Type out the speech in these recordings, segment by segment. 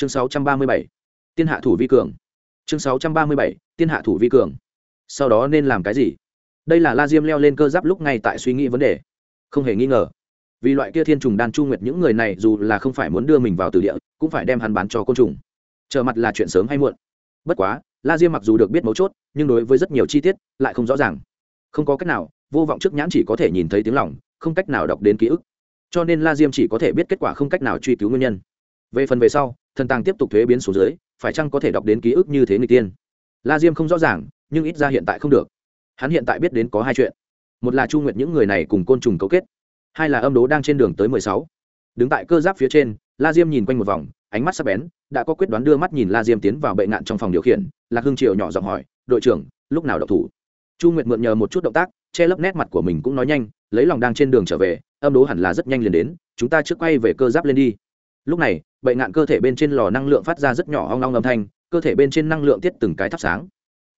chương 637, tiên hạ thủ vi cường. Chương 637, tiên hạ thủ vi cường. Sau đó nên làm cái gì? Đây là la diêm leo lên cơ giáp lúc ngay tại suy nghĩ vấn đề. Không hề nghi ngờ. Vì loại kia thiên trùng đan chu nguyệt những người này dù là không phải muốn đưa mình vào từ địa cũng phải đem hắn bán cho côn trùng. Trở mặt là chuyện sớm hay muộn. Bất quá la diêm mặc dù được biết mấu chốt nhưng đối với rất nhiều chi tiết lại không rõ ràng. Không có cách nào vô vọng trước nhãn chỉ có thể nhìn thấy tiếng lòng không cách nào đọc đến ký ức. Cho nên la diêm chỉ có thể biết kết quả không cách nào truy cứu nguyên nhân. Về phần về sau thần tàng tiếp tục thuế biến số dưới, phải chăng có thể đọc đến ký ức như thế người tiên? La diêm không rõ ràng, nhưng ít ra hiện tại không được. Hắn hiện tại biết đến có hai chuyện. Một là chu nguyệt những người này cùng côn trùng cấu kết. Hai là âm đố đang trên đường tới mười sáu. Đứng tại cơ giáp phía trên, la diêm nhìn quanh một vòng, ánh mắt sắc bén, đã có quyết đoán đưa mắt nhìn la diêm tiến vào bệ ngạn trong phòng điều khiển, lạc hưng triều nhỏ giọng hỏi, đội trưởng, lúc nào đậu thủ? Chu nguyệt mượn nhờ một chút động tác, che lấp nét mặt của mình cũng nói nhanh, lấy lòng đang trên đường trở về, âm đố hẳn là rất nhanh liền đến, chúng ta trước quay về cơ giáp lên đi lúc này, bệ ngạn cơ thể bên trên lò năng lượng phát ra rất nhỏ hoang long âm thanh, cơ thể bên trên năng lượng tiết từng cái thắp sáng.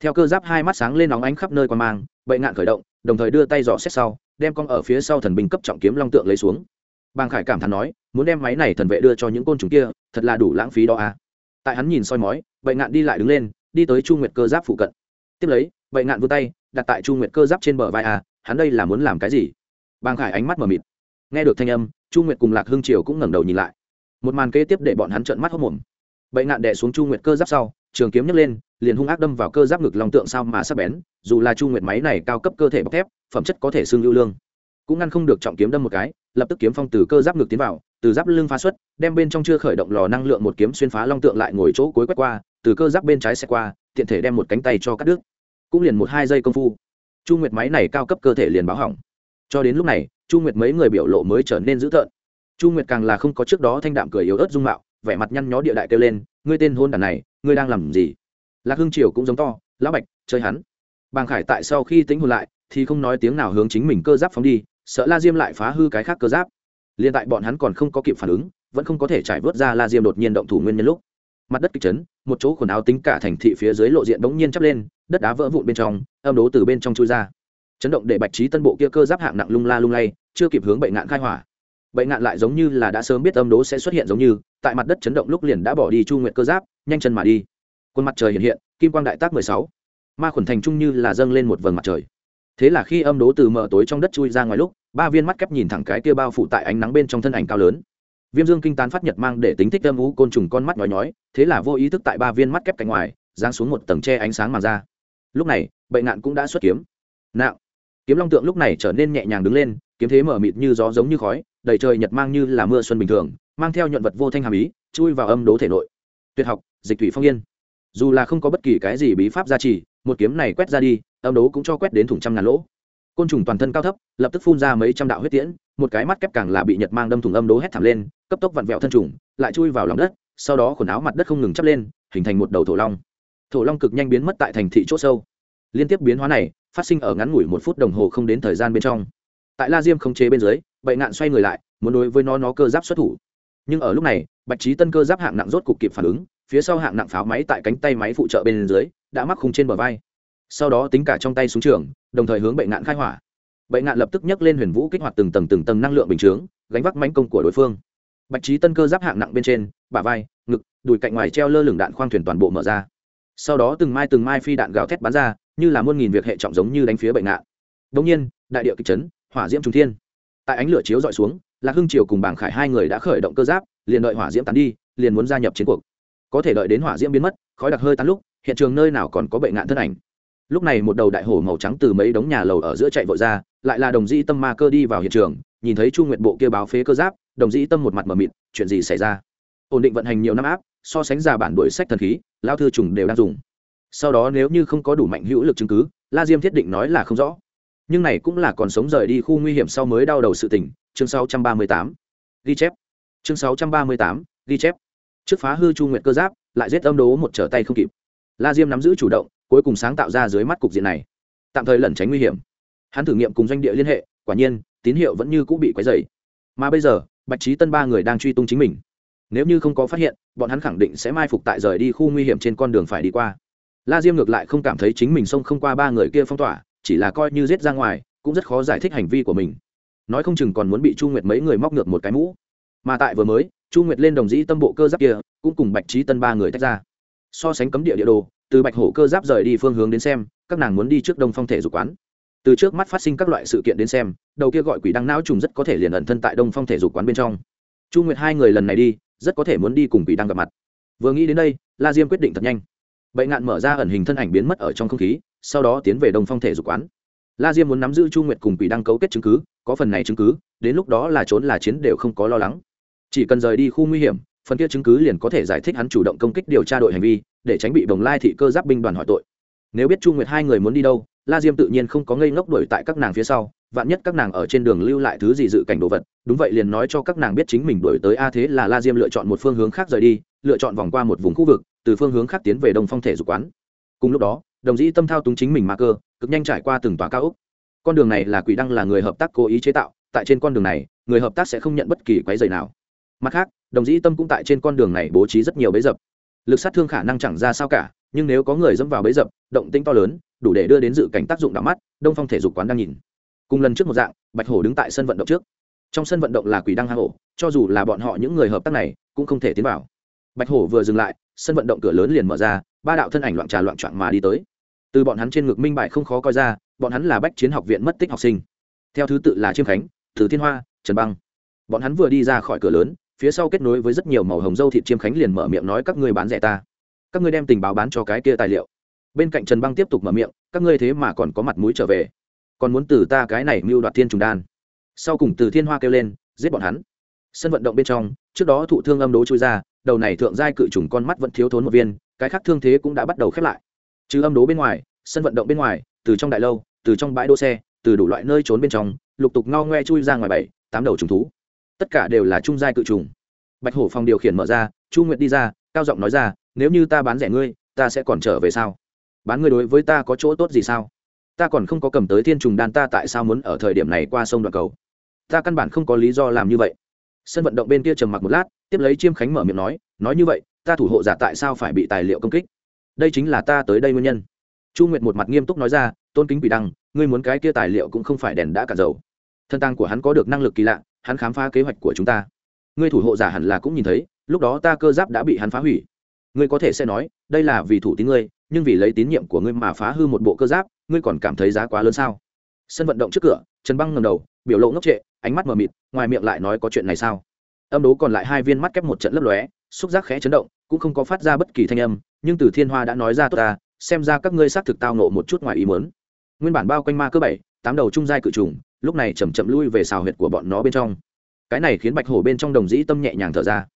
Theo cơ giáp hai mắt sáng lên nóng ánh khắp nơi quan mang, bệ ngạn khởi động, đồng thời đưa tay dò xét sau, đem con ở phía sau thần binh cấp trọng kiếm long tượng lấy xuống. Bàng khải cảm thán nói, muốn đem máy này thần vệ đưa cho những côn trùng kia, thật là đủ lãng phí đó à. Tại hắn nhìn soi mói, bệ ngạn đi lại đứng lên, đi tới chu nguyệt cơ giáp phụ cận. Tiếp lấy, bệ ngạn vươn tay, đặt tại chu nguyệt cơ giáp trên bờ vai à hắn đây là muốn làm cái gì? Bàng khải ánh mắt mờ mịt. Nghe được thanh âm, chu nguyệt cùng lạc hương triều cũng ngẩng đầu nhìn lại một màn kế tiếp để bọn hắn trợn mắt hốc mồm. Bệ ngạn đè xuống chu nguyệt cơ giáp sau, trường kiếm nhấc lên, liền hung ác đâm vào cơ giáp ngực long tượng sao mà sắp bén, dù là chu nguyệt máy này cao cấp cơ thể bọc thép, phẩm chất có thể xương lưu lương. Cũng ngăn không được trọng kiếm đâm một cái, lập tức kiếm phong từ cơ giáp ngực tiến vào, từ giáp lưng phá xuất, đem bên trong chưa khởi động lò năng lượng một kiếm xuyên phá long tượng lại ngồi chỗ cuối quét qua, từ cơ giáp bên trái xe qua, tiện thể đem một cánh tay cho cắt đứt. Cũng liền một hai giây công phu, chu nguyệt máy này cao cấp cơ thể liền báo hỏng. Cho đến lúc này, chu nguyệt mấy người biểu lộ mới trở nên dữ tợn chu nguyệt càng là không có trước đó thanh đạm cười yếu ớt dung mạo, vẻ mặt nhăn nhó địa đại kêu lên, ngươi tên hôn đàn này, ngươi đang làm gì? Lạc hương triều cũng giống to, lão bạch, chơi hắn. Bàng khải tại sau khi tính hồn lại, thì không nói tiếng nào hướng chính mình cơ giáp phóng đi, sợ la diêm lại phá hư cái khác cơ giáp. Liền tại bọn hắn còn không có kịp phản ứng, vẫn không có thể trải vớt ra la diêm đột nhiên động thủ nguyên nhân lúc. Mặt đất kịch chấn, một chỗ quần áo tính cả thành thị phía dưới lộ diện bỗng nhiên chắp lên, đất đá vỡ vụn bên trong, âm đố từ bên trong chui ra. Chấn động để bạch trí tân bộ kia cơ giáp hạng nặng lung la lung lay, chưa kịp hướng bệnh ngạn khai hỏa bệnh ngạn lại giống như là đã sớm biết âm đố sẽ xuất hiện giống như, tại mặt đất chấn động lúc liền đã bỏ đi chu nguyện cơ giáp, nhanh chân mà đi. Quân mặt trời hiện hiện, kim quang đại tác mười sáu. Ma khuẩn thành trung như là dâng lên một vầng mặt trời. Thế là khi âm đố từ mờ tối trong đất chui ra ngoài lúc, ba viên mắt kép nhìn thẳng cái kia bao phủ tại ánh nắng bên trong thân ảnh cao lớn. Viêm dương kinh tán phát nhật mang để tính thích âm ú côn trùng con mắt nhói nhói, thế là vô ý thức tại ba viên mắt kép cạnh ngoài, giáng xuống một tầng tre ánh sáng mà ra. Lúc này bệnh nạn cũng đã xuất kiếm. Nạo. Kiếm long tượng lúc này trở nên nhẹ nhàng đứng lên, kiếm thế mở mịt như gió giống như khói đầy trời nhật mang như là mưa xuân bình thường, mang theo nhuận vật vô thanh hàm ý, chui vào âm đố thể nội. Tuyệt học, dịch thủy phong yên. Dù là không có bất kỳ cái gì bí pháp gia trì, một kiếm này quét ra đi, âm đố cũng cho quét đến thủng trăm ngàn lỗ. Côn trùng toàn thân cao thấp, lập tức phun ra mấy trăm đạo huyết tiễn, một cái mắt kép càng là bị nhật mang đâm thủng âm đố hét thảm lên, cấp tốc vặn vẹo thân trùng, lại chui vào lòng đất, sau đó quần áo mặt đất không ngừng chắp lên, hình thành một đầu thổ long. Thổ long cực nhanh biến mất tại thành thị c h ỗ sâu. Liên tiếp biến hóa này, phát sinh ở ngắn ngủi một phút đồng hồ không đến thời gian bên trong. Tại la diêm không chế bên dưới bậy ngạn xoay người lại, muốn đối với nó nó cơ giáp xuất thủ. Nhưng ở lúc này, bạch trí tân cơ giáp hạng nặng rốt cục kịp phản ứng, phía sau hạng nặng pháo máy tại cánh tay máy phụ trợ bên dưới, đã mắc khung trên bờ vai. Sau đó tính cả trong tay xuống trường, đồng thời hướng bệnh ngạn khai hỏa. Bệnh ngạn lập tức nhấc lên huyền vũ kích hoạt từng tầng từng tầng năng lượng bình chướng, gánh vác mánh công của đối phương. Bạch trí tân cơ giáp hạng nặng bên trên, bả vai, ngực, đùi cạnh ngoài treo lơ lửng đạn khoang thuyền toàn bộ mở ra. Sau đó từng mai từng mai phi đạn gào thét bắn ra, như là muôn nghìn việc hệ trọng giống như đánh phía bệnh nạn đông nhiên, đại địa kịch chấn, hỏa diễm trung thiên tại ánh lửa chiếu dọi xuống, lạc hưng triều cùng bảng khải hai người đã khởi động cơ giáp, liền đợi hỏa diễm tán đi, liền muốn gia nhập chiến cuộc. Có thể đợi đến hỏa diễm biến mất, khói đặc hơi tán lúc, hiện trường nơi nào còn có bệnh nạn thân ảnh. Lúc này một đầu đại hổ màu trắng từ mấy đống nhà lầu ở giữa chạy vội ra, lại là đồng dĩ tâm ma cơ đi vào hiện trường, nhìn thấy chu nguyện bộ kia báo phế cơ giáp, đồng dĩ tâm một mặt mờ mịt, chuyện gì xảy ra? Ổn định vận hành nhiều năm áp, so sánh ra bản đổi sách thần khí lao thư trùng đều đang dùng. Sau đó nếu như không có đủ mạnh hữu lực chứng cứ, la diêm thiết định nói là không rõ nhưng này cũng là còn sống rời đi khu nguy hiểm sau mới đau đầu sự tỉnh chương 638. ghi chép. Chương 638, ghi chép. Trước phá hư chu nguyệt cơ giáp lại giết âm đố một trở tay không kịp. La diêm nắm giữ chủ động cuối cùng sáng tạo ra dưới mắt cục diện này. Tạm thời lẩn tránh nguy hiểm. Hắn thử nghiệm cùng doanh địa liên hệ quả nhiên tín hiệu vẫn như cũ bị quấy dày mà bây giờ bạch trí tân ba người đang truy tung chính mình. Nếu như không có phát hiện bọn hắn khẳng định sẽ mai phục tại rời đi khu nguy hiểm trên con đường phải đi qua. La diêm ngược lại không cảm thấy chính mình xông không qua ba người kia phong tỏa chỉ là coi như giết ra ngoài, cũng rất khó giải thích hành vi của mình. Nói không chừng còn muốn bị chu nguyệt mấy người móc ngược một cái mũ. Mà tại vừa mới, chu nguyệt lên đồng dĩ tâm bộ cơ giáp kia, cũng cùng bạch trí tân ba người tách ra. So sánh cấm địa địa đồ, từ bạch hổ cơ giáp rời đi phương hướng đến xem, các nàng muốn đi trước đông phong thể dục quán. Từ trước mắt phát sinh các loại sự kiện đến xem, đầu kia gọi quỷ đăng não trùng rất có thể liền ẩn thân tại đông phong thể dục quán bên trong. Chu nguyệt hai người lần này đi, rất có thể muốn đi cùng quỷ đăng gặp mặt. Vừa nghĩ đến đây, la diêm quyết định thật nhanh. Bệnh ngạn mở ra ẩn hình thân ảnh biến mất ở trong không khí sau đó tiến về đông phong thể dục quán. La diêm muốn nắm giữ chu nguyệt cùng quỷ đăng cấu kết chứng cứ, có phần này chứng cứ, đến lúc đó là trốn là chiến đều không có lo lắng. Chỉ cần rời đi khu nguy hiểm, phần kia chứng cứ liền có thể giải thích hắn chủ động công kích điều tra đội hành vi, để tránh bị đồng lai thị cơ giáp binh đoàn hỏi tội. Nếu biết chu nguyệt hai người muốn đi đâu, la diêm tự nhiên không có ngây ngốc đuổi tại các nàng phía sau, vạn nhất các nàng ở trên đường lưu lại thứ gì dự cảnh đồ vật, đúng vậy liền nói cho các nàng biết chính mình đuổi tới a thế là la diêm lựa chọn một phương hướng khác rời đi, lựa chọn vòng qua một vùng khu vực, từ phương hướng khác tiến về đông phong thể dục quán. Cùng lúc đó đồng dĩ tâm thao túng chính mình ma cơ, cực nhanh trải qua từng tòa cao ốc. Con đường này là quỷ đăng là người hợp tác cố ý chế tạo, tại trên con đường này, người hợp tác sẽ không nhận bất kỳ quái dày nào. Mặt khác, đồng dĩ tâm cũng tại trên con đường này bố trí rất nhiều bẫy dập. Lực sát thương khả năng chẳng ra sao cả, nhưng nếu có người dẫm vào bẫy dập, động tinh to lớn, đủ để đưa đến dự cảnh tác dụng đỏ mắt, đông phong thể dục quán đang nhìn. Cùng lần trước một dạng, bạch hổ đứng tại sân vận động trước. Trong sân vận động là quỷ đăng hang hổ cho dù là bọn họ những người hợp tác này, cũng không thể tiến vào bạch hổ vừa dừng lại, sân vận động cửa lớn liền mở ra, ba đạo thân ảnh loạn trà loạn trọn mà đi tới. Từ bọn hắn trên ngực minh bại không khó coi ra, bọn hắn là bách chiến học viện mất tích học sinh. Theo thứ tự là chiêm khánh, từ thiên hoa, trần băng. Bọn hắn vừa đi ra khỏi cửa lớn, phía sau kết nối với rất nhiều màu hồng dâu thịt chiêm khánh liền mở miệng nói, các ngươi bán rẻ ta. Các ngươi đem tình báo bán cho cái kia tài liệu. Bên cạnh trần băng tiếp tục mở miệng, các ngươi thế mà còn có mặt mũi trở về. Còn muốn từ ta cái này mưu đoạt thiên trùng đan. Sau cùng từ thiên hoa kêu lên, giết bọn hắn. Sân vận động bên trong, trước đó thụ thương âm đố chui ra đầu này thượng giai cự trùng con mắt vẫn thiếu thốn một viên, cái khác thương thế cũng đã bắt đầu khép lại. Trừ âm đố bên ngoài, sân vận động bên ngoài, từ trong đại lâu, từ trong bãi đỗ xe, từ đủ loại nơi trốn bên trong, lục tục ngao ngoe chui ra ngoài bảy, tám đầu trùng thú. Tất cả đều là trung giai cự trùng. Bạch hổ phòng điều khiển mở ra, chu nguyệt đi ra, cao giọng nói ra, nếu như ta bán rẻ ngươi, ta sẽ còn trở về sao? Bán ngươi đối với ta có chỗ tốt gì sao? Ta còn không có cầm tới thiên trùng đan ta tại sao muốn ở thời điểm này qua sông đoạn cầu? Ta căn bản không có lý do làm như vậy. Sân vận động bên kia trầm mặc một lát tiếp lấy chiêm khánh mở miệng nói nói như vậy, ta thủ hộ giả tại sao phải bị tài liệu công kích? Đây chính là ta tới đây nguyên nhân. Chu nguyệt một mặt nghiêm túc nói ra, tôn kính bị đăng, ngươi muốn cái kia tài liệu cũng không phải đèn đã cả dầu. Thân tăng của hắn có được năng lực kỳ lạ, hắn khám phá kế hoạch của chúng ta. Ngươi thủ hộ giả hẳn là cũng nhìn thấy, lúc đó ta cơ giáp đã bị hắn phá hủy. Ngươi có thể sẽ nói, đây là vì thủ tín ngươi, nhưng vì lấy tín nhiệm của ngươi mà phá hư một bộ cơ giáp, ngươi còn cảm thấy giá quá lớn sao? Sân vận động trước cửa, trần băng ngầm đầu, biểu lộ ngốc trệ, ánh mắt mờ mịt, ngoài miệng lại nói có chuyện này sao? Âm đố còn lại hai viên mắt kép một trận lấp lóe, xúc giác khẽ chấn động, cũng không có phát ra bất kỳ thanh âm, nhưng từ thiên hoa đã nói ra tốt ta, xem ra các ngươi xác thực tao nộ một chút ngoài ý mớn nguyên bản bao quanh ma cơ bảy, tám đầu trung giai cự trùng, lúc này chầm chậm lui về xào huyệt của bọn nó bên trong. Cái này khiến bạch hổ bên trong đồng dĩ tâm nhẹ nhàng thở ra.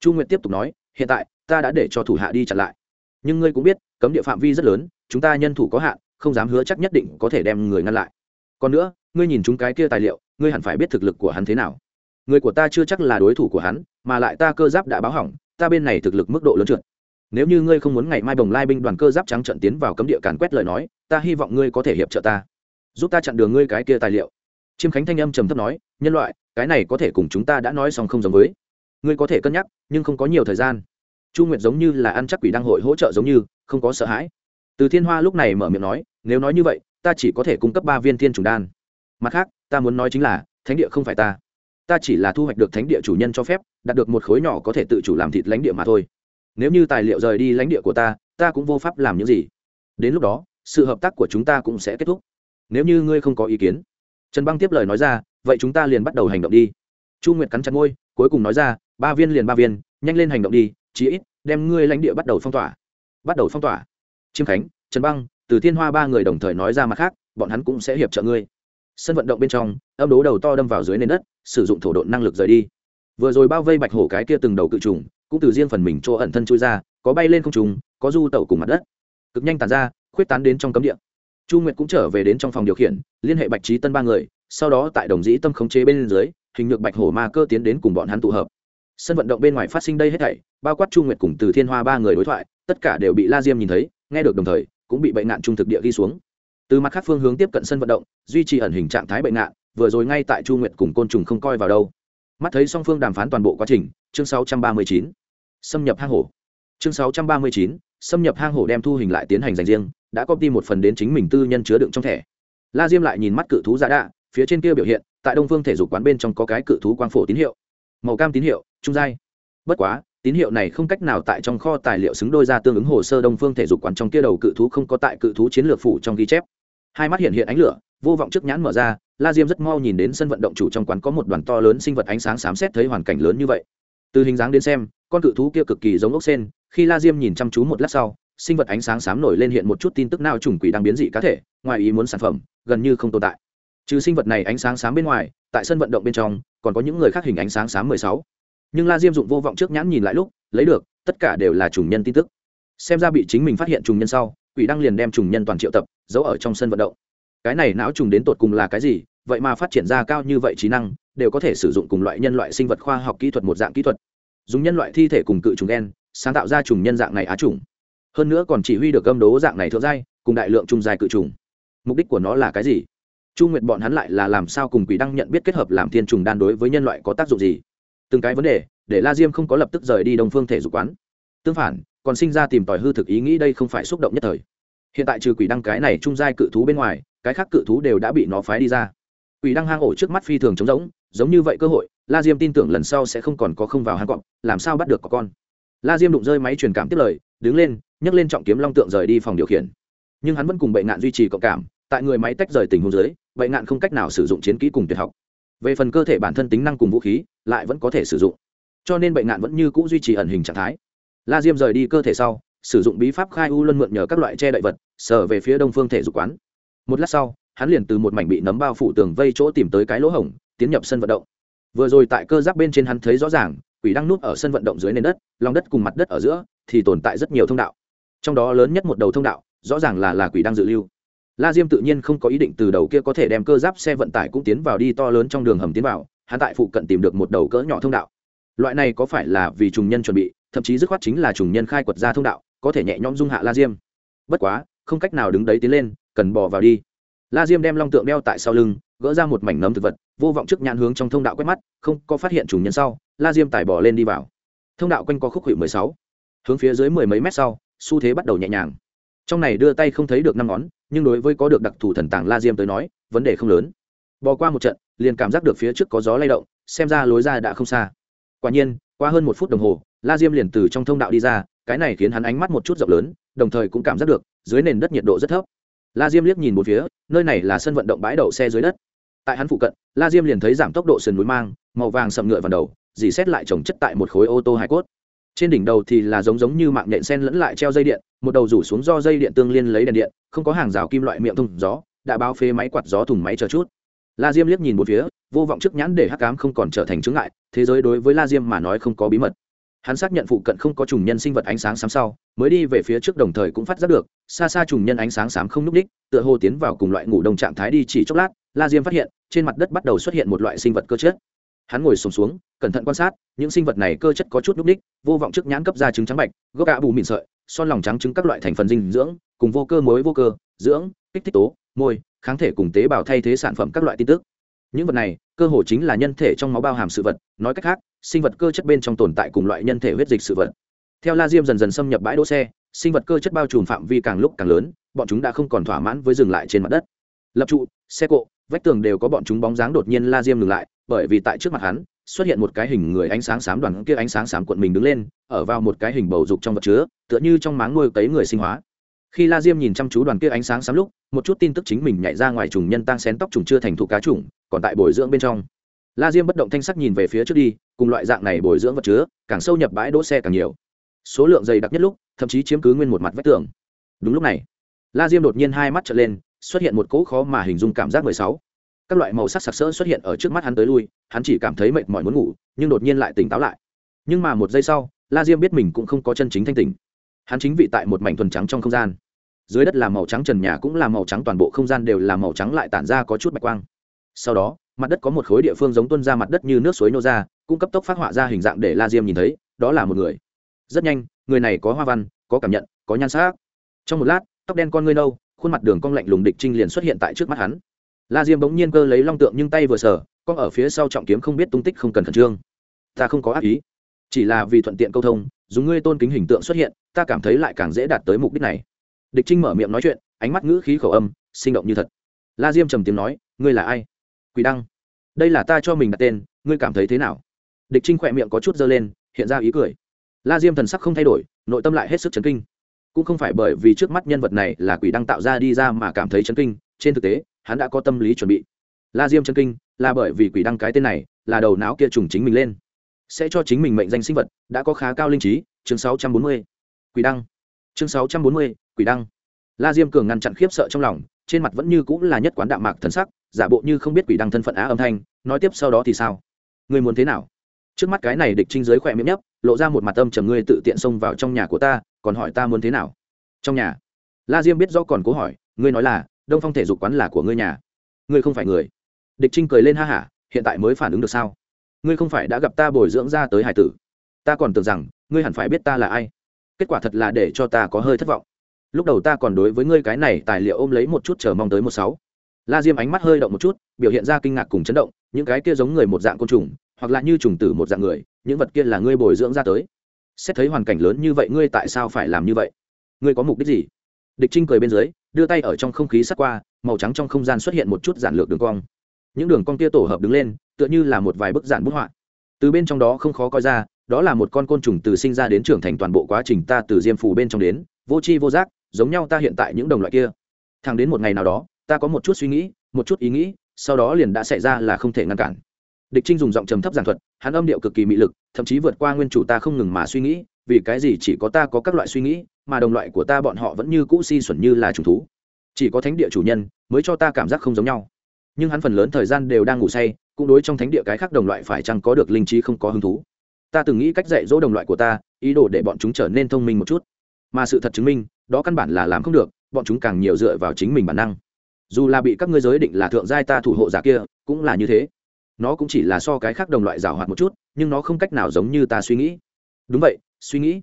Chu nguyệt tiếp tục nói, hiện tại, ta đã để cho thủ hạ đi chặn lại. Nhưng ngươi cũng biết, cấm địa phạm vi rất lớn, chúng ta nhân thủ có hạn, không dám hứa chắc nhất định có thể đem người ngăn lại. Còn nữa, ngươi nhìn chúng cái kia tài liệu, ngươi hẳn phải biết thực lực của hắn thế nào người của ta chưa chắc là đối thủ của hắn, mà lại ta cơ giáp đã báo hỏng, ta bên này thực lực mức độ lớn trượt. Nếu như ngươi không muốn ngày mai bồng lai binh đoàn cơ giáp trắng trận tiến vào cấm địa càn quét lời nói, ta hy vọng ngươi có thể hiệp trợ ta. Giúp ta chặn đường ngươi cái kia tài liệu. Chiêm khánh thanh âm trầm thấp nói, nhân loại, cái này có thể cùng chúng ta đã nói xong không giống với. Ngươi có thể cân nhắc, nhưng không có nhiều thời gian. Chu nguyệt giống như là ăn chắc quỷ đăng hội hỗ trợ giống như, không có sợ hãi. Từ thiên hoa lúc này mở miệng nói, nếu nói như vậy, ta chỉ có thể cung cấp ba viên thiên trùng đan. Mặt khác, ta muốn nói chính là, thánh địa không phải ta ta chỉ là thu hoạch được thánh địa chủ nhân cho phép, đạt được một khối nhỏ có thể tự chủ làm thịt lãnh địa mà thôi. Nếu như tài liệu rời đi lãnh địa của ta ta cũng vô pháp làm những gì. Đến lúc đó, sự hợp tác của chúng ta cũng sẽ kết thúc. Nếu như ngươi không có ý kiến, trần băng tiếp lời nói ra, vậy chúng ta liền bắt đầu hành động đi. Chu nguyệt cắn chặt ngôi cuối cùng nói ra, ba viên liền ba viên, nhanh lên hành động đi, chí ít, đem ngươi lãnh địa bắt đầu phong tỏa. Bắt đầu phong tỏa. Chiêm khánh, trần băng, từ thiên hoa ba người đồng thời nói ra mặt khác, bọn hắn cũng sẽ hiệp trợ ngươi sân vận động bên trong, âm đố đầu to đâm vào dưới nền đất, sử dụng thổ độn năng lực rời đi. Vừa rồi bao vây bạch hổ cái kia từng đầu cự trùng, cũng từ riêng phần mình chỗ ẩn thân chui ra, có bay lên không trùng có du tẩu cùng mặt đất. Cực nhanh tàn ra, khuyết tán đến trong cấm địa. Chu nguyệt cũng trở về đến trong phòng điều khiển, liên hệ bạch trí tân ba người, sau đó tại đồng dĩ tâm khống chế bên dưới, hình nhược bạch hổ ma cơ tiến đến cùng bọn hắn tụ hợp. Sân vận động bên ngoài phát sinh đây hết thảy, bao quát chu nguyệt cùng từ thiên hoa ba người đối thoại, tất cả đều bị la diêm nhìn thấy, nghe được đồng thời, cũng bị bệnh nạn trung thực địa ghi xuống từ mặt khác phương hướng tiếp cận sân vận động duy trì ẩn hình trạng thái bệnh nạn vừa rồi ngay tại chu nguyệt cùng côn trùng không coi vào đâu. Mắt thấy song phương đàm phán toàn bộ quá trình chương 639. xâm nhập hang hổ. Chương 639, xâm nhập hang hổ đem thu hình lại tiến hành dành riêng đã copy một phần đến chính mình tư nhân chứa đựng trong thẻ. La diêm lại nhìn mắt cự thú giả đạ phía trên kia biểu hiện tại đông phương thể dục quán bên trong có cái cự thú quang phổ tín hiệu. Màu cam tín hiệu trung giai. Bất quá tín hiệu này không cách nào tại trong kho tài liệu xứng đôi ra tương ứng hồ sơ đông phương thể dục quán trong kia đầu cự thú không có tại cự thú chiến lược phủ trong ghi chép. Hai mắt hiện hiện ánh lửa, vô vọng trước nhãn mở ra, la diêm rất mau nhìn đến sân vận động chủ trong quán có một đoàn to lớn sinh vật ánh sáng xám xét thấy hoàn cảnh lớn như vậy. Từ hình dáng đến xem, con cự thú kia cực kỳ giống ốc sen, khi la diêm nhìn chăm chú một lát sau, sinh vật ánh sáng xám nổi lên hiện một chút tin tức nào trùng quỷ đang biến dị cá thể, ngoài ý muốn sản phẩm, gần như không tồn tại. Trừ sinh vật này ánh sáng xám bên ngoài, tại sân vận động bên trong, còn có những người khác hình ánh sáng xám mười sáu nhưng la diêm dụng vô vọng trước nhãn nhìn lại lúc, lấy được, tất cả đều là trùng nhân tin tức. Xem ra bị chính mình phát hiện trùng nhân sau, quỷ đăng liền đem trùng nhân toàn triệu tập, giấu ở trong sân vận động. Cái này não trùng đến tột cùng là cái gì, vậy mà phát triển ra cao như vậy trí năng, đều có thể sử dụng cùng loại nhân loại sinh vật khoa học kỹ thuật một dạng kỹ thuật. Dùng nhân loại thi thể cùng cự trùng đen sáng tạo ra trùng nhân dạng này á trùng. Hơn nữa còn chỉ huy được gâm đố dạng này thượng giai, cùng đại lượng trung dài cự trùng. Mục đích của nó là cái gì? Chu nguyệt bọn hắn lại là làm sao cùng quỷ đăng nhận biết kết hợp làm thiên trùng đan đối với nhân loại có tác dụng gì? Từng cái vấn đề, để la diêm không có lập tức rời đi đông phương thể dục quán. Tương phản, còn sinh ra tìm tòi hư thực ý nghĩ đây không phải xúc động nhất thời. Hiện tại trừ quỷ đăng cái này trung giai cự thú bên ngoài, cái khác cự thú đều đã bị nó phái đi ra. Quỷ đăng hang ổ trước mắt phi thường trống rỗng, giống như vậy cơ hội, la diêm tin tưởng lần sau sẽ không còn có không vào hang cọp, làm sao bắt được có con. La diêm đụng rơi máy truyền cảm tiếp lời, đứng lên, nhấc lên trọng kiếm long tượng rời đi phòng điều khiển. Nhưng hắn vẫn cùng bệnh nạn duy trì cộng cảm, tại người máy tách rời tình huống dưới bệnh nạn không cách nào sử dụng chiến kỹ cùng tuyệt học về phần cơ thể bản thân tính năng cùng vũ khí, lại vẫn có thể sử dụng. Cho nên bệnh nạn vẫn như c ũ duy trì ẩn hình trạng thái. La diêm rời đi cơ thể sau, sử dụng bí pháp khai u luân mượn nhờ các loại che đậy vật sở về phía đông phương thể dục quán. Một lát sau, hắn liền từ một mảnh bị nấm bao phủ tường vây chỗ tìm tới cái lỗ hổng, tiến nhập sân vận động. Vừa rồi tại cơ giáp bên trên hắn thấy rõ ràng, quỷ đang núp ở sân vận động dưới nền đất, lòng đất cùng mặt đất ở giữa, thì tồn tại rất nhiều thông đạo. Trong đó lớn nhất một đầu thông đạo, rõ ràng là là quỷ đang dự lưu la diêm tự nhiên không có ý định từ đầu kia có thể đem cơ giáp xe vận tải cũng tiến vào đi to lớn trong đường hầm tiến vào, hắn tại phụ cận tìm được một đầu cỡ nhỏ thông đạo. Loại này có phải là vì trùng nhân chuẩn bị, thậm chí dứt khoát chính là trùng nhân khai quật ra thông đạo, có thể nhẹ nhõm dung hạ la diêm. Bất quá, không cách nào đứng đấy tiến lên, cần bỏ vào đi. La diêm đem long tượng đeo tại sau lưng, gỡ ra một mảnh nấm thực vật, vô vọng trước nhãn hướng trong thông đạo quét mắt, không có phát hiện trùng nhân sau, la diêm tải bỏ lên đi vào. Thông đạo quanh co khúc hủy mười sáu. Hướng phía dưới mười mấy mét sau, xu thế bắt đầu nhẹ nhàng. Trong này đưa tay không thấy được năm ngón nhưng đối với có được đặc thù thần tàng la diêm tới nói, vấn đề không lớn. Bỏ qua một trận, liền cảm giác được phía trước có gió lay động, xem ra lối ra đã không xa. Quả nhiên, qua hơn một phút đồng hồ, la diêm liền từ trong thông đạo đi ra, cái này khiến hắn ánh mắt một chút rộng lớn, đồng thời cũng cảm giác được, dưới nền đất nhiệt độ rất thấp. La diêm liếc nhìn một phía, nơi này là sân vận động bãi đậu xe dưới đất. Tại hắn phụ cận, la diêm liền thấy giảm tốc độ sườn núi mang, màu vàng sầm ngựa vào đầu, dì xét lại trồng chất tại một khối ô tô hải cốt trên đỉnh đầu thì là giống giống như mạng nhện sen lẫn lại treo dây điện, một đầu rủ xuống do dây điện tương liên lấy đèn điện, không có hàng rào kim loại miệng thùng gió, đã báo phê máy quạt gió thùng máy chờ chút. La diêm liếc nhìn một phía, vô vọng trước nhãn để hắc cám không còn trở thành chướng ngại, thế giới đối với la diêm mà nói không có bí mật. Hắn xác nhận phụ cận không có trùng nhân sinh vật ánh sáng sám sau, mới đi về phía trước đồng thời cũng phát giác được, xa xa trùng nhân ánh sáng sám không núp đích, tựa hồ tiến vào cùng loại ngủ đông trạng thái đi chỉ chốc lát, la diêm phát hiện, trên mặt đất bắt đầu xuất hiện một loại sinh vật cơ chất hắn ngồi sùng xuống, xuống cẩn thận quan sát những sinh vật này cơ chất có chút núp ních vô vọng trước nhãn cấp ra trứng trắng bạch gốc gạ bù mịn sợi son lòng trắng trứng các loại thành phần dinh dưỡng cùng vô cơ mối vô cơ dưỡng kích thích tố môi kháng thể cùng tế bào thay thế sản phẩm các loại tin tức. Những vật này cơ hồ chính là nhân thể trong máu bao hàm sự vật nói cách khác sinh vật cơ chất bên trong tồn tại cùng loại nhân thể huyết dịch sự vật. Theo la diêm dần dần xâm nhập bãi đỗ xe sinh vật cơ chất bao trùm phạm vi càng lúc càng lớn bọn chúng đã không còn thỏa mãn với dừng lại trên mặt đất lập trụ, xe cộ, vách tường đều có bọn chúng bóng dáng đột nhiên la diêm ngừng lại, bởi vì tại trước mặt hắn, xuất hiện một cái hình người ánh sáng xám đoàn kia ánh sáng xám cuộn mình đứng lên, ở vào một cái hình bầu dục trong vật chứa, tựa như trong máng nuôi cấy người sinh hóa. Khi la diêm nhìn chăm chú đoàn kia ánh sáng xám lúc, một chút tin tức chính mình nhảy ra ngoài trùng nhân tăng xén tóc trùng chưa thành thụ cá trùng, còn tại bồi dưỡng bên trong. La diêm bất động thanh sắc nhìn về phía trước đi, cùng loại dạng này bồi dưỡng vật chứa, càng sâu nhập bãi đỗ xe càng nhiều. Số lượng dày đặc nhất lúc, thậm chí chiếm cứ nguyên một mặt vách tường. Đúng lúc này, la diêm đột nhiên hai mắt trở lên xuất hiện một cỗ khó mà hình dung cảm giác mười sáu. Các loại màu sắc sặc sỡ xuất hiện ở trước mắt hắn tới lui, hắn chỉ cảm thấy mệt mỏi muốn ngủ, nhưng đột nhiên lại tỉnh táo lại. Nhưng mà một giây sau, la diêm biết mình cũng không có chân chính thanh tỉnh. Hắn chính vị tại một mảnh thuần trắng trong không gian. Dưới đất là màu trắng, trần nhà cũng là màu trắng, toàn bộ không gian đều là màu trắng lại tản ra có chút bạch quang. Sau đó, mặt đất có một khối địa phương giống tuân ra mặt đất như nước suối nô ra, cũng cấp tốc phát họa ra hình dạng để la diêm nhìn thấy, đó là một người. Rất nhanh, người này có hoa văn, có cảm nhận, có nhan sắc. Trong một lát, tóc đen con ngươi nâu khuôn mặt đường cong lạnh lùng địch trinh liền xuất hiện tại trước mắt hắn. La diêm bỗng nhiên cơ lấy long tượng nhưng tay vừa sờ con ở phía sau trọng kiếm không biết tung tích không cần khẩn trương. Ta không có ác ý, chỉ là vì thuận tiện câu thông, dùng ngươi tôn kính hình tượng xuất hiện, ta cảm thấy lại càng dễ đạt tới mục đích này. Địch trinh mở miệng nói chuyện, ánh mắt ngữ khí khẩu âm, sinh động như thật. La diêm trầm tiếng nói, ngươi là ai? Quỷ đăng. Đây là ta cho mình đặt tên, ngươi cảm thấy thế nào? Địch trinh khỏe miệng có chút dơ lên, hiện ra ý cười. La diêm thần sắc không thay đổi, nội tâm lại hết sức chấn kinh cũng không phải bởi vì trước mắt nhân vật này là quỷ đang tạo ra đi ra mà cảm thấy chấn kinh trên thực tế hắn đã có tâm lý chuẩn bị. La diêm chấn kinh là bởi vì quỷ đăng cái tên này là đầu não kia trùng chính mình lên. Sẽ cho chính mình mệnh danh sinh vật đã có khá cao linh trí chương 640. quỷ đăng. Chương 640, quỷ đăng. La diêm cường ngăn chặn khiếp sợ trong lòng trên mặt vẫn như cũng là nhất quán đạm mạc thần sắc giả bộ như không biết quỷ đăng thân phận á âm thanh nói tiếp sau đó thì sao? Người muốn thế nào? Trước mắt cái này địch trinh giới khỏe miệng nhấp lộ ra một mặt âm trầm ngươi tự tiện xông vào trong nhà của ta còn hỏi ta muốn thế nào? Trong nhà. La diêm biết rõ còn cố hỏi, ngươi nói là, đông phong thể dục quán là của ngươi nhà. Ngươi không phải người. Địch trinh cười lên ha hả, hiện tại mới phản ứng được sao? Ngươi không phải đã gặp ta bồi dưỡng ra tới hải tử. Ta còn tưởng rằng, ngươi hẳn phải biết ta là ai. Kết quả thật là để cho ta có hơi thất vọng. Lúc đầu ta còn đối với ngươi cái này tài liệu ôm lấy một chút chờ mong tới một sáu. La diêm ánh mắt hơi động một chút, biểu hiện ra kinh ngạc cùng chấn động, những cái kia giống người một dạng côn trùng, hoặc là như trùng tử một dạng người, những vật kia là ngươi bồi dưỡng ra tới xét thấy hoàn cảnh lớn như vậy, ngươi tại sao phải làm như vậy? Ngươi có mục đích gì? Địch trinh cười bên dưới, đưa tay ở trong không khí sắt qua, màu trắng trong không gian xuất hiện một chút giản lược đường cong. Những đường cong kia tổ hợp đứng lên, tựa như là một vài bức giản bút họa. Từ bên trong đó không khó coi ra, đó là một con côn trùng từ sinh ra đến trưởng thành toàn bộ quá trình ta từ diêm phù bên trong đến, vô tri vô giác, giống nhau ta hiện tại những đồng loại kia. Thằng đến một ngày nào đó, ta có một chút suy nghĩ, một chút ý nghĩ, sau đó liền đã xảy ra là không thể ngăn cản địch trinh dùng giọng trầm thấp giảng thuật, hắn âm điệu cực kỳ mị lực, thậm chí vượt qua nguyên chủ ta không ngừng mà suy nghĩ, vì cái gì chỉ có ta có các loại suy nghĩ, mà đồng loại của ta bọn họ vẫn như cũ si xuẩn như là trùng thú. Chỉ có thánh địa chủ nhân mới cho ta cảm giác không giống nhau. Nhưng hắn phần lớn thời gian đều đang ngủ say, cũng đối trong thánh địa cái khác đồng loại phải chăng có được linh trí không có hứng thú. Ta từng nghĩ cách dạy dỗ đồng loại của ta, ý đồ để bọn chúng trở nên thông minh một chút. Mà sự thật chứng minh, đó căn bản là làm không được, bọn chúng càng nhiều dựa vào chính mình bản năng. Dù là bị các ngươi giới định là thượng giai ta thủ hộ giả kia, cũng là như thế nó cũng chỉ là so cái khác đồng loại rào hoạt một chút, nhưng nó không cách nào giống như ta suy nghĩ. Đúng vậy, suy nghĩ.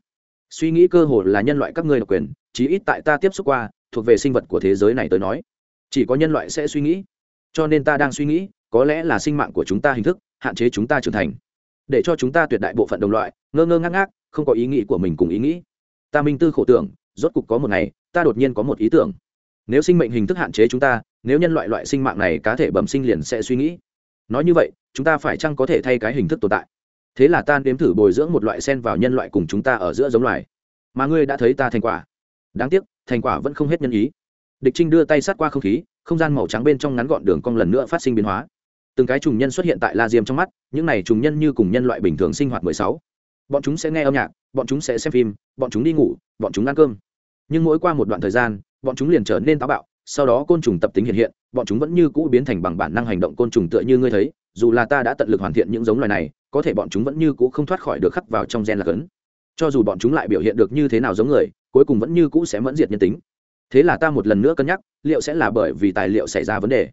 Suy nghĩ cơ hồ là nhân loại các ngươi độc quyền, chí ít tại ta tiếp xúc qua, thuộc về sinh vật của thế giới này tới nói. Chỉ có nhân loại sẽ suy nghĩ. Cho nên ta đang suy nghĩ, có lẽ là sinh mạng của chúng ta hình thức, hạn chế chúng ta trưởng thành. Để cho chúng ta tuyệt đại bộ phận đồng loại, ngơ ngơ ngác ngác, không có ý nghĩ của mình cùng ý nghĩ. Ta minh tư khổ tưởng, rốt cục có một ngày, ta đột nhiên có một ý tưởng. Nếu sinh mệnh hình thức hạn chế chúng ta, nếu nhân loại loại sinh mạng này cá thể bẩm sinh liền sẽ suy nghĩ nói như vậy, chúng ta phải chăng có thể thay cái hình thức tồn tại? Thế là ta nếm thử bồi dưỡng một loại sen vào nhân loại cùng chúng ta ở giữa giống loài. Mà ngươi đã thấy ta thành quả. Đáng tiếc, thành quả vẫn không hết nhân ý. Địch trinh đưa tay sát qua không khí, không gian màu trắng bên trong ngắn gọn đường cong lần nữa phát sinh biến hóa. Từng cái trùng nhân xuất hiện tại la diêm trong mắt, những này trùng nhân như cùng nhân loại bình thường sinh hoạt mười sáu. Bọn chúng sẽ nghe âm nhạc, bọn chúng sẽ xem phim, bọn chúng đi ngủ, bọn chúng ăn cơm. Nhưng mỗi qua một đoạn thời gian, bọn chúng liền trở nên táo bạo sau đó côn trùng tập tính hiện hiện, bọn chúng vẫn như cũ biến thành bằng bản năng hành động côn trùng tựa như ngươi thấy, dù là ta đã tận lực hoàn thiện những giống loài này, có thể bọn chúng vẫn như cũ không thoát khỏi được khắc vào trong gen là cấn. Cho dù bọn chúng lại biểu hiện được như thế nào giống người, cuối cùng vẫn như cũ sẽ mẫn diệt nhân tính. Thế là ta một lần nữa cân nhắc, liệu sẽ là bởi vì tài liệu xảy ra vấn đề.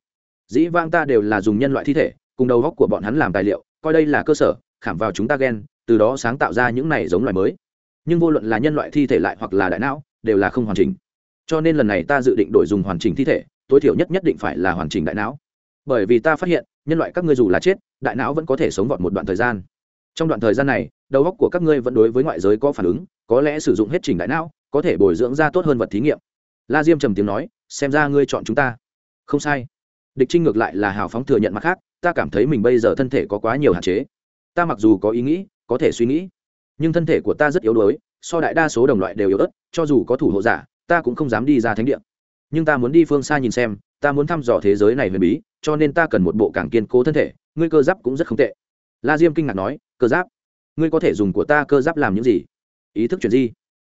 Dĩ vang ta đều là dùng nhân loại thi thể, cùng đầu góc của bọn hắn làm tài liệu, coi đây là cơ sở, khảm vào chúng ta gen, từ đó sáng tạo ra những này giống loài mới. Nhưng vô luận là nhân loại thi thể lại hoặc là đại não, đều là không hoàn chỉnh cho nên lần này ta dự định đổi dùng hoàn chỉnh thi thể, tối thiểu nhất nhất định phải là hoàn chỉnh đại não. Bởi vì ta phát hiện, nhân loại các ngươi dù là chết, đại não vẫn có thể sống vọt một đoạn thời gian. Trong đoạn thời gian này, đầu óc của các ngươi vẫn đối với ngoại giới có phản ứng, có lẽ sử dụng hết trình đại não, có thể bồi dưỡng ra tốt hơn vật thí nghiệm. La diêm trầm tiếng nói, xem ra ngươi chọn chúng ta. Không sai. Địch trinh ngược lại là hào phóng thừa nhận mặt khác, ta cảm thấy mình bây giờ thân thể có quá nhiều hạn chế. Ta mặc dù có ý nghĩ, có thể suy nghĩ, nhưng thân thể của ta rất yếu đuối, so đại đa số đồng loại đều yếu ớt, cho dù có thủ hộ giả ta cũng không dám đi ra thánh địa. Nhưng ta muốn đi phương xa nhìn xem, ta muốn thăm dò thế giới này huyền bí, cho nên ta cần một bộ càng kiên cố thân thể, ngươi cơ giáp cũng rất không tệ. La diêm kinh ngạc nói, cơ giáp? Ngươi có thể dùng của ta cơ giáp làm những gì? Ý thức chuyển di.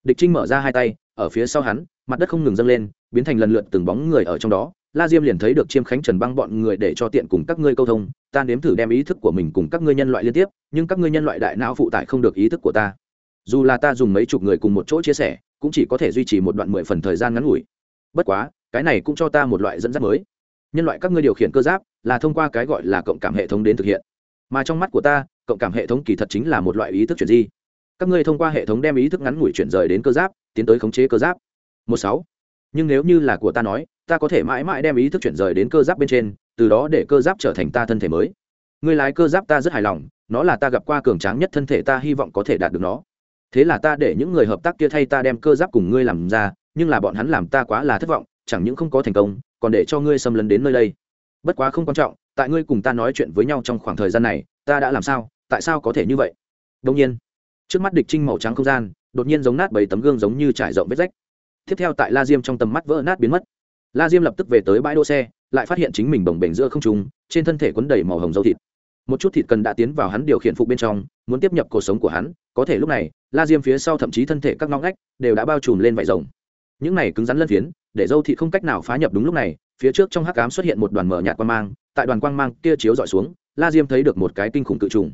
Địch trinh mở ra hai tay, ở phía sau hắn, mặt đất không ngừng dâng lên, biến thành lần lượt từng bóng người ở trong đó. La diêm liền thấy được chiêm khánh trần băng bọn người để cho tiện cùng các ngươi câu thông, ta nếm thử đem ý thức của mình cùng các ngươi nhân loại liên tiếp, nhưng các ngươi nhân loại đại não phụ tải không được ý thức của ta. Dù là ta dùng mấy chục người cùng một chỗ chia sẻ cũng chỉ có thể duy trì một đoạn mười phần thời gian ngắn ngủi. Bất quá, cái này cũng cho ta một loại dẫn dắt mới. Nhân loại các ngươi điều khiển cơ giáp là thông qua cái gọi là cộng cảm hệ thống đến thực hiện. Mà trong mắt của ta, cộng cảm hệ thống kỳ thật chính là một loại ý thức chuyển di. Các ngươi thông qua hệ thống đem ý thức ngắn ngủi chuyển rời đến cơ giáp, tiến tới khống chế cơ giáp. Một sáu. Nhưng nếu như là của ta nói, ta có thể mãi mãi đem ý thức chuyển rời đến cơ giáp bên trên, từ đó để cơ giáp trở thành ta thân thể mới. Người lái cơ giáp ta rất hài lòng, nó là ta gặp qua cường tráng nhất thân thể, ta hy vọng có thể đạt được nó thế là ta để những người hợp tác kia thay ta đem cơ giáp cùng ngươi làm ra, nhưng là bọn hắn làm ta quá là thất vọng, chẳng những không có thành công, còn để cho ngươi xâm lấn đến nơi đây. Bất quá không quan trọng, tại ngươi cùng ta nói chuyện với nhau trong khoảng thời gian này, ta đã làm sao, tại sao có thể như vậy? Đông nhiên, trước mắt địch trinh màu trắng không gian, đột nhiên giống nát bảy tấm gương giống như trải rộng vết rách. Tiếp theo tại la diêm trong tầm mắt vỡ nát biến mất. La diêm lập tức về tới bãi đỗ xe, lại phát hiện chính mình bồng bềnh giữa không trùng trên thân thể quấn đầy màu hồng dâu thịt một chút thịt cần đã tiến vào hắn điều khiển phục bên trong, muốn tiếp nhập cuộc sống của hắn, có thể lúc này, la diêm phía sau thậm chí thân thể các ngóng ngách đều đã bao trùm lên vải rồng. Những này cứng rắn lân phiến, để dâu thịt không cách nào phá nhập đúng lúc này, phía trước trong hắc cám xuất hiện một đoàn mở nhạt quang mang, tại đoàn quang mang kia chiếu dọi xuống, la diêm thấy được một cái kinh khủng cự trùng.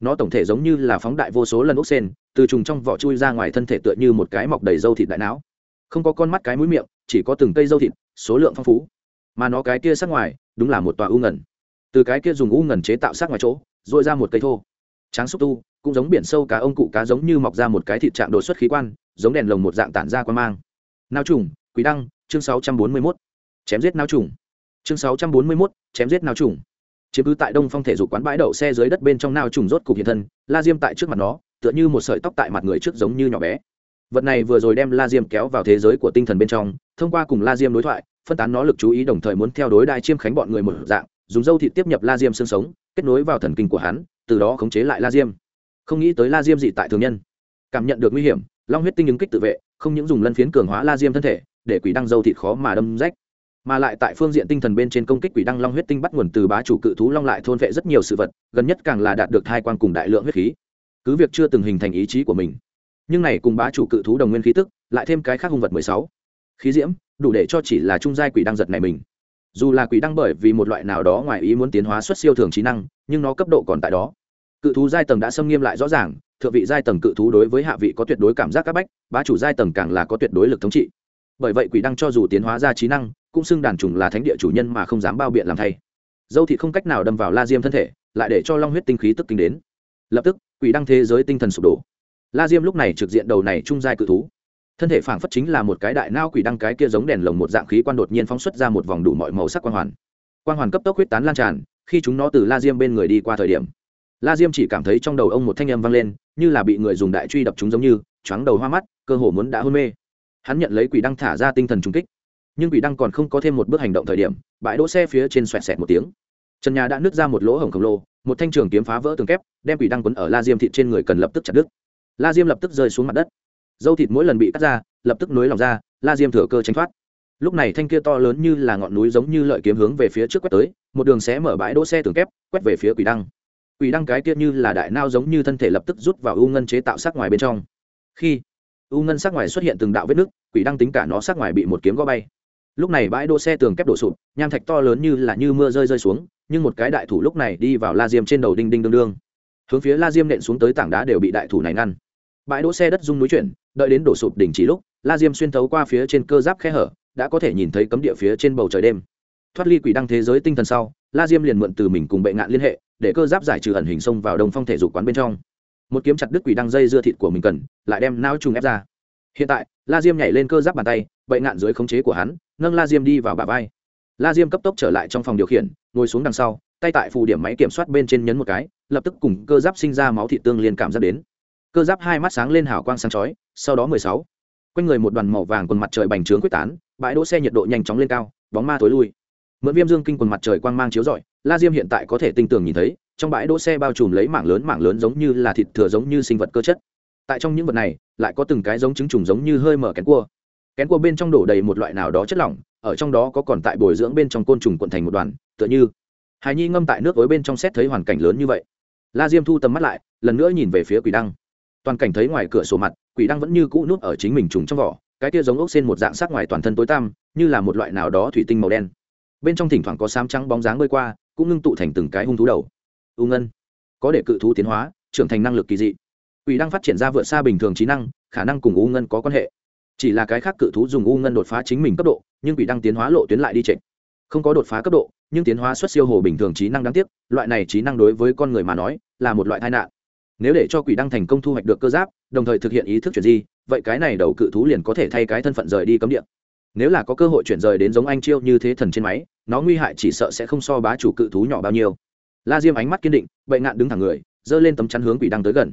Nó tổng thể giống như là phóng đại vô số lần ốc sen từ trùng trong vỏ chui ra ngoài thân thể tựa như một cái mọc đầy dâu thịt đại não. Không có con mắt cái mũi miệng, chỉ có từng cây dâu thịt, số lượng phong phú. Mà nó cái kia sắc ngoài, đúng là một tòa u ngẩn từ cái kia dùng u ngẩn chế tạo sát ngoài chỗ dội ra một cây thô. Tráng xúc tu cũng giống biển sâu cá ông cụ cá giống như mọc ra một cái thịt trạng đột xuất khí quan giống đèn lồng một dạng tản ra quan mang. Nao trùng quý đăng chương 641. chém giết nao trùng. Chương 641, chém giết nao trùng. Chiếm cứ tại đông phong thể dục quán bãi đậu xe dưới đất bên trong nao trùng rốt cục hiện thân la diêm tại trước mặt nó tựa như một sợi tóc tại mặt người trước giống như nhỏ bé. Vật này vừa rồi đem la diêm kéo vào thế giới của tinh thần bên trong thông qua cùng la diêm đối thoại phân tán nó lực chú ý đồng thời muốn theo đối đai chiêm khánh bọn người một dạng dùng dâu thịt tiếp nhập la diêm xương sống, kết nối vào thần kinh của hắn, từ đó khống chế lại la diêm. Không nghĩ tới la diêm dị tại thường nhân. Cảm nhận được nguy hiểm, long huyết tinh ứng kích tự vệ, không những dùng lân phiến cường hóa la diêm thân thể, để quỷ đăng dâu thịt khó mà đâm rách, mà lại tại phương diện tinh thần bên trên công kích quỷ đăng long huyết tinh bắt nguồn từ bá chủ cự thú long lại thôn vệ rất nhiều sự vật, gần nhất càng là đạt được thai quan cùng đại lượng huyết khí. Cứ việc chưa từng hình thành ý chí của mình, nhưng này cùng bá chủ cự thú đồng nguyên khí tức, lại thêm cái khác hung vật mười sáu. Khí diễm, đủ để cho chỉ là trung giai quỷ đăng giật này mình dù là quỷ đăng bởi vì một loại nào đó ngoài ý muốn tiến hóa xuất siêu thường trí năng, nhưng nó cấp độ còn tại đó. Cự thú giai tầng đã xâm nghiêm lại rõ ràng, thượng vị giai tầng cự thú đối với hạ vị có tuyệt đối cảm giác c áp bách, bá chủ giai tầng càng là có tuyệt đối lực thống trị. Bởi vậy quỷ đăng cho dù tiến hóa ra trí năng, cũng xưng đàn trùng là thánh địa chủ nhân mà không dám bao biện làm thay. Dâu thị không cách nào đâm vào la diêm thân thể, lại để cho long huyết tinh khí tức kinh đến. Lập tức, quỷ đăng thế giới tinh thần sụp đổ. La diêm lúc này trực diện đầu này trung giai cự thú thân thể phảng phất chính là một cái đại nao quỷ đăng cái kia giống đèn lồng một dạng khí quan đột nhiên phóng xuất ra một vòng đủ mọi màu sắc quang hoàn. Quang hoàn cấp tốc huyết tán lan tràn, khi chúng nó từ la diêm bên người đi qua thời điểm, la diêm chỉ cảm thấy trong đầu ông một thanh âm vang lên, như là bị người dùng đại truy đập chúng giống như, choáng đầu hoa mắt, cơ hồ muốn đã hôn mê. Hắn nhận lấy quỷ đăng thả ra tinh thần trung kích. Nhưng quỷ đăng còn không có thêm một bước hành động thời điểm, bãi đỗ xe phía trên xoẹt xẹt một tiếng. Trần nhà đã nứt ra một lỗ hổng khổng lồ, một thanh trường kiếm phá vỡ tường kép, đem quỷ đăng quấn ở la diêm thị trên người cần lập tức chặt đứt. La diêm lập tức rơi xuống mặt đất dâu thịt mỗi lần bị cắt ra, lập tức nối lòng ra, la diêm thừa cơ tránh thoát. Lúc này thanh kia to lớn như là ngọn núi giống như lợi kiếm hướng về phía trước quét tới, một đường sẽ mở bãi đỗ xe tường kép, quét về phía quỷ đăng. Quỷ đăng cái kia như là đại nao giống như thân thể lập tức rút vào u ngân chế tạo sắc ngoài bên trong. Khi u ngân sắc ngoài xuất hiện từng đạo vết nứt quỷ đăng tính cả nó sắc ngoài bị một kiếm gõ bay. Lúc này bãi đỗ xe tường kép đổ sụp, nham thạch to lớn như là như mưa rơi rơi xuống, nhưng một cái đại thủ lúc này đi vào la diêm trên đầu đinh đinh đương đương. Hướng phía la diêm nện xuống tới tảng đá đều bị đại thủ này ngăn bãi đỗ xe đất rung núi chuyển, đợi đến đổ sụp đỉnh chỉ lúc, la diêm xuyên thấu qua phía trên cơ giáp khe hở, đã có thể nhìn thấy cấm địa phía trên bầu trời đêm. Thoát ly quỷ đăng thế giới tinh thần sau, la diêm liền mượn từ mình cùng bệ ngạn liên hệ, để cơ giáp giải trừ ẩn hình xông vào đồng phong thể dục quán bên trong. Một kiếm chặt đứt quỷ đăng dây dưa thịt của mình cần, lại đem não trùng ép ra. Hiện tại, la diêm nhảy lên cơ giáp bàn tay, bệ ngạn dưới khống chế của hắn, nâng la diêm đi vào bà vai. La diêm cấp tốc trở lại trong phòng điều khiển, ngồi xuống đằng sau, tay tại phù điểm máy kiểm soát bên trên nhấn một cái, lập tức cùng cơ giáp sinh ra máu thị tương liên cảm giác đến cơ giáp hai mắt sáng lên hào quang sáng chói, sau đó mười sáu. Quanh người một đoàn màu vàng quần mặt trời bành trướng quyết tán, bãi đỗ xe nhiệt độ nhanh chóng lên cao, bóng ma tối lui. Mượn viêm dương kinh quần mặt trời quang mang chiếu rọi, la diêm hiện tại có thể tinh tường nhìn thấy, trong bãi đỗ xe bao trùm lấy mảng lớn mảng lớn giống như là thịt thừa giống như sinh vật cơ chất. Tại trong những vật này, lại có từng cái giống trứng trùng giống như hơi mở kén cua. Kén cua bên trong đổ đầy một loại nào đó chất lỏng, ở trong đó có còn tại bồi dưỡng bên trong côn trùng quận thành một đoàn, tựa như. Hài nhi ngâm tại nước ối bên trong xét thấy hoàn cảnh lớn như vậy. La diêm thu tầm mắt lại, lần nữa nhìn về phía quỷ đăng toàn cảnh thấy ngoài cửa sổ mặt, quỷ đang vẫn như cũ nuốt ở chính mình trùng trong vỏ, cái kia giống ốc xên một dạng sắc ngoài toàn thân tối tăm, như là một loại nào đó thủy tinh màu đen. Bên trong thỉnh thoảng có xám trắng bóng dáng bơi qua, cũng ngưng tụ thành từng cái hung thú đầu. U ngân, có để cự thú tiến hóa, trưởng thành năng lực kỳ dị. Quỷ đang phát triển ra vượt xa bình thường trí năng, khả năng cùng u ngân có quan hệ. Chỉ là cái khác cự thú dùng u ngân đột phá chính mình cấp độ, nhưng quỷ đăng tiến hóa lộ tuyến lại đi trệch không có đột phá cấp độ, nhưng tiến hóa xuất siêu hồ bình thường trí năng đáng tiếc, loại này trí năng đối với con người mà nói, là một loại tai nạn nếu để cho quỷ đăng thành công thu hoạch được cơ giáp, đồng thời thực hiện ý thức chuyển di, vậy cái này đầu cự thú liền có thể thay cái thân phận rời đi cấm địa. Nếu là có cơ hội chuyển rời đến giống anh chiêu như thế thần trên máy, nó nguy hại chỉ sợ sẽ không so bá chủ cự thú nhỏ bao nhiêu. La diêm ánh mắt kiên định, bệ ngạn đứng thẳng người, giơ lên tấm chắn hướng quỷ đăng tới gần.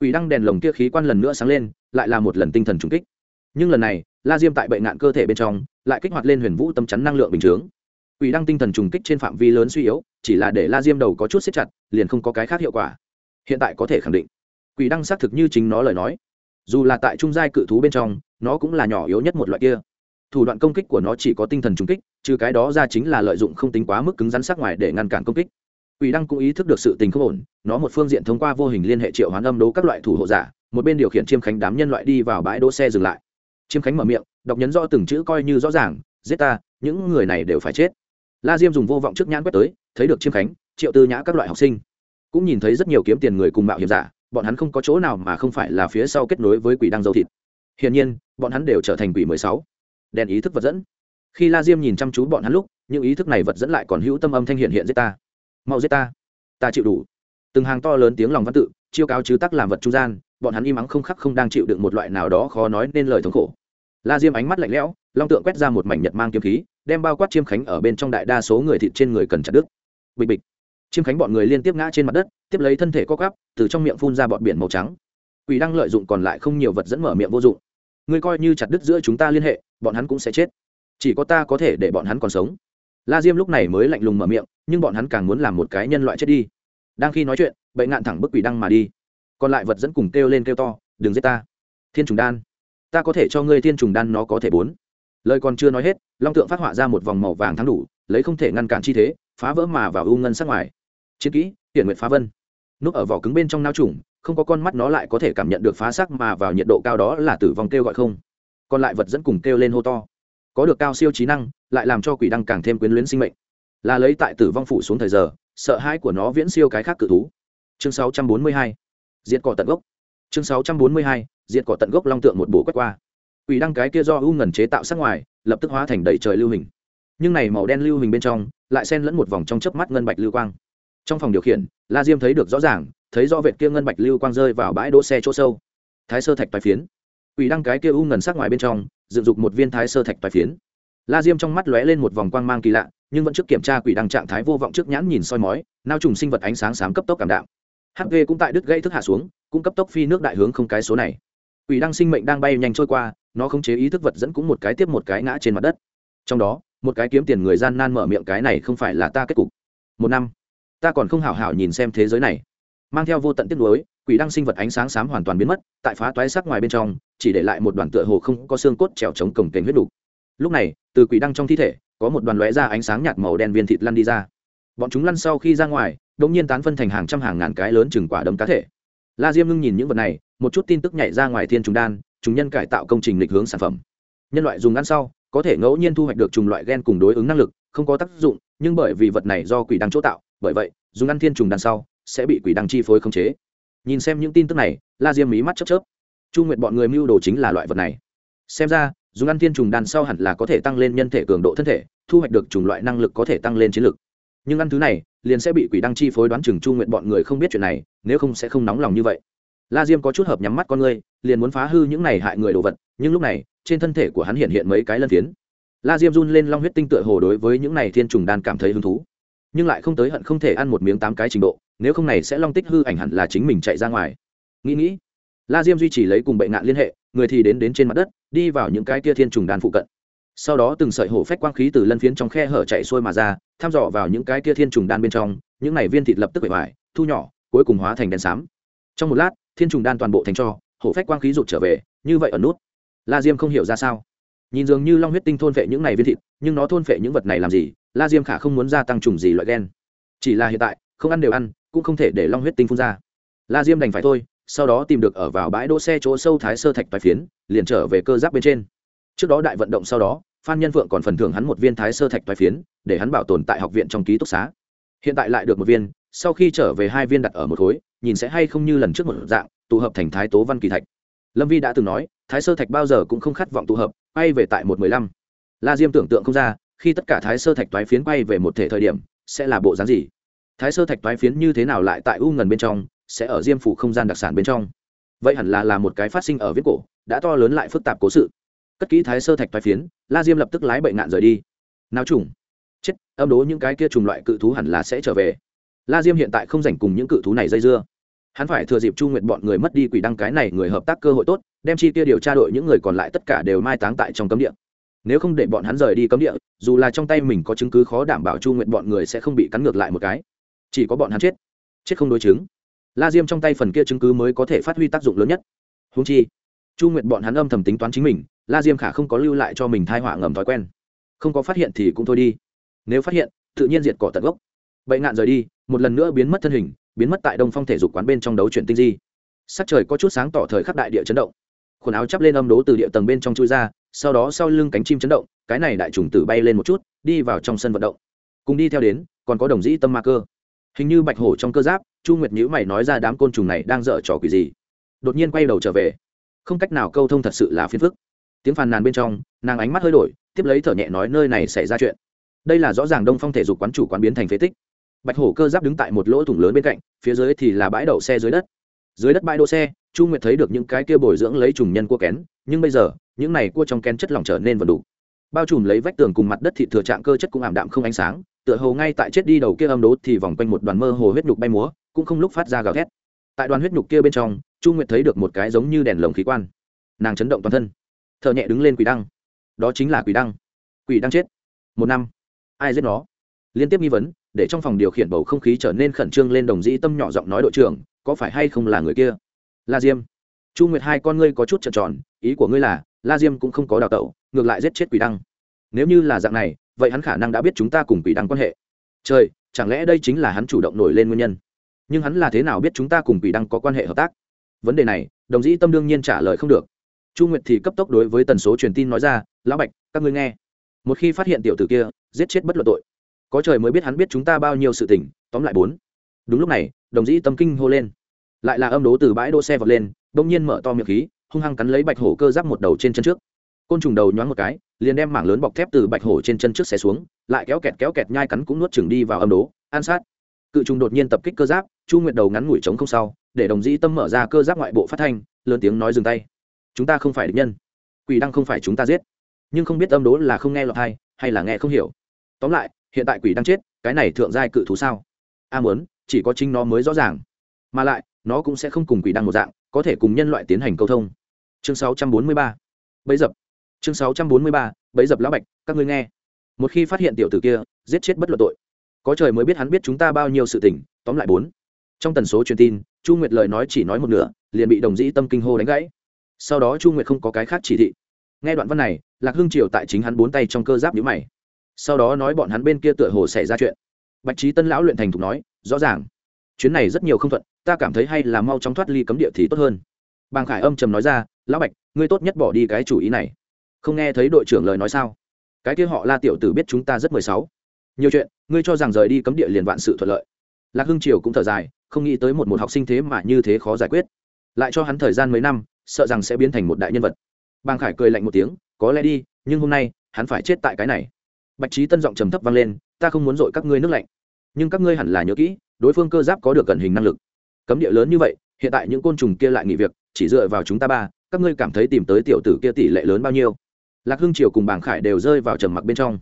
Quỷ đăng đèn lồng kia khí quan lần nữa sáng lên, lại là một lần tinh thần trùng kích. Nhưng lần này, la diêm tại bệ ngạn cơ thể bên trong, lại kích hoạt lên huyền vũ tấm chắn năng lượng bình chướng. Quỷ đăng tinh thần trùng kích trên phạm vi lớn suy yếu, chỉ là để la diêm đầu có chút xếp chặt, liền không có cái khác hiệu quả hiện tại có thể khẳng định, quỷ đăng xác thực như chính nó lời nói. Dù là tại trung giai cự thú bên trong, nó cũng là nhỏ yếu nhất một loại kia. Thủ đoạn công kích của nó chỉ có tinh thần trùng kích, trừ cái đó ra chính là lợi dụng không tính quá mức cứng rắn sắc ngoài để ngăn cản công kích. Quỷ đăng cũng ý thức được sự tình không ổn, nó một phương diện thông qua vô hình liên hệ triệu hoán âm đấu các loại thủ hộ giả, một bên điều khiển chiêm khánh đám nhân loại đi vào bãi đỗ xe dừng lại. Chiêm khánh mở miệng, đọc nhấn rõ từng chữ coi như rõ ràng, giết ta, những người này đều phải chết. La diêm dùng vô vọng trước nhãn quét tới, thấy được chiêm khánh, triệu tư nhã các loại học sinh cũng nhìn thấy rất nhiều kiếm tiền người cùng mạo hiểm giả, bọn hắn không có chỗ nào mà không phải là phía sau kết nối với quỷ đăng dầu thịt. Hiển nhiên, bọn hắn đều trở thành quỷ mười sáu. Đèn ý thức vật dẫn. Khi la diêm nhìn chăm chú bọn hắn lúc, những ý thức này vật dẫn lại còn hữu tâm âm thanh hiện hiện giết ta. Mau giết ta. Ta chịu đủ. Từng hàng to lớn tiếng lòng văn tự, chiêu cáo chứ tắc làm vật trung gian, bọn hắn im ắng không khắc không đang chịu đựng một loại nào đó khó nói nên lời thống khổ. La diêm ánh mắt lạnh lẽo, long tượng quét ra một mảnh nhật mang kiếm khí, đem bao quát chiêm khánh ở bên trong đại đa số người thịt trên người cần chặt đứt. Bịch bịch chiêm khánh bọn người liên tiếp ngã trên mặt đất, tiếp lấy thân thể co cắp từ trong miệng phun ra bọn biển màu trắng. Quỷ đang lợi dụng còn lại không nhiều vật dẫn mở miệng vô dụng. Ngươi coi như chặt đứt giữa chúng ta liên hệ, bọn hắn cũng sẽ chết. Chỉ có ta có thể để bọn hắn còn sống. La diêm lúc này mới lạnh lùng mở miệng, nhưng bọn hắn càng muốn làm một cái nhân loại chết đi. Đang khi nói chuyện bệnh ngạn thẳng bức quỷ đăng mà đi. Còn lại vật dẫn cùng kêu lên kêu to, đừng giết ta, thiên trùng đan. Ta có thể cho ngươi thiên trùng đan nó có thể bốn. Lời còn chưa nói hết, long tượng phát họa ra một vòng màu vàng thắng đủ, lấy không thể ngăn cản chi thế, phá vỡ mà vào u ngân sắc ngoài chiến kỹ hiện nguyện phá vân. Núp ở vỏ cứng bên trong nao trùng, không có con mắt nó lại có thể cảm nhận được phá sắc mà vào nhiệt độ cao đó là tử vong kêu gọi không. Còn lại vật dẫn cùng kêu lên hô to. Có được cao siêu trí năng, lại làm cho quỷ đăng càng thêm quyến luyến sinh mệnh. Là lấy tại tử vong phủ xuống thời giờ, sợ hãi của nó viễn siêu cái khác cự thú. Chương 642. diệt cỏ tận gốc. Chương 642. diệt cỏ tận gốc long tượng một bổ quét qua. Quỷ đăng cái kia do u ngần chế tạo sắc ngoài, lập tức hóa thành đầy trời lưu hình. Nhưng này màu đen lưu hình bên trong, lại xen lẫn một vòng trong chớp mắt ngân bạch lưu quang trong phòng điều khiển, la diêm thấy được rõ ràng, thấy rõ vệt kia ngân bạch lưu quang rơi vào bãi đỗ xe chỗ sâu. Thái sơ thạch toài phiến. Quỷ đăng cái kia u ngần sắc ngoài bên trong, dựng dục một viên thái sơ thạch toài phiến. La diêm trong mắt lóe lên một vòng quang mang kỳ lạ, nhưng vẫn trước kiểm tra quỷ đăng trạng thái vô vọng trước nhãn nhìn soi mói, nao trùng sinh vật ánh sáng sáng cấp tốc cảm đạo hp cũng tại đứt gãy thức hạ xuống, cũng cấp tốc phi nước đại hướng không cái số này. Quỷ đăng sinh mệnh đang bay nhanh trôi qua, nó không chế ý thức vật dẫn cũng một cái tiếp một cái ngã trên mặt đất. Trong đó, một cái kiếm tiền người gian nan mở miệng cái này không phải là ta kết cục. Một năm ta còn không hảo hảo nhìn xem thế giới này. Mang theo vô tận tiết nuối, quỷ đăng sinh vật ánh sáng xám hoàn toàn biến mất, tại phá toái sắc ngoài bên trong, chỉ để lại một đoàn tựa hồ không có xương cốt trèo chống cổng kềnh huyết đục lúc này, từ quỷ đăng trong thi thể, có một đoàn lóe ra ánh sáng nhạt màu đen viên thịt lăn đi ra. Bọn chúng lăn sau khi ra ngoài đ nhiên tán phân thành hàng trăm hàng ngàn cái lớn chừng quả đấm cá thể. La diêm ngưng nhìn những vật này, một chút tin tức nhảy ra ngoài thiên trùng đan, chúng nhân cải tạo công trình lịch hướng sản phẩm. Nhân loại dùng ăn sau, có thể ngẫu nhiên thu hoạch được trùng loại gen cùng đối ứng năng lực, không có tác dụng, nhưng bởi vì vật này do quỷ đăng chỗ tạo bởi vậy, dùng ăn thiên trùng đan sau, sẽ bị quỷ đăng chi phối khống chế. Nhìn xem những tin tức này, la diêm mí mắt chớp chớp. Chu nguyệt bọn người mưu đồ chính là loại vật này. Xem ra, dùng ăn thiên trùng đan sau hẳn là có thể tăng lên nhân thể cường độ thân thể, thu hoạch được chủng loại năng lực có thể tăng lên chiến lực. Nhưng ăn thứ này, liền sẽ bị quỷ đăng chi phối đoán chừng chu nguyện bọn người không biết chuyện này, nếu không sẽ không nóng lòng như vậy. La diêm có chút hợp nhắm mắt con ngươi liền muốn phá hư những này hại người đồ vật, nhưng lúc này, trên thân thể của hắn hiện hiện mấy cái lân phiến. La diêm run lên long huyết tinh tựa hồ đối với những này thiên trùng đan cảm thấy hứng thú nhưng lại không tới hận không thể ăn một miếng tám cái trình độ, nếu không này sẽ long tích hư ảnh hẳn là chính mình chạy ra ngoài. Nghĩ nghĩ, la diêm duy trì lấy cùng bệnh nạn liên hệ, người thì đến đến trên mặt đất, đi vào những cái kia thiên trùng đan phụ cận. Sau đó từng sợi hổ phách quang khí từ lân phiến trong khe hở chạy xuôi mà ra, thăm dò vào những cái kia thiên trùng đan bên trong, những này viên thịt lập tức bể vải thu nhỏ, cuối cùng hóa thành đen xám. Trong một lát, thiên trùng đan toàn bộ thành cho, hổ phách quang khí rụt trở về, như vậy ở nút. La diêm không hiểu ra sao nhìn dường như long huyết tinh thôn phệ những này viên thịt, nhưng nó thôn phệ những vật này làm gì? La diêm khả không muốn gia tăng trùng gì loại gen. Chỉ là hiện tại, không ăn đều ăn, cũng không thể để long huyết tinh phun ra. La diêm đành phải thôi, sau đó tìm được ở vào bãi đỗ xe chỗ sâu thái sơ thạch toái phiến, liền trở về cơ giáp bên trên. Trước đó đại vận động sau đó, phan nhân Vượng còn phần thưởng hắn một viên thái sơ thạch toái phiến, để hắn bảo tồn tại học viện trong ký túc xá. Hiện tại lại được một viên, sau khi trở về hai viên đặt ở một khối, nhìn sẽ hay không như lần trước một dạng, tụ hợp thành thái tố văn kỳ thạch. Lâm vi đã từng nói, thái sơ thạch bao giờ cũng không khát vọng tụ hợp quay về tại một mười lăm. La diêm tưởng tượng không ra, khi tất cả thái sơ thạch toái phiến quay về một thể thời điểm, sẽ là bộ dáng gì? Thái sơ thạch toái phiến như thế nào lại tại u ngần bên trong, sẽ ở diêm phủ không gian đặc sản bên trong? Vậy hẳn là là một cái phát sinh ở viết cổ, đã to lớn lại phức tạp cố sự. Cất kỹ thái sơ thạch toái phiến, la diêm lập tức lái bệnh nạn rời đi. Nào trùng. Chết, âm đố những cái kia trùng loại cự thú hẳn là sẽ trở về. La diêm hiện tại không dành cùng những cự thú này dây dưa hắn phải thừa dịp chu nguyện bọn người mất đi quỷ đăng cái này người hợp tác cơ hội tốt, đem chi kia điều tra đội những người còn lại tất cả đều mai táng tại trong cấm địa. Nếu không để bọn hắn rời đi cấm địa, dù là trong tay mình có chứng cứ khó đảm bảo chu nguyện bọn người sẽ không bị cắn ngược lại một cái. Chỉ có bọn hắn chết. Chết không đối chứng. La diêm trong tay phần kia chứng cứ mới có thể phát huy tác dụng lớn nhất. Húng chi, chu nguyệt bọn hắn âm thầm tính toán chính mình, la diêm khả không có lưu lại cho mình thai họa ngầm thói quen. Không có phát hiện thì cũng thôi đi. Nếu phát hiện, tự nhiên diệt cỏ tận gốc. Bệnh ngạn rời đi, một lần nữa biến mất thân hình biến mất tại đông phong thể dục quán bên trong đấu chuyển tinh di. Sắc trời có chút sáng tỏ thời khắc đại địa chấn động. Quần áo chắp lên âm đố từ địa tầng bên trong chui ra, sau đó sau lưng cánh chim chấn động, cái này đại trùng tử bay lên một chút, đi vào trong sân vận động. Cùng đi theo đến, còn có đồng dĩ tâm ma cơ. Hình như bạch hổ trong cơ giáp, chu nguyệt nhữ mày nói ra đám côn trùng này đang dở trò quỷ gì. Đột nhiên quay đầu trở về. Không cách nào câu thông thật sự là phiền phức. Tiếng phàn nàn bên trong, nàng ánh mắt hơi đổi, tiếp lấy thở nhẹ nói nơi này xảy ra chuyện. Đây là rõ ràng đông phong thể dục quán chủ quán biến thành phế tích bạch hổ cơ giáp đứng tại một lỗ thủng lớn bên cạnh, phía dưới thì là bãi đậu xe dưới đất. Dưới đất bãi đỗ xe, chu nguyệt thấy được những cái kia bồi dưỡng lấy trùng nhân cua kén, nhưng bây giờ, những này cua trong kén chất lỏng trở nên vẫn đủ. Bao trùm lấy vách tường cùng mặt đất thị thừa trạng cơ chất cũng ảm đạm không ánh sáng, tựa hồ ngay tại chết đi đầu kia âm đố thì vòng quanh một đoàn mơ hồ huyết nhục bay múa, cũng không lúc phát ra gào thét. Tại đoàn huyết nhục kia bên trong, chu nguyệt thấy được một cái giống như đèn lồng khí quan. Nàng chấn động toàn thân. Thợ nhẹ đứng lên quỷ đăng. Đó chính là quỷ đăng. Quỷ đăng chết. Một năm. Ai giết nó? Liên tiếp nghi vấn để trong phòng điều khiển bầu không khí trở nên khẩn trương lên đồng dĩ tâm nhỏ giọng nói đội trưởng, có phải hay không là người kia? La diêm. Chu nguyệt hai con ngươi có chút trợn tròn, ý của ngươi là, la diêm cũng không có đào tẩu, ngược lại giết chết quỷ đăng. Nếu như là dạng này, vậy hắn khả năng đã biết chúng ta cùng quỷ đăng quan hệ. Trời, chẳng lẽ đây chính là hắn chủ động nổi lên nguyên nhân? Nhưng hắn là thế nào biết chúng ta cùng quỷ đăng có quan hệ hợp tác? Vấn đề này, đồng dĩ tâm đương nhiên trả lời không được. Chu nguyệt thì cấp tốc đối với tần số truyền tin nói ra, lão bạch, các ngươi nghe. Một khi phát hiện tiểu tử kia, giết chết bất luận tội có trời mới biết hắn biết chúng ta bao nhiêu sự tình, tóm lại bốn. Đúng lúc này, đồng dĩ tâm kinh hô lên. Lại là âm đố từ bãi đỗ xe vọt lên, bỗng nhiên mở to miệng khí, hung hăng cắn lấy bạch hổ cơ giáp một đầu trên chân trước. Côn trùng đầu nhoáng một cái, liền đem mảng lớn bọc thép từ bạch hổ trên chân trước xé xuống, lại kéo kẹt kéo kẹt nhai cắn cũng nuốt chừng đi vào âm đố, an sát. Cự trùng đột nhiên tập kích cơ giáp, chu nguyệt đầu ngắn ngủi trống không sau, để đồng dĩ tâm mở ra cơ giáp ngoại bộ phát thanh, lớn tiếng nói dừng tay. Chúng ta không phải địch nhân. Quỷ đăng không phải chúng ta giết. Nhưng không biết âm đố là không nghe lọt hay hay là nghe không hiểu. Tóm lại hiện tại quỷ đang chết, cái này thượng giai cự thú sao? A muốn, chỉ có chính nó mới rõ ràng. Mà lại, nó cũng sẽ không cùng quỷ đang một dạng, có thể cùng nhân loại tiến hành câu thông. Chương 643. bấy dập. Chương 643. bấy dập lão bạch, các ngươi nghe. Một khi phát hiện tiểu tử kia, giết chết bất luận tội. Có trời mới biết hắn biết chúng ta bao nhiêu sự tình, tóm lại bốn. Trong tần số truyền tin, chu nguyệt lời nói chỉ nói một nửa, liền bị đồng dĩ tâm kinh hô đánh gãy. Sau đó chu nguyệt không có cái khác chỉ thị. Nghe đoạn văn này, lạc hương triều tại chính hắn bốn tay trong cơ giáp nhữ mày sau đó nói bọn hắn bên kia tựa hồ xảy ra chuyện. Bạch trí tân lão luyện thành thục nói, rõ ràng, chuyến này rất nhiều không thuận, ta cảm thấy hay là mau chóng thoát ly cấm địa thì tốt hơn. Bàng khải âm trầm nói ra, lão bạch, ngươi tốt nhất bỏ đi cái chủ ý này. Không nghe thấy đội trưởng lời nói sao? Cái kia họ la tiểu tử biết chúng ta rất mười sáu. Nhiều chuyện, ngươi cho rằng rời đi cấm địa liền vạn sự thuận lợi. Lạc hưng triều cũng thở dài, không nghĩ tới một một học sinh thế mà như thế khó giải quyết. Lại cho hắn thời gian mấy năm, sợ rằng sẽ biến thành một đại nhân vật. Bàng khải cười lạnh một tiếng, có lẽ đi, nhưng hôm nay, hắn phải chết tại cái này bạch trí tân giọng trầm thấp vang lên, ta không muốn dội các ngươi nước lạnh, nhưng các ngươi hẳn là nhớ kỹ, đối phương cơ giáp có được gần hình năng lực. Cấm địa lớn như vậy, hiện tại những côn trùng kia lại nghỉ việc, chỉ dựa vào chúng ta ba, các ngươi cảm thấy tìm tới tiểu tử kia tỷ lệ lớn bao nhiêu? Lạc hưng triều cùng bàng khải đều rơi vào trầm mặc bên trong.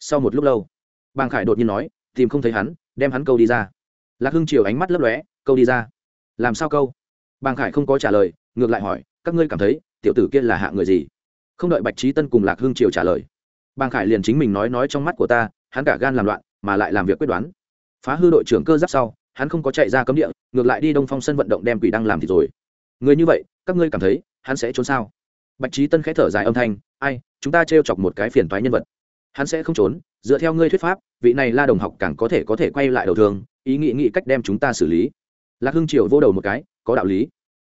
Sau một lúc lâu, bàng khải đột nhiên nói, tìm không thấy hắn, đem hắn câu đi ra. Lạc hưng triều ánh mắt lấp lóe, câu đi ra? Làm sao câu? Bàng khải không có trả lời, ngược lại hỏi, các ngươi cảm thấy tiểu tử kia là hạ người gì? Không đợi bạch trí tân cùng lạc hưng triều trả lời bàng khải liền chính mình nói nói trong mắt của ta, hắn cả gan làm loạn, mà lại làm việc quyết đoán. Phá hư đội trưởng cơ giáp sau, hắn không có chạy ra cấm địa, ngược lại đi đông phong sân vận động đem quỷ đăng làm thì rồi. Người như vậy, các ngươi cảm thấy, hắn sẽ trốn sao? Bạch trí tân khẽ thở dài âm thanh, ai, chúng ta t chọc một cái phiền toái nhân vật. Hắn sẽ không trốn, dựa theo ngươi thuyết pháp, vị này la đồng học càng có thể có thể quay lại đầu thường, ý nghĩ nghĩ cách đem chúng ta xử lý. Lạc hưng triều vô đầu một cái, có đạo lý.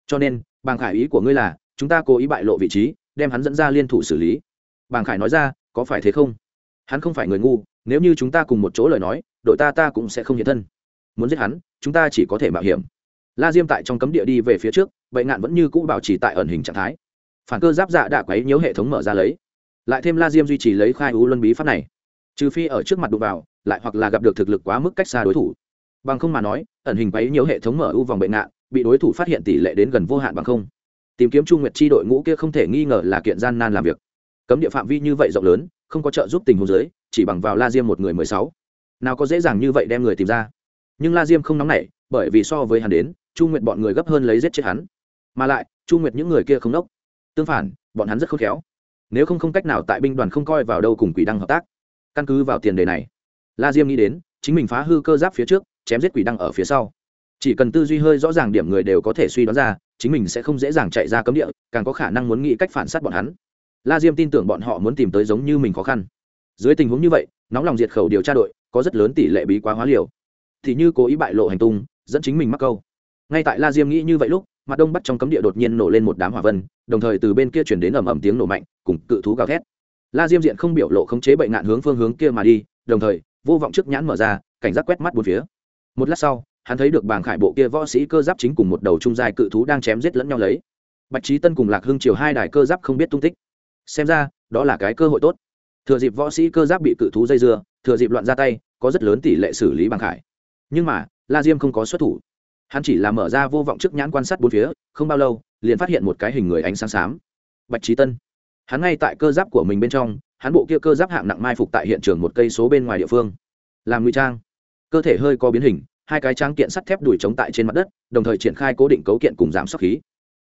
Cho nên, bàng khải ý của ngươi là, chúng ta cố ý bại lộ vị trí, đem hắn dẫn ra liên thủ xử lý. Bàng khải nói ra có phải thế không? Hắn không phải người ngu, nếu như chúng ta cùng một chỗ lời nói, đội ta ta cũng sẽ không hiện thân. Muốn giết hắn, chúng ta chỉ có thể mạo hiểm. La diêm tại trong cấm địa đi về phía trước vậy ngạn vẫn như cũ bảo trì tại ẩn hình trạng thái. Phản cơ giáp dạ đã quấy nhiễu hệ thống mở ra lấy. Lại thêm la diêm duy trì lấy khai u luân bí pháp này. Trừ phi ở trước mặt đụng vào, lại hoặc là gặp được thực lực quá mức cách xa đối thủ. Bằng không mà nói, ẩn hình quấy nhiễu hệ thống mở ưu vòng bệnh nạn bị đối thủ phát hiện tỷ lệ đến gần vô hạn bằng không. Tìm kiếm chu nguyệt chi đội ngũ kia không thể nghi ngờ là kiện gian nan làm việc cấm địa phạm vi như vậy rộng lớn, không có trợ giúp tình huống giới chỉ bằng vào la diêm một người mười sáu. Nào có dễ dàng như vậy đem người tìm ra. Nhưng la diêm không nóng nảy, bởi vì so với hắn đến, chu nguyệt bọn người gấp hơn lấy giết chết hắn. Mà lại, chu nguyệt những người kia không nốc. Tương phản, bọn hắn rất khôn khéo. Nếu không không cách nào tại binh đoàn không coi vào đâu cùng quỷ đăng hợp tác. Căn cứ vào tiền đề này, la diêm nghĩ đến, chính mình phá hư cơ giáp phía trước, chém giết quỷ đăng ở phía sau. Chỉ cần tư duy hơi rõ ràng điểm người đều có thể suy đoán ra, chính mình sẽ không dễ dàng chạy ra cấm địa, càng có khả năng muốn nghĩ cách phản s á t bọn hắn la diêm tin tưởng bọn họ muốn tìm tới giống như mình khó khăn. Dưới tình huống như vậy, nóng lòng diệt khẩu điều tra đội, có rất lớn tỷ lệ bí quá hóa liều. Thì như cố ý bại lộ hành tung, dẫn chính mình mắc câu. Ngay tại la diêm nghĩ như vậy lúc, mặt đông bắt trong cấm địa đột nhiên nổ lên một đám hỏa vân, đồng thời từ bên kia chuyển đến ầm ầm tiếng nổ mạnh, cùng cự thú gào thét. La diêm diện không biểu lộ khống chế bệnh nạn hướng phương hướng kia mà đi, đồng thời, vô vọng trước nhãn mở ra, cảnh giác quét mắt bốn phía. Một lát sau, hắn thấy được bảng khải bộ kia võ sĩ cơ giáp chính cùng một đầu trung dài cự thú đang chém giết lẫn nhau lấy. Bạch trí tân cùng lạc hưng triều hai đài cơ giáp không biết tung tích xem ra, đó là cái cơ hội tốt. Thừa dịp võ sĩ cơ giáp bị cự thú dây dưa, thừa dịp loạn ra tay, có rất lớn tỷ lệ xử lý bằng khải. Nhưng mà, la diêm không có xuất thủ. Hắn chỉ là mở ra vô vọng trước nhãn quan sát bốn phía, không bao lâu, liền phát hiện một cái hình người ánh sáng xám. Bạch trí tân. Hắn ngay tại cơ giáp của mình bên trong, hắn bộ kia cơ giáp hạng nặng mai phục tại hiện trường một cây số bên ngoài địa phương. Làm ngụy trang. Cơ thể hơi có biến hình, hai cái trang kiện sắt thép đùi chống tại trên mặt đất, đồng thời triển khai cố định cấu kiện cùng giảm sóc khí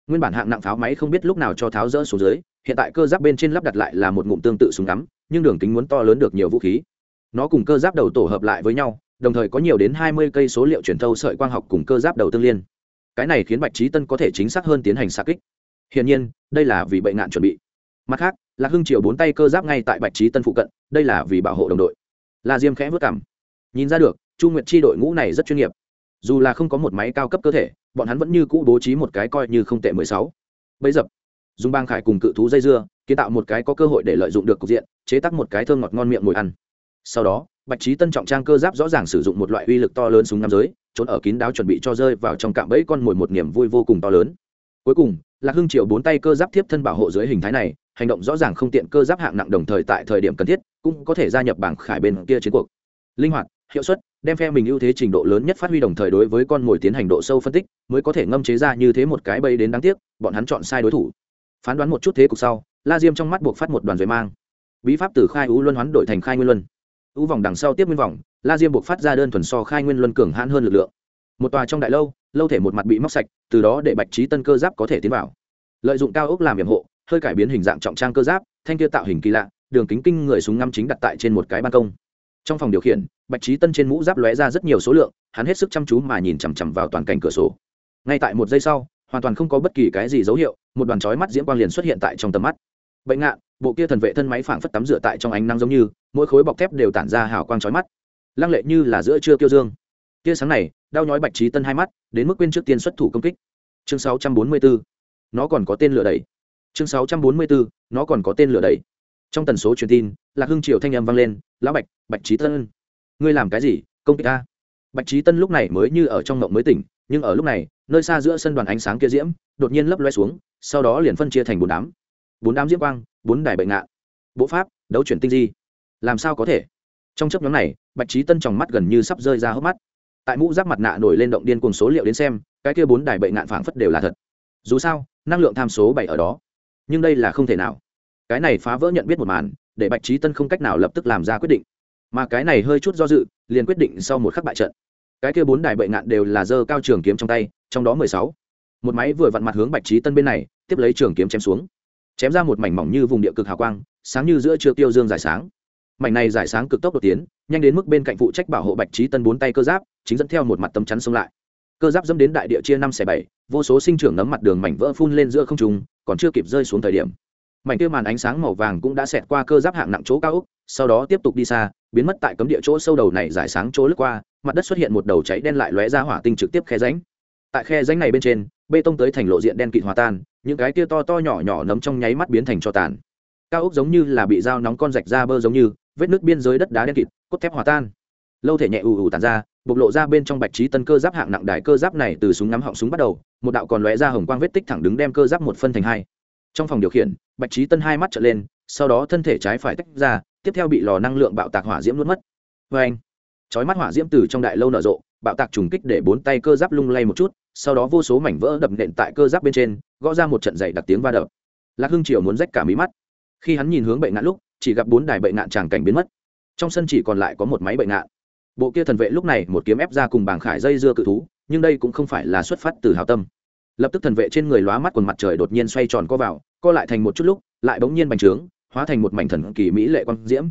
nguyên bản hạng nặng pháo máy không biết lúc nào cho tháo rỡ xuống dưới, hiện tại cơ giáp bên trên lắp đặt lại là một ngụm tương tự súng ngắm, nhưng đường kính muốn to lớn được nhiều vũ khí. Nó cùng cơ giáp đầu tổ hợp lại với nhau, đồng thời có nhiều đến hai mươi cây số liệu truyền thâu sợi quang học cùng cơ giáp đầu tương liên. Cái này khiến bạch trí tân có thể chính xác hơn tiến hành xa kích. Hiển nhiên, đây là vì bệnh nạn chuẩn bị. Mặt khác, lạc hưng chiều bốn tay cơ giáp ngay tại bạch trí tân phụ cận, đây là vì bảo hộ đồng đội. La diêm khẽ vất cảm nhìn ra được, chu nguyệt chi đội ngũ này rất chuyên nghiệp. Dù là không có một máy cao cấp cơ thể bọn hắn vẫn như cũ bố trí một cái coi như không tệ mười sáu. Bấy dập dùng bang khải cùng cự thú dây dưa, kiến tạo một cái có cơ hội để lợi dụng được cục diện, chế tác một cái thơm ngọt ngon miệng ngồi ăn. Sau đó, bạch trí tân trọng trang cơ giáp rõ ràng sử dụng một loại uy lực to lớn súng nam giới, trốn ở kín đáo chuẩn bị cho rơi vào trong cạm bẫy con mồi một niềm vui vô cùng to lớn. Cuối cùng, lạc hưng triệu bốn tay cơ giáp tiếp thân bảo hộ dưới hình thái này, hành động rõ ràng không tiện cơ giáp hạng nặng đồng thời tại thời điểm cần thiết, cũng có thể gia nhập bảng khải bên kia chiến cuộc. Linh hoạt, hiệu suất đem phe mình ưu thế trình độ lớn nhất phát huy đồng thời đối với con mồi tiến hành độ sâu phân tích, mới có thể ngâm chế ra như thế một cái bẫy đến đáng tiếc, bọn hắn chọn sai đối thủ. Phán đoán một chút thế cục sau, la diêm trong mắt buộc phát một đoàn dưới mang. Bí pháp từ khai u luân hoán đổi thành khai nguyên luân. U vòng đằng sau tiếp nguyên vòng, la diêm buộc phát ra đơn thuần so khai nguyên luân cường hãn hơn lực lượng. Một tòa trong đại lâu lâu thể một mặt bị móc sạch, từ đó để bạch trí tân cơ giáp có thể tiến vào. Lợi dụng cao ốc làm hiểm hộ, hơi cải biến hình dạng trọng trang cơ giáp, thanh kia tạo hình kỳ lạ, đường kính kinh người súng ngắm chính đặt tại trên một cái ban công trong phòng điều khiển, bạch trí tân trên mũ giáp lóe ra rất nhiều số lượng, hắn hết sức chăm chú mà nhìn chằm chằm vào toàn cảnh cửa sổ. Ngay tại một giây sau, hoàn toàn không có bất kỳ cái gì dấu hiệu, một đoàn chói mắt diễm quang liền xuất hiện tại trong tầm mắt. Bệnh ngạn, bộ kia thần vệ thân máy phảng phất tắm rửa tại trong ánh nắng giống như, mỗi khối bọc thép đều tản ra hào quang chói mắt. Lăng lệ như là giữa trưa kiêu dương. Tia sáng này, đau nhói bạch trí tân hai mắt, đến mức quên trước tiên xuất thủ công kích. Chương 644. nó còn có tên lửa đẩy. Chương 644. nó còn có tên lửa đẩy trong tần số truyền tin, lạc hưng triều thanh âm vang lên, lão bạch bạch trí tân, ngươi làm cái gì? Công kích ta. Bạch trí tân lúc này mới như ở trong mộng mới tỉnh, nhưng ở lúc này, nơi xa giữa sân đoàn ánh sáng kia diễm, đột nhiên lấp loe xuống, sau đó liền phân chia thành bốn đám. Bốn đám diễm quang, bốn đài bệnh ngạ. Bộ pháp, đấu chuyển tinh di. Làm sao có thể? Trong chấp nhóm này, bạch trí tân tròng mắt gần như sắp rơi ra hốc mắt. Tại mũ giáp mặt nạ nổi lên động điên cùng số liệu đến xem, cái kia bốn đài bệnh ngạn phảng phất đều là thật. Dù sao, năng lượng tham số bảy ở đó. Nhưng đây là không thể nào cái này phá vỡ nhận biết một màn, để bạch trí tân không cách nào lập tức làm ra quyết định. Mà cái này hơi chút do dự, liền quyết định sau một khắc bại trận. Cái kia bốn đài bệ ngạn đều là dơ cao trường kiếm trong tay, trong đó mười sáu. Một máy vừa vặn mặt hướng bạch trí tân bên này, tiếp lấy trường kiếm chém xuống. Chém ra một mảnh mỏng như vùng địa cực hào quang, sáng như giữa trưa tiêu dương giải sáng. Mảnh này giải sáng cực tốc đột tiến, nhanh đến mức bên cạnh phụ trách bảo hộ bạch trí tân bốn tay cơ giáp, chính dẫn theo một mặt tấm chắn xông lại. Cơ giáp dẫm đến đại địa chia năm xẻ bảy, vô số sinh trưởng nấm mặt đường mảnh vỡ phun lên giữa không trùng còn chưa kịp rơi xuống thời điểm mảnh kia màn ánh sáng màu vàng cũng đã xẹt qua cơ giáp hạng nặng chỗ cao ốc, sau đó tiếp tục đi xa, biến mất tại cấm địa chỗ sâu đầu này giải sáng chỗ lướt qua, mặt đất xuất hiện một đầu cháy đen lại lóe ra hỏa tinh trực tiếp khe ránh tại khe ránh này bên trên, bê tông tới thành lộ diện đen kịt hòa tan, những cái kia to to nhỏ nhỏ nấm trong nháy mắt biến thành cho tàn. Cao ốc giống như là bị dao nóng con rạch ra bơ giống như, vết nước biên giới đất đá đen kịt, cốt thép hòa tan. Lâu thể nhẹ ù ù tàn ra, bộc lộ ra bên trong bạch trí tân cơ giáp hạng nặng đài cơ giáp này từ súng ngắm họng súng bắt đầu, một đạo còn lóe ra hồng quang vết tích thẳng đứng đem cơ giáp một phân thành hai trong phòng điều khiển, bạch trí tân hai mắt trở lên, sau đó thân thể trái phải tách ra, tiếp theo bị lò năng lượng bạo tạc hỏa diễm nuốt mất. Vê anh, chói mắt hỏa diễm từ trong đại lâu nở rộ, bạo tạc trùng kích để bốn tay cơ giáp lung lay một chút, sau đó vô số mảnh vỡ đập nện tại cơ giáp bên trên, gõ ra một trận dày đặc tiếng va đập. Lạc hưng triều muốn rách cả mí mắt. Khi hắn nhìn hướng bệnh nạn lúc, chỉ gặp bốn đài bệnh nạn tràng cảnh biến mất. Trong sân chỉ còn lại có một máy bệnh nạn bộ kia thần vệ lúc này một kiếm ép ra cùng bảng khải dây dưa cự thú, nhưng đây cũng không phải là xuất phát từ hào tâm lập tức thần vệ trên người lóa mắt quần mặt trời đột nhiên xoay tròn co vào, co lại thành một chút lúc, lại bỗng nhiên bành trướng, hóa thành một mảnh thần kỳ mỹ lệ quang diễm.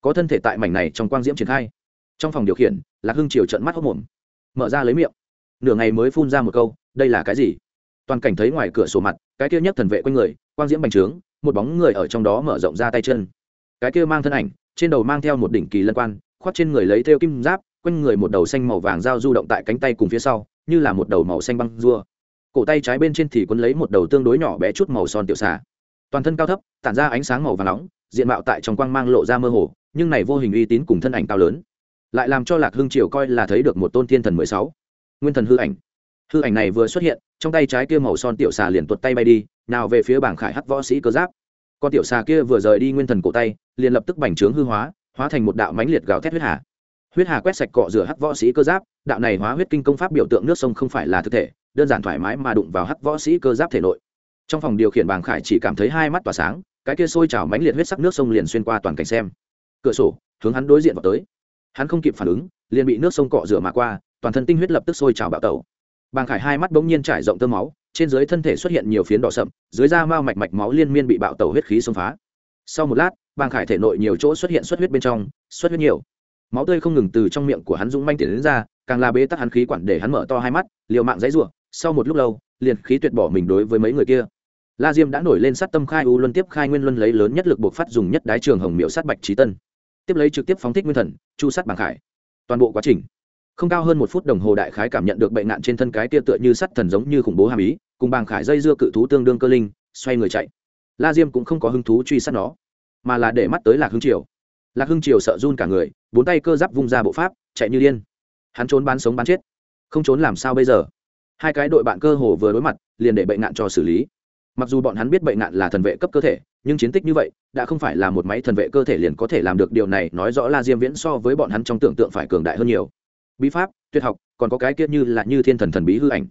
Có thân thể tại mảnh này trong quang diễm triển khai. Trong phòng điều khiển, lạc hưng triều trận mắt hốc mồm mở ra lấy miệng. Nửa ngày mới phun ra một câu, đây là cái gì? Toàn cảnh thấy ngoài cửa sổ mặt, cái kia nhất thần vệ quanh người, quang diễm bành trướng, một bóng người ở trong đó mở rộng ra tay chân. Cái kia mang thân ảnh, trên đầu mang theo một đỉnh kỳ lân quan, khoác trên người lấy theo kim giáp, quanh người một đầu xanh màu vàng dao du động tại cánh tay cùng phía sau, như là một đầu màu xanh băng rua cổ tay trái bên trên thì quấn lấy một đầu tương đối nhỏ bé chút màu son tiểu xà. Toàn thân cao thấp, tản ra ánh sáng màu vàng nóng, diện mạo tại trong quang mang lộ ra mơ hồ, nhưng này vô hình uy tín cùng thân ảnh cao lớn. Lại làm cho lạc hưng triều coi là thấy được một tôn thiên thần mười sáu. Nguyên thần hư ảnh. Hư ảnh này vừa xuất hiện, trong tay trái kia màu son tiểu xà liền tuột tay bay đi, nào về phía bảng khải hắc võ sĩ cơ giáp. Con tiểu xà kia vừa rời đi nguyên thần cổ tay, liền lập tức bành trướng hư hóa hóa thành một đạo mãnh liệt gào thét huyết hà. Huyết hà quét sạch cọ rửa hắc võ sĩ cơ giáp, đạo này hóa huyết kinh công pháp biểu tượng nước sông không phải là thực thể đơn giản thoải mái mà đụng vào hắc võ sĩ cơ giáp thể nội. Trong phòng điều khiển bàng khải chỉ cảm thấy hai mắt tỏa sáng, cái kia sôi trào mãnh liệt huyết sắc nước sông liền xuyên qua toàn cảnh xem. Cửa sổ, hướng hắn đối diện vào tới. Hắn không kịp phản ứng, liền bị nước sông cọ rửa mà qua, toàn thân tinh huyết lập tức sôi trào bạo tẩu. Bàng khải hai mắt bỗng nhiên trải rộng tơ máu, trên dưới thân thể xuất hiện nhiều phiến đỏ sậm, dưới da mao mạch mạch máu liên miên bị bạo tẩu huyết khí xông phá. Sau một lát, bàng khải thể nội nhiều chỗ xuất hiện xuất huyết bên trong, xuất huyết nhiều. Máu tươi không ngừng từ trong miệng của hắn dũng manh tiến đến ra, càng là bế tắc hắn khí quản để hắn mở to hai mắt, liều mạng dãy rủa sau một lúc lâu, liền khí tuyệt bỏ mình đối với mấy người kia. La diêm đã nổi lên sát tâm khai u luân tiếp khai nguyên luân lấy lớn nhất lực buộc phát dùng nhất đái trường hồng miệu sát bạch trí tân. Tiếp lấy trực tiếp phóng thích nguyên thần, chu sát bàng khải. Toàn bộ quá trình, không cao hơn một phút đồng hồ đại khái cảm nhận được bệnh nạn trên thân cái tia tựa như sắt thần giống như khủng bố hàm ý, cùng bàng khải dây dưa cự thú tương đương cơ linh, xoay người chạy. La diêm cũng không có hứng thú truy sát nó, mà là để mắt tới lạc hưng triều. Lạc hưng triều sợ run cả người, bốn tay cơ giáp vung ra bộ pháp, chạy như điên. Hắn trốn bán sống bán chết. Không trốn làm sao bây giờ? Hai cái đội bạn cơ hồ vừa đối mặt, liền để bệnh nạn cho xử lý. Mặc dù bọn hắn biết bệnh nạn là thần vệ cấp cơ thể, nhưng chiến tích như vậy, đã không phải là một máy thần vệ cơ thể liền có thể làm được điều này, nói rõ la diêm viễn so với bọn hắn trong tưởng tượng phải cường đại hơn nhiều. Bí pháp, tuyệt học, còn có cái kia như là như thiên thần thần bí hư ảnh.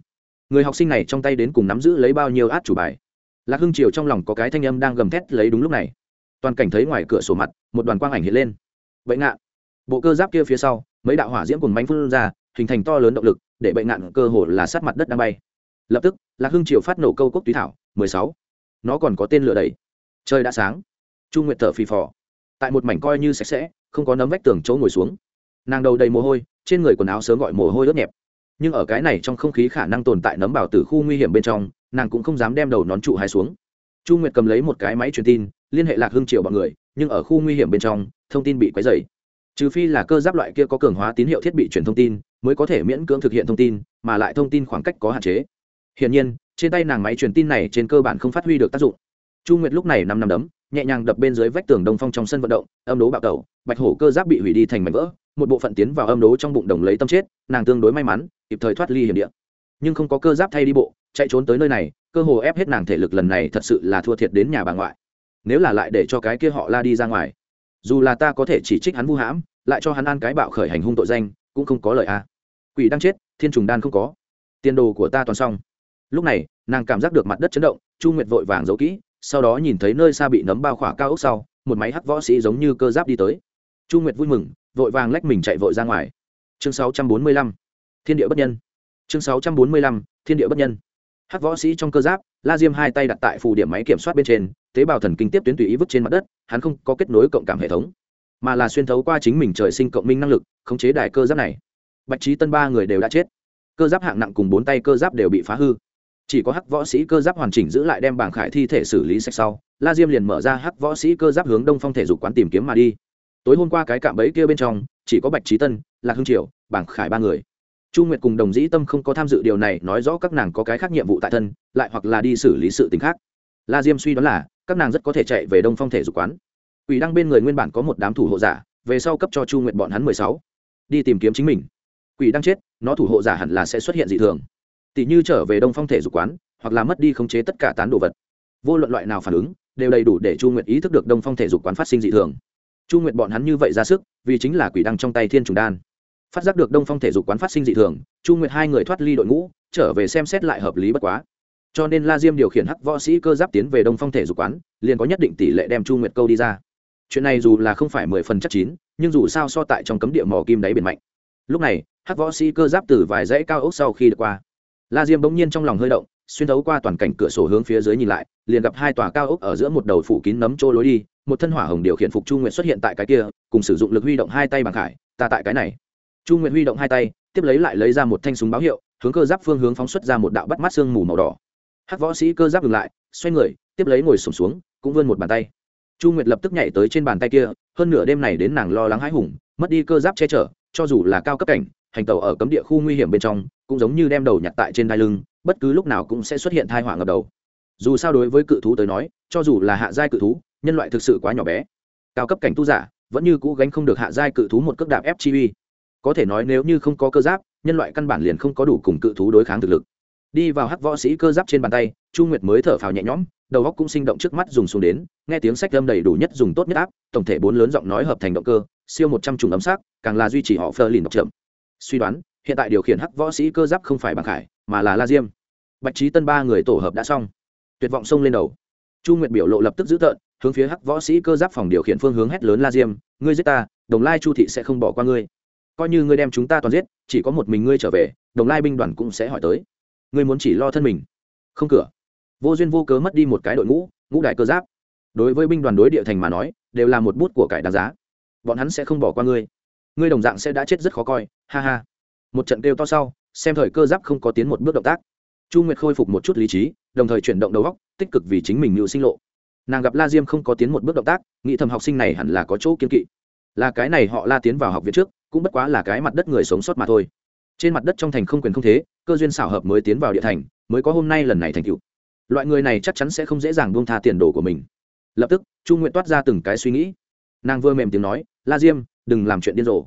Người học sinh này trong tay đến cùng nắm giữ lấy bao nhiêu át chủ bài? Lạc hưng triều trong lòng có cái thanh âm đang gầm thét lấy đúng lúc này. Toàn cảnh thấy ngoài cửa sổ mặt, một đoàn quang ảnh hiện lên. Bệnh ngạn, bộ cơ giáp kia phía sau, mấy đạo hỏa diễm cùng bánh phun ra hình thành to lớn động lực, để bệnh nạn cơ hồ là sát mặt đất đang bay. Lập tức, lạc hưng triều phát nổ câu cốc túy thảo, mười sáu. Nó còn có tên lửa đầy. Trời đã sáng. Chu nguyệt thở phì phò. Tại một mảnh coi như sạch sẽ, không có nấm vách tường chỗ ngồi xuống. Nàng đầu đầy mồ hôi, trên người quần áo sớm gọi mồ hôi ướt nhẹp. Nhưng ở cái này trong không khí khả năng tồn tại nấm bảo từ khu nguy hiểm bên trong, nàng cũng không dám đem đầu nón trụ hai xuống. Chu nguyệt cầm lấy một cái máy truyền tin, liên hệ lạc hưng triều bọn người, nhưng ở khu nguy hiểm bên trong, thông tin bị quấy dày trừ phi là cơ giáp loại kia có cường hóa tín hiệu thiết bị truyền thông tin mới có thể miễn cưỡng thực hiện thông tin, mà lại thông tin khoảng cách có hạn chế. Hiển nhiên, trên tay nàng máy truyền tin này trên cơ bản không phát huy được tác dụng. Chu nguyệt lúc này năm năm đấm, nhẹ nhàng đập bên dưới vách tường đông phong trong sân vận động, âm đố bạo tẩu, bạch hổ cơ giáp bị hủy đi thành mảnh vỡ, một bộ phận tiến vào âm đố trong bụng đồng lấy tâm chết, nàng tương đối may mắn, kịp thời thoát ly hiểm địa. Nhưng không có cơ giáp thay đi bộ, chạy trốn tới nơi này, cơ hồ ép hết nàng thể lực lần này thật sự là thua thiệt đến nhà bà ngoại. Nếu là lại để cho cái kia họ la đi ra ngoài, dù là ta có thể chỉ trích hắn vu hãm, lại cho hắn ăn cái bạo khởi hành hung tội danh cũng không có lời a quỷ đang chết thiên trùng đan không có. Tiền đồ của ta toàn xong. Lúc này nàng cảm giác được mặt đất chấn động chu nguyệt vội vàng giấu kỹ sau đó nhìn thấy nơi xa bị nấm bao khỏa cao ốc sau một máy hắc võ sĩ giống như cơ giáp đi tới. Chu nguyệt vui mừng vội vàng lách mình chạy vội ra ngoài. Chương 645, thiên địa bất nhân. Chương 645, thiên địa bất nhân. Hắc võ sĩ trong cơ giáp la diêm hai tay đặt tại phù điểm máy kiểm soát bên trên tế bào thần kinh tiếp tuyến tùy ý vứt trên mặt đất hắn không có kết nối cộng cảm hệ thống mà là xuyên thấu qua chính mình trời sinh cộng minh năng lực, khống chế đài cơ giáp này. Bạch trí tân ba người đều đã chết. Cơ giáp hạng nặng cùng bốn tay cơ giáp đều bị phá hư. Chỉ có hắc võ sĩ cơ giáp hoàn chỉnh giữ lại đem bảng khải thi thể xử lý sạch sau, la diêm liền mở ra hắc võ sĩ cơ giáp hướng đông phong thể dục quán tìm kiếm mà đi. Tối hôm qua cái cạm bẫy kia bên trong, chỉ có bạch trí tân, lạc hưng triều, bảng khải ba người. Chu nguyệt cùng đồng dĩ tâm không có tham dự điều này, nói rõ các nàng có cái khác nhiệm vụ tại thân, lại hoặc là đi xử lý sự t khác. La diêm suy đoán là, các nàng rất có thể chạy về đông phong thể dục quán. Quỷ đăng bên người nguyên bản có một đám thủ hộ giả, về sau cấp cho chu nguyệt bọn hắn mười sáu. Đi tìm kiếm chính mình. Quỷ Đăng chết, nó thủ hộ giả hẳn là sẽ xuất hiện dị thường. Tỷ như trở về đông phong thể dục quán, hoặc là mất đi khống chế tất cả tán đồ vật. Vô luận loại nào phản ứng, đều đầy đủ để chu nguyệt ý thức được đông phong thể dục quán phát sinh dị thường. Chu nguyệt bọn hắn như vậy ra sức, vì chính là quỷ đăng trong tay thiên trùng đan. Phát giác được đông phong thể dục quán phát sinh dị thường, chu nguyệt hai người thoát ly đội ngũ, trở về xem xét lại hợp lý bất quá. Cho nên la diêm điều khiển hắc võ sĩ cơ giáp tiến về đông phong thể dục quán, liền có nhất định tỷ lệ đem chu nguyệt câu đi ra chuyện này dù là không phải mười phần chắc chín, nhưng dù sao so tại trong cấm địa mỏ kim đáy biển mạnh. Lúc này, hắc võ sĩ cơ giáp từ vài dãy cao ốc sau khi được qua. La diêm bỗng nhiên trong lòng hơi động, xuyên thấu qua toàn cảnh cửa sổ hướng phía dưới nhìn lại, liền gặp hai tòa cao ốc ở giữa một đầu phủ kín nấm trôi lối đi, một thân hỏa hồng điều khiển phục chu nguyện xuất hiện tại cái kia, cùng sử dụng lực huy động hai tay bằng khải, ta tại cái này. Chu nguyện huy động hai tay, tiếp lấy lại lấy ra một thanh súng báo hiệu, hướng cơ giáp phương hướng phóng xuất ra một đạo bắt mắt xương mù màu đỏ. Hắc võ sĩ cơ giáp dừng lại, xoay người, tiếp lấy ngồi sổm xuống, cũng vươn một bàn tay chu nguyệt lập tức nhảy tới trên bàn tay kia, hơn nửa đêm này đến nàng lo lắng hãi hùng, mất đi cơ giáp che chở, cho dù là cao cấp cảnh, hành tàu ở cấm địa khu nguy hiểm bên trong, cũng giống như đem đầu nhặt tại trên đai lưng, bất cứ lúc nào cũng sẽ xuất hiện thai họa ngập đầu. Dù sao đối với cự thú tới nói, cho dù là hạ giai cự thú, nhân loại thực sự quá nhỏ bé. Cao cấp cảnh tu giả, vẫn như cũ gánh không được hạ giai cự thú một cước đạp FGV. có thể nói nếu như không có cơ giáp, nhân loại căn bản liền không có đủ cùng cự thú đối kháng thực lực đi vào hắc võ sĩ cơ giáp trên bàn tay, chu nguyệt mới thở phào nhẹ nhõm, đầu góc cũng sinh động trước mắt dùng xuống đến, nghe tiếng sách âm đầy đủ nhất dùng tốt nhất áp, tổng thể bốn lớn giọng nói hợp thành động cơ, siêu một trăm trùng ấm sắc, càng là duy trì họ phơ lìn đọc chậm. Suy đoán, hiện tại điều khiển hắc võ sĩ cơ giáp không phải bằng khải, mà là la diêm. Bạch trí tân ba người tổ hợp đã xong. Tuyệt vọng xông lên đầu. Chu nguyệt biểu lộ lập tức giữ tợn, hướng phía hắc võ sĩ cơ giáp phòng điều khiển phương hướng hét lớn la diêm, ngươi giết ta, đồng lai chu thị sẽ không bỏ qua ngươi. Coi như ngươi đem chúng ta toàn giết, chỉ có một mình ngươi trở về, đồng lai binh đoàn cũng sẽ hỏi tới ngươi muốn chỉ lo thân mình. Không cửa. Vô duyên vô cớ mất đi một cái đội ngũ ngũ đại cơ giáp. Đối với binh đoàn đối địa thành mà nói, đều là một bút của cải đáng giá. Bọn hắn sẽ không bỏ qua ngươi. Ngươi đồng dạng sẽ đã chết rất khó coi, ha ha. Một trận kêu to sau, xem thời cơ giáp không có tiến một bước động tác. Chu nguyệt khôi phục một chút lý trí, đồng thời chuyển động đầu góc tích cực vì chính mình mưu sinh lộ. Nàng gặp la diêm không có tiến một bước động tác, nghĩ thầm học sinh này hẳn là có chỗ kiên kỵ. Là cái này họ la tiến vào học viện trước, cũng bất quá là cái mặt đất người sống sót mà thôi trên mặt đất trong thành không quyền không thế, cơ duyên xảo hợp mới tiến vào địa thành, mới có hôm nay lần này thành cựu loại người này chắc chắn sẽ không dễ dàng buông tha tiền đồ của mình. Lập tức, chu nguyện toát ra từng cái suy nghĩ. Nàng vừa mềm tiếng nói, la diêm, đừng làm chuyện điên rồ.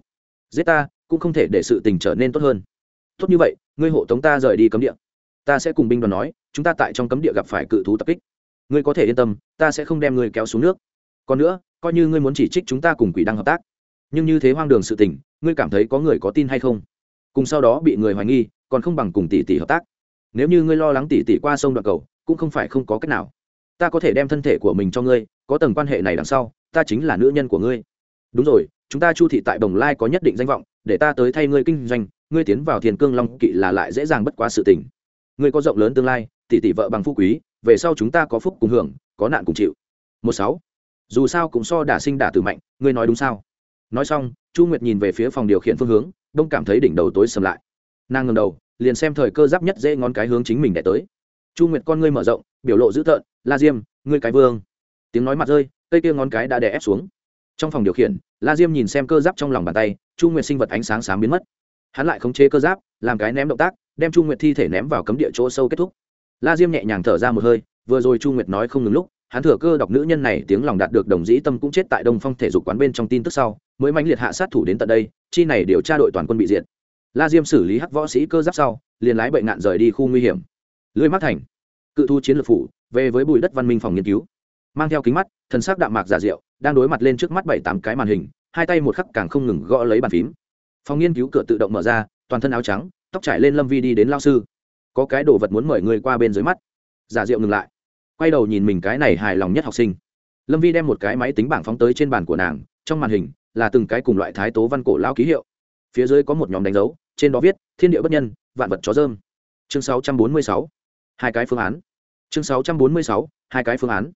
Giết ta, cũng không thể để sự tình trở nên tốt hơn. Tốt như vậy, ngươi hộ tống ta rời đi cấm địa. Ta sẽ cùng binh đoàn nói, chúng ta tại trong cấm địa gặp phải cự thú tập kích. Ngươi có thể yên tâm, ta sẽ không đem ngươi kéo xuống nước. Còn nữa, coi như ngươi muốn chỉ trích chúng ta cùng quỷ đăng hợp tác. Nhưng như thế hoang đường sự tình, ngươi cảm thấy có người có tin hay không? Cùng sau đó bị người hoài nghi, còn không bằng cùng tỷ tỷ hợp tác. Nếu như ngươi lo lắng tỷ tỷ qua sông đoạn cầu, cũng không phải không có cách nào. Ta có thể đem thân thể của mình cho ngươi, có tầng quan hệ này đằng sau, ta chính là nữ nhân của ngươi. Đúng rồi, chúng ta chu thị tại đồng lai có nhất định danh vọng, để ta tới thay ngươi kinh doanh, ngươi tiến vào thiền cương long kỵ là lại dễ dàng bất quá sự tình. Ngươi có rộng lớn tương lai, tỷ tỷ vợ bằng phú quý, về sau chúng ta có phúc cùng hưởng, có nạn cùng chịu. Một sáu. Dù sao cũng so đả sinh đả tử mạnh, ngươi nói đúng sao? Nói xong, chu nguyệt nhìn về phía phòng điều khiển phương hướng đông cảm thấy đỉnh đầu tối sầm lại. Nàng ngầm đầu, liền xem thời cơ giáp nhất dễ ngón cái hướng chính mình để tới. Chu nguyệt con ngươi mở rộng, biểu lộ dữ tợn, la diêm, ngươi cái vương. Tiếng nói mặt rơi, cây kia ngón cái đã đè ép xuống. Trong phòng điều khiển, la diêm nhìn xem cơ giáp trong lòng bàn tay, chu nguyệt sinh vật ánh sáng sáng biến mất. Hắn lại khống chế cơ giáp, làm cái ném động tác, đem chu nguyệt thi thể ném vào cấm địa chỗ sâu kết thúc. La diêm nhẹ nhàng thở ra một hơi, vừa rồi chu nguyệt nói không ngừng lúc hắn thừa cơ đọc nữ nhân này tiếng lòng đạt được đồng dĩ tâm cũng chết tại đông phong thể dục quán bên trong tin tức sau, mới mãnh liệt hạ sát thủ đến tận đây, chi này điều tra đội toàn quân bị diệt. La diêm xử lý hắc võ sĩ cơ giáp sau, liền lái bệnh nạn rời đi khu nguy hiểm. Lưới mắt thành, cự thu chiến lược phủ, về với bùi đất văn minh phòng nghiên cứu. Mang theo kính mắt, thần sắc đạm mạc giả diệu, đang đối mặt lên trước mắt bảy tám cái màn hình, hai tay một khắc càng không ngừng gõ lấy bàn phím. Phòng nghiên cứu cửa tự động mở ra, toàn thân áo trắng, tóc trải lên lâm vi đi đến lao sư. Có cái đồ vật muốn mời người qua bên dưới mắt. Giả diệu ngừng lại quay đầu nhìn mình cái này hài lòng nhất học sinh. Lâm vi đem một cái máy tính bảng phóng tới trên bàn của nàng, trong màn hình là từng cái cùng loại thái tố văn cổ lao ký hiệu. Phía dưới có một nhóm đánh dấu, trên đó viết, thiên địa bất nhân, vạn vật chó dơm. Chương 646. hai cái phương án. Chương 646. hai cái phương án.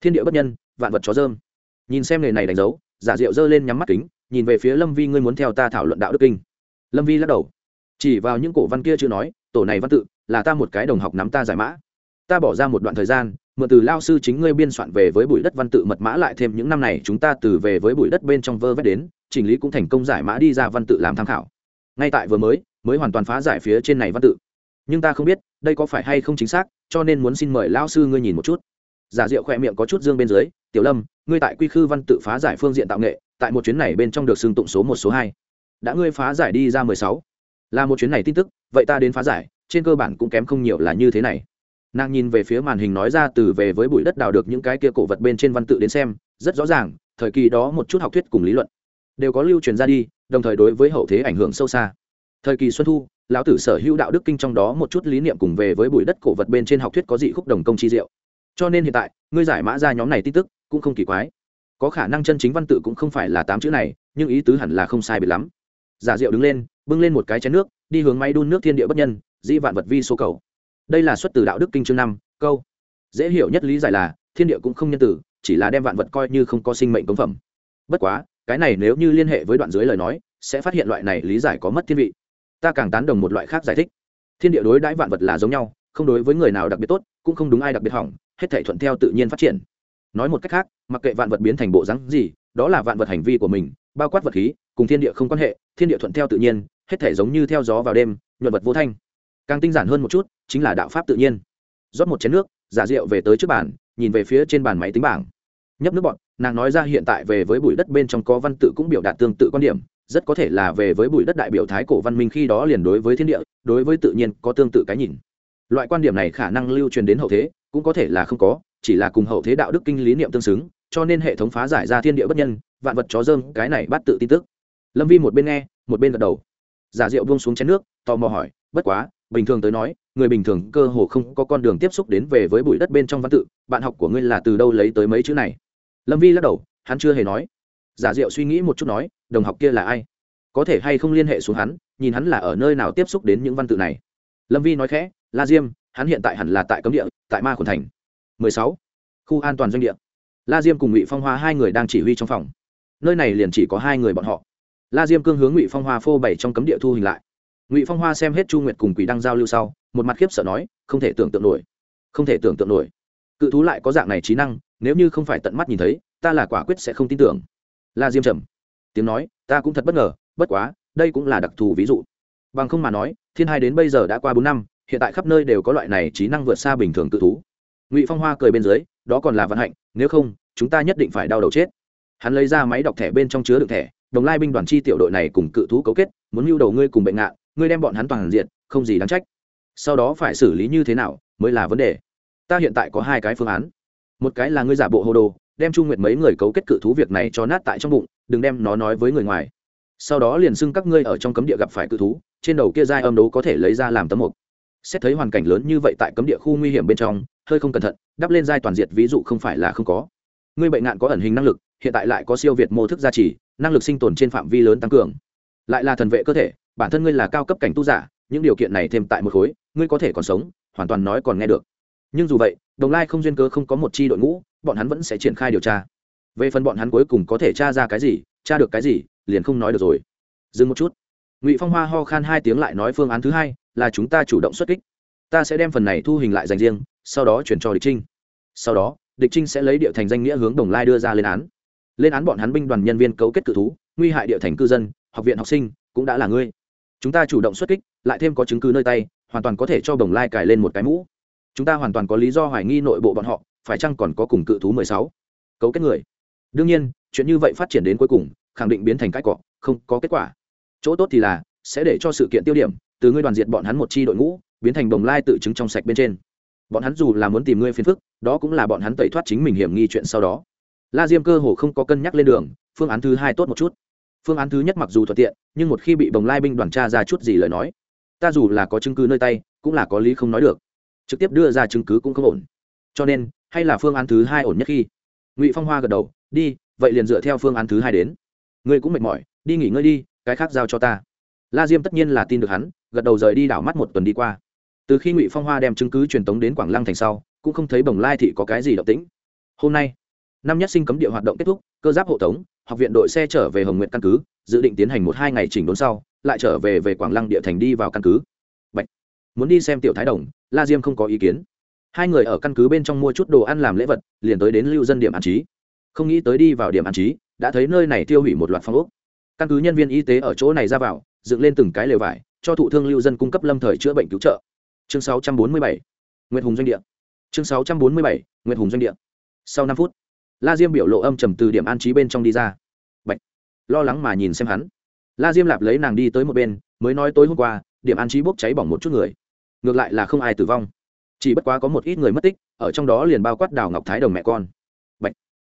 Thiên địa bất nhân, vạn vật chó dơm. Nhìn xem nghề này đánh dấu, giả diệu giơ lên nhắm mắt kính, nhìn về phía lâm vi, ngươi muốn theo ta thảo luận đạo đức kinh? Lâm vi lắc đầu. Chỉ vào những cổ văn kia chưa nói, tổ này văn tự, là ta một cái đồng học nắm ta giải mã. Ta bỏ ra một đoạn thời gian mượn từ lao sư chính ngươi biên soạn về với bụi đất văn tự mật mã lại thêm những năm này chúng ta từ về với bụi đất bên trong vơ vét đến, chỉnh lý cũng thành công giải mã đi ra văn tự làm tham khảo. Ngay tại vừa mới mới hoàn toàn phá giải phía trên này văn tự. Nhưng ta không biết, đây có phải hay không chính xác, cho nên muốn xin mời lao sư ngươi nhìn một chút. Giả diệu khỏe miệng có chút dương bên dưới, tiểu lâm, ngươi tại quy khư văn tự phá giải phương diện tạo nghệ, tại một chuyến này bên trong được xưng tụng số một, số hai. Đã ngươi phá giải đi ra mười sáu. Là một chuyến này tin tức, vậy ta đến phá giải, trên cơ bản cũng kém không nhiều là như thế này nàng nhìn về phía màn hình nói ra từ về với bụi đất đào được những cái kia cổ vật bên trên văn tự đến xem, rất rõ ràng, thời kỳ đó một chút học thuyết cùng lý luận đều có lưu truyền ra đi, đồng thời đối với hậu thế ảnh hưởng sâu xa. Thời kỳ xuân thu, lão tử sở hữu đạo đức kinh trong đó một chút lý niệm cùng về với bụi đất cổ vật bên trên học thuyết có dị khúc đồng công chi diệu. Cho nên hiện tại, ngươi giải mã ra nhóm này tin tức cũng không kỳ quái. Có khả năng chân chính văn tự cũng không phải là tám chữ này, nhưng ý tứ hẳn là không sai biệt lắm. Giả diệu đứng lên, bưng lên một cái chén nước, đi hướng máy đun nước thiên địa bất nhân, dĩ vạn vật vi số cầu đây là xuất từ đạo đức kinh chương năm, câu. Dễ hiểu nhất lý giải là, thiên địa cũng không nhân tử chỉ là đem vạn vật coi như không có sinh mệnh công phẩm. Bất quá, cái này nếu như liên hệ với đoạn dưới lời nói, sẽ phát hiện loại này lý giải có mất thiên vị. Ta càng tán đồng một loại khác giải thích. Thiên địa đối đãi vạn vật là giống nhau, không đối với người nào đặc biệt tốt, cũng không đúng ai đặc biệt hỏng, hết thể thuận theo tự nhiên phát triển. Nói một cách khác, mặc kệ vạn vật biến thành bộ rắn gì, đó là vạn vật hành vi của mình, bao quát vật khí, cùng thiên địa không quan hệ, thiên địa thuận theo tự nhiên, hết thể giống như theo gió vào đêm, nhuận vật vô thanh càng tinh giản hơn một chút, chính là đạo pháp tự nhiên. Rót một chén nước, giả rượu về tới trước bàn, nhìn về phía trên bàn máy tính bảng. Nhấp nước bọn nàng nói ra hiện tại về với bụi đất bên trong có văn tự cũng biểu đạt tương tự quan điểm, rất có thể là về với bụi đất đại biểu thái cổ văn minh khi đó liền đối với thiên địa, đối với tự nhiên có tương tự cái nhìn. Loại quan điểm này khả năng lưu truyền đến hậu thế, cũng có thể là không có, chỉ là cùng hậu thế đạo đức kinh lý niệm tương xứng, cho nên hệ thống phá giải ra thiên địa bất nhân, vạn vật chó dơm, cái này bắt tự tin tức. Lâm vi một bên nghe, một bên gật đầu. Giả rượu buông xuống chén nước, tò mò hỏi, bất quá bình thường tới nói, người bình thường cơ hồ không có con đường tiếp xúc đến về với bụi đất bên trong văn tự, bạn học của ngươi là từ đâu lấy tới mấy chữ này? Lâm vi lắc đầu, hắn chưa hề nói. Giả diệu suy nghĩ một chút nói, đồng học kia là ai? Có thể hay không liên hệ xuống hắn, nhìn hắn là ở nơi nào tiếp xúc đến những văn tự này? Lâm vi nói khẽ, la diêm, hắn hiện tại hẳn là tại cấm địa, tại ma khuẩn thành. 16. khu an toàn doanh địa. La diêm cùng ngụy phong hoa hai người đang chỉ huy trong phòng. Nơi này liền chỉ có hai người bọn họ. La diêm cương hướng ngụy phong hoa phô bày trong cấm địa thu hình lại ngụy phong hoa xem hết chu nguyệt cùng quỷ đăng giao lưu sau một mặt khiếp sợ nói không thể tưởng tượng nổi không thể tưởng tượng nổi cự thú lại có dạng này trí năng nếu như không phải tận mắt nhìn thấy ta là quả quyết sẽ không tin tưởng la diêm trầm tiếng nói ta cũng thật bất ngờ bất quá đây cũng là đặc thù ví dụ bằng không mà nói thiên hai đến bây giờ đã qua bốn năm hiện tại khắp nơi đều có loại này trí năng vượt xa bình thường cự thú ngụy phong hoa cười bên dưới đó còn là vận hạnh nếu không chúng ta nhất định phải đau đầu chết hắn lấy ra máy đọc thẻ bên trong chứa đựng thẻ đồng lai binh đoàn chi tiểu đội này cùng cự thú cấu kết muốn mưu đầu ngươi cùng bệnh ngạn ngươi đem bọn hắn toàn diện không gì đáng trách. Sau đó phải xử lý như thế nào mới là vấn đề. Ta hiện tại có hai cái phương án. Một cái là ngươi giả bộ hồ đồ, đem chu nguyệt mấy người cấu kết cự thú việc này cho nát tại trong bụng, đừng đem nó nói với người ngoài. Sau đó liền xưng các ngươi ở trong cấm địa gặp phải cự thú, trên đầu kia dai âm đấu có thể lấy ra làm tấm mục. Xét thấy hoàn cảnh lớn như vậy tại cấm địa khu nguy hiểm bên trong, hơi không cẩn thận, đắp lên dai toàn diệt ví dụ không phải là không có. Ngươi bệnh nạn có ẩn hình năng lực, hiện tại lại có siêu việt mô thức gia trì, năng lực sinh tồn trên phạm vi lớn tăng cường. Lại là thần vệ cơ thể bản thân ngươi là cao cấp cảnh tu giả, những điều kiện này thêm tại một khối, ngươi có thể còn sống, hoàn toàn nói còn nghe được. Nhưng dù vậy, đồng lai không duyên cớ không có một chi đội ngũ, bọn hắn vẫn sẽ triển khai điều tra. Về phần bọn hắn cuối cùng có thể tra ra cái gì, tra được cái gì, liền không nói được rồi. Dừng một chút. Ngụy phong hoa ho khan hai tiếng lại nói phương án thứ hai, là chúng ta chủ động xuất kích. Ta sẽ đem phần này thu hình lại dành riêng, sau đó chuyển cho địch trinh. Sau đó, địch trinh sẽ lấy địa thành danh nghĩa hướng đồng lai đưa ra lên án. Lên án bọn hắn binh đoàn nhân viên cấu kết cự thú, nguy hại địa thành cư dân, học viện học sinh, cũng đã là ngươi chúng ta chủ động xuất kích, lại thêm có chứng cứ nơi tay, hoàn toàn có thể cho đồng lai cài lên một cái mũ. Chúng ta hoàn toàn có lý do hoài nghi nội bộ bọn họ, phải chăng còn có cùng cự thú mười sáu? Cấu kết người. Đương nhiên, chuyện như vậy phát triển đến cuối cùng, khẳng định biến thành cái cọ, không có kết quả. Chỗ tốt thì là, sẽ để cho sự kiện tiêu điểm, từ ngươi đoàn diệt bọn hắn một chi đội ngũ, biến thành đồng lai tự chứng trong sạch bên trên. Bọn hắn dù là muốn tìm ngươi phiền phức, đó cũng là bọn hắn tẩy thoát chính mình hiểm nghi chuyện sau đó. La diêm cơ hồ không có cân nhắc lên đường, phương án thứ hai tốt một chút phương án thứ nhất mặc dù thuận tiện, nhưng một khi bị bồng lai binh đoàn tra ra chút gì lời nói, ta dù là có chứng cứ nơi tay, cũng là có lý không nói được. Trực tiếp đưa ra chứng cứ cũng không ổn. Cho nên, hay là phương án thứ hai ổn nhất khi? Ngụy phong hoa gật đầu, đi, vậy liền dựa theo phương án thứ hai đến. Ngươi cũng mệt mỏi, đi nghỉ ngơi đi, cái khác giao cho ta. La diêm tất nhiên là tin được hắn, gật đầu rời đi đảo mắt một tuần đi qua. Từ khi ngụy phong hoa đem chứng cứ truyền tống đến quảng lăng thành sau, cũng không thấy bồng lai thị có cái gì động tĩnh. Hôm nay năm nhất sinh cấm địa hoạt động kết thúc cơ giáp hộ tống học viện đội xe trở về hồng nguyện căn cứ dự định tiến hành một hai ngày chỉnh đốn sau lại trở về về quảng lăng địa thành đi vào căn cứ. Bạch. muốn đi xem tiểu thái đồng la diêm không có ý kiến. Hai người ở căn cứ bên trong mua chút đồ ăn làm lễ vật liền tới đến lưu dân điểm an trí. Không nghĩ tới đi vào điểm an trí đã thấy nơi này tiêu hủy một loạt phong ốc. Căn cứ nhân viên y tế ở chỗ này ra vào dựng lên từng cái lều vải cho thụ thương lưu dân cung cấp lâm thời chữa bệnh cứu trợ. Chương 647, nguyệt hùng doanh địa. Chương 647, nguyệt hùng doanh địa. Sau năm phút la diêm biểu lộ âm trầm từ điểm an trí bên trong đi ra. Bạch. lo lắng mà nhìn xem hắn. La diêm lạp lấy nàng đi tới một bên, mới nói tối hôm qua, điểm an trí bốc cháy bỏng một chút người. Ngược lại là không ai tử vong. Chỉ bất quá có một ít người mất tích, ở trong đó liền bao quát đào ngọc thái đồng mẹ con. Bạch.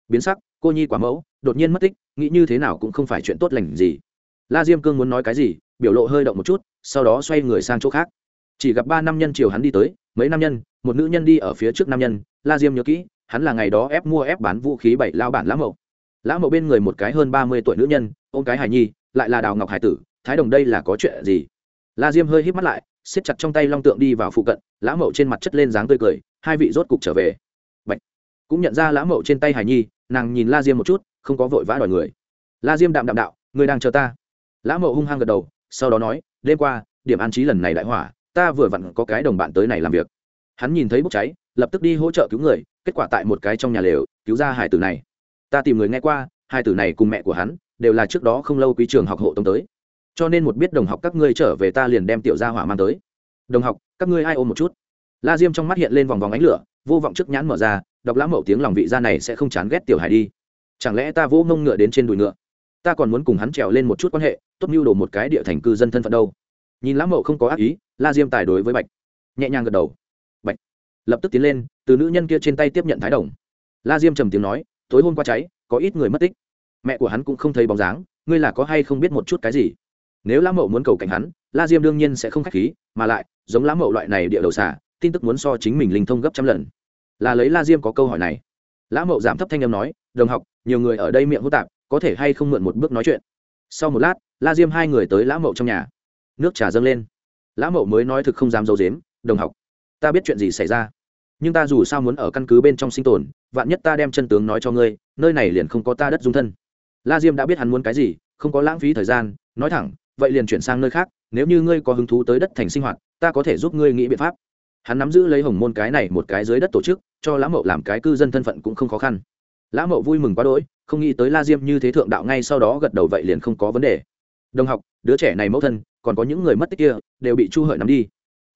biến sắc, cô nhi quả mẫu, đột nhiên mất tích, nghĩ như thế nào cũng không phải chuyện tốt lành gì. La diêm cương muốn nói cái gì, biểu lộ hơi động một chút, sau đó xoay người sang chỗ khác. Chỉ gặp ba nam nhân chiều hắn đi tới, mấy nam nhân, một nữ nhân đi ở phía trước nam nhân, la diêm nhớ kỹ hắn là ngày đó ép mua ép bán vũ khí bảy lao bản lã mậu. Lã mậu bên người một cái hơn ba mươi tuổi nữ nhân, ôm cái hài nhi, lại là đào ngọc hải tử, thái đồng đây là có chuyện gì? La diêm hơi hít mắt lại, siết chặt trong tay long tượng đi vào phụ cận, lã mậu trên mặt chất lên dáng tươi cười, hai vị rốt cục trở về. Bạch. cũng nhận ra lã mậu trên tay hải nhi, nàng nhìn la diêm một chút, không có vội vã đòi người. La diêm đạm đạm đạo, người đang chờ ta. Lã mậu hung hăng gật đầu, sau đó nói, đêm qua, điểm an trí lần này đại hỏa, ta vừa vặn có cái đồng bạn tới này làm việc. Hắn nhìn thấy bốc cháy lập tức đi hỗ trợ cứu người, kết quả tại một cái trong nhà lều, cứu ra hải tử này. Ta tìm người nghe qua, hải tử này cùng mẹ của hắn, đều là trước đó không lâu quý trường học hộ tống tới. Cho nên một biết đồng học các ngươi trở về ta liền đem tiểu gia hỏa mang tới. Đồng học, các ngươi ai ôm một chút? La diêm trong mắt hiện lên vòng vòng ánh lửa, vô vọng trước nhãn mở ra đọc lãm mậu tiếng lòng vị gia này sẽ không chán ghét tiểu hải đi. Chẳng lẽ ta vỗ mông ngựa đến trên đùi ngựa? Ta còn muốn cùng hắn trèo lên một chút quan hệ, tốt mưu đồ một cái địa thành cư dân thân phận đâu. Nhìn lãm mậu không có ác ý, la diêm tài đối với bạch, nhẹ nhàng gật đầu lập tức tiến lên, từ nữ nhân kia trên tay tiếp nhận thái đồng. La diêm trầm tiếng nói, tối hôm qua cháy, có ít người mất tích. Mẹ của hắn cũng không thấy bóng dáng, ngươi là có hay không biết một chút cái gì? Nếu lã mậu muốn cầu cảnh hắn, la diêm đương nhiên sẽ không k h á c h khí, mà lại, giống lã mậu loại này địa đầu xả, tin tức muốn so chính mình linh thông gấp trăm lần. Là lấy la diêm có câu hỏi này. Lã mậu giảm thấp thanh âm nói, đồng học, nhiều người ở đây miệng hô tạp, có thể hay không mượn một bước nói chuyện? Sau một lát, la diêm hai người tới lã mậu trong nhà. Nước trà dâng lên. Lã mậu mới nói thực không dám d i ấ u dếm đồng học, ta biết chuyện gì xảy ra nhưng ta dù sao muốn ở căn cứ bên trong sinh tồn, vạn nhất ta đem chân tướng nói cho ngươi, nơi này liền không có ta đất dung thân. La diêm đã biết hắn muốn cái gì, không có lãng phí thời gian, nói thẳng, vậy liền chuyển sang nơi khác, nếu như ngươi có hứng thú tới đất thành sinh hoạt, ta có thể giúp ngươi nghĩ biện pháp. Hắn nắm giữ lấy hồng môn cái này một cái dưới đất tổ chức, cho lã mậu làm cái cư dân thân phận cũng không khó khăn. Lã mậu vui mừng quá đỗi, không nghĩ tới la diêm như thế thượng đạo ngay sau đó gật đầu vậy liền không có vấn đề. Đồng học, đứa trẻ này mẫu thân, còn có những người mất tích kia, đều bị chu hợi nắm đi.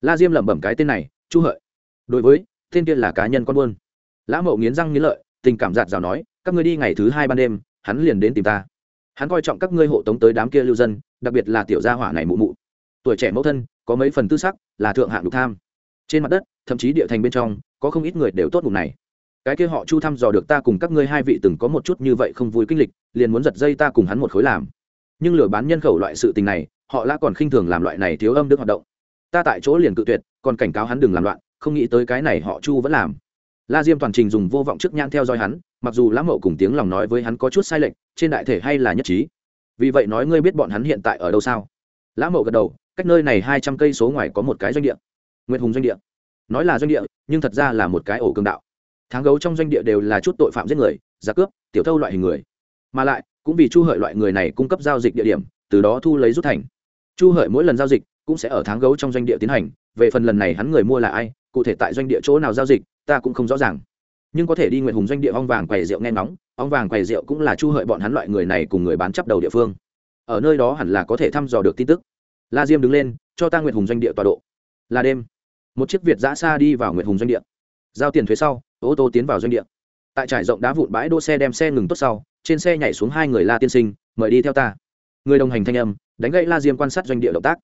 La diêm lẩm bẩm cái tên này, chu hợi, đối với tên kia là cá nhân con buôn. Lã mậu nghiến răng nghiến lợi, tình cảm giạt rào nói, các ngươi đi ngày thứ hai ban đêm, hắn liền đến tìm ta. Hắn coi trọng các ngươi hộ tống tới đám kia lưu dân, đặc biệt là tiểu gia hỏa này mụ mụ. Tuổi trẻ mẫu thân, có mấy phần tư sắc, là thượng hạng lục tham. Trên mặt đất, thậm chí địa thành bên trong, có không ít người đều tốt ngủ này. Cái kia họ chu thăm dò được ta cùng các ngươi hai vị từng có một chút như vậy không vui kinh lịch, liền muốn giật dây ta cùng hắn một khối làm. Nhưng lừa bán nhân khẩu loại sự tình này, họ đã còn khinh thường làm loại này thiếu âm đức hoạt động. Ta tại chỗ liền cự tuyệt, còn cảnh cáo hắn đừng làm loạn không nghĩ tới cái này họ chu vẫn làm. La diêm toàn trình dùng vô vọng trước nhãn theo dõi hắn, mặc dù lãm mậu cùng tiếng lòng nói với hắn có chút sai lệch, trên đại thể hay là nhất trí. Vì vậy nói ngươi biết bọn hắn hiện tại ở đâu sao? Lãm mậu gật đầu, cách nơi này hai trăm cây số ngoài có một cái doanh địa. Nguyệt hùng doanh địa. Nói là doanh địa, nhưng thật ra là một cái ổ cường đạo. Tháng gấu trong doanh địa đều là chút tội phạm giết người giá cướp, tiểu thâu loại hình người. Mà lại, cũng vì chu hợi loại người này cung cấp giao dịch địa điểm, từ đó thu lấy rút thành. Chu hợi mỗi lần giao dịch cũng sẽ ở tháng gấu trong doanh địa tiến hành, về phần lần này hắn người mua là ai cụ thể tại doanh địa chỗ nào giao dịch, ta cũng không rõ ràng. Nhưng có thể đi nguyện hùng doanh địa ong vàng quầy rượu nghe ngóng, ong vàng quầy rượu cũng là chu hợi bọn hắn loại người này cùng người bán chấp đầu địa phương. Ở nơi đó hẳn là có thể thăm dò được tin tức. La diêm đứng lên, cho ta nguyện hùng doanh địa tọa độ. Là đêm. Một chiếc việt giã xa đi vào nguyện hùng doanh địa. Giao tiền thuế sau, ô tô tiến vào doanh địa. Tại trải rộng đá vụn bãi đỗ xe đem xe ngừng tốt sau, trên xe nhảy xuống hai người la tiên sinh, mời đi theo ta. Người đồng hành thanh âm, đánh gãy la diêm quan sát doanh địa động tác.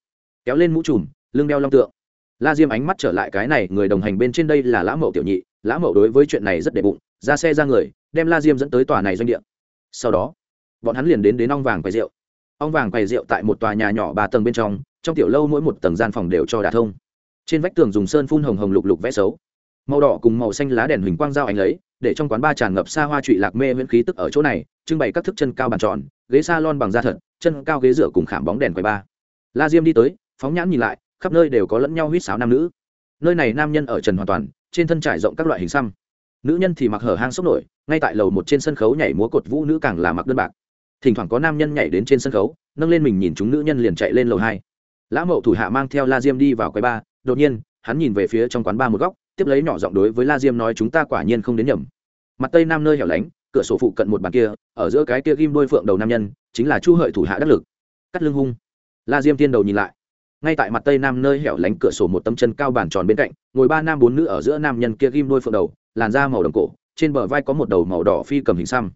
Kéo lên mũ trùm, lưng đeo long tượng la diêm ánh mắt trở lại cái này, người đồng hành bên trên đây là lã mậu tiểu nhị. Lã mậu đối với chuyện này rất đệ bụng, ra xe ra người, đem la diêm dẫn tới tòa này doanh địa. Sau đó, bọn hắn liền đến đến ong vàng quầy rượu. Ong vàng quầy rượu tại một tòa nhà nhỏ ba tầng bên trong trong tiểu lâu mỗi một tầng gian phòng đều cho đà thông. Trên vách tường dùng sơn phun hồng hồng lục lục vẽ xấu. Màu đỏ cùng màu xanh lá đèn huỳnh quang dao ánh lấy, để trong quán ba tràn ngập xa hoa trụy lạc mê miễn khí tức ở chỗ này, trưng bày các thức chân cao bàn tròn, ghế s a lon bằng da thật, chân cao ghế rửa cùng khảm bóng đèn quầy ba. La diêm đi tới, phóng nhãn nhìn lại khắp nơi đều có lẫn nhau huýt sáo nam nữ. Nơi này nam nhân ở trần hoàn toàn, trên thân trải rộng các loại hình xăm. Nữ nhân thì mặc hở hang sốc nổi, ngay tại lầu một trên sân khấu nhảy múa cột vũ nữ càng là mặc đơn bạc. Thỉnh thoảng có nam nhân nhảy đến trên sân khấu, nâng lên mình nhìn chúng nữ nhân liền chạy lên lầu hai. Lã mậu thủ hạ mang theo la diêm đi vào quầy ba, đột nhiên, hắn nhìn về phía trong quán ba một góc, tiếp lấy nhỏ giọng đối với la diêm nói chúng ta quả nhiên không đến nhầm. Mặt tây nam nơi hẻo lánh, cửa sổ phụ cận một bàn kia, ở giữa cái kia ghim đôi phượng đầu nam nhân, chính là chu hợi thủ hạ đắc lực. Cắt lưng hung. La diêm tiên đầu nhìn lại ngay tại mặt tây nam nơi hẻo lánh cửa sổ một tấm chân cao bàn tròn bên cạnh, ngồi ba nam bốn nữ ở giữa nam nhân kia ghim đôi phượng đầu, làn da màu đồng cổ, trên bờ vai có một đầu màu đỏ phi cầm hình xăm.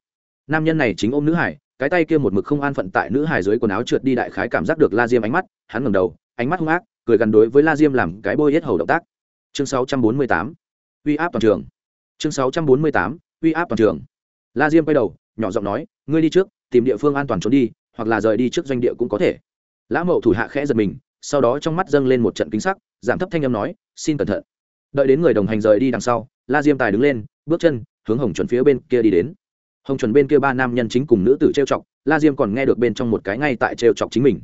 Nam nhân này chính ôm nữ hải, cái tay kia một mực không an phận tại nữ hải dưới quần áo trượt đi đại khái cảm giác được la diêm ánh mắt, hắn ngẩng đầu, ánh mắt hung ác, cười gần đối với la diêm làm cái bôi hết hầu động tác. Chương 648 uy áp toàn trường. Chương 648 uy áp toàn trường. La diêm quay đầu, nhỏ giọng nói, ngươi đi trước, tìm địa phương an toàn trốn đi, hoặc là rời đi trước doanh địa cũng có thể. Lã mậu thủ hạ khẽ giật mình sau đó trong mắt dâng lên một trận kính sắc, giảm thấp thanh âm nói, xin cẩn thận. Đợi đến người đồng hành rời đi đằng sau, la diêm tài đứng lên, bước chân, hướng hồng chuẩn phía bên kia đi đến. Hồng chuẩn bên kia ba nam nhân chính cùng nữ tử trêu chọc, la diêm còn nghe được bên trong một cái ngay tại trêu chọc chính mình.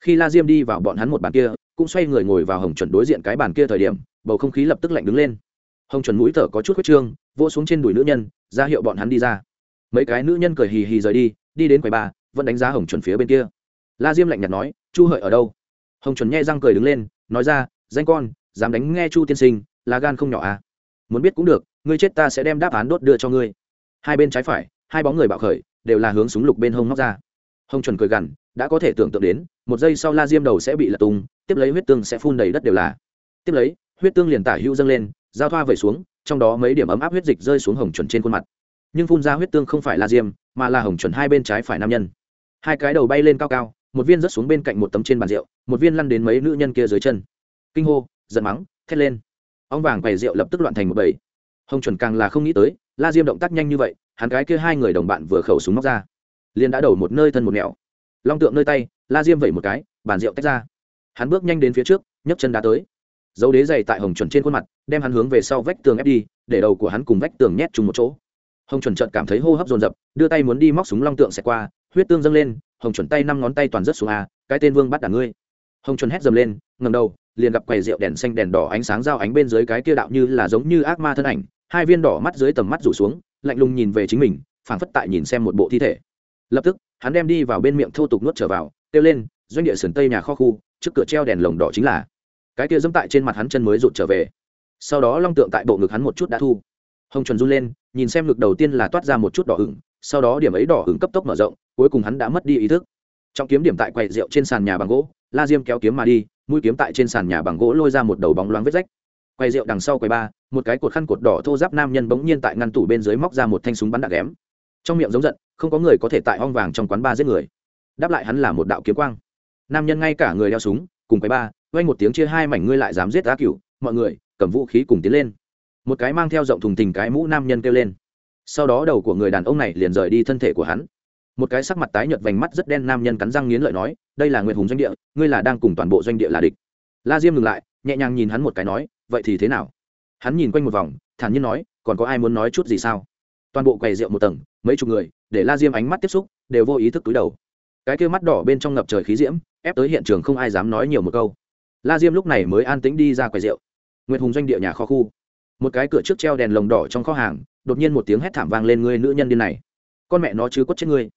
Khi la diêm đi vào bọn hắn một bàn kia, cũng xoay người ngồi vào hồng chuẩn đối diện cái bàn kia thời điểm, bầu không khí lập tức lạnh đứng lên. Hồng chuẩn mũi thở có chút khuyết trương, vỗ xuống trên đùi nữ nhân, ra hiệu bọn hắn đi ra. Mấy cái nữ nhân cười hì hì rời đi đi đến quầy ba vẫn đánh giá hồng chuẩn phía bên kia. La diêm lạnh nhạt nói, chu hợi ở đâu? Hồng chuẩn nhẹ răng cười đứng lên, nói ra, danh con, dám đánh nghe chu tiên sinh là gan không nhỏ à? Muốn biết cũng được, ngươi chết ta sẽ đem đáp án đốt đưa cho ngươi. Hai bên trái phải, hai bóng người bạo khởi, đều là hướng súng lục bên hông móc ra. Hồng chuẩn cười gằn, đã có thể tưởng tượng đến, một giây sau la diêm đầu sẽ bị lật tung, tiếp lấy huyết tương sẽ phun đầy đất đều là. Tiếp lấy, huyết tương liền tả hữu dâng lên, giao thoa vẩy xuống, trong đó mấy điểm ấm áp huyết dịch rơi xuống hồng chuẩn trên khuôn mặt. Nhưng phun ra huyết tương không phải la diêm, mà là hồng chuẩn hai bên trái phải nam nhân. Hai cái đầu bay lên cao cao một viên rớt xuống bên cạnh một tấm trên bàn rượu, một viên lăn đến mấy nữ nhân kia dưới chân. Kinh hô, giận mắng, thét lên. Ông vàng quầy rượu lập tức loạn thành một bầy. Hồng chuẩn càng là không nghĩ tới, la diêm động tác nhanh như vậy, hắn cái kia hai người đồng bạn vừa khẩu súng móc ra. Liền đã đầu một nơi thân một nẻo. Long tượng nơi tay, la diêm vẩy một cái, bàn rượu tách ra. Hắn bước nhanh đến phía trước, nhấc chân đá tới. Dấu đế dày tại hồng chuẩn trên khuôn mặt, đem hắn hướng về sau vách tường ép đi, để đầu của hắn cùng vách tường nhét chung một chỗ. Hồng chuẩn trợt cảm thấy hô hấp dồn dập, đưa tay muốn đi móc súng long tượng xẹt qua huyết tương dâng lên, hồng chuẩn tay năm ngón tay toàn rất xuống a, cái tên vương bắt đả ngươi. Hồng chuẩn hét dầm lên ngầm đầu, liền gặp quầy rượu đèn xanh đèn đỏ ánh sáng giao ánh bên dưới cái kia đạo như là giống như ác ma thân ảnh, hai viên đỏ mắt dưới tầm mắt rủ xuống, lạnh lùng nhìn về chính mình, phảng phất tại nhìn xem một bộ thi thể. Lập tức, hắn đem đi vào bên miệng thô tục nuốt trở vào, kêu lên, doanh địa sườn tây nhà kho khu, trước cửa treo đèn lồng đỏ chính là. Cái kia dẫm tại trên mặt hắn chân mới rụt trở về. Sau đó long tượng tại bộ ngực hắn một chút đã thu. Hồng chuẩn run lên, nhìn xem ngực đầu tiên là toát ra một chút đỏ ửng sau đó điểm ấy đỏ hứng cấp tốc mở rộng, cuối cùng hắn đã mất đi ý thức. Trong kiếm điểm tại quầy rượu trên sàn nhà bằng gỗ, la diêm kéo kiếm mà đi, mũi kiếm tại trên sàn nhà bằng gỗ lôi ra một đầu bóng loáng vết rách. Quầy rượu đằng sau quầy ba, một cái cột khăn cột đỏ thô giáp nam nhân bỗng nhiên tại ngăn tủ bên dưới móc ra một thanh súng bắn đạn ghém. Trong miệng giống giận, không có người có thể tại hoang vàng trong quán ba giết người. Đáp lại hắn là một đạo kiếm quang. Nam nhân ngay cả người đeo súng, cùng quầy ba quanh một tiếng chia hai mảnh ngươi lại dám giết á cửu, mọi người, cầm vũ khí cùng tiến lên. Một cái mang theo rộng thùng tình cái mũ nam nhân kêu lên sau đó đầu của người đàn ông này liền rời đi thân thể của hắn. Một cái sắc mặt tái nhợt vành mắt rất đen nam nhân cắn răng nghiến lợi nói, đây là nguyệt hùng doanh địa, ngươi là đang cùng toàn bộ doanh địa là địch. La diêm ngừng lại, nhẹ nhàng nhìn hắn một cái nói, vậy thì thế nào? Hắn nhìn quanh một vòng, thản nhiên nói, còn có ai muốn nói chút gì sao? Toàn bộ quầy rượu một tầng, mấy chục người, để la diêm ánh mắt tiếp xúc, đều vô ý thức túi đầu. Cái kia mắt đỏ bên trong ngập trời khí diễm, ép tới hiện trường không ai dám nói nhiều một câu. La diêm lúc này mới an tĩnh đi ra quầy rượu. Nguyệt hùng doanh địa nhà kho khu. Một cái cửa trước treo đèn lồng đỏ trong kho hàng đột nhiên một tiếng hét thảm vang lên ngươi nữ nhân điên này. Con mẹ nó chứ quất chết ngươi.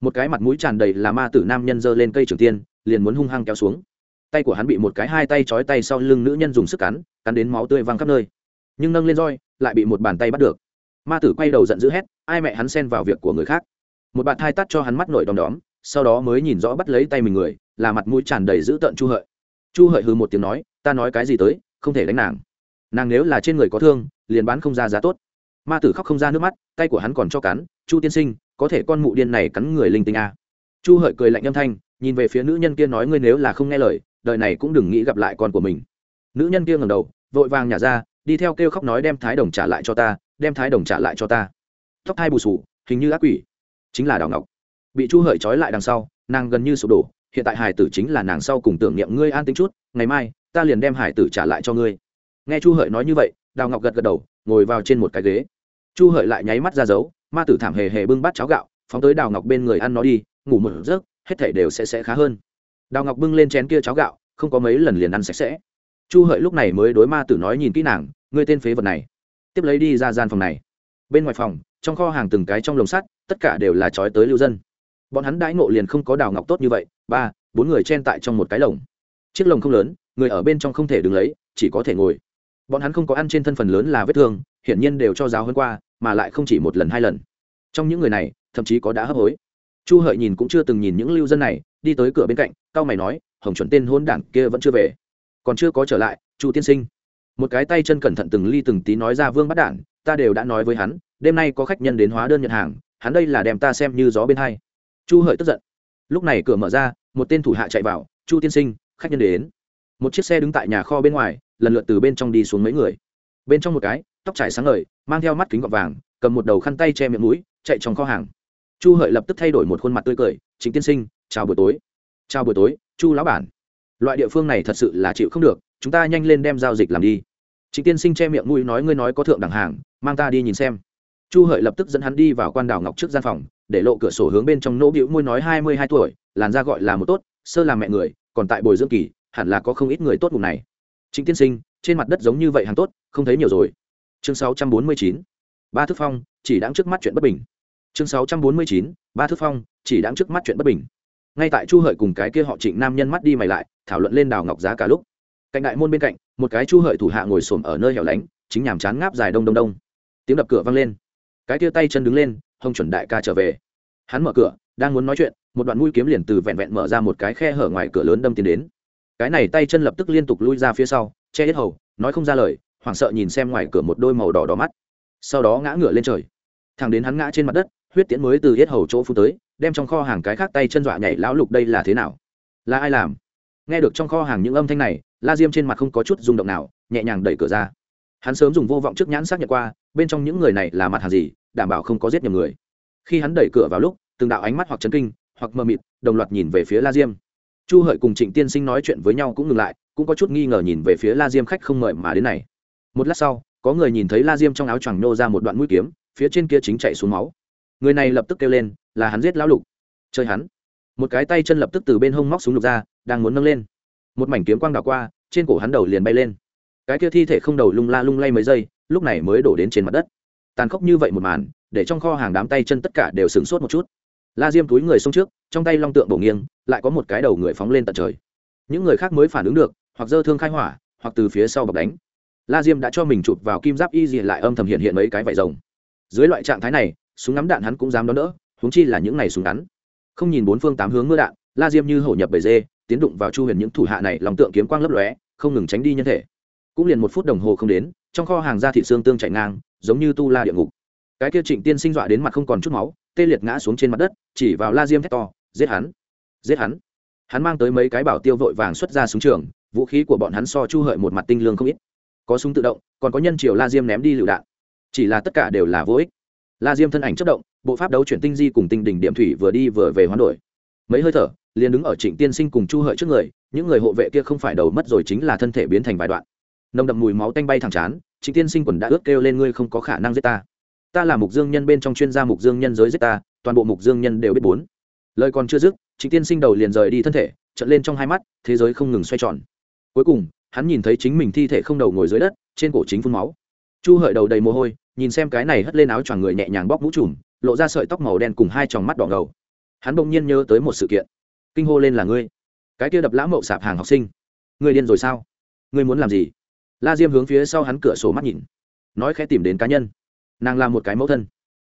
Một cái mặt mũi tràn đầy là ma tử nam nhân giơ lên cây trường tiên, liền muốn hung hăng kéo xuống. Tay của hắn bị một cái hai tay trói tay sau lưng nữ nhân dùng sức cắn cắn đến máu tươi văng khắp nơi. Nhưng nâng lên roi, lại bị một bàn tay bắt được. Ma tử quay đầu giận dữ hét, ai mẹ hắn xen vào việc của người khác. Một bạn thai tắt cho hắn mắt nổi đom đóm, sau đó mới nhìn rõ bắt lấy tay mình người, là mặt mũi tràn đầy dữ tợn chu hợi. Chu hợi hừ một tiếng nói, ta nói cái gì tới, không thể đánh nàng. Nàng nếu là trên người có thương, liền bán không ra giá tốt ma tử khóc không ra nước mắt, tay của hắn còn cho cắn, chu tiên sinh, có thể con mụ điên này cắn người linh tinh à. chu hợi cười lạnh âm thanh, nhìn về phía nữ nhân kia nói, ngươi nếu là không nghe lời, đời này cũng đừng nghĩ gặp lại con của mình. Nữ nhân kia ngầm đầu, vội vàng nhả ra, đi theo kêu khóc nói, đem thái đồng trả lại cho ta, đem thái đồng trả lại cho ta. Tóc thai bù sù, hình như ác quỷ. Chính là đào ngọc. Bị chu hợi trói lại đằng sau, nàng gần như sụp đổ, hiện tại hải tử chính là nàng sau cùng tưởng niệm ngươi an tính chút, ngày mai, ta liền đem hải tử trả lại cho ngươi. Nghe chu hợi nói như vậy đào ngọc gật gật đầu, ngồi vào trên một cái ghế. Chu hợi lại nháy mắt ra dấu, ma tử thảm hề hề bưng bát cháo gạo, phóng tới đào ngọc bên người ăn nó đi, ngủ một giấc, hết thể đều sẽ sẽ khá hơn. Đào ngọc bưng lên chén kia cháo gạo, không có mấy lần liền ăn sạch sẽ. Chu hợi lúc này mới đối ma tử nói nhìn kỹ nàng, ngươi tên phế vật này. Tiếp lấy đi ra gian phòng này. Bên ngoài phòng, trong kho hàng từng cái trong lồng sắt, tất cả đều là trói tới lưu dân. Bọn hắn đãi ngộ liền không có đào ngọc tốt như vậy, ba, bốn người chen tại trong một cái lồng. Chiếc lồng không lớn, người ở bên trong không thể đứng lấy, chỉ có thể ngồi bọn hắn không có ăn trên thân phần lớn là vết thương, hiển nhiên đều cho giáo hơn qua, mà lại không chỉ một lần, hai lần. Trong những người này, thậm chí có đã hấp hối. Chu hợi nhìn cũng chưa từng nhìn những lưu dân này, đi tới cửa bên cạnh, cao mày nói, hồng chuẩn tên hôn đảng kia vẫn chưa về. Còn chưa có trở lại, chu tiên sinh. Một cái tay chân cẩn thận từng ly từng tí nói ra vương bắt đản ta đều đã nói với hắn, đêm nay có khách nhân đến hóa đơn nhận hàng, hắn đây là đem ta xem như gió bên hai. Chu hợi tức giận. Lúc này cửa mở ra, một tên thủ hạ chạy vào, chu tiên sinh, khách nhân đến. Một chiếc xe đứng tại nhà kho bên ngoài lần lượt từ bên trong đi xuống mấy người. Bên trong một cái, tóc trải sáng ngời, mang theo mắt kính gọt vàng, cầm một đầu khăn tay che miệng mũi, chạy trong kho hàng. Chu hợi lập tức thay đổi một khuôn mặt tươi cười chính tiên sinh, chào buổi tối. Chào buổi tối, chu lão bản. Loại địa phương này thật sự là chịu không được, chúng ta nhanh lên đem giao dịch làm đi. Chính tiên sinh che miệng mũi nói, ngươi nói có thượng đẳng hàng, mang ta đi nhìn xem. Chu hợi lập tức dẫn hắn đi vào quan đảo ngọc trước gian phòng, để lộ cửa sổ hướng bên trong nỗ bĩu môi nói, hai mươi hai tuổi, làn da gọi là một tốt, sơ làm mẹ người, còn tại bồi dưỡng kỳ, hẳn là có không ít người tốt vùng này chính tiên sinh, trên mặt đất giống như vậy hàng tốt, không thấy nhiều rồi. Chương sáu trăm bốn mươi chín, ba thức phong, chỉ đáng trước mắt chuyện bất bình. Chương sáu trăm bốn mươi chín, ba thức phong, chỉ đáng trước mắt chuyện bất bình. Ngay tại chu hợi cùng cái kia họ trịnh nam nhân mắt đi mày lại, thảo luận lên đào ngọc giá cả lúc. Cạnh đại môn bên cạnh, một cái chu hợi thủ hạ ngồi xổm ở nơi hẻo lánh, chính nhàm chán ngáp dài đông đông đông. Tiếng đập cửa vang lên. Cái tia tay chân đứng lên, Hồng chuẩn đại ca trở về. Hắn mở cửa, đang muốn nói chuyện, một đoạn mũi kiếm liền từ vẹn vẹn mở ra một cái khe hở ngoài cửa lớn đâm tiến đến cái này tay chân lập tức liên tục lui ra phía sau, che hết hầu, nói không ra lời, hoảng sợ nhìn xem ngoài cửa một đôi màu đỏ đỏ mắt. Sau đó ngã ngửa lên trời. Thằng đến hắn ngã trên mặt đất, huyết tiễn mới từ hết hầu chỗ phu tới, đem trong kho hàng cái khác tay chân dọa nhảy lão lục đây là thế nào? Là ai làm? Nghe được trong kho hàng những âm thanh này, la diêm trên mặt không có chút rung động nào, nhẹ nhàng đẩy cửa ra. Hắn sớm dùng vô vọng trước nhãn xác nhận qua, bên trong những người này là mặt hàng gì, đảm bảo không có giết nhầm người. Khi hắn đẩy cửa vào lúc, từng đạo ánh mắt hoặc chấn kinh, hoặc mờ mịt, đồng loạt nhìn về phía la diêm chu hợi cùng trịnh tiên sinh nói chuyện với nhau cũng ngừng lại, cũng có chút nghi ngờ nhìn về phía la diêm khách không mời mà đến này. Một lát sau, có người nhìn thấy la diêm trong áo choàng nô ra một đoạn mũi kiếm, phía trên kia chính chạy xuống máu. Người này lập tức kêu lên, là hắn giết lão lục. Chơi hắn. Một cái tay chân lập tức từ bên hông móc súng lục ra, đang muốn nâng lên. Một mảnh kiếm quang đảo qua, trên cổ hắn đầu liền bay lên. Cái kia thi thể không đầu lung la lung lay mấy giây, lúc này mới đổ đến trên mặt đất. Tàn khốc như vậy một màn, để trong kho hàng đám tay chân tất cả đều sửng sốt một chút la diêm túi người xông trước, trong tay long tượng bổ nghiêng, lại có một cái đầu người phóng lên tận trời. Những người khác mới phản ứng được, hoặc dơ thương khai hỏa, hoặc từ phía sau bọc đánh. La diêm đã cho mình chụp vào kim giáp y dị lại âm thầm hiện hiện mấy cái vải rồng. Dưới loại trạng thái này, súng ngắm đạn hắn cũng dám đón đỡ, huống chi là những này súng ngắn. Không nhìn bốn phương tám hướng mưa đạn, la diêm như hổ nhập bầy dê, tiến đụng vào chu huyền những thủ hạ này, lòng tượng kiếm quang lấp lóe, không ngừng tránh đi nhân thể. Cũng liền một phút đồng hồ không đến, trong kho hàng ra thị xương tương chạy ngang, giống như tu la địa ngục. Cái kia trịnh tiên sinh dọa đến mặt không còn chút máu tê liệt ngã xuống trên mặt đất, chỉ vào la diêm thét to, giết hắn! Giết hắn! Hắn mang tới mấy cái bảo tiêu vội vàng xuất ra súng trường, vũ khí của bọn hắn so chu hợi một mặt tinh lương không ít. Có súng tự động, còn có nhân triều la diêm ném đi lựu đạn. Chỉ là tất cả đều là vô ích. La diêm thân ảnh chất động, bộ pháp đấu chuyển tinh di cùng tinh đỉnh điểm thủy vừa đi vừa về hoán đổi. Mấy hơi thở, liền đứng ở trịnh tiên sinh cùng chu hợi trước người, những người hộ vệ kia không phải đầu mất rồi chính là thân thể biến thành vài đoạn. Nồng đậm mùi máu tanh bay thẳng chán, trịnh tiên sinh quần đã ướt kêu lên, ngươi không có khả năng giết ta ta là mục dương nhân bên trong chuyên gia mục dương nhân giới giết ta, toàn bộ mục dương nhân đều biết bốn. Lời còn chưa dứt chính tiên sinh đầu liền rời đi thân thể trận lên trong hai mắt, thế giới không ngừng xoay tròn. Cuối cùng, hắn nhìn thấy chính mình thi thể không đầu ngồi dưới đất, trên cổ chính phun máu. Chu hợi đầu đầy mồ hôi, nhìn xem cái này hất lên áo choàng người nhẹ nhàng bóc mũ trùm, lộ ra sợi tóc màu đen cùng hai tròng mắt đỏ ngầu. Hắn bỗng nhiên nhớ tới một sự kiện. Kinh hô lên là ngươi. Cái kia đập lã mậu sạp hàng học sinh. Ngươi điên rồi sao? Ngươi muốn làm gì? La diêm hướng phía sau hắn cửa sổ mắt nhìn. Nói khẽ tìm đến cá nhân nàng là một cái mẫu thân.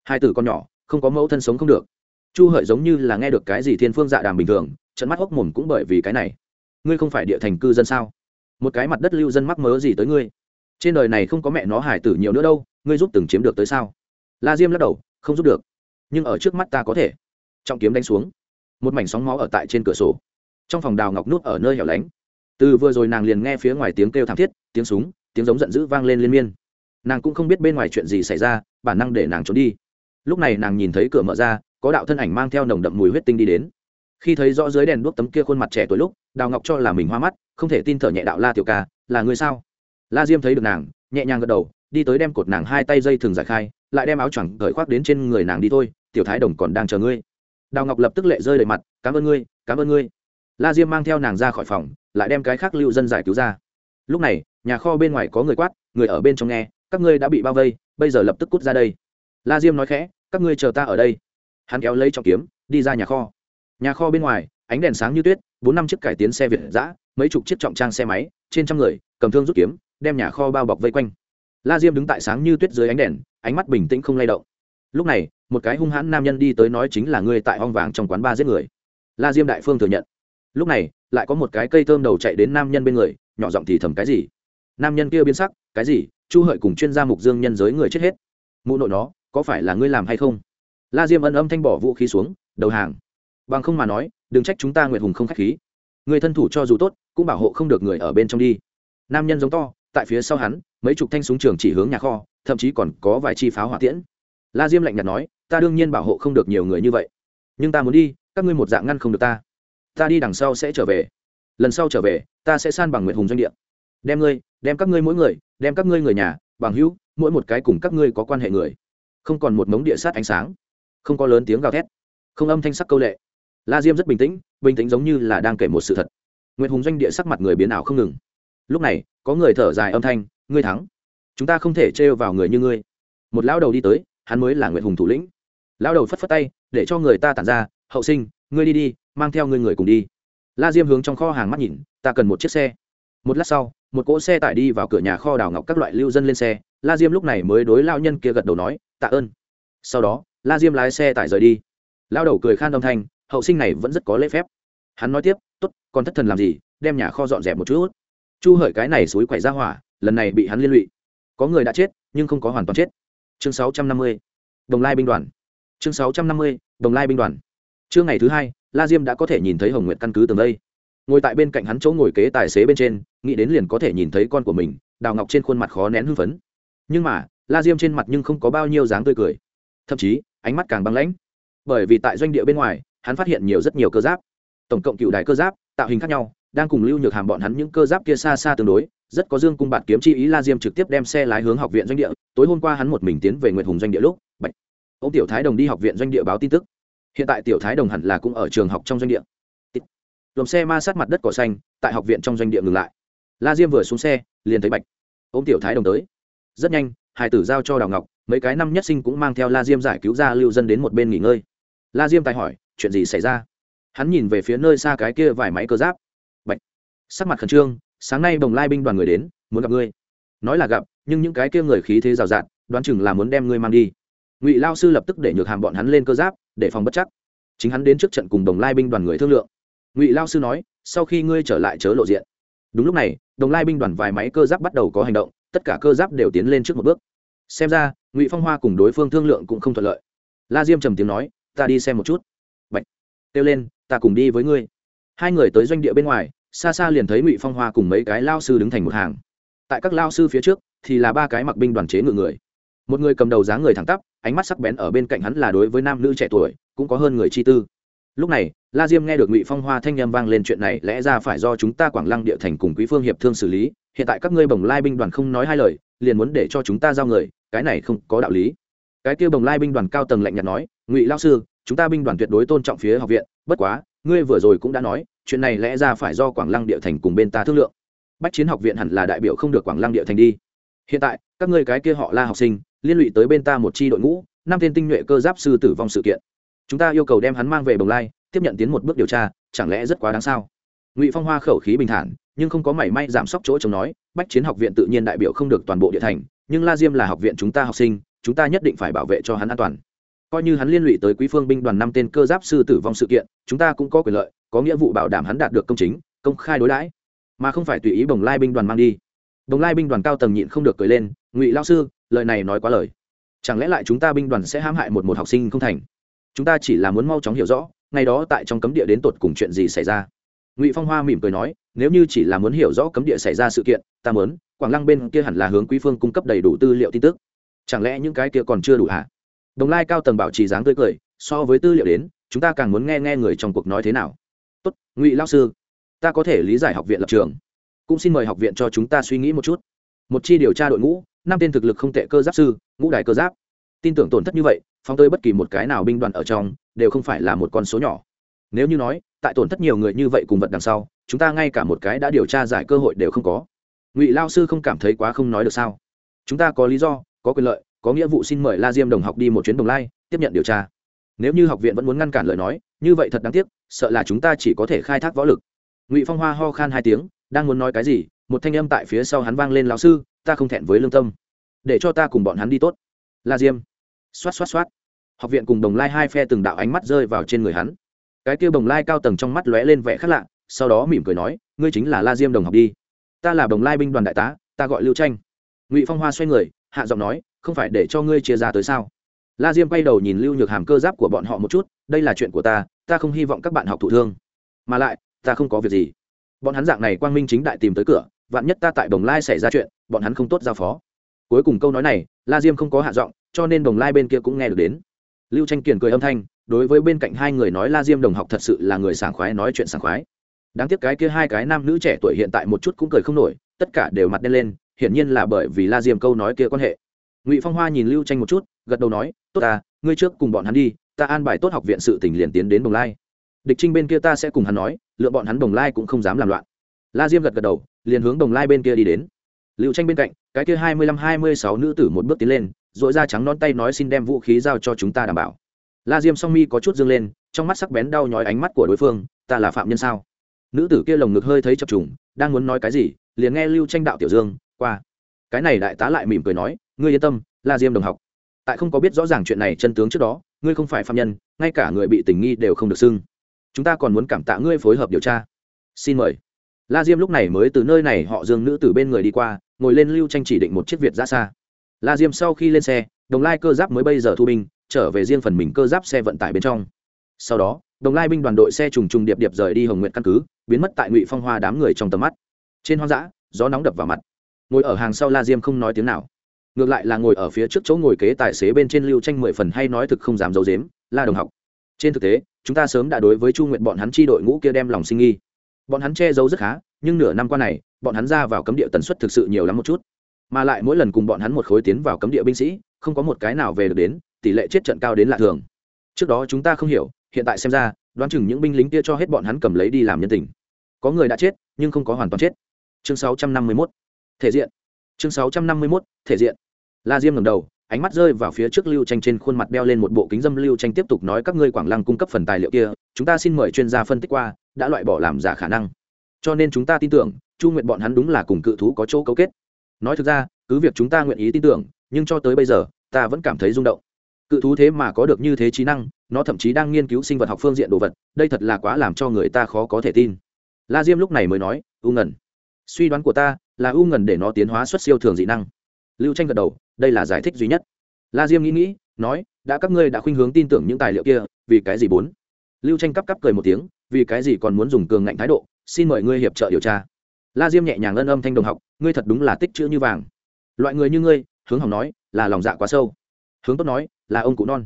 Hai tử con nhỏ, không có mẫu thân sống không được. Chu hợi giống như là nghe được cái gì thiên phương dạ đàm bình thường trận mắt hốc mồm cũng bởi vì cái này. Ngươi không phải địa thành cư dân sao? Một cái mặt đất lưu dân mắc mớ gì tới ngươi? Trên đời này không có mẹ nó hải tử nhiều nữa đâu, ngươi giúp từng chiếm được tới sao? La diêm lắc đầu, không giúp được. Nhưng ở trước mắt ta có thể. Trọng kiếm đánh xuống. Một mảnh sóng máu ở tại trên cửa sổ. Trong phòng đào ngọc nút ở nơi hẻo lánh. Từ vừa rồi nàng liền nghe phía ngoài tiếng kêu thảm thiết, tiếng súng, tiếng giống giận dữ vang lên liên miên nàng cũng không biết bên ngoài chuyện gì xảy ra, bản năng để nàng trốn đi. Lúc này nàng nhìn thấy cửa mở ra, có đạo thân ảnh mang theo nồng đậm mùi huyết tinh đi đến. Khi thấy rõ dưới đèn đuốc tấm kia khuôn mặt trẻ tuổi lúc, đào ngọc cho là mình hoa mắt, không thể tin thở nhẹ đạo la tiểu ca, là người sao? La diêm thấy được nàng, nhẹ nhàng gật đầu, đi tới đem cột nàng hai tay dây thường giải khai, lại đem áo choàng cởi khoác đến trên người nàng đi thôi, tiểu thái đồng còn đang chờ ngươi. Đào ngọc lập tức lệ rơi đầy mặt, cảm ơn ngươi, cảm ơn ngươi. La diêm mang theo nàng ra khỏi phòng, lại đem cái khác lưu dân giải cứu ra. Lúc này, nhà kho bên ngoài có người quát, người ở bên trong nghe các ngươi đã bị bao vây, bây giờ lập tức cút ra đây. La diêm nói khẽ, các ngươi chờ ta ở đây. Hắn kéo lấy trọng kiếm, đi ra nhà kho. Nhà kho bên ngoài, ánh đèn sáng như tuyết, bốn năm chiếc cải tiến xe việt giã mấy chục chiếc trọng trang xe máy, trên trăm người, cầm thương rút kiếm, đem nhà kho bao bọc vây quanh. La diêm đứng tại sáng như tuyết dưới ánh đèn, ánh mắt bình tĩnh không lay động. Lúc này, một cái hung hãn nam nhân đi tới nói chính là ngươi tại hoang vàng trong quán ba giết người. La diêm đại phương thừa nhận. Lúc này, lại có một cái cây thơm đầu chạy đến nam nhân bên người, nhỏ giọng thì thầm cái gì? Nam nhân kia biến sắc, cái gì? Chu hợi cùng chuyên gia mục dương nhân giới người chết hết. Mụ nội nó, có phải là ngươi làm hay không? La diêm ân âm thanh bỏ vũ khí xuống, đầu hàng. Bằng không mà nói, đừng trách chúng ta nguyệt hùng không k h á c h khí. Người thân thủ cho dù tốt, cũng bảo hộ không được người ở bên trong đi. Nam nhân giống to, tại phía sau hắn, mấy chục thanh súng trường chỉ hướng nhà kho, thậm chí còn có vài chi pháo hỏa tiễn. La diêm lạnh nhạt nói, ta đương nhiên bảo hộ không được nhiều người như vậy. Nhưng ta muốn đi, các ngươi một dạng ngăn không được ta. Ta đi đằng sau sẽ trở về. Lần sau trở về, ta sẽ san bằng nguyện hùng doanh địa. Đem ngươi đem các ngươi mỗi người, đem các ngươi người nhà, bằng hữu, mỗi một cái cùng các ngươi có quan hệ người. Không còn một mống địa sát ánh sáng. Không có lớn tiếng gào thét. Không âm thanh sắc câu lệ. La diêm rất bình tĩnh bình tĩnh giống như là đang kể một sự thật. Nguyệt hùng doanh địa sắc mặt người biến ảo không ngừng. Lúc này, có người thở dài âm thanh, ngươi thắng. Chúng ta không thể trêu vào người như ngươi. Một lão đầu đi tới, hắn mới là nguyệt hùng thủ lĩnh. Lão đầu phất phất tay, để cho người ta tản ra, hậu sinh, ngươi đi đi, mang theo ngươi người cùng đi. La diêm hướng trong kho hàng mắt nhìn, ta cần một chiếc xe. Một lát sau một cỗ xe tải đi vào cửa nhà kho đào ngọc các loại lưu dân lên xe, la diêm lúc này mới đối lao nhân kia gật đầu nói, tạ ơn. Sau đó, la diêm lái xe tải rời đi. Lao đầu cười khan âm thanh, hậu sinh này vẫn rất có lễ phép. Hắn nói tiếp t ố t còn thất thần làm gì, đem nhà kho dọn dẹp một chút chu hợi cái này suối quậy ra hỏa, lần này bị hắn liên lụy. Có người đã chết, nhưng không có hoàn toàn chết. Chương sáu trăm năm mươi, đồng lai binh đoàn. Chương sáu trăm năm mươi, đồng lai binh đoàn. Chương ngày thứ hai, la diêm đã có thể nhìn thấy hồng nguyện căn cứ tường đây ngồi tại bên cạnh hắn chỗ ngồi kế tài xế bên trên, nghĩ đến liền có thể nhìn thấy con của mình, đào ngọc trên khuôn mặt khó nén hưng phấn. Nhưng mà, la diêm trên mặt nhưng không có bao nhiêu dáng tươi cười. Thậm chí, ánh mắt càng băng lãnh. Bởi vì tại doanh địa bên ngoài, hắn phát hiện nhiều rất nhiều cơ giáp. Tổng cộng cựu đài cơ giáp, tạo hình khác nhau, đang cùng lưu nhược hàm bọn hắn những cơ giáp kia xa xa tương đối, rất có dương cung bạt kiếm chi ý la diêm trực tiếp đem xe lái hướng học viện doanh địa, tối hôm qua hắn một mình tiến về nguyệt hùng doanh địa lúc, bạch. Ông tiểu thái đồng đi học viện doanh địa báo tin tức. Hiện tại tiểu thái đồng hẳn là cũng ở trường học trong doanh địa lồng xe ma sát mặt đất cỏ xanh, tại học viện trong doanh địa ngừng lại. La diêm vừa xuống xe, liền thấy bạch. Ô m tiểu thái đồng tới. Rất nhanh hải tử giao cho đào ngọc, mấy cái năm nhất sinh cũng mang theo la diêm giải cứu ra lưu dân đến một bên nghỉ ngơi. La diêm tài hỏi, chuyện gì xảy ra? Hắn nhìn về phía nơi xa cái kia vài máy cơ giáp. Bạch. Sắc mặt khẩn trương, sáng nay bồng lai binh đoàn người đến, muốn gặp ngươi. Nói là gặp, nhưng những cái kia người khí thế rào rạt, đoán chừng là muốn đem ngươi mang đi. Ngụy lao sư lập tức để nhược hàm bọn hắn lên cơ giáp, để phòng bất chắc. Chính hắn đến trước trận cùng đồng lai binh đoàn người thương lượng ngụy lao sư nói sau khi ngươi trở lại chớ lộ diện đúng lúc này đồng lai binh đoàn vài máy cơ giáp bắt đầu có hành động tất cả cơ giáp đều tiến lên trước một bước xem ra ngụy phong hoa cùng đối phương thương lượng cũng không thuận lợi la diêm trầm tiếng nói ta đi xem một chút Bạch. kêu lên ta cùng đi với ngươi hai người tới doanh địa bên ngoài xa xa liền thấy ngụy phong hoa cùng mấy cái lao sư đứng thành một hàng tại các lao sư phía trước thì là ba cái mặc binh đoàn chế ngự người một người cầm đầu dáng người thẳng tắp ánh mắt sắc bén ở bên cạnh hắn là đối với nam nữ trẻ tuổi cũng có hơn người chi tư lúc này, la diêm nghe được ngụy phong hoa thanh â m vang lên chuyện này, lẽ ra phải do chúng ta quảng lăng địa thành cùng quý phương hiệp thương xử lý, hiện tại các ngươi bồng lai binh đoàn không nói hai lời, liền muốn để cho chúng ta giao người, cái này không có đạo lý. Cái kia bồng lai binh đoàn cao tầng lạnh nhạt nói, ngụy lao sư, chúng ta binh đoàn tuyệt đối tôn trọng phía học viện, bất quá, ngươi vừa rồi cũng đã nói, chuyện này lẽ ra phải do quảng lăng địa thành cùng bên ta thương lượng. Bách chiến học viện hẳn là đại biểu không được quảng lăng địa thành đi. Hiện tại, các ngươi cái kia họ la học sinh, liên lụy tới bên ta một c h i đội ngũ, năm tên tinh nhuệ cơ giáp sư tử vong sự kiện chúng ta yêu cầu đem hắn mang về bồng lai, tiếp nhận tiến một bước điều tra, chẳng lẽ rất quá đáng sao? Ngụy phong hoa khẩu khí bình thản, nhưng không có mảy may giảm sốc chỗ chống nói, bách chiến học viện tự nhiên đại biểu không được toàn bộ địa thành, nhưng la diêm là học viện chúng ta học sinh, chúng ta nhất định phải bảo vệ cho hắn an toàn. Coi như hắn liên lụy tới quý phương binh đoàn năm tên cơ giáp sư tử vong sự kiện, chúng ta cũng có quyền lợi, có nghĩa vụ bảo đảm hắn đạt được công chính, công khai đối đãi. Mà không phải tùy ý bồng lai binh đoàn mang đi. Bồng lai binh đoàn cao tầng nhịn không được cười lên, ngụy lao sư, lời này nói quá lời. Chẳng lẽ lại chúng ta binh đoàn sẽ hãm hại một một học sinh không thành? Chúng ta chỉ là muốn mau chóng hiểu rõ, ngày đó tại trong cấm địa đến tột cùng chuyện gì xảy ra. Ngụy phong hoa mỉm cười nói, nếu như chỉ là muốn hiểu rõ cấm địa xảy ra sự kiện, ta muốn, quảng lăng bên kia hẳn là hướng quý phương cung cấp đầy đủ tư liệu tin tức. Chẳng lẽ những cái kia còn chưa đủ hả? Đồng lai cao tầng bảo trì dáng tươi cười, so với tư liệu đến, chúng ta càng muốn nghe nghe người trong cuộc nói thế nào. Tốt, ngụy lao sư, ta có thể lý giải học viện lập trường. Cũng xin mời học viện cho chúng ta suy nghĩ một chút. Một chi điều tra đội ngũ, năm tên thực lực không tệ cơ giáp sư, ngũ đài cơ giáp tin tưởng tổn thất như vậy, phóng tới bất kỳ một cái nào binh đoàn ở trong, đều không phải là một con số nhỏ. Nếu như nói, tại tổn thất nhiều người như vậy cùng vật đằng sau, chúng ta ngay cả một cái đã điều tra giải cơ hội đều không có. Ngụy lao sư không cảm thấy quá không nói được sao? Chúng ta có lý do, có quyền lợi, có nghĩa vụ xin mời la diêm đồng học đi một chuyến đồng lai, tiếp nhận điều tra. Nếu như học viện vẫn muốn ngăn cản lời nói, như vậy thật đáng tiếc, sợ là chúng ta chỉ có thể khai thác võ lực. Ngụy phong hoa ho khan hai tiếng, đang muốn nói cái gì, một thanh âm tại phía sau hắn vang lên, lão sư, ta không thẹn với lương tâm. Để cho ta cùng bọn hắn đi tốt. La diêm xoát xoát xoát. Học viện cùng đồng lai hai phe từng đạo ánh mắt rơi vào trên người hắn. Cái kia đồng lai cao tầng trong mắt lóe lên vẻ khác lạ, sau đó mỉm cười nói, ngươi chính là la diêm đồng học đi. Ta là đồng lai binh đoàn đại tá, ta gọi lưu tranh. Ngụy phong hoa xoay người, hạ giọng nói, không phải để cho ngươi chia ra tới sao? La diêm quay đầu nhìn lưu nhược hàm cơ giáp của bọn họ một chút, đây là chuyện của ta ta không hy vọng các bạn học thụ thương. Mà lại, ta không có việc gì. Bọn hắn dạng này quang minh chính đại tìm tới cửa, vạn nhất ta tại đồng lai xảy ra chuyện, bọn hắn không tốt giao phó. Cuối cùng câu nói này la diêm không có hạ giọng, cho nên đồng lai bên kia cũng nghe được đến. Lưu tranh kiền cười âm thanh, đối với bên cạnh hai người nói la diêm đồng học thật sự là người sảng khoái nói chuyện sảng khoái. Đáng tiếc cái kia hai cái nam nữ trẻ tuổi hiện tại một chút cũng cười không nổi, tất cả đều mặt đen lên, hiển nhiên là bởi vì la diêm câu nói kia quan hệ. Ngụy phong hoa nhìn lưu tranh một chút, gật đầu nói, tốt ta, ngươi trước cùng bọn hắn đi, ta an bài tốt học viện sự tỉnh liền tiến đến đồng lai. Địch trinh bên kia ta sẽ cùng hắn nói, lựa bọn hắn đồng lai cũng không dám làm loạn. La diêm gật gật đầu, liền hướng đồng lai bên kia đi đến lưu tranh bên cạnh, cái kia hai mươi lăm, hai mươi sáu nữ tử một bước tiến lên dội ra trắng non tay nói xin đem vũ khí giao cho chúng ta đảm bảo. La diêm song mi có chút dương lên, trong mắt sắc bén đau nhói ánh mắt của đối phương, ta là phạm nhân sao? Nữ tử kia lồng ngực hơi thấy chập trùng, đang muốn nói cái gì, liền nghe lưu tranh đạo tiểu dương, qua. Cái này đại tá lại mỉm cười nói, ngươi yên tâm, la diêm đồng học. Tại không có biết rõ ràng chuyện này chân tướng trước đó, ngươi không phải phạm nhân, ngay cả người bị tình nghi đều không được xưng. Chúng ta còn muốn cảm tạ ngươi phối hợp điều tra. Xin mời la diêm lúc này mới từ nơi này họ dương nữ từ bên người đi qua, ngồi lên lưu tranh chỉ định một chiếc việt ra xa. La diêm sau khi lên xe, đồng lai cơ giáp mới bây giờ thu binh, trở về riêng phần mình cơ giáp xe vận tải bên trong. Sau đó, đồng lai binh đoàn đội xe trùng trùng điệp điệp rời đi hồng nguyện căn cứ, biến mất tại ngụy phong hoa đám người trong tầm mắt. Trên hoang dã, gió nóng đập vào mặt. Ngồi ở hàng sau la diêm không nói tiếng nào. Ngược lại là ngồi ở phía trước chỗ ngồi kế tài xế bên trên lưu tranh mười phần hay nói thực không dám giấu dếm la đồng học. Trên thực tế, chúng ta sớm đã đối với chu nguyện bọn hắn chi đội ngũ kia đem lòng sinh nghi bọn hắn che giấu rất khá, nhưng nửa năm qua này, bọn hắn ra vào cấm địa tần suất thực sự nhiều lắm một chút. Mà lại mỗi lần cùng bọn hắn một khối tiến vào cấm địa binh sĩ, không có một cái nào về được đến, tỷ lệ chết trận cao đến lạ thường. Trước đó chúng ta không hiểu, hiện tại xem ra, đoán chừng những binh lính kia cho hết bọn hắn cầm lấy đi làm nhân tình. Có người đã chết, nhưng không có hoàn toàn chết. Chương 651. thể diện. Chương 651. thể diện. La diêm ngầm đầu, ánh mắt rơi vào phía trước lưu tranh trên khuôn mặt đeo lên một bộ kính dâm. Lưu tranh tiếp tục nói các ngươi quảng lăng cung cấp phần tài liệu kia, chúng ta xin mời chuyên gia phân tích qua đã loại bỏ làm giả khả năng. Cho nên chúng ta tin tưởng, chu nguyện bọn hắn đúng là cùng cự thú có chỗ cấu kết. Nói thực ra, cứ việc chúng ta nguyện ý tin tưởng, nhưng cho tới bây giờ, ta vẫn cảm thấy rung động. Cự thú thế mà có được như thế trí năng, nó thậm chí đang nghiên cứu sinh vật học phương diện đồ vật, đây thật là quá làm cho người ta khó có thể tin. La diêm lúc này mới nói, u ngẩn suy đoán của ta là u ngẩn để nó tiến hóa xuất siêu thường dị năng. Lưu tranh gật đầu, đây là giải thích duy nhất. La diêm nghĩ nghĩ, nói, đã các ngươi đã khuynh hướng tin tưởng những tài liệu kia, vì cái gì bốn? Lưu tranh cắp cắp cười một tiếng vì cái gì còn muốn dùng cường ngạnh thái độ, xin mời ngươi hiệp trợ điều tra. La diêm nhẹ nhàng ân âm thanh đồng học, ngươi thật đúng là tích chữ như vàng. Loại người như ngươi, hướng hỏng nói, là lòng dạ quá sâu. Hướng tốt nói, là ông cụ non.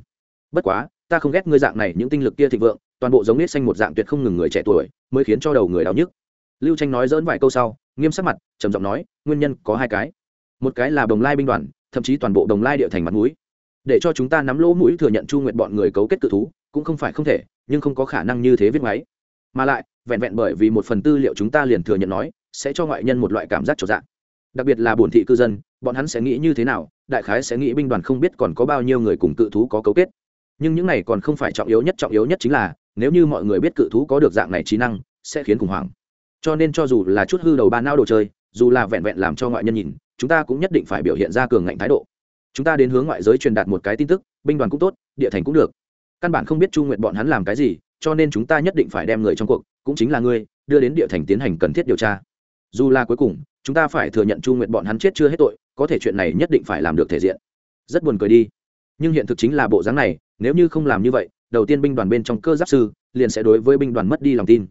Bất quá, ta không ghét ngươi dạng này, những tinh lực kia thịnh vượng, toàn bộ giống nết xanh một dạng tuyệt không ngừng người trẻ tuổi, mới khiến cho đầu người đau nhức. Lưu tranh nói dỡn vài câu sau, nghiêm sắc mặt, trầm giọng nói, nguyên nhân có hai cái. Một cái là đồng lai binh đoàn, thậm chí toàn bộ đồng lai địa thành mặt mũi. Để cho chúng ta nắm lỗ mũi thừa nhận chu nguyện bọn người cấu kết tự thú, cũng không phải không thể, nhưng không có khả năng như thế viết máy mà lại, vẹn vẹn bởi vì một phần tư liệu chúng ta liền thừa nhận nói, sẽ cho ngoại nhân một loại cảm giác trọn dạng. Đặc biệt là bổn thị cư dân, bọn hắn sẽ nghĩ như thế nào, đại khái sẽ nghĩ binh đoàn không biết còn có bao nhiêu người cùng cự thú có cấu kết. Nhưng những này còn không phải trọng yếu nhất, trọng yếu nhất chính là, nếu như mọi người biết cự thú có được dạng này trí năng, sẽ khiến khủng hoảng. Cho nên cho dù là chút hư đầu ba nao đồ chơi, dù là vẹn vẹn làm cho ngoại nhân nhìn, chúng ta cũng nhất định phải biểu hiện ra cường ngạnh thái độ. Chúng ta đến hướng ngoại giới truyền đạt một cái tin tức, binh đoàn cũng tốt, địa thành cũng được. Căn bản không biết chu nguyện bọn hắn làm cái gì cho nên chúng ta nhất định phải đem người trong cuộc, cũng chính là ngươi, đưa đến địa thành tiến hành cần thiết điều tra. Dù là cuối cùng, chúng ta phải thừa nhận chu nguyện bọn hắn chết chưa hết tội, có thể chuyện này nhất định phải làm được thể diện. Rất buồn cười đi. Nhưng hiện thực chính là bộ dáng này, nếu như không làm như vậy, đầu tiên binh đoàn bên trong cơ giáp sư liền sẽ đối với binh đoàn mất đi lòng tin.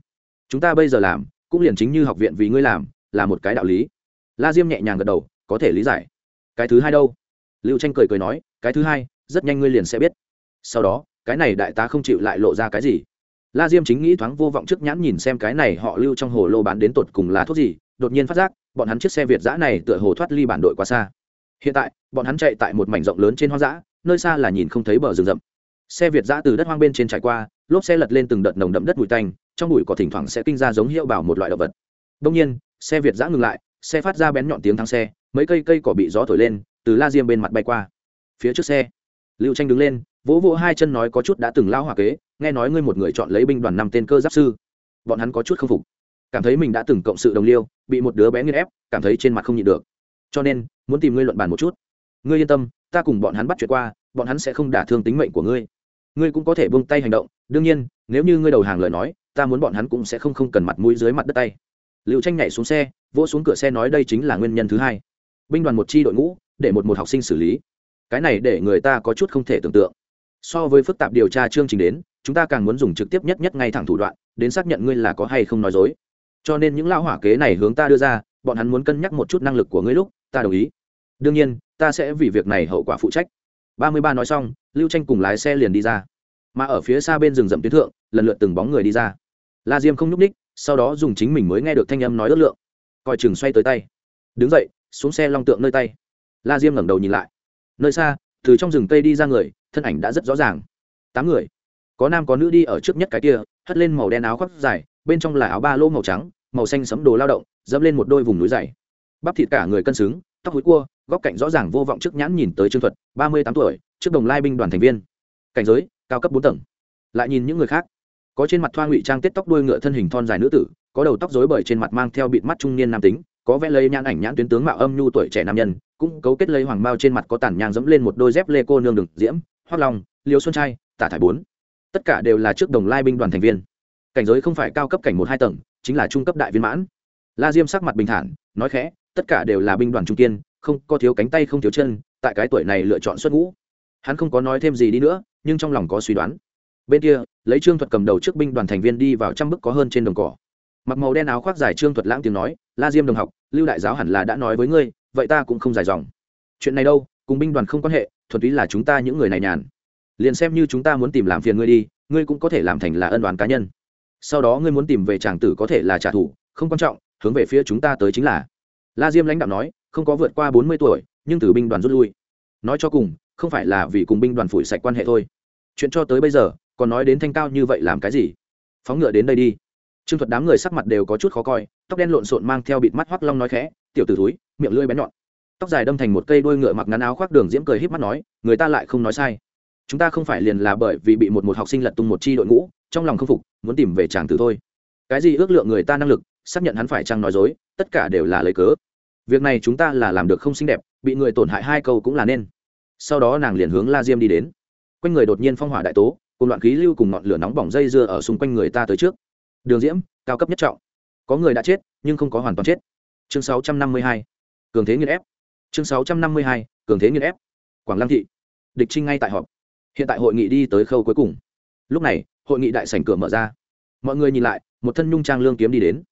Chúng ta bây giờ làm, cũng liền chính như học viện vì ngươi làm, là một cái đạo lý. La diêm nhẹ nhàng gật đầu, có thể lý giải. Cái thứ hai đâu? Lưu tranh cười cười nói, cái thứ hai, rất nhanh ngươi liền sẽ biết. Sau đó, cái này đại tá không chịu lại lộ ra cái gì la diêm chính nghĩ thoáng vô vọng trước nhãn nhìn xem cái này họ lưu trong hồ lô bán đến tột cùng là thuốc gì, đột nhiên phát giác, bọn hắn chiếc xe việt giã này tựa hồ thoát ly bản đội quá xa. Hiện tại, bọn hắn chạy tại một mảnh rộng lớn trên hoang dã, nơi xa là nhìn không thấy bờ rừng rậm. Xe việt giã từ đất hoang bên trên trải qua, lốp xe lật lên từng đợt nồng đậm đất bụi tanh, trong bụi có thỉnh thoảng sẽ kinh ra giống hiệu bảo một loại động vật. Đông nhiên, xe việt giã ngừng lại, xe phát ra bén nhọn tiếng thắng xe, mấy cây cây cỏ bị gió thổi lên, từ la diêm bên mặt bay qua. Phía trước xe, lưu tranh đứng lên vỗ vỗ hai chân nói có chút đã từng lao hòa kế, nghe nói ngươi một người chọn lấy binh đoàn năm tên cơ giáp sư. Bọn hắn có chút không phục. Cảm thấy mình đã từng cộng sự đồng liêu, bị một đứa bé nghiên ép, cảm thấy trên mặt không nhịn được. Cho nên, muốn tìm ngươi luận bàn một chút. Ngươi yên tâm, ta cùng bọn hắn bắt chuyện qua, bọn hắn sẽ không đả thương tính mệnh của ngươi. Ngươi cũng có thể buông tay hành động, đương nhiên, nếu như ngươi đầu hàng lời nói, ta muốn bọn hắn cũng sẽ không không cần mặt mũi dưới mặt đất tay. Liệu tranh nhảy xuống xe, vỗ xuống cửa xe nói đây chính là nguyên nhân thứ hai. Binh đoàn một chi đội ngũ, để một một học sinh xử lý. Cái này để người ta có chút không thể tưởng tượng so với phức tạp điều tra chương trình đến, chúng ta càng muốn dùng trực tiếp nhất nhất ngay thẳng thủ đoạn, đến xác nhận ngươi là có hay không nói dối. Cho nên những lão hỏa kế này hướng ta đưa ra, bọn hắn muốn cân nhắc một chút năng lực của ngươi lúc, ta đồng ý. Đương nhiên, ta sẽ vì việc này hậu quả phụ trách. Ba mươi ba nói xong, lưu tranh cùng lái xe liền đi ra. Mà ở phía xa bên rừng rậm tuyến thượng, lần lượt từng bóng người đi ra. La diêm không nhúc ních sau đó dùng chính mình mới nghe được thanh âm nói ước lượng. Coi chừng xoay tới tay. Đứng dậy, xuống xe long tượng nơi tay. La diêm ngẩng đầu nhìn lại. Nơi xa, từ trong rừng cây đi ra người thân ảnh đã rất rõ ràng. Tám người. Có nam có nữ đi ở trước nhất cái kia, hất lên màu đen áo khoác dài, bên trong là áo ba lô màu trắng, màu xanh sấm đồ lao động, dẫm lên một đôi vùng núi dày. Bắp thịt cả người cân xứng, tóc húi cua, góc cạnh rõ ràng vô vọng trước nhãn nhìn tới trương thuật, ba mươi tám tuổi, trước đồng lai binh đoàn thành viên. Cảnh giới, cao cấp bốn tầng. Lại nhìn những người khác. Có trên mặt thoa ngụy trang tết tóc đuôi ngựa thân hình thon dài nữ tử, có đầu tóc rối bời trên mặt mang theo bịt mắt trung niên nam tính, có vẽ lấy nhãn ảnh nhãn tuyến tướng mạo âm nhu tuổi trẻ nam nhân, cũng cấu kết lấy hoàng bao trên mặt có tàn nhang dẫm lên một đôi dép lê cô nương đường diễm hoác long liêu xuân trai tả thải bốn tất cả đều là trước đồng lai binh đoàn thành viên cảnh giới không phải cao cấp cảnh một hai tầng chính là trung cấp đại viên mãn la diêm sắc mặt bình thản nói khẽ tất cả đều là binh đoàn trung kiên không có thiếu cánh tay không thiếu chân tại cái tuổi này lựa chọn xuất ngũ hắn không có nói thêm gì đi nữa nhưng trong lòng có suy đoán bên kia lấy trương thuật cầm đầu trước binh đoàn thành viên đi vào trăm bức có hơn trên đồng cỏ mặc màu đen áo khoác dài trương thuật lãng tiếng nói la diêm đồng học lưu đại giáo hẳn là đã nói với ngươi vậy ta cũng không dài dòng chuyện này đâu cùng binh đoàn không quan hệ thuần túy là chúng ta những người này nhàn. Liền xem như chúng ta muốn tìm làm phiền ngươi đi, ngươi cũng có thể làm thành là ân đoàn cá nhân. Sau đó ngươi muốn tìm về tràng tử có thể là trả thù, không quan trọng, hướng về phía chúng ta tới chính là. La diêm lãnh đạo nói, không có vượt qua bốn mươi tuổi, nhưng từ binh đoàn rút lui. Nói cho cùng, không phải là vì cùng binh đoàn phủi sạch quan hệ thôi. Chuyện cho tới bây giờ, còn nói đến thanh cao như vậy làm cái gì? Phóng ngựa đến đây đi. Trương thuật đám người sắc mặt đều có chút khó coi, tóc đen lộn xộn mang theo bịt mắt hoắc long nói khẽ, tiểu t ử túi miệng lưỡi bén nhọn tóc dài đâm thành một cây đôi ngựa mặc ngắn áo khoác đường diễm cười híp mắt nói, người ta lại không nói sai. Chúng ta không phải liền là bởi vì bị một một học sinh lật tung một chi đội ngũ, trong lòng không phục, muốn tìm về chàng tử thôi. Cái gì ước lượng người ta năng lực, xác nhận hắn phải chăng nói dối, tất cả đều là lấy cớ. Việc này chúng ta là làm được không xinh đẹp, bị người tổn hại hai câu cũng là nên. Sau đó nàng liền hướng la diêm đi đến. Quanh người đột nhiên phong hỏa đại tố, cùng loạn khí lưu cùng ngọn lửa nóng bỏng dây dưa ở xung quanh người ta tới trước. Đường diễm, cao cấp nhất trọng. Có người đã chết, nhưng không có hoàn toàn chết. Chương 652. cường thế nghiên ép chương 652. cường thế nghiên ép. Quảng lăng thị. Địch trinh ngay tại họp. Hiện tại hội nghị đi tới khâu cuối cùng. Lúc này, hội nghị đại sảnh cửa mở ra. Mọi người nhìn lại, một thân nhung trang lương kiếm đi đến.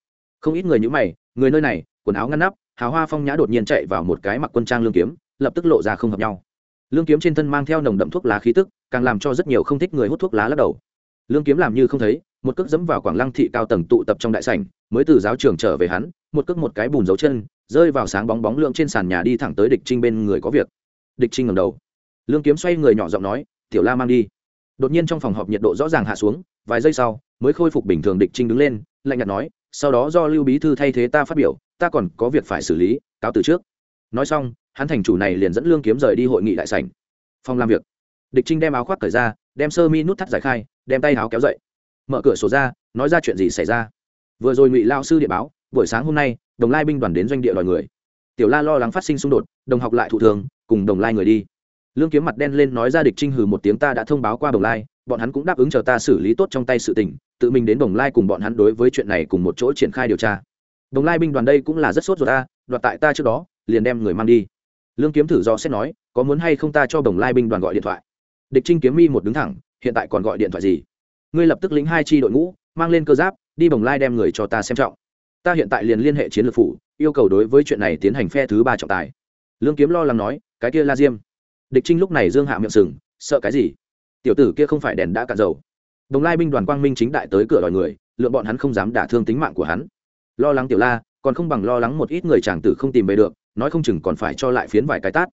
Không ít người như mày, người nơi này, quần áo ngăn nắp, hào hoa phong nhã đột nhiên chạy vào một cái mặc quân trang lương kiếm, lập tức lộ ra không hợp nhau. Lương kiếm trên thân mang theo nồng đậm thuốc lá khí tức, càng làm cho rất nhiều không thích người hút thuốc lá lắc đầu. Lương kiếm làm như không thấy, một cước dẫm vào quảng lăng thị cao tầng tụ tập trong đại sảnh, mới từ giáo trường trở về hắn một cước một cái bùn dấu chân, rơi vào sáng bóng bóng lượng trên sàn nhà đi thẳng tới địch trinh bên người có việc. Địch trinh ngầm đầu. Lương kiếm xoay người nhỏ giọng nói, tiểu la mang đi. Đột nhiên trong phòng họp nhiệt độ rõ ràng hạ xuống, vài giây sau, mới khôi phục bình thường địch trinh đứng lên, lạnh nhạt nói, sau đó do lưu bí thư thay thế ta phát biểu, ta còn có việc phải xử lý, cáo từ trước. Nói xong, hắn thành chủ này liền dẫn lương kiếm rời đi hội nghị đại sảnh. Phòng làm việc. Địch trinh đem áo khoác cởi ra, đem sơ mi nút thắt giải khai, đem tay áo kéo dậy. Mở cửa sổ ra, nói ra chuyện gì xảy ra. Vừa rồi ngụy lao sư địa báo buổi sáng hôm nay, đồng lai binh đoàn đến doanh địa đòi người. Tiểu la lo lắng phát sinh xung đột, đồng học lại thủ thường cùng đồng lai người đi. Lương kiếm mặt đen lên nói ra địch trinh hừ một tiếng ta đã thông báo qua đồng lai, bọn hắn cũng đáp ứng chờ ta xử lý tốt trong tay sự tình, tự mình đến đồng lai cùng bọn hắn đối với chuyện này cùng một chỗ triển khai điều tra. Đồng lai binh đoàn đây cũng là rất sốt ruột ta đoạt tại ta trước đó, liền đem người mang đi. Lương kiếm thử do xét nói, có muốn hay không ta cho đồng lai binh đoàn gọi điện thoại. Địch trinh kiếm mi một đứng thẳng, hiện tại còn gọi điện thoại gì? Ngươi lập tức lĩnh hai chi đội ngũ, mang lên cơ giáp, đi bồng lai đem người cho ta xem trọng ta hiện tại liền liên hệ chiến lược phủ, yêu cầu đối với chuyện này tiến hành phe thứ ba trọng tài. Lương kiếm lo lắng nói, cái kia la diêm. Địch trinh lúc này dương hạ miệng sừng, sợ cái gì? Tiểu tử kia không phải đèn đã cạn dầu. Đồng lai binh đoàn quang minh chính đại tới cửa đòi người lựa bọn hắn không dám đả thương tính mạng của hắn. Lo lắng tiểu la, còn không bằng lo lắng một ít người chàng tử không tìm về được, nói không chừng còn phải cho lại phiến vài cái tát.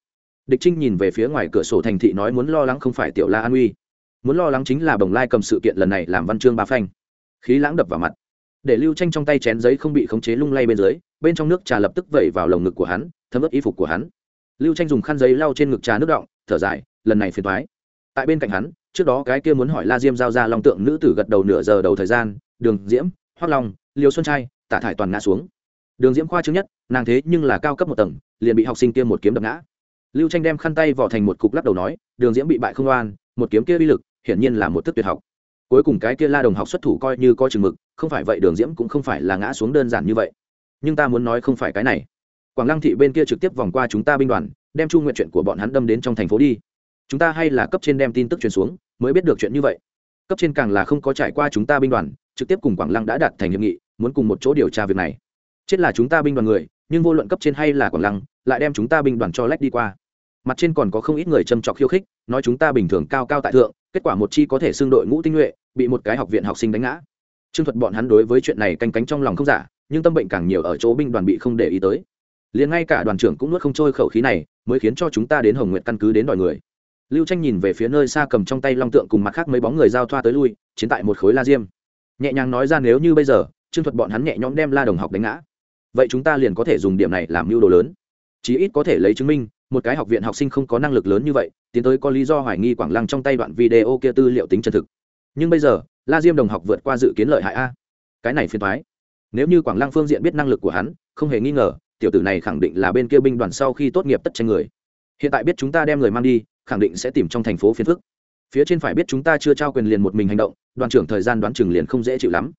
Địch trinh nhìn về phía ngoài cửa sổ thành thị nói muốn lo lắng không phải tiểu la an uy. Muốn lo lắng chính là bồng lai cầm sự kiện lần này làm văn chương ba phanh. Khí lãng đập vào mặt để lưu tranh trong tay chén giấy không bị khống chế lung lay bên dưới, bên trong nước trà lập tức vẩy vào lồng ngực của hắn, thấm ướt y phục của hắn. Lưu tranh dùng khăn giấy lau trên ngực trà nước động thở dài, lần này phiền thoái tại bên cạnh hắn, trước đó cái kia muốn hỏi la diêm giao ra long tượng nữ tử gật đầu nửa giờ đầu thời gian, đường diễm hoác long liều xuân trai, tạ thải toàn ngã xuống. Đường diễm khoa chứng nhất, nàng thế nhưng là cao cấp một tầng, liền bị học sinh kia một kiếm đập ngã. Lưu tranh đem khăn tay vỏ thành một cục lắc đầu nói, đường diễm bị bại không oan, một kiếm kia uy lực hiển nhiên là một thức tuyệt học cuối cùng cái kia la đồng học xuất thủ coi như có chừng mực, không phải vậy đường diễm cũng không phải là ngã xuống đơn giản như vậy. Nhưng ta muốn nói không phải cái này. Quảng lăng thị bên kia trực tiếp vòng qua chúng ta binh đoàn, đem chu nguyện chuyện của bọn hắn đâm đến trong thành phố đi. Chúng ta hay là cấp trên đem tin tức truyền xuống, mới biết được chuyện như vậy. Cấp trên càng là không có trải qua chúng ta binh đoàn, trực tiếp cùng quảng lăng đã đạt thành hiệp nghị, muốn cùng một chỗ điều tra việc này. Chết là chúng ta binh đoàn người, nhưng vô luận cấp trên hay là quảng lăng, lại đem chúng ta binh đoàn cho lách đi qua. Mặt trên còn có không ít người châm trọc khiêu khích, nói chúng ta bình thường cao cao tại thượng kết quả một chi có thể xưng đội ngũ tinh nhuệ, bị một cái học viện học sinh đánh ngã. Trương thuật bọn hắn đối với chuyện này canh cánh trong lòng không giả, nhưng tâm bệnh càng nhiều ở chỗ binh đoàn bị không để ý tới. Liền ngay cả đoàn trưởng cũng nuốt không trôi khẩu khí này, mới khiến cho chúng ta đến hồng nguyện căn cứ đến đòi người. Lưu tranh nhìn về phía nơi xa cầm trong tay long tượng cùng mặt khác mấy bóng người giao thoa tới lui, chiến tại một khối la diêm. Nhẹ nhàng nói ra nếu như bây giờ, trương thuật bọn hắn nhẹ nhõm đem la đồng học đánh ngã. Vậy chúng ta liền có thể dùng điểm này làm mưu đồ lớn. Chí ít có thể lấy chứng minh một cái học viện học sinh không có năng lực lớn như vậy, tiến tới có lý do hoài nghi quảng lăng trong tay đoạn video kia tư liệu tính chân thực. Nhưng bây giờ, la diêm đồng học vượt qua dự kiến lợi hại a. Cái này phiền thoái nếu như quảng lăng phương diện biết năng lực của hắn, không hề nghi ngờ, tiểu tử này khẳng định là bên kia binh đoàn sau khi tốt nghiệp tất tranh người. Hiện tại biết chúng ta đem người mang đi, khẳng định sẽ tìm trong thành phố phiền phức. Phía trên phải biết chúng ta chưa trao quyền liền một mình hành động, đoàn trưởng thời gian đoán chừng liền không dễ chịu lắm.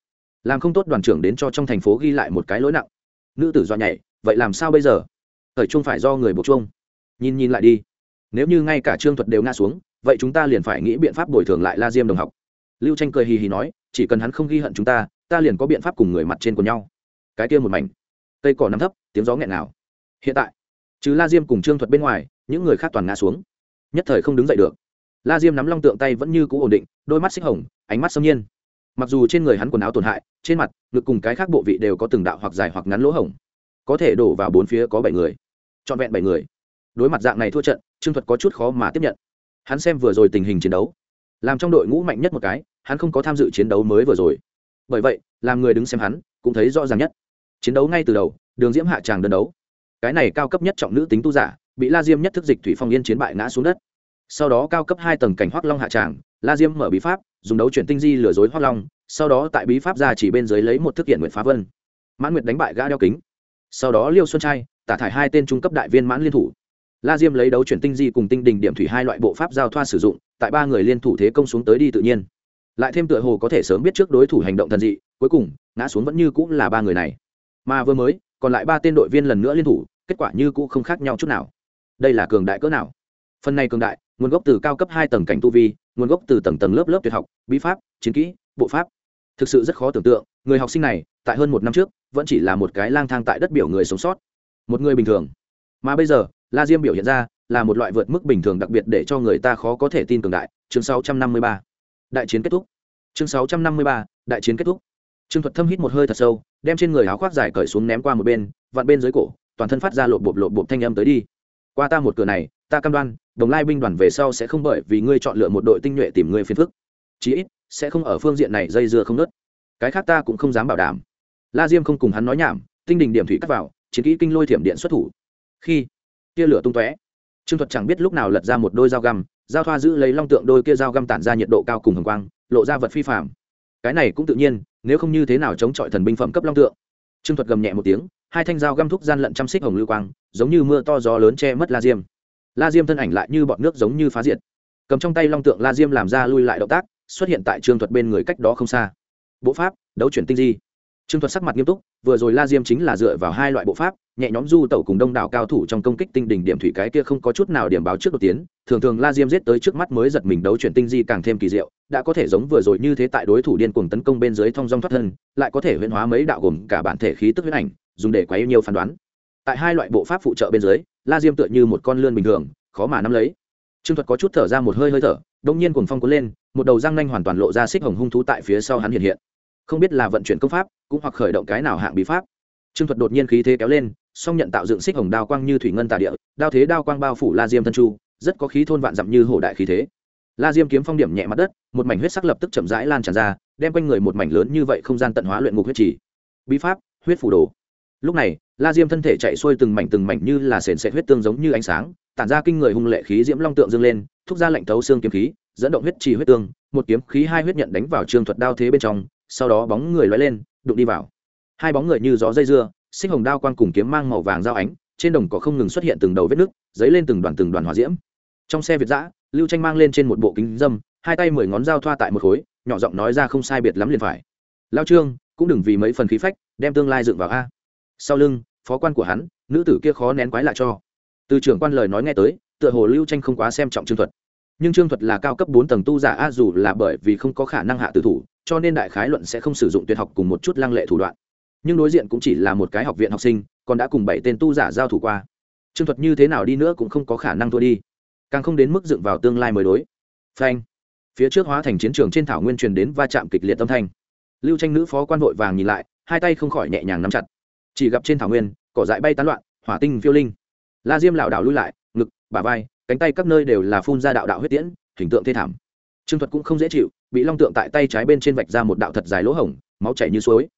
Làm không tốt đoàn trưởng đến cho trong thành phố ghi lại một cái lỗi nặng. Nữ tử do nhảy, vậy làm sao bây giờ? Thời chung phải do người buộc chung nhìn nhìn lại đi. Nếu như ngay cả trương thuật đều ngã xuống, vậy chúng ta liền phải nghĩ biện pháp bồi thường lại la diêm đồng học. Lưu tranh cười hì hì nói, chỉ cần hắn không ghi hận chúng ta ta liền có biện pháp cùng người mặt trên của nhau. Cái kia một mảnh. Cây cỏ nằm thấp, tiếng gió nghẹn nào. Hiện tại, trừ la diêm cùng trương thuật bên ngoài, những người khác toàn ngã xuống. Nhất thời không đứng dậy được. La diêm nắm long tượng tay vẫn như cũ ổn định, đôi mắt xích hồng, ánh mắt xâm nhiên. Mặc dù trên người hắn quần áo tổn hại, trên mặt, ngực cùng cái khác bộ vị đều có từng đạo hoặc dài hoặc ngắn lỗ hổng. Có thể đổ vào bốn phía có bảy người. Trọn vẹn bảy người đối mặt dạng này thua trận, trương thuật có chút khó mà tiếp nhận. Hắn xem vừa rồi tình hình chiến đấu, làm trong đội ngũ mạnh nhất một cái, hắn không có tham dự chiến đấu mới vừa rồi. Bởi vậy, làm người đứng xem hắn, cũng thấy rõ ràng nhất. Chiến đấu ngay từ đầu, đường diễm hạ tràng đơn đấu. Cái này cao cấp nhất trọng nữ tính tu giả, bị la diêm nhất thức dịch thủy phong yên chiến bại ngã xuống đất. Sau đó cao cấp hai tầng cảnh hoác long hạ tràng, la diêm mở bí pháp, dùng đấu chuyển tinh di lừa dối hoác long, sau đó tại bí pháp ra chỉ bên dưới lấy một thức hiện nguyện phá vân. Mãn nguyệt đánh bại gã đeo kính. Sau đó liêu xuân trai, tả thải hai tên trung cấp đại viên mãn liên thủ la diêm lấy đấu chuyển tinh di cùng tinh đình điểm thủy hai loại bộ pháp giao thoa sử dụng, tại ba người liên thủ thế công xuống tới đi tự nhiên. Lại thêm tựa hồ có thể sớm biết trước đối thủ hành động thần dị, cuối cùng, ngã xuống vẫn như cũng là ba người này. Mà vừa mới, còn lại ba tên đội viên lần nữa liên thủ, kết quả như cũ không khác nhau chút nào. Đây là cường đại cỡ nào? Phần này cường đại, nguồn gốc từ cao cấp hai tầng cảnh tu vi, nguồn gốc từ tầng tầng lớp lớp tuyệt học, bí pháp, chiến kỹ, bộ pháp. Thực sự rất khó tưởng tượng, người học sinh này, tại hơn một năm trước, vẫn chỉ là một cái lang thang tại đất biểu người sống sót. Một người bình thường. Mà bây giờ la diêm biểu hiện ra là một loại vượt mức bình thường đặc biệt để cho người ta khó có thể tin cường đại. Chương 653. đại chiến kết thúc. Chương 653, đại chiến kết thúc. Trương thuật thâm hít một hơi thật sâu đem trên người áo khoác dài cởi xuống ném qua một bên vặn bên dưới cổ toàn thân phát ra lộp bộp lộp bộp thanh âm tới đi. Qua ta một cửa này ta cam đoan đồng lai binh đoàn về sau sẽ không bởi vì ngươi chọn lựa một đội tinh nhuệ tìm ngươi phiền phức. Chí ít sẽ không ở phương diện này dây dưa không nớt. Cái khác ta cũng không dám bảo đảm. La diêm không cùng hắn nói nhảm tinh đình điểm thủy cắt vào chiến kỹ kinh lôi thiểm điện xuất thủ. Khi tia lửa tung tóe. Trương thuật chẳng biết lúc nào lật ra một đôi dao găm, giao thoa giữ lấy long tượng đôi kia dao găm tản ra nhiệt độ cao cùng hồng quang, lộ ra vật phi phạm cái này cũng tự nhiên, nếu không như thế nào chống chọi thần binh phẩm cấp long tượng. Trương thuật gầm nhẹ một tiếng, hai thanh dao găm thúc gian lận chăm xích hồng lưu quang, giống như mưa to gió lớn che mất la diêm. La diêm thân ảnh lại như bọn nước giống như phá diệt. Cầm trong tay long tượng la diêm làm ra lui lại động tác, xuất hiện tại trương thuật bên người cách đó không xa. Bộ pháp, đấu chuyển tinh di trương thuật sắc mặt nghiêm túc, vừa rồi la diêm chính là dựa vào hai loại bộ pháp, nhẹ nhóm du tẩu cùng đông đảo cao thủ trong công kích tinh đỉnh điểm thủy cái kia không có chút nào điểm báo trước đột tiến. Thường thường la diêm giết tới trước mắt mới giật mình đấu chuyển tinh di càng thêm kỳ diệu, đã có thể giống vừa rồi như thế tại đối thủ điên cuồng tấn công bên dưới thong dong thoát thân, lại có thể huyễn hóa mấy đạo gồm cả bản thể khí tức huyễn ảnh, dùng để quấy nhiều phán đoán. Tại hai loại bộ pháp phụ trợ bên dưới, la diêm tựa như một con lươn bình thường, khó mà nắm lấy. Trương thuật có chút thở ra một hơi hơi thở đông nhiên cuồng phong cuốn lên, một đầu răng nanh hoàn toàn lộ ra xích hồng hung thú tại phía sau hắn hiện hiện không biết là vận chuyển công pháp, cũng hoặc khởi động cái nào hạng bí pháp. Trương thuật đột nhiên khí thế kéo lên, song nhận tạo dựng xích hồng đao quang như thủy ngân tà địa, đao thế đao quang bao phủ la diêm thân chu, rất có khí thôn vạn dặm như hổ đại khí thế. La diêm kiếm phong điểm nhẹ mặt đất, một mảnh huyết sắc lập tức chậm rãi lan tràn ra, đem quanh người một mảnh lớn như vậy không gian tận hóa luyện ngục huyết trì. bí pháp, huyết phủ đồ. Lúc này, la diêm thân thể chạy xuôi từng mảnh từng mảnh như là sền sệt huyết tương giống như ánh sáng, tản ra kinh người hung lệ khí diễm long tượng dâng lên, thúc ra lạnh thấu xương kiếm khí, dẫn động huyết trì huyết tương, một kiếm khí hai huyết nhận đánh vào trương thuật đao thế bên trong sau đó bóng người lóe lên, đụng đi vào. Hai bóng người như gió dây dưa sinh hồng đao quang cùng kiếm mang màu vàng dao ánh, trên đồng có không ngừng xuất hiện từng đầu vết nước dấy lên từng đoàn từng đoàn hỏa diễm. Trong xe việt giã lưu tranh mang lên trên một bộ kính dâm, hai tay mười ngón dao thoa tại một khối, nhỏ giọng nói ra không sai biệt lắm liền phải. Lao trương, cũng đừng vì mấy phần khí phách, đem tương lai dựng vào a. Sau lưng, phó quan của hắn, nữ tử kia khó nén quái lại cho. Từ trưởng quan lời nói nghe tới, tựa hồ lưu tranh không quá xem trọng trương thuật. Nhưng trương thuật là cao cấp bốn tầng tu giả, a dù là bởi vì không có khả năng hạ tử thủ cho nên đại khái luận sẽ không sử dụng tuyệt học cùng một chút lăng lệ thủ đoạn. Nhưng đối diện cũng chỉ là một cái học viện học sinh, còn đã cùng bảy tên tu giả giao thủ qua. Trương thuật như thế nào đi nữa cũng không có khả năng thua đi. Càng không đến mức dựng vào tương lai mới đối. Phanh. Phía trước hóa thành chiến trường trên thảo nguyên truyền đến va chạm kịch liệt tâm thanh. Lưu tranh nữ phó quan vội vàng nhìn lại, hai tay không khỏi nhẹ nhàng nắm chặt. Chỉ gặp trên thảo nguyên, cỏ dại bay tán loạn, hỏa tinh phiêu linh. La diêm lảo đảo lui lại, ngực, bả vai, cánh tay các nơi đều là phun ra đạo đạo huyết tiễn, hình tượng thê thảm trương thuật cũng không dễ chịu, bị long tượng tại tay trái bên trên vạch ra một đạo thật dài lỗ hổng, máu chảy như suối.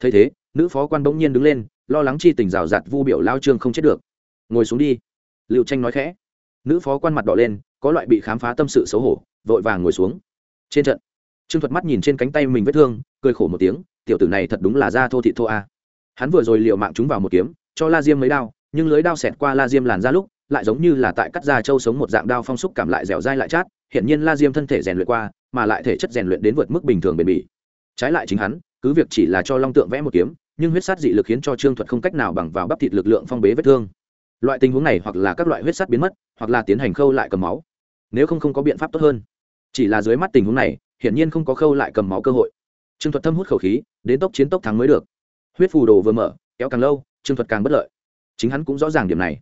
Thấy thế, nữ phó quan bỗng nhiên đứng lên, lo lắng chi tình rào rạt vu biểu lao trương không chết được. Ngồi xuống đi. Liệu tranh nói khẽ. Nữ phó quan mặt đỏ lên, có loại bị khám phá tâm sự xấu hổ, vội vàng ngồi xuống. Trên trận, trương thuật mắt nhìn trên cánh tay mình vết thương, cười khổ một tiếng, tiểu tử này thật đúng là da thô thị thô a. Hắn vừa rồi liệu mạng chúng vào một kiếm, cho la diêm mấy đao, nhưng lưới đao xẹt qua la diêm làn ra lúc lại giống như là tại cắt da trâu sống một dạng đao phong xúc cảm lại dẻo dai lại chát hiện nhiên la diêm thân thể rèn luyện qua, mà lại thể chất rèn luyện đến vượt mức bình thường bền bỉ. Trái lại chính hắn, cứ việc chỉ là cho long tượng vẽ một kiếm, nhưng huyết sát dị lực khiến cho trương thuật không cách nào bằng vào bắp thịt lực lượng phong bế vết thương. Loại tình huống này hoặc là các loại huyết sát biến mất, hoặc là tiến hành khâu lại cầm máu. Nếu không không có biện pháp tốt hơn. Chỉ là dưới mắt tình huống này, hiển nhiên không có khâu lại cầm máu cơ hội. Trương thuật thâm hút khẩu khí, đến tốc chiến tốc thắng mới được. Huyết phù đồ vừa mở, kéo càng lâu, trương thuật càng bất lợi. Chính hắn cũng rõ ràng điểm này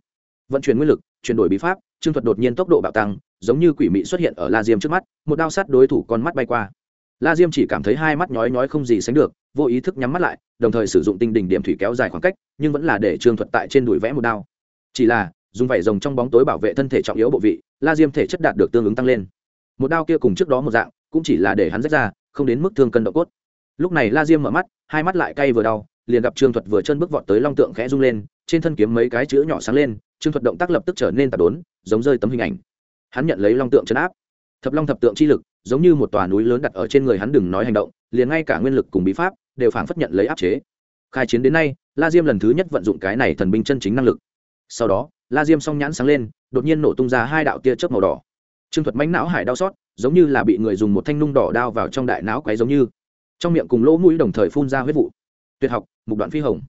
vận chuyển nguyên lực, chuyển đổi bí pháp, trương thuật đột nhiên tốc độ bạo tăng, giống như quỷ mị xuất hiện ở la diêm trước mắt, một đao sát đối thủ con mắt bay qua. La diêm chỉ cảm thấy hai mắt nhói nhói không gì sánh được, vô ý thức nhắm mắt lại, đồng thời sử dụng tinh đỉnh điểm thủy kéo dài khoảng cách, nhưng vẫn là để trương thuật tại trên đùi vẽ một đao. Chỉ là, dùng vảy rồng trong bóng tối bảo vệ thân thể trọng yếu bộ vị, la diêm thể chất đạt được tương ứng tăng lên. Một đao kia cùng trước đó một dạng, cũng chỉ là để hắn rách ra, không đến mức thương cân độ cốt. Lúc này la diêm mở mắt, hai mắt lại cay vừa đau, liền gặp trương thuật vừa chân bước vọt tới long tượng khẽ rung lên, trên thân kiếm mấy cái chữ nhỏ sáng lên trương thuật động tác lập tức trở nên tạp đốn, giống rơi tấm hình ảnh. Hắn nhận lấy long tượng chấn áp. Thập long thập tượng chi lực, giống như một tòa núi lớn đặt ở trên người hắn đừng nói hành động, liền ngay cả nguyên lực cùng bí pháp đều phảng phất nhận lấy áp chế. Khai chiến đến nay, la diêm lần thứ nhất vận dụng cái này thần binh chân chính năng lực. Sau đó, la diêm song nhãn sáng lên, đột nhiên nổ tung ra hai đạo tia chớp màu đỏ. Trương thuật mánh não hải đau xót, giống như là bị người dùng một thanh nung đỏ đao vào trong đại não quấy giống như. Trong miệng cùng lỗ mũi đồng thời phun ra huyết vụ. Tuyệt học, mục đoạn phi hồng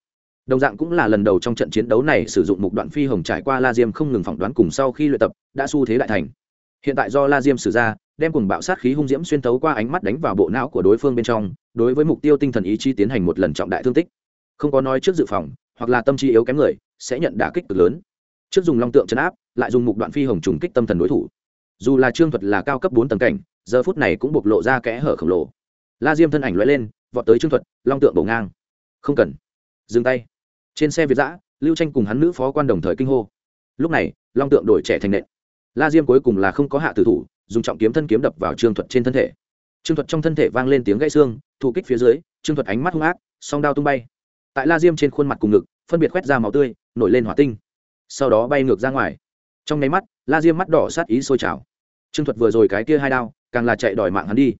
đồng dạng cũng là lần đầu trong trận chiến đấu này sử dụng mục đoạn phi hồng trải qua la diêm không ngừng phỏng đoán cùng sau khi luyện tập, đã xu thế đại thành. Hiện tại do la diêm sử ra, đem cùng bạo sát khí hung diễm xuyên tấu qua ánh mắt đánh vào bộ não của đối phương bên trong, đối với mục tiêu tinh thần ý chí tiến hành một lần trọng đại thương tích. Không có nói trước dự phòng, hoặc là tâm trí yếu kém người, sẽ nhận đả kích cực lớn. Trước dùng long tượng chấn áp, lại dùng mục đoạn phi hồng trùng kích tâm thần đối thủ. Dù là trương thuật là cao cấp bốn tầng cảnh, giờ phút này cũng bộc lộ ra kẽ hở khổng lồ. La diêm thân ảnh l lên, vọt tới trương thuật, long tượng bổ ngang. Không cần. Dừng tay trên xe việt giã lưu tranh cùng hắn nữ phó quan đồng thời kinh hô. Lúc này, long tượng đổi trẻ thành nện. La diêm cuối cùng là không có hạ tử thủ, dùng trọng kiếm thân kiếm đập vào trương thuật trên thân thể. Trương thuật trong thân thể vang lên tiếng gãy xương thủ kích phía dưới, trương thuật ánh mắt hung ác, song đao tung bay. Tại la diêm trên khuôn mặt cùng ngực, phân biệt khoét ra máu tươi, nổi lên hỏa tinh. Sau đó bay ngược ra ngoài. Trong nháy mắt, la diêm mắt đỏ sát ý sôi trào. Trương thuật vừa rồi cái kia hai đao, càng là chạy đòi mạng hắn đi.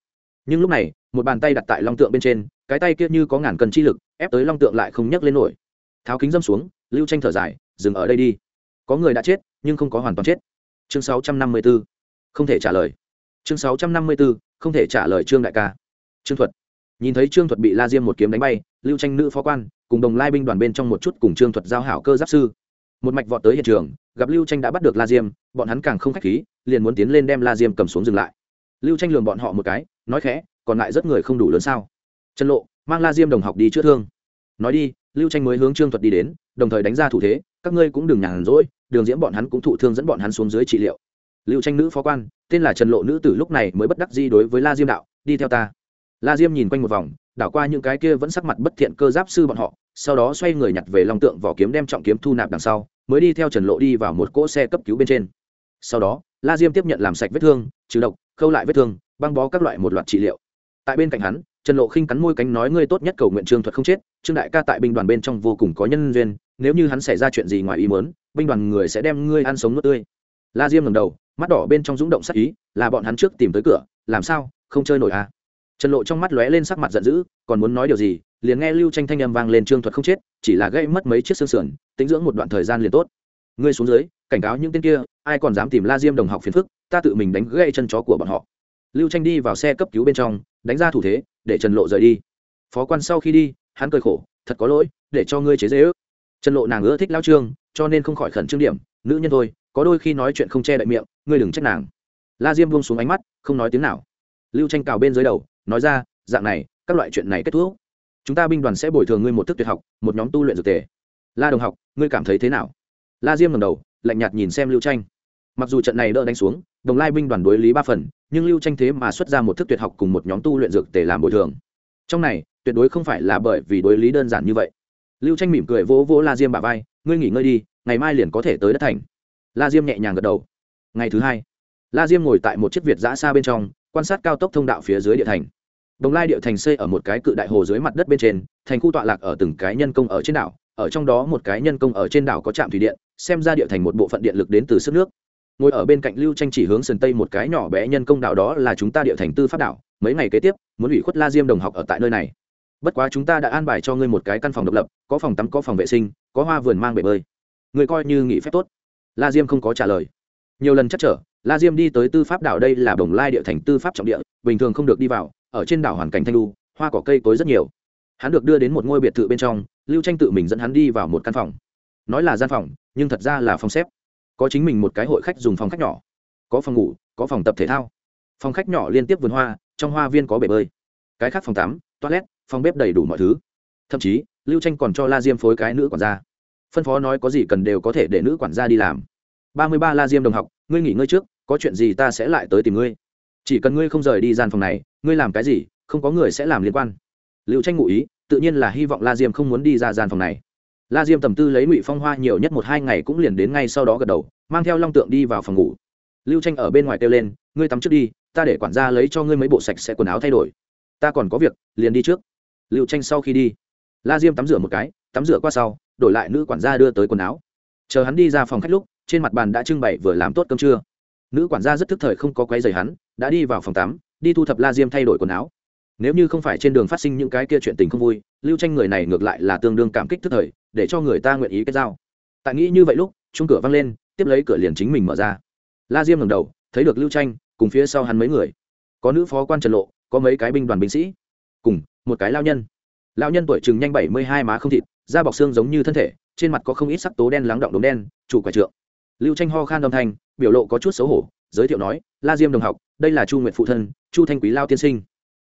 Nhưng lúc này, một bàn tay đặt tại long tượng bên trên, cái tay kia như có ngàn cân chi lực, ép tới long tượng lại không nhấc lên nổi tháo kính dâm xuống, lưu tranh thở dài, dừng ở đây đi. Có người đã chết, nhưng không có hoàn toàn chết. Chương 654. không thể trả lời. Chương 654. không thể trả lời trương đại ca. Trương thuật. Nhìn thấy trương thuật bị la diêm một kiếm đánh bay, lưu tranh nữ phó quan, cùng đồng lai binh đoàn bên trong một chút cùng trương thuật giao hảo cơ giáp sư. Một mạch vọt tới hiện trường, gặp lưu tranh đã bắt được la diêm, bọn hắn càng không khách khí, liền muốn tiến lên đem la diêm cầm xuống dừng lại. Lưu tranh lường bọn họ một cái, nói khẽ, còn lại rất người không đủ lớn sao? Trần lộ, mang la diêm đồng học đi chữa thương nói đi, lưu tranh mới hướng trương thuật đi đến, đồng thời đánh ra thủ thế, các ngươi cũng đừng nhàn rỗi, đường diễm bọn hắn cũng thụ thương dẫn bọn hắn xuống dưới trị liệu. Lưu tranh nữ phó quan, tên là trần lộ nữ tử lúc này mới bất đắc di đối với la diêm đạo, đi theo ta. La diêm nhìn quanh một vòng, đảo qua những cái kia vẫn sắc mặt bất thiện cơ giáp sư bọn họ, sau đó xoay người nhặt về long tượng vỏ kiếm đem trọng kiếm thu nạp đằng sau, mới đi theo trần lộ đi vào một cỗ xe cấp cứu bên trên. Sau đó, la diêm tiếp nhận làm sạch vết thương, trừ độc, khâu lại vết thương, băng bó các loại một loạt trị liệu. Tại bên cạnh hắn trần lộ khinh cắn môi cánh nói ngươi tốt nhất cầu nguyện trương thuật không chết, trương đại ca tại binh đoàn bên trong vô cùng có nhân duyên, nếu như hắn xảy ra chuyện gì ngoài ý muốn, binh đoàn người sẽ đem ngươi ăn sống nuốt tươi. La diêm ngầm đầu, mắt đỏ bên trong rúng động sắc ý, là bọn hắn trước tìm tới cửa, làm sao, không chơi nổi à? Trần lộ trong mắt lóe lên sắc mặt giận dữ, còn muốn nói điều gì, liền nghe lưu tranh thanh âm vang lên trương thuật không chết, chỉ là gây mất mấy chiếc xương sườn, tính dưỡng một đoạn thời gian liền tốt. Ngươi xuống dưới, cảnh cáo những tên kia, ai còn dám tìm la diêm đồng học phiền phức, ta tự mình đánh gãy chân chó của bọn họ. Lưu tranh đi vào xe cấp cứu bên trong, đánh ra thủ thế để trần lộ rời đi. Phó quan sau khi đi, hắn cười khổ, thật có lỗi, để cho ngươi chế dễ ước. Trần lộ nàng ưa thích lao trương, cho nên không khỏi khẩn trương điểm, nữ nhân thôi, có đôi khi nói chuyện không che đậy miệng, ngươi đừng trách nàng. La diêm buông xuống ánh mắt, không nói tiếng nào. Lưu tranh cào bên dưới đầu, nói ra, dạng này, các loại chuyện này kết thúc. Chúng ta binh đoàn sẽ bồi thường ngươi một thức tuyệt học, một nhóm tu luyện dược tề. La đồng học, ngươi cảm thấy thế nào? La diêm ngầm đầu, lạnh nhạt nhìn xem lưu tranh mặc dù trận này đỡ đánh xuống, đồng lai binh đoàn đối lý ba phần, nhưng lưu tranh thế mà xuất ra một thức tuyệt học cùng một nhóm tu luyện dược tề làm bồi thường. Trong này, tuyệt đối không phải là bởi vì đối lý đơn giản như vậy. Lưu tranh mỉm cười vỗ vỗ la diêm bà vai, ngươi nghỉ ngơi đi, ngày mai liền có thể tới đất thành. La diêm nhẹ nhàng gật đầu. Ngày thứ hai, la diêm ngồi tại một chiếc việt giã xa bên trong, quan sát cao tốc thông đạo phía dưới địa thành. Đồng lai địa thành xây ở một cái cự đại hồ dưới mặt đất bên trên, thành khu tọa lạc ở từng cái nhân công ở trên đảo, ở trong đó một cái nhân công ở trên đảo có trạm thủy điện, xem ra địa thành một bộ phận điện lực đến từ sức nước ngồi ở bên cạnh lưu tranh chỉ hướng sườn tây một cái nhỏ bé nhân công đảo đó là chúng ta địa thành tư pháp đảo mấy ngày kế tiếp, muốn ủy khuất la diêm đồng học ở tại nơi này. Bất quá chúng ta đã an bài cho ngươi một cái căn phòng độc lập, có phòng tắm, có phòng vệ sinh, có hoa vườn mang bể bơi. Người coi như nghỉ phép tốt. La diêm không có trả lời. Nhiều lần chắc trở, la diêm đi tới tư pháp đảo đây là bồng lai địa thành tư pháp trọng địa, bình thường không được đi vào, ở trên đảo hoàn cảnh thanh lu hoa cỏ cây cối rất nhiều. Hắn được đưa đến một ngôi biệt thự bên trong, lưu tranh tự mình dẫn hắn đi vào một căn phòng. Nói là gian phòng, nhưng thật ra là phòng xếp có chính mình một cái hội khách dùng phòng khách nhỏ, có phòng ngủ, có phòng tập thể thao. Phòng khách nhỏ liên tiếp vườn hoa, trong hoa viên có bể bơi. Cái khác phòng tắm, toilet, phòng bếp đầy đủ mọi thứ. Thậm chí, lưu tranh còn cho la diêm phối cái nữ quản gia. Phân phó nói có gì cần đều có thể để nữ quản gia đi làm. Ba mươi ba la diêm đồng học, ngươi nghỉ ngơi trước, có chuyện gì ta sẽ lại tới tìm ngươi. Chỉ cần ngươi không rời đi gian phòng này, ngươi làm cái gì, không có người sẽ làm liên quan. Lưu tranh ngụ ý, tự nhiên là hy vọng la diêm không muốn đi ra gian phòng này la diêm tầm tư lấy ngụy phong hoa nhiều nhất một hai ngày cũng liền đến ngay sau đó gật đầu, mang theo long tượng đi vào phòng ngủ. Lưu tranh ở bên ngoài kêu lên, ngươi tắm trước đi, ta để quản gia lấy cho ngươi mấy bộ sạch sẽ quần áo thay đổi. Ta còn có việc, liền đi trước. Lưu tranh sau khi đi, la diêm tắm rửa một cái, tắm rửa qua sau, đổi lại nữ quản gia đưa tới quần áo. Chờ hắn đi ra phòng khách lúc, trên mặt bàn đã trưng bày vừa làm tốt cơm trưa. Nữ quản gia rất thức thời không có quấy giày hắn, đã đi vào phòng tắm, đi thu thập la diêm thay đổi quần áo. Nếu như không phải trên đường phát sinh những cái kia chuyện tình không vui, lưu tranh người này ngược lại là tương đương cảm kích thức thời để cho người ta nguyện ý kết giao. Tại nghĩ như vậy lúc chung cửa văng lên, tiếp lấy cửa liền chính mình mở ra. La diêm ngầm đầu, thấy được lưu tranh, cùng phía sau hắn mấy người. Có nữ phó quan trần lộ, có mấy cái binh đoàn binh sĩ, cùng một cái lao nhân. Lao nhân tuổi chừng nhanh bảy mươi hai má không thịt, da bọc xương giống như thân thể, trên mặt có không ít sắc tố đen lắng động đốm đen, chủ quả trượng. Lưu tranh ho khan âm thanh, biểu lộ có chút xấu hổ, giới thiệu nói, la diêm đồng học, đây là chu nguyện phụ thân, chu thanh quý lao tiên sinh.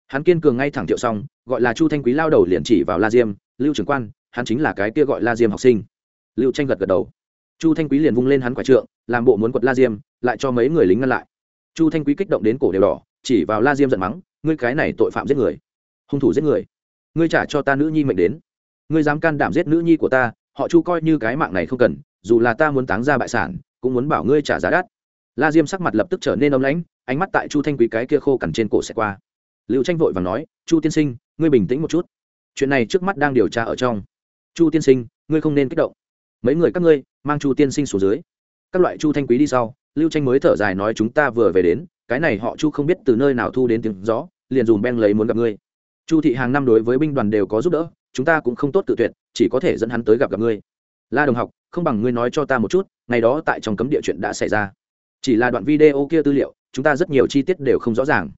Hắn kiên cường ngay thẳng thiệu xong, gọi là chu thanh quý lao đầu liền chỉ vào la diêm, lưu trưởng quan hắn chính là cái kia gọi la diêm học sinh. Lưu tranh gật gật đầu. Chu thanh quý liền vung lên hắn quả trượng, làm bộ muốn quật la diêm, lại cho mấy người lính ngăn lại. Chu thanh quý kích động đến cổ đều đỏ, chỉ vào la diêm giận mắng, ngươi cái này tội phạm giết người, hung thủ giết người. Ngươi trả cho ta nữ nhi mệnh đến. Ngươi dám can đảm giết nữ nhi của ta, họ chu coi như cái mạng này không cần, dù là ta muốn táng ra bại sản, cũng muốn bảo ngươi trả giá đắt. La diêm sắc mặt lập tức trở nên ấm lãnh, ánh mắt tại chu thanh quý cái kia khô cằn trên cổ sẽ qua. Liệu tranh vội và nói, chu tiên sinh, ngươi bình tĩnh một chút. Chuyện này trước mắt đang điều tra ở trong chu tiên sinh, ngươi không nên kích động. Mấy người các ngươi, mang chu tiên sinh xuống dưới. Các loại chu thanh quý đi sau, lưu tranh mới thở dài nói chúng ta vừa về đến, cái này họ chu không biết từ nơi nào thu đến tiếng gió, liền dùm beng lấy muốn gặp ngươi. Chu thị hàng năm đối với binh đoàn đều có giúp đỡ, chúng ta cũng không tốt tự tuyệt, chỉ có thể dẫn hắn tới gặp gặp ngươi. La đồng học, không bằng ngươi nói cho ta một chút, ngày đó tại trong cấm địa chuyện đã xảy ra. Chỉ là đoạn video kia tư liệu, chúng ta rất nhiều chi tiết đều không rõ ràng.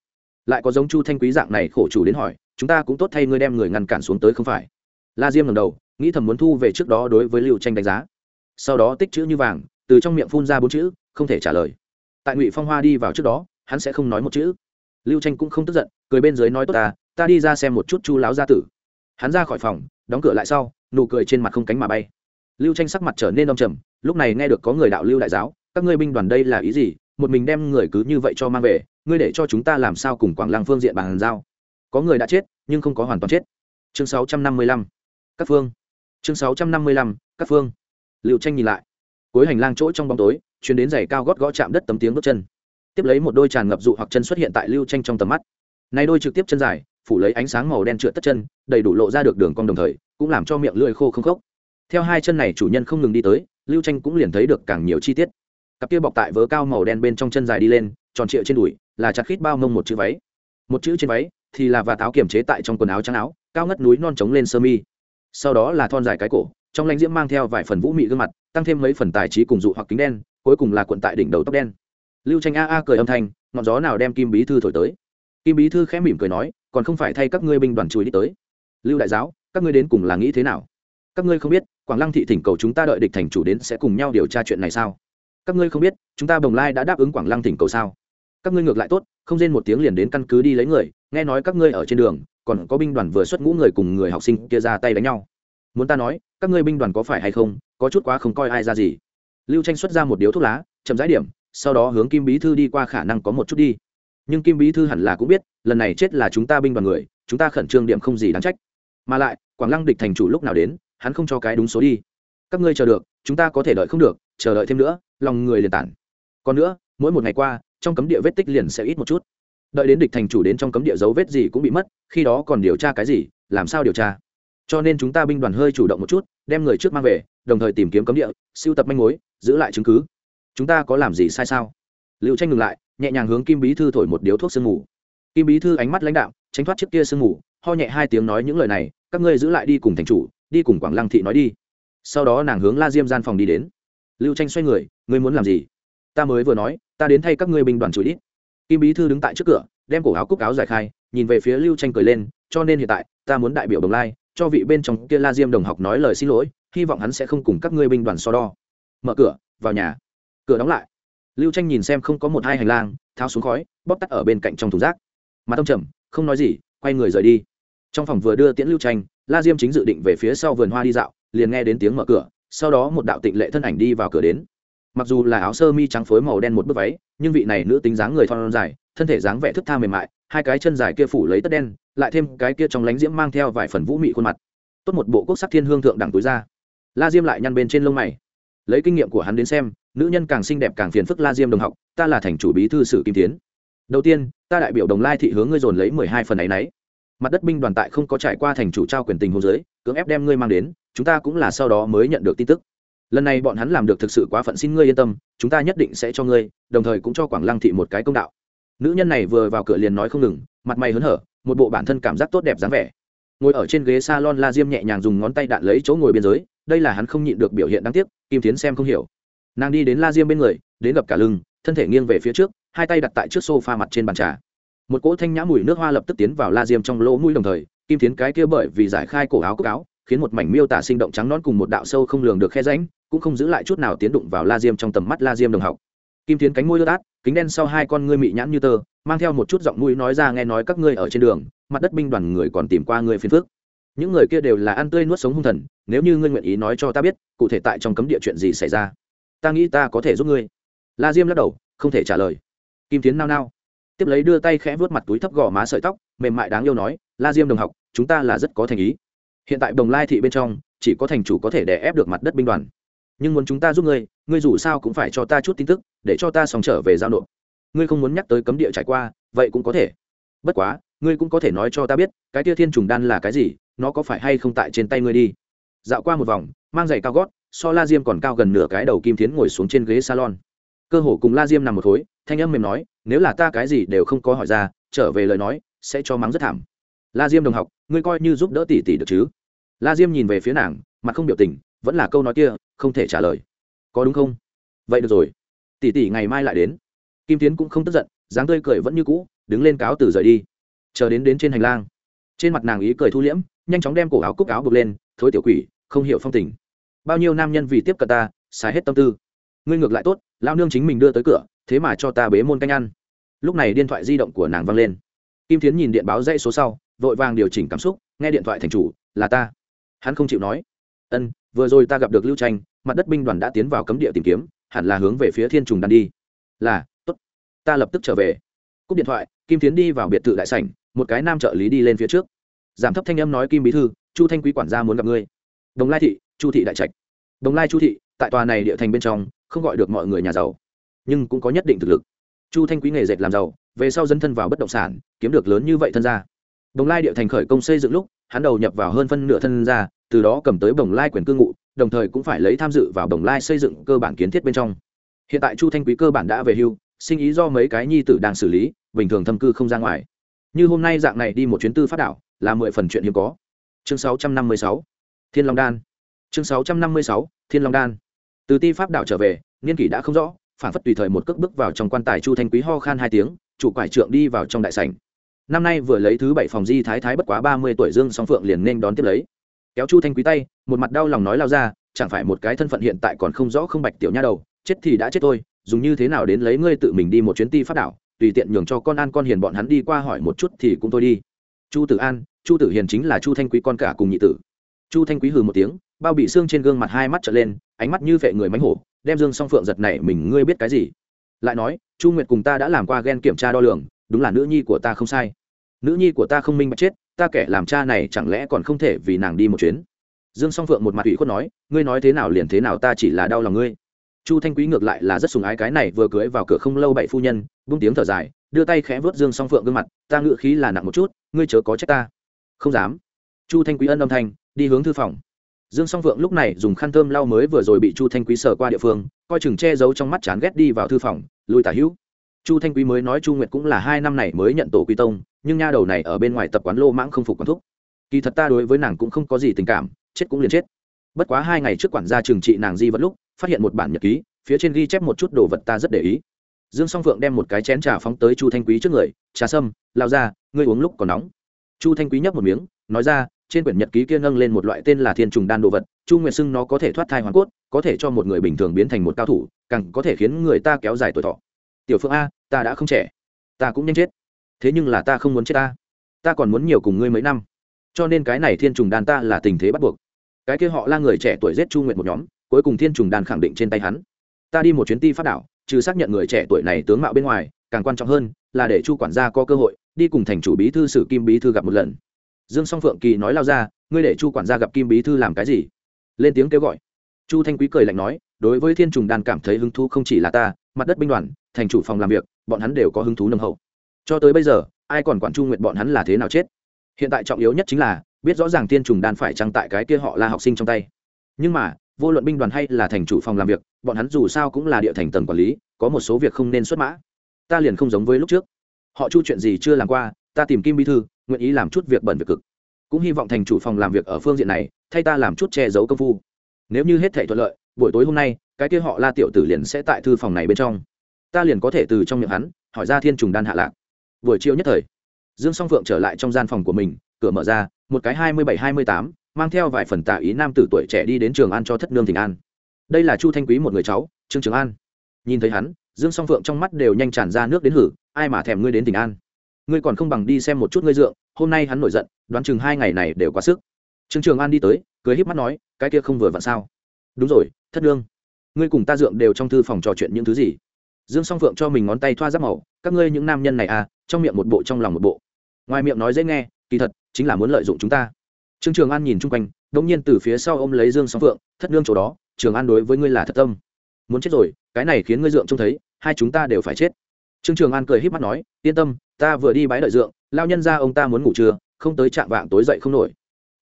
Lại có giống chu thanh quý dạng này khổ chủ đến hỏi, chúng ta cũng tốt thay ngươi đem người ngăn cản xuống tới không phải? La diêm ngầm đầu nghĩ thầm muốn thu về trước đó đối với lưu tranh đánh giá. Sau đó tích chữ như vàng, từ trong miệng phun ra bốn chữ, không thể trả lời. Tại ngụy phong hoa đi vào trước đó, hắn sẽ không nói một chữ. Lưu tranh cũng không tức giận, cười bên dưới nói tốt ta ta đi ra xem một chút chu láo gia tử. Hắn ra khỏi phòng, đóng cửa lại sau, nụ cười trên mặt không cánh mà bay. Lưu tranh sắc mặt trở nên đông trầm, lúc này nghe được có người đạo lưu đại giáo, các ngươi binh đoàn đây là ý gì? Một mình đem người cứ như vậy cho mang về, ngươi để cho chúng ta làm sao cùng quảng lăng phương diện bàn giao? Có người đã chết, nhưng không có hoàn toàn chết. Chương 655. các phương chương 655. các phương. Lưu tranh nhìn lại. Cuối hành lang chỗ trong bóng tối chuyến đến giày cao gót gõ chạm đất tấm tiếng bước chân. Tiếp lấy một đôi tràn ngập dụ hoặc chân xuất hiện tại lưu tranh trong tầm mắt. Nay đôi trực tiếp chân dài, phủ lấy ánh sáng màu đen trượt tất chân, đầy đủ lộ ra được đường cong đồng thời, cũng làm cho miệng lưỡi khô không khốc. Theo hai chân này chủ nhân không ngừng đi tới lưu tranh cũng liền thấy được càng nhiều chi tiết. Cặp kia bọc tại vớ cao màu đen bên trong chân dài đi lên, tròn trịa trên đùi, là chặt khít bao mông một chữ váy. Một chữ trên váy thì là và táo kiểm chế tại trong quần áo trắng áo, cao ngất núi non trống lên sơ mi sau đó là thon dài cái cổ, trong lãnh diễm mang theo vài phần vũ mị gương mặt, tăng thêm mấy phần tài trí cùng dụ hoặc kính đen, cuối cùng là cuộn tại đỉnh đầu tóc đen. Lưu tranh a a cười âm thanh, ngọn gió nào đem kim bí thư thổi tới? Kim bí thư khẽ mỉm cười nói, còn không phải thay các ngươi binh đoàn chùi đi tới. Lưu đại giáo, các ngươi đến cùng là nghĩ thế nào? Các ngươi không biết, quảng lăng thị thỉnh cầu chúng ta đợi địch thành chủ đến sẽ cùng nhau điều tra chuyện này sao? Các ngươi không biết, chúng ta bồng lai đã đáp ứng quảng lăng thỉnh cầu sao? Các ngươi ngược lại tốt, không rên một tiếng liền đến căn cứ đi lấy người, nghe nói các ngươi ở trên đường còn có binh đoàn vừa xuất ngũ người cùng người học sinh kia ra tay đánh nhau. Muốn ta nói, các ngươi binh đoàn có phải hay không, có chút quá không coi ai ra gì. Lưu tranh xuất ra một điếu thuốc lá, chậm rãi điểm, sau đó hướng kim bí thư đi qua khả năng có một chút đi. Nhưng kim bí thư hẳn là cũng biết, lần này chết là chúng ta binh đoàn người, chúng ta khẩn trương điểm không gì đáng trách. Mà lại, quảng lăng địch thành chủ lúc nào đến, hắn không cho cái đúng số đi. Các ngươi chờ được, chúng ta có thể đợi không được, chờ đợi thêm nữa, lòng người liền tản. Còn nữa, mỗi một ngày qua, trong cấm địa vết tích liền sẽ ít một chút đợi đến địch thành chủ đến trong cấm địa dấu vết gì cũng bị mất, khi đó còn điều tra cái gì, làm sao điều tra? Cho nên chúng ta binh đoàn hơi chủ động một chút, đem người trước mang về, đồng thời tìm kiếm cấm địa, siêu tập manh mối, giữ lại chứng cứ. Chúng ta có làm gì sai sao? Liệu tranh ngừng lại, nhẹ nhàng hướng kim bí thư thổi một điếu thuốc sương mù. Kim bí thư ánh mắt lãnh đạo tránh thoát chiếc kia sương mù, ho nhẹ hai tiếng nói những lời này, các ngươi giữ lại đi cùng thành chủ, đi cùng quảng lăng thị nói đi. Sau đó nàng hướng la diêm gian phòng đi đến. Lưu tranh xoay người, ngươi muốn làm gì? Ta mới vừa nói, ta đến thay các ngươi binh đoàn chửi đít kim bí thư đứng tại trước cửa, đem cổ áo cúc áo giải khai, nhìn về phía lưu tranh cười lên, cho nên hiện tại, ta muốn đại biểu đồng lai, cho vị bên trong kia la diêm đồng học nói lời xin lỗi, hy vọng hắn sẽ không cùng các ngươi binh đoàn so đo. Mở cửa, vào nhà. Cửa đóng lại. Lưu tranh nhìn xem không có một hai hành lang, tháo xuống khói, bóp tắt ở bên cạnh trong thùng rác. Mặt ông trầm, không nói gì, quay người rời đi. Trong phòng vừa đưa tiễn lưu tranh, la diêm chính dự định về phía sau vườn hoa đi dạo, liền nghe đến tiếng mở cửa, sau đó một đạo tịnh lệ thân ảnh đi vào cửa đến mặc dù là áo sơ mi trắng phối màu đen một bức váy, nhưng vị này nữ tính dáng người thon dài, thân thể dáng vẻ thức tha mềm mại, hai cái chân dài kia phủ lấy tất đen, lại thêm cái kia trong lánh diễm mang theo vài phần vũ mị khuôn mặt. Tốt một bộ quốc sắc thiên hương thượng đẳng túi ra la diêm lại nhăn bên trên lông mày. Lấy kinh nghiệm của hắn đến xem, nữ nhân càng xinh đẹp càng phiền phức la diêm đồng học, ta là thành chủ bí thư sử kim tiến đầu tiên, ta đại biểu đồng lai thị hướng ngươi dồn lấy mười hai phần ấ y n ấ y mặt đất binh đoàn tại không có trải qua thành chủ trao quyền tình hôn giới cưỡng ép đem ngươi mang đến, chúng ta cũng là sau đó mới nhận được tin tức lần này bọn hắn làm được thực sự quá phận xin ngươi yên tâm, chúng ta nhất định sẽ cho ngươi, đồng thời cũng cho quảng lăng thị một cái công đạo. Nữ nhân này vừa vào cửa liền nói không ngừng, mặt mày hớn hở, một bộ bản thân cảm giác tốt đẹp dáng vẻ. Ngồi ở trên ghế s a lon la diêm nhẹ nhàng dùng ngón tay đạn lấy chỗ ngồi biên giới, đây là hắn không nhịn được biểu hiện đáng tiếc, kim tiến xem không hiểu. Nàng đi đến la diêm bên người, đến gặp cả lưng, thân thể nghiêng về phía trước, hai tay đặt tại trước s o f a mặt trên bàn trà. Một cỗ thanh nhã mùi nước hoa lập tức tiến vào la diêm trong lỗ mũi đồng thời, kim tiến cái kia bởi vì giải khai cổ áo cốc áo khiến một mảnh miêu tả sinh động trắng nón cùng một đạo sâu không lường được khe ránh cũng không giữ lại chút nào tiến đụng vào la diêm trong tầm mắt la diêm đồng học. Kim tiến cánh môi ướt át, kính đen sau hai con ngươi mị nhãn như tơ, mang theo một chút giọng mũi nói ra nghe nói các ngươi ở trên đường, mặt đất binh đoàn người còn tìm qua ngươi phiên phước những người kia đều là ăn tươi nuốt sống hung thần, nếu như ngươi nguyện ý nói cho ta biết, cụ thể tại trong cấm địa chuyện gì xảy ra, ta nghĩ ta có thể giúp ngươi. La diêm lắc đầu, không thể trả lời. Kim tiến nao nao, tiếp lấy đưa tay khẽ vuốt mặt túi thấp gò má sợi tóc, mềm mại đáng yêu nói, la diêm đồng học, chúng ta là rất có thành ý hiện tại đồng lai thị bên trong, chỉ có thành chủ có thể đè ép được mặt đất binh đoàn. Nhưng muốn chúng ta giúp ngươi ngươi dù sao cũng phải cho ta chút tin tức, để cho ta xong trở về giao nộp. Ngươi không muốn nhắc tới cấm địa trải qua, vậy cũng có thể. Bất quá, ngươi cũng có thể nói cho ta biết, cái tia thiên trùng đan là cái gì, nó có phải hay không tại trên tay ngươi đi. Dạo qua một vòng, mang giày cao gót, so la diêm còn cao gần nửa cái đầu kim tiến ngồi xuống trên ghế salon. Cơ hồ cùng la diêm nằm một khối, thanh âm mềm nói, nếu là ta cái gì đều không có hỏi ra, trở về lời nói, sẽ cho mắng rất thảm la diêm đồng học, ngươi coi như giúp đỡ tỷ tỷ được chứ? La diêm nhìn về phía nàng, mặt không biểu tình, vẫn là câu nói kia, không thể trả lời. Có đúng không? Vậy được rồi. Tỷ tỷ ngày mai lại đến. Kim tiến cũng không tức giận, dáng tươi cười vẫn như cũ, đứng lên cáo từ rời đi. Chờ đến đến trên hành lang. Trên mặt nàng ý cười thu liễm, nhanh chóng đem cổ áo cúc áo bực lên, thối tiểu quỷ, không hiểu phong tình. Bao nhiêu nam nhân vì tiếp cận ta, xài hết tâm tư. Ngươi ngược lại tốt lao nương chính mình đưa tới cửa, thế mà cho ta bế môn canh ăn. Lúc này điện thoại di động của nàng văng lên. Kim tiến nhìn điện báo dãy số sau vội vàng điều chỉnh cảm xúc, nghe điện thoại thành chủ, là ta. Hắn không chịu nói. Ân, vừa rồi ta gặp được lưu tranh, mặt đất binh đoàn đã tiến vào cấm địa tìm kiếm, hẳn là hướng về phía thiên trùng đan đi. Là, tốt. Ta lập tức trở về. Cúp điện thoại, kim tiến đi vào biệt thự đại sảnh, một cái nam trợ lý đi lên phía trước. Giảm thấp thanh âm nói kim bí thư, chu thanh quý quản gia muốn gặp ngươi. Đồng lai thị, chu thị đại trạch. Đồng lai chu thị, tại tòa này địa thành bên trong, không gọi được mọi người nhà giàu, nhưng cũng có nhất định thực lực. Chu thanh quý nghề dệt làm giàu, về sau dân thân vào bất động sản, kiếm được lớn như vậy thân gia đồng lai địa thành khởi công xây dựng lúc, hắn đầu nhập vào hơn phân nửa thân ra từ đó cầm tới bồng lai quyền cư ngụ, đồng thời cũng phải lấy tham dự vào bồng lai xây dựng cơ bản kiến thiết bên trong. Hiện tại chu thanh quý cơ bản đã về hưu, sinh ý do mấy cái nhi tử đang xử lý, bình thường thâm cư không ra ngoài. Như hôm nay dạng này đi một chuyến tư phát đảo, là mười phần chuyện hiếm có. Chương sáu trăm năm mươi sáu, thiên long đan. Chương sáu trăm năm mươi sáu, thiên long đan. Từ ti pháp đảo trở về, niên kỷ đã không rõ, phản phất tùy thời một cước bước vào trong quan tài chu thanh quý ho khan hai tiếng, chủ quải trượng đi vào trong đại sảnh năm nay vừa lấy thứ bảy phòng di thái thái bất quá ba mươi tuổi dương song phượng liền nên đón tiếp lấy. Kéo chu thanh quý tay, một mặt đau lòng nói lao ra, chẳng phải một cái thân phận hiện tại còn không rõ không bạch tiểu nha đầu, chết thì đã chết thôi, dùng như thế nào đến lấy ngươi tự mình đi một chuyến ti phát đảo, tùy tiện nhường cho con an con hiền bọn hắn đi qua hỏi một chút thì cũng thôi đi. Chu tử an, chu tử hiền chính là chu thanh quý con cả cùng nhị tử. Chu thanh quý hừ một tiếng, bao bị xương trên gương mặt hai mắt trở lên, ánh mắt như vệ người mánh hổ, đem dương song phượng giật này mình, ngươi biết cái gì? Lại nói, chu nguyệt cùng ta đã làm qua ghen kiểm tra đo lường đúng là nữ nhi của ta không sai. Nữ nhi của ta không minh bạch chết, ta kẻ làm cha này chẳng lẽ còn không thể vì nàng đi một chuyến? Dương song phượng một mặt ủy khuất nói, ngươi nói thế nào liền thế nào ta chỉ là đau lòng ngươi. Chu thanh quý ngược lại là rất sùng ái cái này vừa cưới vào cửa không lâu bảy phu nhân, bung tiếng thở dài, đưa tay khẽ vớt dương song phượng gương mặt, ta ngự khí là nặng một chút, ngươi chớ có trách ta. Không dám. Chu thanh quý ân âm thanh, đi hướng thư phòng. Dương song phượng lúc này dùng khăn thơm lau mới vừa rồi bị chu thanh quý sờ qua địa phương, coi chừng che giấu trong mắt chán ghét đi vào thư phòng, lùi tả hữu chu thanh quý mới nói chu nguyệt cũng là hai năm này mới nhận tổ quy tông, nhưng nha đầu này ở bên ngoài tập quán lô mãng không phục quán thúc. Kỳ thật ta đối với nàng cũng không có gì tình cảm, chết cũng liền chết. Bất quá hai ngày trước quản gia trừng trị nàng di vật lúc, phát hiện một bản nhật ký, phía trên ghi chép một chút đồ vật ta rất để ý. Dương song phượng đem một cái chén trà phóng tới chu thanh quý trước người, trà sâm, lao ra, ngươi uống lúc còn nóng. Chu thanh quý nhấp một miếng, nói ra, trên quyển nhật ký kia nâng lên một loại tên là thiên trùng đan đồ vật, chu nguyệt xưng nó có thể thoát thai hoàn cốt, có thể cho một người bình thường biến thành một cao thủ, càng có thể khiến người ta kéo dài tuổi thọ tiểu phương a, ta đã không trẻ, ta cũng nhanh chết, thế nhưng là ta không muốn chết ta ta còn muốn nhiều cùng ngươi mấy năm. Cho nên cái này thiên trùng Đàn ta là tình thế bắt buộc. Cái kia họ là người trẻ tuổi giết chu nguyệt một nhóm, cuối cùng thiên trùng Đàn khẳng định trên tay hắn. Ta đi một chuyến ti phát đảo, trừ xác nhận người trẻ tuổi này tướng mạo bên ngoài, càng quan trọng hơn là để chu quản gia có cơ hội đi cùng thành chủ bí thư sử kim bí thư gặp một lần. Dương song phượng kỳ nói lao ra, ngươi để chu quản gia gặp kim bí thư làm cái gì? Lên tiếng kêu gọi. Chu thanh quý cười lạnh nói, đối với thiên trùng Đàn cảm thấy hứng thú không chỉ là ta mặt đất binh đoàn, thành chủ phòng làm việc, bọn hắn đều có hứng thú nâng hậu. Cho tới bây giờ, ai còn quản chu nguyện bọn hắn là thế nào chết? Hiện tại trọng yếu nhất chính là, biết rõ ràng tiên trùng đan phải trăng tại cái kia họ là học sinh trong tay. Nhưng mà, vô luận binh đoàn hay là thành chủ phòng làm việc, bọn hắn dù sao cũng là địa thành tầng quản lý, có một số việc không nên xuất mã. Ta liền không giống với lúc trước. Họ chu chuyện gì chưa làm qua, ta tìm kim bí thư, nguyện ý làm chút việc bẩn việc cực. Cũng hy vọng thành chủ phòng làm việc ở phương diện này, thay ta làm chút che giấu công phu. Nếu như hết thể thuận lợi buổi tối hôm nay, cái kia họ la tiểu tử liền sẽ tại thư phòng này bên trong. Ta liền có thể từ trong miệng hắn, hỏi ra thiên trùng đan hạ lạc. Buổi chiều nhất thời, dương song phượng trở lại trong gian phòng của mình, cửa mở ra, một cái hai mươi bảy, hai mươi tám, mang theo vài phần tạ ý nam tử tuổi trẻ đi đến trường an cho thất nương thịnh an. Đây là chu thanh quý một người cháu, trương trường an. Nhìn thấy hắn, dương song phượng trong mắt đều nhanh tràn ra nước đến hử, ai mà thèm ngươi đến tỉnh an? Ngươi còn không bằng đi xem một chút ngươi dượng, hôm nay hắn nổi giận, đoán chừng hai ngày này đều quá sức. Trương trường an đi tới, cười híp mắt nói, cái kia không vừa vặn sao? Đúng rồi thất nương, ngươi cùng ta dượng đều trong thư phòng trò chuyện những thứ gì? Dương song phượng cho mình ngón tay thoa giáp màu, các ngươi những nam nhân này à trong miệng một bộ, trong lòng một bộ. Ngoài miệng nói dễ nghe, kỳ thật, chính là muốn lợi dụng chúng ta. Trương trường an nhìn chung quanh, đống nhiên từ phía sau ôm lấy dương song phượng, thất nương chỗ đó, trường an đối với ngươi là thất tâm. Muốn chết rồi, cái này khiến ngươi dượng trông thấy, hai chúng ta đều phải chết. Trương trường an cười híp mắt nói, yên tâm, ta vừa đi bái đợi dượng, lao nhân ra ông ta muốn ngủ trưa, không tới chạm vạng tối dậy không nổi.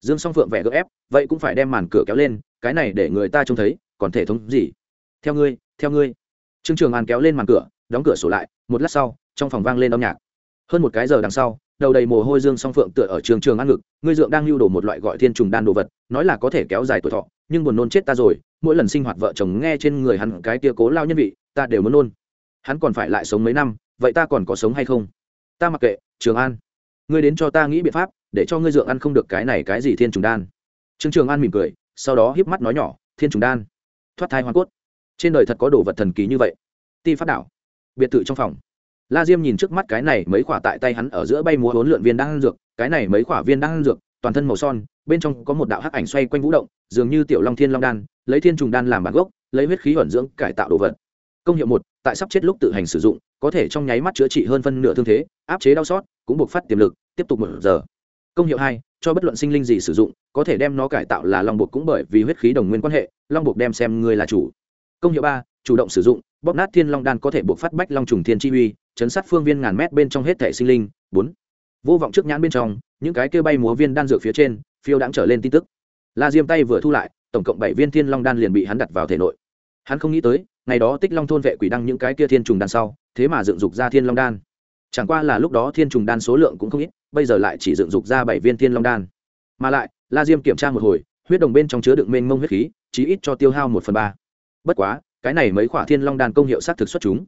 Dương song phượng vẻ gỡ ép, vậy cũng phải đem màn cửa kéo lên, cái này để người ta trông thấy còn thể thống gì? Theo ngươi theo ngươi. Trương trường an kéo lên màn cửa, đóng cửa sổ lại, một lát sau, trong phòng vang lên âm nhạc. Hơn một cái giờ đằng sau, đầu đầy mồ hôi dương song phượng tựa ở trường trường ăn ngực, ngươi dượng đang lưu đồ một loại gọi thiên trùng đan đồ vật, nói là có thể kéo dài tuổi thọ, nhưng buồn nôn chết ta rồi, mỗi lần sinh hoạt vợ chồng nghe trên người hắn cái tia cố lao nhân vị, ta đều muốn nôn. Hắn còn phải lại sống mấy năm, vậy ta còn có sống hay không? Ta mặc kệ, trường an. Ngươi đến cho ta nghĩ biện pháp, để cho ngươi dượng ăn không được cái này cái gì thiên trùng đan. Trương trường an mỉm cười, sau đó híp mắt nói nhỏ, thiên trùng đan thoát thai hoa cốt. Trên đời thật có đồ vật thần kỳ như vậy. Ti phát đảo biệt thự trong phòng. La diêm nhìn trước mắt cái này mấy quả tại tay hắn ở giữa bay múa bốn lượn viên đang ăn dược, cái này mấy quả viên đang ăn dược, toàn thân màu son, bên trong có một đạo hắc ảnh xoay quanh vũ động, dường như tiểu long thiên long đan, lấy thiên trùng đan làm bản gốc, lấy huyết khí ẩn dưỡng cải tạo đồ vật. Công hiệu một, tại sắp chết lúc tự hành sử dụng, có thể trong nháy mắt chữa trị hơn phân nửa thương thế, áp chế đau xót, cũng buộc phát tiềm lực, tiếp tục một giờ. Công hiệu hai cho bất luận sinh linh gì sử dụng, có thể đem nó cải tạo là long buộc cũng bởi vì huyết khí đồng nguyên quan hệ, long buộc đem xem ngươi là chủ. Công hiệu ba, chủ động sử dụng, bóp nát thiên long đan có thể buộc phát bách long trùng thiên chi uy, chấn sát phương viên ngàn mét bên trong hết thể sinh linh. Bốn, vô vọng trước nhãn bên trong, những cái kêu bay múa viên đan dược phía trên, phiêu đãng trở lên tin tức. La diêm tay vừa thu lại, tổng cộng bảy viên thiên long đan liền bị hắn đặt vào thể nội. Hắn không nghĩ tới, ngày đó tích long thôn vệ quỷ đăng những cái kia thiên trùng đan sau, thế mà dựng dục ra thiên long đan. Chẳng qua là lúc đó thiên trùng đan số lượng cũng không ít bây giờ lại chỉ dựng dục ra bảy viên thiên long đan. Mà lại, la diêm kiểm tra một hồi, huyết đồng bên trong chứa đựng mênh mông huyết khí, chí ít cho tiêu hao một phần ba. Bất quá, cái này mấy khỏa thiên long đan công hiệu s á t thực xuất chúng.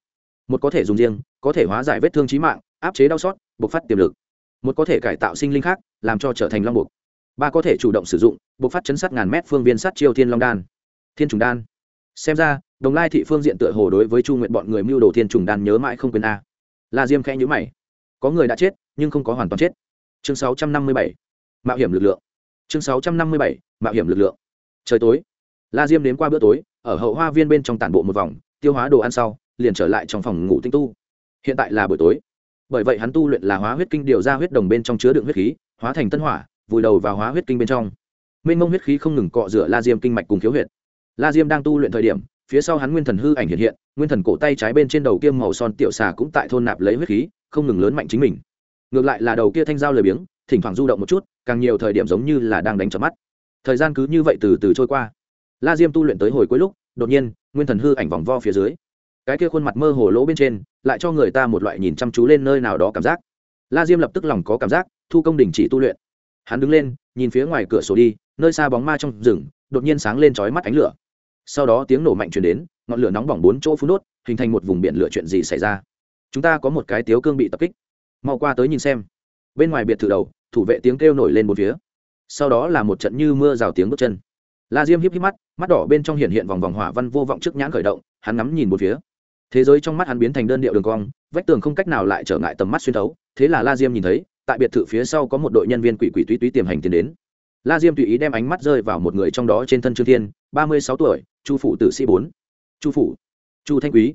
Một có thể dùng riêng, có thể hóa giải vết thương trí mạng, áp chế đau xót, bộc phát tiềm lực. Một có thể cải tạo sinh linh khác, làm cho trở thành long buộc. Ba có thể chủ động sử dụng, bộc phát chấn sát ngàn mét phương viên sát chiêu thiên long đan. Thiên trùng đan. Xem ra, đồng lai thị phương diện tựa hồ đối với chu nguyện bọn người mưu đồ thiên trùng đan nhớ mãi không quên a. La diêm khẽ nhữ mày. Có người đã chết nhưng không có hoàn toàn chết. Chương sáu trăm năm mươi bảy, mạo hiểm lực lượng. Chương sáu trăm năm mươi bảy, mạo hiểm lực lượng. Trời tối. La diêm đến qua bữa tối, ở hậu hoa viên bên trong tản bộ một vòng, tiêu hóa đồ ăn sau, liền trở lại trong phòng ngủ tinh tu. Hiện tại là buổi tối. Bởi vậy hắn tu luyện là hóa huyết kinh điều ra huyết đồng bên trong chứa đựng huyết khí, hóa thành tân hỏa, vùi đầu vào hóa huyết kinh bên trong. Mênh mông huyết khí không ngừng cọ rửa la diêm kinh mạch cùng khiếu huyệt. La diêm đang tu luyện thời điểm, phía sau hắn nguyên thần hư ảnh hiện hiện, nguyên thần cổ tay trái bên trên đầu kiêm màu son tiểu xà cũng tại thôn nạp lấy huyết khí, không ngừng lớn mạnh chính mình ngược lại là đầu kia thanh giao lười biếng, thỉnh thoảng du động một chút, càng nhiều thời điểm giống như là đang đánh trợn mắt. Thời gian cứ như vậy từ từ trôi qua. La diêm tu luyện tới hồi cuối lúc, đột nhiên, nguyên thần hư ảnh vòng vo phía dưới. Cái kia khuôn mặt mơ hồ lỗ bên trên, lại cho người ta một loại nhìn chăm chú lên nơi nào đó cảm giác. La diêm lập tức lòng có cảm giác, thu công đình chỉ tu luyện. Hắn đứng lên, nhìn phía ngoài cửa sổ đi, nơi xa bóng ma trong rừng, đột nhiên sáng lên chói mắt ánh lửa. Sau đó tiếng nổ mạnh chuyển đến, ngọn lửa nóng bỏng bốn chỗ phun đốt, hình thành một vùng biển lửa chuyện gì xảy ra. Chúng ta có một cái tiếu cương bị tập kích mau qua tới nhìn xem. Bên ngoài biệt thự đầu, thủ vệ tiếng kêu nổi lên một phía. Sau đó là một trận như mưa rào tiếng bước chân. La diêm híp híp mắt mắt đỏ bên trong hiện hiện vòng vòng hỏa văn vô vọng trước nhãn khởi động, hắn ngắm nhìn một phía. Thế giới trong mắt hắn biến thành đơn điệu đường cong, vách tường không cách nào lại trở ngại tầm mắt xuyên thấu. Thế là la diêm nhìn thấy, tại biệt thự phía sau có một đội nhân viên quỷ quỷ túy túy tiềm hành tiến đến. La diêm tùy ý đem ánh mắt rơi vào một người trong đó trên thân trương thiên, ba mươi sáu tuổi, chu phủ tử sĩ bốn. Chu phủ, chu thanh quý.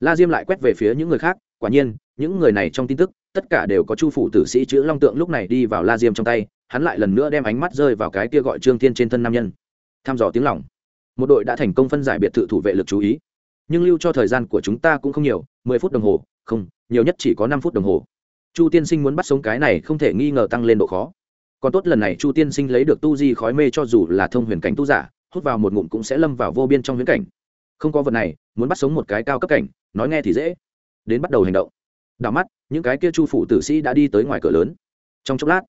La diêm lại quét về phía những người khác, quả nhiên, những người này trong tin tức tất cả đều có chu phủ tử sĩ chữ long tượng lúc này đi vào la diêm trong tay, hắn lại lần nữa đem ánh mắt rơi vào cái kia gọi trương thiên trên thân nam nhân. Tham dò tiếng lòng. Một đội đã thành công phân giải biệt thự thủ vệ lực chú ý. Nhưng lưu cho thời gian của chúng ta cũng không nhiều, mười phút đồng hồ, không, nhiều nhất chỉ có năm phút đồng hồ. Chu tiên sinh muốn bắt sống cái này không thể nghi ngờ tăng lên độ khó. Còn tốt lần này chu tiên sinh lấy được tu di khói mê cho dù là thông huyền cảnh tu giả, hút vào một ngụm cũng sẽ lâm vào vô biên trong huyễn cảnh. Không có vật này, muốn bắt sống một cái cao cấp cảnh, nói nghe thì dễ. Đến bắt đầu hành động đảo mắt, những cái kia chu phủ tử sĩ đã đi tới ngoài cửa lớn. Trong chốc lát,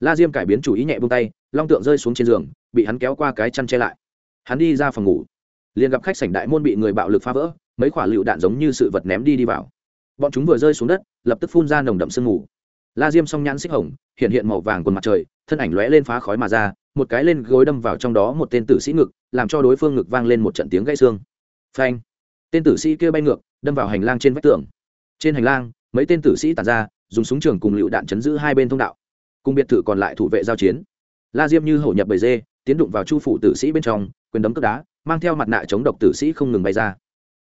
la diêm cải biến chủ ý nhẹ bông tay, long tượng rơi xuống trên giường, bị hắn kéo qua cái chăn che lại. Hắn đi ra phòng ngủ, liền gặp khách sảnh đại môn bị người bạo lực phá vỡ, mấy quả lựu đạn giống như sự vật ném đi đi vào. Bọn chúng vừa rơi xuống đất, lập tức phun ra nồng đậm sương mù. La diêm song nhãn xích hồng, hiện hiện màu vàng quần mặt trời, thân ảnh lóe lên phá khói mà ra, một cái lên gối đâm vào trong đó một tên tử sĩ ngực, làm cho đối phương ngực vang lên một trận tiếng gãy xương. Phanh! Tên tử sĩ kia bay ngược, đâm vào hành lang trên vách tường. Trên hành lang mấy tên tử sĩ tàn ra, dùng súng trường cùng lựu đạn chấn giữ hai bên thông đạo. Cùng biệt thự còn lại thủ vệ giao chiến. La diêm như hổ nhập bầy dê, tiến đụng vào chu phủ tử sĩ bên trong, quyền đấm cướp đá, mang theo mặt nạ chống độc tử sĩ không ngừng bay ra.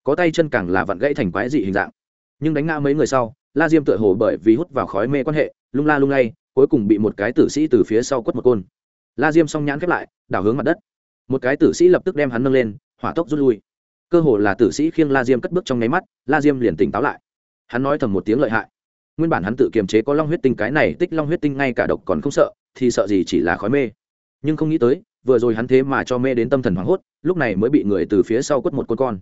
Có tay chân càng là vặn gãy thành quái dị hình dạng. Nhưng đánh ngã mấy người sau, la diêm tựa hồ bởi vì hút vào khói mê quan hệ, lung la lung lay, cuối cùng bị một cái tử sĩ từ phía sau quất một côn. La diêm song nhãn khép lại, đảo hướng mặt đất. Một cái tử sĩ lập tức đem hắn nâng lên, hỏa tốc rút lui. Cơ hồ là tử sĩ khiêng la diêm cất bước trong nháy mắt, la diêm liền tỉnh táo lại hắn nói thầm một tiếng lợi hại. Nguyên bản hắn tự kiềm chế có long huyết tinh, cái này tích long huyết tinh ngay cả độc còn không sợ, thì sợ gì chỉ là khói mê. Nhưng không nghĩ tới, vừa rồi hắn thế mà cho mê đến tâm thần hoảng hốt, lúc này mới bị người từ phía sau quất một con con.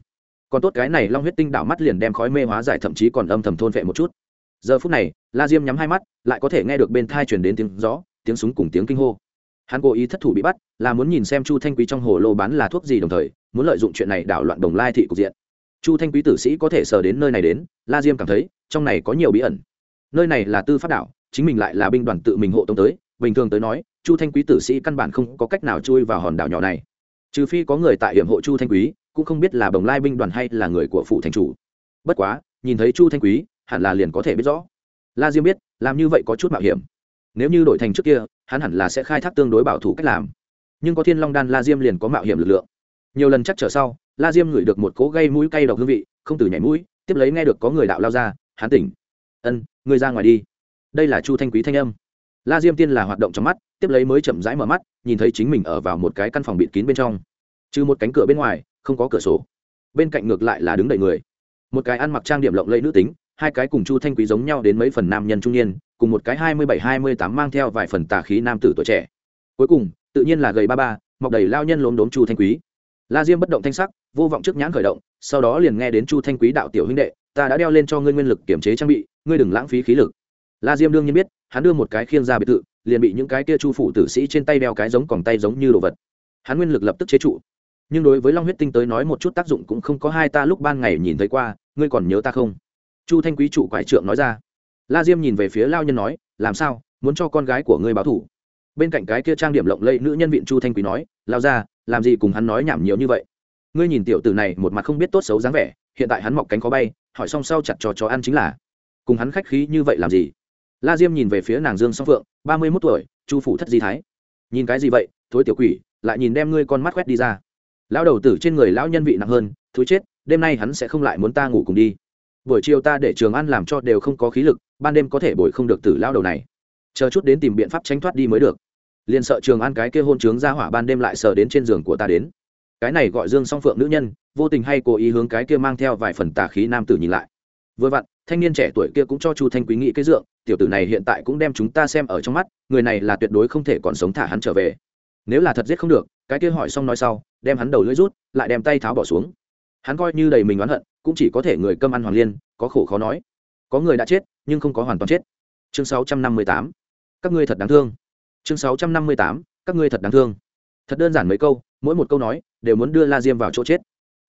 Còn tốt cái này long huyết tinh đảo mắt liền đem khói mê hóa giải, thậm chí còn âm thầm thôn vệ một chút. Giờ phút này, la diêm nhắm hai mắt, lại có thể nghe được bên thai chuyển đến tiếng gió, tiếng súng cùng tiếng kinh hô. Hắn cố ý thất thủ bị bắt, là muốn nhìn xem chu thanh quý trong hồ lô bán là thuốc gì đồng thời, muốn lợi dụng chuyện này đảo loạn đồng lai thị cục diện chu thanh quý tử sĩ có thể sờ đến nơi này đến, la diêm cảm thấy, trong này có nhiều bí ẩn. Nơi này là tư pháp đảo, chính mình lại là binh đoàn tự mình hộ tống tới, bình thường tới nói, chu thanh quý tử sĩ căn bản không có cách nào chui vào hòn đảo nhỏ này. Trừ phi có người tại hiểm hộ chu thanh quý, cũng không biết là bồng lai binh đoàn hay là người của phủ thành chủ. Bất quá, nhìn thấy chu thanh quý, hẳn là liền có thể biết rõ. La diêm biết, làm như vậy có chút mạo hiểm. Nếu như đổi thành trước kia, hắn hẳn là sẽ khai thác tương đối bảo thủ cách làm. Nhưng có thiên long đan la diêm liền có mạo hiểm lực lượng. Nhiều lần chắc trở sau la diêm ngửi được một cỗ gây mũi cay độc hương vị, không từ nhảy mũi, tiếp lấy nghe được có người đạo lao ra hắn tỉnh. Ân người ra ngoài đi. Đây là chu thanh quý thanh âm. La diêm tiên là hoạt động trong mắt, tiếp lấy mới chậm rãi mở mắt, nhìn thấy chính mình ở vào một cái căn phòng bịt kín bên trong. Trừ một cánh cửa bên ngoài, không có cửa sổ. Bên cạnh ngược lại là đứng đầy người. Một cái ăn mặc trang điểm lộng lẫy nữ tính, hai cái cùng chu thanh quý giống nhau đến mấy phần nam nhân trung niên, cùng một cái hai mươi bảy, hai mươi tám mang theo vài phần tà khí nam tử tuổi trẻ. Cuối cùng, tự nhiên là gầy ba ba, mọc đầy lao nhân lốm đốm chu thanh quý la diêm bất động thanh sắc, vô vọng trước nhãn khởi động, sau đó liền nghe đến chu thanh quý đạo tiểu huynh đệ, ta đã đeo lên cho ngươi nguyên lực kiểm chế trang bị, ngươi đừng lãng phí khí lực. La diêm đương nhiên biết, hắn đưa một cái khiêng ra biệt thự, liền bị những cái kia chu phủ tử sĩ trên tay đeo cái giống còn tay giống như đồ vật. Hắn nguyên lực lập tức chế trụ. Nhưng đối với long huyết tinh tới nói một chút tác dụng cũng không có hai ta lúc ban ngày nhìn thấy qua, ngươi còn nhớ ta không? Chu thanh quý chủ quải trượng nói ra. La diêm nhìn về phía lao nhân nói, làm sao, muốn cho con gái của ngươi báo thủ? Bên cạnh cái kia trang điểm lộng lẫy nữ nhân viện chu thanh quý nói lao ra làm gì cùng hắn nói nhảm nhiều như vậy? Ngươi nhìn tiểu tử này một mặt không biết tốt xấu dáng vẻ, hiện tại hắn mọc cánh khó bay, hỏi xong sau chặt cho chó ăn chính là. Cùng hắn khách khí như vậy làm gì? La diêm nhìn về phía nàng dương song phượng, ba mươi mốt tuổi, chu phủ thất di thái. Nhìn cái gì vậy, thối tiểu quỷ, lại nhìn đem ngươi con mắt quét đi ra. Lão đầu tử trên người lão nhân vị nặng hơn thú chết, đêm nay hắn sẽ không lại muốn ta ngủ cùng đi. Buổi chiều ta để trường ăn làm cho đều không có khí lực, ban đêm có thể bồi không được tử lão đầu này. Chờ chút đến tìm biện pháp tránh thoát đi mới được liền sợ trường an cái kia hôn trướng ra hỏa ban đêm lại sờ đến trên giường của ta đến. Cái này gọi dương song phượng nữ nhân, vô tình hay cố ý hướng cái kia mang theo vài phần tà khí nam tử nhìn lại. Vừa vặn, thanh niên trẻ tuổi kia cũng cho chu thanh quý nghĩ cái dượng, tiểu tử này hiện tại cũng đem chúng ta xem ở trong mắt, người này là tuyệt đối không thể còn sống thả hắn trở về. Nếu là thật giết không được, cái kia hỏi xong nói sau, đem hắn đầu lưỡi rút, lại đem tay tháo bỏ xuống. Hắn coi như đầy mình oán hận, cũng chỉ có thể người cơm ăn hoàng liên, có khổ khó nói. Có người đã chết, nhưng không có hoàn toàn chết. Chương 658. các ngươi thật đáng thương chương 658. các ngươi thật đáng thương. Thật đơn giản mấy câu, mỗi một câu nói đều muốn đưa la diêm vào chỗ chết.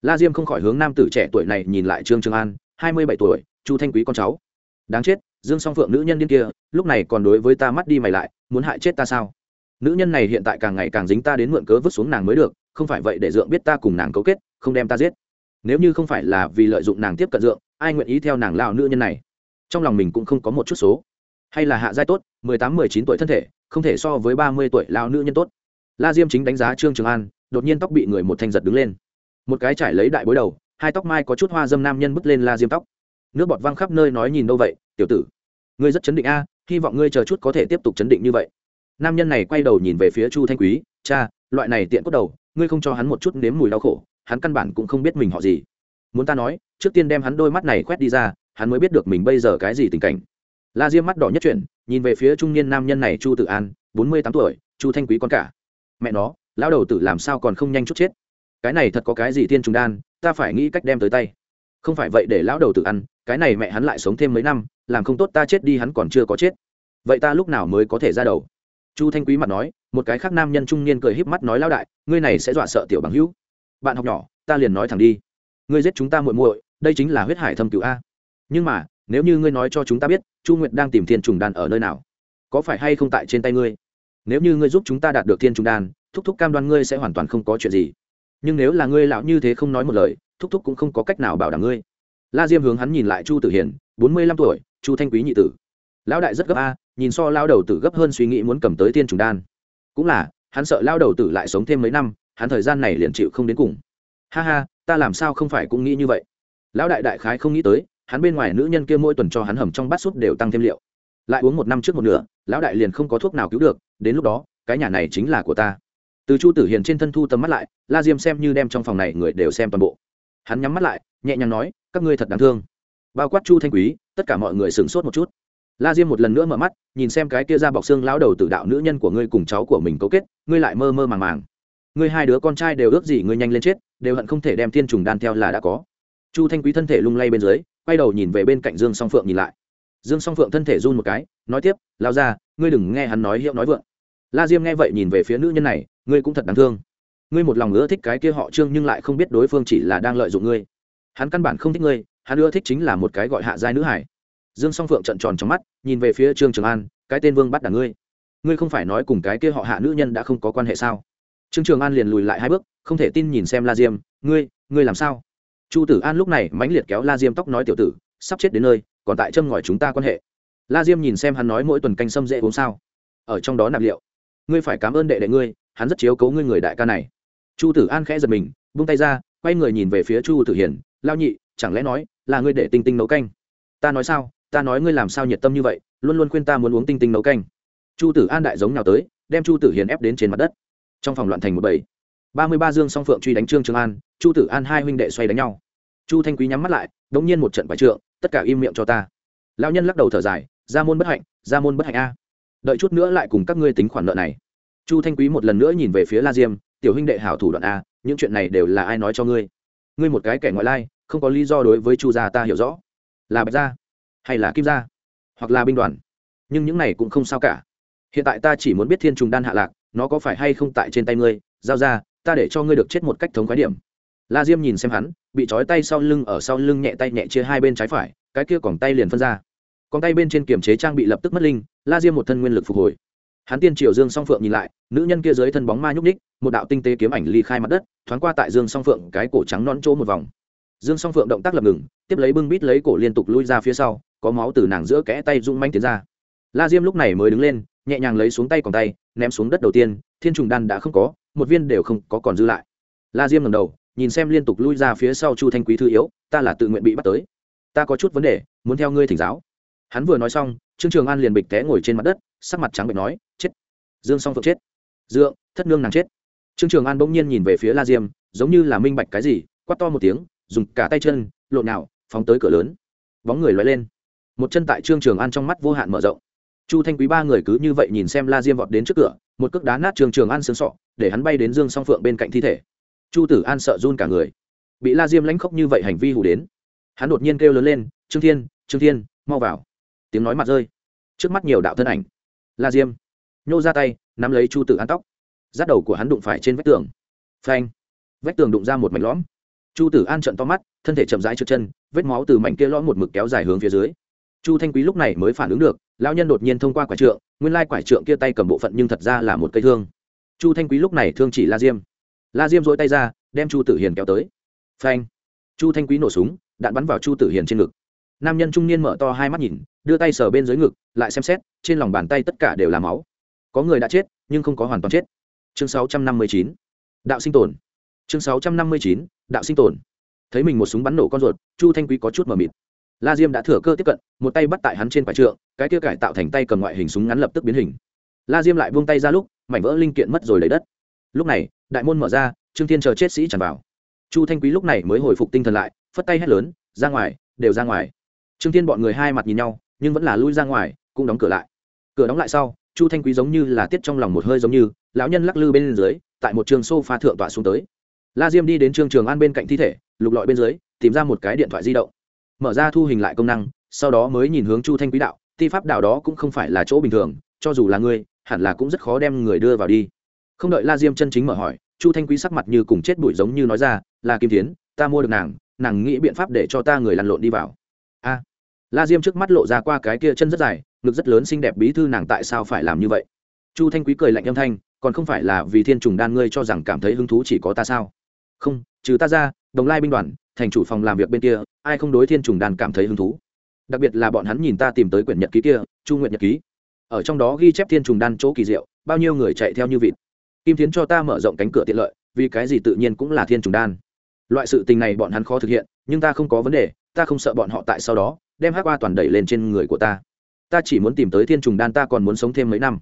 La diêm không khỏi hướng nam tử trẻ tuổi này nhìn lại trương trường an, hai mươi bảy tuổi, chu thanh quý con cháu. Đáng chết, dương song phượng nữ nhân điên kia, lúc này còn đối với ta mắt đi mày lại, muốn hại chết ta sao? Nữ nhân này hiện tại càng ngày càng dính ta đến mượn cớ vứt xuống nàng mới được, không phải vậy để dượng biết ta cùng nàng cấu kết, không đem ta giết. Nếu như không phải là vì lợi dụng nàng tiếp cận dượng, ai nguyện ý theo nàng lao nữ nhân này? Trong lòng mình cũng không có một chút số. Hay là hạ giai tốt, mười tám, mười chín tuổi thân thể không thể so với ba mươi tuổi lao nữ nhân tốt. La diêm chính đánh giá trương trường an, đột nhiên tóc bị người một thanh giật đứng lên. Một cái trải lấy đại bối đầu, hai tóc mai có chút hoa dâm nam nhân bứt lên la diêm tóc. Nước bọt văng khắp nơi nói nhìn đâu vậy, tiểu tử? Ngươi rất chấn định a, hy vọng ngươi chờ chút có thể tiếp tục chấn định như vậy. Nam nhân này quay đầu nhìn về phía chu thanh quý, cha, loại này tiện cốt đầu, ngươi không cho hắn một chút nếm mùi đau khổ, hắn căn bản cũng không biết mình họ gì. Muốn ta nói, trước tiên đem hắn đôi mắt này quét đi ra, hắn mới biết được mình bây giờ cái gì tình cảnh la diêm mắt đỏ nhất chuyển, nhìn về phía trung niên nam nhân này chu tự an, bốn mươi tám tuổi, chu thanh quý con cả. Mẹ nó, lão đầu tử làm sao còn không nhanh chút chết? Cái này thật có cái gì tiên trùng đan, ta phải nghĩ cách đem tới tay. Không phải vậy để lão đầu tử ăn, cái này mẹ hắn lại sống thêm mấy năm, làm không tốt ta chết đi hắn còn chưa có chết. Vậy ta lúc nào mới có thể ra đầu? Chu thanh quý mặt nói, một cái khác nam nhân trung niên cười híp mắt nói, lão đại, ngươi này sẽ dọa sợ tiểu bằng hữu. Bạn học nhỏ, ta liền nói thẳng đi. Ngươi giết chúng ta muội muội, đây chính là huyết hải thâm cửu a. Nhưng mà nếu như ngươi nói cho chúng ta biết, chu nguyệt đang tìm thiên trùng đan ở nơi nào, có phải hay không tại trên tay ngươi? Nếu như ngươi giúp chúng ta đạt được thiên trùng đan, thúc thúc cam đoan ngươi sẽ hoàn toàn không có chuyện gì. Nhưng nếu là ngươi lão như thế không nói một lời, thúc thúc cũng không có cách nào bảo đảm ngươi. La diêm hướng hắn nhìn lại chu tử hiền, bốn mươi lăm tuổi, chu thanh quý nhị tử. Lão đại rất gấp a, nhìn so lao đầu tử gấp hơn suy nghĩ muốn cầm tới Thiên trùng đan. Cũng là, hắn sợ lao đầu tử lại sống thêm mấy năm, hắn thời gian này liền chịu không đến cùng. Ha ha, ta làm sao không phải cũng nghĩ như vậy? Lão đại đại khái không nghĩ tới hắn bên ngoài nữ nhân kia mỗi tuần cho hắn hầm trong bát súp đều tăng thêm liệu. Lại uống một năm trước một nửa, lão đại liền không có thuốc nào cứu được, đến lúc đó, cái nhà này chính là của ta. Từ chu tử hiền trên thân thu tầm mắt lại, la diêm xem như đem trong phòng này người đều xem toàn bộ. Hắn nhắm mắt lại, nhẹ nhàng nói, các ngươi thật đáng thương. Bao quát chu thanh quý, tất cả mọi người sửng sốt một chút. La diêm một lần nữa mở mắt, nhìn xem cái kia ra bọc xương lão đầu tử đạo nữ nhân của ngươi cùng cháu của mình cấu kết, ngươi lại mơ mơ màng màng. Ngươi hai đứa con trai đều ước gì ngươi nhanh lên chết, đều hận không thể đem thiên trùng đan theo là đã có. Chu thanh quý thân thể lung lay bên dưới quay đầu nhìn về bên cạnh dương song phượng nhìn lại. Dương song phượng thân thể run một cái, nói tiếp lao ra ngươi đừng nghe hắn nói hiệu nói vượng. La diêm nghe vậy nhìn về phía nữ nhân này, ngươi cũng thật đáng thương. Ngươi một lòng ưa thích cái kia họ trương nhưng lại không biết đối phương chỉ là đang lợi dụng ngươi. Hắn căn bản không thích ngươi, hắn ưa thích chính là một cái gọi hạ giai nữ hải. Dương song phượng trận tròn trong mắt, nhìn về phía trương trường an, cái tên vương bắt đảng ngươi. Ngươi không phải nói cùng cái kia họ hạ nữ nhân đã không có quan hệ sao? Trương trường an liền lùi lại hai bước, không thể tin nhìn xem la diêm, ngươi ngươi làm sao? Chu tử an lúc này mãnh liệt kéo la diêm tóc nói tiểu tử, sắp chết đến nơi, còn tại châm ngòi chúng ta quan hệ. La diêm nhìn xem hắn nói mỗi tuần canh sâm dễ uống sao. Ở trong đó nạp liệu. Ngươi phải cảm ơn đệ đệ ngươi, hắn rất chiếu cố ngươi người đại ca này. Chu tử an khẽ giật mình bung tay ra, quay người nhìn về phía chu tử hiền lao nhị, chẳng lẽ nói là ngươi để tinh tinh nấu canh? Ta nói sao, ta nói ngươi làm sao nhiệt tâm như vậy, luôn luôn khuyên ta muốn uống tinh tinh nấu canh. Chu tử an đại giống nào tới, đem chu tử hiền ép đến trên mặt đất. Trong phòng loạn thành một bảy ba mươi ba dương song phượng truy đánh trương trường an, chu tử an hai huynh đệ xoay đánh nhau. Chu thanh quý nhắm mắt lại đ ỗ n g nhiên một trận bài trượng, tất cả im miệng cho ta. Lao nhân lắc đầu thở dài, ra môn bất hạnh, ra môn bất hạnh a. Đợi chút nữa lại cùng các ngươi tính khoản nợ này. Chu thanh quý một lần nữa nhìn về phía la diêm, tiểu huynh đệ hảo thủ đoạn a, những chuyện này đều là ai nói cho ngươi? Ngươi một cái kẻ ngoại lai, không có lý do đối với chu gia ta hiểu rõ. Là bạch gia, hay là kim gia, hoặc là binh đoàn. Nhưng những này cũng không sao cả. Hiện tại ta chỉ muốn biết thiên trùng đan hạ lạc, nó có phải hay không tại trên tay ngươi? Giao ra ta để cho ngươi được chết một cách thống khái điểm. La diêm nhìn xem hắn, bị trói tay sau lưng ở sau lưng nhẹ tay nhẹ chia hai bên trái phải, cái kia còn tay liền phân ra. Còn tay bên trên kiềm chế trang bị lập tức mất linh, la diêm một thân nguyên lực phục hồi. Hắn tiên triều dương song phượng nhìn lại, nữ nhân kia dưới thân bóng ma nhúc ních một đạo tinh tế kiếm ảnh ly khai mặt đất, thoáng qua tại dương song phượng cái cổ trắng non chỗ một vòng. Dương song phượng động tác lập ngừng, tiếp lấy bưng bít lấy cổ liên tục lui ra phía sau, có máu từ nàng giữa kẽ tay rung manh tiến ra. La diêm lúc này mới đứng lên, nhẹ nhàng lấy xuống tay còn tay, ném xuống đất đầu tiên, thiên trùng đan đã không có một viên đều không có còn dư lại. La diêm ngầm đầu, nhìn xem liên tục lui ra phía sau chu thanh quý thư yếu, ta là tự nguyện bị bắt tới. Ta có chút vấn đề, muốn theo ngươi thỉnh giáo. Hắn vừa nói xong, trương trường an liền bịch té ngồi trên mặt đất, sắc mặt trắng bệnh nói, chết. Dương song phượng chết. Dượng, thất nương nàng chết. Trương trường an bỗng nhiên nhìn về phía la diêm, giống như là minh bạch cái gì, quát to một tiếng, dùng cả tay chân, lộn nào, phóng tới cửa lớn. Bóng người loay lên. Một chân tại trương trường an trong mắt vô hạn mở rộng. Chu thanh quý ba người cứ như vậy nhìn xem la diêm vọt đến trước cửa một cước đá nát trường trường an xương sọ, để hắn bay đến dương song phượng bên cạnh thi thể. Chu tử an sợ run cả người. Bị la diêm lãnh khốc như vậy hành vi hủ đến, hắn đột nhiên kêu lớn lên, trương thiên trương thiên, mau vào. Tiếng nói mặt rơi. Trước mắt nhiều đạo thân ảnh. La diêm nhô ra tay, nắm lấy chu tử an tóc. Rát đầu của hắn đụng phải trên vách tường. Phanh. Vách tường đụng ra một mảnh lõm. Chu tử an trận to mắt, thân thể chậm rãi trượt chân, vết máu từ mảnh kia lõm một mực kéo dài hướng phía dưới chu thanh quý lúc này mới phản ứng được, lão nhân đột nhiên thông qua quả trượng, nguyên lai quả trượng kia tay cầm bộ phận nhưng thật ra là một cây thương. Chu thanh quý lúc này thương chỉ la diêm. La diêm dỗi tay ra, đem chu tử hiền kéo tới. Phanh! Chu thanh quý nổ súng, đạn bắn vào chu tử hiền trên ngực. Nam nhân trung niên mở to hai mắt nhìn, đưa tay sờ bên dưới ngực, lại xem xét, trên lòng bàn tay tất cả đều là máu. Có người đã chết, nhưng không có hoàn toàn chết. Chương 659. đạo sinh tồn. Chương 659. đạo sinh tồn. Thấy mình một súng bắn nổ con ruột, chu thanh quý có chút mờ mịt la diêm đã thừa cơ tiếp cận, một tay bắt tại hắn trên quả trượng, cái kia cải tạo thành tay cầm ngoại hình súng ngắn lập tức biến hình. La diêm lại buông tay ra lúc, mảnh vỡ linh kiện mất rồi lấy đất. Lúc này, đại môn mở ra, trương thiên chờ chết sĩ tràn vào. Chu thanh quý lúc này mới hồi phục tinh thần lại, phất tay hét lớn, ra ngoài, đều ra ngoài. Trương thiên bọn người hai mặt nhìn nhau, nhưng vẫn là lui ra ngoài, cũng đóng cửa lại. Cửa đóng lại sau, chu thanh quý giống như là tiết trong lòng một hơi giống như, lão nhân lắc lư bên dưới, tại một trường sofa thượng tọa xuống tới. La diêm đi đến trường trường an bên cạnh thi thể, lục lọi bên dưới, tìm ra một cái điện thoại di động mở ra thu hình lại công năng, sau đó mới nhìn hướng chu thanh quý đạo, ti pháp đạo đó cũng không phải là chỗ bình thường, cho dù là ngươi, hẳn là cũng rất khó đem người đưa vào đi. Không đợi la diêm chân chính mở hỏi, chu thanh quý sắc mặt như cùng chết bụi giống như nói ra là kim tiến ta mua được nàng nàng nghĩ biện pháp để cho ta người lăn lộn đi vào. A. La diêm trước mắt lộ ra qua cái kia chân rất dài, ngực rất lớn xinh đẹp bí thư nàng tại sao phải làm như vậy? Chu thanh quý cười lạnh âm thanh, còn không phải là vì thiên trùng đan ngươi cho rằng cảm thấy hứng thú chỉ có ta sao? Không, trừ ta ra, đồng lai binh đoàn thành chủ phòng làm việc bên kia, ai không đối thiên trùng đan cảm thấy hứng thú? Đặc biệt là bọn hắn nhìn ta tìm tới quyển nhật ký kia, chu nguyện nhật ký. Ở trong đó ghi chép thiên trùng đan chỗ kỳ diệu, bao nhiêu người chạy theo như vịt. Kim tiến cho ta mở rộng cánh cửa tiện lợi, vì cái gì tự nhiên cũng là thiên trùng đan loại sự tình này bọn hắn khó thực hiện, nhưng ta không có vấn đề, ta không sợ bọn họ tại sau đó, đem hát qua toàn đẩy lên trên người của ta. Ta chỉ muốn tìm tới thiên trùng đan ta còn muốn sống thêm mấy năm.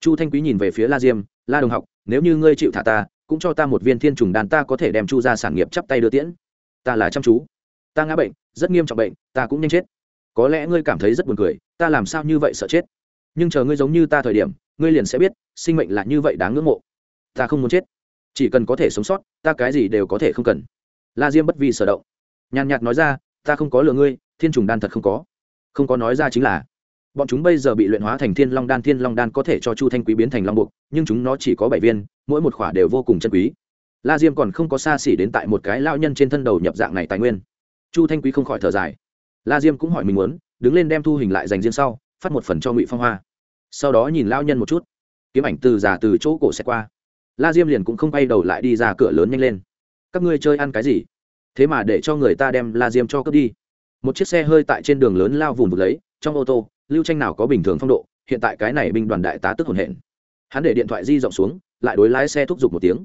Chu thanh quý nhìn về phía la diêm, la đồng học, nếu như ngươi chịu thả ta, cũng cho ta một viên thiên trùng đan ta có thể đem chu ra sản nghiệp chắp tay đưa tiễn ta là chăm chú. Ta ngã bệnh, rất nghiêm trọng bệnh, ta cũng nhanh chết. Có lẽ ngươi cảm thấy rất buồn cười, ta làm sao như vậy sợ chết? Nhưng chờ ngươi giống như ta thời điểm, ngươi liền sẽ biết, sinh mệnh là như vậy đáng ngưỡng mộ. Ta không muốn chết. Chỉ cần có thể sống sót, ta cái gì đều có thể không cần. La diêm bất vi sở động. Nhàn nhạt nói ra, ta không có lừa ngươi, thiên trùng đan thật không có. Không có nói ra chính là, bọn chúng bây giờ bị luyện hóa thành thiên long đan, thiên long đan có thể cho chu thanh quý biến thành long buộc, nhưng chúng nó chỉ có bảy viên, mỗi một khỏa đều vô cùng chân quý la diêm còn không có xa xỉ đến tại một cái lao nhân trên thân đầu nhập dạng này tài nguyên. Chu thanh quý không khỏi thở dài. La diêm cũng hỏi mình muốn, đứng lên đem thu hình lại dành riêng sau, phát một phần cho ngụy phong hoa. Sau đó nhìn lao nhân một chút. Kiếm ảnh từ già từ chỗ cổ xe qua. La diêm liền cũng không quay đầu lại đi ra cửa lớn nhanh lên. Các ngươi chơi ăn cái gì? Thế mà để cho người ta đem la diêm cho cướp đi. Một chiếc xe hơi tại trên đường lớn lao vùng vụt lấy, trong ô tô, lưu tranh nào có bình thường phong độ, hiện tại cái này binh đoàn đại tá tức hồn hển. Hắn để điện thoại di rộng xuống, lại đối lái xe thúc giục một tiếng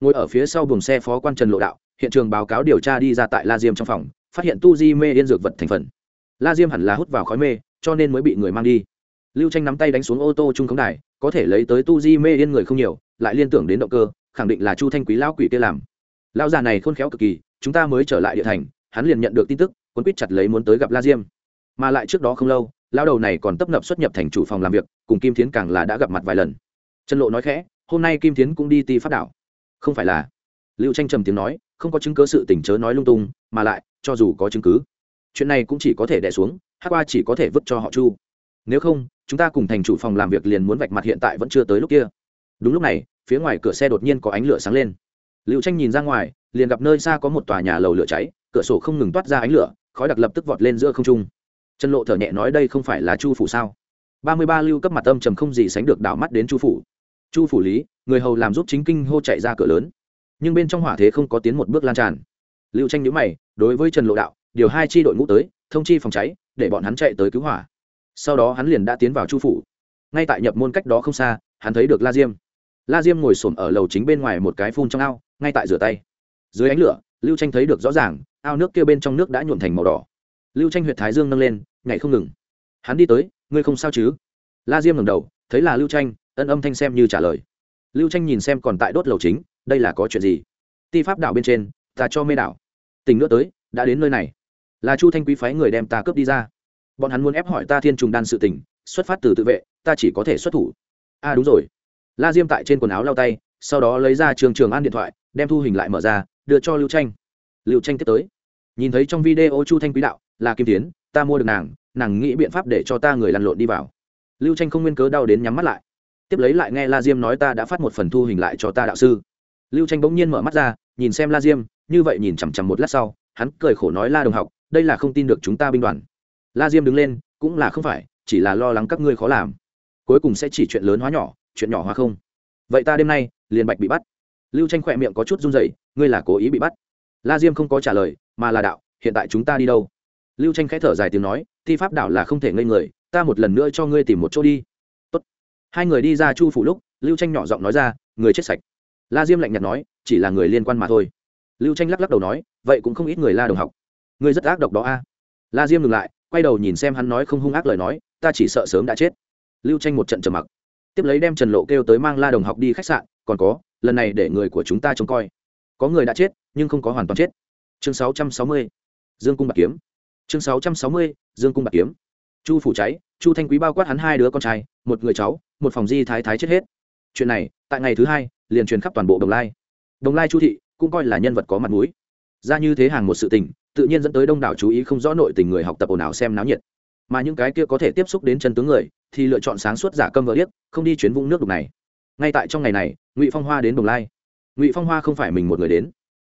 ngồi ở phía sau buồng xe phó quan trần lộ đạo, hiện trường báo cáo điều tra đi ra tại la diêm trong phòng, phát hiện tu di mê yên dược vật thành phần. La diêm hẳn là hút vào khói mê, cho nên mới bị người mang đi. Lưu tranh nắm tay đánh xuống ô tô trung khống đài, có thể lấy tới tu di mê yên người không nhiều, lại liên tưởng đến động cơ, khẳng định là chu thanh quý lão quỷ kia làm. Lão già này khôn khéo cực kỳ, chúng ta mới trở lại địa thành, hắn liền nhận được tin tức quân quýt chặt lấy muốn tới gặp la diêm. Mà lại trước đó không lâu, lão đầu này còn tấp nập xuất nhập thành chủ phòng làm việc, cùng kim thiến càng là đã gặp mặt vài lần. Trần lộ nói khẽ, hôm nay kim thiến cũng đi ti phát đảo không phải là. Lưu tranh trầm tiếng nói, không có chứng cứ sự tình chớ nói lung tung, mà lại, cho dù có chứng cứ, chuyện này cũng chỉ có thể đẻ xuống hát qua chỉ có thể vứt cho họ chu. Nếu không, chúng ta cùng thành chủ phòng làm việc liền muốn vạch mặt hiện tại vẫn chưa tới lúc kia. Đúng lúc này, phía ngoài cửa xe đột nhiên có ánh lửa sáng lên. Lưu tranh nhìn ra ngoài, liền gặp nơi xa có một tòa nhà lầu lửa cháy, cửa sổ không ngừng toát ra ánh lửa, khói đặc lập tức vọt lên giữa không trung. Trần lộ thở nhẹ nói đây không phải là chu phủ sao? Ba mươi ba lưu cấp mặt âm trầm không gì sánh được đảo mắt đến chu phủ chu phủ lý, người hầu làm giúp chính kinh hô chạy ra cửa lớn. Nhưng bên trong hỏa thế không có tiến một bước lan tràn. Lưu tranh nhữ mày, đối với trần lộ đạo, điều hai chi đội ngũ tới, thông chi phòng cháy, để bọn hắn chạy tới cứu hỏa. Sau đó hắn liền đã tiến vào chu phủ. Ngay tại nhập môn cách đó không xa, hắn thấy được la diêm. La diêm ngồi s ở lầu chính bên ngoài một cái phun trong ao, ngay tại rửa tay. Dưới ánh lửa, lưu tranh thấy được rõ ràng, ao nước kia bên trong nước đã nhuộn thành màu đỏ. Lưu tranh huyệt thái dương nâng lên, nhảy không ngừng. Hắn đi tới, ngươi không sao chứ? La diêm ngầm đầu, thấy là lưu tranh ân âm thanh xem như trả lời. Lưu tranh nhìn xem còn tại đốt lầu chính, đây là có chuyện gì? Ti pháp đảo bên trên, ta cho mê đảo. Tình nữa tới, đã đến nơi này. Là chu thanh quý phái người đem ta cướp đi ra. Bọn hắn muốn ép hỏi ta thiên trùng đan sự tình, xuất phát từ tự vệ, ta chỉ có thể xuất thủ. A à đúng rồi. La diêm tại trên quần áo lau tay, sau đó lấy ra trường trường an điện thoại, đem thu hình lại mở ra, đưa cho lưu tranh. Lưu tranh tiếp tới. Nhìn thấy trong video chu thanh quý đạo, là kim tiến, ta mua được nàng nàng nghĩ biện pháp để cho ta người lăn lộn đi vào. Lưu tranh không nguyên cớ đau đến nhắm mắt lại tiếp lấy lại nghe la diêm nói ta đã phát một phần thu hình lại cho ta đạo sư. Lưu tranh bỗng nhiên mở mắt ra, nhìn xem la diêm, như vậy nhìn chằm chằm một lát sau, hắn cười khổ nói la đồng học, đây là không tin được chúng ta binh đoàn. La diêm đứng lên, cũng là không phải, chỉ là lo lắng các ngươi khó làm. Cuối cùng sẽ chỉ chuyện lớn hóa nhỏ, chuyện nhỏ hóa không. Vậy ta đêm nay, liền bạch bị bắt. Lưu tranh khỏe miệng có chút run rẩy, ngươi là cố ý bị bắt. La diêm không có trả lời, mà là đạo, hiện tại chúng ta đi đâu? Lưu tranh khẽ thở dài tiếng nói, thi pháp đảo là không thể ngây người, ta một lần nữa cho ngươi tìm một chỗ đi hai người đi ra chu phủ lúc, lưu tranh nhỏ giọng nói ra, người chết sạch. La diêm lạnh nhạt nói, chỉ là người liên quan mà thôi. Lưu tranh lắc lắc đầu nói, vậy cũng không ít người la đồng học. Người rất ác độc đó a. La diêm ngừng lại, quay đầu nhìn xem hắn nói không hung ác lời nói, ta chỉ sợ sớm đã chết. Lưu tranh một trận trầm mặc. Tiếp lấy đem trần lộ kêu tới mang la đồng học đi khách sạn, còn có, lần này để người của chúng ta trông coi. Có người đã chết, nhưng không có hoàn toàn chết. Chương 660. dương cung bạc kiếm. Chương 660. dương cung bạc kiếm chu phủ cháy, chu thanh quý bao quát hắn hai đứa con trai, một người cháu, một phòng di thái thái chết hết. Chuyện này, tại ngày thứ hai, liền truyền khắp toàn bộ đồng lai. Đồng lai chu thị cũng coi là nhân vật có mặt mũi. Ra như thế hàng một sự tình, tự nhiên dẫn tới đông đảo chú ý không rõ nội tình người học tập ồn ào xem náo nhiệt. Mà những cái kia có thể tiếp xúc đến chân tướng người, thì lựa chọn sáng suốt giả câm vỡ điếc, không đi chuyến vũng nước đục này. Ngay tại trong ngày này, ngụy phong hoa đến đồng lai. Ngụy phong hoa không phải mình một người đến.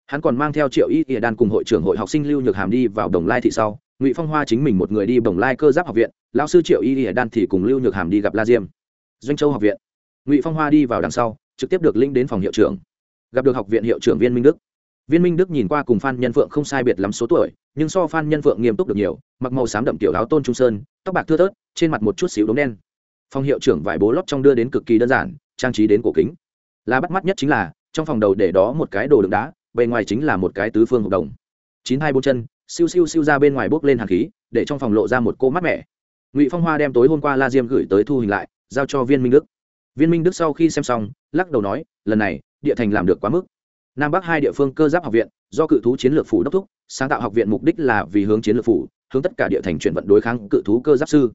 Hắn còn mang theo triệu y ỉa đan cùng hội trưởng hội học sinh lưu nhược hàm đi vào đồng lai thị sau ngụy phong hoa chính mình một người đi bồng lai cơ giáp học viện lão sư triệu y ỉa đan thì cùng lưu nhược hàm đi gặp la diêm doanh châu học viện ngụy phong hoa đi vào đằng sau trực tiếp được linh đến phòng hiệu trưởng gặp được học viện hiệu trưởng viên minh đức viên minh đức nhìn qua cùng phan nhân phượng không sai biệt lắm số tuổi nhưng so phan nhân phượng nghiêm túc được nhiều mặc màu xám đậm tiểu áo tôn trung sơn tóc bạc thưa thớt trên mặt một chút xíu đốm đen phòng hiệu trưởng vải bố lót trong đưa đến cực kỳ đơn giản trang trí đến cổ kính là bắt mắt nhất chính là trong phòng đầu để đó một cái đồ đựng đá bề ngoài chính là một cái tứ phương hợp đồng chín hai bốn chân siêu siêu siêu ra bên ngoài bốc lên hàng khí, để trong phòng lộ ra một cô mát mẻ. Ngụy phong hoa đem tối hôm qua la diêm gửi tới thu hình lại, giao cho viên minh đức. Viên minh đức sau khi xem xong, lắc đầu nói, lần này, địa thành làm được quá mức. Nam bắc hai địa phương cơ giáp học viện, do cự thú chiến lược phủ đốc thúc, sáng tạo học viện mục đích là vì hướng chiến lược phủ, hướng tất cả địa thành chuyển vận đối kháng cự thú cơ giáp sư.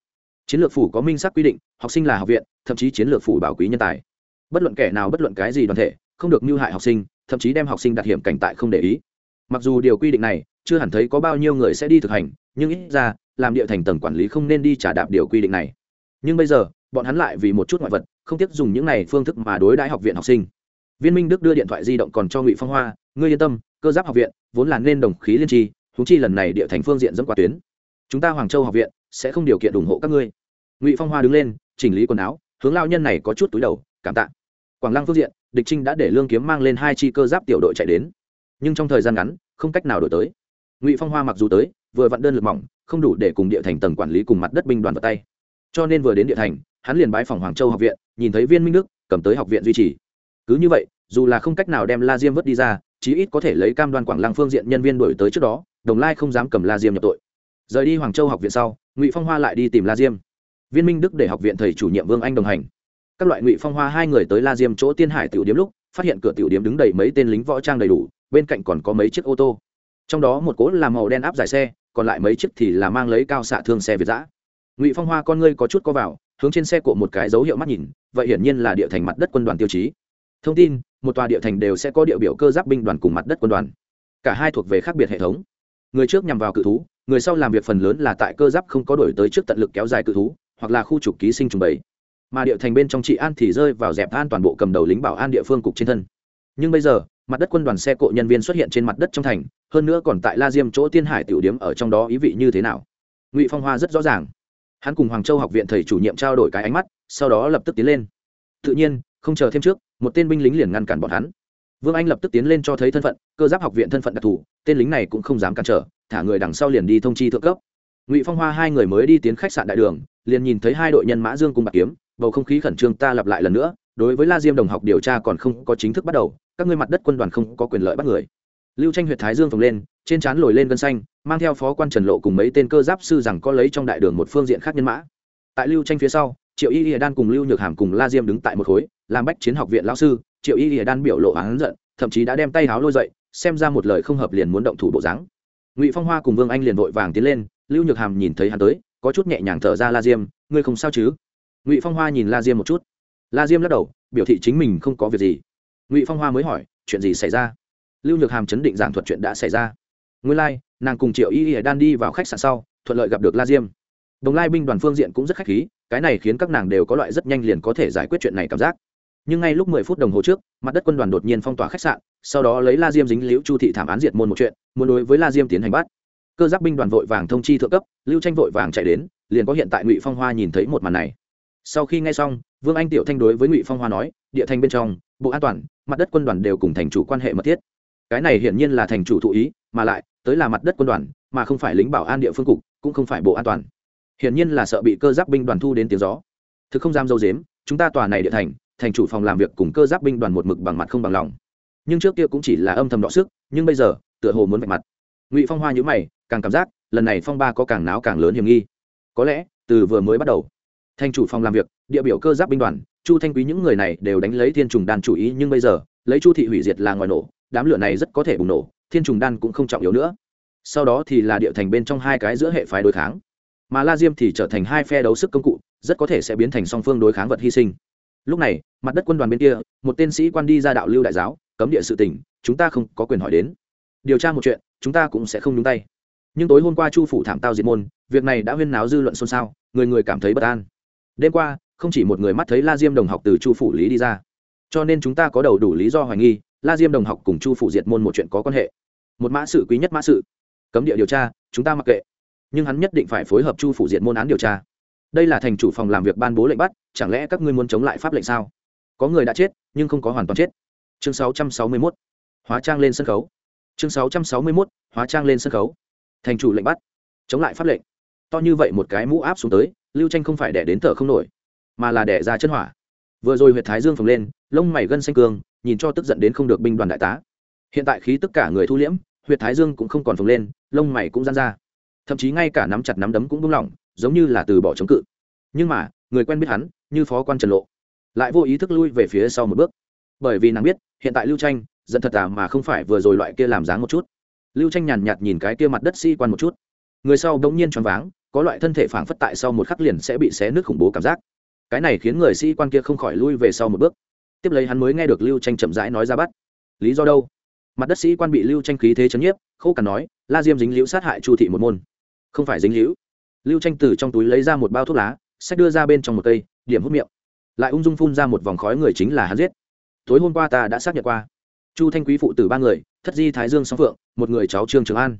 Chiến lược phủ có minh xác quy định, học sinh là học viện, thậm chí chiến lược phủ bảo quý nhân tài. Bất luận kẻ nào bất luận cái gì đoàn thể, không được mưu hại học sinh, thậm chí đem học sinh đặt hiểm cảnh tại không để ý mặc dù điều quy định này chưa hẳn thấy có bao nhiêu người sẽ đi thực hành, nhưng ít ra, làm địa thành tầng quản lý không nên đi trả đạp điều quy định này. Nhưng bây giờ, bọn hắn lại vì một chút ngoại vật, không tiếp dùng những này phương thức mà đối đãi học viện học sinh. Viên minh đức đưa điện thoại di động còn cho ngụy phong hoa, ngươi yên tâm, cơ giáp học viện vốn là nên đồng khí liên tri thú chi lần này địa thành phương diện dẫn qua tuyến. Chúng ta hoàng châu học viện sẽ không điều kiện ủng hộ các ngươi. Ngụy phong hoa đứng lên, chỉnh lý quần áo, hướng lao nhân này có chút túi đầu, cảm tạ. Quảng lăng phương diện, địch trinh đã để lương kiếm mang lên hai chi cơ giáp tiểu đội chạy đến nhưng trong thời gian ngắn, không cách nào đổi tới. Ngụy phong hoa mặc dù tới, vừa vặn đơn lực mỏng, không đủ để cùng địa thành tầng quản lý cùng mặt đất binh đoàn vào tay. Cho nên vừa đến địa thành, hắn liền bái phòng hoàng châu học viện, nhìn thấy viên minh đức, cầm tới học viện duy trì. Cứ như vậy, dù là không cách nào đem la diêm vớt đi ra, chí ít có thể lấy cam đoan quảng lăng phương diện nhân viên đổi tới trước đó, đồng lai không dám cầm la diêm nhập tội. Rời đi hoàng châu học viện sau, ngụy phong hoa lại đi tìm la diêm. Viên minh đức để học viện thầy chủ nhiệm vương anh đồng hành. Các loại ngụy phong hoa hai người tới la diêm chỗ tiên hải tiểu điếm lúc, phát hiện cửa tiểu điếm đứng đầy mấy tên lính võ trang đầy đủ bên cạnh còn có mấy chiếc ô tô. Trong đó một cố là màu đen áp giải xe, còn lại mấy chiếc thì là mang lấy cao xạ thương xe việt giã ngụy phong hoa con ngươi có chút có vào, hướng trên xe cộ một cái dấu hiệu mắt nhìn, vậy hiển nhiên là địa thành mặt đất quân đoàn tiêu chí. Thông tin, một tòa địa thành đều sẽ có địa biểu cơ giáp binh đoàn cùng mặt đất quân đoàn. Cả hai thuộc về khác biệt hệ thống. Người trước nhằm vào cự thú, người sau làm việc phần lớn là tại cơ giáp không có đổi tới trước tận lực kéo dài cự thú, hoặc là khu trục ký sinh trùng bày mà địa thành bên trong trị an thì rơi vào dẹp an toàn bộ cầm đầu lính bảo an địa phương cục trên thân. Nhưng bây giờ mặt đất quân đoàn xe cộ nhân viên xuất hiện trên mặt đất trong thành, hơn nữa còn tại la diêm chỗ tiên hải tiểu điếm ở trong đó ý vị như thế nào? Ngụy phong hoa rất rõ ràng. Hắn cùng hoàng châu học viện thầy chủ nhiệm trao đổi cái ánh mắt, sau đó lập tức tiến lên. Tự nhiên, không chờ thêm trước, một tên binh lính liền ngăn cản bọn hắn. Vương anh lập tức tiến lên cho thấy thân phận, cơ giáp học viện thân phận đặc thù, tên lính này cũng không dám cản trở, thả người đằng sau liền đi thông chi thượng cấp. Ngụy phong hoa hai người mới đi tiến khách sạn đại đường, liền nhìn thấy hai đội nhân mã dương cùng bạc kiếm, bầu không khí khẩn trương ta lặp lại lần nữa, đối với la diêm đồng học điều tra còn không có chính thức bắt đầu các ngươi mặt đất quân đoàn không có quyền lợi bắt người. Lưu tranh huyện thái dương phồng lên, trên trán lồi lên gân xanh, mang theo phó quan trần lộ cùng mấy tên cơ giáp sư rằng có lấy trong đại đường một phương diện khác nhân mã. Tại lưu tranh phía sau, triệu y lìa đan cùng lưu nhược hàm cùng la diêm đứng tại một khối, làm bách chiến học viện lao sư, triệu y lìa đan biểu lộ hắn giận, thậm chí đã đem tay háo lôi dậy, xem ra một lời không hợp liền muốn động thủ bộ dáng. Ngụy phong hoa cùng vương anh liền vội vàng tiến lên, lưu nhược hàm nhìn thấy hắn tới, có chút nhẹ nhàng thở ra la diêm, ngươi không sao chứ? Ngụy phong hoa nhìn la diêm một chút. La diêm lắc đầu, biểu thị chính mình không có việc gì ngụy phong hoa mới hỏi chuyện gì xảy ra lưu nhược hàm chấn định giảng thuật chuyện đã xảy ra nguyên lai、like, nàng cùng triệu y y đan đi vào khách sạn sau thuận lợi gặp được la diêm đồng lai binh đoàn phương diện cũng rất khách khí cái này khiến các nàng đều có loại rất nhanh liền có thể giải quyết chuyện này cảm giác nhưng ngay lúc mười phút đồng hồ trước mặt đất quân đoàn đột nhiên phong tỏa khách sạn sau đó lấy la diêm dính liễu chu thị thảm án diệt môn một chuyện muốn đối với la diêm tiến hành bắt cơ giáp binh đoàn vội vàng thông chi thượng cấp lưu tranh vội vàng chạy đến liền có hiện tại ngụy phong hoa nhìn thấy một màn này sau khi nghe xong vương anh tiểu thanh đối với ngụy phong hoa nói địa thanh bên trong bộ an toàn mặt đất quân đoàn đều cùng thành chủ quan hệ mật thiết. Cái này hiển nhiên là thành chủ thụ ý, mà lại, tới là mặt đất quân đoàn, mà không phải lính bảo an địa phương cục, cũng không phải bộ an toàn. Hiển nhiên là sợ bị cơ giáp binh đoàn thu đến tiếng gió. Thực không dám dâu dếm, chúng ta tòa này địa thành thành chủ phòng làm việc cùng cơ giáp binh đoàn một mực bằng mặt không bằng lòng. Nhưng trước kia cũng chỉ là âm thầm đọ sức, nhưng bây giờ, tựa hồ muốn vạch mặt. Ngụy phong hoa nhữ mày, càng cảm giác, lần này phong ba có càng náo càng lớn hiểm nghi. Có lẽ, từ vừa mới bắt đầu, thành chủ phòng làm việc, địa biểu cơ giáp binh đoàn chu thanh quý những người này đều đánh lấy thiên trùng đan chủ ý, nhưng bây giờ, lấy chu thị hủy diệt là ngoài nổ, đám lửa này rất có thể bùng nổ, thiên trùng đan cũng không trọng yếu nữa. Sau đó thì là địa thành bên trong hai cái giữa hệ phái đối kháng. Mà la diêm thì trở thành hai phe đấu sức công cụ, rất có thể sẽ biến thành song phương đối kháng vật hy sinh. Lúc này, mặt đất quân đoàn bên kia, một tên sĩ quan đi ra đạo lưu đại giáo, cấm địa sự tỉnh, chúng ta không có quyền hỏi đến. Điều tra một chuyện, chúng ta cũng sẽ không nhúng tay. Nhưng tối hôm qua chu phủ thảm tao diệt môn, việc này đã huyên náo dư luận xôn xao, người người cảm thấy bất an. Đêm qua không chỉ một người mắt thấy la diêm đồng học từ chu phủ lý đi ra. Cho nên chúng ta có đầu đủ lý do hoài nghi, la diêm đồng học cùng chu phủ diệt môn một chuyện có quan hệ. Một mã sự quý nhất mã sự. Cấm địa điều tra, chúng ta mặc kệ. Nhưng hắn nhất định phải phối hợp chu phủ diệt môn án điều tra. Đây là thành chủ phòng làm việc ban bố lệnh bắt, chẳng lẽ các ngươi muốn chống lại pháp lệnh sao? Có người đã chết, nhưng không có hoàn toàn chết. Chương 661. hóa trang lên sân khấu. Chương 661. hóa trang lên sân khấu. Thành chủ lệnh bắt. Chống lại pháp lệnh. To như vậy một cái mũ áp xuống tới, lưu tranh không phải đẻ đến thở không nổi mà là đẻ ra chân hỏa. Vừa rồi huyệt thái dương phồng lên, lông mày gân xanh cương, nhìn cho tức giận đến không được binh đoàn đại tá. Hiện tại khí tất cả người thu liễm, huyệt thái dương cũng không còn phồng lên, lông mày cũng gian ra. Thậm chí ngay cả nắm chặt nắm đấm cũng buông lỏng, giống như là từ bỏ chống cự. Nhưng mà, người quen biết hắn, như phó quan trần lộ, lại vô ý thức lui về phía sau một bước. Bởi vì nàng biết, hiện tại lưu tranh giận thật à mà không phải vừa rồi loại kia làm dáng một chút. Lưu tranh nhàn nhạt nhìn cái kia mặt đất si-quan một chút. Người sau bỗng nhiên choáng váng, có loại thân thể phảng phất tại sau một khắc liền sẽ bị xé nước khủng bố cảm giác cái này khiến người sĩ quan kia không khỏi lui về sau một bước. Tiếp lấy hắn mới nghe được lưu tranh chậm rãi nói ra bắt. Lý do đâu? Mặt đất sĩ quan bị lưu tranh khí thế chấn nhiếp khâu cằn nói, la diêm dính liễu sát hại chu thị một môn. Không phải dính liễu. Lưu tranh từ trong túi lấy ra một bao thuốc lá sách đưa ra bên trong một cây, điểm hút miệng. Lại ung dung phun ra một vòng khói người chính là hắn giết. Tối hôm qua ta đã xác nhận qua. Chu thanh quý phụ tử ba người, thất di thái dương song phượng, một người cháu trương trường an.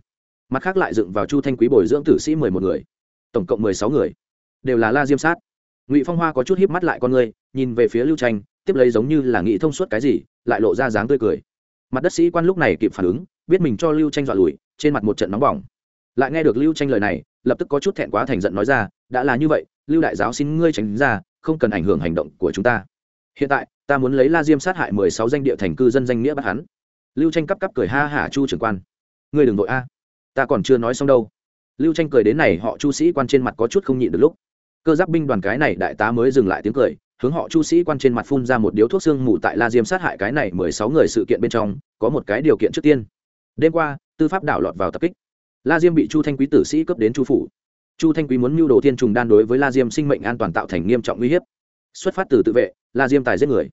Mặt khác lại dựng vào chu thanh quý bồi dưỡng tử sĩ mười một người. Tổng cộng mười sáu người. Đều là la diêm sát ngụy phong hoa có chút híp mắt lại con người, nhìn về phía lưu tranh, tiếp lấy giống như là nghĩ thông suốt cái gì, lại lộ ra dáng tươi cười. Mặt đất sĩ quan lúc này kịp phản ứng, biết mình cho lưu tranh dọa lùi, trên mặt một trận nóng bỏng. Lại nghe được lưu tranh lời này, lập tức có chút thẹn quá thành giận nói ra, đã là như vậy, lưu đại giáo xin ngươi tránh ra, không cần ảnh hưởng hành động của chúng ta. Hiện tại, ta muốn lấy la diêm sát hại mười sáu danh địa thành cư dân danh nghĩa bắt hắn. Lưu tranh cắp cắp cười ha hả chu trưởng quan. Ngươi đừng vội a, ta còn chưa nói xong đâu. Lưu tranh cười đến này, họ chu sĩ quan trên mặt có chút không nhịn được lúc cơ giáp binh đoàn cái này đại tá mới dừng lại tiếng cười, hướng họ chu sĩ quan trên mặt phun ra một điếu thuốc xương mù tại la diêm sát hại cái này mười sáu người sự kiện bên trong, có một cái điều kiện trước tiên. Đêm qua, tư pháp đảo lọt vào tập kích. La diêm bị chu thanh quý tử sĩ cấp đến chu phủ. Chu thanh quý muốn mưu đồ thiên trùng đan đối với la diêm sinh mệnh an toàn tạo thành nghiêm trọng uy hiếp. Xuất phát từ tự vệ, la diêm tài giết người.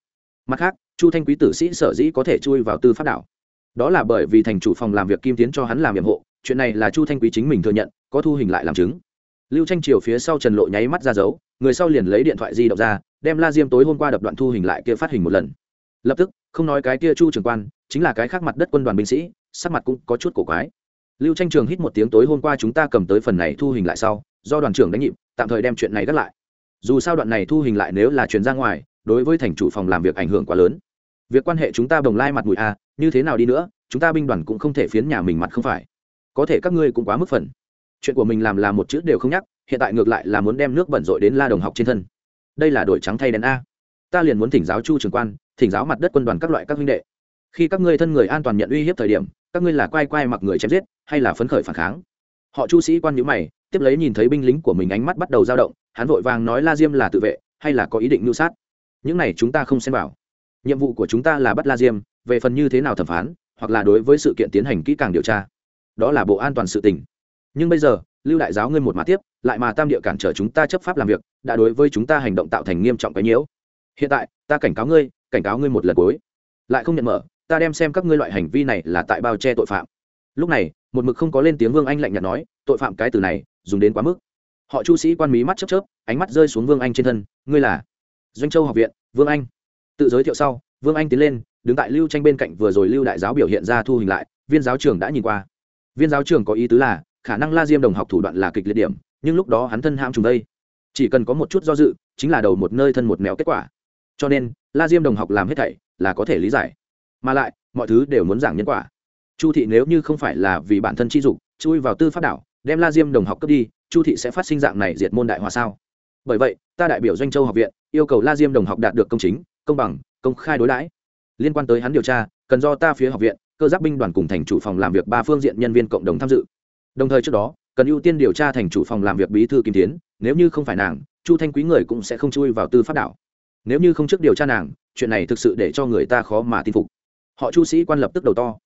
Mặt khác, chu thanh quý tử sĩ sở dĩ có thể chui vào tư pháp đảo. Đó là bởi vì thành chủ phòng làm việc kim tiến cho hắn làm nhiệm hộ, chuyện này là chu thanh quý chính mình thừa nhận, có thu hình lại làm chứng lưu tranh triều phía sau trần lộ nháy mắt ra dấu người sau liền lấy điện thoại di động ra đem la diêm tối hôm qua đập đoạn thu hình lại kia phát hình một lần. Lập tức không nói cái kia chu trưởng quan chính là cái khác mặt đất quân đoàn binh sĩ sắc mặt cũng có chút cổ quái. Lưu tranh trường hít một tiếng tối hôm qua chúng ta cầm tới phần này thu hình lại sau do đoàn trưởng đánh nhịp tạm thời đem chuyện này gác lại. Dù sao đoạn này thu hình lại nếu là chuyển ra ngoài đối với thành chủ phòng làm việc ảnh hưởng quá lớn. Việc quan hệ chúng ta bồng lai mặt mũi a à, như thế nào đi nữa chúng ta binh đoàn cũng không thể phiến nhà mình mặt không phải. Có thể các ngươi cũng quá mức phần chuyện của mình làm là một chữ đều không nhắc, hiện tại ngược lại là muốn đem nước bẩn rội đến la đồng học trên thân. Đây là đổi trắng thay đen a. Ta liền muốn thỉnh giáo chu trường quan, thỉnh giáo mặt đất quân đoàn các loại các huynh đệ. Khi các ngươi thân người an toàn nhận uy hiếp thời điểm, các ngươi là quay quay mặc người chém giết, hay là phấn khởi phản kháng? Họ chu sĩ quan nhữ mày, tiếp lấy nhìn thấy binh lính của mình ánh mắt bắt đầu dao động, hắn vội vàng nói la diêm là tự vệ, hay là có ý định mưu sát? Những này chúng ta không xem vào. Nhiệm vụ của chúng ta là bắt la diêm, về phần như thế nào thẩm phán, hoặc là đối với sự kiện tiến hành kỹ càng điều tra. Đó là bộ an toàn sự tình nhưng bây giờ, lưu đại giáo ngươi một mà tiếp, lại mà tam địa cản trở chúng ta chấp pháp làm việc, đã đối với chúng ta hành động tạo thành nghiêm trọng cái nhiễu. Hiện tại, ta cảnh cáo ngươi, cảnh cáo ngươi một lần cuối. Lại không nhận mở, ta đem xem các ngươi loại hành vi này là tại bao che tội phạm. Lúc này, một mực không có lên tiếng vương anh lạnh nhạt nói, tội phạm cái từ này, dùng đến quá mức. Họ chu sĩ quan mí mắt chớp chớp, ánh mắt rơi xuống vương anh trên thân, ngươi là doanh châu học viện, vương anh. Tự giới thiệu sau, vương anh tiến lên, đứng tại lưu tranh bên cạnh vừa rồi lưu đại giáo biểu hiện ra thu hình lại, viên giáo trưởng đã nhìn qua. Viên giáo trưởng có ý tứ là khả năng la diêm đồng học thủ đoạn là kịch liệt điểm, nhưng lúc đó hắn thân ham trùng đây. Chỉ cần có một chút do dự, chính là đầu một nơi thân một mèo kết quả. Cho nên, la diêm đồng học làm hết thảy là có thể lý giải. Mà lại, mọi thứ đều muốn giảng nhân quả. Chu thị nếu như không phải là vì bản thân chi dục, chui vào tư pháp đảo đem la diêm đồng học cướp đi, chu thị sẽ phát sinh dạng này diệt môn đại hòa sao? Bởi vậy, ta đại biểu doanh châu học viện, yêu cầu la diêm đồng học đạt được công chính, công bằng, công khai đối đãi. Liên quan tới hắn điều tra, cần do ta phía học viện, cơ giáp binh đoàn cùng thành chủ phòng làm việc ba phương diện nhân viên cộng đồng tham dự đồng thời trước đó, cần ưu tiên điều tra thành chủ phòng làm việc bí thư kim tiến, nếu như không phải nàng, chu thanh quý người cũng sẽ không chui vào tư pháp đảo. Nếu như không trước điều tra nàng, chuyện này thực sự để cho người ta khó mà tin phục. Họ chu sĩ quan lập tức đầu to.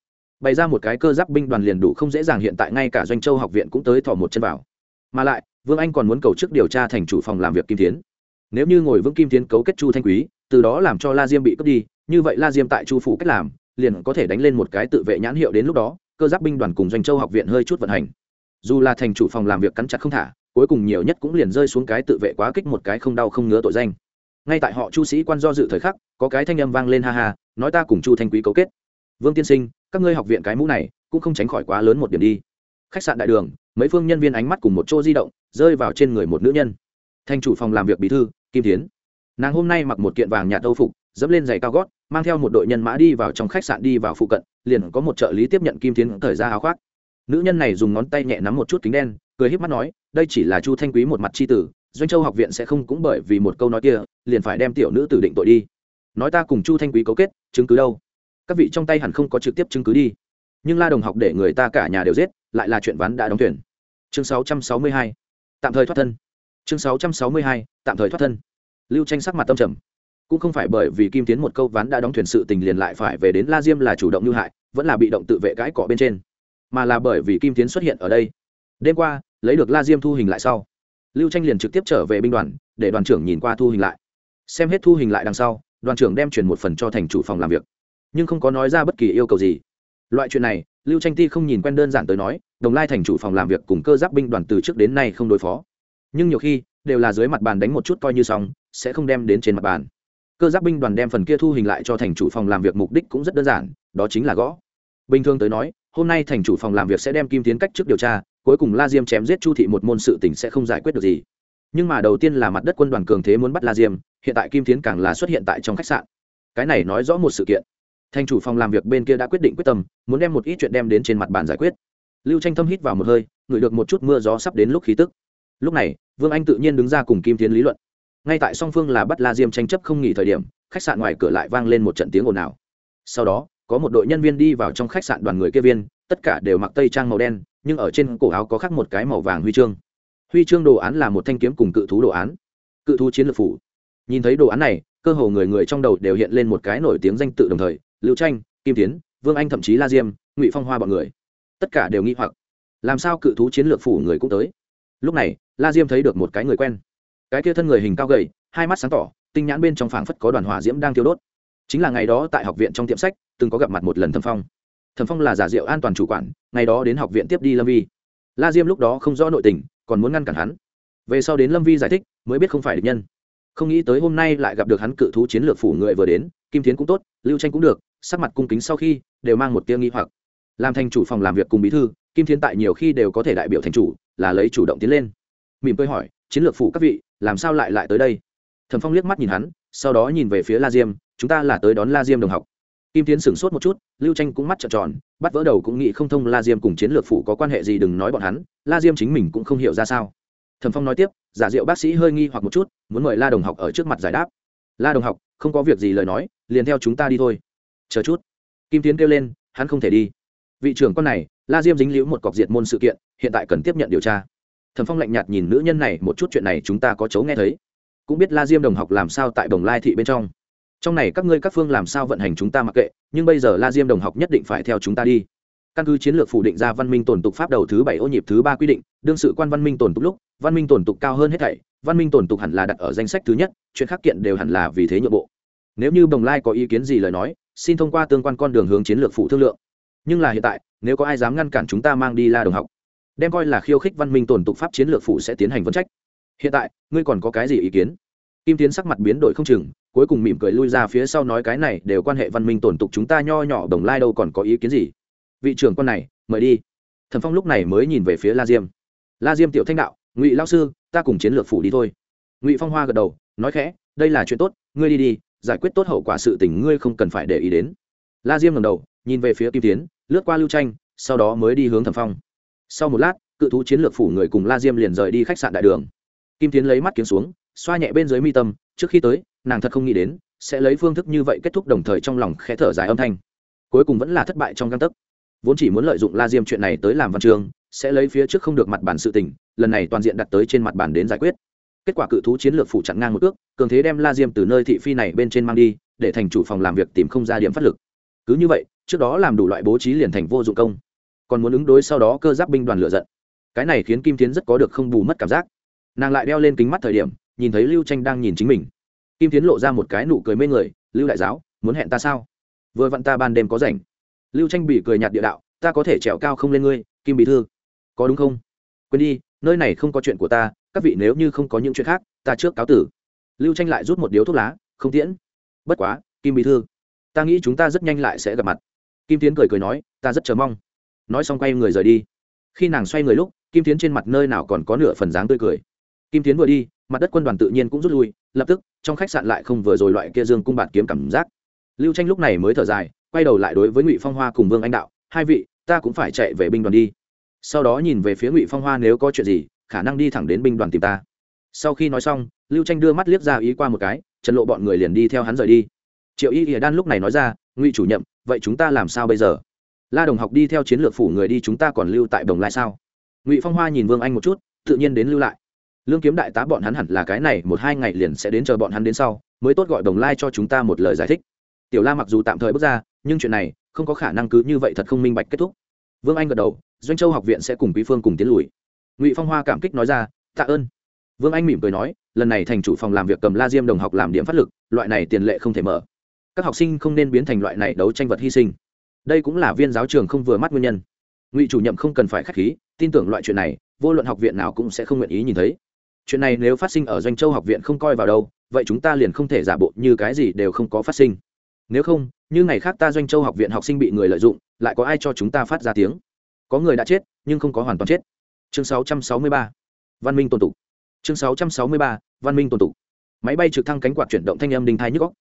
Bày ra một cái cơ giáp binh đoàn liền đủ không dễ dàng hiện tại ngay cả doanh châu học viện cũng tới thỏ một chân vào. Mà lại, vương anh còn muốn cầu chức điều tra thành chủ phòng làm việc kim tiến. Nếu như ngồi vững kim tiến cấu kết chu thanh quý, từ đó làm cho la diêm bị cướp đi, như vậy la diêm tại chu phủ cách làm, liền có thể đánh lên một cái tự vệ nhãn hiệu đến lúc đó cơ giáp binh đoàn cùng doanh châu học viện hơi chút vận hành. Dù là thành chủ phòng làm việc cắn chặt không thả, cuối cùng nhiều nhất cũng liền rơi xuống cái tự vệ quá kích một cái không đau không ngứa tội danh. Ngay tại họ chu sĩ quan do dự thời khắc, có cái thanh âm vang lên ha ha, nói ta cùng chu thanh quý cấu kết. Vương tiên sinh, các ngươi học viện cái mũ này, cũng không tránh khỏi quá lớn một điểm đi. Khách sạn đại đường, mấy phương nhân viên ánh mắt cùng một chỗ di động, rơi vào trên người một nữ nhân. Thanh chủ phòng làm việc bí thư, kim tiến nàng hôm nay mặc một kiện vàng nhạt âu phục dẫm lên giày cao gót, mang theo một đội nhân mã đi vào trong khách sạn đi vào phụ cận, liền có một trợ lý tiếp nhận kim tiến thời ra áo khoác. Nữ nhân này dùng ngón tay nhẹ nắm một chút kính đen, cười híp mắt nói, đây chỉ là chu thanh quý một mặt c h i tử, doanh châu học viện sẽ không cũng bởi vì một câu nói kia, liền phải đem tiểu nữ tử định tội đi. Nói ta cùng chu thanh quý cấu kết, chứng cứ đâu? Các vị trong tay hẳn không có trực tiếp chứng cứ đi. Nhưng la đồng học để người ta cả nhà đều giết, lại là chuyện ván đã đóng tuyển chương 662. tạm thời thoát thân. Chương 662. tạm thời thoát thân. Lưu tranh sắc mặt tâm trầm cũng không phải bởi vì kim tiến một câu ván đã đóng thuyền sự tình liền lại phải về đến la diêm là chủ động như hại, vẫn là bị động tự vệ cãi cọ bên trên, mà là bởi vì kim tiến xuất hiện ở đây. Đêm qua, lấy được la diêm thu hình lại sau, lưu tranh liền trực tiếp trở về binh đoàn, để đoàn trưởng nhìn qua thu hình lại. Xem hết thu hình lại đằng sau, đoàn trưởng đem chuyển một phần cho thành chủ phòng làm việc. Nhưng không có nói ra bất kỳ yêu cầu gì. Loại chuyện này, lưu tranh ti không nhìn quen đơn giản tới nói, đồng lai thành chủ phòng làm việc cùng cơ giáp binh đoàn từ trước đến nay không đối phó. Nhưng nhiều khi, đều là dưới mặt bàn đánh một chút coi như xong, sẽ không đem đến trên mặt bàn cơ giáp binh đoàn đem phần kia thu hình lại cho thành chủ phòng làm việc mục đích cũng rất đơn giản, đó chính là gõ. Bình thường tới nói, hôm nay thành chủ phòng làm việc sẽ đem kim tiến cách trước điều tra, cuối cùng la diêm chém giết chu thị một môn sự tình sẽ không giải quyết được gì. Nhưng mà đầu tiên là mặt đất quân đoàn cường thế muốn bắt la diêm, hiện tại kim tiến càng là xuất hiện tại trong khách sạn. Cái này nói rõ một sự kiện. Thành chủ phòng làm việc bên kia đã quyết định quyết tâm, muốn đem một ít chuyện đem đến trên mặt bàn giải quyết. Lưu tranh thâm hít vào một hơi, ngửi được một chút mưa gió sắp đến lúc khí tức. Lúc này, vương anh tự nhiên đứng ra cùng kim tiến lý luận ngay tại song phương là bắt la diêm tranh chấp không nghỉ thời điểm, khách sạn ngoài cửa lại vang lên một trận tiếng ồn ào. Sau đó, có một đội nhân viên đi vào trong khách sạn đoàn người kia viên, tất cả đều mặc tây trang màu đen, nhưng ở trên cổ áo có khắc một cái màu vàng huy chương. Huy chương đồ án là một thanh kiếm cùng cự thú đồ án. Cự thú chiến lược phủ. Nhìn thấy đồ án này, cơ hồ người người trong đầu đều hiện lên một cái nổi tiếng danh tự đồng thời, lưu tranh, kim tiến, vương anh thậm chí la diêm, ngụy phong hoa b ọ n người. Tất cả đều nghĩ hoặc. Làm sao cự thú chiến lược phủ người cũng tới? Lúc này, la diêm thấy được một cái người quen cái kia thân người hình cao gầy, hai mắt sáng tỏ, tinh nhãn bên trong phảng phất có đoàn hỏa diễm đang thiêu đốt. Chính là ngày đó tại học viện trong tiệm sách, từng có gặp mặt một lần thâm phong. Thẩm phong là giả diệu an toàn chủ quản, ngày đó đến học viện tiếp đi lâm vi. La diêm lúc đó không rõ nội tình, còn muốn ngăn cản hắn. Về sau đến lâm vi giải thích, mới biết không phải địch nhân. Không nghĩ tới hôm nay lại gặp được hắn cự thú chiến lược phủ người vừa đến, kim tiến cũng tốt, lưu tranh cũng được, sắc mặt cung kính sau khi, đều mang một tia nghi hoặc. Làm thành chủ phòng làm việc cùng bí thư, kim Thiến tại nhiều khi đều có thể đại biểu thành chủ, là lấy chủ động tiến lên. Mỉm cười hỏi, chiến lược phủ các vị làm sao lại lại tới đây? Thẩm phong liếc mắt nhìn hắn, sau đó nhìn về phía la diêm, chúng ta là tới đón la diêm đồng học. Kim tiến sửng sốt một chút, lưu tranh cũng mắt trợn tròn, bắt vỡ đầu cũng nghĩ không thông la diêm cùng chiến lược phủ có quan hệ gì đừng nói bọn hắn, la diêm chính mình cũng không hiểu ra sao. Thẩm phong nói tiếp, giả diệu bác sĩ hơi nghi hoặc một chút, muốn mời la đồng học ở trước mặt giải đáp. La đồng học, không có việc gì lời nói, liền theo chúng ta đi thôi. Chờ chút. Kim tiến kêu lên, hắn không thể đi. Vị trưởng con này, la diêm dính liễu một cọc diệt môn sự kiện, hiện tại cần tiếp nhận điều tra thẩm phong lạnh nhạt nhìn nữ nhân này, một chút chuyện này chúng ta có chấu nghe thấy. Cũng biết la diêm đồng học làm sao tại đồng lai thị bên trong. Trong này các ngươi các phương làm sao vận hành chúng ta mặc kệ, nhưng bây giờ la diêm đồng học nhất định phải theo chúng ta đi. Căn cứ chiến lược phủ định ra văn minh tổn tục pháp đầu thứ bảy ô nhịp thứ ba quy định, đương sự quan văn minh tổn tục lúc, văn minh tổn tục cao hơn hết thảy, văn minh tổn tục hẳn là đặt ở danh sách thứ nhất, chuyện khác kiện đều hẳn là vì thế nhượng bộ. Nếu như bồng lai có ý kiến gì lời nói, xin thông qua tương quan con đường hướng chiến lược phủ thương lượng. Nhưng là hiện tại, nếu có ai dám ngăn cản chúng ta mang đi la đồng học đem coi là khiêu khích văn minh tồn tục pháp chiến lược phụ sẽ tiến hành vấn trách. Hiện tại, ngươi còn có cái gì ý kiến? Kim tiến sắc mặt biến đổi không chừng, cuối cùng mỉm cười lui ra phía sau nói cái này đều quan hệ văn minh tổn tục chúng ta nho nhỏ đồng lai đâu còn có ý kiến gì? Vị trưởng quan này, mời đi. Thẩm phong lúc này mới nhìn về phía la diêm. La diêm tiểu thanh đạo, ngụy lao sư, ta cùng chiến lược phủ đi thôi. Ngụy phong hoa gật đầu, nói khẽ, đây là chuyện tốt, ngươi đi đi, giải quyết tốt hậu quả sự tình ngươi không cần phải để ý đến. La diêm ngầm đầu, nhìn về phía kim tiến, lướt qua lưu tranh, sau đó mới đi hướng thẩm phong sau một lát, cự thú chiến lược phủ người cùng la diêm liền rời đi khách sạn đại đường. Kim tiến lấy mắt kiếm xuống, xoa nhẹ bên dưới mi tâm, trước khi tới, nàng thật không nghĩ đến, sẽ lấy phương thức như vậy kết thúc đồng thời trong lòng khẽ thở dài âm thanh. Cuối cùng vẫn là thất bại trong găng tấc. Vốn chỉ muốn lợi dụng la diêm chuyện này tới làm văn trường sẽ lấy phía trước không được mặt bản sự tình, lần này toàn diện đặt tới trên mặt bản đến giải quyết. Kết quả cự thú chiến lược phủ chặn ngang một ước cường thế đem la diêm từ nơi thị phi này bên trên mang đi, để thành chủ phòng làm việc tìm không ra điểm phát lực. Cứ như vậy, trước đó làm đủ loại bố trí liền thành vô dụng công còn muốn ứng đối sau đó cơ giáp binh đoàn lựa giận. Cái này khiến kim tiến rất có được không bù mất cảm giác. Nàng lại đeo lên kính mắt thời điểm, nhìn thấy lưu tranh đang nhìn chính mình. Kim tiến lộ ra một cái nụ cười mê người, lưu đại giáo, muốn hẹn ta sao? Vừa vặn ta ban đêm có rảnh. Lưu tranh bị cười nhạt địa đạo, ta có thể trèo cao không lên ngươi, kim bí thư. Có đúng không? Quên đi, nơi này không có chuyện của ta, các vị nếu như không có những chuyện khác, ta trước cáo tử. Lưu tranh lại rút một điếu thuốc lá, không tiễn. Bất quá, kim bí thư, ta nghĩ chúng ta rất nhanh lại sẽ gặp mặt. Kim tiến cười cười nói, ta rất chờ mong nói xong quay người rời đi. Khi nàng xoay người lúc, kim tiến trên mặt nơi nào còn có nửa phần dáng tươi cười. Kim tiến vừa đi, mặt đất quân đoàn tự nhiên cũng rút lui, lập tức, trong khách sạn lại không vừa rồi loại kia dương cung bạt kiếm cảm giác. Lưu tranh lúc này mới thở dài, quay đầu lại đối với ngụy phong hoa cùng vương anh đạo, hai vị, ta cũng phải chạy về binh đoàn đi. Sau đó nhìn về phía ngụy phong hoa nếu có chuyện gì, khả năng đi thẳng đến binh đoàn tìm ta. Sau khi nói xong, lưu tranh đưa mắt liếc ra ý qua một cái, trần lộ bọn người liền đi theo hắn rời đi. Triệu y ỉa đan lúc này nói ra, ngụy chủ nhiệm, vậy chúng ta làm sao bây giờ? La đồng học đi theo chiến lược phủ người đi chúng ta còn lưu tại đồng lai sao? Ngụy phong hoa nhìn vương anh một chút, tự nhiên đến lưu lại. Lương kiếm đại tá bọn hắn hẳn là cái này, một hai ngày liền sẽ đến chờ bọn hắn đến sau, mới tốt gọi đồng lai cho chúng ta một lời giải thích. Tiểu la mặc dù tạm thời bước ra, nhưng chuyện này không có khả năng cứ như vậy thật không minh bạch kết thúc. Vương anh gật đầu, doanh châu học viện sẽ cùng quý phương cùng tiến lùi. Ngụy phong hoa cảm kích nói ra, tạ ơn. Vương anh mỉm cười nói, lần này thành chủ phòng làm việc cầm la diêm đồng học làm điểm phát lực, loại này tiền lệ không thể mở. Các học sinh không nên biến thành loại này đấu tranh vật hy sinh đây cũng là viên giáo trường không vừa mắt nguyên nhân. Ngụy chủ nhiệm không cần phải k h á c h khí, tin tưởng loại chuyện này, vô luận học viện nào cũng sẽ không nguyện ý nhìn thấy. Chuyện này nếu phát sinh ở doanh châu học viện không coi vào đâu, vậy chúng ta liền không thể giả bộ như cái gì đều không có phát sinh. Nếu không, như ngày khác ta doanh châu học viện học sinh bị người lợi dụng, lại có ai cho chúng ta phát ra tiếng? Có người đã chết, nhưng không có hoàn toàn chết. Chương 663. văn minh tồn tục. Chương 663. văn minh tồn tục. Máy bay trực thăng cánh quạt chuyển động thanh âm đinh thai nhức góc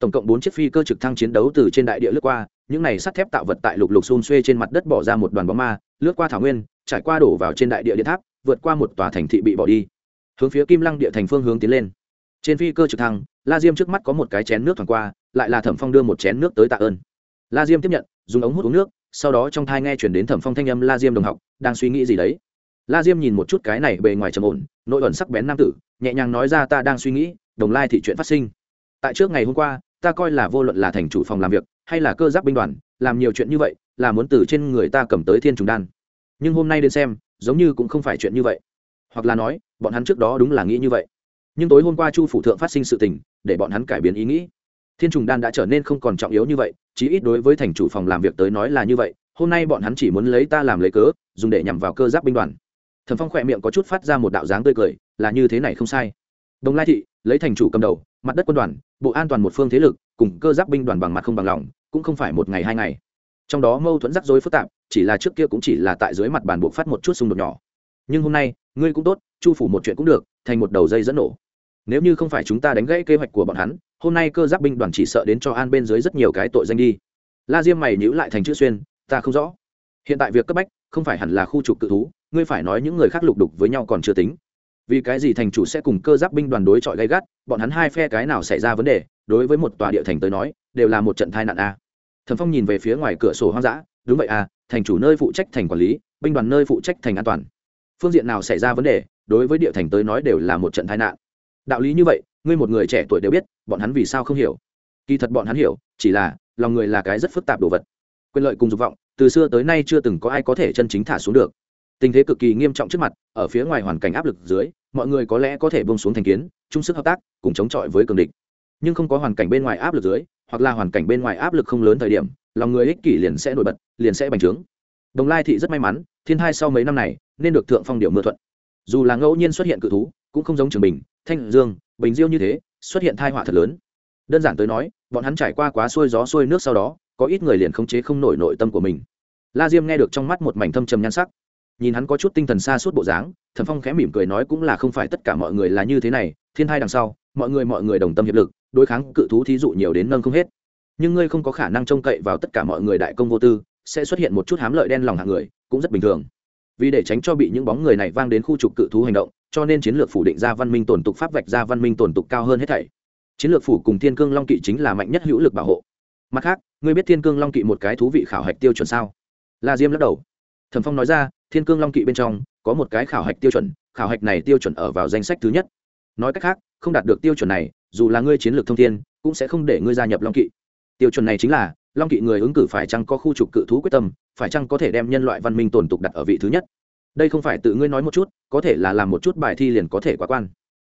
tổng cộng bốn chiếc phi cơ trực thăng chiến đấu từ trên đại địa lướt qua những này sắt thép tạo vật tại lục lục xun xuê trên mặt đất bỏ ra một đoàn bóng ma, lướt qua thảo nguyên, trải qua đổ vào trên đại địa điện tháp, vượt qua một tòa thành thị bị bỏ đi. Hướng phía kim lăng địa thành phương hướng tiến lên. Trên phi cơ trực thăng, la diêm trước mắt có một cái chén nước thoảng qua, lại là thẩm phong đưa một chén nước tới tạ ơn. La diêm tiếp nhận, dùng ống hút uống nước, sau đó trong thai nghe chuyển đến thẩm phong thanh âm la diêm đồng học, đang suy nghĩ gì đấy? La diêm nhìn một chút cái này bề ngoài trầm ổn, nội ẩn sắc bén nam tử, nhẹ nhàng nói ra ta đang suy nghĩ, đồng lai thị chuyện phát sinh. Tại trước ngày hôm qua, ta coi là vô luận là thành chủ phòng làm việc hay là cơ giáp binh đoàn, làm nhiều chuyện như vậy, là muốn từ trên người ta cầm tới thiên trùng đan. Nhưng hôm nay đến xem, giống như cũng không phải chuyện như vậy. Hoặc là nói, bọn hắn trước đó đúng là nghĩ như vậy. Nhưng tối hôm qua chu phủ thượng phát sinh sự tình, để bọn hắn cải biến ý nghĩ. Thiên trùng đan đã trở nên không còn trọng yếu như vậy, chí ít đối với thành chủ phòng làm việc tới nói là như vậy, hôm nay bọn hắn chỉ muốn lấy ta làm lấy cớ, dùng để nhằm vào cơ giáp binh đoàn. Thần phong khỏe miệng có chút phát ra một đạo dáng tươi cười, là như thế này không sai. Đồng lai thị, lấy thành chủ cầm đầu, mặt đất quân đoàn, bộ an toàn một phương thế lực, cùng cơ giáp binh đoàn bằng mặt không bằng lòng cũng không phải một ngày hai ngày. Trong đó mâu thuẫn rắc rối phức tạp, chỉ là trước kia cũng chỉ là tại dưới mặt bàn buộc phát một chút xung đột nhỏ. Nhưng hôm nay, ngươi cũng tốt, chu phủ một chuyện cũng được, thành một đầu dây dẫn nổ. Nếu như không phải chúng ta đánh gãy kế hoạch của bọn hắn, hôm nay cơ giáp binh đoàn chỉ sợ đến cho an bên dưới rất nhiều cái tội danh đi. La diêm mày nhữ lại thành chữ xuyên, ta không rõ. Hiện tại việc cấp bách, không phải hẳn là khu trục cự thú, ngươi phải nói những người khác lục đục với nhau còn chưa tính. Vì cái gì thành chủ sẽ cùng cơ giáp binh đoàn đối chọi gay gắt, bọn hắn hai phe cái nào xảy ra vấn đề, đối với một tòa địa thành tới nói đều là một trận tai nạn a. À. thần phong nhìn về phía ngoài cửa sổ hoang dã, đúng vậy à thành chủ nơi phụ trách thành quản lý, binh đoàn nơi phụ trách thành an toàn. Phương diện nào xảy ra vấn đề, đối với địa thành tới nói đều là một trận tai nạn. Đạo lý như vậy, ngươi một người trẻ tuổi đều biết, bọn hắn vì sao không hiểu? Kỳ thật bọn hắn hiểu, chỉ là, lòng người là cái rất phức tạp đồ vật. Quyền lợi cùng dục vọng, từ xưa tới nay chưa từng có ai có thể chân chính thả xuống được. Tình thế cực kỳ nghiêm trọng trước mặt, ở phía ngoài hoàn cảnh áp lực dưới, mọi người có lẽ có thể bông xuống thành kiến, chung sức hợp tác, cùng chống chọi với cường địch. Nhưng không có hoàn cảnh bên ngoài áp lực dưới hoặc là hoàn cảnh bên ngoài áp lực không lớn thời điểm, lòng người ích kỷ liền sẽ nổi bật, liền sẽ bành trướng. Đồng lai thị rất may mắn, thiên thai sau mấy năm này, nên được thượng phong điệu mưa thuận. Dù là ngẫu nhiên xuất hiện cự thú, cũng không giống trường bình, thanh dương, bình diêu như thế, xuất hiện thai họa thật lớn. Đơn giản tới nói, bọn hắn trải qua quá xuôi gió xuôi nước sau đó, có ít người liền khống chế không nổi nội tâm của mình. La diêm nghe được trong mắt một mảnh thâm trầm nhan sắc. Nhìn hắn có chút tinh thần xa suốt bộ dáng, thần phong khẽ mỉm cười nói cũng là không phải tất cả mọi người là như thế này, thiên thai đằng sau, mọi người mọi người đồng tâm hiệp lực đối kháng cự thú thí dụ nhiều đến nâng không hết. Nhưng ngươi không có khả năng trông cậy vào tất cả mọi người đại công vô tư, sẽ xuất hiện một chút hám lợi đen lòng hạng người, cũng rất bình thường. Vì để tránh cho bị những bóng người này vang đến khu trục cự thú hành động, cho nên chiến lược phủ định ra văn minh tổn tục pháp vạch ra văn minh tổn tục cao hơn hết thảy. Chiến lược phủ cùng thiên cương long kỵ chính là mạnh nhất hữu lực bảo hộ. Mặt khác, ngươi biết thiên cương long kỵ một cái thú vị khảo hạch tiêu chuẩn sao? La diêm lắc đầu. Thẩm phong nói ra, thiên cương long kỵ bên trong, có một cái khảo hạch tiêu chuẩn, khảo hạch này tiêu chuẩn ở vào danh sách thứ nhất. Nói cách khác, không đạt được tiêu chuẩn này dù là ngươi chiến lược thông thiên, cũng sẽ không để ngươi gia nhập long kỵ. Tiêu chuẩn này chính là, long kỵ người ứng cử phải chăng có khu trục cự thú quyết tâm, phải chăng có thể đem nhân loại văn minh tồn tục đặt ở vị thứ nhất? Đây không phải tự ngươi nói một chút, có thể là làm một chút bài thi liền có thể quá quan.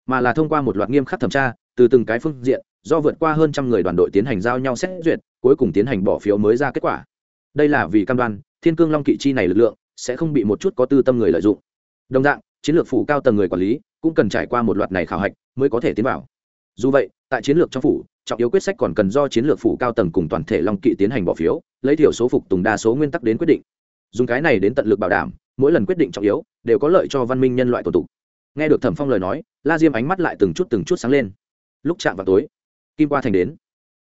Mà là thông qua một loạt nghiêm khắc thẩm tra, từ từng cái phương diện, do vượt qua hơn trăm người đoàn đội tiến hành giao nhau xét duyệt, cuối cùng tiến hành bỏ phiếu mới ra kết quả. Đây là vì cam đoan, thiên cương long kỵ chi này lực lượng, sẽ không bị một chút có tư tâm người lợi dụng. Đồng dạng, chiến lược phủ cao tầng người quản lý, cũng cần trải qua một loạt này khảo hạch, mới có thể tiến vào dù vậy, tại chiến lược trong phủ, trọng yếu quyết sách còn cần do chiến lược phủ cao tầng cùng toàn thể long kỵ tiến hành bỏ phiếu, lấy thiểu số phục tùng đa số nguyên tắc đến quyết định. Dùng cái này đến tận lực bảo đảm, mỗi lần quyết định trọng yếu, đều có lợi cho văn minh nhân loại tổ tục nghe được thẩm phong lời nói, la diêm ánh mắt lại từng chút từng chút sáng lên. Lúc chạm vào tối, kim qua thành đến.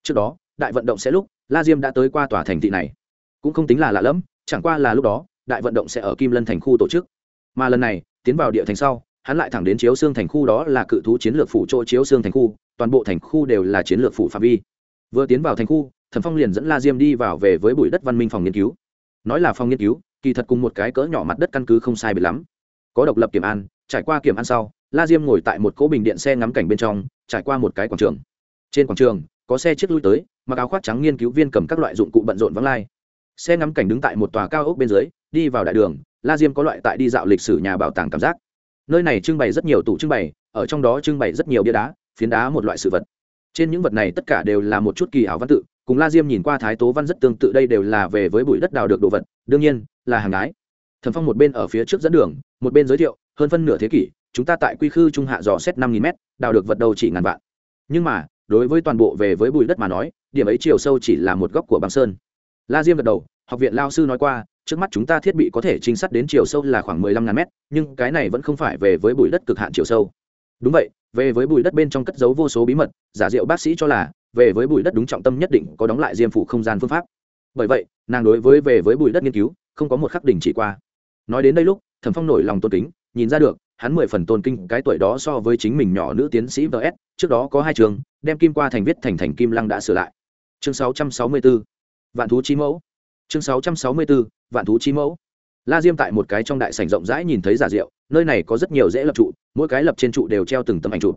Trước đó, đại vận động sẽ lúc, la diêm đã tới qua tòa thành thị này. Cũng không tính là lạ lẫm, chẳng qua là lúc đó, đại vận động sẽ ở kim lân thành khu tổ chức. Mà lần này, tiến vào địa thành sau hắn lại thẳng đến chiếu xương thành khu đó là cự thú chiến lược phủ chỗ chiếu xương thành khu, toàn bộ thành khu đều là chiến lược phủ phạm vi. Vừa tiến vào thành khu thần phong liền dẫn la diêm đi vào về với bụi đất văn minh phòng nghiên cứu. Nói là phòng nghiên cứu, kỳ thật cùng một cái cỡ nhỏ mặt đất căn cứ không sai biệt lắm. Có độc lập kiểm an, trải qua kiểm an sau, la diêm ngồi tại một cỗ bình điện xe ngắm cảnh bên trong, trải qua một cái quảng trường. Trên quảng trường, có xe chiếc lui tới, mặc áo khoác trắng nghiên cứu viên cầm các loại dụng cụ bận rộn vắng lai. Xe ngắm cảnh đứng tại một tòa cao ốc bên dưới, đi vào đại đường, la diêm có loại tại đi dạo lịch sử nhà bảo tàng cảm giác nơi này trưng bày rất nhiều tủ trưng bày ở trong đó trưng bày rất nhiều bia đá phiến đá một loại sự vật. Trên những vật này tất cả đều là một chút kỳ ảo văn tự cùng la diêm nhìn qua thái tố văn rất tương tự đây đều là về với bụi đất đào được đồ vật đương nhiên là hàng ái thần phong một bên ở phía trước dẫn đường một bên giới thiệu hơn phân nửa thế kỷ chúng ta tại quy khư trung hạ dò xét năm nghìn mét, đào được vật đầu chỉ ngàn vạn. Nhưng mà đối với toàn bộ về với bụi đất mà nói điểm ấy chiều sâu chỉ là một góc của băng sơn. La diêm gật đầu học viện lao sư nói qua trước mắt chúng ta thiết bị có thể trinh sát đến chiều sâu là khoảng mười lăm ngàn mét, nhưng cái này vẫn không phải về với bụi đất cực hạn chiều sâu. Đúng vậy, về với bụi đất bên trong cất giấu vô số bí mật, giả diệu bác sĩ cho là, về với bụi đất đúng trọng tâm nhất định có đóng lại diêm phủ không gian phương pháp. Bởi vậy, nàng đối với về với bụi đất nghiên cứu, không có một khắc đỉnh chỉ qua. Nói đến đây lúc, thẩm phong nổi lòng tôn kính, nhìn ra được, hắn mười phần tôn kinh cái tuổi đó so với chính mình nhỏ nữ tiến sĩ vs trước đó có hai trường, đem kim qua thành viết thành thành kim lăng đã sửa lại. Chương sáu trăm sáu mươi 664 vạn thú chi mẫu chương sáu trăm sáu mươi bốn vạn thú chi mẫu. La diêm tại một cái trong đại sảnh rộng rãi nhìn thấy giả diệu nơi này có rất nhiều dễ lập trụ, mỗi cái lập trên trụ đều treo từng tấm ảnh chụp.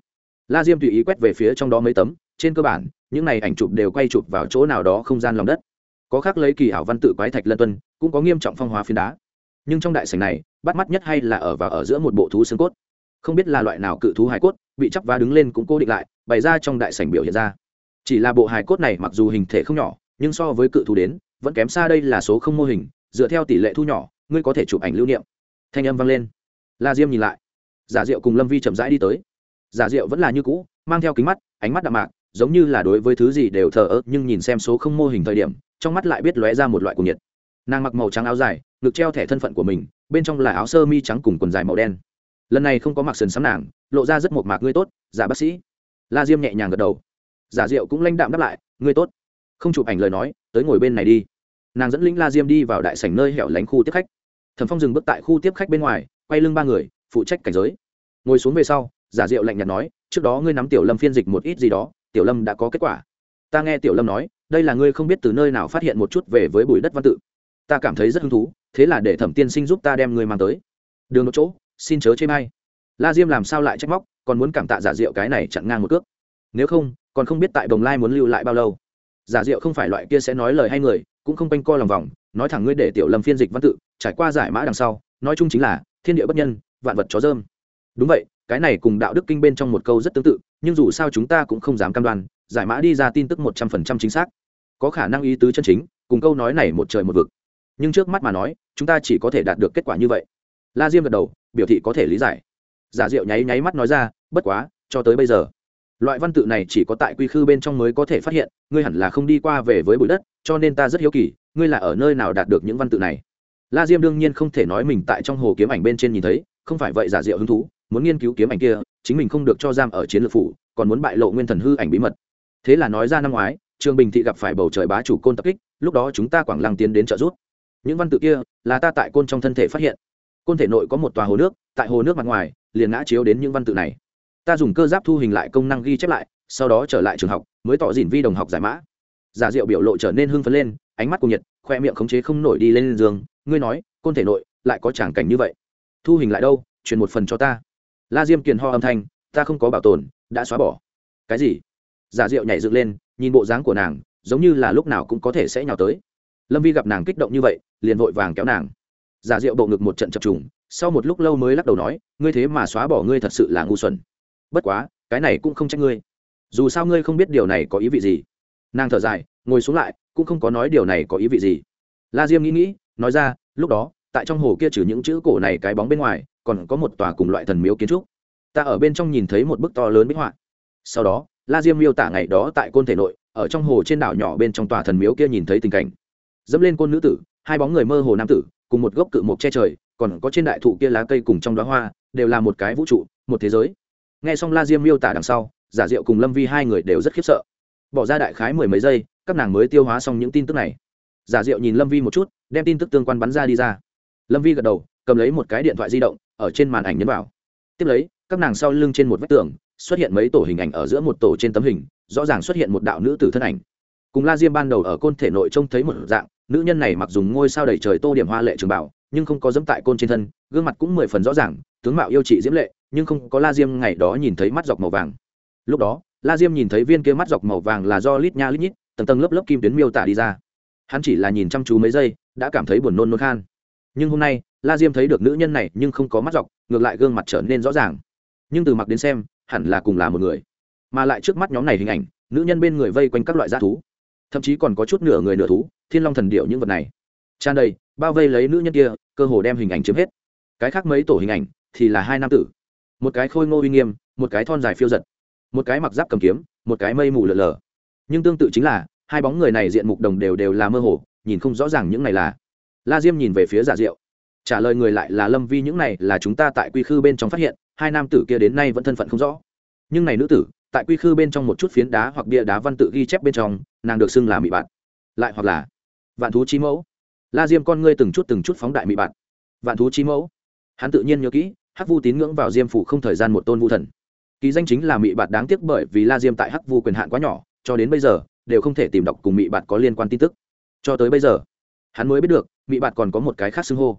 La diêm tùy ý quét về phía trong đó mấy tấm, trên cơ bản, những này ảnh chụp đều quay chụp vào chỗ nào đó không gian lòng đất. Có khác lấy kỳ ảo văn tự quái thạch lân tuân, cũng có nghiêm trọng phong hóa phiến đá. Nhưng trong đại sảnh này, bắt mắt nhất hay là ở và ở giữa một bộ thú xương cốt. Không biết là loại nào cự thú hải cốt, bị chắp vá đứng lên cũng cố định lại, bày ra trong đại sảnh biểu hiện ra. Chỉ là bộ hải cốt này mặc dù hình thể không nhỏ, nhưng so với cự thú đến vẫn kém xa đây là số không mô hình, dựa theo tỷ lệ thu nhỏ, ngươi có thể chụp ảnh lưu niệm. Thanh âm vang lên. La diêm nhìn lại. Giả diệu cùng lâm vi chậm rãi đi tới. Giả diệu vẫn là như cũ, mang theo kính mắt, ánh mắt đạm mạc, giống như là đối với thứ gì đều thờ ơ, nhưng nhìn xem số không mô hình thời điểm, trong mắt lại biết lóe ra một loại cuồng nhiệt. Nàng mặc màu trắng áo dài, ngực treo thẻ thân phận của mình, bên trong là áo sơ mi trắng cùng quần dài màu đen. Lần này không có mặc sườn sắm nàng, lộ ra rất một mạc ngươi tốt, giả bác sĩ. La diêm nhẹ nhàng gật đầu. Giả diệu cũng lãnh đạm đáp lại, ngươi tốt. Không chụp ảnh lời nói, tới ngồi bên này đi nàng dẫn linh la diêm đi vào đại sảnh nơi hẻo lánh khu tiếp khách. Thẩm phong dừng bước tại khu tiếp khách bên ngoài, quay lưng ba người, phụ trách cảnh giới. Ngồi xuống về sau, giả diệu lạnh nhạt nói, trước đó ngươi nắm tiểu lâm phiên dịch một ít gì đó, tiểu lâm đã có kết quả. Ta nghe tiểu lâm nói, đây là ngươi không biết từ nơi nào phát hiện một chút về với Bùi đất văn tự. Ta cảm thấy rất hứng thú, thế là để thẩm tiên sinh giúp ta đem ngươi mang tới. Đường một chỗ, xin chớ chê may la diêm làm sao lại trách móc, còn muốn cảm tạ giả diệu cái này chặn ngang một cước. Nếu không, còn không biết tại đồng lai muốn lưu lại bao lâu. Giả diệu không phải loại kia sẽ nói lời hay người cũng không quanh co lòng vòng, nói thẳng ngươi để tiểu lâm phiên dịch văn tự, trải qua giải mã đằng sau, nói chung chính là, thiên địa bất nhân, vạn vật chó dơm. Đúng vậy, cái này cùng đạo đức kinh bên trong một câu rất tương tự, nhưng dù sao chúng ta cũng không dám cam đoan, giải mã đi ra tin tức một trăm phần trăm chính xác. Có khả năng ý tứ chân chính, cùng câu nói này một trời một vực. Nhưng trước mắt mà nói, chúng ta chỉ có thể đạt được kết quả như vậy. La diêm gật đầu, biểu thị có thể lý giải. Giả diệu nháy nháy mắt nói ra, bất quá, cho tới bây giờ loại văn tự này chỉ có tại quy khư bên trong mới có thể phát hiện, ngươi hẳn là không đi qua về với bụi đất, cho nên ta rất hiếu kỳ, ngươi là ở nơi nào đạt được những văn tự này? La diêm đương nhiên không thể nói mình tại trong hồ kiếm ảnh bên trên nhìn thấy, không phải vậy giả diệu hứng thú, muốn nghiên cứu kiếm ảnh kia, chính mình không được cho giam ở chiến lược phủ, còn muốn bại lộ nguyên thần hư ảnh bí mật. Thế là nói ra năm ngoái, trường bình thị gặp phải bầu trời bá chủ côn tập kích, lúc đó chúng ta quảng lăng tiến đến trợ giúp. Những văn tự kia là ta tại côn trong thân thể phát hiện. Côn thể nội có một tòa hồ nước, tại hồ nước mặt ngoài, liền ngã chiếu đến những văn tự này ta dùng cơ giáp thu hình lại công năng ghi chép lại, sau đó trở lại trường học, mới tỏ dỉn vi đồng học giải mã. Giả diệu biểu lộ trở nên hưng phấn lên, ánh mắt cùng nhiệt, khoe miệng khống chế không nổi đi lên giường. Ngươi nói, côn thể nội lại có tràng cảnh như vậy. Thu hình lại đâu? Truyền một phần cho ta. La diêm kiền ho âm thanh, ta không có bảo tồn, đã xóa bỏ. Cái gì? Giả diệu nhảy dựng lên, nhìn bộ dáng của nàng, giống như là lúc nào cũng có thể sẽ nhào tới. Lâm vi gặp nàng kích động như vậy, liền vội vàng kéo nàng. Giả diệu bộ ngực một trận chập trùng, sau một lúc lâu mới lắc đầu nói, ngươi thế mà xóa bỏ, ngươi thật sự là ngu xuẩn bất quá, cái này cũng không trách ngươi. Dù sao ngươi không biết điều này có ý vị gì. Nàng thở dài, ngồi xuống lại, cũng không có nói điều này có ý vị gì. La diêm nghĩ nghĩ, nói ra, lúc đó, tại trong hồ kia trừ những chữ cổ này cái bóng bên ngoài, còn có một tòa cùng loại thần miếu kiến trúc. Ta ở bên trong nhìn thấy một bức to lớn bích họa. Sau đó, la diêm miêu tả ngày đó tại côn thể nội, ở trong hồ trên đảo nhỏ bên trong tòa thần miếu kia nhìn thấy tình cảnh. Dẫm lên côn nữ tử, hai bóng người mơ hồ nam tử, cùng một gốc cự mộc che trời, còn có trên đại thụ kia lá cây cùng trong đó hoa, đều là một cái vũ trụ, một thế giới nghe xong la diêm miêu tả đằng sau, giả diệu cùng lâm vi hai người đều rất khiếp sợ. Bỏ ra đại khái mười mấy giây, các nàng mới tiêu hóa xong những tin tức này. Giả diệu nhìn lâm vi một chút, đem tin tức tương quan bắn ra đi ra. Lâm vi gật đầu, cầm lấy một cái điện thoại di động, ở trên màn ảnh nhấn vào. Tiếp lấy, các nàng sau lưng trên một vách tường, xuất hiện mấy tổ hình ảnh ở giữa một tổ trên tấm hình, rõ ràng xuất hiện một đạo nữ tử thân ảnh. Cùng la diêm ban đầu ở côn thể nội trông thấy một dạng, nữ nhân này mặc dùng ngôi sao đầy trời tô điểm hoa lệ trường bảo nhưng không có dẫm tại côn trên thân, gương mặt cũng mười phần rõ ràng, tướng mạo yêu trị diễm lệ nhưng không có la diêm ngày đó nhìn thấy mắt dọc màu vàng. Lúc đó, la diêm nhìn thấy viên kia mắt dọc màu vàng là do lít nha lít nhít, tầng tầng lớp lớp kim tuyến miêu tả đi ra. Hắn chỉ là nhìn chăm chú mấy giây, đã cảm thấy buồn nôn nôn khan. Nhưng hôm nay, la diêm thấy được nữ nhân này nhưng không có mắt dọc, ngược lại gương mặt trở nên rõ ràng. Nhưng từ mặt đến xem, hẳn là cùng là một người. Mà lại trước mắt nhóm này hình ảnh, nữ nhân bên người vây quanh các loại g thú. Thậm chí còn có chút nửa người nửa thú, thiên long thần điệu những vật này. Tràn đầy, bao vây lấy nữ nhân kia, cơ hồ đem hình ảnh chiếm hết. Cái khác mấy tổ hình ảnh thì là hai nam tử một cái khôi ngô uy nghiêm, một cái thon dài phiêu giật, một cái mặc giáp cầm kiếm, một cái mây mù lờ lờ. Nhưng tương tự chính là, hai bóng người này diện mục đồng đều đều là mơ hồ, nhìn không rõ ràng những này là. La diêm nhìn về phía giả diệu. Trả lời người lại là lâm vi những này là chúng ta tại quy khư bên trong phát hiện, hai nam tử kia đến nay vẫn thân phận không rõ. Nhưng này nữ tử, tại quy khư bên trong một chút phiến đá hoặc bia đá văn tự ghi chép bên trong, nàng được xưng là mị bạn. Lại hoặc là, vạn thú chi mẫu. La diêm con ngươi từng chút từng chút phóng đại mị bạn. Vạn thú chi mẫu. Hắn tự nhiên nhớ kỹ hắc vu tín ngưỡng vào diêm phủ không thời gian một tôn vu thần. Ký danh chính là mị Bạt đáng tiếc bởi vì la diêm tại hắc vu quyền hạn quá nhỏ, cho đến bây giờ, đều không thể tìm đọc cùng mị Bạt có liên quan tin tức. Cho tới bây giờ, hắn mới biết được, mị Bạt còn có một cái khác xưng hô.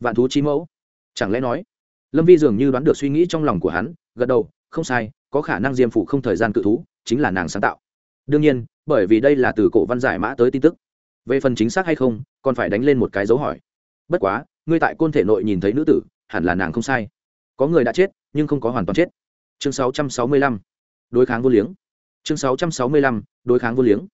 Vạn thú chi mẫu. Chẳng lẽ nói, lâm vi dường như đoán được suy nghĩ trong lòng của hắn, gật đầu, không sai, có khả năng diêm phủ không thời gian cự thú, chính là nàng sáng tạo. Đương nhiên, bởi vì đây là từ cổ văn giải mã tới tin tức. Về phần chính xác hay không, còn phải đánh lên một cái dấu hỏi. Bất quá, ngươi tại côn thể nội nhìn thấy nữ tử, hẳn là nàng không sai có người đã chết, nhưng không có hoàn toàn chết. Chương 665. đối kháng vô liếng. Chương 665. đối kháng vô liếng.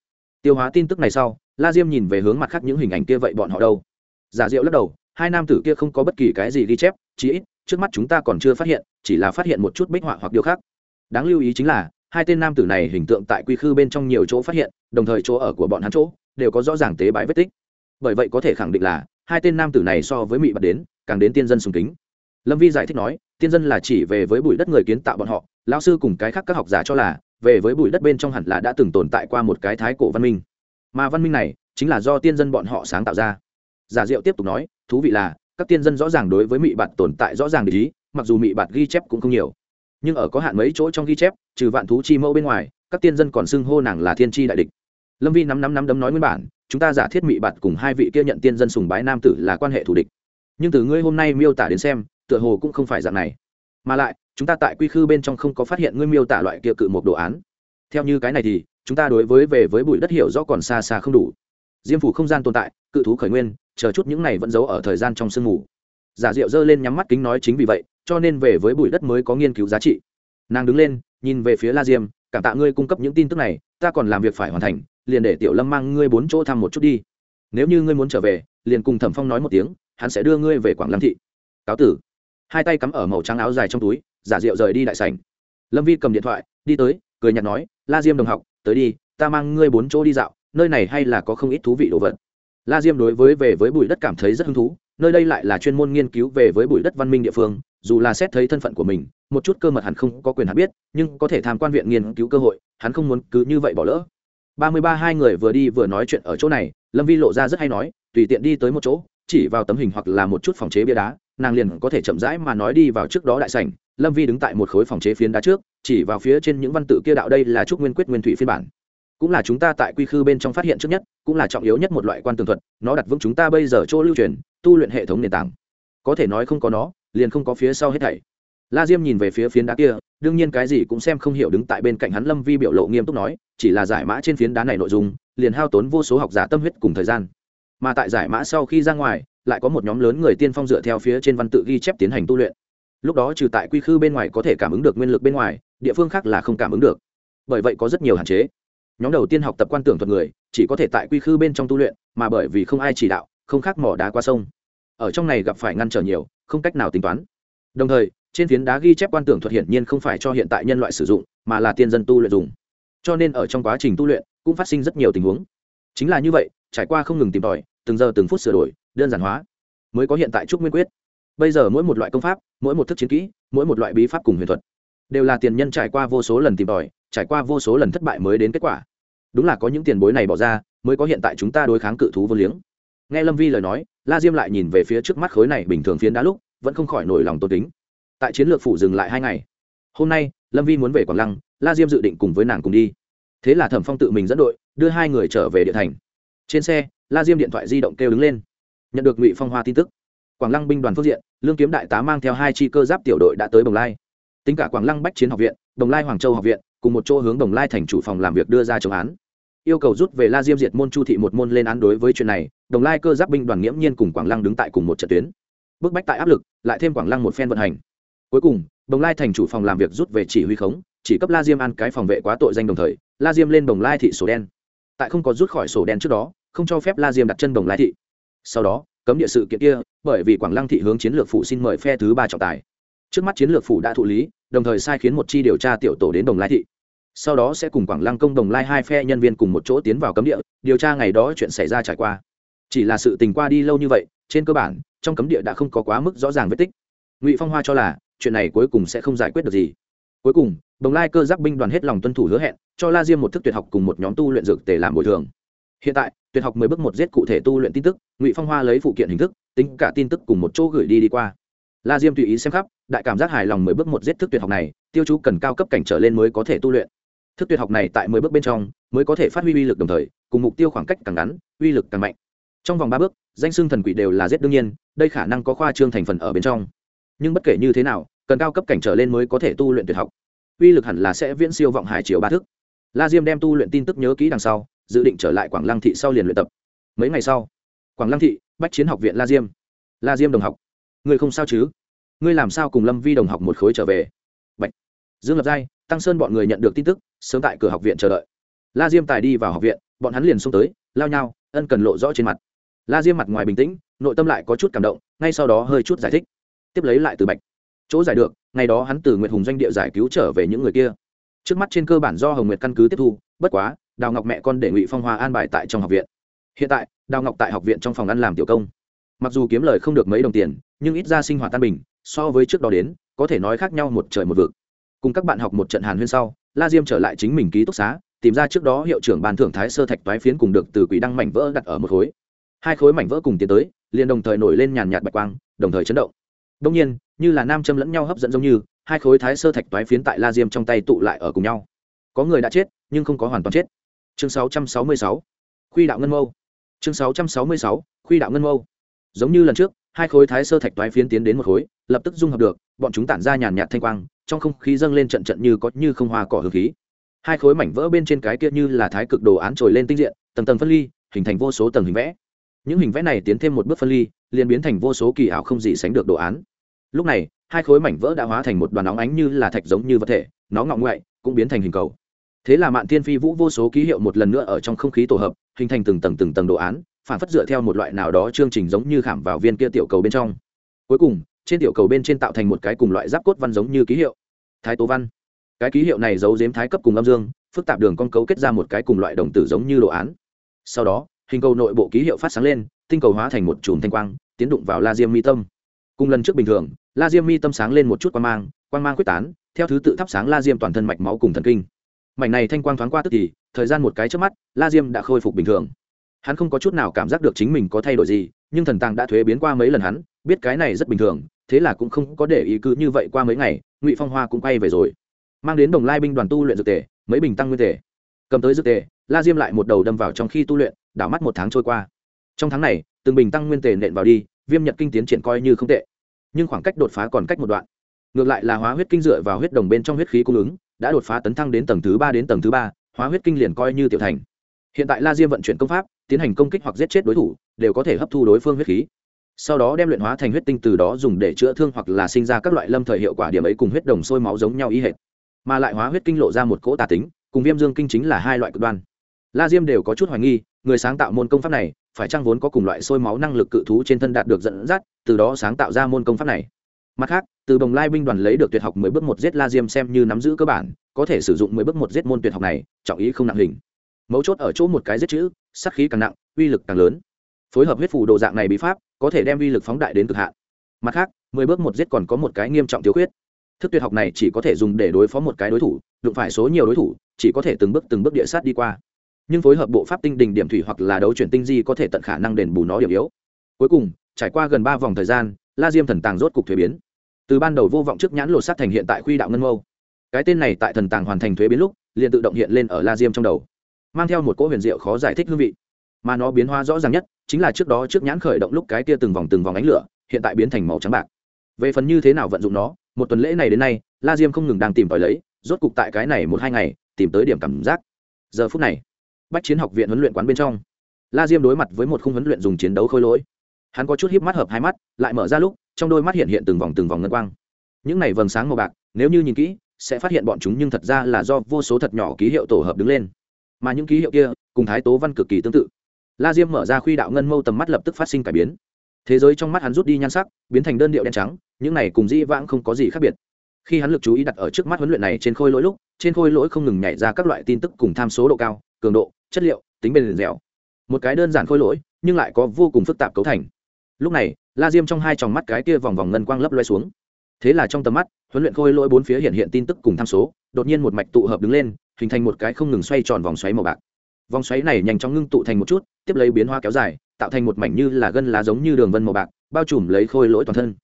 Tiêu hóa tin tức này sau, la diêm nhìn về hướng mặt khác những hình ảnh kia vậy bọn họ đâu? Giả diệu lắc đầu, hai nam tử kia không có bất kỳ cái gì ghi chép chỉ ít, trước mắt chúng ta còn chưa phát hiện, chỉ là phát hiện một chút bích họa hoặc điều khác. Đáng lưu ý chính là, hai tên nam tử này hình tượng tại quy khư bên trong nhiều chỗ phát hiện, đồng thời chỗ ở của bọn hắn chỗ, đều có rõ ràng tế bãi vết tích. Bởi vậy có thể khẳng định là, hai tên nam tử này so với mỹ bật đến, càng đến tiên dân sùng kính. Lâm vi giải thích nói tiên dân là chỉ về với bụi đất người kiến tạo bọn họ, lão sư cùng cái khác các học giả cho là, về với bụi đất bên trong hẳn là đã từng tồn tại qua một cái thái cổ văn minh. Mà văn minh này, chính là do tiên dân bọn họ sáng tạo ra. Giả diệu tiếp tục nói, thú vị là, các tiên dân rõ ràng đối với mị bạt tồn tại rõ ràng để ý, mặc dù mị bạt ghi chép cũng không nhiều. Nhưng ở có hạn mấy chỗ trong ghi chép, trừ vạn thú chi mẫu bên ngoài, các tiên dân còn xưng hô nàng là thiên tri đại địch. Lâm vi năm năm năm đấm nói nguyên bản, chúng ta giả thiết mị bạt cùng hai vị kia nhận tiên dân sùng bái nam tử là quan hệ thù địch. Nhưng từ ngươi hôm nay miêu tả đến xem tựa hồ cũng không phải dạng này. Mà lại, chúng ta tại quy khư bên trong không có phát hiện ngươi miêu tả loại kia cự một đồ án. Theo như cái này thì, chúng ta đối với về với bụi đất hiểu rõ còn xa xa không đủ. Diêm phủ không gian tồn tại, cự thú khởi nguyên, chờ chút những này vẫn giấu ở thời gian trong sương mù. Giả diệu giơ lên nhắm mắt kính nói chính vì vậy, cho nên về với bụi đất mới có nghiên cứu giá trị. Nàng đứng lên, nhìn về phía la diêm, cảm tạ ngươi cung cấp những tin tức này, ta còn làm việc phải hoàn thành, liền để tiểu lâm mang ngươi bốn chỗ thăm một chút đi. Nếu như ngươi muốn trở về, liền cùng thẩm phong nói một tiếng, hắn sẽ đưa ngươi về quảng lâm thị. Cáo tử hai tay cắm ở màu trắng áo dài trong túi, giả rượu rời đi đại sảnh. Lâm vi cầm điện thoại, đi tới, cười nhạt nói, la diêm đồng học, tới đi, ta mang ngươi bốn chỗ đi dạo, nơi này hay là có không ít thú vị đồ vật. La diêm đối với về với bụi đất cảm thấy rất hứng thú, nơi đây lại là chuyên môn nghiên cứu về với bụi đất văn minh địa phương, dù là xét thấy thân phận của mình, một chút cơ mật hẳn không có quyền hắn biết, nhưng có thể tham quan viện nghiên cứu cơ hội, hắn không muốn cứ như vậy bỏ lỡ. Ba mươi ba hai người vừa đi vừa nói chuyện ở chỗ này, lâm vi lộ ra rất hay nói, tùy tiện đi tới một chỗ, chỉ vào tấm hình hoặc là một chút phòng chế bia đá nàng liền có thể chậm rãi mà nói đi vào trước đó đại sảnh, lâm vi đứng tại một khối phòng chế phiến đá trước, chỉ vào phía trên những văn tự kia đạo đây là trúc nguyên quyết nguyên thủy phiên bản. Cũng là chúng ta tại quy khư bên trong phát hiện trước nhất, cũng là trọng yếu nhất một loại quan tường thuật, nó đặt vững chúng ta bây giờ chỗ lưu truyền, tu luyện hệ thống nền tảng. Có thể nói không có nó, liền không có phía sau hết thảy. La diêm nhìn về phía phiến đá kia, đương nhiên cái gì cũng xem không hiểu đứng tại bên cạnh hắn lâm vi biểu lộ nghiêm túc nói, chỉ là giải mã trên phiến đá này nội dung, liền hao tốn vô số học giả tâm huyết cùng thời gian. Mà tại giải mã sau khi ra ngoài lại có một nhóm lớn người tiên phong dựa theo phía trên văn tự ghi chép tiến hành tu luyện. Lúc đó trừ tại quy khư bên ngoài có thể cảm ứng được nguyên lực bên ngoài, địa phương khác là không cảm ứng được. Bởi vậy có rất nhiều hạn chế. Nhóm đầu tiên học tập quan tưởng thuật người, chỉ có thể tại quy khư bên trong tu luyện, mà bởi vì không ai chỉ đạo, không khác mỏ đá qua sông. Ở trong này gặp phải ngăn trở nhiều, không cách nào tính toán. Đồng thời, trên phiến đá ghi chép quan tưởng thuật hiển nhiên không phải cho hiện tại nhân loại sử dụng, mà là tiên dân tu luyện dùng. Cho nên ở trong quá trình tu luyện, cũng phát sinh rất nhiều tình huống. Chính là như vậy, trải qua không ngừng tìm tòi từng giờ từng phút sửa đổi, đơn giản hóa, mới có hiện tại trúc nguyên quyết. Bây giờ mỗi một loại công pháp, mỗi một thức chiến kỹ, mỗi một loại bí pháp cùng huyền thuật, đều là tiền nhân trải qua vô số lần tìm tòi, trải qua vô số lần thất bại mới đến kết quả. Đúng là có những tiền bối này bỏ ra, mới có hiện tại chúng ta đối kháng cự thú vô liếng. Nghe lâm vi lời nói, la diêm lại nhìn về phía trước mắt khối này bình thường phiến đá lúc, vẫn không khỏi nổi lòng tôn kính. Tại chiến lược phủ dừng lại hai ngày. Hôm nay, lâm vi muốn về quảng lăng, la diêm dự định cùng với nàng cùng đi. Thế là thẩm phong tự mình dẫn đội, đưa hai người trở về địa thành. Trên xe la diêm điện thoại di động kêu đứng lên. Nhận được ngụy phong hoa tin tức, quảng lăng binh đoàn phương diện, lương kiếm đại tá mang theo hai chi cơ giáp tiểu đội đã tới bồng lai. Tính cả quảng lăng bách chiến học viện đồng lai hoàng châu học viện, cùng một chỗ hướng đồng lai thành chủ phòng làm việc đưa ra chống án. Yêu cầu rút về la diêm diệt môn chu thị một môn lên án đối với chuyện này đồng lai cơ giáp binh đoàn nghiễm nhiên cùng quảng lăng đứng tại cùng một trận tuyến. Bức bách tại áp lực, lại thêm quảng lăng một phen vận hành. Cuối cùng đồng lai thành chủ phòng làm việc rút về chỉ huy khống, chỉ cấp la diêm ăn cái phòng vệ quá tội danh đồng thời, la diêm lên đồng lai thị sổ đen. Tại không có rút khỏi sổ đen trước đó không cho phép la diêm đặt chân đồng lai thị. Sau đó, cấm địa sự kiện kia, bởi vì quảng lăng thị hướng chiến lược phủ xin mời phe thứ ba trọng tài. Trước mắt chiến lược phủ đã thụ lý, đồng thời sai khiến một chi điều tra tiểu tổ đến đồng lai thị. Sau đó sẽ cùng quảng lăng công đồng lai hai phe nhân viên cùng một chỗ tiến vào cấm địa, điều tra ngày đó chuyện xảy ra trải qua. Chỉ là sự tình qua đi lâu như vậy, trên cơ bản, trong cấm địa đã không có quá mức rõ ràng vết tích. Ngụy phong hoa cho là, chuyện này cuối cùng sẽ không giải quyết được gì. Cuối cùng, đồng lai cơ giác binh đoàn hết lòng tuân thủ hứa hẹn, cho la diêm một thức tuyệt học cùng một nhóm tu luyện dược tề làm bồi thường hiện tại, tuyệt học mười bước một giết cụ thể tu luyện tin tức, ngụy phong hoa lấy phụ kiện hình thức, tính cả tin tức cùng một chỗ gửi đi đi qua. La diêm tùy ý xem khắp, đại cảm giác hài lòng mười bước một giết thức tuyệt học này, tiêu chú cần cao cấp cảnh trở lên mới có thể tu luyện. Thức tuyệt học này tại mười bước bên trong, mới có thể phát huy uy lực đồng thời, cùng mục tiêu khoảng cách càng ngắn, uy lực càng mạnh. Trong vòng ba bước, danh xưng thần quỷ đều là giết đương nhiên, đây khả năng có khoa trương thành phần ở bên trong. Nhưng bất kể như thế nào, cần cao cấp cảnh trở lên mới có thể tu luyện tuyệt học. Uy lực hẳn là sẽ viễn siêu vọng hải triều ba thức. La diêm đem tu luyện tin tức nhớ kỹ đằng sau dự định trở lại quảng lăng thị sau liền luyện tập. Mấy ngày sau, quảng lăng thị, bách chiến học viện la diêm. La diêm đồng học. Người không sao chứ? Ngươi làm sao cùng lâm vi đồng học một khối trở về? Bạch. dương lập giai, tăng sơn bọn người nhận được tin tức, sớm tại cửa học viện chờ đợi. La diêm tài đi vào học viện, bọn hắn liền xông tới, lao nhau, ân cần lộ rõ trên mặt. La diêm mặt ngoài bình tĩnh, nội tâm lại có chút cảm động, ngay sau đó hơi chút giải thích. Tiếp lấy lại từ bạch. Chỗ giải được, ngày đó hắn từ nguyệt hùng doanh địa giải cứu trở về những người kia. Trước mắt trên cơ bản do hồng nguyệt căn cứ tiếp thu, bất quá đào ngọc mẹ con để ngụy phong hoa an bài tại trong học viện. Hiện tại, đào ngọc tại học viện trong phòng ăn làm tiểu công. Mặc dù kiếm lời không được mấy đồng tiền, nhưng ít ra sinh hoạt tan bình, so với trước đó đến, có thể nói khác nhau một trời một vực. Cùng các bạn học một trận hàn huyên sau, la diêm trở lại chính mình ký túc xá, tìm ra trước đó hiệu trưởng ban thưởng thái sơ thạch toái phiến cùng được từ quỷ đăng mảnh vỡ đặt ở một khối. Hai khối mảnh vỡ cùng tiến tới, liền đồng thời nổi lên nhàn nhạt bạch quang, đồng thời chấn động. Đông nhiên, như là nam châm lẫn nhau hấp dẫn giống như, hai khối thái sơ thạch toái phiến tại la diêm trong tay tụ lại ở cùng nhau. Có người đã chết, nhưng không có hoàn toàn chết chương 666. khuy đạo ngân mâu. Chương 666. khuy đạo ngân mâu. Giống như lần trước, hai khối thái sơ thạch toái phiến tiến đến một khối, lập tức dung hợp được, bọn chúng tản ra nhàn nhạt thanh quang, trong không khí dâng lên trận trận như có như không hoa cỏ hương khí. Hai khối mảnh vỡ bên trên cái kia như là thái cực đồ án trồi lên tinh diện, tầng tầng phân ly, hình thành vô số tầng hình vẽ. Những hình vẽ này tiến thêm một bước phân ly, liền biến thành vô số kỳ ảo không gì sánh được đồ án. Lúc này, hai khối mảnh vỡ đã hóa thành một đoàn óng ánh như là thạch giống như vật thể, nó ngọng ngoại, cũng biến thành hình cầu thế là mạn thiên phi vũ vô số ký hiệu một lần nữa ở trong không khí tổ hợp, hình thành từng tầng từng tầng đồ án, phản phất dựa theo một loại nào đó chương trình giống như khảm vào viên kia tiểu cầu bên trong. Cuối cùng, trên tiểu cầu bên trên tạo thành một cái cùng loại giáp cốt văn giống như ký hiệu. Thái tố văn. Cái ký hiệu này giấu giếm thái cấp cùng âm dương, phức tạp đường con cấu kết ra một cái cùng loại đồng tử giống như đồ án. Sau đó, hình cầu nội bộ ký hiệu phát sáng lên, tinh cầu hóa thành một chùm thanh quang, tiến đụng vào la diêm mi tâm. Cùng lần trước bình thường, la diêm mi tâm sáng lên một chút quang mang quang mang quyết tán, theo thứ tự thắp sáng la diêm toàn thân mạch máu cùng thần kinh mảnh này thanh quang thoáng qua tức thì, thời gian một cái trước mắt, la diêm đã khôi phục bình thường. Hắn không có chút nào cảm giác được chính mình có thay đổi gì, nhưng thần tàng đã thuế biến qua mấy lần hắn, biết cái này rất bình thường, thế là cũng không có để ý cứ như vậy qua mấy ngày, ngụy phong hoa cũng quay về rồi. Mang đến đồng lai binh đoàn tu luyện dược tề, mấy bình tăng nguyên tề. Cầm tới dược tề, la diêm lại một đầu đâm vào trong khi tu luyện, đảo mắt một tháng trôi qua. Trong tháng này, từng bình tăng nguyên tề nện vào đi, viêm nhật kinh tiến triển coi như không tệ. Nhưng khoảng cách đột phá còn cách một đoạn. Ngược lại là hóa huyết kinh dựa vào huyết đồng bên trong huyết khí cung ứng đã đột phá tấn thăng đến tầng thứ ba đến tầng thứ ba, hóa huyết kinh liền coi như tiểu thành. Hiện tại la diêm vận chuyển công pháp, tiến hành công kích hoặc giết chết đối thủ, đều có thể hấp thu đối phương huyết khí. Sau đó đem luyện hóa thành huyết tinh từ đó dùng để chữa thương hoặc là sinh ra các loại lâm thời hiệu quả điểm ấy cùng huyết đồng sôi máu giống nhau ý hệt. Mà lại hóa huyết kinh lộ ra một cỗ tà tính, cùng viêm dương kinh chính là hai loại cực đoan. La diêm đều có chút hoài nghi, người sáng tạo môn công pháp này, phải chăng vốn có cùng loại sôi máu năng lực cự thú trên thân đạt được dẫn dắt, từ đó sáng tạo ra môn công pháp này? Mặt khác, từ bồng lai binh đoàn lấy được tuyệt học mười bước một giết la diêm xem như nắm giữ cơ bản, có thể sử dụng mười bước một giết môn tuyệt học này, trọng ý không nặng hình. Mấu chốt ở chỗ một cái giết chữ sắc khí càng nặng, uy lực càng lớn. Phối hợp huyết phủ đồ dạng này bí pháp, có thể đem uy lực phóng đại đến cực hạn. Mặt khác, mười bước một giết còn có một cái nghiêm trọng thiếu khuyết. Thức tuyệt học này chỉ có thể dùng để đối phó một cái đối thủ, đụng phải số nhiều đối thủ, chỉ có thể từng bước từng bước địa sát đi qua. Nhưng phối hợp bộ pháp tinh đình điểm thủy hoặc là đấu chuyển tinh di có thể tận khả năng đền bù nó điểm yếu. Cuối cùng, trải qua gần ba vòng thời gian, la diêm thần tàng rốt cục thuế biến từ ban đầu vô vọng trước nhãn lột sát thành hiện tại khuy đạo ngân mâu. Cái tên này tại thần tàng hoàn thành thuế biến lúc, liền tự động hiện lên ở la diêm trong đầu, mang theo một cỗ huyền diệu khó giải thích hương vị. Mà nó biến hóa rõ ràng nhất chính là trước đó trước nhãn khởi động lúc cái kia từng vòng từng vòng ánh lửa, hiện tại biến thành màu trắng bạc. Về phần như thế nào vận dụng nó, một tuần lễ này đến nay, la diêm không ngừng đang tìm tòi lấy, rốt cục tại cái này một hai ngày, tìm tới điểm cảm giác. Giờ phút này, bách chiến học viện huấn luyện quán bên trong, la diêm đối mặt với một khung huấn luyện dùng chiến đấu khôi lỗi. Hắn có chút híp mắt hợp hai mắt, lại mở ra lúc trong đôi mắt hiện hiện từng vòng từng vòng ngân quang. Những này vầng sáng màu bạc, nếu như nhìn kỹ, sẽ phát hiện bọn chúng nhưng thật ra là do vô số thật nhỏ ký hiệu tổ hợp đứng lên. Mà những ký hiệu kia, cùng thái tố văn cực kỳ tương tự. La diêm mở ra khuy đạo ngân mâu tầm mắt lập tức phát sinh cải biến. Thế giới trong mắt hắn rút đi nhan sắc, biến thành đơn điệu đen trắng, những này cùng dĩ vãng không có gì khác biệt. Khi hắn lực chú ý đặt ở trước mắt huấn luyện này trên khôi lỗi lúc, trên khôi lỗi không ngừng nhảy ra các loại tin tức cùng tham số độ cao, cường độ, chất liệu, tính bền dẻo. Một cái đơn giản khôi lỗi, nhưng lại có vô cùng phức tạp cấu thành. Lúc này la diêm trong hai tròng mắt cái kia vòng vòng ngân quang lấp loe xuống. Thế là trong tầm mắt, huấn luyện khôi lỗi bốn phía hiện hiện tin tức cùng tham số, đột nhiên một mạch tụ hợp đứng lên, hình thành một cái không ngừng xoay tròn vòng xoáy màu bạc. Vòng xoáy này nhanh chóng ngưng tụ thành một chút, tiếp lấy biến hoa kéo dài, tạo thành một mảnh như là gân lá giống như đường vân màu bạc, bao trùm lấy khôi lỗi toàn thân.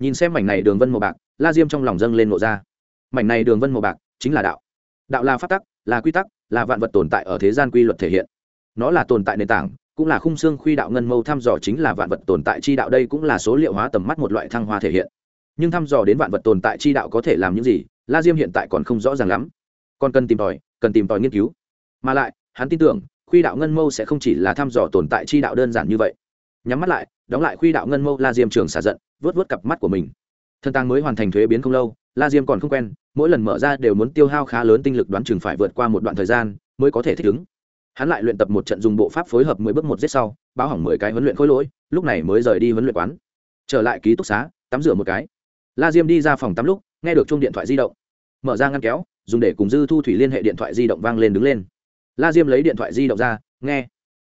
Nhìn xem mảnh này đường vân màu bạc, la diêm trong lòng dâng lên nộ ra. Mảnh này đường vân màu bạc chính là đạo. Đạo là phát tắc, là quy tắc, là vạn vật tồn tại ở thế gian quy luật thể hiện. Nó là tồn tại nền tảng cũng là khung xương khuy đạo ngân mâu thăm dò chính là vạn vật tồn tại chi đạo, đây cũng là số liệu hóa tầm mắt một loại thăng hoa thể hiện. Nhưng thăm dò đến vạn vật tồn tại chi đạo có thể làm những gì, la diêm hiện tại còn không rõ ràng lắm. Còn cần tìm tòi, cần tìm tòi nghiên cứu. Mà lại, hắn tin tưởng, khuy đạo ngân mâu sẽ không chỉ là thăm dò tồn tại chi đạo đơn giản như vậy. Nhắm mắt lại, đóng lại khuy đạo ngân mâu, la diêm trường xả giận vớt vớt cặp mắt của mình. Thân tàng mới hoàn thành thuế biến không lâu, la diêm còn không quen, mỗi lần mở ra đều muốn tiêu hao khá lớn tinh lực đoán chừng phải vượt qua một đoạn thời gian mới có thể thích ứng hắn lại luyện tập một trận dùng bộ pháp phối hợp mười bước một giết sau, báo hỏng mười cái huấn luyện khối lỗi, lúc này mới rời đi huấn luyện quán. Trở lại ký túc xá, tắm rửa một cái. La diêm đi ra phòng tắm lúc, nghe được chung điện thoại di động. Mở ra ngăn kéo, dùng để cùng dư thu thủy liên hệ điện thoại di động vang lên đứng lên. La diêm lấy điện thoại di động ra, nghe.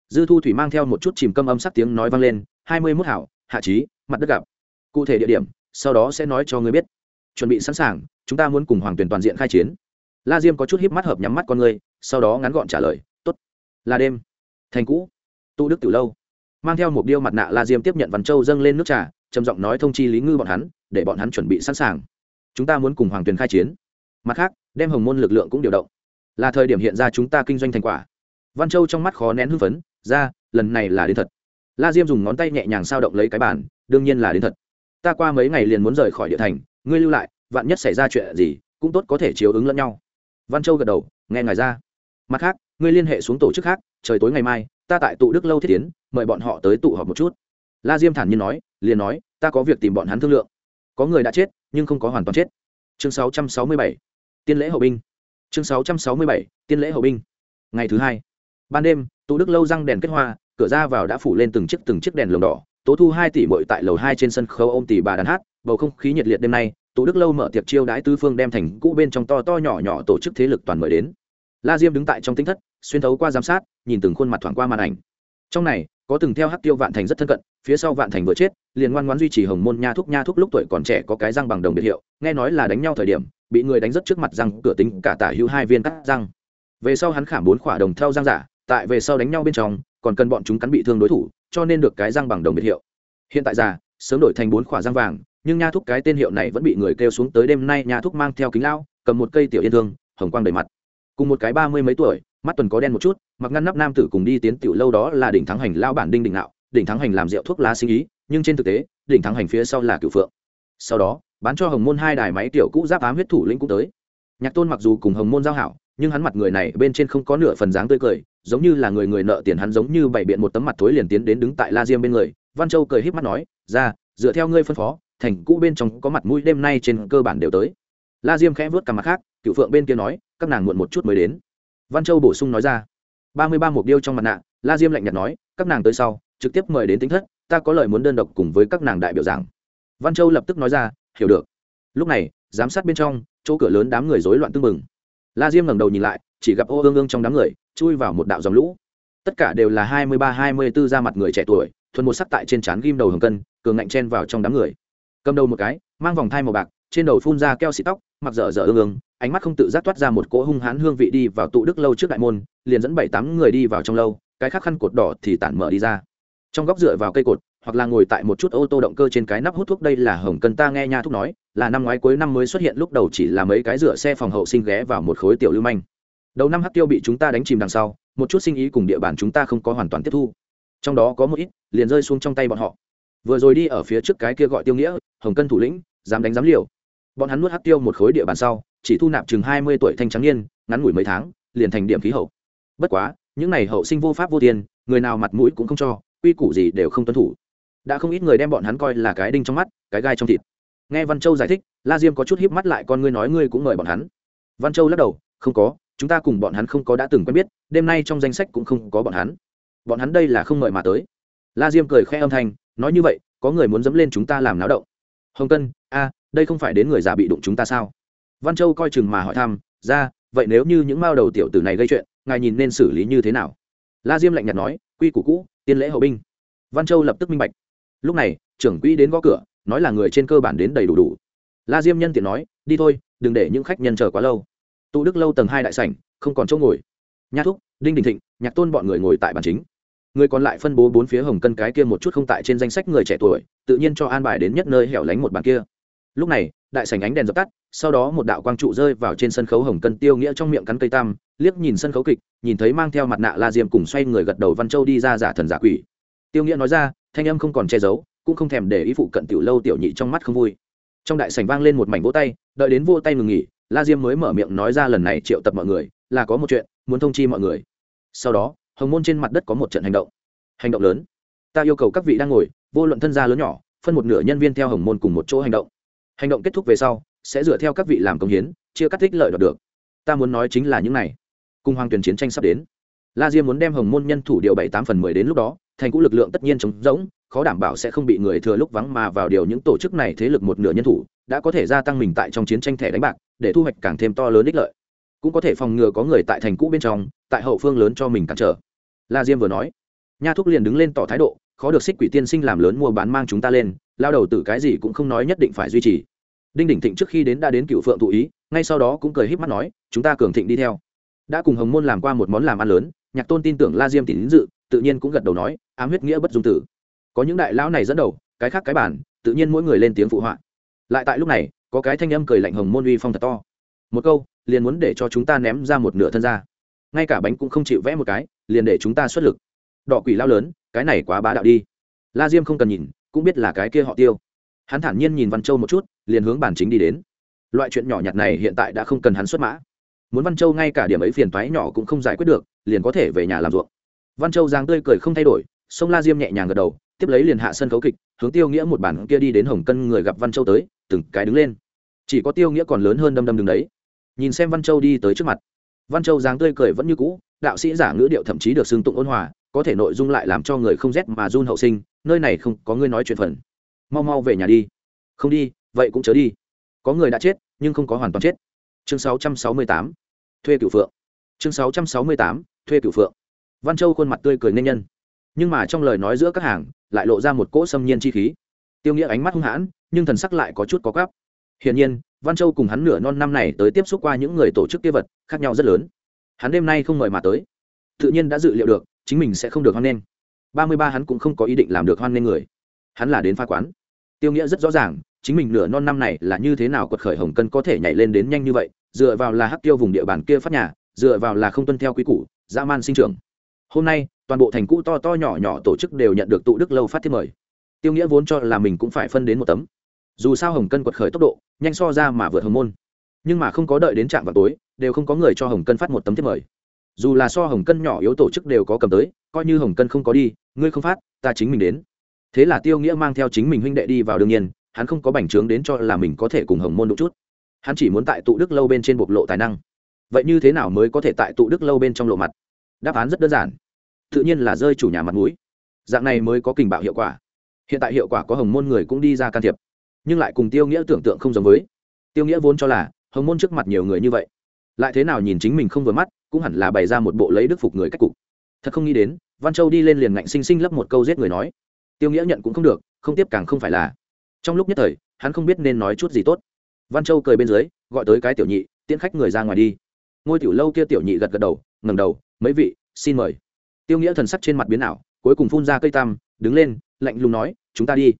Dư thu thủy mang theo một chút chìm câm âm sắc tiếng nói vang lên, hai mươi mốt hảo, hạ trí, mặt đất gặp. Cụ thể địa điểm, sau đó sẽ nói cho người biết. Chuẩn bị sẵn sàng, chúng ta muốn cùng hoàng tuyển toàn diện khai chiến. La diêm có chút hiếp mắt hợp nhắm mắt con người sau đó ngắn gọn trả lời là đêm. Thành cũ. Tu đức từ lâu. Mang theo một điêu mặt nạ la diêm tiếp nhận văn châu dâng lên nước trà, trầm giọng nói thông chi lý ngư bọn hắn, để bọn hắn chuẩn bị sẵn sàng. Chúng ta muốn cùng hoàng tuyền khai chiến. Mặt khác, đem hồng môn lực lượng cũng điều động. Là thời điểm hiện ra chúng ta kinh doanh thành quả. Văn châu trong mắt khó nén hưng phấn, ra, lần này là đến thật. La diêm dùng ngón tay nhẹ nhàng sao động lấy cái bản đương nhiên là đến thật. Ta qua mấy ngày liền muốn rời khỏi địa thành, ngươi lưu lại, vạn nhất xảy ra chuyện gì, cũng tốt có thể chiếu ứng lẫn nhau. Văn châu gật đầu, nghe ngài ra mặt khác ngươi liên hệ xuống tổ chức khác trời tối ngày mai ta tại tụ đức lâu thiết tiến mời bọn họ tới tụ họp một chút. La diêm thản nhiên nói liền nói ta có việc tìm bọn hắn thương lượng. Có người đã chết nhưng không có hoàn toàn chết. Chương 667, tiên lễ hậu binh. Chương 667, tiên lễ hậu binh. Ngày thứ hai. Ban đêm tụ đức lâu răng đèn kết hoa cửa ra vào đã phủ lên từng chiếc từng chiếc đèn lồng đỏ tố thu hai tỷ bội tại lầu hai trên sân khấu ôm tỷ bà đàn hát bầu không khí nhiệt liệt đêm nay tụ đức lâu mở tiệc chiêu đãi tư phương đem thành cũ bên trong to to nhỏ nhỏ tổ chức thế lực toàn mời đến la diêm đứng tại trong tính thất, xuyên thấu qua giám sát, nhìn từng khuôn mặt thoảng qua màn ảnh. Trong này, có từng theo hắc tiêu vạn thành rất thân cận, phía sau vạn thành vừa chết, liền ngoan ngoan duy trì hồng môn nha thúc nha thúc lúc tuổi còn trẻ có cái răng bằng đồng biệt hiệu, nghe nói là đánh nhau thời điểm, bị người đánh rất trước mặt răng, cửa tính cả tả hữu hai viên cắt răng. Về sau hắn khảm bốn khỏa đồng theo răng giả, tại về sau đánh nhau bên trong, còn cần bọn chúng cắn bị thương đối thủ, cho nên được cái răng bằng đồng biệt hiệu. Hiện tại già, sớm đổi thành bốn khỏa răng vàng, nhưng nha thúc cái tên hiệu này vẫn bị người kêu xuống tới đêm nay nha thúc mang theo kính lao, cầm một cây tiểu yên thương, hồng quang đầy mặt cùng một cái ba mươi mấy tuổi, mắt tuần có đen một chút, mặc ngăn nắp nam tử cùng đi tiến tiểu lâu đó là đỉnh thắng hành lao bản đinh đỉnh nạo đỉnh thắng hành làm rượu thuốc lá sinh ý, nhưng trên thực tế, đỉnh thắng hành phía sau là cựu phượng. Sau đó, bán cho hồng môn hai đài máy tiểu cũ giáp ám huyết thủ lĩnh cũng tới. Nhạc tôn mặc dù cùng hồng môn giao hảo, nhưng hắn mặt người này bên trên không có nửa phần dáng tươi cười, giống như là người người nợ tiền hắn giống như bày biện một tấm mặt thối liền tiến đến đứng tại la diêm bên người. Văn châu cười híp mắt nói, ra, dựa theo ngươi phân phó, thành cũ bên trong có mặt mũi đêm nay trên cơ bản đều tới. La diêm khẽ vớt cả mặt khác cựu phượng bên kia nói, các nàng muộn một chút mới đến. Văn châu bổ sung nói ra. Ba mươi ba mục điêu trong mặt nạ, la diêm lạnh nhạt nói, các nàng tới sau, trực tiếp mời đến tính thất, ta có lời muốn đơn độc cùng với các nàng đại biểu giảng. Văn châu lập tức nói ra, hiểu được. Lúc này, giám sát bên trong, chỗ cửa lớn đám người rối loạn tưng bừng. la diêm ngẩng đầu nhìn lại, chỉ gặp ô ương ương trong đám người, chui vào một đạo dòng lũ. Tất cả đều là hai mươi ba, hai mươi b ố ra mặt người trẻ tuổi, thuần một sắc tại trên trán ghim đầu hồng cân, cường ngạnh chen vào trong đám người. Cầm đầu một cái, mang vòng thai màu bạc trên đầu phun ra keo xịt tóc, mặc dở dở ương ương, ánh mắt không tự giác toát ra một cỗ hung hãn hương vị đi vào tụ đức lâu trước đại môn, liền dẫn bảy tám người đi vào trong lâu, cái khác khăn cột đỏ thì tản mở đi ra. Trong góc dựa vào cây cột, hoặc là ngồi tại một chút ô tô động cơ trên cái nắp hút thuốc đây là hồng cân ta nghe nha thúc nói, là năm ngoái cuối năm mới xuất hiện lúc đầu chỉ là mấy cái rửa xe phòng hậu sinh ghé vào một khối tiểu lưu manh. Đầu năm hắc tiêu bị chúng ta đánh chìm đằng sau, một chút sinh ý cùng địa bàn chúng ta không có hoàn toàn tiếp thu. Trong đó có một ít, liền rơi xuống trong tay bọn họ. Vừa rồi đi ở phía trước cái kia gọi tiêu nghĩa, hồng cân thủ lĩnh, dám đánh dám liều bọn hắn nuốt hắc tiêu một khối địa bàn sau, chỉ thu nạp chừng hai mươi tuổi thanh trắng niên, ngắn ngủi mấy tháng, liền thành điểm khí hậu. Bất quá, những n à y hậu sinh vô pháp vô tiền người nào mặt mũi cũng không cho, quy củ gì đều không tuân thủ. Đã không ít người đem bọn hắn coi là cái đinh trong mắt, cái gai trong thịt. Nghe văn châu giải thích, la diêm có chút hiếp mắt lại con ngươi nói ngươi cũng mời bọn hắn. Văn châu lắc đầu, không có, chúng ta cùng bọn hắn không có đã từng quen biết, đêm nay trong danh sách cũng không có bọn hắn. Bọn hắn đây là không mời mà tới. La diêm cười khẽ âm thanh, nói như vậy, có người muốn dẫm lên chúng ta làm náo động hồng cân, a, đây không phải đến người già bị đụng chúng ta sao? Văn châu coi chừng mà hỏi thăm, ra, vậy nếu như những mao đầu tiểu tử này gây chuyện, ngài nhìn nên xử lý như thế nào? La diêm lạnh nhạt nói, quy củ cũ, tiên lễ hậu binh. Văn châu lập tức minh bạch. Lúc này, trưởng quỹ đến gõ cửa, nói là người trên cơ bản đến đầy đủ đủ. La diêm nhân tiện nói, đi thôi, đừng để những khách nhân chờ quá lâu. Tụ đức lâu tầng hai đại sảnh, không còn chỗ ngồi. Nha thúc, đinh đình thịnh, nhạc tôn bọn người ngồi tại bàn chính người còn lại phân bố bốn phía hồng cân cái kia một chút không tại trên danh sách người trẻ tuổi, tự nhiên cho an bài đến nhất nơi hẻo lánh một bàn kia. Lúc này, đại sảnh ánh đèn dập tắt, sau đó một đạo quang trụ rơi vào trên sân khấu hồng cân tiêu nghĩa trong miệng cắn cây tam, liếc nhìn sân khấu kịch, nhìn thấy mang theo mặt nạ la diêm cùng xoay người gật đầu văn châu đi ra giả thần giả quỷ. Tiêu nghĩa nói ra, thanh âm không còn che giấu, cũng không thèm để ý phụ cận tiểu lâu tiểu nhị trong mắt không vui. Trong đại sảnh vang lên một mảnh vỗ tay, đợi đến vô tay ngừng nghỉ, la diêm mới mở miệng nói ra lần này triệu tập mọi người, là có một chuyện, muốn thông chi mọi người. Sau đó hồng môn trên mặt đất có một trận hành động. Hành động lớn. Ta yêu cầu các vị đang ngồi, vô luận thân gia lớn nhỏ, phân một nửa nhân viên theo hồng môn cùng một chỗ hành động. Hành động kết thúc về sau, sẽ dựa theo các vị làm công hiến, chia cắt thích lợi đoạt được. Ta muốn nói chính là những này. Cùng hoàng tuyển chiến tranh sắp đến. La diêm muốn đem hồng môn nhân thủ điều bảy tám phần mười đến lúc đó, thành cũ lực lượng tất nhiên chống rỗng, khó đảm bảo sẽ không bị người thừa lúc vắng mà vào điều những tổ chức này thế lực một nửa nhân thủ, đã có thể gia tăng mình tại trong chiến tranh thẻ đánh bạc, để thu hoạch càng thêm to lớn ích lợi cũng có thể phòng ngừa có người tại thành cũ bên trong, tại hậu phương lớn cho mình cản trở. La diêm vừa nói, nha thúc liền đứng lên tỏ thái độ, khó được xích quỷ tiên sinh làm lớn mua bán mang chúng ta lên, lao đầu tử cái gì cũng không nói nhất định phải duy trì. Đinh đỉnh thịnh trước khi đến đã đến cựu phượng thụ ý, ngay sau đó cũng cười híp mắt nói, chúng ta cường thịnh đi theo. Đã cùng hồng môn làm qua một món làm ăn lớn, nhạc tôn tin tưởng la diêm tín dự, tự nhiên cũng gật đầu nói, ám huyết nghĩa bất dung tử. Có những đại lão này dẫn đầu, cái khác cái bản tự nhiên mỗi người lên tiếng phụ họa. Lại tại lúc này, có cái thanh âm cười lạnh hồng môn uy phong thật to. Một câu liền muốn để cho chúng ta ném ra một nửa thân ra. Ngay cả bánh cũng không chịu vẽ một cái, liền để chúng ta xuất lực. Đỏ quỷ lao lớn, cái này quá bá đạo đi. La diêm không cần nhìn, cũng biết là cái kia họ tiêu. Hắn thản nhiên nhìn văn châu một chút, liền hướng bản chính đi đến. Loại chuyện nhỏ nhặt này hiện tại đã không cần hắn xuất mã. Muốn văn châu ngay cả điểm ấy phiền toái nhỏ cũng không giải quyết được, liền có thể về nhà làm ruộng. Văn châu giang tươi cười không thay đổi, sông la diêm nhẹ nhàng gật đầu, tiếp lấy liền hạ sân khấu kịch, hướng tiêu nghĩa một bản kia đi đến hồng cân người gặp văn châu tới, từng cái đứng lên. Chỉ có tiêu nghĩa còn lớn hơn đâm đâm đứng đấy nhìn xem văn châu đi tới trước mặt. Văn châu dáng tươi cười vẫn như cũ đạo sĩ giả ngữ điệu thậm chí được xưng tụng ôn hòa có thể nội dung lại làm cho người không rét mà run hậu sinh nơi này không có ngươi nói chuyện phần. Mau mau về nhà đi. Không đi vậy cũng chớ đi. Có người đã chết nhưng không có hoàn toàn chết. Chương 668, thuê cửu phượng. Chương 668, thuê cửu phượng. Văn châu khuôn mặt tươi cười nên nhân. Nhưng mà trong lời nói giữa các hàng lại lộ ra một cỗ xâm nhiên chi khí. Tiêu nghĩa ánh mắt hung hãn nhưng thần sắc lại có chút có gắp hiển nhiên văn châu cùng hắn nửa non năm này tới tiếp xúc qua những người tổ chức kia vật, khác nhau rất lớn. Hắn đêm nay không mời mà tới. Tự nhiên đã dự liệu được, chính mình sẽ không được hoan nghênh. Ba mươi ba hắn cũng không có ý định làm được hoan nghênh người. Hắn là đến pha quán. Tiêu nghĩa rất rõ ràng, chính mình nửa non năm này là như thế nào quật khởi hồng cân có thể nhảy lên đến nhanh như vậy, dựa vào là hắc tiêu vùng địa bàn kia phát nhà, dựa vào là không tuân theo quy củ, dã man sinh trưởng. Hôm nay, toàn bộ thành cũ to to nhỏ nhỏ tổ chức đều nhận được tụ đức lâu phát thiết mời. Tiêu nghĩa vốn cho là mình cũng phải phân đến một tấm dù sao hồng cân quật khởi tốc độ, nhanh so ra mà vượt hồng môn. Nhưng mà không có đợi đến trạm vào tối, đều không có người cho hồng cân phát một tấm thiếp mời. Dù là so hồng cân nhỏ yếu tổ chức đều có cầm tới, coi như hồng cân không có đi, ngươi không phát, ta chính mình đến. Thế là tiêu nghĩa mang theo chính mình huynh đệ đi vào đương nhiên, hắn không có bành trướng đến cho là mình có thể cùng hồng môn đụng chút. Hắn chỉ muốn tại tụ đức lâu bên trên bộc lộ tài năng. Vậy như thế nào mới có thể tại tụ đức lâu bên trong lộ mặt? Đáp án rất đơn giản. Tự nhiên là rơi chủ nhà mặt mũi. Dạng này mới có kình bạo hiệu quả. Hiện tại hiệu quả có hồng môn người cũng đi ra can thiệp nhưng lại cùng tiêu nghĩa tưởng tượng không giống với. Tiêu nghĩa vốn cho là, hồng môn trước mặt nhiều người như vậy. Lại thế nào nhìn chính mình không vừa mắt, cũng hẳn là bày ra một bộ lấy đức phục người cách cục. Thật không nghĩ đến, văn châu đi lên liền ngạnh sinh sinh lấp một câu giết người nói. Tiêu nghĩa nhận cũng không được, không tiếp càng không phải là. Trong lúc nhất thời, hắn không biết nên nói chút gì tốt. Văn châu cười bên dưới, gọi tới cái tiểu nhị, tiễn khách người ra ngoài đi. Ngôi tiểu lâu kia tiểu nhị gật gật đầu ngầm đầu, mấy vị, xin mời. Tiêu nghĩa thần sắc trên mặt biến ảo, cuối cùng phun ra cây tam, đứng lên, lạnh lùng nói, chúng ta đi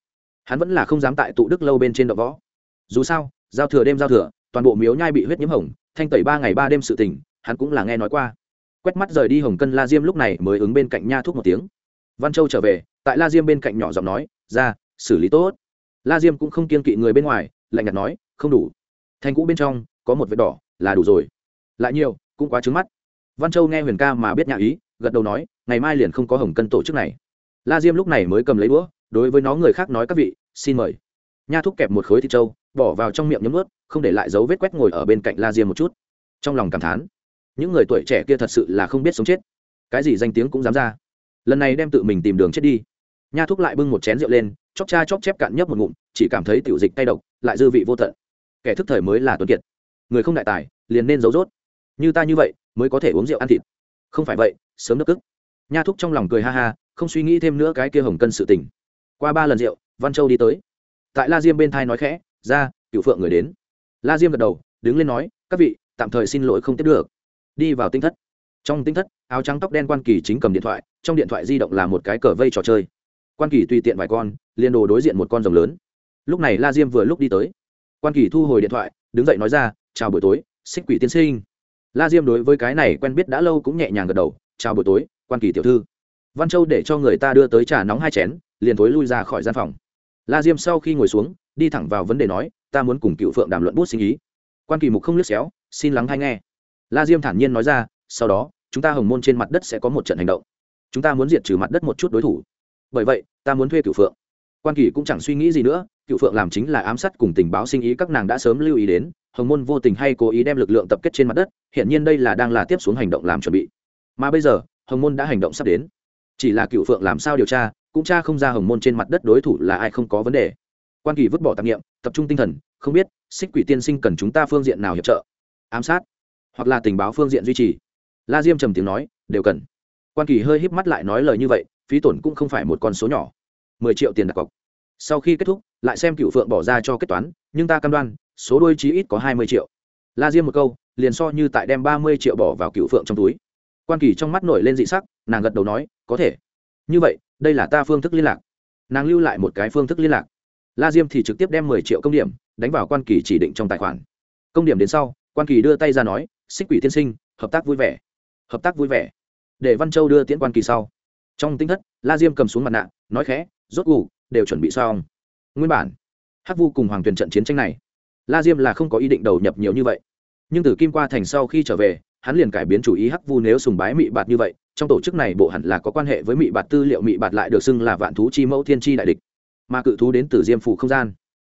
hắn vẫn là không dám tại tụ đức lâu bên trên đậu võ. Dù sao, giao thừa đêm giao thừa, toàn bộ miếu nhai bị huyết nhiễm hồng, thanh tẩy ba ngày ba đêm sự tình, hắn cũng là nghe nói qua. Quét mắt rời đi hồng cân la diêm lúc này mới ứng bên cạnh nha thuốc một tiếng. Văn châu trở về, tại la diêm bên cạnh nhỏ giọng nói, ra, xử lý tốt. La diêm cũng không kiên kỵ người bên ngoài, lạnh nhạt nói, không đủ. Thanh cũ bên trong, có một vết đỏ, là đủ rồi. Lại nhiều, cũng quá trứng mắt. Văn châu nghe huyền ca mà biết nhà ý, gật đầu nói, ngày mai liền không có hồng cân tổ chức này. La diêm lúc này mới cầm lấy đũa đối với nó người khác nói các vị, xin mời. Nha thúc kẹp một khối thịt trâu, bỏ vào trong miệng nhấm ướt không để lại dấu vết quét ngồi ở bên cạnh la diêm một chút. Trong lòng cảm thán, những người tuổi trẻ kia thật sự là không biết sống chết. Cái gì danh tiếng cũng dám ra. Lần này đem tự mình tìm đường chết đi. Nha thúc lại bưng một chén rượu lên chóc cha chóc chép cạn nhấp một ngụm, chỉ cảm thấy tiểu dịch tay độc, lại dư vị vô tận. Kẻ thức thời mới là tuấn kiệt. Người không đại tài, liền nên giấu rốt. Như ta như vậy, mới có thể uống rượu ăn thịt. Không phải vậy, sớm nước cức. Nha thúc trong lòng cười ha ha, không suy nghĩ thêm nữa cái kia hồng cân sự tình qua ba lần rượu, văn châu đi tới. Tại la diêm bên thai nói khẽ, ra cựu phượng người đến. La diêm gật đầu, đứng lên nói, các vị, tạm thời xin lỗi không tiếp được. Đi vào tinh thất. Trong tinh thất, áo trắng tóc đen quan kỳ chính cầm điện thoại, trong điện thoại di động là một cái cờ vây trò chơi. Quan kỳ tùy tiện vài con, liền đồ đối diện một con rồng lớn. Lúc này la diêm vừa lúc đi tới. Quan kỳ thu hồi điện thoại, đứng dậy nói ra, chào buổi tối, xích quỷ tiên sinh. La diêm đối với cái này quen biết đã lâu cũng nhẹ nhàng gật đầu, chào buổi tối, quan kỳ tiểu thư văn châu để cho người ta đưa tới trà nóng hai chén, liền thối lui ra khỏi gian phòng. La diêm sau khi ngồi xuống, đi thẳng vào vấn đề nói, ta muốn cùng cựu phượng đàm luận bút sinh ý. Quan kỳ mục không liếc xéo, xin lắng hay nghe. La diêm thản nhiên nói ra, sau đó, chúng ta hồng môn trên mặt đất sẽ có một trận hành động. Chúng ta muốn diệt trừ mặt đất một chút đối thủ. Bởi vậy, ta muốn thuê cựu phượng. Quan kỳ cũng chẳng suy nghĩ gì nữa, cựu phượng làm chính là ám sát cùng tình báo sinh ý các nàng đã sớm lưu ý đến, hồng môn vô tình hay cố ý đem lực lượng tập kết trên mặt đất hiện nhiên đây là đang là tiếp xuống hành động làm chuẩn bị. Mà bây giờ, hồng môn đã hành động sắp đến chỉ là cựu phượng làm sao điều tra, cũng tra không ra hồng môn trên mặt đất đối thủ là ai không có vấn đề. Quan kỳ vứt bỏ tạp nghiệm, tập trung tinh thần, không biết, xích quỷ tiên sinh cần chúng ta phương diện nào hiệp trợ? Ám sát, hoặc là tình báo phương diện duy trì? La diêm trầm tiếng nói, đều cần. Quan kỳ hơi híp mắt lại nói lời như vậy, phí tổn cũng không phải một con số nhỏ. Mười triệu tiền đặt cọc. Sau khi kết thúc, lại xem cựu phượng bỏ ra cho kết toán, nhưng ta cam đoan, số đôi chí ít có hai mươi triệu. La diêm một câu, liền so như tại đem ba mươi triệu bỏ vào cựu phượng trong túi. Quan kỳ trong mắt nổi lên dị sắc nàng gật đầu nói, có thể. Như vậy, đây là ta phương thức liên lạc. Nàng lưu lại một cái phương thức liên lạc. La diêm thì trực tiếp đem mười triệu công điểm đánh vào quan kỳ chỉ định trong tài khoản. Công điểm đến sau, quan kỳ đưa tay ra nói, xích quỷ tiên sinh, hợp tác vui vẻ. Hợp tác vui vẻ. Để văn châu đưa tiễn quan kỳ sau. Trong tính thất, la diêm cầm xuống mặt nạ, nói khẽ, rốt gù đều chuẩn bị xong. Nguyên bản, hắc vu cùng hoàng tuyền trận chiến tranh này. La diêm là không có ý định đầu nhập nhiều như vậy. Nhưng từ kim qua thành sau khi trở về hắn liền cải biến chủ ý hắc vu nếu sùng bái mị bạt như vậy, trong tổ chức này bộ hẳn là có quan hệ với mị bạt tư liệu mị bạt lại được xưng là vạn thú chi mẫu thiên chi đại địch. Mà cự thú đến từ diêm phủ không gian.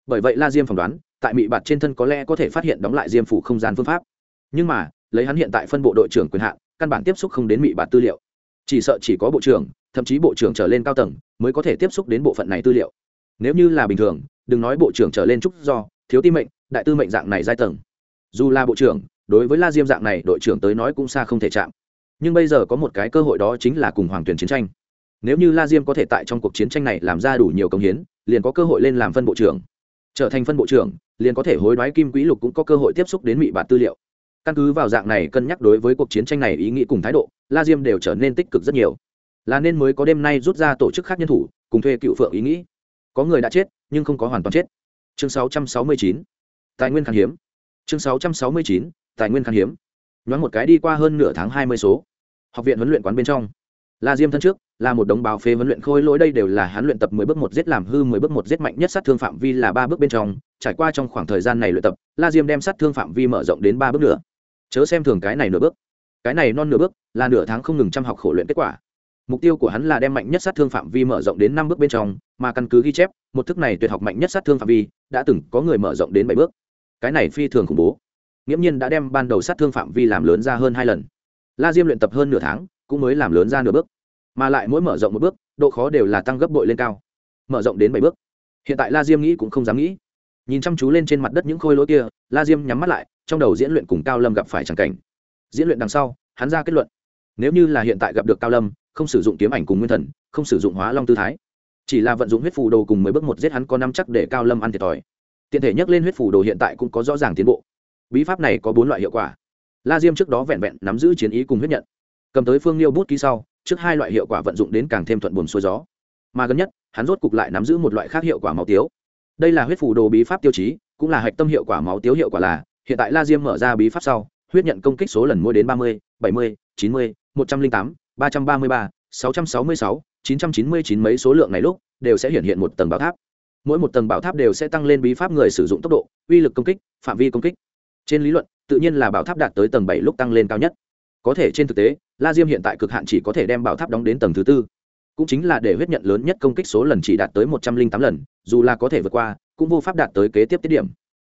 Bởi vậy la diêm phỏng đoán, tại mị bạt trên thân có lẽ có thể phát hiện đóng lại diêm phủ không gian phương pháp. Nhưng mà, lấy hắn hiện tại phân bộ đội trưởng quyền hạn, căn bản tiếp xúc không đến mị bạt tư liệu. Chỉ sợ chỉ có bộ trưởng, thậm chí bộ trưởng trở lên cao tầng mới có thể tiếp xúc đến bộ phận này tư liệu. Nếu như là bình thường, đừng nói bộ trưởng trở lên trúc do, thiếu tim mệnh, đại tư mệnh dạng này giai tầng. Dù là bộ trưởng đối với la diêm dạng này, đội trưởng tới nói cũng xa không thể chạm. Nhưng bây giờ có một cái cơ hội đó chính là cùng hoàng tuyển chiến tranh. Nếu như la diêm có thể tại trong cuộc chiến tranh này làm ra đủ nhiều công hiến, liền có cơ hội lên làm phân bộ trưởng. Trở thành phân bộ trưởng, liền có thể hối đoái kim quỹ lục cũng có cơ hội tiếp xúc đến mỹ bản tư liệu. Căn cứ vào dạng này cân nhắc đối với cuộc chiến tranh này ý nghĩ cùng thái độ, la diêm đều trở nên tích cực rất nhiều. Là nên mới có đêm nay rút ra tổ chức khác nhân thủ, cùng thuê cựu phượng ý nghĩ. Có người đã chết, nhưng không có hoàn toàn chết. Chương 669. tài nguyên khan hiếm. Chương 669 tài nguyên khan hiếm. Nhoáng một cái đi qua hơn nửa tháng hai mươi số. Học viện huấn luyện quán bên trong. La diêm thân trước, là một đống báo phế huấn luyện khôi lỗi đây đều là hắn luyện tập mười bước một giết làm hư mười bước một giết mạnh nhất sát thương phạm vi là ba bước bên trong. Trải qua trong khoảng thời gian này luyện tập, la diêm đem sát thương phạm vi mở rộng đến ba bước nữa. Chớ xem thường cái này nửa bước. Cái này non nửa bước là nửa tháng không ngừng chăm học khổ luyện kết quả. Mục tiêu của hắn là đem mạnh nhất sát thương phạm vi mở rộng đến năm bước bên trong, mà căn cứ ghi chép, một thức này tuyệt học mạnh nhất sát thương phạm vi đã từng có người mở rộng đến bảy bước. Cái này phi thường khủng bố nghiễm nhiên đã đem ban đầu sát thương phạm vi làm lớn ra hơn hai lần. La diêm luyện tập hơn nửa tháng, cũng mới làm lớn ra nửa bước. Mà lại mỗi mở rộng một bước, độ khó đều là tăng gấp bội lên cao. Mở rộng đến bảy bước. Hiện tại la diêm nghĩ cũng không dám nghĩ. Nhìn chăm chú lên trên mặt đất những khôi lỗi kia, la diêm nhắm mắt lại, trong đầu diễn luyện cùng cao lâm gặp phải tràng cảnh. Diễn luyện đằng sau, hắn ra kết luận. Nếu như là hiện tại gặp được cao lâm, không sử dụng kiếm ảnh cùng nguyên thần, không sử dụng hóa long tư thái. Chỉ là vận dụng huyết phù đồ cùng mới bước một giết hắn có năm chắc để cao lâm ăn thiệt thòi. Tiện thể nhắc lên huyết phù đồ hiện tại cũng có rõ ràng tiến bộ bí pháp này có bốn loại hiệu quả. La diêm trước đó vẹn vẹn nắm giữ chiến ý cùng huyết nhận. Cầm tới phương liêu bút ký sau, trước hai loại hiệu quả vận dụng đến càng thêm thuận buồn xuôi gió. Mà gần nhất, hắn rốt cục lại nắm giữ một loại khác hiệu quả máu tiếu. Đây là huyết phù đồ bí pháp tiêu chí, cũng là hạch tâm hiệu quả máu tiếu hiệu quả là, hiện tại la diêm mở ra bí pháp sau, huyết nhận công kích số lần mỗi đến ba mươi, bảy mươi, chín mươi, một trăm linh tám, ba trăm ba mươi ba, sáu trăm sáu mươi sáu, chín trăm chín mươi chín mấy số lượng này lúc, đều sẽ hiện hiện một tầng bảo tháp. Mỗi một tầng bảo tháp đều sẽ tăng lên bí pháp người sử dụng tốc độ, uy lực công kích, phạm vi công kích trên lý luận, tự nhiên là bảo tháp đạt tới tầng bảy lúc tăng lên cao nhất. Có thể trên thực tế, la diêm hiện tại cực hạn chỉ có thể đem bảo tháp đóng đến tầng thứ tư. Cũng chính là để huyết nhận lớn nhất công kích số lần chỉ đạt tới một trăm linh tám lần, dù là có thể vượt qua, cũng vô pháp đạt tới kế tiếp tiết điểm.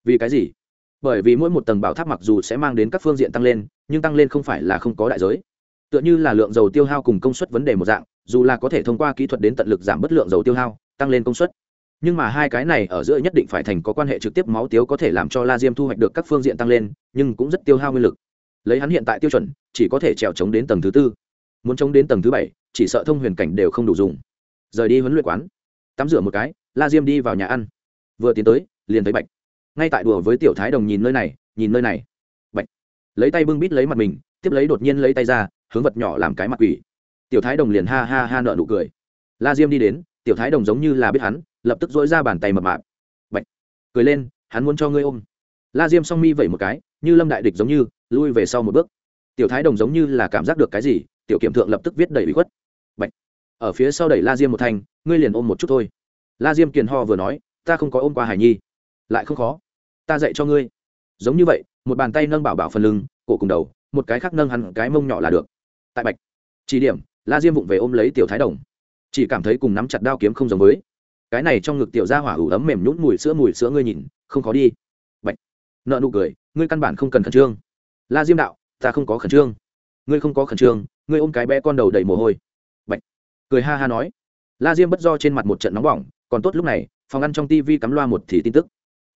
Vì cái gì? Bởi vì mỗi một tầng bảo tháp mặc dù sẽ mang đến các phương diện tăng lên, nhưng tăng lên không phải là không có đại giới. Tựa như là lượng dầu tiêu hao cùng công suất vấn đề một dạng, dù là có thể thông qua kỹ thuật đến tận lực giảm bất lượng dầu tiêu hao, tăng lên công suất nhưng mà hai cái này ở giữa nhất định phải thành có quan hệ trực tiếp máu tiếu có thể làm cho la diêm thu hoạch được các phương diện tăng lên, nhưng cũng rất tiêu hao nguyên lực. Lấy hắn hiện tại tiêu chuẩn, chỉ có thể trèo chống đến tầng thứ tư. Muốn chống đến tầng thứ bảy, chỉ sợ thông huyền cảnh đều không đủ dùng. Rời đi huấn luyện quán, tắm rửa một cái, la diêm đi vào nhà ăn. Vừa tiến tới, liền thấy bạch. Ngay tại đùa với tiểu thái đồng nhìn nơi này, nhìn nơi này. Bạch lấy tay bưng bít lấy mặt mình, tiếp lấy đột nhiên lấy tay ra, hướng vật nhỏ làm cái mặt quỷ. Tiểu thái đồng liền ha ha ha nợ nụ cười. La diêm đi đến, tiểu thái đồng giống như là biết hắn lập tức dỗi ra bàn tay mập mạp. Bạch. Cười lên hắn muốn cho ngươi ôm. La diêm song mi vẩy một cái như lâm đại địch giống như lui về sau một bước. Tiểu thái đồng giống như là cảm giác được cái gì tiểu kiểm thượng lập tức viết đầy bị khuất. Bạch. ở phía sau đẩy la diêm một thành, ngươi liền ôm một chút thôi. La diêm kiền ho vừa nói ta không có ôm qua hải nhi. Lại không khó. Ta dạy cho ngươi. Giống như vậy một bàn tay nâng bảo bảo phần lưng cổ cùng đầu một cái khác nâng hẳn cái mông nhỏ là được. Tại bạch. Chỉ điểm la diêm vụng về ôm lấy tiểu thái đồng. Chỉ cảm thấy cùng nắm chặt đao kiếm không giống với cái này trong ngực tiểu ra hỏa ủ ấm mềm nhún mùi sữa mùi sữa ngươi nhìn, không khó đi. Bạch. Nợ nụ cười, ngươi căn bản không cần khẩn trương. La diêm đạo, ta không có khẩn trương. Ngươi không có khẩn trương, ngươi ôm cái bé con đầu đầy mồ hôi. Bạch. cười ha ha nói. La diêm bất do trên mặt một trận nóng bỏng, còn tốt lúc này, phòng ăn trong tivi cắm loa một thì tin tức.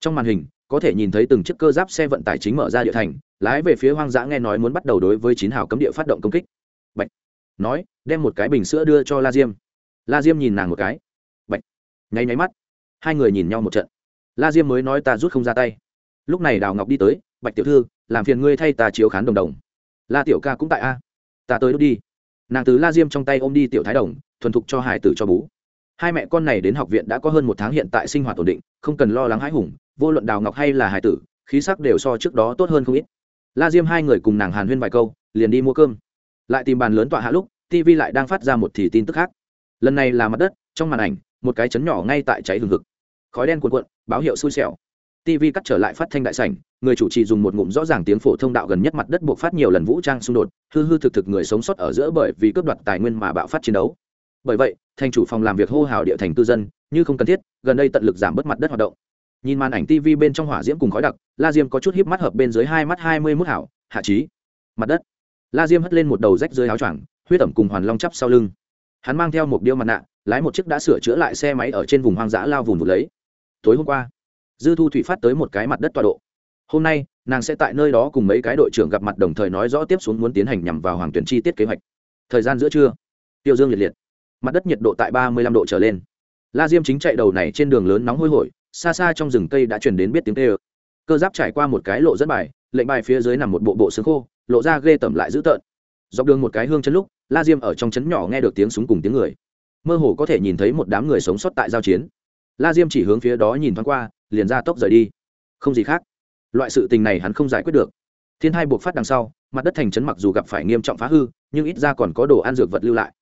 Trong màn hình, có thể nhìn thấy từng chiếc cơ giáp xe vận tải chính mở ra địa thành, lái về phía hoang dã nghe nói muốn bắt đầu đối với chín hào cấm địa phát động công kích. Bạch. nói, đem một cái bình sữa đưa cho la diêm. La diêm nhìn nàng một cái nháy nháy mắt, hai người nhìn nhau một trận. La diêm mới nói ta rút không ra tay. Lúc này đào ngọc đi tới, bạch tiểu thư, làm phiền ngươi thay ta chiếu khán đồng đồng. La tiểu ca cũng tại a. Ta tới đốt đi. Nàng từ la diêm trong tay ôm đi tiểu thái đồng, thuần thục cho hải tử cho bú. Hai mẹ con này đến học viện đã có hơn một tháng hiện tại sinh hoạt ổn định, không cần lo lắng hãi hùng, vô luận đào ngọc hay là hải tử, khí sắc đều so trước đó tốt hơn không ít. La diêm hai người cùng nàng hàn huyên vài câu, liền đi mua cơm. Lại tìm bàn lớn tọa hạ lúc tv lại đang phát ra một thì tin tức khác. Lần này là mặt đất, trong màn ảnh một cái chấn nhỏ ngay tại cháy hừng hực. Khói đen cuộn cuộn, báo hiệu xui xẻo. Tv cắt trở lại phát thanh đại sảnh, người chủ trì dùng một ngụm rõ ràng tiếng phổ thông đạo gần nhất mặt đất buộc phát nhiều lần vũ trang xung đột, hư hư thực thực người sống sót ở giữa bởi vì cướp đoạt tài nguyên mà bạo phát chiến đấu. Bởi vậy, thành chủ phòng làm việc hô hào địa thành tư dân, như không cần thiết, gần đây tận lực giảm bớt mặt đất hoạt động. Nhìn màn ảnh tv bên trong hỏa diễm cùng khói đặc, la diêm có chút híp mắt hợp bên dưới hai mắt hai mươi mốt hảo, hạ trí. Mặt đất. La diêm hất lên một đầu rách dưới áo choàng, huyết ẩm cùng hoàn long chắp sau lưng hắn mang theo một điêu mặt nạ, lái một chiếc đã sửa chữa lại xe máy ở trên vùng hoang dã lao vùng vụt lấy. Tối hôm qua, dư thu thủy phát tới một cái mặt đất tọa độ. Hôm nay, nàng sẽ tại nơi đó cùng mấy cái đội trưởng gặp mặt đồng thời nói rõ tiếp xuống muốn tiến hành nhằm vào hoàng tuyển chi tiết kế hoạch. Thời gian giữa trưa, tiêu dương liệt liệt. Mặt đất nhiệt độ tại ba mươi lăm độ trở lên. La diêm chính chạy đầu này trên đường lớn nóng hôi hổi, xa xa trong rừng cây đã chuyển đến biết tiếng tê ơ cơ giáp trải qua một cái lộ dẫn bài, lệnh bài phía dưới nằm một bộ bộ xương khô, lộ ra ghê tẩm lại dữ tợn. Dọc đường một cái hương chân lúc la diêm ở trong trấn nhỏ nghe được tiếng súng cùng tiếng người. Mơ hồ có thể nhìn thấy một đám người sống sót tại giao chiến. La diêm chỉ hướng phía đó nhìn thoáng qua, liền ra tốc rời đi. Không gì khác. Loại sự tình này hắn không giải quyết được. Thiên hai buộc phát đằng sau, mặt đất thành trấn mặc dù gặp phải nghiêm trọng phá hư, nhưng ít ra còn có đồ ăn dược vật lưu lại.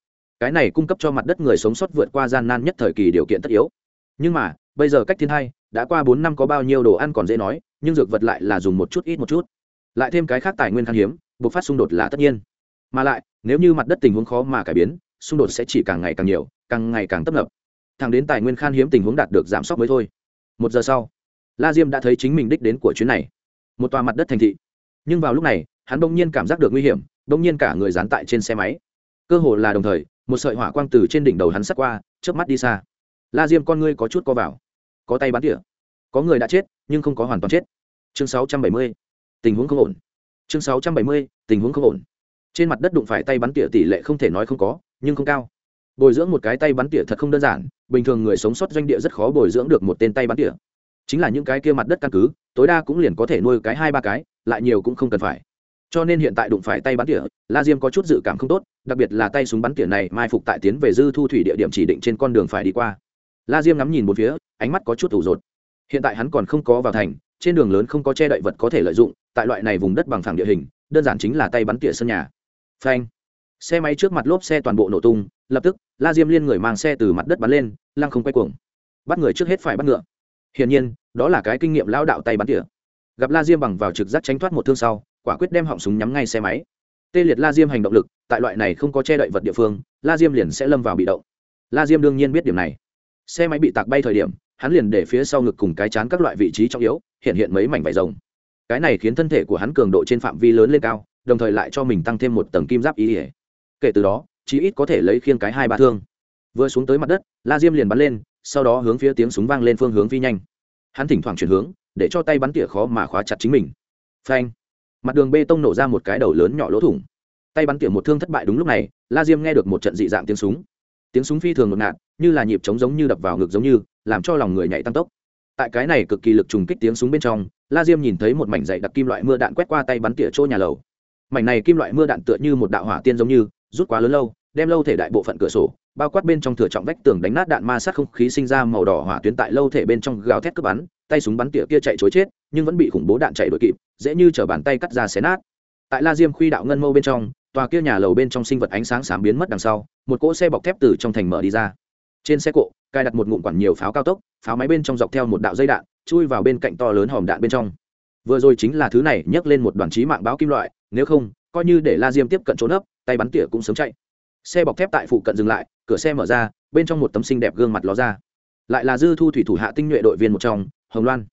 Cái này cung cấp cho mặt đất người sống sót vượt qua gian nan nhất thời kỳ điều kiện tất yếu. Nhưng mà, bây giờ cách thiên hai, đã qua bốn năm có bao nhiêu đồ ăn còn dễ nói, nhưng dược vật lại là dùng một chút ít một chút. Lại thêm cái khác tài nguyên khan hiếm, buộc phát xung đột là tất nhiên. Mà lại nếu như mặt đất tình huống khó mà cải biến, xung đột sẽ chỉ càng ngày càng nhiều, càng ngày càng tấp nập. Thẳng đến tài nguyên khan hiếm tình huống đạt được giảm sốc mới thôi. Một giờ sau, la diêm đã thấy chính mình đích đến của chuyến này. Một tòa mặt đất thành thị. Nhưng vào lúc này, hắn bỗng nhiên cảm giác được nguy hiểm, bỗng nhiên cả người dán tại trên xe máy. Cơ hồ là đồng thời, một sợi hỏa quang từ trên đỉnh đầu hắn sắt qua trước mắt đi xa. La diêm, con ngươi có chút co vào. Có tay bắn tỉa. Có người đã chết, nhưng không có hoàn toàn chết. Chương 670. tình huống không ổn. Chương 670. tình huống không ổn trên mặt đất đụng phải tay bắn tỉa tỷ lệ không thể nói không có, nhưng không cao. Bồi dưỡng một cái tay bắn tỉa thật không đơn giản, bình thường người sống sót doanh địa rất khó bồi dưỡng được một tên tay bắn tỉa. Chính là những cái kia mặt đất căn cứ, tối đa cũng liền có thể nuôi cái hai ba cái, lại nhiều cũng không cần phải. Cho nên hiện tại đụng phải tay bắn tỉa, la diêm có chút dự cảm không tốt, đặc biệt là tay súng bắn tỉa này mai phục tại tiến về dư thu thủy địa điểm chỉ định trên con đường phải đi qua. La diêm ngắm nhìn một phía, ánh mắt có chút ủ rột. Hiện tại hắn còn không có vào thành, trên đường lớn không có che đậy vật có thể lợi dụng, tại loại này vùng đất bằng phẳng địa hình, đơn giản chính là tay bắn tỉa sân nhà phanh. Xe máy trước mặt lốp xe toàn bộ nổ tung, lập tức, la diêm liên người mang xe từ mặt đất bắn lên, lăng không quay cuồng. Bắt người trước hết phải bắt ngựa. Hiển nhiên, đó là cái kinh nghiệm lao đạo tay bắn tỉa. Gặp la diêm bằng vào trực giác tránh thoát một thương sau, quả quyết đem họng súng nhắm ngay xe máy. Tê liệt la diêm hành động lực, tại loại này không có che đậy vật địa phương, la diêm liền sẽ lâm vào bị động. La diêm đương nhiên biết điểm này. Xe máy bị tạc bay thời điểm, hắn liền để phía sau ngực cùng cái chán các loại vị trí trọng yếu, hiện hiện mấy mảnh vải rồng. Cái này khiến thân thể của hắn cường độ trên phạm vi lớn lên cao đồng thời lại cho mình tăng thêm một tầng kim giáp ý ỉa. Kể từ đó, chí ít có thể lấy khiêng cái hai ba thương. Vừa xuống tới mặt đất, la diêm liền bắn lên, sau đó hướng phía tiếng súng vang lên phương hướng phi nhanh. Hắn thỉnh thoảng chuyển hướng, để cho tay bắn tỉa khó mà khóa chặt chính mình. Phanh! Mặt đường bê tông nổ ra một cái đầu lớn nhỏ lỗ thủng. Tay bắn tỉa một thương thất bại đúng lúc này, la diêm nghe được một trận dị dạng tiếng súng. Tiếng súng phi thường ngột ngạt, như là nhịp trống giống như đập vào ngực giống như, làm cho lòng người nhảy tăng tốc. Tại cái này cực kỳ lực trùng kích tiếng súng bên trong, la diêm nhìn thấy một mảnh dày đặc kim loại mưa đạn quét qua tay bắn tỉa chỗ nhà lầu mảnh này kim loại mưa đạn tựa như một đạo hỏa tiên giống như, rút quá lớn lâu, đem lâu thể đại bộ phận cửa sổ, bao quát bên trong thừa trọng vách tường đánh nát đạn ma sát không khí sinh ra màu đỏ hỏa tuyến tại lâu thể bên trong gào thét cướp bắn, tay súng bắn tỉa kia chạy chối chết, nhưng vẫn bị khủng bố đạn chạy đuổi kịp, dễ như chở bàn tay cắt ra xé nát. Tại la diêm khuy đạo ngân mâu bên trong, tòa kia nhà lầu bên trong sinh vật ánh sáng sám biến mất đằng sau, một cỗ xe bọc thép từ trong thành mở đi ra. Trên xe cộ, cài đặt một ngụm quản nhiều pháo cao tốc, pháo máy bên trong dọc theo một đạo dây đạn, chui vào bên cạnh to lớn hòm đạn bên trong. Vừa rồi chính là thứ này nhấc lên một đoàn trí mạng báo kim loại nếu không, coi như để la diêm tiếp cận trốn ấp tay bắn tỉa cũng sớm chạy. Xe bọc thép tại phụ cận dừng lại, cửa xe mở ra, bên trong một tấm xinh đẹp gương mặt ló ra. Lại là dư thu thủy thủ hạ tinh nhuệ đội viên một trong, hồng loan.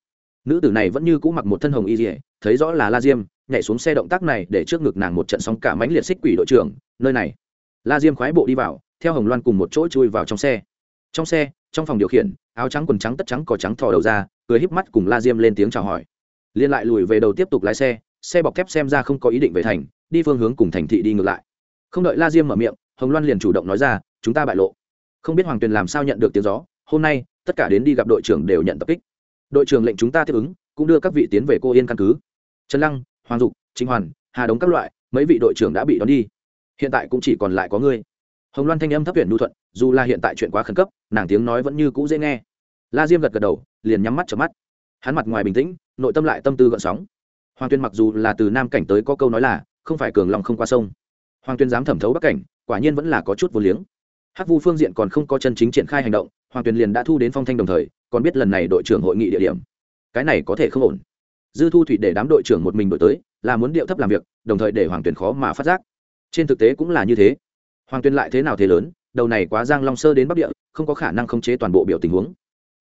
Nữ tử này vẫn như cũ mặc một thân hồng y dỉa thấy rõ là la diêm, nhảy xuống xe động tác này để trước ngực nàng một trận sóng cả mánh liệt xích quỷ đội trưởng, nơi này. La diêm khoái bộ đi vào, theo hồng loan cùng một chỗ chui vào trong xe. Trong xe, trong phòng điều khiển, áo trắng quần trắng tất trắng cỏ trắng thò đầu ra, cười híp mắt cùng la diêm lên tiếng chào hỏi. Liên lại lùi về đầu tiếp tục lái xe xe bọc thép xem ra không có ý định về thành, đi phương hướng cùng thành thị đi ngược lại. Không đợi la diêm mở miệng, hồng loan liền chủ động nói ra, chúng ta bại lộ. Không biết hoàng tuyền làm sao nhận được tiếng gió, hôm nay, tất cả đến đi gặp đội trưởng đều nhận tập kích. Đội trưởng lệnh chúng ta tiếp ứng, cũng đưa các vị tiến về cô yên căn cứ. Trần lăng, hoàng dục chính hoàn, hà đống các loại, mấy vị đội trưởng đã bị đón đi. Hiện tại cũng chỉ còn lại có ngươi. Hồng loan thanh âm thấp huyện nhu thuận, dù là hiện tại chuyện quá khẩn cấp, nàng tiếng nói vẫn như cũ dễ nghe. La diêm gật gật đầu, liền nhắm mắt chợp mắt. Hắn mặt ngoài bình tĩnh, nội tâm lại tâm tư gợn sóng hoàng tuyên mặc dù là từ nam cảnh tới có câu nói là, không phải cường lòng không qua sông. Hoàng tuyên dám thẩm thấu bắc cảnh, quả nhiên vẫn là có chút vô liếng. Hắc vu phương diện còn không có chân chính triển khai hành động, hoàng tuyền liền đã thu đến phong thanh đồng thời, còn biết lần này đội trưởng hội nghị địa điểm. Cái này có thể không ổn. Dư thu thủy để đám đội trưởng một mình đổi tới, là muốn điệu thấp làm việc, đồng thời để hoàng tuyền khó mà phát giác. Trên thực tế cũng là như thế. Hoàng tuyền lại thế nào thế lớn, đầu này quá giang long sơ đến bắc địa, không có khả năng khống chế toàn bộ biểu tình huống.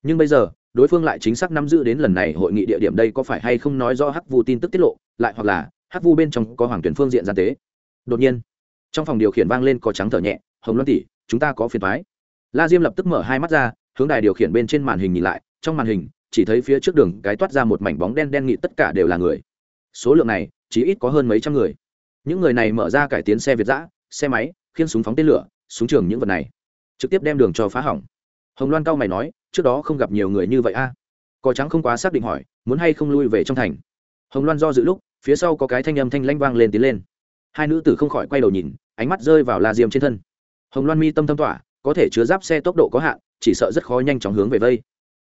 Nhưng bây giờ đối phương lại chính xác nắm giữ đến lần này hội nghị địa điểm đây có phải hay không nói do hắc vu tin tức tiết lộ, lại hoặc là hắc vu bên trong có hoàng tuyển phương diện gian tế. Đột nhiên, trong phòng điều khiển vang lên có trắng thở nhẹ, hồng loan tỷ, chúng ta có phiền thoái la diêm lập tức mở hai mắt ra, hướng đài điều khiển bên trên màn hình nhìn lại, trong màn hình, chỉ thấy phía trước đường cái toát ra một mảnh bóng đen đen nghị tất cả đều là người. Số lượng này, chỉ ít có hơn mấy trăm người. Những người này mở ra cải tiến xe việt giã xe máy, khiên súng phóng tên lửa, súng trường những vật này, trực tiếp đem đường cho phá hỏng. Hồng loan cao mày nói trước đó không gặp nhiều người như vậy a. À? cò trắng không quá xác định hỏi, muốn hay không lui về trong thành. Hồng loan do dự lúc, phía sau có cái thanh âm thanh lanh vang lên tiến lên. Hai nữ tử không khỏi quay đầu nhìn, ánh mắt rơi vào la diêm trên thân. Hồng loan mi tâm tâm tỏa có thể chứa giáp xe tốc độ có hạn, chỉ sợ rất khó nhanh chóng hướng về vây.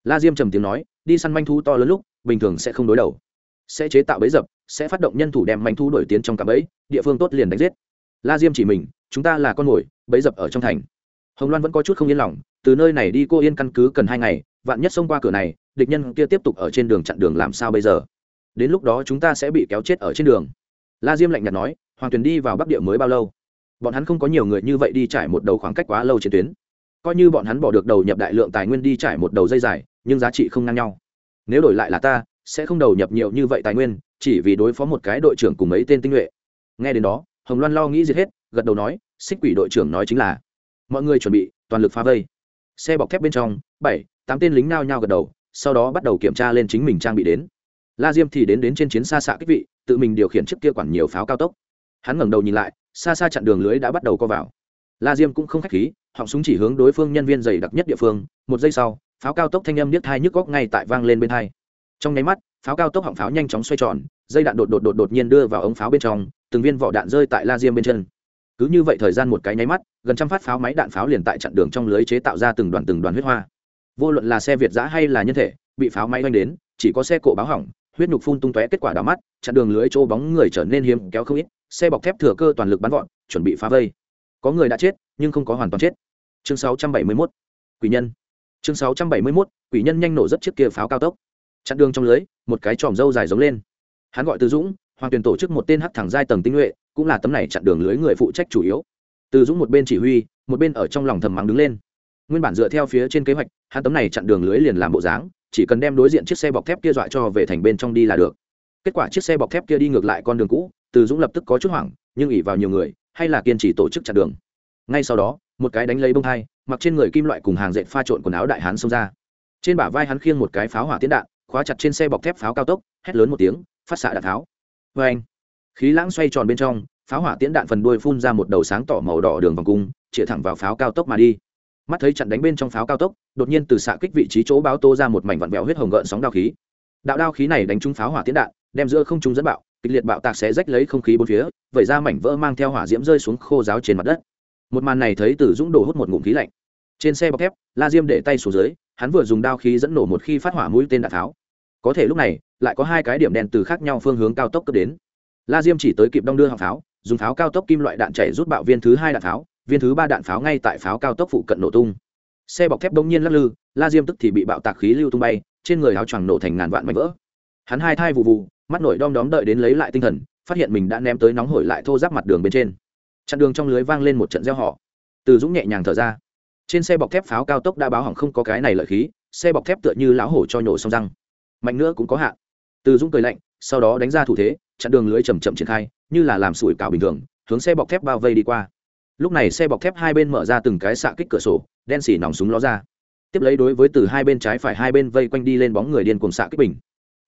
La diêm trầm tiếng nói, đi săn manh thu to lớn lúc, bình thường sẽ không đối đầu. Sẽ chế tạo bẫy dập, sẽ phát động nhân thủ đem manh thu đổi tiến trong cả bẫy, địa phương tốt liền đánh giết. La diêm chỉ mình, chúng ta là con mồi, bẫy dập ở trong thành. Hồng loan vẫn có chút không yên lòng từ nơi này đi cô yên căn cứ cần hai ngày, vạn nhất xông qua cửa này, địch nhân kia tiếp tục ở trên đường chặn đường làm sao bây giờ? Đến lúc đó chúng ta sẽ bị kéo chết ở trên đường. La diêm lạnh nhạt nói, hoàng tuyền đi vào bắc địa mới bao lâu? Bọn hắn không có nhiều người như vậy đi trải một đầu khoảng cách quá lâu trên tuyến. Coi như bọn hắn bỏ được đầu nhập đại lượng tài nguyên đi trải một đầu dây dài, nhưng giá trị không ngang nhau. Nếu đổi lại là ta, sẽ không đầu nhập nhiều như vậy tài nguyên, chỉ vì đối phó một cái đội trưởng cùng mấy tên tinh nhuệ. Nghe đến đó, hồng loan lo nghĩ gì hết, gật đầu nói, xích quỷ đội trưởng nói chính là, mọi người chuẩn bị, toàn lực phá vây xe bọc thép bên trong, bảy, tám tên lính nao nhao gật đầu, sau đó bắt đầu kiểm tra lên chính mình trang bị đến. La diêm thì đến đến trên chiến xa xạ kích vị, tự mình điều khiển chiếc kia quản nhiều pháo cao tốc. Hắn ngẩng đầu nhìn lại, xa xa chặn đường lưới đã bắt đầu co vào. La diêm cũng không k h á c h khí, họng súng chỉ hướng đối phương nhân viên dày đặc nhất địa phương, một giây sau, pháo cao tốc thanh âm niết thai nhức góc ngay tại vang lên bên hai. Trong nháy mắt, pháo cao tốc họng pháo nhanh chóng xoay tròn, dây đạn đột đột đột đột nhiên đưa vào ống pháo bên trong, từng viên vỏ đạn rơi tại la diêm bên chân cứ như vậy thời gian một cái nháy mắt, gần trăm phát pháo máy đạn pháo liền tại chặn đường trong lưới chế tạo ra từng đoàn từng đoàn huyết hoa. Vô luận là xe việt giã hay là nhân thể, bị pháo máy oanh đến, chỉ có xe cộ báo hỏng, huyết nhục phun tung tóe kết quả đỏ mắt, chặn đường lưới chỗ bóng người trở nên hiếm, kéo không ít, xe bọc thép thừa cơ toàn lực bắn gọn chuẩn bị phá vây. Có người đã chết, nhưng không có hoàn toàn chết. Chương 671 quỷ nhân. Chương 671 quỷ nhân nhanh nổ rất chiếc kia pháo cao tốc. Chặn đường trong lưới, một cái tròm dâu dài giống lên. Hắn gọi từ dũng, hoàng tuyển tổ chức một tên hắc thẳng giai tầng tinh nhuệ cũng là tấm này chặn đường lưới người phụ trách chủ yếu. Từ dũng một bên chỉ huy, một bên ở trong lòng thầm mắng đứng lên. Nguyên bản dựa theo phía trên kế hoạch, hắn tấm này chặn đường lưới liền làm bộ dáng, chỉ cần đem đối diện chiếc xe bọc thép kia dọa cho về thành bên trong đi là được. Kết quả chiếc xe bọc thép kia đi ngược lại con đường cũ, từ dũng lập tức có chút hoảng, nhưng ỉ vào nhiều người, hay là kiên trì tổ chức chặn đường. Ngay sau đó, một cái đánh lấy bông thai, mặc trên người kim loại cùng hàng dệt pha trộn quần áo đại hán xông ra. Trên bả vai hắn khiêng một cái pháo hỏa tiến đạn, khóa chặt trên xe bọc thép pháo cao tốc, hét lớn một tiếng, phát xạ đạn tháo. Vê anh khí lãng xoay tròn bên trong, pháo hỏa tiễn đạn phần đuôi phun ra một đầu sáng tỏ màu đỏ đường vòng cung, chĩa thẳng vào pháo cao tốc mà đi. Mắt thấy chặn đánh bên trong pháo cao tốc, đột nhiên từ xạ kích vị trí chỗ báo tô ra một mảnh vặn vẹo huyết hồng gợn sóng đao khí. Đạo đao khí này đánh trúng pháo hỏa tiễn đạn, đem giữa không trung dẫn bạo, kịch liệt bạo tạc sẽ rách lấy không khí bốn phía, vẩy ra mảnh vỡ mang theo hỏa diễm rơi xuống khô giáo trên mặt đất. Một màn này thấy từ dũng đổ hút một ngụm khí lạnh. Trên xe bọc thép, la diêm để tay xuống dưới, hắn vừa dùng đao khí dẫn nổ một khi phát hỏa mũi tên đạn pháo. Có thể lúc này, lại có hai cái điểm đen từ khác nhau phương hướng cao tốc cấp đến la diêm chỉ tới kịp đong đưa hàng pháo, dùng pháo cao tốc kim loại đạn chảy rút bạo viên thứ hai đạn pháo, viên thứ ba đạn pháo ngay tại pháo cao tốc phụ cận nổ tung. Xe bọc thép đông nhiên lắc lư, la diêm tức thì bị bạo tạc khí lưu tung bay, trên người áo choàng nổ thành ngàn vạn mảnh vỡ. Hắn hai thai vụ vụ, mắt nổi đom đóm đợi đến lấy lại tinh thần, phát hiện mình đã ném tới nóng hổi lại thô giáp mặt đường bên trên. Chặn đường trong lưới vang lên một trận gieo họ từ dũng nhẹ nhàng thở ra. Trên xe bọc thép pháo cao tốc đã báo hỏng không có cái này lợi khí, xe bọc thép tựa như lão hổ cho nhổ xong răng. Mạnh nữa cũng có hạn. Từ dũng cười lạnh, sau đó đánh ra thủ thế chặn đường lưới chầm chậm triển khai, như là làm sủi cảo bình thường, hướng xe bọc thép bao vây đi qua. Lúc này xe bọc thép hai bên mở ra từng cái xạ kích cửa sổ, đen xỉ nòng súng ló ra. Tiếp lấy đối với từ hai bên trái phải hai bên vây quanh đi lên bóng người điên cùng xạ kích bình.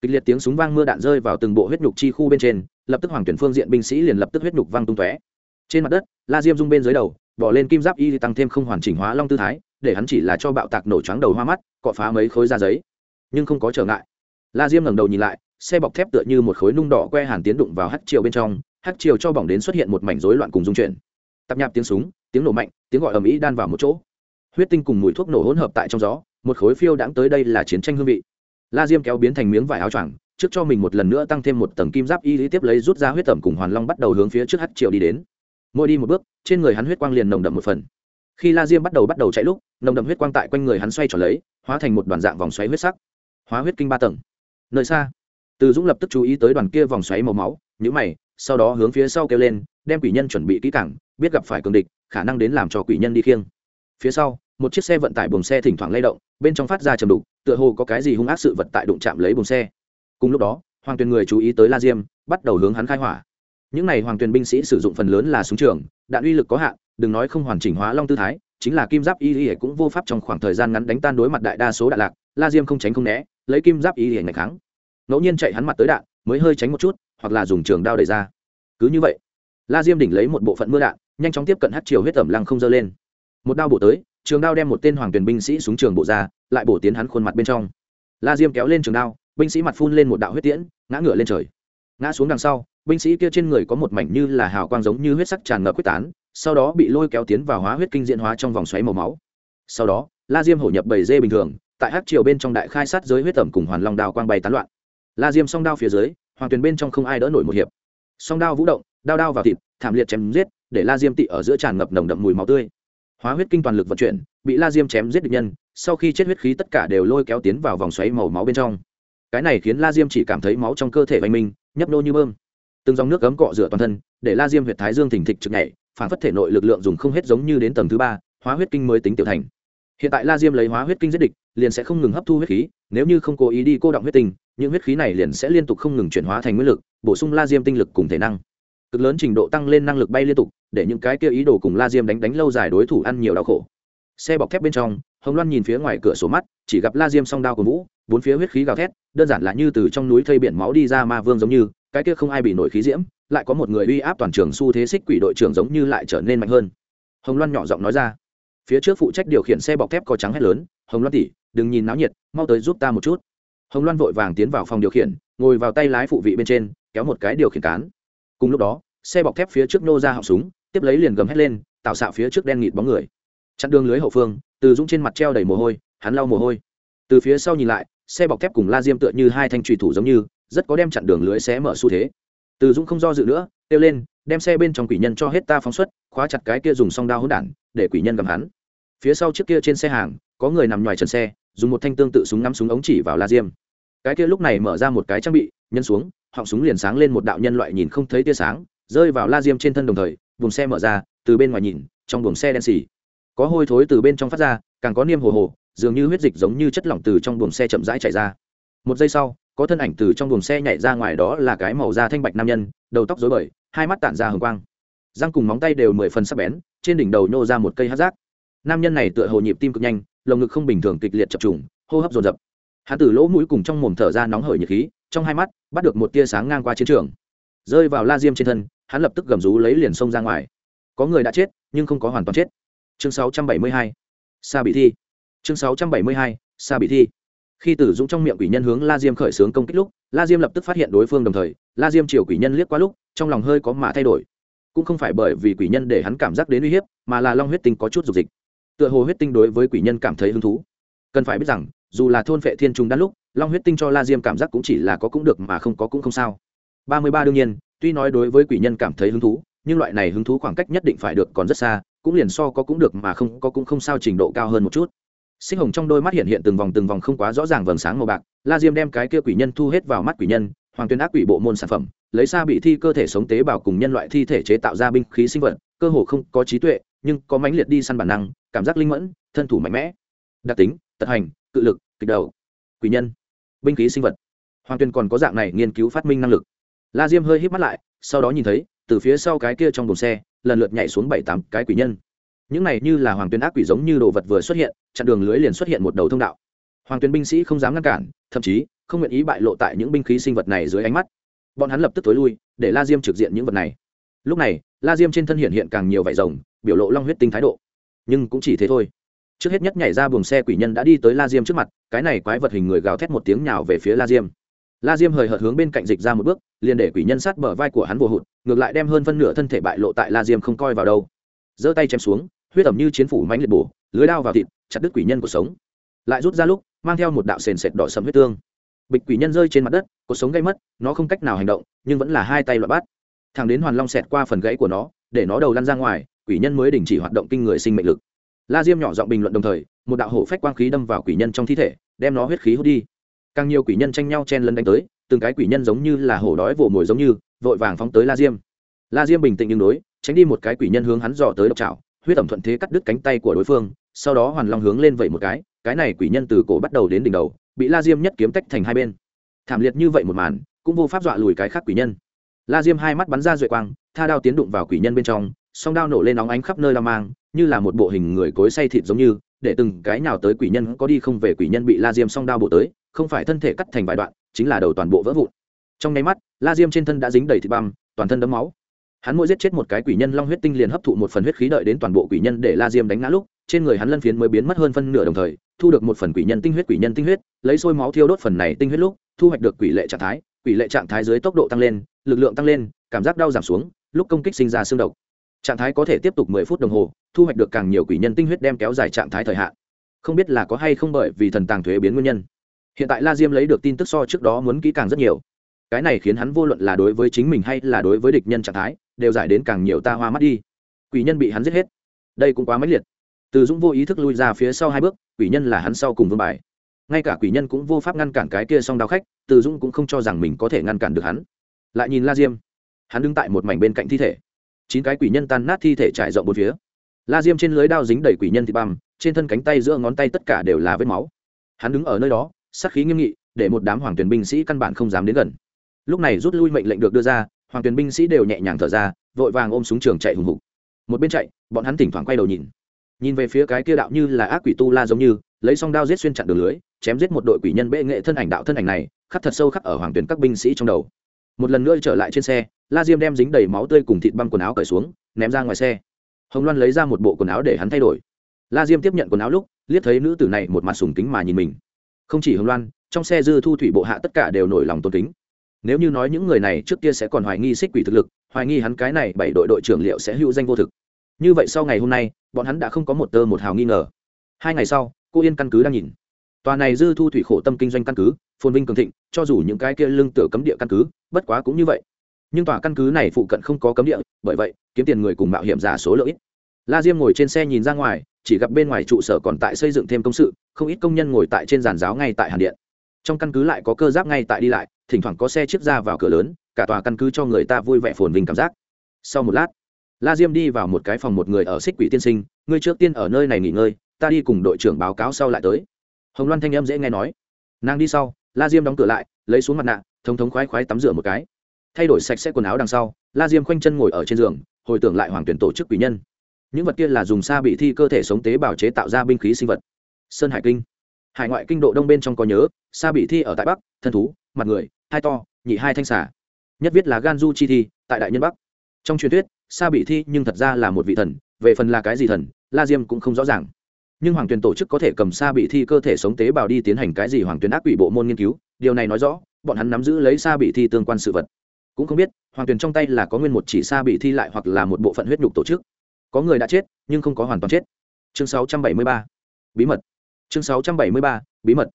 Kịch liệt tiếng súng vang mưa đạn rơi vào từng bộ huyết nhục chi khu bên trên, lập tức hoàng tuyển phương diện binh sĩ liền lập tức huyết nhục văng tung tóe. Trên mặt đất, la diêm rung bên dưới đầu, bỏ lên kim giáp y tăng thêm không hoàn chỉnh hóa long tư thái, để hắn chỉ là cho bạo tạc nổ choáng đầu hoa mắt, cọ phá mấy khối da giấy. Nhưng không có trở ngại. La diêm ngẩng đầu nhìn lại xe bọc thép tựa như một khối nung đỏ que hàn tiến đụng vào hắt chiều bên trong hắt chiều cho bỏng đến xuất hiện một mảnh rối loạn cùng dung chuyển. Tạp nhạp tiếng súng, tiếng nổ mạnh, tiếng gọi ầm ĩ đan vào một chỗ. Huyết tinh cùng mùi thuốc nổ hỗn hợp tại trong gió, một khối phiêu đãng tới đây là chiến tranh hương vị. La diêm kéo biến thành miếng vải áo choàng, trước cho mình một lần nữa tăng thêm một tầng kim giáp y lý tiếp lấy rút ra huyết tẩm cùng hoàn long bắt đầu hướng phía trước hắt chiều đi đến. Mỗi đi một bước, trên người hắn huyết quang liền nồng đậm một phần. Khi la diêm bắt đầu bắt đầu chạy lúc, nồng đậm huyết quang tại quanh người hắn xoay trở lấy, hóa thành một đoàn dạng vòng xoáy huyết sắc, hóa huyết kinh ba tầng. Nơi xa từ dũng lập tức chú ý tới đoàn kia vòng xoáy màu máu nhữ mày, sau đó hướng phía sau kêu lên, đem quỷ nhân chuẩn bị kỹ cảng biết gặp phải cường địch, khả năng đến làm cho quỷ nhân đi khiêng. Phía sau, một chiếc xe vận tải buồng xe thỉnh thoảng lay động, bên trong phát ra trầm đục, tựa hồ có cái gì hung ác sự vật tại đụng chạm lấy buồng xe. Cùng lúc đó, hoàng tuyền người chú ý tới la diêm, bắt đầu hướng hắn khai hỏa. Những n à y hoàng tuyền binh sĩ sử dụng phần lớn là súng trường, đạn uy lực có hạn, đừng nói không hoàn chỉnh hóa long tư thái, chính là kim giáp y y cũng vô pháp trong khoảng thời gian ngắn đánh tan đối mặt đại đa số đạn lạc, la diêm không tránh không né, lấy kim giáp y y ngày kháng ngẫu nhiên chạy hắn mặt tới đạn, mới hơi tránh một chút, hoặc là dùng trường đao đẩy ra. Cứ như vậy, la diêm đỉnh lấy một bộ phận mưa đạn, nhanh chóng tiếp cận hát chiều huyết tẩm lăng không dơ lên. Một đao bổ tới, trường đao đem một tên hoàng tuyển binh sĩ xuống trường bộ ra, lại bổ tiến hắn khuôn mặt bên trong. La diêm kéo lên trường đao, binh sĩ mặt phun lên một đạo huyết tiễn, ngã ngựa lên trời. Ngã xuống đằng sau, binh sĩ kia trên người có một mảnh như là hào quang giống như huyết sắc tràn ngập quyết tán, sau đó bị lôi kéo tiến vào hóa huyết kinh diễn hóa trong vòng xoáy màu máu. Sau đó, la diêm hổ nhập bầy dê bình thường, tại hát triều bên trong đại khai sát giới huyết tẩm cùng hoàn long đào quang bay tán loạn la diêm song đao phía dưới, hoàng tuyền bên trong không ai đỡ nổi một hiệp. Song đao vũ động, đao đao vào thịt, thảm liệt chém giết, để la diêm tị ở giữa tràn ngập nồng đậm mùi máu tươi. Hóa huyết kinh toàn lực vận chuyển, bị la diêm chém giết địch nhân, sau khi chết huyết khí tất cả đều lôi kéo tiến vào vòng xoáy màu máu bên trong. Cái này khiến la diêm chỉ cảm thấy máu trong cơ thể oanh minh, nhấp nô như bơm. Từng dòng nước gấm cọ rửa toàn thân, để la diêm huyệt thái dương thỉnh thịch trực nhảy, phản phất thể nội lực lượng dùng không hết giống như đến tầng thứ ba, hóa huyết kinh mới tính tiểu thành. Hiện tại la diêm lấy hóa huyết kinh giết địch liền sẽ không ngừng hấp thu huyết khí, nếu như không cố ý đi cô động huyết tinh, những huyết khí này liền sẽ liên tục không ngừng chuyển hóa thành nguyên lực, bổ sung la diêm tinh lực cùng thể năng. Cực lớn trình độ tăng lên năng lực bay liên tục, để những cái kia ý đồ cùng la diêm đánh đánh lâu dài đối thủ ăn nhiều đau khổ. Xe bọc thép bên trong, hồng loan nhìn phía ngoài cửa sổ mắt, chỉ gặp la diêm song đao của vũ, bốn phía huyết khí gào thét, đơn giản là như từ trong núi thây biển máu đi ra ma vương giống như, cái kia không ai bị nổi khí diễm, lại có một người uy áp toàn trường xu thế xích quỷ đội trưởng giống như lại trở nên mạnh hơn. Hồng loan nhỏ giọng nói ra. Phía trước phụ trách điều khiển xe bọc thép có trắng hét lớn, hồng loan tỉ đừng nhìn náo nhiệt, mau tới giúp ta một chút. Hồng loan vội vàng tiến vào phòng điều khiển, ngồi vào tay lái phụ vị bên trên, kéo một cái điều khiển cán. Cùng lúc đó, xe bọc thép phía trước nô ra họng súng, tiếp lấy liền gầm hét lên, tạo xạo phía trước đen nghịt bóng người. Chặn đường lưới hậu phương, từ dũng trên mặt treo đầy mồ hôi, hắn lau mồ hôi. Từ phía sau nhìn lại, xe bọc thép cùng la diêm tựa như hai thanh trùy thủ giống như, rất có đem chặn đường lưới xé mở xu thế. Từ dũng không do dự nữa, kêu lên, đem xe bên trong quỷ nhân cho hết ta phóng xuất, khóa chặt cái kia dùng song đao hỗn đản, để quỷ nhân gầm hắn. Phía sau chiếc kia trên xe hàng, có người nằm ngoài trần xe dùng một thanh tương tự súng ngắm súng ống chỉ vào la diêm. Cái kia lúc này mở ra một cái trang bị nhân xuống, họng súng liền sáng lên một đạo nhân loại nhìn không thấy tia sáng, rơi vào la diêm trên thân đồng thời, buồng xe mở ra, từ bên ngoài nhìn, trong buồng xe đen xì. Có hôi thối từ bên trong phát ra, càng có niêm hồ hồ, dường như huyết dịch giống như chất lỏng từ trong buồng xe chậm rãi chảy ra. Một giây sau, có thân ảnh từ trong buồng xe nhảy ra ngoài đó là cái màu da thanh bạch nam nhân, đầu tóc rối bời, hai mắt tản ra hồng quang. Răng cùng móng tay đều mười phần sắc bén, trên đỉnh đầu nhô ra một cây hát rác. Nam nhân này tựa hồ nhịp tim cực nhanh lồng ngực không bình thường kịch liệt chập trùng, hô hấp dồn dập. Hắn từ lỗ mũi cùng trong mồm thở ra nóng hởi nhiệt khí, trong hai mắt bắt được một tia sáng ngang qua chiến trường. Rơi vào la diêm trên thân, hắn lập tức gầm rú lấy liền xông ra ngoài. Có người đã chết, nhưng không có hoàn toàn chết. Chương 672. sa bị thi. Chương 672. sa bị thi. Khi tử dũng trong miệng quỷ nhân hướng la diêm khởi xướng công kích lúc, la diêm lập tức phát hiện đối phương đồng thời, la diêm chiều quỷ nhân liếc qua lúc, trong lòng hơi có mà thay đổi. Cũng không phải bởi vì quỷ nhân để hắn cảm giác đến uy hiếp, mà là long huyết tinh có chút dục dịch tựa hồ huyết tinh đối với quỷ nhân cảm thấy hứng thú. Cần phải biết rằng, dù là thôn phệ thiên trùng đan lúc, long huyết tinh cho la diêm cảm giác cũng chỉ là có cũng được mà không có cũng không sao. Ba mươi ba đương nhiên, tuy nói đối với quỷ nhân cảm thấy hứng thú, nhưng loại này hứng thú khoảng cách nhất định phải được còn rất xa, cũng liền so có cũng được mà không có cũng không sao trình độ cao hơn một chút. Sinh hồng trong đôi mắt hiện hiện từng vòng từng vòng không quá rõ ràng vầng sáng màu bạc, la diêm đem cái kia quỷ nhân thu hết vào mắt quỷ nhân, hoàng tuyên ác quỷ bộ môn sản phẩm, lấy xa bị thi cơ thể sống tế bào cùng nhân loại thi thể chế tạo ra binh khí sinh vật, cơ hồ không có trí tuệ nhưng có mãnh liệt đi săn bản năng, cảm giác linh mẫn, thân thủ mạnh mẽ. Đặc tính, tật hành, cự lực, kịch đầu, quỷ nhân, binh khí sinh vật. Hoàng tuyên còn có dạng này nghiên cứu phát minh năng lực. La diêm hơi hít mắt lại, sau đó nhìn thấy, từ phía sau cái kia trong đồn xe, lần lượt nhảy xuống bảy tám cái quỷ nhân. Những này như là hoàng tuyên ác quỷ giống như đồ vật vừa xuất hiện, chặn đường lưới liền xuất hiện một đầu thông đạo. Hoàng tuyên binh sĩ không dám ngăn cản, thậm chí, không nguyện ý bại lộ tại những binh khí sinh vật này dưới ánh mắt. Bọn hắn lập tức tối lui, để la diêm trực diện những vật này lúc này, la diêm trên thân hiện hiện càng nhiều vải rồng, biểu lộ long huyết tinh thái độ. Nhưng cũng chỉ thế thôi. Trước hết nhất nhảy ra buồng xe quỷ nhân đã đi tới la diêm trước mặt, cái này quái vật hình người gào thét một tiếng nhào về phía la diêm. La diêm hời hợt hướng bên cạnh dịch ra một bước, liền để quỷ nhân sát bờ vai của hắn vô hụt, ngược lại đem hơn phân nửa thân thể bại lộ tại la diêm không coi vào đâu. Giơ tay chém xuống, huyết ẩm như chiến phủ mánh liệt bổ, lưới đao vào thịt, chặt đứt quỷ nhân cuộc sống. Lại rút ra lúc, mang theo một đạo sền sệt đỏ sầm huyết tương. Bịch quỷ nhân rơi trên mặt đất, cuộc sống gây mất, nó không cách nào hành động, nhưng vẫn là hai tay loại bát thằng đến hoàn long xẹt qua phần gãy của nó, để nó đầu lăn ra ngoài, quỷ nhân mới đình chỉ hoạt động kinh người sinh mệnh lực. La diêm nhỏ giọng bình luận đồng thời, một đạo hổ phách quang khí đâm vào quỷ nhân trong thi thể, đem nó huyết khí hút đi. Càng nhiều quỷ nhân tranh nhau chen lấn đánh tới, từng cái quỷ nhân giống như là hổ đói vồ mồi giống như, vội vàng phóng tới la diêm. La diêm bình tĩnh nhưng đối, tránh đi một cái quỷ nhân hướng hắn dò tới độc trào huyết ẩm thuận thế cắt đứt cánh tay của đối phương, sau đó hoàn long hướng lên vậy một cái cái này quỷ nhân từ cổ bắt đầu đến đỉnh đầu, bị la diêm nhất kiếm tách thành hai bên. Thảm liệt như vậy một màn, cũng vô pháp dọa lùi cái khác quỷ nhân la diêm hai mắt bắn ra duệ quang, tha đao tiến đụng vào quỷ nhân bên trong, song đao nổ lên nóng ánh khắp nơi la mang, như là một bộ hình người cối say thịt giống như, để từng cái nào tới quỷ nhân có đi không về quỷ nhân bị la diêm song đao bổ tới, không phải thân thể cắt thành vài đoạn, chính là đầu toàn bộ vỡ vụn. Trong nháy mắt, la diêm trên thân đã dính đầy thịt băm, toàn thân đấm máu. Hắn mỗi giết chết một cái quỷ nhân long huyết tinh liền hấp thụ một phần huyết khí đợi đến toàn bộ quỷ nhân để la diêm đánh ngã lúc, trên người hắn lân phiến mới biến mất hơn phân nửa đồng thời, thu được một phần quỷ nhân tinh huyết, quỷ nhân tinh huyết, lấy sôi máu thiêu đốt phần này tinh huyết lúc, thu hoạch được quỷ lệ trạng thái quỷ lệ trạng thái dưới tốc độ tăng lên, lực lượng tăng lên, cảm giác đau giảm xuống, lúc công kích sinh ra xương độc. Trạng thái có thể tiếp tục mười phút đồng hồ, thu hoạch được càng nhiều quỷ nhân tinh huyết đem kéo dài trạng thái thời hạn. Không biết là có hay không bởi vì thần tàng thuế biến nguyên nhân. Hiện tại la diêm lấy được tin tức so trước đó muốn kỹ càng rất nhiều. Cái này khiến hắn vô luận là đối với chính mình hay là đối với địch nhân trạng thái, đều giải đến càng nhiều ta hoa mắt đi. Quỷ nhân bị hắn giết hết. Đây cũng quá mãnh liệt. Từ dũng vô ý thức lui ra phía sau hai bước, quỷ nhân là hắn sau cùng vương bài ngay cả quỷ nhân cũng vô pháp ngăn cản cái kia song đao khách, từ dũng cũng không cho rằng mình có thể ngăn cản được hắn. Lại nhìn la diêm. Hắn đứng tại một mảnh bên cạnh thi thể. Chín cái quỷ nhân tan nát thi thể trải rộng một phía. La diêm trên lưới đao dính đầy quỷ nhân thịt băm, trên thân cánh tay giữa ngón tay tất cả đều là vết máu. Hắn đứng ở nơi đó sắc khí nghiêm nghị, để một đám hoàng tuyển binh sĩ căn bản không dám đến gần. Lúc này rút lui mệnh lệnh được đưa ra, hoàng tuyển binh sĩ đều nhẹ nhàng thở ra, vội vàng ôm súng trường chạy hùng hục. Một bên chạy, bọn hắn thỉnh thoảng quay đầu nhìn. Nhìn về phía cái kia đạo như là ác quỷ tu la giống như, lấy song đao giết xuyên chặn đường lưới chém giết một đội quỷ nhân bệ nghệ thân ảnh đạo thân ảnh này, khắc thật sâu khắc ở hoàng tuyến các binh sĩ trong đầu. Một lần nữa trở lại trên xe, la diêm đem dính đầy máu tươi cùng thịt băm quần áo cởi xuống, ném ra ngoài xe. Hồng loan lấy ra một bộ quần áo để hắn thay đổi. La diêm tiếp nhận quần áo lúc, liếc thấy nữ tử này một mặt sùng kính mà nhìn mình. Không chỉ hồng loan, trong xe dư thu thủy bộ hạ tất cả đều nổi lòng tôn kính. Nếu như nói những người này trước kia sẽ còn hoài nghi xích quỷ thực lực, hoài nghi hắn cái này bảy đội đội trưởng liệu sẽ hữu danh vô thực. Như vậy sau ngày hôm nay, bọn hắn đã không có một tơ một hào nghi ngờ. Hai ngày sau, cô yên căn cứ đang nhìn tòa này dư thu thủy khổ tâm kinh doanh căn cứ, phồn vinh cường thịnh, cho dù những cái kia lưng tựa cấm địa căn cứ, bất quá cũng như vậy. Nhưng tòa căn cứ này phụ cận không có cấm địa, bởi vậy, kiếm tiền người cùng mạo hiểm giả số lượng ít. La diêm ngồi trên xe nhìn ra ngoài, chỉ gặp bên ngoài trụ sở còn tại xây dựng thêm công sự, không ít công nhân ngồi tại trên giàn giáo ngay tại hàn điện. Trong căn cứ lại có cơ giáp ngay tại đi lại, thỉnh thoảng có xe chiếc ra vào cửa lớn, cả tòa căn cứ cho người ta vui vẻ phồn vinh cảm giác. Sau một lát, la diêm đi vào một cái phòng một người ở xích quỷ tiên sinh, ngươi trước tiên ở nơi này nghỉ ngơi, ta đi cùng đội trưởng báo cáo sau lại tới hồng loan thanh em dễ nghe nói. Nàng đi sau, la diêm đóng cửa lại, lấy xuống mặt nạ, thống thống khoái khoái tắm rửa một cái. Thay đổi sạch sẽ quần áo đằng sau, la diêm khoanh chân ngồi ở trên giường, hồi tưởng lại hoàng tuyển tổ chức quỷ nhân. Những vật kia là dùng sa bị thi cơ thể sống tế bào chế tạo ra binh khí sinh vật. Sơn hải kinh. Hải ngoại kinh độ đông bên trong có nhớ, sa bị thi ở tại bắc, thân thú, mặt người hai to, nhị hai thanh xả nhất viết là gan du chi thi, tại đại nhân bắc. Trong truyền thuyết, sa bị thi nhưng thật ra là một vị thần, về phần là cái gì thần, la diêm cũng không rõ ràng nhưng hoàng tuyền tổ chức có thể cầm sa bị thi cơ thể sống tế bào đi tiến hành cái gì hoàng tuyền ác quỷ bộ môn nghiên cứu? Điều này nói rõ, bọn hắn nắm giữ lấy sa bị thi tương quan sự vật. Cũng không biết, hoàng tuyền trong tay là có nguyên một chỉ sa bị thi lại hoặc là một bộ phận huyết nhục tổ chức. Có người đã chết, nhưng không có hoàn toàn chết. Chương 673. bí mật. Chương 673. bí mật.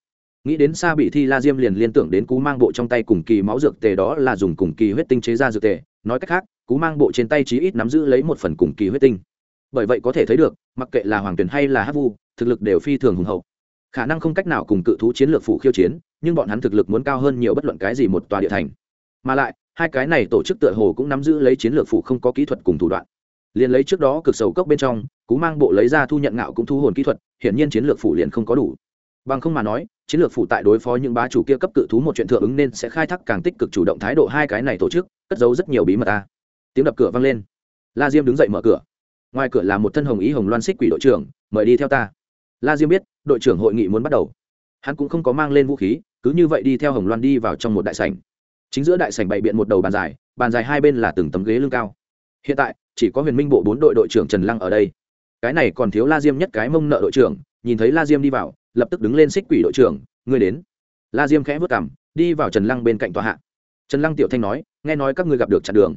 Nghĩ đến xa bị thi la diêm liền liên tưởng đến cú mang bộ trong tay cùng kỳ máu dược tề đó là dùng cùng kỳ huyết tinh chế ra dược tề. Nói cách khác, cú mang bộ trên tay chí ít nắm giữ lấy một phần cùng kỳ huyết tinh bởi vậy có thể thấy được, mặc kệ là hoàng tuyền hay là hát vu, thực lực đều phi thường hùng hậu. Khả năng không cách nào cùng cự thú chiến lược phụ khiêu chiến, nhưng bọn hắn thực lực muốn cao hơn nhiều bất luận cái gì một tòa địa thành. Mà lại, hai cái này tổ chức tựa hồ cũng nắm giữ lấy chiến lược phụ không có kỹ thuật cùng thủ đoạn. Liền lấy trước đó cực sầu cốc bên trong, cú mang bộ lấy ra thu nhận ngạo cũng thu hồn kỹ thuật, hiển nhiên chiến lược phủ liền không có đủ. Bằng không mà nói, chiến lược phụ tại đối phó những bá chủ kia cấp cự thú một chuyện thượng ứng nên sẽ khai thác càng tích cực chủ động thái độ hai cái này tổ chức, cất giấu rất nhiều bí mật ta tiếng đập cửa vang lên. La diêm đứng dậy mở cửa ngoài cửa là một thân hồng ý hồng loan xích quỷ đội trưởng, mời đi theo ta. La diêm biết, đội trưởng hội nghị muốn bắt đầu. Hắn cũng không có mang lên vũ khí, cứ như vậy đi theo hồng loan đi vào trong một đại sảnh. Chính giữa đại sảnh bày biện một đầu bàn dài bàn dài hai bên là từng tấm ghế lưng cao. Hiện tại, chỉ có huyền minh bộ bốn đội đội trưởng trần lăng ở đây. Cái này còn thiếu la diêm nhất cái mông nợ đội trưởng, nhìn thấy la diêm đi vào, lập tức đứng lên xích quỷ đội trưởng, ngươi đến. La diêm khẽ vất cảm đi vào trần lăng bên cạnh tòa hạ. Trần lăng tiểu thanh nói, nghe nói các ngươi gặp được chặn đường.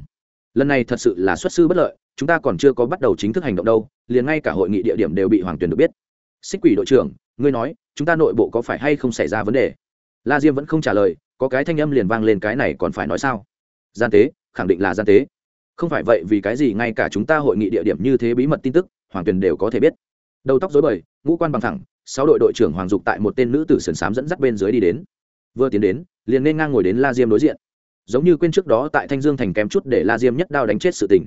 Lần này thật sự là xuất sư bất lợi chúng ta còn chưa có bắt đầu chính thức hành động đâu, liền ngay cả hội nghị địa điểm đều bị hoàng tuyền được biết. Xích quỷ đội trưởng, ngươi nói, chúng ta nội bộ có phải hay không xảy ra vấn đề? La diêm vẫn không trả lời, có cái thanh âm liền vang lên cái này còn phải nói sao? Gian tế, khẳng định là gian tế. Không phải vậy vì cái gì ngay cả chúng ta hội nghị địa điểm như thế bí mật tin tức, hoàng tuyền đều có thể biết. Đầu tóc dối bời, ngũ quan bằng thẳng, sáu đội đội trưởng hoàng dục tại một tên nữ tử sườn xám dẫn dắt bên dưới đi đến. Vừa tiến đến, liền nên ngang ngồi đến la diêm đối diện. Giống như quên trước đó tại thanh dương thành kém chút để la diêm nhất đao đánh chết sự tình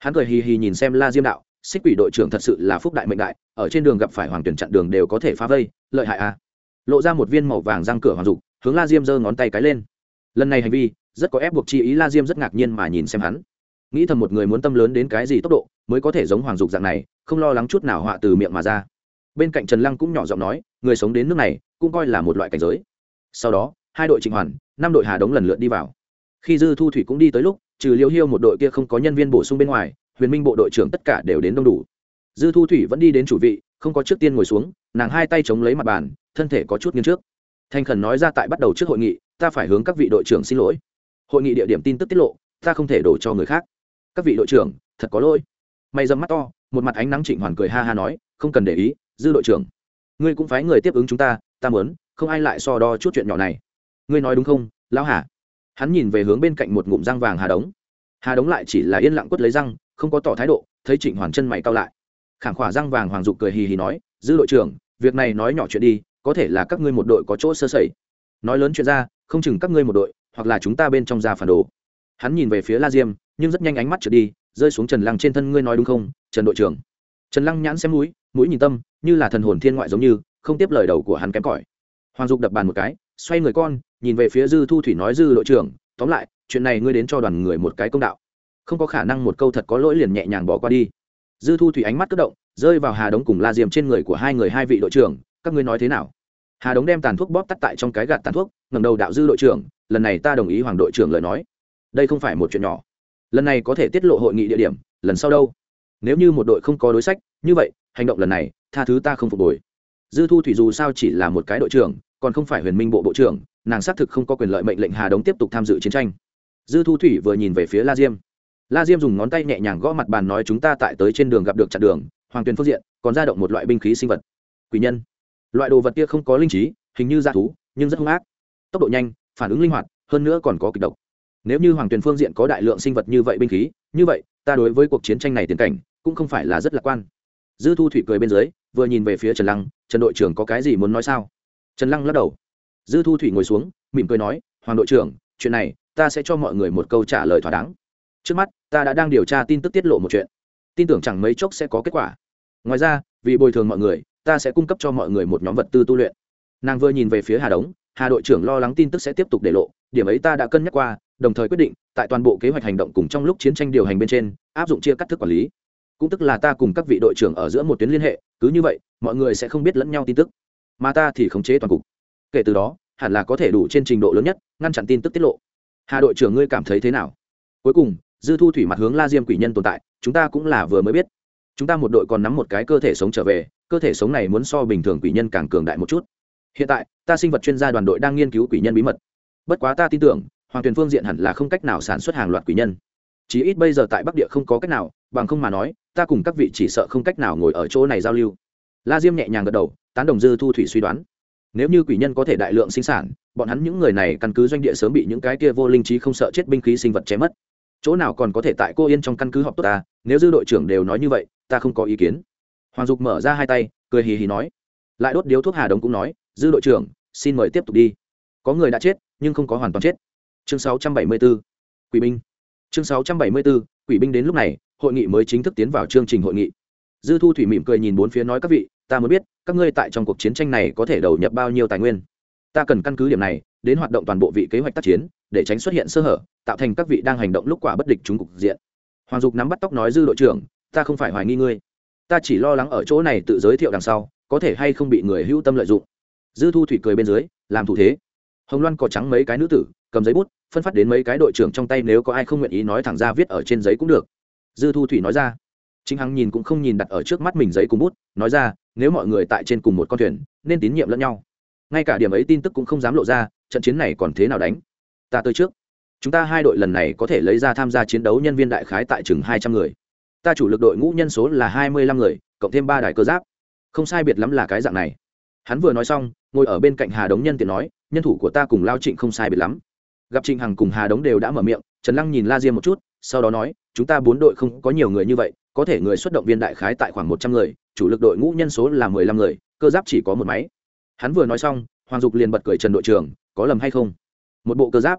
hắn cười hì hì nhìn xem la diêm đạo, xích quỷ đội trưởng thật sự là phúc đại mệnh đại, ở trên đường gặp phải hoàng tuyển chặn đường đều có thể phá vây, lợi hại à? Lộ ra một viên màu vàng răng cửa hoàng dục, hướng la diêm giơ ngón tay cái lên. Lần này hành vi, rất có ép buộc chi ý la diêm rất ngạc nhiên mà nhìn xem hắn. Nghĩ thầm một người muốn tâm lớn đến cái gì tốc độ mới có thể giống hoàng dục dạng này, không lo lắng chút nào họa từ miệng mà ra. Bên cạnh trần lăng cũng nhỏ giọng nói, người sống đến nước này, cũng coi là một loại cảnh giới. Sau đó, hai đội trịnh hoàn, năm đội hà đống lần lượt đi vào. Khi dư thu thủy cũng đi tới lúc trừ liêu hiêu một đội kia không có nhân viên bổ sung bên ngoài, huyền minh bộ đội trưởng tất cả đều đến đông đủ. Dư thu thủy vẫn đi đến chủ vị, không có trước tiên ngồi xuống, nàng hai tay chống lấy mặt bàn, thân thể có chút nghiêng trước. Thành khẩn nói ra tại bắt đầu trước hội nghị, ta phải hướng các vị đội trưởng xin lỗi. Hội nghị địa điểm tin tức tiết lộ, ta không thể đổ cho người khác. Các vị đội trưởng, thật có lỗi. Mày dầm mắt to, một mặt ánh nắng trịnh hoàn cười ha ha nói, không cần để ý, dư đội trưởng. Ngươi cũng phái người tiếp ứng chúng ta ta muốn, không ai lại so đo chút chuyện nhỏ này. Ngươi nói đúng không, lão hà? Hắn nhìn về hướng bên cạnh một ngụm răng vàng hà đống. Hà đống lại chỉ là yên lặng quất lấy răng, không có tỏ thái độ, thấy trịnh hoàn chân mày cao lại. Khảng khỏa răng vàng hoàng dục cười hì hì nói, dư đội trưởng, việc này nói nhỏ chuyện đi, có thể là các ngươi một đội có chỗ sơ sẩy. Nói lớn chuyện ra, không chừng các ngươi một đội, hoặc là chúng ta bên trong ra phản đồ. Hắn nhìn về phía la diêm, nhưng rất nhanh ánh mắt trượt đi, rơi xuống trần lăng trên thân, ngươi nói đúng không, trần đội trưởng? Trần lăng nhãn xem mũi mũi nhìn tâm, như là thần hồn thiên ngoại giống như, không tiếp lời đầu của hắn kém cỏi. Hoàng dục đập bàn một cái xoay người con, nhìn về phía dư thu thủy nói, dư đội trưởng, tóm lại, chuyện này ngươi đến cho đoàn người một cái công đạo. Không có khả năng một câu thật có lỗi liền nhẹ nhàng bỏ qua đi. Dư thu thủy ánh mắt cất động, rơi vào hà đống cùng la diềm trên người của hai người hai vị đội trưởng, các ngươi nói thế nào? Hà đống đem tàn thuốc bóp tắt tại trong cái gạt tàn thuốc ngầm đầu đạo dư đội trưởng, lần này ta đồng ý hoàng đội trưởng lời nói. Đây không phải một chuyện nhỏ. Lần này có thể tiết lộ hội nghị địa điểm, lần sau đâu? Nếu như một đội không có đối sách, như vậy, hành động lần này, tha thứ ta không phục hồi. Dư thu thủy dù sao chỉ là một cái đội trưởng còn không phải huyền minh bộ bộ trưởng, nàng xác thực không có quyền lợi mệnh lệnh hà đống tiếp tục tham dự chiến tranh. Dư thu thủy vừa nhìn về phía la diêm. La diêm dùng ngón tay nhẹ nhàng gõ mặt bàn nói chúng ta tại tới trên đường gặp được chặn đường, hoàng tuyền phương diện, còn ra động một loại binh khí sinh vật. Quỷ nhân. Loại đồ vật kia không có linh trí, hình như da thú, nhưng rất hung ác. Tốc độ nhanh, phản ứng linh hoạt, hơn nữa còn có kịch độc. Nếu như hoàng tuyền phương diện có đại lượng sinh vật như vậy binh khí, như vậy, ta đối với cuộc chiến tranh này tiến cảnh, cũng không phải là rất lạc quan. Dư thu thủy cười bên dưới, vừa nhìn về phía trần lăng, trần đội trưởng có cái gì muốn nói sao? Trần lăng lắc đầu. Dư thu thủy ngồi xuống, mỉm cười nói, hoàng đội trưởng, chuyện này ta sẽ cho mọi người một câu trả lời thỏa đáng. Trước mắt, ta đã đang điều tra tin tức tiết lộ một chuyện. Tin tưởng chẳng mấy chốc sẽ có kết quả. Ngoài ra, vì bồi thường mọi người, ta sẽ cung cấp cho mọi người một nhóm vật tư tu luyện. Nàng vừa nhìn về phía hà đống, hà đội trưởng lo lắng tin tức sẽ tiếp tục để lộ, điểm ấy ta đã cân nhắc qua, đồng thời quyết định, tại toàn bộ kế hoạch hành động cùng trong lúc chiến tranh điều hành bên trên, áp dụng chia cắt thức quản lý. Cũng tức là ta cùng các vị đội trưởng ở giữa một tuyến liên hệ, cứ như vậy, mọi người sẽ không biết lẫn nhau tin tức mà ta thì khống chế toàn cục. Kể từ đó, hẳn là có thể đủ trên trình độ lớn nhất, ngăn chặn tin tức tiết lộ. Hà đội trưởng ngươi cảm thấy thế nào? Cuối cùng, dư thu thủy mặt hướng la diêm quỷ nhân tồn tại, chúng ta cũng là vừa mới biết. Chúng ta một đội còn nắm một cái cơ thể sống trở về, cơ thể sống này muốn so bình thường quỷ nhân càng cường đại một chút. Hiện tại, ta sinh vật chuyên gia đoàn đội đang nghiên cứu quỷ nhân bí mật. Bất quá ta tin tưởng, hoàng tuyền phương diện hẳn là không cách nào sản xuất hàng loạt quỷ nhân. Chí ít bây giờ tại bắc địa không có cách nào, bằng không mà nói, ta cùng các vị chỉ sợ không cách nào ngồi ở chỗ này giao lưu la diêm nhẹ nhàng gật đầu tán đồng dư thu thủy suy đoán. Nếu như quỷ nhân có thể đại lượng sinh sản bọn hắn những người này căn cứ doanh địa sớm bị những cái kia vô linh trí không sợ chết binh khí sinh vật chém mất. Chỗ nào còn có thể tại cô yên trong căn cứ họp tốt ta nếu dư đội trưởng đều nói như vậy ta không có ý kiến. Hoàng dục mở ra hai tay cười hì hì nói. Lại đốt điếu thuốc hà đông cũng nói dư đội trưởng xin mời tiếp tục đi. Có người đã chết nhưng không có hoàn toàn chết. Chương 674, quỷ binh. Chương 674, quỷ binh đến lúc này hội nghị mới chính thức tiến vào chương trình hội nghị dư thu thủy mỉm cười nhìn bốn phía nói, các vị, ta mới biết, các ngươi tại trong cuộc chiến tranh này có thể đầu nhập bao nhiêu tài nguyên? Ta cần căn cứ điểm này, đến hoạt động toàn bộ vị kế hoạch tác chiến, để tránh xuất hiện sơ hở, tạo thành các vị đang hành động lúc quả bất địch chúng cục diện. Hoàng dục nắm bắt tóc nói, dư đội trưởng, ta không phải hoài nghi ngươi. Ta chỉ lo lắng ở chỗ này tự giới thiệu đằng sau, có thể hay không bị người hữu tâm lợi dụng. Dư thu thủy cười bên dưới, làm thủ thế. Hồng loan có trắng mấy cái nữ tử, cầm giấy bút, phân phát đến mấy cái đội trưởng trong tay, nếu có ai không nguyện ý nói thẳng ra viết ở trên giấy cũng được. Dư thu thủy nói ra chính hằng nhìn cũng không nhìn đặt ở trước mắt mình giấy cùng bút, nói ra, nếu mọi người tại trên cùng một con thuyền, nên tín nhiệm lẫn nhau. Ngay cả điểm ấy tin tức cũng không dám lộ ra, trận chiến này còn thế nào đánh? Ta tới trước. Chúng ta hai đội lần này có thể lấy ra tham gia chiến đấu nhân viên đại khái tại chừng hai trăm người. Ta chủ lực đội ngũ nhân số là hai mươi lăm người, cộng thêm ba đài cơ giáp. Không sai biệt lắm là cái dạng này. Hắn vừa nói xong, ngồi ở bên cạnh hà đống nhân tiện nói, nhân thủ của ta cùng lao trịnh không sai biệt lắm. Gặp trịnh hằng cùng hà đống đều đã mở miệng, trần lăng nhìn la diêm một chút, sau đó nói, chúng ta bốn đội không có nhiều người như vậy có thể người xuất động viên đại khái tại khoảng một trăm người, chủ lực đội ngũ nhân số là mười lăm người, cơ giáp chỉ có một máy. Hắn vừa nói xong, hoàng dục liền bật cười trần đội trưởng, có lầm hay không? Một bộ cơ giáp.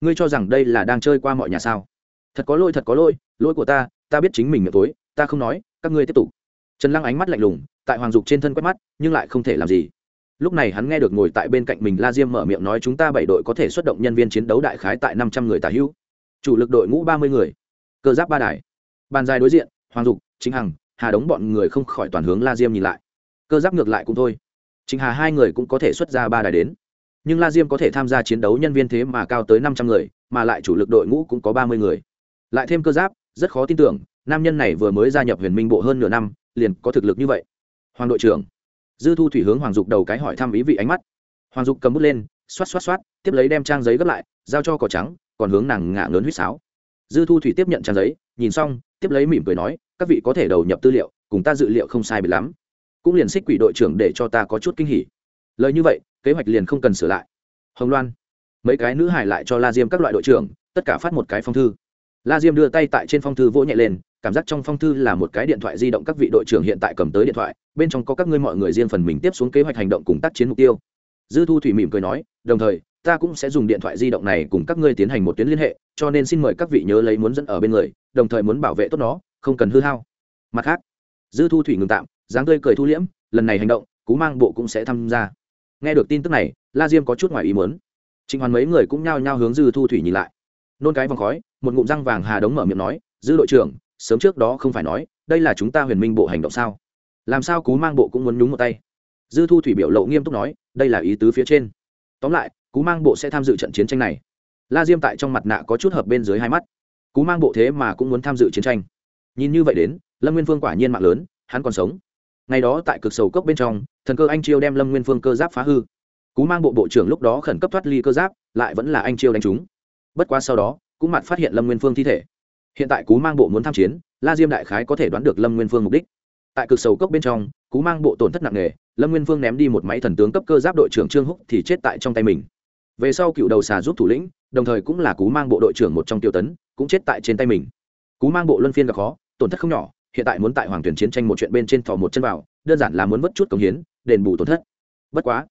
Ngươi cho rằng đây là đang chơi qua mọi nhà sao? Thật có lỗi, thật có lỗi lỗi của ta ta biết chính mình miệng tối, ta không nói, các ngươi tiếp tục. Trần lăng ánh mắt lạnh lùng, tại hoàng dục trên thân quét mắt, nhưng lại không thể làm gì. Lúc này hắn nghe được ngồi tại bên cạnh mình la diêm mở miệng nói chúng ta bảy đội có thể xuất động nhân viên chiến đấu đại khái tại năm trăm người tả hữu. Chủ lực đội ngũ ba mươi người. Cơ giáp ba đài. Bàn dài đối diện hoàng dục chính hằng, hà đống bọn người không khỏi toàn hướng la diêm nhìn lại. Cơ giáp ngược lại cũng thôi. Chính hà hai người cũng có thể xuất ra ba đài đến. Nhưng la diêm có thể tham gia chiến đấu nhân viên thế mà cao tới năm trăm người, mà lại chủ lực đội ngũ cũng có ba mươi người. Lại thêm cơ giáp, rất khó tin tưởng, nam nhân này vừa mới gia nhập huyền minh bộ hơn nửa năm, liền có thực lực như vậy. Hoàng đội trưởng. Dư thu thủy hướng hoàng dục đầu cái hỏi thăm ý vị ánh mắt. Hoàng dục cầm bút lên, xoát xoát xoát, tiếp lấy đem trang giấy gấp lại, giao cho cỏ trắng, còn hướng nàng ngạ lớn huýt sáo. Dư thu thủy tiếp nhận trang giấy, nhìn xong tiếp lấy mỉm cười nói, các vị có thể đầu nhập tư liệu, cùng ta dự liệu không sai bị lắm. Cũng liền xích quỷ đội trưởng để cho ta có chút kinh hỉ. Lời như vậy, kế hoạch liền không cần sửa lại. Hồng loan, mấy cái nữ hải lại cho la diêm các loại đội trưởng, tất cả phát một cái phong thư. La diêm đưa tay tại trên phong thư vỗ nhẹ lên, cảm giác trong phong thư là một cái điện thoại di động các vị đội trưởng hiện tại cầm tới điện thoại, bên trong có các ngươi mọi người riêng phần mình tiếp xuống kế hoạch hành động cùng tác chiến mục tiêu. Dư thu thủy mỉm cười nói, đồng thời ta cũng sẽ dùng điện thoại di động này cùng các ngươi tiến hành một tuyến liên hệ, cho nên xin mời các vị nhớ lấy muốn dẫn ở bên người, đồng thời muốn bảo vệ tốt nó, không cần hư hao. Mặt khác, dư thu thủy ngừng tạm, dáng tươi cười thu liễm, lần này hành động, cú mang bộ cũng sẽ tham gia. Nghe được tin tức này, la diêm có chút ngoài ý muốn. Trịnh hoàn mấy người cũng nhao nhao hướng dư thu thủy nhìn lại. Nôn cái vòng khói, một ngụm răng vàng hà đống mở miệng nói, dư đội trưởng, sớm trước đó không phải nói, đây là chúng ta huyền minh bộ hành động sao? Làm sao cú mang bộ cũng muốn nhúng một tay? Dư thu thủy biểu lộ nghiêm túc nói, đây là ý tứ phía trên. Tóm lại cú mang bộ sẽ tham dự trận chiến tranh này. La diêm tại trong mặt nạ có chút hợp bên dưới hai mắt. Cú mang bộ thế mà cũng muốn tham dự chiến tranh. Nhìn như vậy đến, lâm nguyên phương quả nhiên mạng lớn, hắn còn sống. Ngày đó tại cực sầu cốc bên trong, thần cơ anh chiêu đem lâm nguyên phương cơ giáp phá hư. Cú mang bộ bộ trưởng lúc đó khẩn cấp thoát ly cơ giáp, lại vẫn là anh chiêu đánh chúng. Bất quá sau đó cú mặt phát hiện lâm nguyên phương thi thể. Hiện tại cú mang bộ muốn tham chiến, la diêm đại khái có thể đoán được lâm nguyên phương mục đích. Tại cực sầu cốc bên trong, cú mang bộ tổn thất nặng nề, lâm nguyên phương ném đi một máy thần tướng cấp cơ giáp đội trưởng trương húc thì chết tại trong tay mình về sau cựu đầu xà giúp thủ lĩnh, đồng thời cũng là cú mang bộ đội trưởng một trong tiêu tấn, cũng chết tại trên tay mình. Cú mang bộ luân phiên gặp khó, tổn thất không nhỏ, hiện tại muốn tại hoàng tuyển chiến tranh một chuyện bên trên thò một chân vào, đơn giản là muốn vất chút cống hiến, đền bù tổn thất. Bất quá,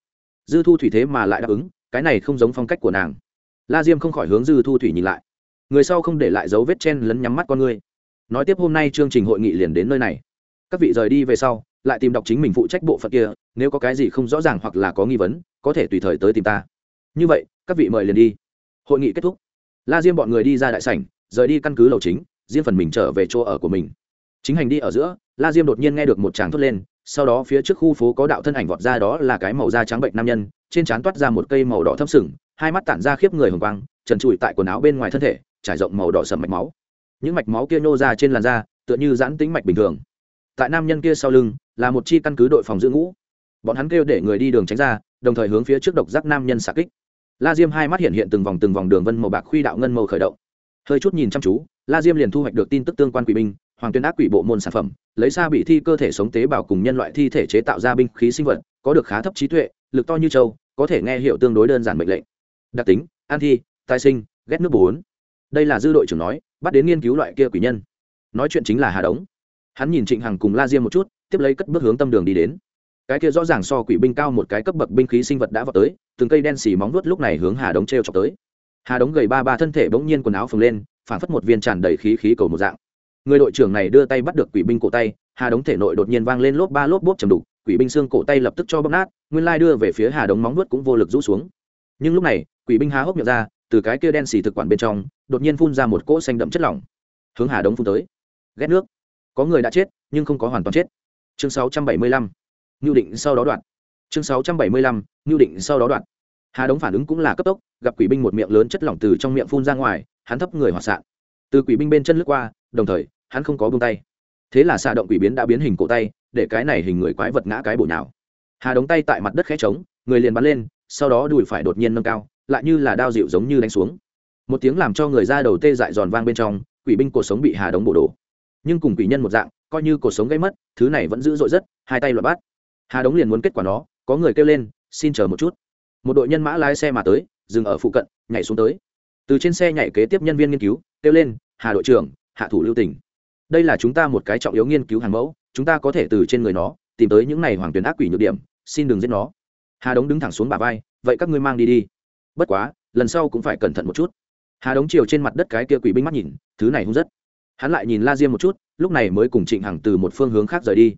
dư thu thủy thế mà lại đáp ứng, cái này không giống phong cách của nàng. La diêm không khỏi hướng dư thu thủy nhìn lại. Người sau không để lại dấu vết chen lấn nhắm mắt con ngươi nói tiếp hôm nay chương trình hội nghị liền đến nơi này. Các vị rời đi về sau, lại tìm đọc chính mình phụ trách bộ phận kia, nếu có cái gì không rõ ràng hoặc là có nghi vấn, có thể tùy thời tới tìm ta như vậy, các vị mời liền đi. Hội nghị kết thúc. La diêm bọn người đi ra đại sảnh, rời đi căn cứ lầu chính, riêng phần mình trở về chỗ ở của mình. Chính hành đi ở giữa, la diêm đột nhiên nghe được một tràng thốt lên, sau đó phía trước khu phố có đạo thân ảnh vọt ra đó là cái màu da trắng bệnh nam nhân, trên trán toát ra một cây màu đỏ thâm sừng, hai mắt tản ra khiếp người hồng quang, trần trụi tại quần áo bên ngoài thân thể, trải rộng màu đỏ sầm mạch máu. Những mạch máu kia nô ra trên làn da, tựa như giãn tính mạch bình thường. Tại nam nhân kia sau lưng, là một chi căn cứ đội phòng giữ ngũ. Bọn hắn kêu để người đi đường tránh ra, đồng thời hướng phía trước độc giác nam nhân xạ kích la diêm hai mắt hiện hiện từng vòng từng vòng đường vân màu bạc khuy đạo ngân màu khởi động. Hơi chút nhìn chăm chú, la diêm liền thu hoạch được tin tức tương quan quỷ binh, hoàng tuyên ác quỷ bộ môn sản phẩm, lấy ra bị thi cơ thể sống tế bào cùng nhân loại thi thể chế tạo ra binh khí sinh vật, có được khá thấp trí tuệ, lực to như châu, có thể nghe hiệu tương đối đơn giản mệnh lệnh. Đặc tính, an thi, tai sinh, ghét nước bốn. Đây là dư đội trưởng nói, bắt đến nghiên cứu loại kia quỷ nhân. Nói chuyện chính là hà đống. Hắn nhìn trịnh hằng cùng la diêm một chút, tiếp lấy cất bước hướng tâm đường đi đến cái kia rõ ràng so quỷ binh cao một cái cấp bậc binh khí sinh vật đã vào tới, từng cây đen xì móng vuốt lúc này hướng hà đống t r e o chọc tới. Hà đống gầy ba ba thân thể bỗng nhiên quần áo phồng lên phản phất một viên tràn đầy khí khí cầu một dạng. Người đội trưởng này đưa tay bắt được quỷ binh cổ tay, hà đống thể nội đột nhiên vang lên lốp ba lốp bốp chầm đục, quỷ binh xương cổ tay lập tức cho bóp nát, nguyên lai đưa về phía hà đống móng vuốt cũng vô lực rũ xuống. Nhưng lúc này, quỷ binh há hốc miệng ra, từ cái kia đen xì thực quản bên trong, đột nhiên phun ra một cỗ xanh đậm chất lỏng, hướng hà đống phun tới. Ghét nước. Có người đã chết, nhưng không có hoàn toàn chết. Chương 675 ngưu định sau đó đoạn chương 675. ngưu định sau đó đoạn hà đống phản ứng cũng là cấp tốc, gặp quỷ binh một miệng lớn chất lỏng từ trong miệng phun ra ngoài, hắn thấp người hoạt sạn từ quỷ binh bên chân lướt qua, đồng thời, hắn không có buông tay. Thế là xạ động quỷ biến đã biến hình cổ tay, để cái này hình người quái vật ngã cái bổ nào hà đống tay tại mặt đất khẽ trống, người liền bắn lên, sau đó đùi phải đột nhiên nâng cao, lại như là đao dịu giống như đánh xuống. Một tiếng làm cho người ra đầu tê dại giòn vang bên trong, quỷ binh cuộc sống bị hà đống bổ đổ. Nhưng cùng quỷ nhân một dạng, coi như cuộc sống gây mất, thứ này vẫn giữ dội rất, hai tay loạt bắt hà đống liền muốn kết quả nó, có người kêu lên, xin chờ một chút. Một đội nhân mã lái xe mà tới, dừng ở phụ cận, nhảy xuống tới. Từ trên xe nhảy kế tiếp nhân viên nghiên cứu, kêu lên, hà đội trưởng, hạ thủ lưu tỉnh đây là chúng ta một cái trọng yếu nghiên cứu hàng mẫu, chúng ta có thể từ trên người nó, tìm tới những này hoàng tuyến ác quỷ nhược điểm, xin đừng giết nó. Hà đống đứng thẳng xuống bà vai, vậy các ngươi mang đi đi. Bất quá, lần sau cũng phải cẩn thận một chút. Hà đống chiều trên mặt đất cái kia quỷ binh mắt nhìn, thứ này hung rất. Hắn lại nhìn la diêm một chút, lúc này mới cùng trịnh hằng từ một phương hướng khác rời đi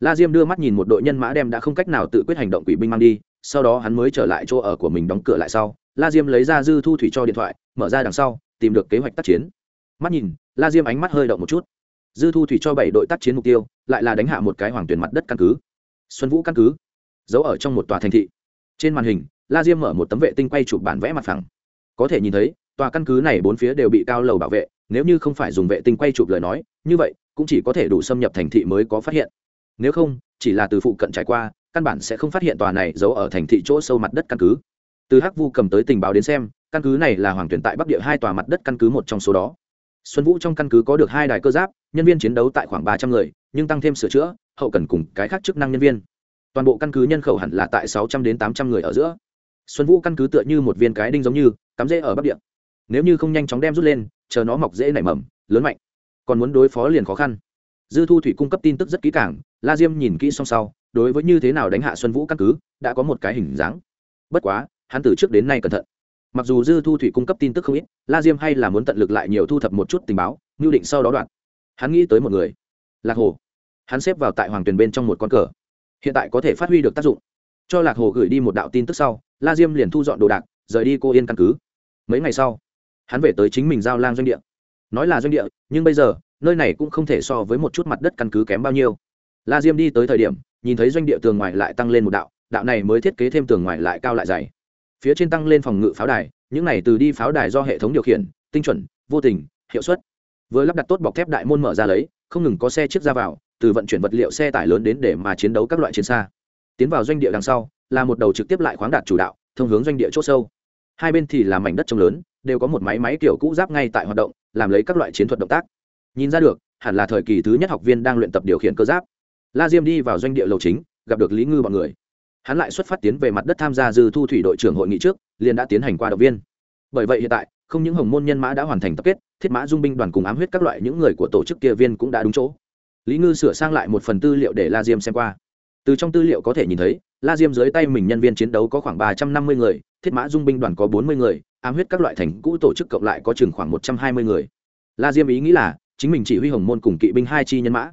la diêm đưa mắt nhìn một đội nhân mã đem đã không cách nào tự quyết hành động quỷ binh mang đi, sau đó hắn mới trở lại chỗ ở của mình đóng cửa lại sau. La diêm lấy ra dư thu thủy cho điện thoại, mở ra đằng sau, tìm được kế hoạch tác chiến. Mắt nhìn, la diêm ánh mắt hơi động một chút. Dư thu thủy cho bảy đội tác chiến mục tiêu, lại là đánh hạ một cái hoàng tuyển mặt đất căn cứ. Xuân vũ căn cứ, giấu ở trong một tòa thành thị. Trên màn hình, la diêm mở một tấm vệ tinh quay chụp bản vẽ mặt phẳng. Có thể nhìn thấy, tòa căn cứ này bốn phía đều bị cao lầu bảo vệ, nếu như không phải dùng vệ tinh quay chụp lời nói, như vậy, cũng chỉ có thể đủ xâm nhập thành thị mới có phát hiện nếu không, chỉ là từ phụ cận trải qua, căn bản sẽ không phát hiện tòa này giấu ở thành thị chỗ sâu mặt đất căn cứ. Từ hắc vu cầm tới tình báo đến xem, căn cứ này là hoàng tuyển tại bắc địa hai tòa mặt đất căn cứ một trong số đó. Xuân vũ trong căn cứ có được hai đài cơ giáp, nhân viên chiến đấu tại khoảng ba trăm người, nhưng tăng thêm sửa chữa, hậu cần cùng cái khác chức năng nhân viên. Toàn bộ căn cứ nhân khẩu hẳn là tại sáu trăm đến tám trăm người ở giữa. Xuân vũ căn cứ tựa như một viên cái đinh giống như, cắm rễ ở bắc địa. Nếu như không nhanh chóng đem rút lên, chờ nó mọc dễ nảy mầm, lớn mạnh. Còn muốn đối phó liền khó khăn dư thu thủy cung cấp tin tức rất kỹ càng, la diêm nhìn kỹ xong sau, đối với như thế nào đánh hạ xuân vũ căn cứ, đã có một cái hình dáng. Bất quá, hắn từ trước đến nay cẩn thận. Mặc dù dư thu thủy cung cấp tin tức không ít, la diêm hay là muốn tận lực lại nhiều thu thập một chút tình báo ngưu định sau đó đoạn. Hắn nghĩ tới một người, lạc hồ hắn xếp vào tại hoàng tuyền bên trong một con cờ. Hiện tại có thể phát huy được tác dụng. Cho lạc hồ gửi đi một đạo tin tức sau, la diêm liền thu dọn đồ đạc, rời đi cô yên căn cứ. Mấy ngày sau, hắn về tới chính mình giao lang doanh địa. Nói là doanh địa, nhưng bây giờ nơi này cũng không thể so với một chút mặt đất căn cứ kém bao nhiêu. La diêm đi tới thời điểm, nhìn thấy doanh địa tường ngoài lại tăng lên một đạo đạo này mới thiết kế thêm tường ngoài lại cao lại dày. Phía trên tăng lên phòng ngự pháo đài, những này từ đi pháo đài do hệ thống điều khiển, tinh chuẩn, vô tình, hiệu suất. Vừa lắp đặt tốt bọc thép đại môn mở ra lấy, không ngừng có xe chiếc ra vào, từ vận chuyển vật liệu xe tải lớn đến để mà chiến đấu các loại chiến xa. Tiến vào doanh địa đằng sau, là một đầu trực tiếp lại khoáng đạt chủ đạo, thông hướng doanh địa c h ỗ sâu. Hai bên thì là mảnh đất trông lớn, đều có một máy máy kiểu cũ giáp ngay tại hoạt động, làm lấy các loại chiến thuật động tác nhìn ra được, hẳn là thời kỳ thứ nhất học viên đang luyện tập điều khiển cơ giáp. La diêm đi vào doanh địa lầu chính, gặp được lý ngư b ọ n người. Hắn lại xuất phát tiến về mặt đất tham gia dư thu thủy đội trưởng hội nghị trước, liền đã tiến hành qua động viên. Bởi vậy hiện tại, không những hồng môn nhân mã đã hoàn thành tập kết, thiết mã dung binh đoàn cùng ám huyết các loại những người của tổ chức kia viên cũng đã đúng chỗ. Lý ngư sửa sang lại một phần tư liệu để la diêm xem qua. Từ trong tư liệu có thể nhìn thấy, la diêm dưới tay mình nhân viên chiến đấu có khoảng ba trăm năm mươi người, thiết mã dung binh đoàn có bốn mươi người, ám huyết các loại thành cũ tổ chức cộng lại có chừng khoảng một trăm hai mươi người. La diêm ý nghĩ là chính mình chỉ huy hồng môn cùng kỵ binh hai chi nhân mã.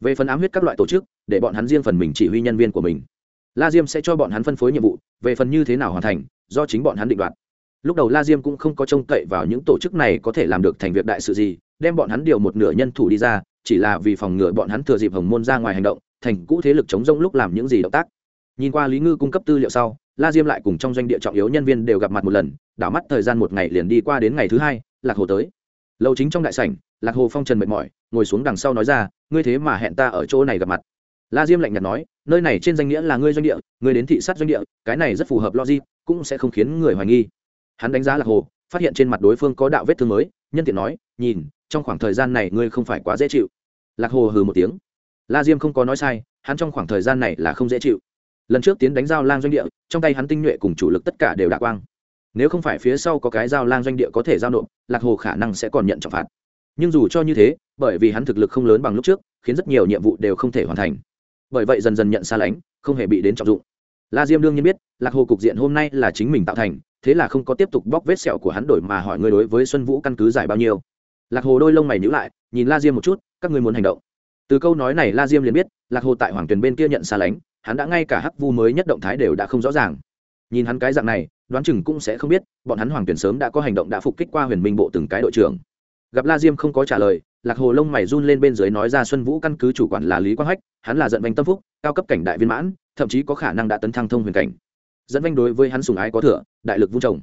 Về phần ám huyết các loại tổ chức, để bọn hắn riêng phần mình chỉ huy nhân viên của mình. La diêm sẽ cho bọn hắn phân phối nhiệm vụ, về phần như thế nào hoàn thành, do chính bọn hắn định đoạt. Lúc đầu la diêm cũng không có trông cậy vào những tổ chức này có thể làm được thành việc đại sự gì, đem bọn hắn điều một nửa nhân thủ đi ra, chỉ là vì phòng ngừa bọn hắn thừa dịp hồng môn ra ngoài hành động, thành cũ thế lực chống rông lúc làm những gì động tác. Nhìn qua lý ngư cung cấp tư liệu sau, la diêm lại cùng trong doanh địa trọng yếu nhân viên đều gặp mặt một lần, đảo mắt thời gian một ngày liền đi qua đến ngày thứ hai, lạc hồ tới. Lâu chính trong đại sảnh lạc hồ phong trần mệt mỏi, ngồi xuống đằng sau nói ra, ngươi thế mà hẹn ta ở chỗ này gặp mặt. La diêm lạnh nhạt nói, nơi này trên danh nghĩa là ngươi doanh địa, ngươi đến thị sát doanh địa, cái này rất phù hợp logic, cũng sẽ không khiến người hoài nghi. Hắn đánh giá lạc hồ, phát hiện trên mặt đối phương có đạo vết thương mới, nhân tiện nói, nhìn, trong khoảng thời gian này ngươi không phải quá dễ chịu. Lạc hồ hừ một tiếng. La diêm không có nói sai, hắn trong khoảng thời gian này là không dễ chịu. Lần trước tiến đánh giao lang doanh địa, trong tay hắn tinh nhuệ cùng chủ lực tất cả đều đạ quang. Nếu không phải phía sau có cái giao lang doanh địa có thể giao nộp, lạc hồ khả năng sẽ còn nhận trọng phạt nhưng dù cho như thế, bởi vì hắn thực lực không lớn bằng lúc trước, khiến rất nhiều nhiệm vụ đều không thể hoàn thành. Bởi vậy dần dần nhận xa lánh, không hề bị đến trọng dụng. La diêm đương nhiên biết, lạc hồ cục diện hôm nay là chính mình tạo thành, thế là không có tiếp tục bóc vết sẹo của hắn đổi mà hỏi ngươi đối với xuân vũ căn cứ giải bao nhiêu. Lạc hồ đôi lông mày nhữ lại, nhìn la diêm một chút, các ngươi muốn hành động. Từ câu nói này la diêm liền biết, lạc hồ tại hoàng tuyền bên kia nhận xa lánh, hắn đã ngay cả hắc vu mới nhất động thái đều đã không rõ ràng. Nhìn hắn cái dạng này, đoán chừng cũng sẽ không biết, bọn hắn hoàng tuyển sớm đã có hành động đã phục kích qua huyền minh bộ từng cái đội trưởng gặp la diêm không có trả lời, lạc hồ lông mày run lên bên dưới nói ra xuân vũ căn cứ chủ quản là lý quang hách, hắn là dẫn vanh tâm phúc, cao cấp cảnh đại viên mãn, thậm chí có khả năng đã tấn thăng thông huyền cảnh. Dẫn vanh đối với hắn sùng ái có thừa, đại lực vung trồng.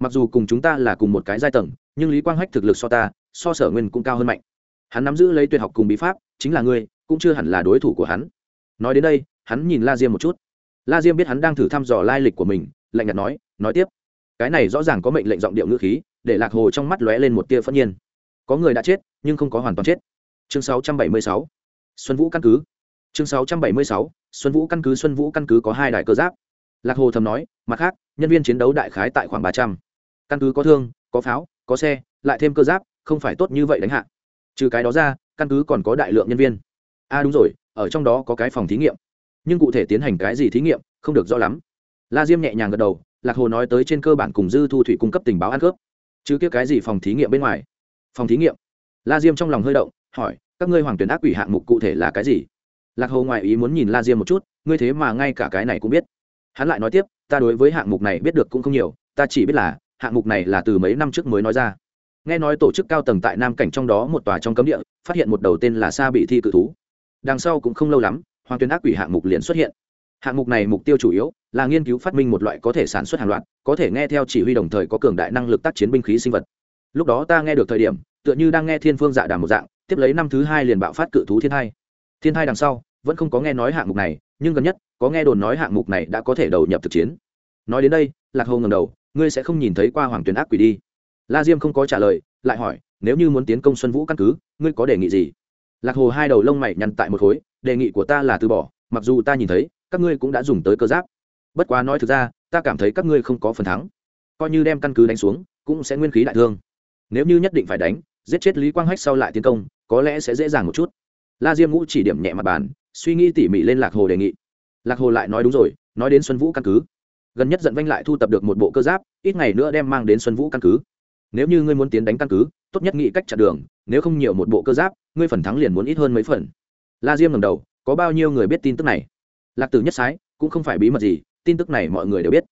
Mặc dù cùng chúng ta là cùng một cái giai tầng, nhưng lý quang hách thực lực so ta, so sở nguyên cũng cao hơn mạnh. Hắn nắm giữ lấy tuyệt học cùng bí pháp, chính là ngươi, cũng chưa hẳn là đối thủ của hắn. Nói đến đây, hắn nhìn la diêm một chút. La diêm biết hắn đang thử thăm dò lai lịch của mình, lạnh nhạt nói nói tiếp. Cái này rõ ràng có mệnh lệnh giọng điệu ngữ khí, để lạc hồ trong mắt lóe lên một tia phất nhiên có người đã chết, nhưng không có hoàn toàn chết. Chương 676. xuân vũ căn cứ. Chương 676. xuân vũ căn cứ, xuân vũ căn cứ có hai đại cơ giáp. Lạc hồ thầm nói, mặt khác, nhân viên chiến đấu đại khái tại khoảng ba trăm. Căn cứ có thương, có pháo, có xe, lại thêm cơ giáp, không phải tốt như vậy đánh hạ. Trừ cái đó ra, căn cứ còn có đại lượng nhân viên. A à đúng rồi, ở trong đó có cái phòng thí nghiệm. Nhưng cụ thể tiến hành cái gì thí nghiệm, không được rõ lắm. La diêm nhẹ nhàng gật đầu, lạc hồ nói tới trên cơ bản cùng dư thu thủy cung cấp tình báo ăn cướp. Chứ kia cái gì phòng thí nghiệm bên ngoài phòng thí nghiệm. La diêm trong lòng hơi động, hỏi, các ngươi hoàng tuyển ác quỷ hạng mục cụ thể là cái gì? Lạc hồ ngoài ý muốn nhìn la diêm một chút, ngươi thế mà ngay cả cái này cũng biết. Hắn lại nói tiếp, ta đối với hạng mục này biết được cũng không nhiều, ta chỉ biết là, hạng mục này là từ mấy năm trước mới nói ra. Nghe nói tổ chức cao tầng tại nam cảnh trong đó một tòa trong cấm địa, phát hiện một đầu tên là sa bị thi cự thú. Đằng sau cũng không lâu lắm, hoàng tuyến ác quỷ hạng mục liền xuất hiện. Hạng mục này mục tiêu chủ yếu là nghiên cứu phát minh một loại có thể sản xuất hàng loạt, có thể nghe theo chỉ huy đồng thời có cường đại năng lực tác chiến binh khí sinh vật lúc đó ta nghe được thời điểm tựa như đang nghe thiên phương dạ đàm một dạng tiếp lấy năm thứ hai liền bạo phát cự thú thiên hai, thiên hai đằng sau vẫn không có nghe nói hạng mục này nhưng gần nhất có nghe đồn nói hạng mục này đã có thể đầu nhập thực chiến. Nói đến đây lạc hồ ngầm đầu ngươi sẽ không nhìn thấy qua hoàng tuyến ác quỷ đi. La diêm không có trả lời lại hỏi nếu như muốn tiến công xuân vũ căn cứ ngươi có đề nghị gì? Lạc hồ hai đầu lông mày nhăn tại một khối đề nghị của ta là từ bỏ mặc dù ta nhìn thấy các ngươi cũng đã dùng tới cơ giáp. Bất quá nói thực ra ta cảm thấy các ngươi không có phần thắng. Coi như đem căn cứ đánh xuống cũng sẽ nguyên khí đại thương nếu như nhất định phải đánh, giết chết lý quang hách sau lại tiến công, có lẽ sẽ dễ dàng một chút. La diêm ngũ chỉ điểm nhẹ mặt bàn, suy nghĩ tỉ mỉ lên lạc hồ đề nghị. Lạc hồ lại nói đúng rồi, nói đến xuân vũ căn cứ. Gần nhất dẫn vanh lại thu tập được một bộ cơ giáp, ít ngày nữa đem mang đến xuân vũ căn cứ. Nếu như ngươi muốn tiến đánh căn cứ, tốt nhất nghĩ cách chặn đường, nếu không nhiều một bộ cơ giáp, ngươi phần thắng liền muốn ít hơn mấy phần. La diêm ngầm đầu, có bao nhiêu người biết tin tức này? Lạc tử nhất sái, cũng không phải bí mật gì, tin tức này mọi người đều biết.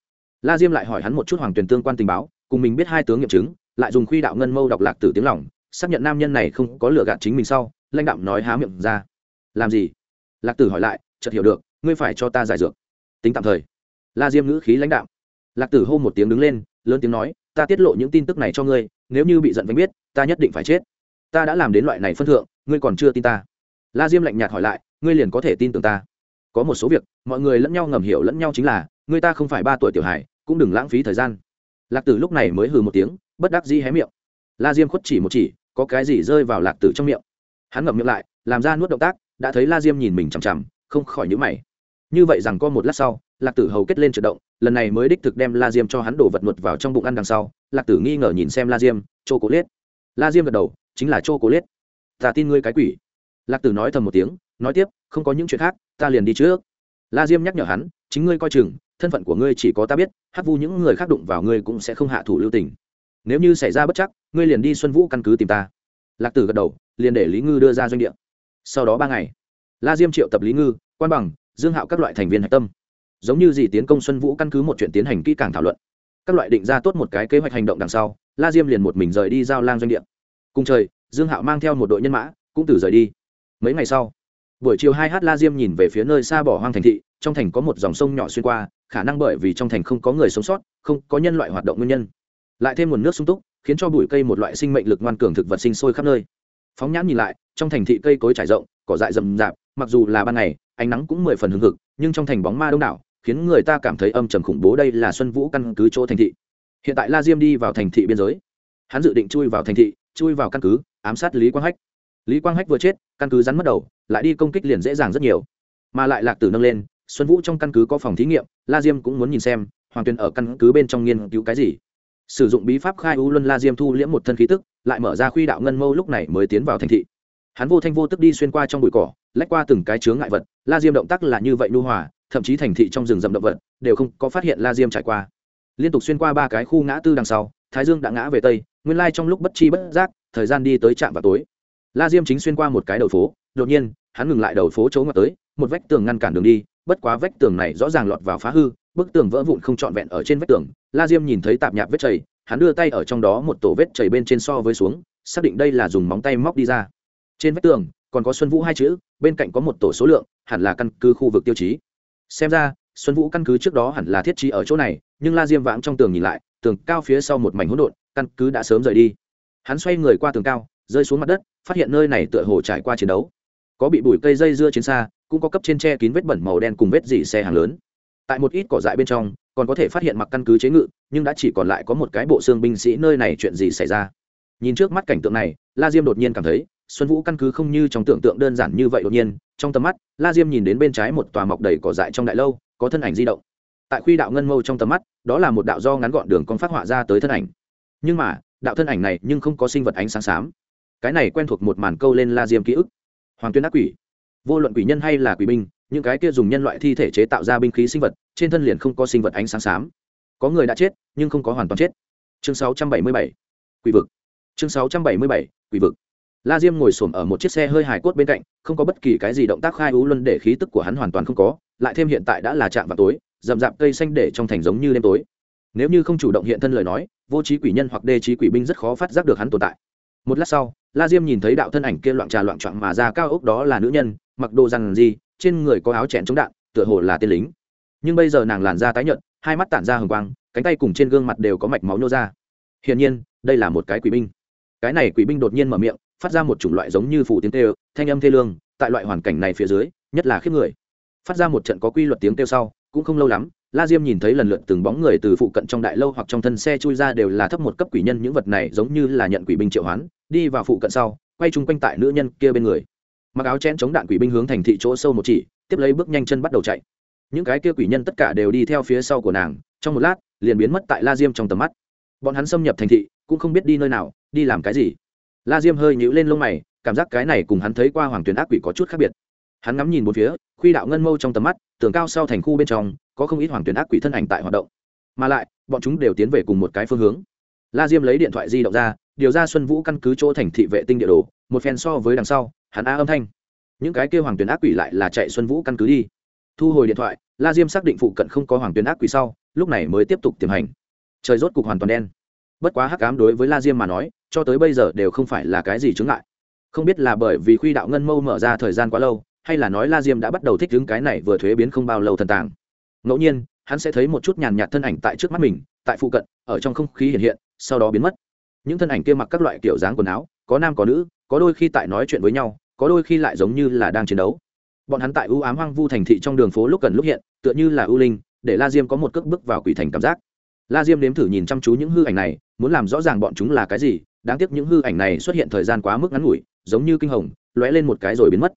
La diêm lại hỏi hắn một chút hoàng tuyền tương quan tình báo, cùng mình biết hai tướng nghiệm chứng lại dùng khuy đạo ngân mâu đọc lạc tử tiếng lòng, xác nhận nam nhân này không có lừa gạt chính mình sau, lãnh đạo nói há miệng ra. Làm gì? Lạc tử hỏi lại, chợt hiểu được, ngươi phải cho ta giải dược. Tính tạm thời. La diêm ngữ khí lãnh đạo lạc tử hô một tiếng đứng lên, lớn tiếng nói, ta tiết lộ những tin tức này cho ngươi, nếu như bị giận vánh biết, ta nhất định phải chết. Ta đã làm đến loại này phân thượng, ngươi còn chưa tin ta. La diêm lạnh nhạt hỏi lại, ngươi liền có thể tin tưởng ta? Có một số việc, mọi người lẫn nhau ngầm hiểu lẫn nhau chính là, người ta không phải ba tuổi tiểu hải cũng đừng lãng phí thời gian lạc tử lúc này mới hừ một tiếng, bất đắc dĩ hé miệng. La diêm khuất chỉ một chỉ, có cái gì rơi vào lạc tử trong miệng? Hắn ngậm miệng lại, làm ra nuốt động tác, đã thấy la diêm nhìn mình chằm chằm, không khỏi nhữ mày. Như vậy rằng có một lát sau, lạc tử hầu kết lên trượt động, lần này mới đích thực đem la diêm cho hắn đổ vật nuột vào trong bụng ăn đằng sau. Lạc tử nghi ngờ nhìn xem la diêm chô cố lết la diêm gật đầu, chính là chô cố lết ta tin ngươi cái quỷ. Lạc tử nói thầm một tiếng, nói tiếp, không có những chuyện khác, ta liền đi trước. La diêm nhắc nhở hắn, chính ngươi coi chừng thân phận của ngươi chỉ có ta biết, hắc vu những người khác đụng vào ngươi cũng sẽ không hạ thủ lưu tình. Nếu như xảy ra bất chắc, ngươi liền đi xuân vũ căn cứ tìm ta. Lạc tử gật đầu, liền để lý ngư đưa ra doanh địa. Sau đó ba ngày, la diêm triệu tập lý ngư, quan bằng, dương hạo các loại thành viên hạch tâm. Giống như gì tiến công xuân vũ căn cứ một chuyện tiến hành kỹ càng thảo luận. Các loại định ra tốt một cái kế hoạch hành động đằng sau, la diêm liền một mình rời đi giao lang doanh địa. Cùng trời, dương hạo mang theo một đội nhân mã, cũng từ rời đi. Mấy ngày sau buổi chiều hai h la diêm nhìn về phía nơi xa bỏ hoang thành thị, trong thành có một dòng sông nhỏ xuyên qua, khả năng bởi vì trong thành không có người sống sót, không có nhân loại hoạt động nguyên nhân. Lại thêm nguồn nước sung túc, khiến cho bụi cây một loại sinh mệnh lực ngoan cường thực vật sinh sôi khắp nơi. Phóng nhãn nhìn lại, trong thành thị cây cối trải rộng, cỏ dại rậm rạp, mặc dù là ban ngày, ánh nắng cũng mười phần hưng hực, nhưng trong thành bóng ma đông đảo, khiến người ta cảm thấy âm trầm khủng bố đây là xuân vũ căn cứ chỗ thành thị. Hiện tại la diêm đi vào thành thị biên giới. Hắn dự định chui vào thành thị, chui vào căn cứ, ám sát lý quang hách. Lý quang hách vừa chết, căn cứ rắn mất đầu lại đi công kích liền dễ dàng rất nhiều. Mà lại lạc tử nâng lên, xuân vũ trong căn cứ có phòng thí nghiệm, la diêm cũng muốn nhìn xem, hoàng tuyền ở căn cứ bên trong nghiên cứu cái gì. Sử dụng bí pháp khai u luân la diêm thu liễm một thân khí tức, lại mở ra khuy đạo ngân mâu lúc này mới tiến vào thành thị. Hắn vô thanh vô tức đi xuyên qua trong bụi cỏ, lách qua từng cái chướng ngại vật, la diêm động tác là như vậy nu hòa, thậm chí thành thị trong rừng rậm động vật đều không có phát hiện la diêm trải qua. Liên tục xuyên qua ba cái khu ngã tư đằng sau, thái dương đã ngã về tây, nguyên lai trong lúc bất chi bất giác, thời gian đi tới trạm vào tối. La diêm chính xuyên qua một cái đầu phố đột nhiên, hắn ngừng lại đầu phố chỗ ngặt tới, một vách tường ngăn cản đường đi, bất quá vách tường này rõ ràng lọt vào phá hư, bức tường vỡ vụn không trọn vẹn ở trên vách tường. La diêm nhìn thấy tạp nhạp vết chảy hắn đưa tay ở trong đó một tổ vết chảy bên trên so với xuống, xác định đây là dùng móng tay móc đi ra. Trên vách tường, còn có xuân vũ hai chữ, bên cạnh có một tổ số lượng, hẳn là căn cứ khu vực tiêu chí. Xem ra, xuân vũ căn cứ trước đó hẳn là thiết trí ở chỗ này, nhưng la diêm vãng trong tường nhìn lại, tường cao phía sau một mảnh hỗn độn, căn cứ đã sớm rời đi. Hắn xoay người qua tường cao, rơi xuống mặt đất, phát hiện nơi này tựa hồ trải qua chiến đấu có bị bụi cây dây dưa chiến xa, cũng có cấp trên tre kín vết bẩn màu đen cùng vết dỉ xe hàng lớn. Tại một ít cỏ dại bên trong, còn có thể phát hiện mặc căn cứ chế ngự, nhưng đã chỉ còn lại có một cái bộ xương binh sĩ nơi này chuyện gì xảy ra. Nhìn trước mắt cảnh tượng này, la diêm đột nhiên cảm thấy, xuân vũ căn cứ không như trong tưởng tượng đơn giản như vậy đột nhiên, trong tầm mắt, la diêm nhìn đến bên trái một tòa mọc đầy cỏ dại trong đại lâu, có thân ảnh di động. Tại khuy đạo ngân mâu trong tầm mắt, đó là một đạo do ngắn gọn đường con phát họa ra tới thân ảnh. Nhưng mà, đạo thân ảnh này nhưng không có sinh vật ánh sáng xám. Cái này quen thuộc một màn câu lên la diêm ký ức hoàng tuyên ác quỷ. Vô luận quỷ nhân hay là quỷ binh những cái kia dùng nhân loại thi thể chế tạo ra binh khí sinh vật trên thân liền không có sinh vật ánh sáng xám. Có người đã chết nhưng không có hoàn toàn chết. Chương 677, quỷ vực. Chương 677, quỷ vực. La diêm ngồi xổm ở một chiếc xe hơi hài cốt bên cạnh không có bất kỳ cái gì động tác khai ú luân để khí tức của hắn hoàn toàn không có lại thêm hiện tại đã là trạm vào tối rậm rạp cây xanh để trong thành giống như đêm tối. Nếu như không chủ động hiện thân lời nói vô trí quỷ nhân hoặc đê trí quỷ binh rất khó phát giác được hắn tồn tại. Một lát sau la diêm nhìn thấy đạo thân ảnh kia loạn trà loạn trọn mà ra cao ốc đó là nữ nhân, mặc đồ rằng gì, trên người có áo chèn chống đạn, tựa hồ là tên lính. Nhưng bây giờ nàng làn da tái nhợt, hai mắt tản ra hừng quang, cánh tay cùng trên gương mặt đều có mạch máu nhô ra. Hiển nhiên, đây là một cái quỷ binh. Cái này quỷ binh đột nhiên mở miệng, phát ra một chủng loại giống như phủ tiếng kêu, thanh âm thê lương, tại loại hoàn cảnh này phía dưới, nhất là khiếp người. Phát ra một trận có quy luật tiếng kêu sau, cũng không lâu lắm, la diêm nhìn thấy lần lượt từng bóng người từ phụ cận trong đại lâu hoặc trong thân xe chui ra đều là thấp một cấp quỷ nhân, những vật này giống như là nhận quỷ binh triệu hoán đi vào phụ cận sau, quay chung quanh tại nữ nhân kia bên người. Mặc áo chén chống đạn quỷ binh hướng thành thị chỗ sâu một chỉ, tiếp lấy bước nhanh chân bắt đầu chạy. Những cái kia quỷ nhân tất cả đều đi theo phía sau của nàng, trong một lát, liền biến mất tại la diêm trong tầm mắt. Bọn hắn xâm nhập thành thị, cũng không biết đi nơi nào, đi làm cái gì. La diêm hơi nhíu lên lông mày, cảm giác cái này cùng hắn thấy qua hoàng tuyến ác quỷ có chút khác biệt. Hắn ngắm nhìn một phía, khuy đạo ngân mâu trong tầm mắt, tường cao sau thành khu bên trong, có không ít hoàng tuyến ác quỷ thân ảnh tại hoạt động. Mà lại, bọn chúng đều tiến về cùng một cái phương hướng. La diêm lấy điện thoại di động ra điều ra xuân vũ căn cứ chỗ thành thị vệ tinh địa đồ, một phen so với đằng sau, hắn a âm thanh. Những cái kêu hoàng tuyến ác quỷ lại là chạy xuân vũ căn cứ đi. Thu hồi điện thoại, la diêm xác định phụ cận không có hoàng tuyến ác quỷ sau, lúc này mới tiếp tục tiềm hành. Trời rốt cục hoàn toàn đen. Bất quá hắc ám đối với la diêm mà nói, cho tới bây giờ đều không phải là cái gì chướng ngại. Không biết là bởi vì khuy đạo ngân mâu mở ra thời gian quá lâu, hay là nói la diêm đã bắt đầu thích ứng cái này vừa thuế biến không bao lâu thần tàng. Ngẫu nhiên, hắn sẽ thấy một chút nhàn nhạt thân ảnh tại trước mắt mình, tại phụ cận, ở trong không khí hiện hiện, sau đó biến mất những thân ảnh kia mặc các loại kiểu dáng quần áo, có nam có nữ, có đôi khi tại nói chuyện với nhau, có đôi khi lại giống như là đang chiến đấu. Bọn hắn tại ưu ám hoang vu thành thị trong đường phố lúc cần lúc hiện, tựa như là ưu linh, để la diêm có một cước bước vào quỷ thành cảm giác. La diêm nếm thử nhìn chăm chú những hư ảnh này, muốn làm rõ ràng bọn chúng là cái gì, đáng tiếc những hư ảnh này xuất hiện thời gian quá mức ngắn ngủi, giống như kinh hồng, lóe lên một cái rồi biến mất.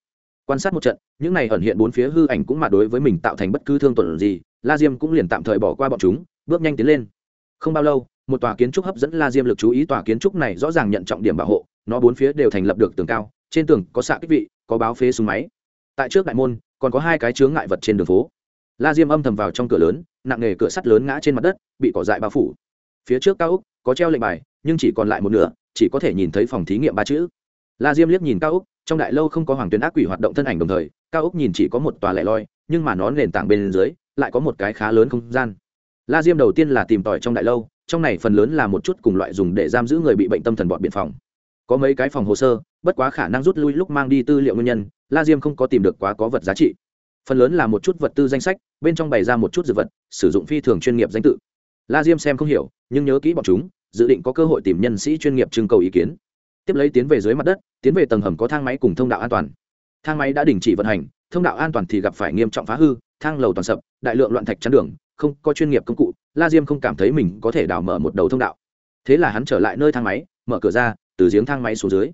Quan sát một trận, những này ẩn hiện bốn phía hư ảnh cũng mà đối với mình tạo thành bất cứ thương tổn gì, la diêm cũng liền tạm thời bỏ qua bọn chúng, bước nhanh tiến lên. Không bao lâu một tòa kiến trúc hấp dẫn la diêm lực chú ý, tòa kiến trúc này rõ ràng nhận trọng điểm bảo hộ, nó bốn phía đều thành lập được tường cao, trên tường có xạ kích vị, có báo phế súng máy. Tại trước đại môn, còn có hai cái chướng ngại vật trên đường phố. La diêm âm thầm vào trong cửa lớn, nặng nghề cửa sắt lớn ngã trên mặt đất, bị cỏ dại bao phủ. Phía trước cao úc có treo lệnh bài, nhưng chỉ còn lại một nửa, chỉ có thể nhìn thấy phòng thí nghiệm ba chữ. La diêm liếc nhìn cao úc trong đại lâu không có hoàng tuyến ác quỷ hoạt động thân ảnh đồng thời, cao úc nhìn chỉ có một tòa lẻ loi, nhưng mà nó nền tảng bên dưới lại có một cái khá lớn không gian. La diêm đầu tiên là tìm tòi trong đại lâu trong này phần lớn là một chút cùng loại dùng để giam giữ người bị bệnh tâm thần bọn biện phòng. Có mấy cái phòng hồ sơ, bất quá khả năng rút lui lúc mang đi tư liệu nguyên nhân, la diêm không có tìm được quá có vật giá trị. Phần lớn là một chút vật tư danh sách, bên trong bày ra một chút dược vật, sử dụng phi thường chuyên nghiệp danh tự. La diêm xem không hiểu, nhưng nhớ kỹ bọn chúng, dự định có cơ hội tìm nhân sĩ chuyên nghiệp trưng cầu ý kiến. Tiếp lấy tiến về dưới mặt đất, tiến về tầng hầm có thang máy cùng thông đạo an toàn. Thang máy đã đình chỉ vận hành, thông đạo an toàn thì gặp phải nghiêm trọng phá hư, thang lầu toàn sập, đại lượng loạn thạch chắn đường, không có chuyên nghiệp công cụ la diêm không cảm thấy mình có thể đào mở một đầu thông đạo. Thế là hắn trở lại nơi thang máy, mở cửa ra, từ giếng thang máy xuống dưới.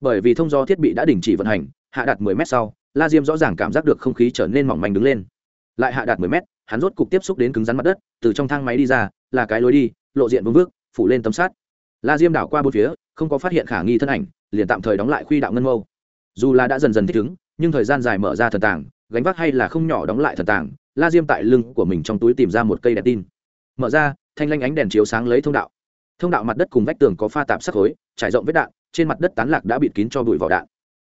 Bởi vì thông do thiết bị đã đình chỉ vận hành, hạ đạt 10 mét sau, la diêm rõ ràng cảm giác được không khí trở nên mỏng manh đứng lên. Lại hạ đạt 10 mét, hắn rốt cục tiếp xúc đến cứng rắn mặt đất, từ trong thang máy đi ra, là cái lối đi, lộ diện vương vước, phủ lên tấm sắt. La diêm đảo qua bốn phía, không có phát hiện khả nghi thân ảnh, liền tạm thời đóng lại khuy đạo ngân mâu. Dù là đã dần dần thích ứng, nhưng thời gian dài mở ra thần tàng, gánh vác hay là không nhỏ đóng lại thần tàng, la diêm tại lưng của mình trong túi tìm ra một cây đèn tin mở ra, thanh lanh ánh đèn chiếu sáng lấy thông đạo. Thông đạo mặt đất cùng vách tường có pha tạp sắc khối, trải rộng vết đạn, trên mặt đất tán lạc đã bịt kín cho bụi vỏ đạn.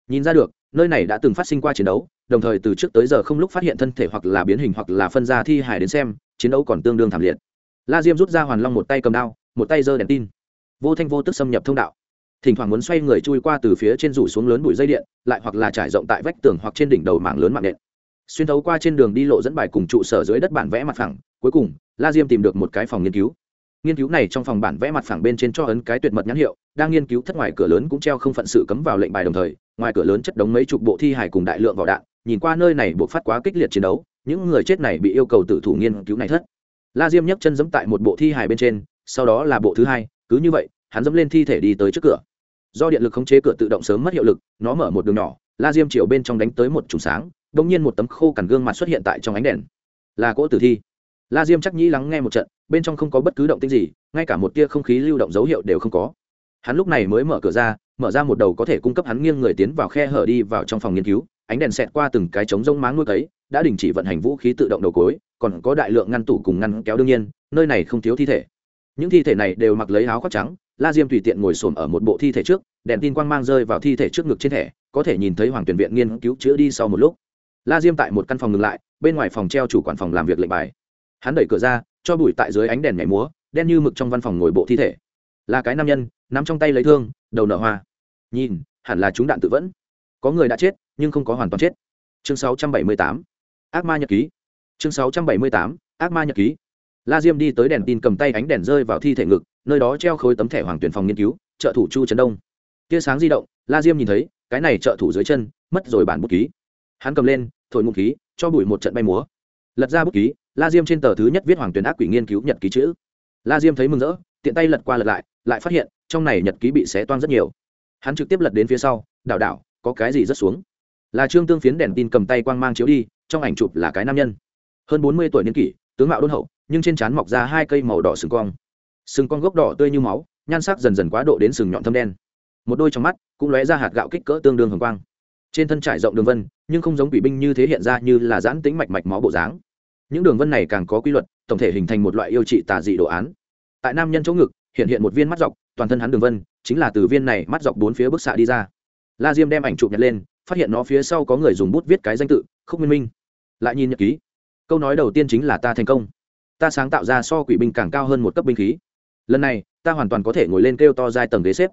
Nhìn ra được, nơi này đã từng phát sinh qua chiến đấu, đồng thời từ trước tới giờ không lúc phát hiện thân thể hoặc là biến hình hoặc là phân ra thi hài đến xem, chiến đấu còn tương đương thảm liệt. La diêm rút ra hoàn long một tay cầm đao, một tay giơ đèn tin. Vô thanh vô tức xâm nhập thông đạo. Thỉnh thoảng muốn xoay người chui qua từ phía trên rủ xuống lớn bụi dây điện, lại hoặc là trải rộng tại vách tường hoặc trên đỉnh đầu mảng lớn mạng điện xuyên thấu qua trên đường đi lộ dẫn bài cùng trụ sở dưới đất bản vẽ mặt phẳng cuối cùng, la diêm tìm được một cái phòng nghiên cứu. Nghiên cứu này trong phòng bản vẽ mặt phẳng bên trên cho ấn cái tuyệt mật nhãn hiệu, đang nghiên cứu thất ngoài cửa lớn cũng treo không phận sự cấm vào lệnh bài đồng thời, ngoài cửa lớn chất đống mấy chục bộ thi hài cùng đại lượng vỏ đạn, nhìn qua nơi này buộc phát quá kích liệt chiến đấu, những người chết này bị yêu cầu tự thủ nghiên cứu này thất. La diêm nhấc chân giẫm tại một bộ thi hài bên trên, sau đó là bộ thứ hai, cứ như vậy, hắn dẫm lên thi thể đi tới trước cửa. Do điện lực khống chế cửa tự động sớm mất hiệu lực, nó mở một đường nhỏ, la diêm chiều bên trong đánh tới một trùng sáng đ ỗ n g nhiên một tấm khô cằn gương mặt xuất hiện tại trong ánh đèn. Là cỗ tử thi la diêm chắc nhĩ lắng nghe một trận, bên trong không có bất cứ động tích gì, ngay cả một tia không khí lưu động dấu hiệu đều không có. Hắn lúc này mới mở cửa ra, mở ra một đầu có thể cung cấp hắn nghiêng người tiến vào khe hở đi vào trong phòng nghiên cứu, ánh đèn xẹt qua từng cái trống rông máng nuôi cấy, đã đình chỉ vận hành vũ khí tự động đầu cối, còn có đại lượng ngăn tủ cùng ngăn kéo đương nhiên, nơi này không thiếu thi thể. Những thi thể này đều mặc lấy áo khoác trắng, la diêm tùy tiện ngồi xổm ở một bộ thi thể trước, đèn tin quang mang rơi vào thi thể trước ngực trên thẻ, có thể nhìn thấy hoàng tuyển viện nghiên cứu chữa đi sau một lúc. La diêm tại một căn phòng ngừng lại, bên ngoài phòng treo chủ quản phòng làm việc lệnh bài hắn đẩy cửa ra, cho bụi tại dưới ánh đèn nhảy múa, đen như mực trong văn phòng ngồi bộ thi thể. Là cái nam nhân, nắm trong tay lấy thương, đầu nở hoa. Nhìn, hẳn là chúng đạn tự vẫn. Có người đã chết, nhưng không có hoàn toàn chết. Chương 678. ác ma nhật ký. Chương sáu trăm bảy mươi tám, ác ma nhật ký. La diêm đi tới đèn tin cầm tay ánh đèn rơi vào thi thể ngực, nơi đó treo khối tấm thẻ hoàng tuyển phòng nghiên cứu, trợ thủ chu trấn đông. Tia sáng di động, la diêm nhìn thấy, cái này trợ thủ dưới chân, mất rồi bản bút ký. Hắn cầm lên, thổi ngụ khí, cho bụi một trận bay múa. Lật ra bút ký la diêm trên tờ thứ nhất viết hoàng tuyển ác quỷ nghiên cứu nhật ký chữ. La diêm thấy mừng rỡ, tiện tay lật qua lật lại lại phát hiện, trong này nhật ký bị xé toan rất nhiều. Hắn trực tiếp lật đến phía sau, đảo đảo, có cái gì rất xuống? Là trương tương phiến đèn tin cầm tay quang mang chiếu đi, trong ảnh chụp là cái nam nhân. Hơn bốn mươi tuổi niên kỷ, tướng mạo đôn hậu, nhưng trên trán mọc ra hai cây màu đỏ sừng cong. Sừng cong gốc đỏ tươi như máu, nhan sắc dần dần quá độ đến sừng nhọn thâm đen. Một đôi trong mắt cũng lóe ra hạt gạo kích cỡ tương đương hồng quang. Trên thân trải rộng đường vân, nhưng không giống quỷ binh như thế hiện ra như là giãn tính mạch mạch máu bộ dáng những đường vân này càng có quy luật, tổng thể hình thành một loại yêu trị tà dị đồ án. Tại nam nhân chỗ ngực, hiện hiện một viên mắt dọc, toàn thân hắn đường vân, chính là từ viên này mắt dọc bốn phía bức xạ đi ra. La diêm đem ảnh chụp nhặt lên, phát hiện nó phía sau có người dùng bút viết cái danh tự, khúc minh minh. Lại nhìn nhật ký. Câu nói đầu tiên chính là ta thành công. Ta sáng tạo ra so quỷ binh càng cao hơn một cấp binh khí. Lần này, ta hoàn toàn có thể ngồi lên kêu to dài tầng ghế xếp.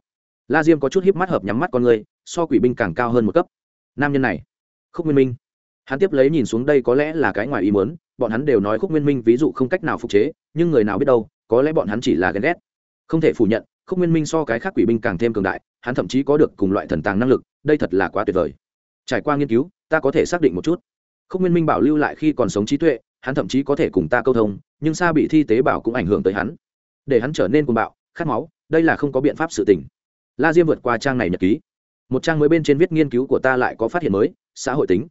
La diêm có chút híp mắt hợp nhắm mắt con người, so quỷ binh càng cao hơn một cấp. Nam nhân này, khúc Minh minh hắn tiếp lấy nhìn xuống đây có lẽ là cái ngoài ý muốn, bọn hắn đều nói khúc nguyên minh ví dụ không cách nào phục chế, nhưng người nào biết đâu, có lẽ bọn hắn chỉ là ghen ghét. Không thể phủ nhận, khúc nguyên minh so cái khác quỷ binh càng thêm cường đại, hắn thậm chí có được cùng loại thần tàng năng lực, đây thật là quá tuyệt vời. Trải qua nghiên cứu, ta có thể xác định một chút. Khúc nguyên minh bảo lưu lại khi còn sống trí tuệ, hắn thậm chí có thể cùng ta câu thông, nhưng xa bị thi tế bảo cũng ảnh hưởng tới hắn. Để hắn trở nên cuồng bạo, khát máu, đây là không có biện pháp sự tình. La diêm vượt qua trang này nhật ký. Một trang mới bên trên viết nghiên cứu của ta lại có phát hiện mới, xã hội tính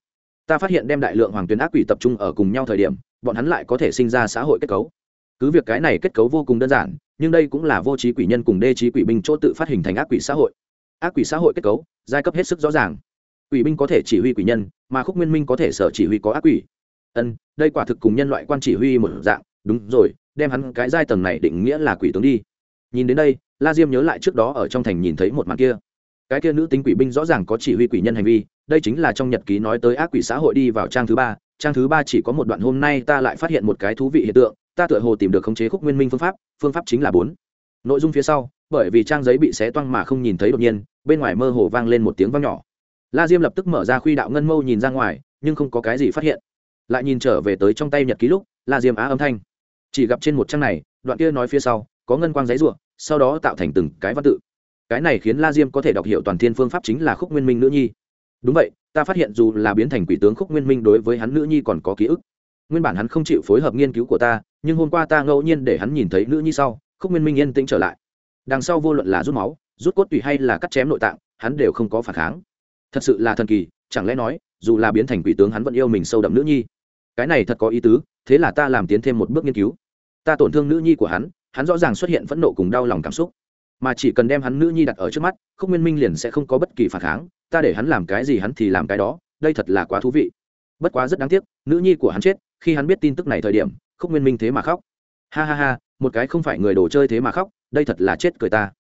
ta phát hiện đem đại lượng hoàng tuyến ác quỷ tập trung ở cùng nhau thời điểm, bọn hắn lại có thể sinh ra xã hội kết cấu. Cứ việc cái này kết cấu vô cùng đơn giản, nhưng đây cũng là vô trí quỷ nhân cùng đê trí quỷ binh chỗ tự phát hình thành ác quỷ xã hội. Ác quỷ xã hội kết cấu, giai cấp hết sức rõ ràng. Quỷ binh có thể chỉ huy quỷ nhân, mà khúc nguyên minh có thể sở chỉ huy có ác quỷ. Ân, đây quả thực cùng nhân loại quan chỉ huy một dạng. Đúng rồi, đem hắn cái giai tầng này định nghĩa là quỷ tướng đi. Nhìn đến đây, la diêm nhớ lại trước đó ở trong thành nhìn thấy một màn kia. Cái kia nữ tính quỷ binh rõ ràng có chỉ huy quỷ nhân hành vi đây chính là trong nhật ký nói tới ác quỷ xã hội đi vào trang thứ ba, trang thứ ba chỉ có một đoạn hôm nay ta lại phát hiện một cái thú vị hiện tượng, ta tựa hồ tìm được khống chế khúc nguyên minh phương pháp phương pháp chính là bốn. Nội dung phía sau, bởi vì trang giấy bị xé toang mà không nhìn thấy đột nhiên, bên ngoài mơ hồ vang lên một tiếng vang nhỏ. La diêm lập tức mở ra khuy đạo ngân mâu nhìn ra ngoài, nhưng không có cái gì phát hiện. Lại nhìn trở về tới trong tay nhật ký lúc, la diêm á âm thanh. Chỉ gặp trên một trang này, đoạn kia nói phía sau, có ngân quang giấy ruộng sau đó tạo thành từng cái văn tự. Cái này khiến la diêm có thể đọc hiểu toàn thiên phương pháp chính là khúc nguyên minh nữ nhi đúng vậy, ta phát hiện dù là biến thành quỷ tướng khúc nguyên minh đối với hắn nữ nhi còn có ký ức. Nguyên bản hắn không chịu phối hợp nghiên cứu của ta, nhưng hôm qua ta ngẫu nhiên để hắn nhìn thấy nữ nhi sau, khúc nguyên minh yên tĩnh trở lại. Đằng sau vô luận là rút máu, rút cốt tùy hay là cắt chém nội tạng, hắn đều không có phản kháng. Thật sự là thần kỳ, chẳng lẽ nói, dù là biến thành quỷ tướng hắn vẫn yêu mình sâu đậm nữ nhi? Cái này thật có ý tứ, thế là ta làm tiến thêm một bước nghiên cứu. Ta tổn thương nữ nhi của hắn hắn rõ ràng xuất hiện phẫn nộ cùng đau lòng cảm xúc. Mà chỉ cần đem hắn nữ nhi đặt ở trước mắt, khúc nguyên minh liền sẽ không có bất kỳ phản kháng ta để hắn làm cái gì hắn thì làm cái đó, đây thật là quá thú vị. Bất quá rất đáng tiếc, nữ nhi của hắn chết, khi hắn biết tin tức này thời điểm, khúc nguyên minh thế mà khóc. Ha ha ha, một cái không phải người đồ chơi thế mà khóc, đây thật là chết cười ta.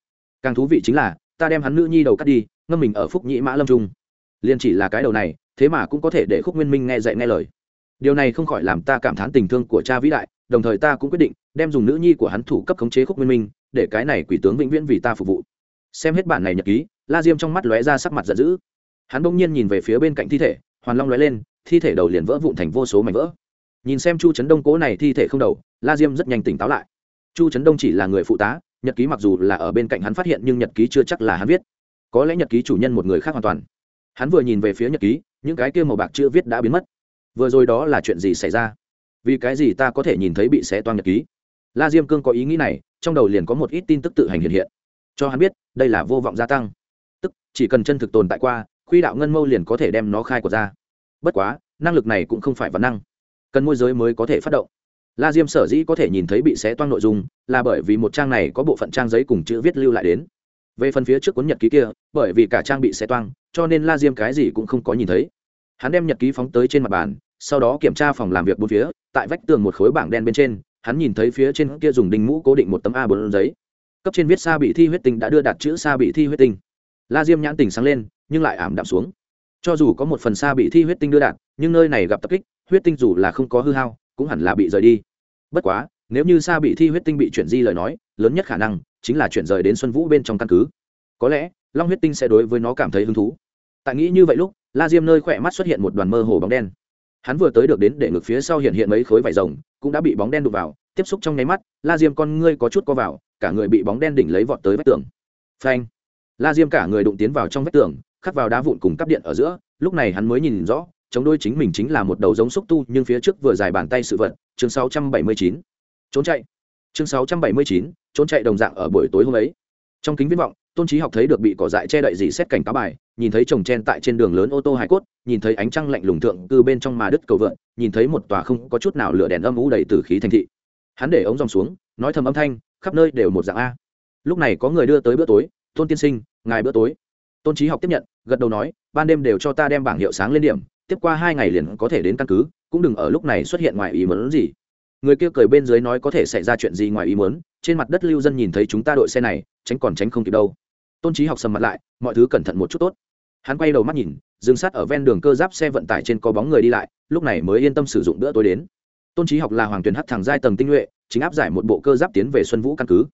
Càng thú vị chính là, ta đem hắn nữ nhi đầu cắt đi, ngâm mình ở phúc nhĩ mã lâm trung. Liền chỉ là cái đầu này, thế mà cũng có thể để khúc nguyên minh nghe dạy nghe lời. Điều này không khỏi làm ta cảm thán tình thương của cha vĩ đại, đồng thời ta cũng quyết định, đem dùng nữ nhi của hắn thủ cấp khống chế khúc nguyên minh, để cái này quỷ tướng vĩnh viễn vì ta phục vụ. Xem hết bản này nhật ký la diêm trong mắt lóe ra sắc mặt giận dữ. Hắn bỗng nhiên nhìn về phía bên cạnh thi thể, hoàn long lóe lên, thi thể đầu liền vỡ vụn thành vô số mảnh vỡ. Nhìn xem chu trấn đông cố này thi thể không đầu, la diêm rất nhanh tỉnh táo lại. Chu trấn đông chỉ là người phụ tá, nhật ký mặc dù là ở bên cạnh hắn phát hiện nhưng nhật ký chưa chắc là hắn viết. Có lẽ nhật ký chủ nhân một người khác hoàn toàn. Hắn vừa nhìn về phía nhật ký, những cái kia màu bạc chưa viết đã biến mất. Vừa rồi đó là chuyện gì xảy ra? Vì cái gì ta có thể nhìn thấy bị xé toan nhật ký? La diêm cương có ý nghĩ này, trong đầu liền có một ít tin tức tự hành hiện hiện. Cho hắn biết, đây là vô vọng gia tăng chỉ cần chân thực tồn tại qua, khuy đạo ngân mâu liền có thể đem nó khai của ra. Bất quá, năng lực này cũng không phải văn năng. Cần môi giới mới có thể phát động. La diêm sở dĩ có thể nhìn thấy bị xé toang nội dung, là bởi vì một trang này có bộ phận trang giấy cùng chữ viết lưu lại đến. Về phần phía trước cuốn nhật ký kia, bởi vì cả trang bị xé toang, cho nên la diêm cái gì cũng không có nhìn thấy. Hắn đem nhật ký phóng tới trên mặt bàn, sau đó kiểm tra phòng làm việc bốn phía, tại vách tường một khối bảng đen bên trên, hắn nhìn thấy phía trên kia dùng đinh mũ cố định một tấm a bốn giấy. Cấp trên viết sa bị thi huyết tinh đã đưa đặt chữ sa bị thi huyết tinh la diêm nhãn tình sáng lên nhưng lại ảm đạm xuống. Cho dù có một phần sa bị thi huyết tinh đưa đạn, nhưng nơi này gặp tập kích huyết tinh dù là không có hư hao cũng hẳn là bị rời đi. Bất quá nếu như sa bị thi huyết tinh bị chuyển di lời nói lớn nhất khả năng chính là chuyển rời đến xuân vũ bên trong căn cứ. Có lẽ long huyết tinh sẽ đối với nó cảm thấy hứng thú. Tại nghĩ như vậy lúc la diêm nơi khỏe mắt xuất hiện một đoàn mơ hồ bóng đen. Hắn vừa tới được đến để ngược phía sau hiện hiện mấy khối vải rồng cũng đã bị bóng đen đụng vào. Tiếp xúc trong nháy mắt la diêm con ngươi có chút co vào cả người bị bóng đen đỉnh lấy vọt tới vách tường. Phanh! La diêm cả người đụng tiến vào trong vách tường khắc vào đá vụn cùng cắp điện ở giữa lúc này hắn mới nhìn rõ chống đôi chính mình chính là một đầu giống xúc tu nhưng phía trước vừa dài bàn tay sự vật chương 679. trốn chạy. Chương 679, trốn chạy đồng dạng ở buổi tối hôm ấy. Trong kính viễn vọng tôn trí học thấy được bị cỏ dại che đậy dỉ xét cảnh cáo bài nhìn thấy chồng chen tại trên đường lớn ô tô hải cốt nhìn thấy ánh trăng lạnh lùng thượng từ bên trong mà đứt cầu vượn nhìn thấy một tòa không có chút nào lửa đèn âm ú đầy từ khí thành thị. Hắn để ống dòng xuống nói thầm âm thanh khắp nơi đều một dạng a. Lúc này có người đưa tới bữa tối tôn tiên sinh, ngài bữa tối. Tôn trí học tiếp nhận, gật đầu nói, ban đêm đều cho ta đem bảng hiệu sáng lên điểm, tiếp qua hai ngày liền có thể đến căn cứ, cũng đừng ở lúc này xuất hiện ngoài ý muốn gì. Người kia cười bên dưới nói có thể xảy ra chuyện gì ngoài ý muốn, trên mặt đất lưu dân nhìn thấy chúng ta đội xe này, tránh còn tránh không kịp đâu. Tôn trí học sầm mặt lại, mọi thứ cẩn thận một chút tốt. Hắn quay đầu mắt nhìn, dừng sát ở ven đường cơ giáp xe vận tải trên có bóng người đi lại, lúc này mới yên tâm sử dụng bữa tối đến. Tôn trí học là hoàng tuyền hắt thẳng giai tầng tinh nhuệ, chính áp giải một bộ cơ giáp tiến về xuân vũ căn cứ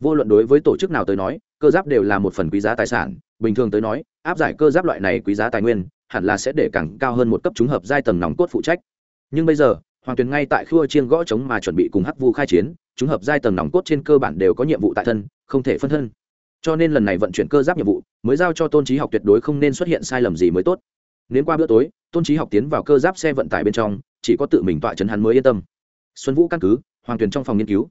vô luận đối với tổ chức nào tới nói, cơ giáp đều là một phần quý giá tài sản. Bình thường tới nói, áp giải cơ giáp loại này quý giá tài nguyên, hẳn là sẽ để càng cao hơn một cấp chúng hợp giai tầng nòng cốt phụ trách. Nhưng bây giờ, hoàng tuyền ngay tại khua chiên gõ chống mà chuẩn bị cùng hắc vu khai chiến, chúng hợp giai tầng nòng cốt trên cơ bản đều có nhiệm vụ tại thân, không thể phân thân. Cho nên lần này vận chuyển cơ giáp nhiệm vụ, mới giao cho tôn trí học tuyệt đối không nên xuất hiện sai lầm gì mới tốt. Đến qua bữa tối, tôn trí học tiến vào cơ giáp xe vận tải bên trong, chỉ có tự mình tọa chấn hắn mới yên tâm. Xuân vũ căn cứ, hoàng tuyền trong phòng nghiên cứu,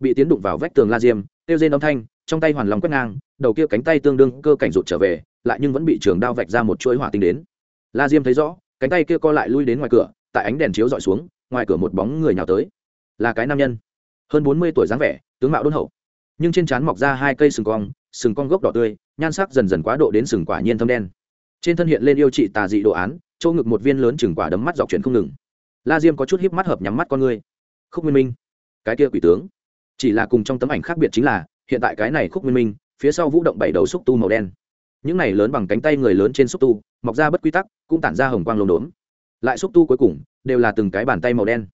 bị tiến đụng vào vách tường la diêm tiêu rên âm thanh, trong tay hoàn lòng quét ngang, đầu kia cánh tay tương đương cơ cảnh rụt trở về, lại nhưng vẫn bị trường đao vạch ra một chuỗi hỏa tinh đến. La diêm thấy rõ, cánh tay kia co lại lui đến ngoài cửa, tại ánh đèn chiếu dọi xuống, ngoài cửa một bóng người nhào tới. Là cái nam nhân. Hơn bốn mươi tuổi dáng vẻ, tướng mạo đôn hậu. Nhưng trên trán mọc ra hai cây sừng cong sừng cong gốc đỏ tươi, nhan sắc dần dần quá độ đến sừng quả nhiên thâm đen. Trên thân hiện lên yêu trị tà dị đồ án, chỗ ngực một viên lớn chừng quả đấm mắt dọc chuyển không ngừng. La diêm có chút híp mắt hợp nhắm mắt con ngươi khúc nguyên minh. Cái kia quỷ tướng chỉ là cùng trong tấm ảnh khác biệt chính là, hiện tại cái này khúc nguyên minh, phía sau vũ động bảy đầu xúc tu màu đen. Những này lớn bằng cánh tay người lớn trên xúc tu, mọc ra bất quy tắc, cũng tản ra hồng quang lốm đốm. Lại xúc tu cuối cùng, đều là từng cái bàn tay màu đen.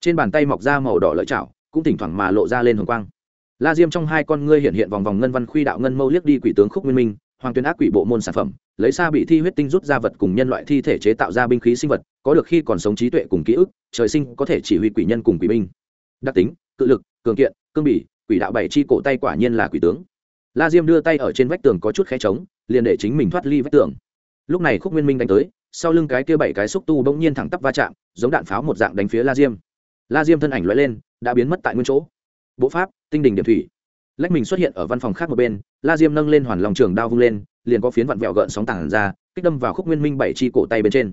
Trên bàn tay mọc ra màu đỏ lợi chảo, cũng thỉnh thoảng mà lộ ra lên hồng quang. La diêm trong hai con ngươi hiện hiện vòng vòng ngân văn khuy đạo ngân mâu liếc đi quỷ tướng khúc nguyên minh, hoàng tuyến ác quỷ bộ môn sản phẩm, lấy xa bị thi huyết tinh rút ra vật cùng nhân loại thi thể chế tạo ra binh khí sinh vật, có được khi còn sống trí tuệ cùng ký ức, trời sinh có thể chỉ huy quỷ nhân cùng quỷ binh. Đặc tính cự lực, cường kiện, cương bỉ, quỷ đạo bảy chi cổ tay quả nhiên là quỷ tướng. La diêm đưa tay ở trên vách tường có chút khe trống, liền để chính mình thoát ly vách tường. Lúc này khúc nguyên minh đánh tới, sau lưng cái kia bảy cái xúc tu bỗng nhiên thẳng tắp va chạm, giống đạn pháo một dạng đánh phía la diêm. La diêm thân ảnh loại lên, đã biến mất tại nguyên chỗ. Bộ pháp, tinh đình điểm thủy. Lách mình xuất hiện ở văn phòng khác một bên, la diêm nâng lên hoàn lòng trường đao vung lên, liền có phiến vặn vẹo gợn sóng tảng ra, kích đâm vào khúc nguyên minh bảy chi cổ tay bên trên.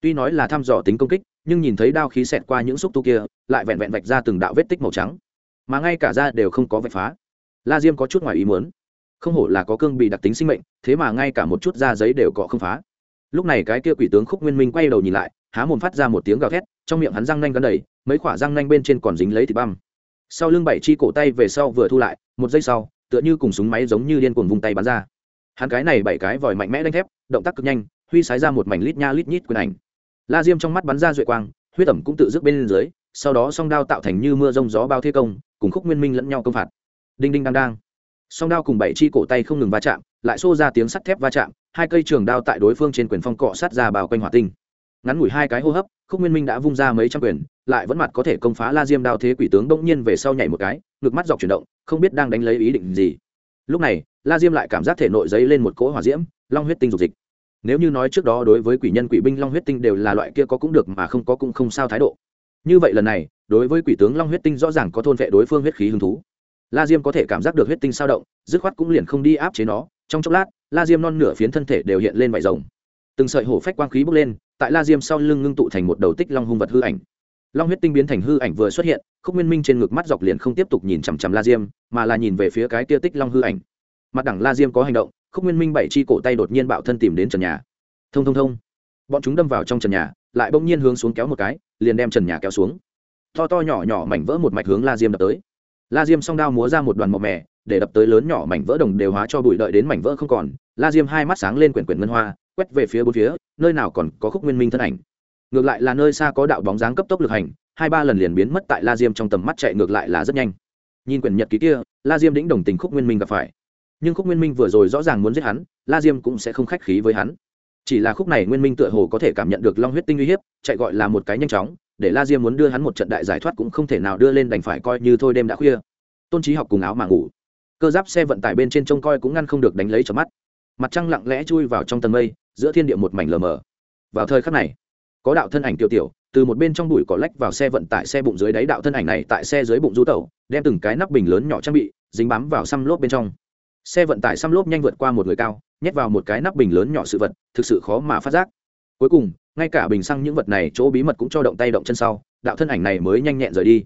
Tuy nói là thăm dò tính công kích nhưng nhìn thấy đao khí xẹt qua những xúc tu kia, lại vẹn vẹn vạch ra từng đạo vết tích màu trắng. Mà ngay cả da đều không có vạch phá. La diêm có chút ngoài ý muốn. Không hổ là có cương bị đặc tính sinh mệnh, thế mà ngay cả một chút da giấy đều cọ không phá. Lúc này cái kia quỷ tướng khúc nguyên minh quay đầu nhìn lại, há mồm phát ra một tiếng gào thét, trong miệng hắn răng nanh gắn đầy, mấy khoả răng nanh bên trên còn dính lấy thịt băm. Sau lưng bảy chi cổ tay về sau vừa thu lại, một giây sau, tựa như cùng súng máy giống như điên cuồng vung tay bắn ra. Hắn cái này bảy cái vòi mạnh mẽ đánh thép, động tác cực nhanh, huy sái ra một mảnh lít nha lít nhít quyền ảnh la diêm trong mắt bắn ra duệ quang, huyết ẩm cũng tự dứt bên dưới, sau đó song đao tạo thành như mưa rông gió bao thế công, cùng khúc nguyên minh lẫn nhau công phạt. Đinh đinh đang đang. Song đao cùng bảy chi cổ tay không ngừng va chạm, lại xô ra tiếng sắt thép va chạm, hai cây trường đao tại đối phương trên quyền phong cọ sát ra bao quanh hỏa tinh. Ngắn ngủi hai cái hô hấp, khúc nguyên minh đã vung ra mấy trăm quyền, lại vẫn mặt có thể công phá la diêm đao thế quỷ tướng bỗng nhiên về sau nhảy một cái, ngực mắt dọc chuyển động, không biết đang đánh lấy ý định gì. Lúc này, la diêm lại cảm giác thể nội giấy lên một cỗ hỏa diễm, long huyết tinh dục dịch nếu như nói trước đó đối với quỷ nhân quỷ binh long huyết tinh đều là loại kia có cũng được mà không có cũng không sao thái độ. Như vậy lần này, đối với quỷ tướng long huyết tinh rõ ràng có thôn vệ đối phương huyết khí hứng thú. La diêm có thể cảm giác được huyết tinh sao động, dứt khoát cũng liền không đi áp chế nó. Trong chốc lát, la diêm non nửa phiến thân thể đều hiện lên vải rồng. Từng sợi hổ phách quang khí bốc lên, tại la diêm sau lưng ngưng tụ thành một đầu tích long hung vật hư ảnh. Long huyết tinh biến thành hư ảnh vừa xuất hiện, khúc nguyên minh trên ngực mắt dọc liền không tiếp tục nhìn chằm chằm la diêm, mà là nhìn về phía cái tia tích long hư ảnh. Mặt đẳng la diêm có hành động khúc nguyên minh bảy chi cổ tay đột nhiên bạo thân tìm đến trần nhà. Thông thông thông. Bọn chúng đâm vào trong trần nhà, lại bỗng nhiên hướng xuống kéo một cái, liền đem trần nhà kéo xuống. To to, nhỏ nhỏ mảnh vỡ một mạch hướng la diêm đập tới. La diêm song đao múa ra một đoàn màu mè, để đập tới lớn nhỏ mảnh vỡ đồng đều hóa cho bụi đợi đến mảnh vỡ không còn. La diêm hai mắt sáng lên quyển quyển ngân hoa, quét về phía bốn phía, nơi nào còn có khúc nguyên minh thân ảnh. Ngược lại là nơi xa có đạo bóng dáng cấp tốc lực hành, hai ba lần liền biến mất tại la diêm trong tầm mắt chạy ngược lại là rất nhanh. Nhìn quyển nhật ký kia, la diêm đĩnh đồng tình khúc nguyên minh gặp phải nhưng khúc nguyên minh vừa rồi rõ ràng muốn giết hắn, la diêm cũng sẽ không khách khí với hắn. Chỉ là khúc này nguyên minh tựa hồ có thể cảm nhận được long huyết tinh uy hiếp, chạy gọi là một cái nhanh chóng, để la diêm muốn đưa hắn một trận đại giải thoát cũng không thể nào đưa lên đành phải coi như thôi đêm đã khuya. Tôn trí học cùng áo mà ngủ. Cơ giáp xe vận tải bên trên trông coi cũng ngăn không được đánh lấy trong mắt. Mặt trăng lặng lẽ chui vào trong tầng mây, giữa thiên địa một mảnh lờ mờ. Vào thời khắc này, có đạo thân ảnh tiểu tiểu, từ một bên trong bụi cỏ lách vào xe vận tải xe bụng dưới đáy đạo thân ảnh này tại xe dưới bụng du tẩu, đem từng cái nắp bình lớn nhỏ trang bị, dính bám vào xăm lốp bên trong xe vận tải xăm lốp nhanh vượt qua một người cao nhét vào một cái nắp bình lớn nhỏ sự vật thực sự khó mà phát giác. Cuối cùng ngay cả bình xăng những vật này chỗ bí mật cũng cho động tay động chân sau đạo thân ảnh này mới nhanh nhẹn rời đi.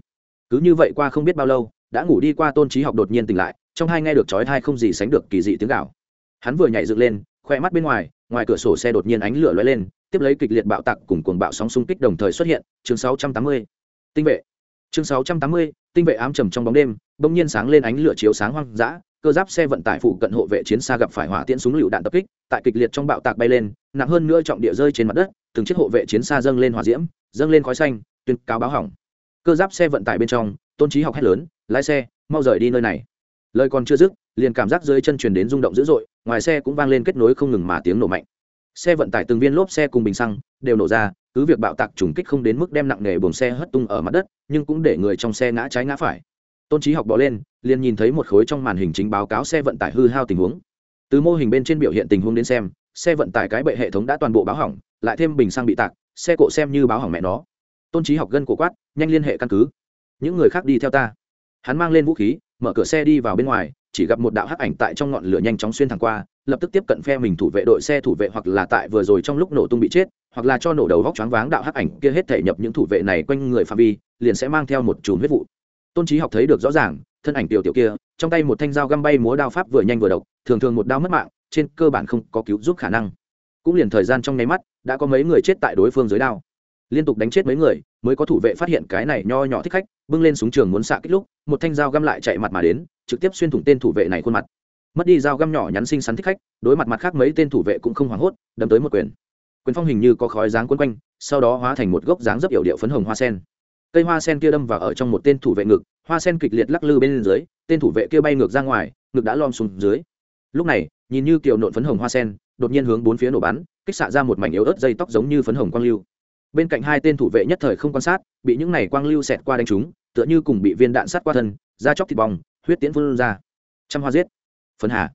Cứ như vậy qua không biết bao lâu đã ngủ đi qua tôn trí học đột nhiên tỉnh lại trong hai nghe được chói thai không gì sánh được kỳ dị tiếng gạo hắn vừa nhảy dựng lên khoe mắt bên ngoài ngoài cửa sổ xe đột nhiên ánh lửa lóe lên tiếp lấy kịch liệt bạo tạc cùng cuồng bạo sóng xung kích đồng thời xuất hiện chương 680. tinh vệ. Chương 680, tinh vệ ám trầm trong bóng đêm bỗng nhiên sáng lên ánh lửa chiếu sáng hoang dã cơ giáp xe vận tải phụ cận hộ vệ chiến xa gặp phải hỏa tiễn súng lựu đạn tập kích, tại kịch liệt trong bạo tạc bay lên, nặng hơn nữa trọng địa rơi trên mặt đất, từng chiếc hộ vệ chiến xa dâng lên hỏa diễm, dâng lên khói xanh, tuyên cáo báo hỏng. Cơ giáp xe vận tải bên trong, tôn trí học hét lớn, lái xe, mau rời đi nơi này. Lời còn chưa dứt, liền cảm giác dưới chân truyền đến rung động dữ dội, ngoài xe cũng vang lên kết nối không ngừng mà tiếng nổ mạnh. Xe vận tải từng viên lốp xe cùng bình xăng đều nổ ra, cứ việc bạo tạc trùng kích không đến mức đem nặng nề buồng xe hất tung ở mặt đất, nhưng cũng để người trong xe ngã trái ngã phải tôn trí học bỏ lên, liền nhìn thấy một khối trong màn hình chính báo cáo xe vận tải hư hao tình huống. Từ mô hình bên trên biểu hiện tình huống đến xem, xe vận tải cái bệ hệ thống đã toàn bộ báo hỏng, lại thêm bình xăng bị tạc, xe cộ xem như báo hỏng mẹ nó. Tôn trí học gân cổ quát, nhanh liên hệ căn cứ. Những người khác đi theo ta. Hắn mang lên vũ khí, mở cửa xe đi vào bên ngoài, chỉ gặp một đạo hắc ảnh tại trong ngọn lửa nhanh chóng xuyên thẳng qua, lập tức tiếp cận phe mình thủ vệ đội xe thủ vệ hoặc là tại vừa rồi trong lúc nổ tung bị chết, hoặc là cho nổ đầu vóc choáng váng đạo hắc ảnh kia hết thể nhập những thủ vệ này quanh người phạm vi, liền sẽ mang theo một chùm huyết vụ tôn trí học thấy được rõ ràng, thân ảnh tiểu tiểu kia, trong tay một thanh dao găm bay múa đao pháp vừa nhanh vừa độc, thường thường một đao mất mạng, trên cơ bản không có cứu giúp khả năng. Cũng liền thời gian trong nháy mắt, đã có mấy người chết tại đối phương dưới đao. Liên tục đánh chết mấy người, mới có thủ vệ phát hiện cái này nho nhỏ thích khách, bưng lên súng trường muốn xạ kích lúc, một thanh dao găm lại chạy mặt mà đến, trực tiếp xuyên thủng tên thủ vệ này khuôn mặt. Mất đi dao găm nhỏ nhắn xinh xắn thích khách, đối mặt mặt khác mấy tên thủ vệ cũng không hoảng hốt đâm tới một quyền. Quyền phong hình như có khói dáng quấn quanh, sau đó hóa thành một gốc dáng rất yểu điệu phấn hồng hoa sen cây hoa sen kia đâm vào ở trong một tên thủ vệ ngực, hoa sen kịch liệt lắc lư bên dưới, tên thủ vệ kia bay ngược ra ngoài, ngực đã lom xuống dưới. Lúc này, nhìn như kiểu nộn phấn hồng hoa sen, đột nhiên hướng bốn phía nổ bắn, kích xạ ra một mảnh yếu ớt dây tóc giống như phấn hồng quang lưu. Bên cạnh hai tên thủ vệ nhất thời không quan sát, bị những này quang lưu xẹt qua đánh trúng, tựa như cùng bị viên đạn sát qua thân, da chóc thịt bong, huyết tiễn phun ra. Trăm hoa giết. Phấn hà.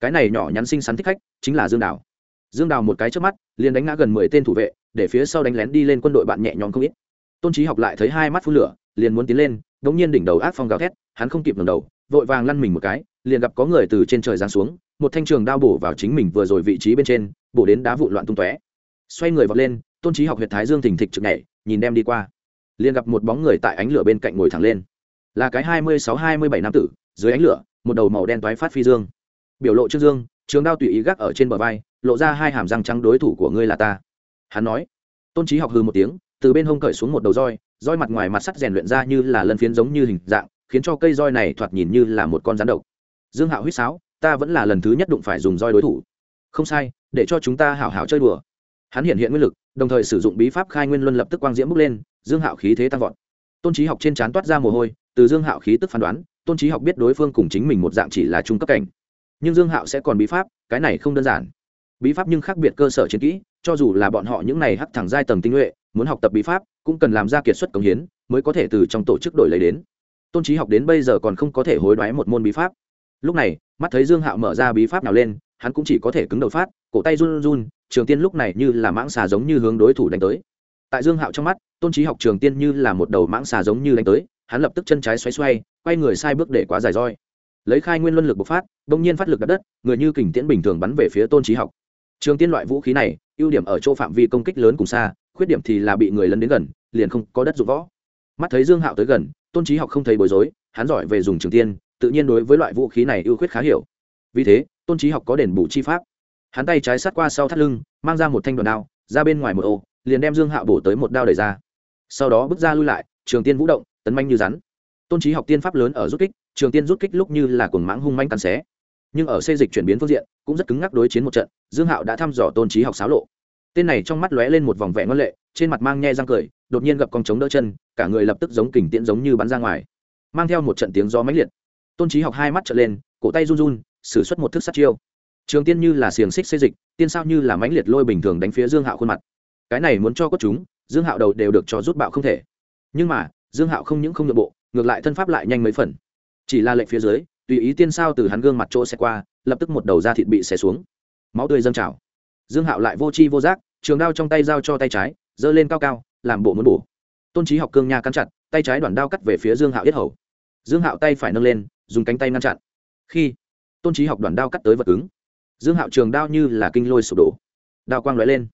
Cái này nhỏ nhắn xinh xắn thích khách, chính là dương đào. Dương đào một cái trước mắt, liền đánh ngã gần mười tên thủ vệ, để phía sau đánh lén đi lên quân đội bạn nhẹ nhõm không ít tôn trí học lại thấy hai mắt phun lửa, liền muốn tiến lên đ ỗ n g nhiên đỉnh đầu ác phong gào thét, hắn không kịp ngầm đầu, vội vàng lăn mình một cái, liền gặp có người từ trên trời giáng xuống, một thanh trường đao bổ vào chính mình vừa rồi vị trí bên trên, bổ đến đá vụn loạn tung tóe. Xoay người vọt lên, tôn trí học huyện thái dương thình thịch trực nhảy, nhìn đem đi qua. Liền gặp một bóng người tại ánh lửa bên cạnh ngồi thẳng lên. Là cái hai mươi sáu hai mươi bảy nam tử, dưới ánh lửa, một đầu màu đen toái phát phi dương. Biểu lộ trước dương, trường đao tùy ý gác ở trên bờ vai, lộ ra hai hàm răng trắng đối thủ của ngươi là ta. Hắn nói. Tôn trí học hư một tiếng từ bên hông cởi xuống một đầu roi roi mặt ngoài mặt sắt rèn luyện ra như là lân phiến giống như hình dạng, khiến cho cây roi này thoạt nhìn như là một con rắn độc. Dương hạo huýt sáo, ta vẫn là lần thứ nhất đụng phải dùng roi đối thủ. Không sai, để cho chúng ta hảo hảo chơi đùa. Hắn hiện hiện nguyên lực, đồng thời sử dụng bí pháp khai nguyên luân lập tức quang diễm bước lên, dương hạo khí thế tăng vọt. Tôn trí học trên trán toát ra mồ hôi, từ dương hạo khí tức phán đoán, tôn trí học biết đối phương cùng chính mình một dạng chỉ là trung cấp cảnh. Nhưng dương hạo sẽ còn bí pháp, cái này không đơn giản bí pháp nhưng khác biệt cơ sở chiến kỹ, cho dù là bọn họ những này hắc thẳng giai tầng tinh nhuệ, muốn học tập bí pháp, cũng cần làm ra kiệt xuất công hiến mới có thể từ trong tổ chức đổi lấy đến. Tôn trí học đến bây giờ còn không có thể hối đoái một môn bí pháp. Lúc này, mắt thấy dương hạo mở ra bí pháp nào lên, hắn cũng chỉ có thể cứng đầu phát, cổ tay run run, trường tiên lúc này như là mãng xà giống như hướng đối thủ đánh tới. Tại dương hạo trong mắt, tôn trí học trường tiên như là một đầu mãng xà giống như đánh tới, hắn lập tức chân trái xoay xoay, quay người sai bước để quá dài roi. Lấy khai nguyên luân lực bộc phát, bỗng nhiên phát lực đặt đất, người như kình tiễn bình thường bắn về phía tôn trí học trường tiên loại vũ khí này, ưu điểm ở chỗ phạm vi công kích lớn cùng xa, khuyết điểm thì là bị người lấn đến gần, liền không có đất dụng võ. Mắt thấy dương hạo tới gần, tôn trí học không thấy bối rối, hắn giỏi về dùng trường tiên, tự nhiên đối với loại vũ khí này ưu khuyết khá hiểu. Vì thế, tôn trí học có đền bù chi pháp. Hắn tay trái sát qua sau thắt lưng, mang ra một thanh đoàn đao, ra bên ngoài một ô, liền đem dương hạo bổ tới một đao đẩy ra. Sau đó bước ra lui lại, trường tiên vũ động, tấn manh như rắn. Tôn trí học tiên pháp lớn ở rút kích, trường tiên rút kích lúc như là cuồng mãng hung manh cắn xé nhưng ở xây dịch chuyển biến phương diện, cũng rất cứng ngắc đối chiến một trận, dương hạo đã thăm dò tôn trí học xáo lộ. Tên này trong mắt lóe lên một vòng vẻ ngân lệ, trên mặt mang nhe răng cười, đột nhiên gặp con trống đỡ chân, cả người lập tức giống kình tiễn giống như bắn ra ngoài, mang theo một trận tiếng gió mãnh liệt. Tôn trí học hai mắt trở lên, cổ tay run run xử suất một thức sát chiêu. Trường tiên như là xiềng xích xây dịch, tiên sao như là mãnh liệt lôi bình thường đánh phía dương hạo khuôn mặt. Cái này muốn cho có chúng, dương hạo đầu đều được cho rút bạo không thể. Nhưng mà, dương hạo không những không nội bộ, ngược lại thân pháp lại nhanh mấy phần. Chỉ là lệnh phía dưới tùy ý tiên sao từ hắn gương mặt chỗ xe qua, lập tức một đầu da thịt bị xé xuống. Máu tươi dâng trào. Dương hạo lại vô chi vô giác, trường đao trong tay giao cho tay trái, giơ lên cao cao, làm bộ muốn bổ. Tôn trí học cương nha cắn chặt, tay trái đoạn đao cắt về phía dương hạo yết hầu. Dương hạo tay phải nâng lên, dùng cánh tay ngăn chặn. Khi tôn trí học đoạn đao cắt tới vật cứng, dương hạo trường đao như là kinh lôi sụp đổ. Đao quang lóe lên.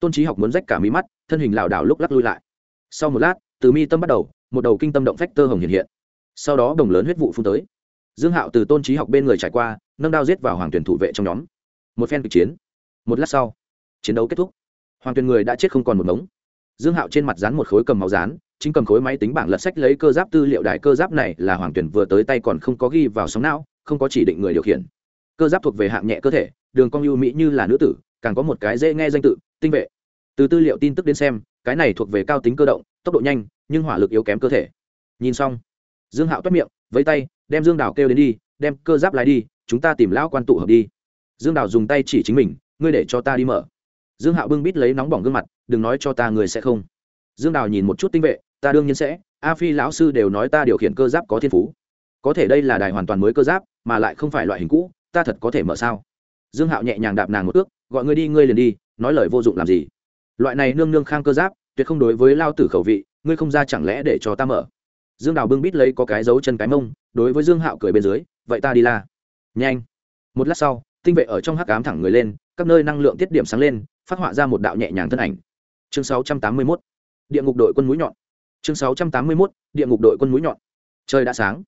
Tôn trí học muốn rách cả mí mắt, thân hình lảo đảo lúc lắc lui lại. Sau một lát, từ mi tâm bắt đầu, một đầu kinh tâm động phách tơ hồng hiện hiện. Sau đó đồng lớn huyết vụ phun tới dương hạo từ tôn trí học bên người trải qua, nâng đao giết vào hoàng tuyển thủ vệ trong nhóm. Một phen kịch chiến. Một lát sau, chiến đấu kết thúc. Hoàng tuyển người đã chết không còn một mống dương hạo trên mặt dán một khối cầm máu dán, chính cầm khối máy tính bảng lật sách lấy cơ giáp tư liệu đại cơ giáp này là hoàng tuyển vừa tới tay còn không có ghi vào sóng não, không có chỉ định người điều khiển. Cơ giáp thuộc về hạng nhẹ cơ thể, đường cong ưu mỹ như là nữ tử, càng có một cái dễ nghe danh tự, tinh vệ. Từ tư liệu tin tức đến xem, cái này thuộc về cao tính cơ động, tốc độ nhanh, nhưng hỏa lực yếu kém cơ thể. Nhìn xong, dương hạo toát miệng, vẫy tay đem dương đào kêu đến đi, đem cơ giáp lái đi, chúng ta tìm lão quan tụ hợp đi. Dương đào dùng tay chỉ chính mình, ngươi để cho ta đi mở. Dương hạo bưng bít lấy nóng bỏng gương mặt, đừng nói cho ta người sẽ không. Dương đào nhìn một chút tinh vệ, ta đương nhiên sẽ, a phi lão sư đều nói ta điều khiển cơ giáp có thiên phú. Có thể đây là đài hoàn toàn mới cơ giáp, mà lại không phải loại hình cũ, ta thật có thể mở sao? Dương hạo nhẹ nhàng đạp nàng một ước gọi ngươi đi, ngươi liền đi, nói lời vô dụng làm gì? Loại này nương nương khang cơ giáp, tuyệt không đối với lao tử khẩu vị, ngươi không ra chẳng lẽ để cho ta mở? Dương đào bưng bít lấy có cái dấu chân cái mông, đối với dương hạo cười bên dưới, vậy ta đi la. Nhanh. Một lát sau, tinh vệ ở trong hắc cám thẳng người lên, các nơi năng lượng tiết điểm sáng lên, phát họa ra một đạo nhẹ nhàng thân ảnh. Chương 681. địa ngục đội quân mũi nhọn. Chương 681. địa ngục đội quân mũi nhọn. Trời đã sáng.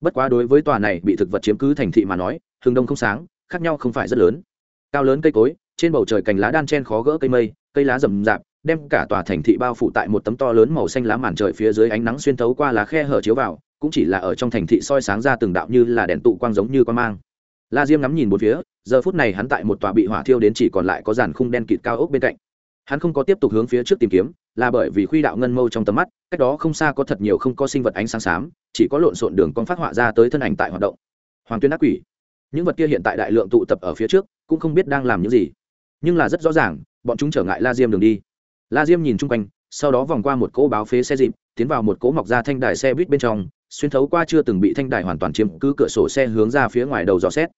Bất quá đối với tòa này bị thực vật chiếm cứ thành thị mà nói thường đông không sáng, khác nhau không phải rất lớn. Cao lớn cây cối, trên bầu trời cành lá đan chen khó gỡ cây mây, cây lá rậm rạp đem cả tòa thành thị bao phủ tại một tấm to lớn màu xanh lá màn trời phía dưới ánh nắng xuyên thấu qua lá khe hở chiếu vào, cũng chỉ là ở trong thành thị soi sáng ra từng đạo như là đèn tụ quang giống như con mang. La diêm ngắm nhìn một phía, giờ phút này hắn tại một tòa bị hỏa thiêu đến chỉ còn lại có dàn khung đen kịt cao ốc bên cạnh. Hắn không có tiếp tục hướng phía trước tìm kiếm, là bởi vì khuy đạo ngân mâu trong tầm mắt, cách đó không xa có thật nhiều không có sinh vật ánh sáng xám, chỉ có lộn xộn đường con phát họa ra tới thân ảnh tại hoạt động. Hoàng tuyên ác quỷ. Những vật kia hiện tại đại lượng tụ tập ở phía trước, cũng không biết đang làm những gì. Nhưng là rất rõ ràng, bọn chúng trở ngại la diêm đường đi la diêm nhìn chung quanh, sau đó vòng qua một cỗ báo phế xe dịp, tiến vào một cỗ mọc ra thanh đài xe buýt bên trong, xuyên thấu qua chưa từng bị thanh đài hoàn toàn chiếm cứ cửa sổ xe hướng ra phía ngoài đầu dò xét.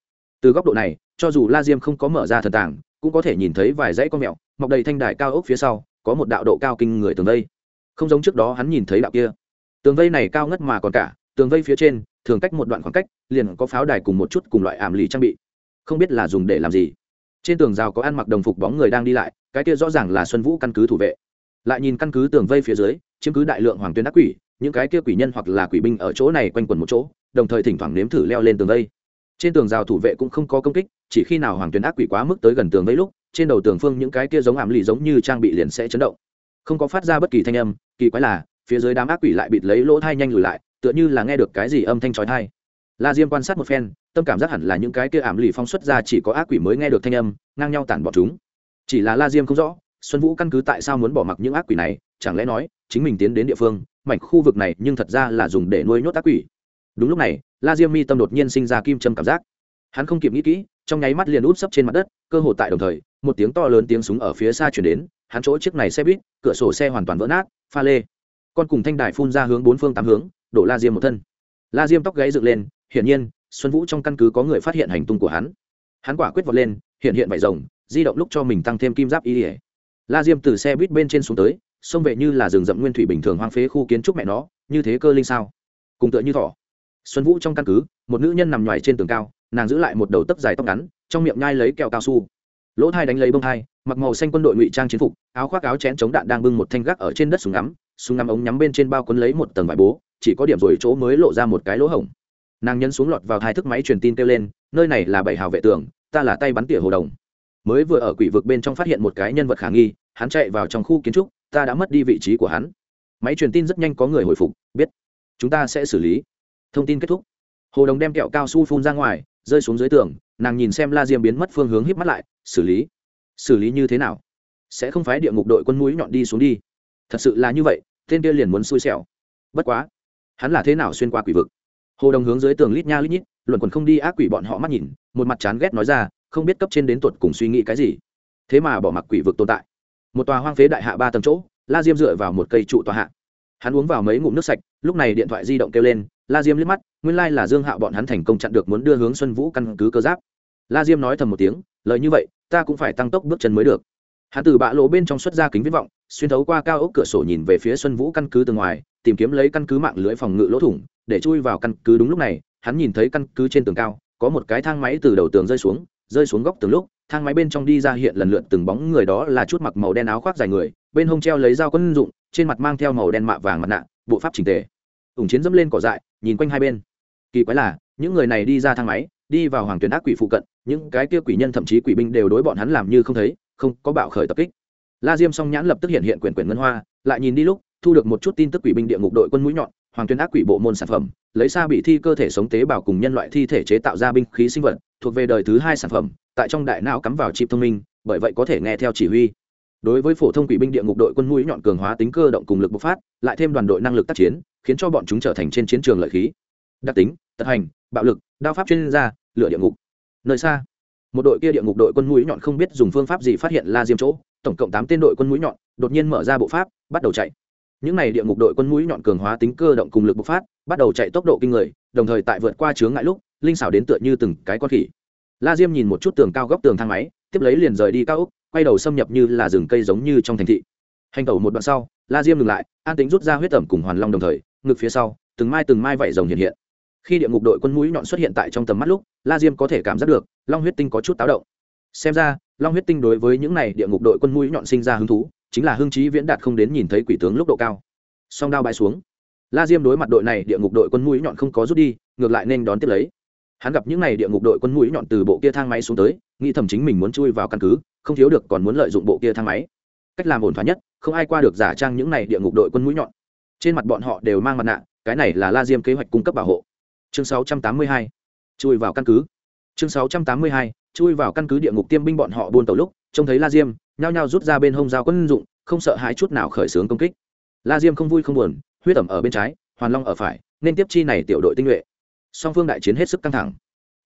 Từ góc độ này, cho dù la diêm không có mở ra thần tảng, cũng có thể nhìn thấy vài dãy con mẹo mọc đầy thanh đài cao ốc phía sau, có một đạo độ cao kinh người tường vây. Không giống trước đó hắn nhìn thấy đạo kia. Tường vây này cao ngất mà còn cả, tường vây phía trên, thường cách một đoạn khoảng cách, liền có pháo đài cùng một chút cùng loại ảm lì trang bị. Không biết là dùng để làm gì. Trên tường rào có ăn mặc đồng phục bóng người đang đi lại cái kia rõ ràng là xuân vũ căn cứ thủ vệ. Lại nhìn căn cứ tường vây phía dưới, chiếm cứ đại lượng hoàng Tuyên ác quỷ, những cái kia quỷ nhân hoặc là quỷ binh ở chỗ này quanh quẩn một chỗ, đồng thời thỉnh thoảng nếm thử leo lên tường vây. Trên tường rào thủ vệ cũng không có công kích, chỉ khi nào hoàng Tuyên ác quỷ quá mức tới gần tường vây lúc, trên đầu tường phương những cái kia giống ảm lì giống như trang bị liền sẽ chấn động. Không có phát ra bất kỳ thanh âm, kỳ quái là, phía dưới đám ác quỷ lại bịt lấy lỗ thai nhanh lùi lại, tựa như là nghe được cái gì âm thanh trói thai la diêm quan sát một phen, tâm cảm giác hẳn là những cái kia ảm lì phong xuất ra chỉ có ác quỷ mới nghe được thanh âm, ngang nhau tản bọn chúng chỉ là la diêm không rõ, xuân vũ căn cứ tại sao muốn bỏ mặc những ác quỷ này, chẳng lẽ nói, chính mình tiến đến địa phương, mảnh khu vực này nhưng thật ra là dùng để nuôi nhốt ác quỷ. Đúng lúc này, la diêm mi tâm đột nhiên sinh ra kim châm cảm giác. Hắn không kịp nghĩ kỹ, trong nháy mắt liền út sấp trên mặt đất, cơ hồ tại đồng thời, một tiếng to lớn tiếng súng ở phía xa chuyển đến, hắn chỗ chiếc này xe buýt, cửa sổ xe hoàn toàn vỡ nát, pha lê. Con cùng thanh đài phun ra hướng bốn phương tám hướng, đổ la diêm một thân. La diêm tóc gáy dựng lên, hiển nhiên, xuân vũ trong căn cứ có người phát hiện hành tung của hắn. Hắn quả quyết vọt lên, hiện hiện vải rồng di động lúc cho mình tăng thêm kim giáp y ỉa. La diêm từ xe buýt bên trên xuống tới xông vệ như là rừng rậm nguyên thủy bình thường hoang phế khu kiến trúc mẹ nó, như thế cơ linh sao? Cùng tựa như thỏ. Xuân vũ trong căn cứ, một nữ nhân nằm ngoài trên tường cao, nàng giữ lại một đầu tóc dài tóc ngắn, trong miệng nhai lấy kẹo cao su. Lỗ thai đánh lấy bông thai mặc màu xanh quân đội ngụy trang chiến phục, áo khoác áo chén chống đạn đang bưng một thanh gác ở trên đất súng ngắm súng ngắm ống nhắm bên trên bao quấn lấy một tầng vải bố, chỉ có điểm rồi chỗ mới lộ ra một cái lỗ hổng. Nàng nhân xuống lọt vào hai thức máy truyền tin kêu lên, nơi này là bảy hào vệ tường, ta là tay bắn tỉa hồ đồng mới vừa ở quỷ vực bên trong phát hiện một cái nhân vật khả nghi, hắn chạy vào trong khu kiến trúc, ta đã mất đi vị trí của hắn. Máy truyền tin rất nhanh có người hồi phục, biết. Chúng ta sẽ xử lý. Thông tin kết thúc. Hồ đồng đem kẹo cao su phun ra ngoài, rơi xuống dưới tường, nàng nhìn xem la diêm biến mất phương hướng híp mắt lại, xử lý. Xử lý như thế nào? Sẽ không phái địa ngục đội quân mũi nhọn đi xuống đi. Thật sự là như vậy, tên kia liền muốn xui xẻo. Bất quá, hắn là thế nào xuyên qua quỷ vực? Hồ đồng hướng dưới tường lít nha lít nhít, luẩn quần không đi ác quỷ bọn họ mắt nhìn, một mặt chán ghét nói ra không biết cấp trên đến tuột cùng suy nghĩ cái gì. Thế mà bỏ mặc quỷ vực tồn tại. Một tòa hoang phế đại hạ ba tầng chỗ, la diêm dựa vào một cây trụ tòa hạ. Hắn uống vào mấy ngụm nước sạch, lúc này điện thoại di động kêu lên, la diêm liếc mắt, nguyên lai、like、là dương hạo bọn hắn thành công chặn được muốn đưa hướng xuân vũ căn cứ cơ giáp. La diêm nói thầm một tiếng, lời như vậy, ta cũng phải tăng tốc bước chân mới được. Hắn từ bạ lỗ bên trong xuất ra kính viết vọng, xuyên thấu qua cao ốc cửa sổ nhìn về phía xuân vũ căn cứ từ ngoài, tìm kiếm lấy căn cứ mạng lưới phòng ngự lỗ thủng, để chui vào căn cứ. Đúng lúc này, hắn nhìn thấy căn cứ trên tường cao, có một cái thang máy từ đầu tường rơi xuống rơi xuống góc từ lúc, thang máy bên trong đi ra hiện lần lượt từng bóng người đó là chút mặc màu đen áo khoác dài người, bên hông treo lấy dao quân dụng, trên mặt mang theo màu đen mạ vàng mặt nạ, bộ pháp trình tề. Ủng chiến dẫm lên cỏ dại, nhìn quanh hai bên. Kỳ quái là, những người này đi ra thang máy, đi vào hoàng tuyến ác quỷ phụ cận, những cái kia quỷ nhân thậm chí quỷ binh đều đối bọn hắn làm như không thấy, không có bạo khởi tập kích. La diêm song nhãn lập tức hiện hiện quyển quyển ngân hoa, lại nhìn đi lúc, thu được một chút tin tức quỷ binh địa ngục đội quân mũi nhọn hoàng Tuyên ác quỷ bộ môn sản phẩm, lấy xa bị thi cơ thể sống tế bào cùng nhân loại thi thể chế tạo ra binh khí sinh vật, thuộc về đời thứ hai sản phẩm, tại trong đại não cắm vào chip thông minh, bởi vậy có thể nghe theo chỉ huy. Đối với phổ thông quỷ binh địa ngục đội quân mũi nhọn cường hóa tính cơ động cùng lực bộc phát, lại thêm đoàn đội năng lực tác chiến, khiến cho bọn chúng trở thành trên chiến trường lợi khí. Đặc tính, tật hành, bạo lực, đao pháp chuyên gia, lửa địa ngục. Nơi xa, một đội kia địa ngục đội quân mũi nhọn không biết dùng phương pháp gì phát hiện la diêm chỗ, tổng cộng tám tên đội quân mũi nhọn, đột nhiên mở ra bộ pháp, bắt đầu chạy những này địa ngục đội quân mũi nhọn cường hóa tính cơ động cùng lực bộc phát, bắt đầu chạy tốc độ kinh người, đồng thời tại vượt qua chướng ngại lúc, linh xảo đến tựa như từng cái con khỉ. La diêm nhìn một chút tường cao góc tường thang máy, tiếp lấy liền rời đi cao úc quay đầu xâm nhập như là rừng cây giống như trong thành thị. Hành tẩu một đoạn sau, la diêm ngừng lại, an tính rút ra huyết tẩm cùng hoàn long đồng thời, ngực phía sau, từng mai từng mai vảy rồng hiện hiện. Khi địa ngục đội quân mũi nhọn xuất hiện tại trong tầm mắt lúc, la diêm có thể cảm giác được, long huyết tinh có chút táo động. Xem ra, long huyết tinh đối với những này địa ngục đội quân mũi nhọn sinh ra hứng thú chính là hưng trí viễn đạt không đến nhìn thấy quỷ tướng lúc độ cao. Song đao bãi xuống. La diêm đối mặt đội này, địa ngục đội quân mũi nhọn không có rút đi, ngược lại nên đón tiếp lấy. Hắn gặp những n à y địa ngục đội quân mũi nhọn từ bộ kia thang máy xuống tới, nghĩ thầm chính mình muốn chui vào căn cứ, không thiếu được còn muốn lợi dụng bộ kia thang máy. Cách làm ổn thỏa nhất, không ai qua được giả trang những n à y địa ngục đội quân mũi nhọn. Trên mặt bọn họ đều mang mặt nạ, cái này là la diêm kế hoạch cung cấp bảo hộ. Chương 682. chui vào căn cứ. Chương 682. chui vào căn cứ địa ngục tiêm binh bọn họ buôn tàu lúc, trông thấy la diêm nhao nhao rút ra bên hông dao quân dụng, không sợ hãi chút nào khởi xướng công kích. La diêm không vui không buồn, huyết ẩm ở bên trái, hoàn long ở phải, nên tiếp chi này tiểu đội tinh nhuệ. Song phương đại chiến hết sức căng thẳng.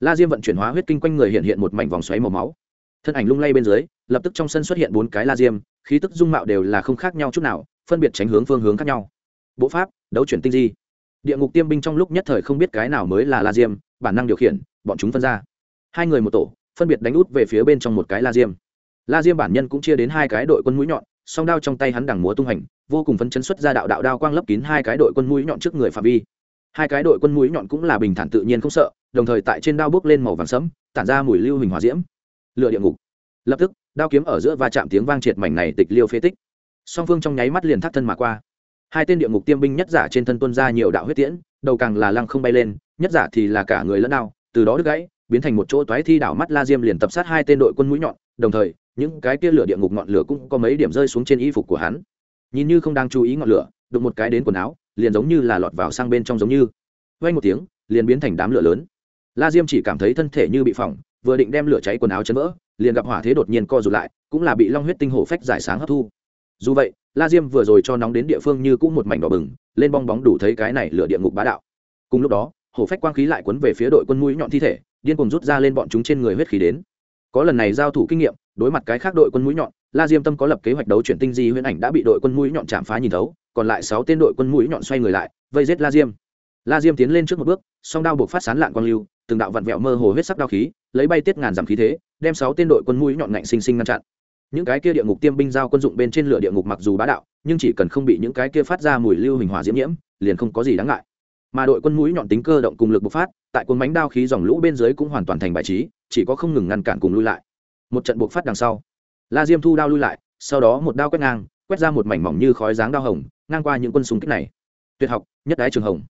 La diêm vận chuyển hóa huyết kinh quanh người hiện hiện một mảnh vòng xoáy màu máu. Thân ảnh lung lay bên dưới, lập tức trong sân xuất hiện bốn cái la diêm, khí tức dung mạo đều là không khác nhau chút nào, phân biệt tránh hướng phương hướng khác nhau. Bộ pháp, đấu chuyển tinh di. Địa ngục tiêm binh trong lúc nhất thời không biết cái nào mới là la diêm, bản năng điều khiển, bọn chúng phân ra. Hai người một tổ, phân biệt đánh út về phía bên trong một cái la diêm la diêm bản nhân cũng chia đến hai cái đội quân mũi nhọn, song đao trong tay hắn đằng múa tung hành, vô cùng phấn chấn xuất ra đạo đạo đao quang lấp kín hai cái đội quân mũi nhọn trước người phạm vi. Hai cái đội quân mũi nhọn cũng là bình thản tự nhiên không sợ, đồng thời tại trên đao bước lên màu vàng sẫm, tản ra mùi lưu hình hòa diễm. Lựa địa ngục. Lập tức, đao kiếm ở giữa va chạm tiếng vang triệt mảnh này tịch liêu phế tích. Song phương trong nháy mắt liền thắt thân mà qua. Hai tên địa ngục tiêm binh nhất giả trên thân tuân ra nhiều đạo huyết tiễn, đầu càng là lăng không bay lên, nhất giả thì là cả người lẫn đao, từ đó đứt gãy, biến thành một chỗ toái thi đảo mắt la diêm liền tập sát hai tên đội quân mũi nhọn, đồng thời những cái kia lửa địa ngục ngọn lửa cũng có mấy điểm rơi xuống trên y phục của hắn. Nhìn như không đang chú ý ngọn lửa, đụng một cái đến quần áo, liền giống như là lọt vào sang bên trong giống như. Vay một tiếng, liền biến thành đám lửa lớn. La diêm chỉ cảm thấy thân thể như bị phỏng, vừa định đem lửa cháy quần áo chấn vỡ, liền gặp hỏa thế đột nhiên co rụt lại, cũng là bị long huyết tinh hổ phách giải sáng hấp thu. Dù vậy, la diêm vừa rồi cho nóng đến địa phương như cũng một mảnh đỏ bừng, lên bong bóng đủ thấy cái này lửa địa ngục bá đạo. Cùng lúc đó, hổ phách quang khí lại quấn về phía đội quân mũi nhọn thi thể, điên cùng rút ra lên bọn chúng trên người huyết khí đến có lần này giao thủ kinh nghiệm, đối mặt cái khác đội quân mũi nhọn, la diêm tâm có lập kế hoạch đấu chuyển tinh di huyễn ảnh đã bị đội quân mũi nhọn chạm phá nhìn thấu, còn lại sáu tên đội quân mũi nhọn xoay người lại, vây giết la diêm. La diêm tiến lên trước một bước, song đao buộc phát sán lạng quang lưu, từng đạo vặn vẹo mơ hồ huyết sắc đao khí, lấy bay tiết ngàn giảm khí thế, đem sáu tên đội quân mũi nhọn ngạnh sinh sinh ngăn chặn. Những cái kia địa ngục tiêm binh giao quân dụng bên trên lửa địa ngục mặc dù bá đạo, nhưng chỉ cần không bị những cái kia phát ra mùi lưu hình hỏa diễm nhiễm, liền không có gì đáng ngại. Mà đội quân mũi nhọn tính cơ động cùng lực bộc phát, tại quân bánh đao khí dòng lũ bên dưới cũng hoàn toàn thành bài trí chỉ có không ngừng ngăn cản cùng lui lại. Một trận buộc phát đằng sau, la diêm thu đao lui lại, sau đó một đao quét ngang, quét ra một mảnh mỏng như khói dáng đao hồng, ngang qua những quân súng kích này. Tuyệt học, nhất đái trường hồng.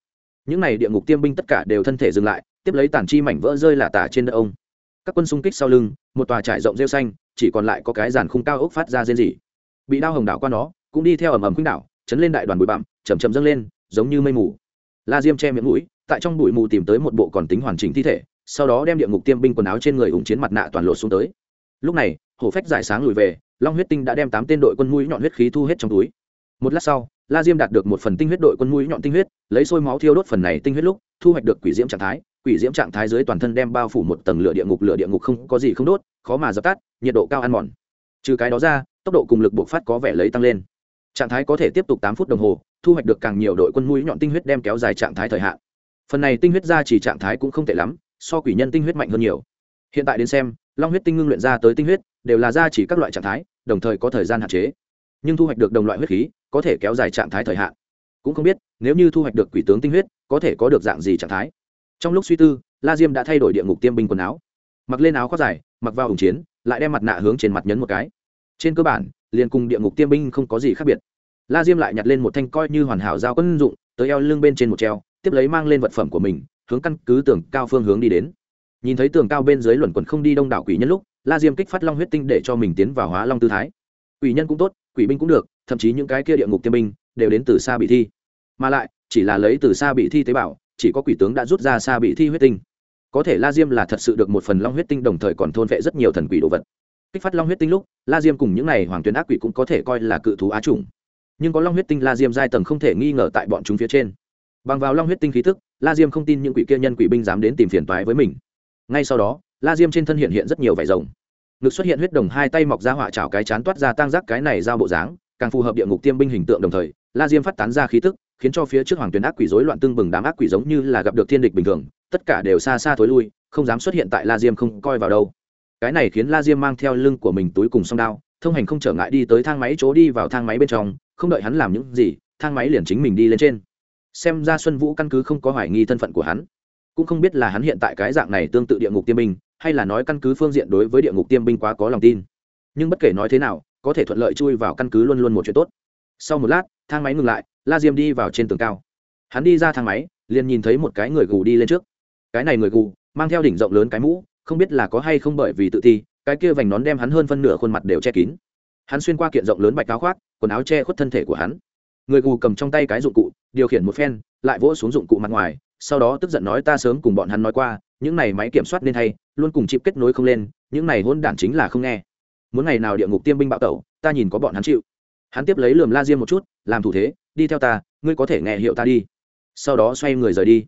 Những này địa ngục tiêm binh tất cả đều thân thể dừng lại, tiếp lấy tản chi mảnh vỡ rơi là tả trên đất ông. Các quân xung kích sau lưng, một tòa trải rộng rêu xanh, chỉ còn lại có cái giàn khung cao ốc phát ra rên rỉ. Bị đao hồng đảo qua nó, cũng đi theo ầm ầm khuynh đảo, chấn lên đại đoàn bụi bặm chầm chầm dâng lên, giống như mây mù. La diêm che miệng mũi, tại trong bụi mù tìm tới một bộ còn tính hoàn chỉnh thi thể sau đó đem địa ngục tiêm binh quần áo trên người ủng chiến mặt nạ toàn lộ xuống tới. Lúc này, hổ phách giải sáng lùi về, long huyết tinh đã đem tám tên đội quân mũi nhọn huyết khí thu hết trong túi. Một lát sau, la diêm đạt được một phần tinh huyết đội quân mũi nhọn tinh huyết, lấy sôi máu thiêu đốt phần này tinh huyết lúc, thu hoạch được quỷ diễm trạng thái. Quỷ diễm trạng thái dưới toàn thân đem bao phủ một tầng lửa địa ngục, lửa địa ngục không có gì không đốt, khó mà dập tắt, nhiệt độ cao ăn mòn. Trừ cái đó ra, tốc độ cùng lực bộc phát có vẻ lấy tăng lên. Trạng thái có thể tiếp tục tám phút đồng hồ, thu hoạch được càng nhiều đội quân mũi nhọn tinh huyết đem kéo dài trạng thái thời hạn. Phần này tinh huyết ra chỉ trạng thái cũng không tệ lắm so quỷ nhân tinh huyết mạnh hơn nhiều. Hiện tại đến xem, long huyết tinh ngưng luyện ra tới tinh huyết, đều là ra chỉ các loại trạng thái, đồng thời có thời gian hạn chế. Nhưng thu hoạch được đồng loại huyết khí, có thể kéo dài trạng thái thời hạn. Cũng không biết, nếu như thu hoạch được quỷ tướng tinh huyết, có thể có được dạng gì trạng thái. Trong lúc suy tư, la diêm đã thay đổi địa ngục tiêm binh quần áo. Mặc lên áo khoác dài, mặc vào hùng chiến, lại đem mặt nạ hướng trên mặt nhấn một cái. Trên cơ bản, liền cùng địa ngục tiêm binh không có gì khác biệt. La diêm lại nhặt lên một thanh coi như hoàn hảo dao quân dụng, tới eo lưng bên trên một treo, tiếp lấy mang lên vật phẩm của mình hướng căn cứ tường cao phương hướng đi đến. Nhìn thấy tường cao bên dưới luẩn quẩn không đi đông đảo quỷ nhân lúc, la diêm kích phát long huyết tinh để cho mình tiến vào hóa long tư thái. Quỷ nhân cũng tốt, quỷ binh cũng được, thậm chí những cái kia địa ngục tiêm binh đều đến từ xa bị thi. Mà lại, chỉ là lấy từ xa bị thi tế bào, chỉ có quỷ tướng đã rút ra xa bị thi huyết tinh. Có thể la diêm là thật sự được một phần long huyết tinh đồng thời còn thôn vệ rất nhiều thần quỷ đồ vật. Kích phát long huyết tinh lúc, la diêm cùng những n à y hoàng tuyến ác quỷ cũng có thể coi là cự thú á chủng. Nhưng có long huyết tinh la diêm giai tầng không thể nghi ngờ tại bọn chúng phía trên. Bằng vào long huyết tinh khí thức la diêm không tin những quỷ kia nhân quỷ binh dám đến tìm phiền toái với mình. Ngay sau đó, la diêm trên thân hiện hiện rất nhiều vải rồng. Ngực xuất hiện huyết đồng, hai tay mọc ra họa chảo cái chán toát ra tăng giác cái này giao bộ dáng, càng phù hợp địa ngục tiêm binh hình tượng đồng thời, la diêm phát tán ra khí tức, khiến cho phía trước hoàng tuyến ác quỷ rối loạn tương bừng đám ác quỷ giống như là gặp được thiên địch bình thường, tất cả đều xa xa thối lui, không dám xuất hiện tại la diêm không coi vào đâu. Cái này khiến la diêm mang theo lưng của mình túi cùng song đao, thông hành không trở ngại đi tới thang máy chỗ đi vào thang máy bên trong, không đợi hắn làm những gì, thang máy liền chính mình đi lên trên xem ra xuân vũ căn cứ không có hoài nghi thân phận của hắn. Cũng không biết là hắn hiện tại cái dạng này tương tự địa ngục tiêm binh, hay là nói căn cứ phương diện đối với địa ngục tiêm binh quá có lòng tin. Nhưng bất kể nói thế nào, có thể thuận lợi chui vào căn cứ luôn luôn một chuyện tốt. Sau một lát, thang máy ngừng lại, la diêm đi vào trên tường cao. Hắn đi ra thang máy, liền nhìn thấy một cái người gù đi lên trước. Cái này người gù, mang theo đỉnh rộng lớn cái mũ, không biết là có hay không bởi vì tự ti, cái kia vành nón đem hắn hơn phân nửa khuôn mặt đều che kín. Hắn xuyên qua kiện rộng lớn bạch áo khoác, quần áo che khuất thân thể của hắn. Người gù cầm trong tay cái dụng cụ điều khiển một phen, lại vỗ xuống dụng cụ mặt ngoài, sau đó tức giận nói ta sớm cùng bọn hắn nói qua, những này máy kiểm soát nên hay luôn cùng chip kết nối không lên, những này hôn đản chính là không nghe. Muốn ngày nào địa ngục tiêm binh bạo tẩu, ta nhìn có bọn hắn chịu. Hắn tiếp lấy lườm la diêm một chút, làm thủ thế, đi theo ta, ngươi có thể nghe hiệu ta đi. Sau đó xoay người rời đi.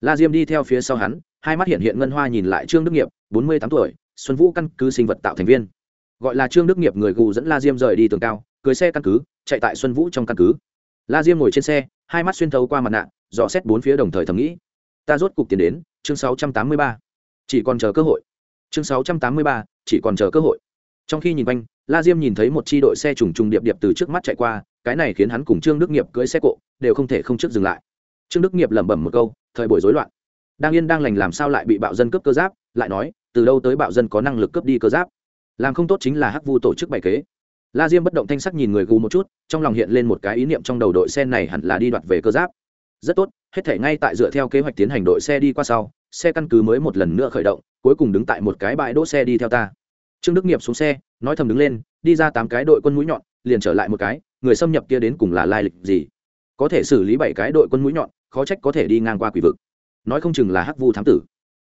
La diêm đi theo phía sau hắn, hai mắt hiện hiện ngân hoa nhìn lại trương đức nghiệp, bốn mươi tám tuổi, xuân vũ căn cứ sinh vật tạo thành viên. Gọi là trương đức nghiệp người gù dẫn la diêm rời đi tường cao, cưới xe căn cứ, chạy tại xuân vũ trong căn cứ. La diêm ngồi trên xe hai mắt xuyên thấu qua mặt nạ, dò xét bốn phía đồng thời thầm nghĩ. Ta rốt cục tiền đến, chương sáu trăm tám mươi ba. Chỉ còn chờ cơ hội. Chương sáu trăm tám mươi ba, chỉ còn chờ cơ hội. Trong khi nhìn quanh, la diêm nhìn thấy một chi đội xe trùng trùng điệp điệp từ trước mắt chạy qua, cái này khiến hắn cùng trương đức nghiệp cưỡi xe cộ, đều không thể không trước dừng lại. Trương đức nghiệp lẩm bẩm một câu, thời buổi rối loạn. Đang yên đang lành làm sao lại bị bạo dân cướp cơ giáp, lại nói, từ đâu tới bạo dân có năng lực cướp đi cơ giáp? Làm không tốt chính là hắc vu tổ chức bày kế la diêm bất động thanh sắc nhìn người gù một chút, trong lòng hiện lên một cái ý niệm trong đầu đội xe này hẳn là đi đoạt về cơ giáp. Rất tốt, hết thể ngay tại dựa theo kế hoạch tiến hành đội xe đi qua sau, xe căn cứ mới một lần nữa khởi động, cuối cùng đứng tại một cái bãi đỗ xe đi theo ta. Trương đức nghiệp xuống xe, nói thầm đứng lên, đi ra tám cái đội quân mũi nhọn, liền trở lại một cái, người xâm nhập kia đến cùng là lai lịch gì? Có thể xử lý bảy cái đội quân mũi nhọn, khó trách có thể đi ngang qua quỷ vực. Nói không chừng là hắc vu thám tử.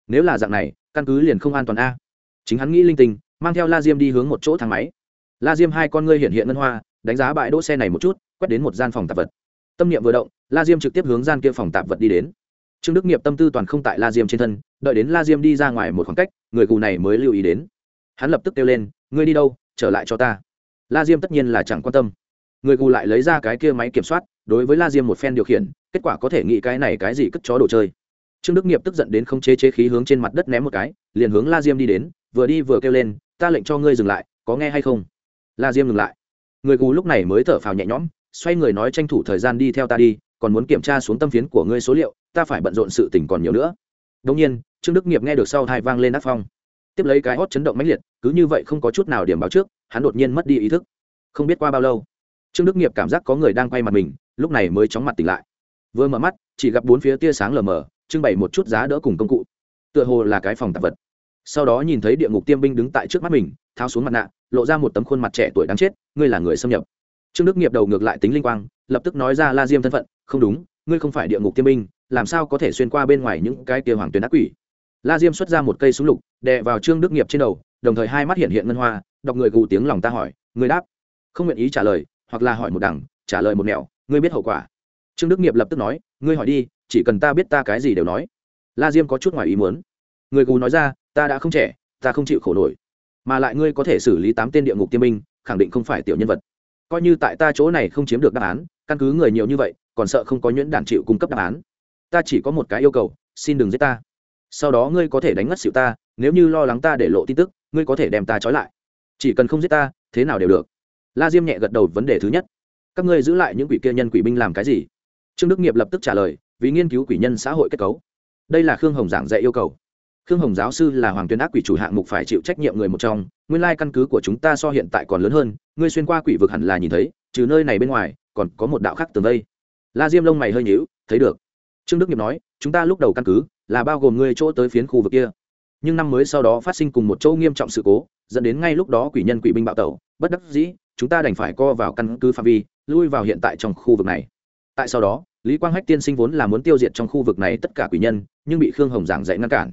Nếu là dạng này, căn cứ liền không an toàn a. Chính hắn nghĩ linh tinh, mang theo la diêm đi hướng một chỗ thang máy la diêm hai con ngươi hiện hiện ngân hoa, đánh giá bãi đỗ xe này một chút, quét đến một gian phòng tạp vật. Tâm niệm vừa động, la diêm trực tiếp hướng gian kia phòng tạp vật đi đến. Trương đức nghiệp tâm tư toàn không tại la diêm trên thân, đợi đến la diêm đi ra ngoài một khoảng cách, người cụ này mới lưu ý đến. Hắn lập tức kêu lên, ngươi đi đâu? Trở lại cho ta. La diêm tất nhiên là chẳng quan tâm. Người cụ lại lấy ra cái kia máy kiểm soát, đối với la diêm một phen điều khiển, kết quả có thể nghĩ cái này cái gì cất chó đồ chơi. Trương đức nghiệp tức giận đến không chế chế khí hướng trên mặt đất ném một cái, liền hướng la diêm đi đến, vừa đi vừa kêu lên, ta lệnh cho ngươi dừng lại, có nghe hay không? La diêm ngừng lại. Người cù lúc này mới thở phào nhẹ nhõm, xoay người nói tranh thủ thời gian đi theo ta đi, còn muốn kiểm tra xuống tâm phiến của ngươi số liệu, ta phải bận rộn sự tình còn nhiều nữa. Đông nhiên, trương đức nghiệp nghe được sau hai vang lên đắc phong. Tiếp lấy cái hót chấn động mãnh liệt, cứ như vậy không có chút nào điểm báo trước, hắn đột nhiên mất đi ý thức. Không biết qua bao lâu, trương đức nghiệp cảm giác có người đang quay mặt mình, lúc này mới chóng mặt tỉnh lại. Vừa mở mắt, chỉ gặp bốn phía tia sáng lờ mờ, trưng bày một chút giá đỡ cùng công cụ. Tựa hồ là cái phòng tạp vật. Sau đó nhìn thấy địa ngục tiêm binh đứng tại trước mắt mình, tháo xuống mặt nạ lộ ra một tấm khuôn mặt trẻ tuổi đáng chết, ngươi là người xâm nhập. Trương đức nghiệp đầu ngược lại tính linh quang, lập tức nói ra la diêm thân phận, không đúng, ngươi không phải địa ngục tiên binh, làm sao có thể xuyên qua bên ngoài những cái kia hoàng tuyến ác quỷ. La diêm xuất ra một cây súng lục, đè vào trương đức nghiệp trên đầu, đồng thời hai mắt hiện hiện ngân hoa, đọc người gù tiếng lòng ta hỏi người đáp. Không nguyện ý trả lời, hoặc là hỏi một đằng, trả lời một nẻo, ngươi biết hậu quả. Trương đức nghiệp lập tức nói, ngươi hỏi đi, chỉ cần ta biết ta cái gì đều nói. La diêm có chút ngoài ý muốn. Người gù nói ra, ta đã không trẻ, ta không chịu khổ nổi mà lại ngươi có thể xử lý tám tên địa ngục tiên binh, khẳng định không phải tiểu nhân vật. Coi như tại ta chỗ này không chiếm được đáp án, căn cứ người nhiều như vậy, còn sợ không có nhuyễn đản chịu cung cấp đáp án. Ta chỉ có một cái yêu cầu, xin đừng giết ta. Sau đó ngươi có thể đánh ngất xịu ta, nếu như lo lắng ta để lộ tin tức, ngươi có thể đem ta trói lại. Chỉ cần không giết ta, thế nào đều được. La diêm nhẹ gật đầu, vấn đề thứ nhất. Các ngươi giữ lại những quỷ kia nhân quỷ binh làm cái gì? Trương đức nghiệp lập tức trả lời, vì nghiên cứu quỷ nhân xã hội kết cấu. Đây là khương hồng giảng dạy yêu cầu khương hồng giáo sư là hoàng Tuyên ác quỷ chủ hạng mục phải chịu trách nhiệm người một trong, nguyên lai căn cứ của chúng ta so hiện tại còn lớn hơn, ngươi xuyên qua quỷ vực hẳn là nhìn thấy, trừ nơi này bên ngoài, còn có một đạo khác tường vây la diêm lông mày hơi nhíu, thấy được. Trương đức nghiệp nói, chúng ta lúc đầu căn cứ là bao gồm ngươi chỗ tới phiến khu vực kia. Nhưng năm mới sau đó phát sinh cùng một chỗ nghiêm trọng sự cố, dẫn đến ngay lúc đó quỷ nhân quỷ binh bạo tẩu, bất đắc dĩ, chúng ta đành phải co vào căn cứ phạm vi, lui vào hiện tại trong khu vực này. Tại sau đó, lý quang hách tiên sinh vốn là muốn tiêu diệt trong khu vực này tất cả quỷ nhân, nhưng bị khương hồng giảng dạy ngăn cản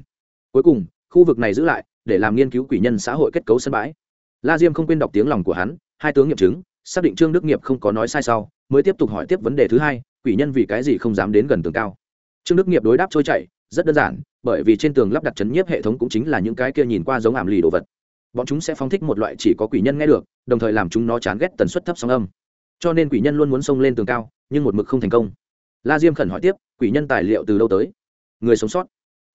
cuối cùng, khu vực này giữ lại, để làm nghiên cứu quỷ nhân xã hội kết cấu sân bãi. La diêm không quên đọc tiếng lòng của hắn, hai tướng nghiệm chứng, xác định trương đức nghiệp không có nói sai sau, mới tiếp tục hỏi tiếp vấn đề thứ hai, quỷ nhân vì cái gì không dám đến gần tường cao. Trương đức nghiệp đối đáp trôi chảy, rất đơn giản, bởi vì trên tường lắp đặt chấn nhiếp hệ thống cũng chính là những cái kia nhìn qua giống ảm lì đồ vật. Bọn chúng sẽ phóng thích một loại chỉ có quỷ nhân nghe được, đồng thời làm chúng nó chán ghét tần suất thấp sóng âm. Cho nên quỷ nhân luôn muốn xông lên tường cao, nhưng một mực không thành công. La diêm khẩn hỏi tiếp, quỷ nhân tài liệu từ đâu tới? Người sống sót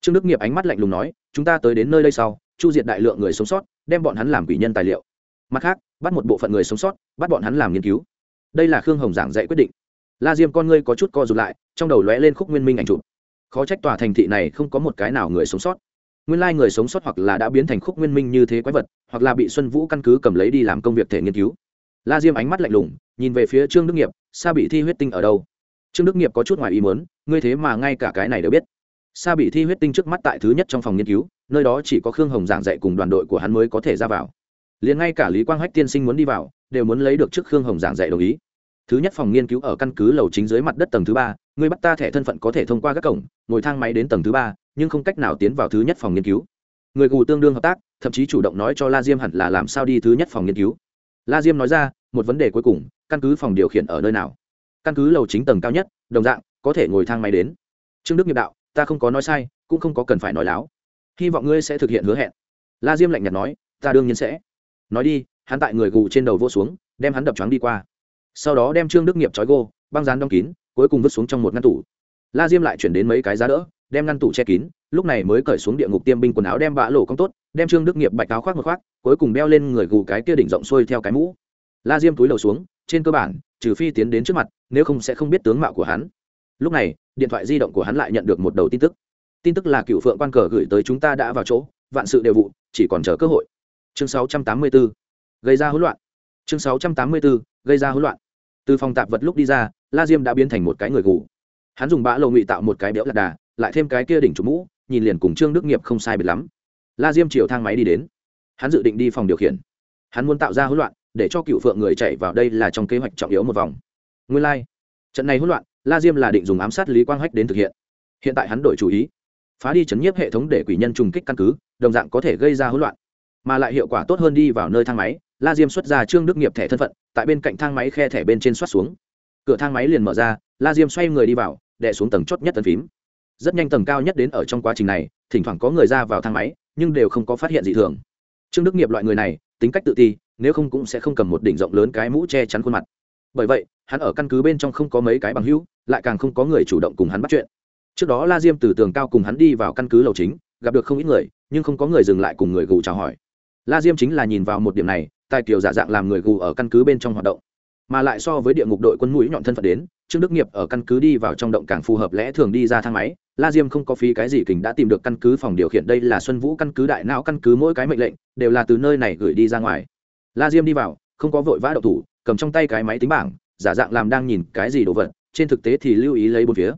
trương đức nghiệp ánh mắt lạnh lùng nói, chúng ta tới đến nơi đây sau, chu diệt đại lượng người sống sót, đem bọn hắn làm quỷ nhân tài liệu. Mặt khác, bắt một bộ phận người sống sót, bắt bọn hắn làm nghiên cứu. Đây là khương hồng giảng dạy quyết định. La diêm con ngươi có chút co rụt lại, trong đầu lóe lên khúc nguyên minh ảnh chụp. Khó trách tòa thành thị này không có một cái nào người sống sót. Nguyên lai người sống sót hoặc là đã biến thành khúc nguyên minh như thế quái vật, hoặc là bị xuân vũ căn cứ cầm lấy đi làm công việc thể nghiên cứu. La diêm ánh mắt lạnh lùng, nhìn về phía trương đức nghiệp, sa bị thi huyết tinh ở đâu? Trương đức nghiệp có chút ngoài ý muốn, ngươi thế mà ngay cả cái này đều biết sa bị thi huyết tinh trước mắt tại thứ nhất trong phòng nghiên cứu, nơi đó chỉ có khương hồng giảng dạy cùng đoàn đội của hắn mới có thể ra vào. Liền ngay cả lý quang hách tiên sinh muốn đi vào, đều muốn lấy được trước khương hồng giảng dạy đồng ý. Thứ nhất phòng nghiên cứu ở căn cứ lầu chính dưới mặt đất tầng thứ ba, người bắt ta thẻ thân phận có thể thông qua các cổng, ngồi thang máy đến tầng thứ ba, nhưng không cách nào tiến vào thứ nhất phòng nghiên cứu. Người gù tương đương hợp tác, thậm chí chủ động nói cho la diêm hẳn là làm sao đi thứ nhất phòng nghiên cứu. La diêm nói ra, một vấn đề cuối cùng, căn cứ phòng điều khiển ở nơi nào? Căn cứ lầu chính tầng cao nhất, đồng dạng, có thể ngồi thang máy đến. Trương đức nghiệp đạo ta không có nói sai, cũng không có cần phải nói láo. Hy vọng ngươi sẽ thực hiện hứa hẹn. La diêm lạnh nhạt nói, ta đương nhiên sẽ. Nói đi, hắn tại người gù trên đầu vô xuống, đem hắn đập choáng đi qua. Sau đó đem trương đức nghiệp trói gô, băng dán đóng kín, cuối cùng vứt xuống trong một ngăn tủ. La diêm lại chuyển đến mấy cái giá đỡ, đem ngăn tủ che kín, lúc này mới cởi xuống địa ngục tiêm binh quần áo đem bã lộ công tốt, đem trương đức nghiệp bạch áo khoác một khoác, cuối cùng đeo lên người gù cái kia đỉnh rộng xuôi theo cái mũ. La diêm túi đầu xuống, trên cơ bản, trừ phi tiến đến trước mặt, nếu không sẽ không biết tướng mạo của hắn lúc này, điện thoại di động của hắn lại nhận được một đầu tin tức tin tức là cựu phượng quan cờ gửi tới chúng ta đã vào chỗ, vạn sự đều vụ, chỉ còn chờ cơ hội chương 684. gây ra hỗn loạn chương 684. gây ra hỗn loạn từ phòng tạp vật lúc đi ra, la diêm đã biến thành một cái người gù hắn dùng bã lộ ngụy tạo một cái béo lạc đà, lại thêm cái kia đỉnh chủ mũ, nhìn liền cùng trương đức nghiệp không sai biệt lắm la diêm chiều thang máy đi đến hắn dự định đi phòng điều khiển hắn muốn tạo ra hỗn loạn, để cho cựu phượng người chạy vào đây là trong kế hoạch trọng yếu một vòng nguyên lai、like. trận này hỗn loạn la diêm là định dùng ám sát lý quang hách đến thực hiện. Hiện tại hắn đổi chủ ý, phá đi chấn nhiếp hệ thống để quỷ nhân trùng kích căn cứ, đồng dạng có thể gây ra hỗn loạn. Mà lại hiệu quả tốt hơn đi vào nơi thang máy, la diêm xuất ra trương đức nghiệp thẻ thân phận, tại bên cạnh thang máy khe thẻ bên trên soát xuống. Cửa thang máy liền mở ra, la diêm xoay người đi vào, đè xuống tầng chót nhất tầng phím. Rất nhanh tầng cao nhất đến ở trong quá trình này, thỉnh thoảng có người ra vào thang máy, nhưng đều không có phát hiện gì thường. Trương đức nghiệp loại người này, tính cách tự ti, nếu không cũng sẽ không cầm một đỉnh rộng lớn cái mũ che chắn khuôn mặt. Bởi vậy, hắn ở căn cứ bên trong không có mấy cái bằng hữu lại càng không có người chủ động cùng hắn bắt chuyện. Trước đó la diêm từ tường cao cùng hắn đi vào căn cứ lầu chính, gặp được không ít người, nhưng không có người dừng lại cùng người gù chào hỏi. La diêm chính là nhìn vào một điểm này, tài kiều giả dạng làm người gù ở căn cứ bên trong hoạt động. Mà lại so với địa ngục đội quân mũi nhọn thân phận đến, trương đức nghiệp ở căn cứ đi vào trong động càng phù hợp lẽ thường đi ra thang máy, la diêm không có phí cái gì kình đã tìm được căn cứ phòng điều khiển đây là xuân vũ căn cứ đại não căn cứ mỗi cái mệnh lệnh, đều là từ nơi này gửi đi ra ngoài. La diêm đi vào, không có vội vã đậu thủ, cầm trong tay cái máy tính bảng, giả dạng làm đang nhìn cái gì đồ vật trên thực tế thì lưu ý lấy bốn phía.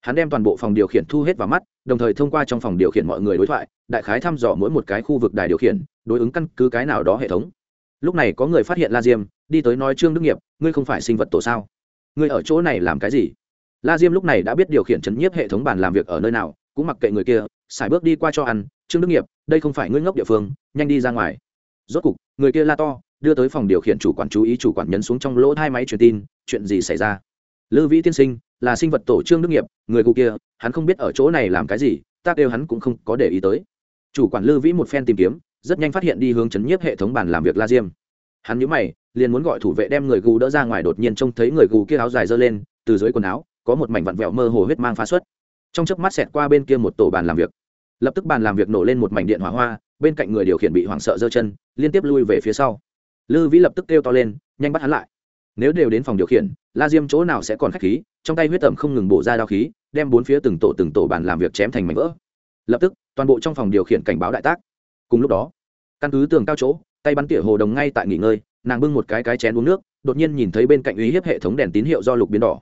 Hắn đem toàn bộ phòng điều khiển thu hết vào mắt, đồng thời thông qua trong phòng điều khiển mọi người đối thoại, đại khái thăm dò mỗi một cái khu vực đài điều khiển, đối ứng căn cứ cái nào đó hệ thống. Lúc này có người phát hiện la diêm, đi tới nói trương đức nghiệp, ngươi không phải sinh vật tổ sao? Ngươi ở chỗ này làm cái gì? La diêm lúc này đã biết điều khiển chấn nhiếp hệ thống bàn làm việc ở nơi nào, cũng mặc kệ người kia, xài bước đi qua cho ăn, trương đức nghiệp, đây không phải ngươi ngốc địa phương, nhanh đi ra ngoài. Rốt cục, người kia la to, đưa tới phòng điều khiển chủ quản chú ý chủ quản nhấn xuống trong lỗ hai máy truyền tin, chuyện gì xảy ra? Lư vĩ tiên sinh, là sinh vật tổ trương đức nghiệp, người cụ kia, hắn không biết ở chỗ này làm cái gì, ta kêu hắn cũng không có để ý tới. Chủ quản lư vĩ một phen tìm kiếm, rất nhanh phát hiện đi hướng chấn nhiếp hệ thống bàn làm việc la diêm. Hắn nhíu mày, liền muốn gọi thủ vệ đem người gù đỡ ra ngoài, đột nhiên trông thấy người gù kia áo dài giơ lên, từ dưới quần áo, có một mảnh vặn vẹo mơ hồ huyết mang phá xuất. Trong chớp mắt xẹt qua bên kia một tổ bàn làm việc. Lập tức bàn làm việc nổ lên một mảnh điện hỏa hoa, bên cạnh người điều khiển bị hoảng sợ giơ chân, liên tiếp lui về phía sau. Lư vĩ lập tức kêu to lên, nhanh bắt hắn lại nếu đều đến phòng điều khiển, la diêm chỗ nào sẽ còn khách khí, trong tay huyết tẩm không ngừng bổ ra đao khí, đem bốn phía từng tổ từng tổ bàn làm việc chém thành mảnh vỡ. Lập tức, toàn bộ trong phòng điều khiển cảnh báo đại tác. Cùng lúc đó, căn cứ tường cao chỗ, tay bắn tỉa hồ đồng ngay tại nghỉ ngơi, nàng bưng một cái cái chén uống nước, đột nhiên nhìn thấy bên cạnh uy hiếp hệ thống đèn tín hiệu do lục biến đỏ.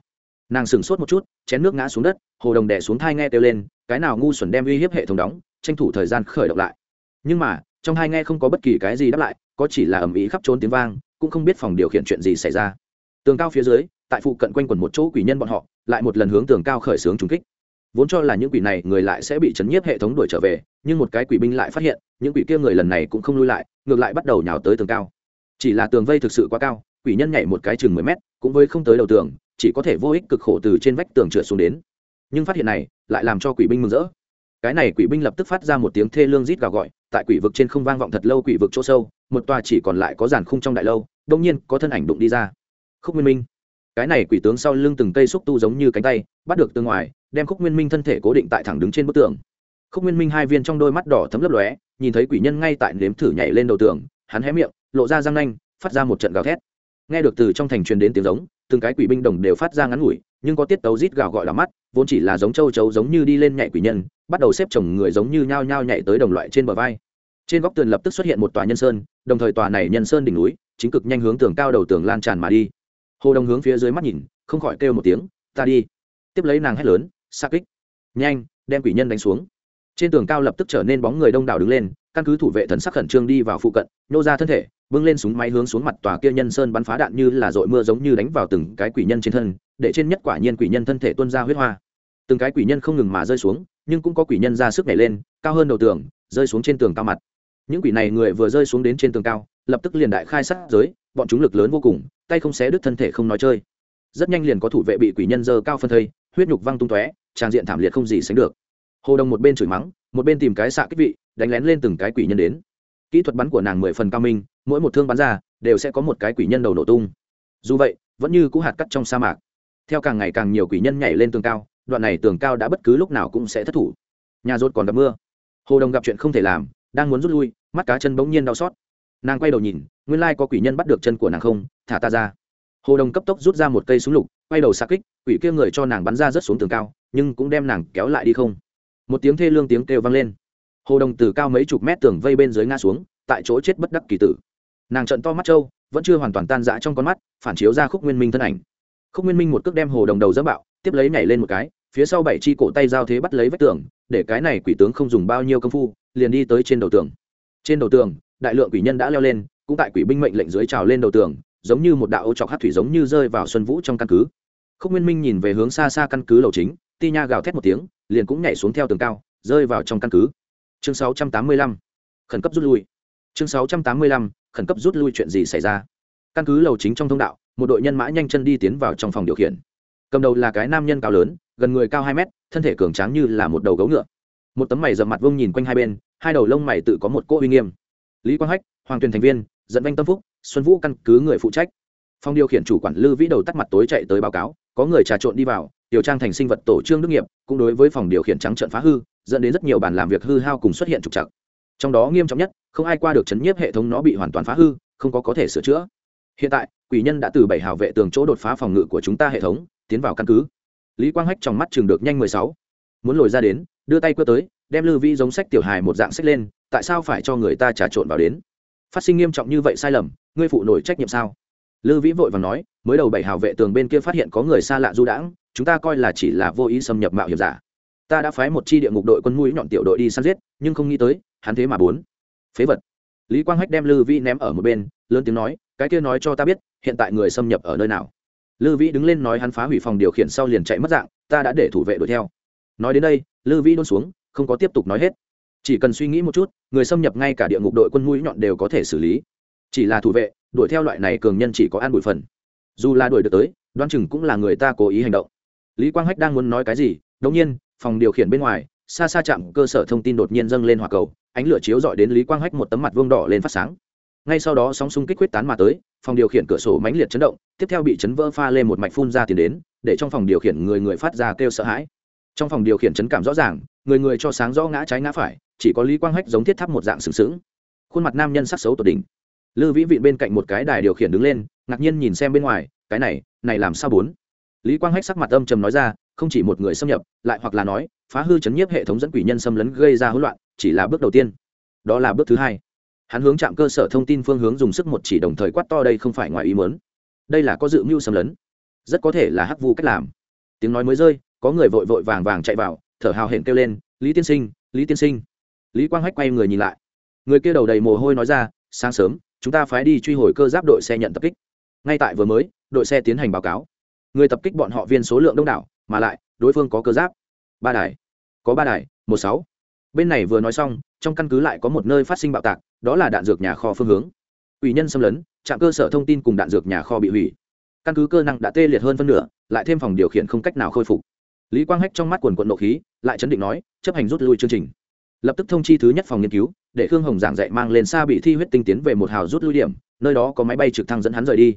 Nàng sửng sốt một chút, chén nước ngã xuống đất, hồ đồng đẻ xuống thai nghe kêu lên, cái nào ngu xuẩn đem uy hiếp hệ thống đóng, tranh thủ thời gian khởi động lại. Nhưng mà, trong hai nghe không có bất kỳ cái gì đáp lại, có chỉ là ầm ĩ khắp trốn tiếng vang, cũng không biết phòng điều khiển chuyện gì xảy ra tường cao phía dưới, tại phụ cận quanh quẩn một chỗ quỷ nhân bọn họ, lại một lần hướng tường cao khởi xướng trúng kích. Vốn cho là những quỷ này, người lại sẽ bị chấn nhiếp hệ thống đuổi trở về, nhưng một cái quỷ binh lại phát hiện, những quỷ kia người lần này cũng không lui lại, ngược lại bắt đầu nhào tới tường cao. Chỉ là tường vây thực sự quá cao, quỷ nhân nhảy một cái chừng mười mét, cũng với không tới đầu tường, chỉ có thể vô ích cực khổ từ trên vách tường trượt xuống đến. Nhưng phát hiện này, lại làm cho quỷ binh mừng rỡ. Cái này quỷ binh lập tức phát ra một tiếng thê lương rít gào gọi, tại quỷ vực trên không vang vọng thật lâu quỷ vực chỗ sâu, một tòa chỉ còn lại có giàn khung trong đại lâu, đông nhiên có thân ảnh đụng đi ra khúc nguyên minh. Cái này quỷ tướng sau lưng từng cây xúc tu giống như cánh tay, bắt được từ ngoài, đem khúc nguyên minh thân thể cố định tại thẳng đứng trên bức tường. Khúc nguyên minh hai viên trong đôi mắt đỏ thấm lấp lóe, nhìn thấy quỷ nhân ngay tại nếm thử nhảy lên đầu tường, hắn hé miệng, lộ ra răng nanh, phát ra một trận gào thét. Nghe được từ trong thành truyền đến tiếng giống, từng cái quỷ binh đồng đều phát ra ngắn ngủi, nhưng có tiết tấu rít gào gọi là mắt, vốn chỉ là giống châu chấu giống như đi lên nhảy quỷ nhân, bắt đầu xếp chồng người giống như nhao nhao nhảy tới đồng loại trên bờ vai. Trên góc tường lập tức xuất hiện một tòa nhân sơn, đồng thời tòa này nhân sơn đỉnh núi, chính cực nhanh hướng tường cao đầu tường lan tràn mà đi hồ đồng hướng phía dưới mắt nhìn, không khỏi kêu một tiếng, ta đi. Tiếp lấy nàng hét lớn xa kích. Nhanh, đem quỷ nhân đánh xuống. Trên tường cao lập tức trở nên bóng người đông đảo đứng lên, căn cứ thủ vệ thần sắc khẩn trương đi vào phụ cận, nhô ra thân thể, bưng lên súng máy hướng xuống mặt tòa kia nhân sơn bắn phá đạn như là dội mưa giống như đánh vào từng cái quỷ nhân trên thân, để trên nhất quả nhiên quỷ nhân thân thể tuôn ra huyết hoa. Từng cái quỷ nhân không ngừng mà rơi xuống, nhưng cũng có quỷ nhân ra sức nhảy lên, cao hơn đầu tường, rơi xuống trên tường cao mặt. Những quỷ này người vừa rơi xuống đến trên tường cao, lập tức liền đại khai sát giới, bọn chúng lực lớn vô cùng tay không xé đứt thân thể không nói chơi. Rất nhanh liền có thủ vệ bị quỷ nhân dơ cao phân thây, huyết nhục văng tung tóe trang diện thảm liệt không gì sánh được. Hồ đồng một bên chửi mắng, một bên tìm cái xạ kích vị, đánh lén lên từng cái quỷ nhân đến. Kỹ thuật bắn của nàng mười phần cao minh, mỗi một thương bắn ra, đều sẽ có một cái quỷ nhân đầu nổ tung. Dù vậy, vẫn như cũ hạt cắt trong sa mạc. Theo càng ngày càng nhiều quỷ nhân nhảy lên tường cao, đoạn này tường cao đã bất cứ lúc nào cũng sẽ thất thủ. Nhà rốt còn gặp mưa. Hồ đồng gặp chuyện không thể làm, đang muốn rút lui, mắt cá chân bỗng nhiên đau xót. Nàng quay đầu nhìn, nguyên lai có quỷ nhân bắt được chân của nàng không? Thả ta ra. Hồ đồng cấp tốc rút ra một cây súng lục, quay đầu xa kích, quỷ kia người cho nàng bắn ra rất xuống tường cao, nhưng cũng đem nàng kéo lại đi không. Một tiếng thê lương tiếng kêu vang lên. Hồ đồng từ cao mấy chục mét tường vây bên dưới ngã xuống, tại chỗ chết bất đắc kỳ tử. Nàng trận to mắt trâu, vẫn chưa hoàn toàn tan rã trong con mắt, phản chiếu ra khúc nguyên minh thân ảnh. Khúc nguyên minh một cước đem hồ đồng đầu dẫm bạo, tiếp lấy nhảy lên một cái, phía sau bảy chi cổ tay giao thế bắt lấy vách tường, để cái này quỷ tướng không dùng bao nhiêu công phu, liền đi tới trên đầu tường. Trên đầu tường, đại lượng quỷ nhân đã leo lên, cũng tại quỷ binh mệnh lệnh dưới trào lên đầu tường giống như một đạo ô trọc hát thủy giống như rơi vào xuân vũ trong căn cứ. Khúc nguyên minh nhìn về hướng xa xa căn cứ lầu chính, ti nha gào thét một tiếng, liền cũng nhảy xuống theo tường cao, rơi vào trong căn cứ. Chương 685. khẩn cấp rút lui. Chương 685. khẩn cấp rút lui chuyện gì xảy ra? Căn cứ lầu chính trong thông đạo, một đội nhân mã nhanh chân đi tiến vào trong phòng điều khiển. Cầm đầu là cái nam nhân cao lớn, gần người cao hai mét, thân thể cường tráng như là một đầu gấu ngựa. Một tấm mày dầm mặt vông nhìn quanh hai bên, hai đầu lông mày tự có một cỗ uy nghiêm. Lý quang hách, hoàng tuyền thành viên dẫn vanh tâm phúc xuân vũ căn cứ người phụ trách. Phòng điều khiển chủ quản lư vĩ đầu tắt mặt tối chạy tới báo cáo, có người trà trộn đi vào, điều trang thành sinh vật tổ trương đức nghiệp, cũng đối với phòng điều khiển trắng trợn phá hư, dẫn đến rất nhiều bàn làm việc hư hao cùng xuất hiện trục trặc. Trong đó nghiêm trọng nhất, không ai qua được chấn nhiếp hệ thống nó bị hoàn toàn phá hư, không có có thể sửa chữa. Hiện tại, quỷ nhân đã từ bảy hào vệ tường chỗ đột phá phòng ngự của chúng ta hệ thống, tiến vào căn cứ. Lý quang hách trong mắt chừng được nhanh mười sáu. Muốn lồi ra đến, đưa tay quơ tới, đem lư vi giống sách tiểu hài một dạng sách lên, tại sao phải cho người ta trà trộn vào đến? Phát sinh nghiêm trọng như vậy sai lầm, ngươi phụ nổi trách nhiệm sao? Lư vĩ vội và nói, mới đầu bảy hào vệ tường bên kia phát hiện có người xa lạ du đãng, chúng ta coi là chỉ là vô ý xâm nhập mạo hiểm giả. Ta đã phái một chi địa ngục đội quân mũi nhọn tiểu đội đi săn giết, nhưng không nghĩ tới, hắn thế mà bốn phế vật. Lý quang hách đem lư vĩ ném ở một bên, lớn tiếng nói, cái kia nói cho ta biết, hiện tại người xâm nhập ở nơi nào? Lư vĩ đứng lên nói hắn phá hủy phòng điều khiển sau liền chạy mất dạng, ta đã để thủ vệ đuổi theo. Nói đến đây, lư vĩ đôn xuống, không có tiếp tục nói hết chỉ cần suy nghĩ một chút, người xâm nhập ngay cả địa ngục đội quân mũi nhọn đều có thể xử lý. Chỉ là thủ vệ, đuổi theo loại này cường nhân chỉ có an bụi phần. Dù là đuổi được tới đoan chừng cũng là người ta cố ý hành động. Lý quang hách đang muốn nói cái gì đống nhiên, phòng điều khiển bên ngoài, xa xa chạm cơ sở thông tin đột nhiên dâng lên hỏa cầu, ánh lửa chiếu dọi đến lý quang hách một tấm mặt vương đỏ lên phát sáng. Ngay sau đó sóng xung kích quyết tán mà tới, phòng điều khiển cửa sổ mãnh liệt chấn động, tiếp theo bị chấn vỡ pha lên một mạch phun ra tiền đến, để trong phòng điều khiển người người phát ra kêu sợ hãi. Trong phòng điều khiển chấn cảm rõ ràng, người người cho sáng rõ ngã trái ngã phải chỉ có lý quang hách giống thiết tháp một dạng sừng sững. Khuôn mặt nam nhân sắc xấu tột đỉnh. Lư vĩ vị bên cạnh một cái đài điều khiển đứng lên, ngạc nhiên nhìn xem bên ngoài, cái này này làm sao bốn? Lý quang hách sắc mặt âm trầm nói ra, không chỉ một người xâm nhập, lại hoặc là nói, phá hư chấn nhiếp hệ thống dẫn quỷ nhân xâm lấn gây ra hỗn loạn, chỉ là bước đầu tiên. Đó là bước thứ hai. Hắn hướng chạm cơ sở thông tin phương hướng dùng sức một chỉ đồng thời quát to đây không phải ngoài ý mớn đây là có dự mưu xâm lấn. Rất có thể là hắc vu cách làm. Tiếng nói mới rơi, có người vội vội vàng vàng chạy vào, thở hào hển kêu lên, lý tiên sinh, lý tiên sinh lý quang hách quay người nhìn lại. Người kia đầu đầy mồ hôi nói ra, sáng sớm, chúng ta phải đi truy hồi cơ giáp đội xe nhận tập kích. Ngay tại vừa mới, đội xe tiến hành báo cáo. Người tập kích bọn họ viên số lượng đông đảo, mà lại, đối phương có cơ giáp. Ba đài. Có ba đài, một sáu. Bên này vừa nói xong, trong căn cứ lại có một nơi phát sinh bạo tạc, đó là đạn dược nhà kho phương hướng. Ủy nhân xâm lấn, trạm cơ sở thông tin cùng đạn dược nhà kho bị hủy. Căn cứ cơ năng đã tê liệt hơn phân nửa, lại thêm phòng điều khiển không cách nào khôi phục. Lý quang hách trong mắt quần quận nộ khí, lại chấn định nói, chấp hành rút lui chương trình lập tức thông chi thứ nhất phòng nghiên cứu, để khương hồng giảng dạy mang lên xa bị thi huyết tinh tiến về một hào rút lui điểm, nơi đó có máy bay trực thăng dẫn hắn rời đi.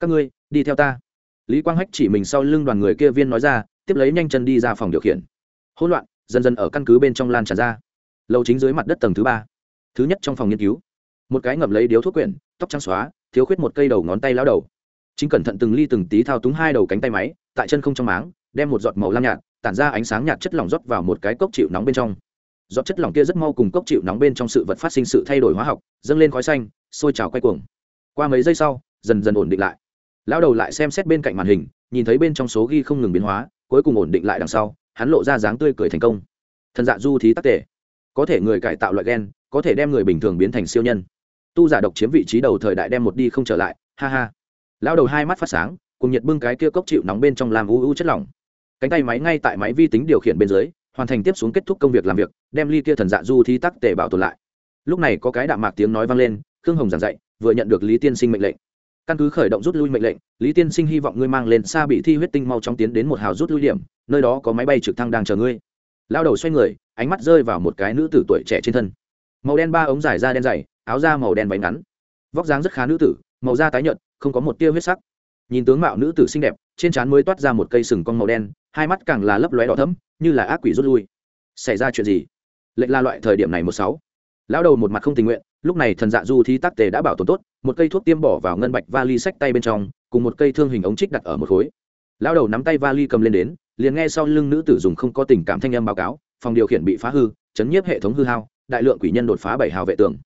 Các ngươi, đi theo ta. Lý quang hách chỉ mình sau lưng đoàn người kia viên nói ra, tiếp lấy nhanh chân đi ra phòng điều khiển. Hỗn loạn, dần dần ở căn cứ bên trong lan tràn ra. Lầu chính dưới mặt đất tầng thứ ba. Thứ nhất trong phòng nghiên cứu. Một cái ngậm lấy điếu thuốc quyển, tóc trắng xóa, thiếu khuyết một cây đầu ngón tay lao đầu. Chính cẩn thận từng ly từng tí thao túng hai đầu cánh tay máy, tại chân không trong máng, đem một giọt màu lam nhạt, tản ra ánh sáng nhạt chất lỏng rót vào một cái cốc chịu nóng bên trong giọt chất lỏng kia rất mau cùng cốc chịu nóng bên trong sự vật phát sinh sự thay đổi hóa học, dâng lên khói xanh, sôi trào quay cuồng. Qua mấy giây sau, dần dần ổn định lại. Lão đầu lại xem xét bên cạnh màn hình, nhìn thấy bên trong số ghi không ngừng biến hóa, cuối cùng ổn định lại đằng sau, hắn lộ ra dáng tươi cười thành công. Thần dạ du thí tắc tể có thể người cải tạo loại gen, có thể đem người bình thường biến thành siêu nhân. Tu giả độc chiếm vị trí đầu thời đại đem một đi không trở lại, ha ha. Lão đầu hai mắt phát sáng, cùng nhiệt bưng cái kia cốc chịu nóng bên trong làm u u chất lỏng. Cánh tay máy ngay tại máy vi tính điều khiển bên dưới hoàn thành tiếp xuống kết thúc công việc làm việc, đem ly kia thần dạ du thi tắc tề bảo tồn lại. Lúc này có cái đạm mạc tiếng nói vang lên, khương hồng giảng dạy, vừa nhận được lý tiên sinh mệnh lệnh. Căn cứ khởi động rút lui mệnh lệnh, lý tiên sinh hy vọng ngươi mang lên xa bị thi huyết tinh mau chóng tiến đến một hào rút lui điểm, nơi đó có máy bay trực thăng đang chờ ngươi. Lao đầu xoay người, ánh mắt rơi vào một cái nữ tử tuổi trẻ trên thân. Màu đen ba ống dài da đen dày, áo da màu đen váy ngắn. Vóc dáng rất khá nữ tử, màu da tái nhợt, không có một tia huyết sắc. Nhìn tướng mạo nữ tử xinh đẹp, trên trán mới toát ra một cây sừng con màu đen hai mắt càng là lấp lóe đỏ thấm như là ác quỷ rút lui. Xảy ra chuyện gì? Lệnh la loại thời điểm này một sáu. Lão đầu một mặt không tình nguyện, lúc này thần dạ du thi tắc tề đã bảo tồn tốt, một cây thuốc tiêm bỏ vào ngân bạch vali sách tay bên trong, cùng một cây thương hình ống trích đặt ở một khối. Lão đầu nắm tay vali cầm lên đến, liền nghe sau lưng nữ tử dùng không có tình cảm thanh âm báo cáo, phòng điều khiển bị phá hư, chấn nhiếp hệ thống hư hao, đại lượng quỷ nhân đột phá bảy hào vệ tường.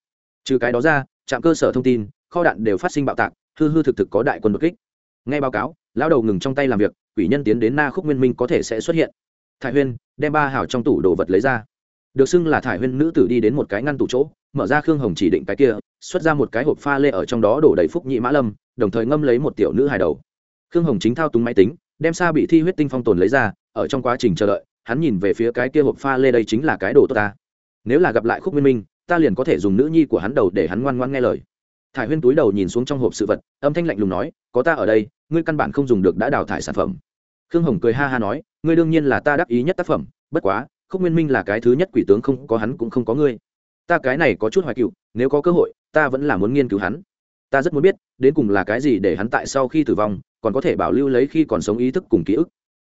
Trừ cái đó ra, trạm cơ sở thông tin, kho đạn đều phát sinh bạo tạc, hư hư thực thực có đại quân đột kích. Nghe báo cáo, lão đầu ngừng trong tay làm việc quỷ nhân tiến đến na khúc nguyên minh có thể sẽ xuất hiện. Thải huyên, đem ba hào trong tủ đồ vật lấy ra. Được xưng là thải huyên nữ tử đi đến một cái ngăn tủ chỗ, mở ra khương hồng chỉ định cái kia, xuất ra một cái hộp pha lê ở trong đó đổ đầy phúc nhị mã lâm, đồng thời ngâm lấy một tiểu nữ hài đầu. Khương hồng chính thao túng máy tính, đem xa bị thi huyết tinh phong tồn lấy ra, ở trong quá trình chờ đợi, hắn nhìn về phía cái kia hộp pha lê đây chính là cái đồ tốt ta. Nếu là gặp lại khúc nguyên minh, ta liền có thể dùng nữ nhi của hắn đầu để hắn ngoan ngoan nghe lời. Thải huyên túi đầu nhìn xuống trong hộp sự vật, âm thanh lạnh lùng nói, có ta ở đây, ngươi căn bản không dùng được đã đào thải sản phẩm khương hồng cười ha ha nói, ngươi đương nhiên là ta đắc ý nhất tác phẩm, bất quá, khúc nguyên minh là cái thứ nhất quỷ tướng không có hắn cũng không có ngươi. Ta cái này có chút hoài cựu nếu có cơ hội, ta vẫn là muốn nghiên cứu hắn. Ta rất muốn biết, đến cùng là cái gì để hắn tại sau khi tử vong, còn có thể bảo lưu lấy khi còn sống ý thức cùng ký ức.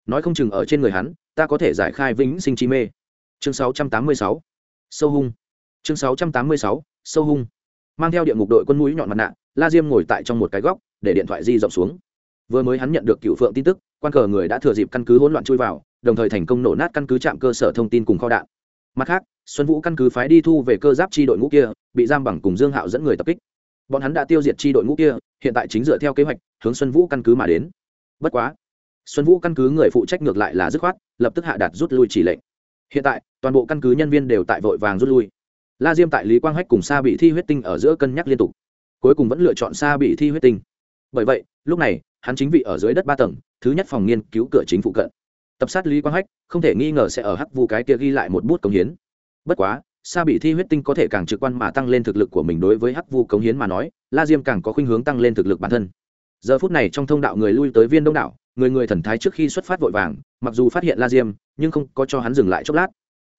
Nói không chừng ở trên người hắn, ta có thể giải khai vĩnh sinh chi mê. Chương 686. sâu hung. Chương 686. sâu hung. Mang theo địa ngục đội quân mũi nhọn mặt nạ, la diêm ngồi tại trong một cái góc, để điện thoại di rộng xuống vừa mới hắn nhận được cựu phượng tin tức, quan cờ người đã thừa dịp căn cứ hỗn loạn chui vào, đồng thời thành công nổ nát căn cứ trạm cơ sở thông tin cùng kho đạn. Mặt khác, xuân vũ căn cứ phái đi thu về cơ giáp chi đội ngũ kia, bị giam bằng cùng dương hạo dẫn người tập kích. Bọn hắn đã tiêu diệt chi đội ngũ kia, hiện tại chính dựa theo kế hoạch, hướng xuân vũ căn cứ mà đến. Bất quá, xuân vũ căn cứ người phụ trách ngược lại là dứt khoát, lập tức hạ đạt rút lui chỉ lệnh. Hiện tại, toàn bộ căn cứ nhân viên đều tại vội vàng rút lui. La diêm tại lý quang hách cùng sa bị thi huyết tinh ở giữa cân nhắc liên tục. Cuối cùng vẫn lựa chọn sa bị thi huyết tinh. Bởi vậy, lúc này hắn chính vị ở dưới đất ba tầng, thứ nhất phòng nghiên cứu cửa chính phụ cận. Tập sát lý quang hách, không thể nghi ngờ sẽ ở hắc vu cái kia ghi lại một bút cống hiến. Bất quá, sa bị thi huyết tinh có thể càng trực quan mà tăng lên thực lực của mình đối với hắc vu cống hiến mà nói, la diêm càng có khuynh hướng tăng lên thực lực bản thân. Giờ phút này trong thông đạo người lui tới viên đông đảo, người người thần thái trước khi xuất phát vội vàng, mặc dù phát hiện la diêm, nhưng không có cho hắn dừng lại chốc lát.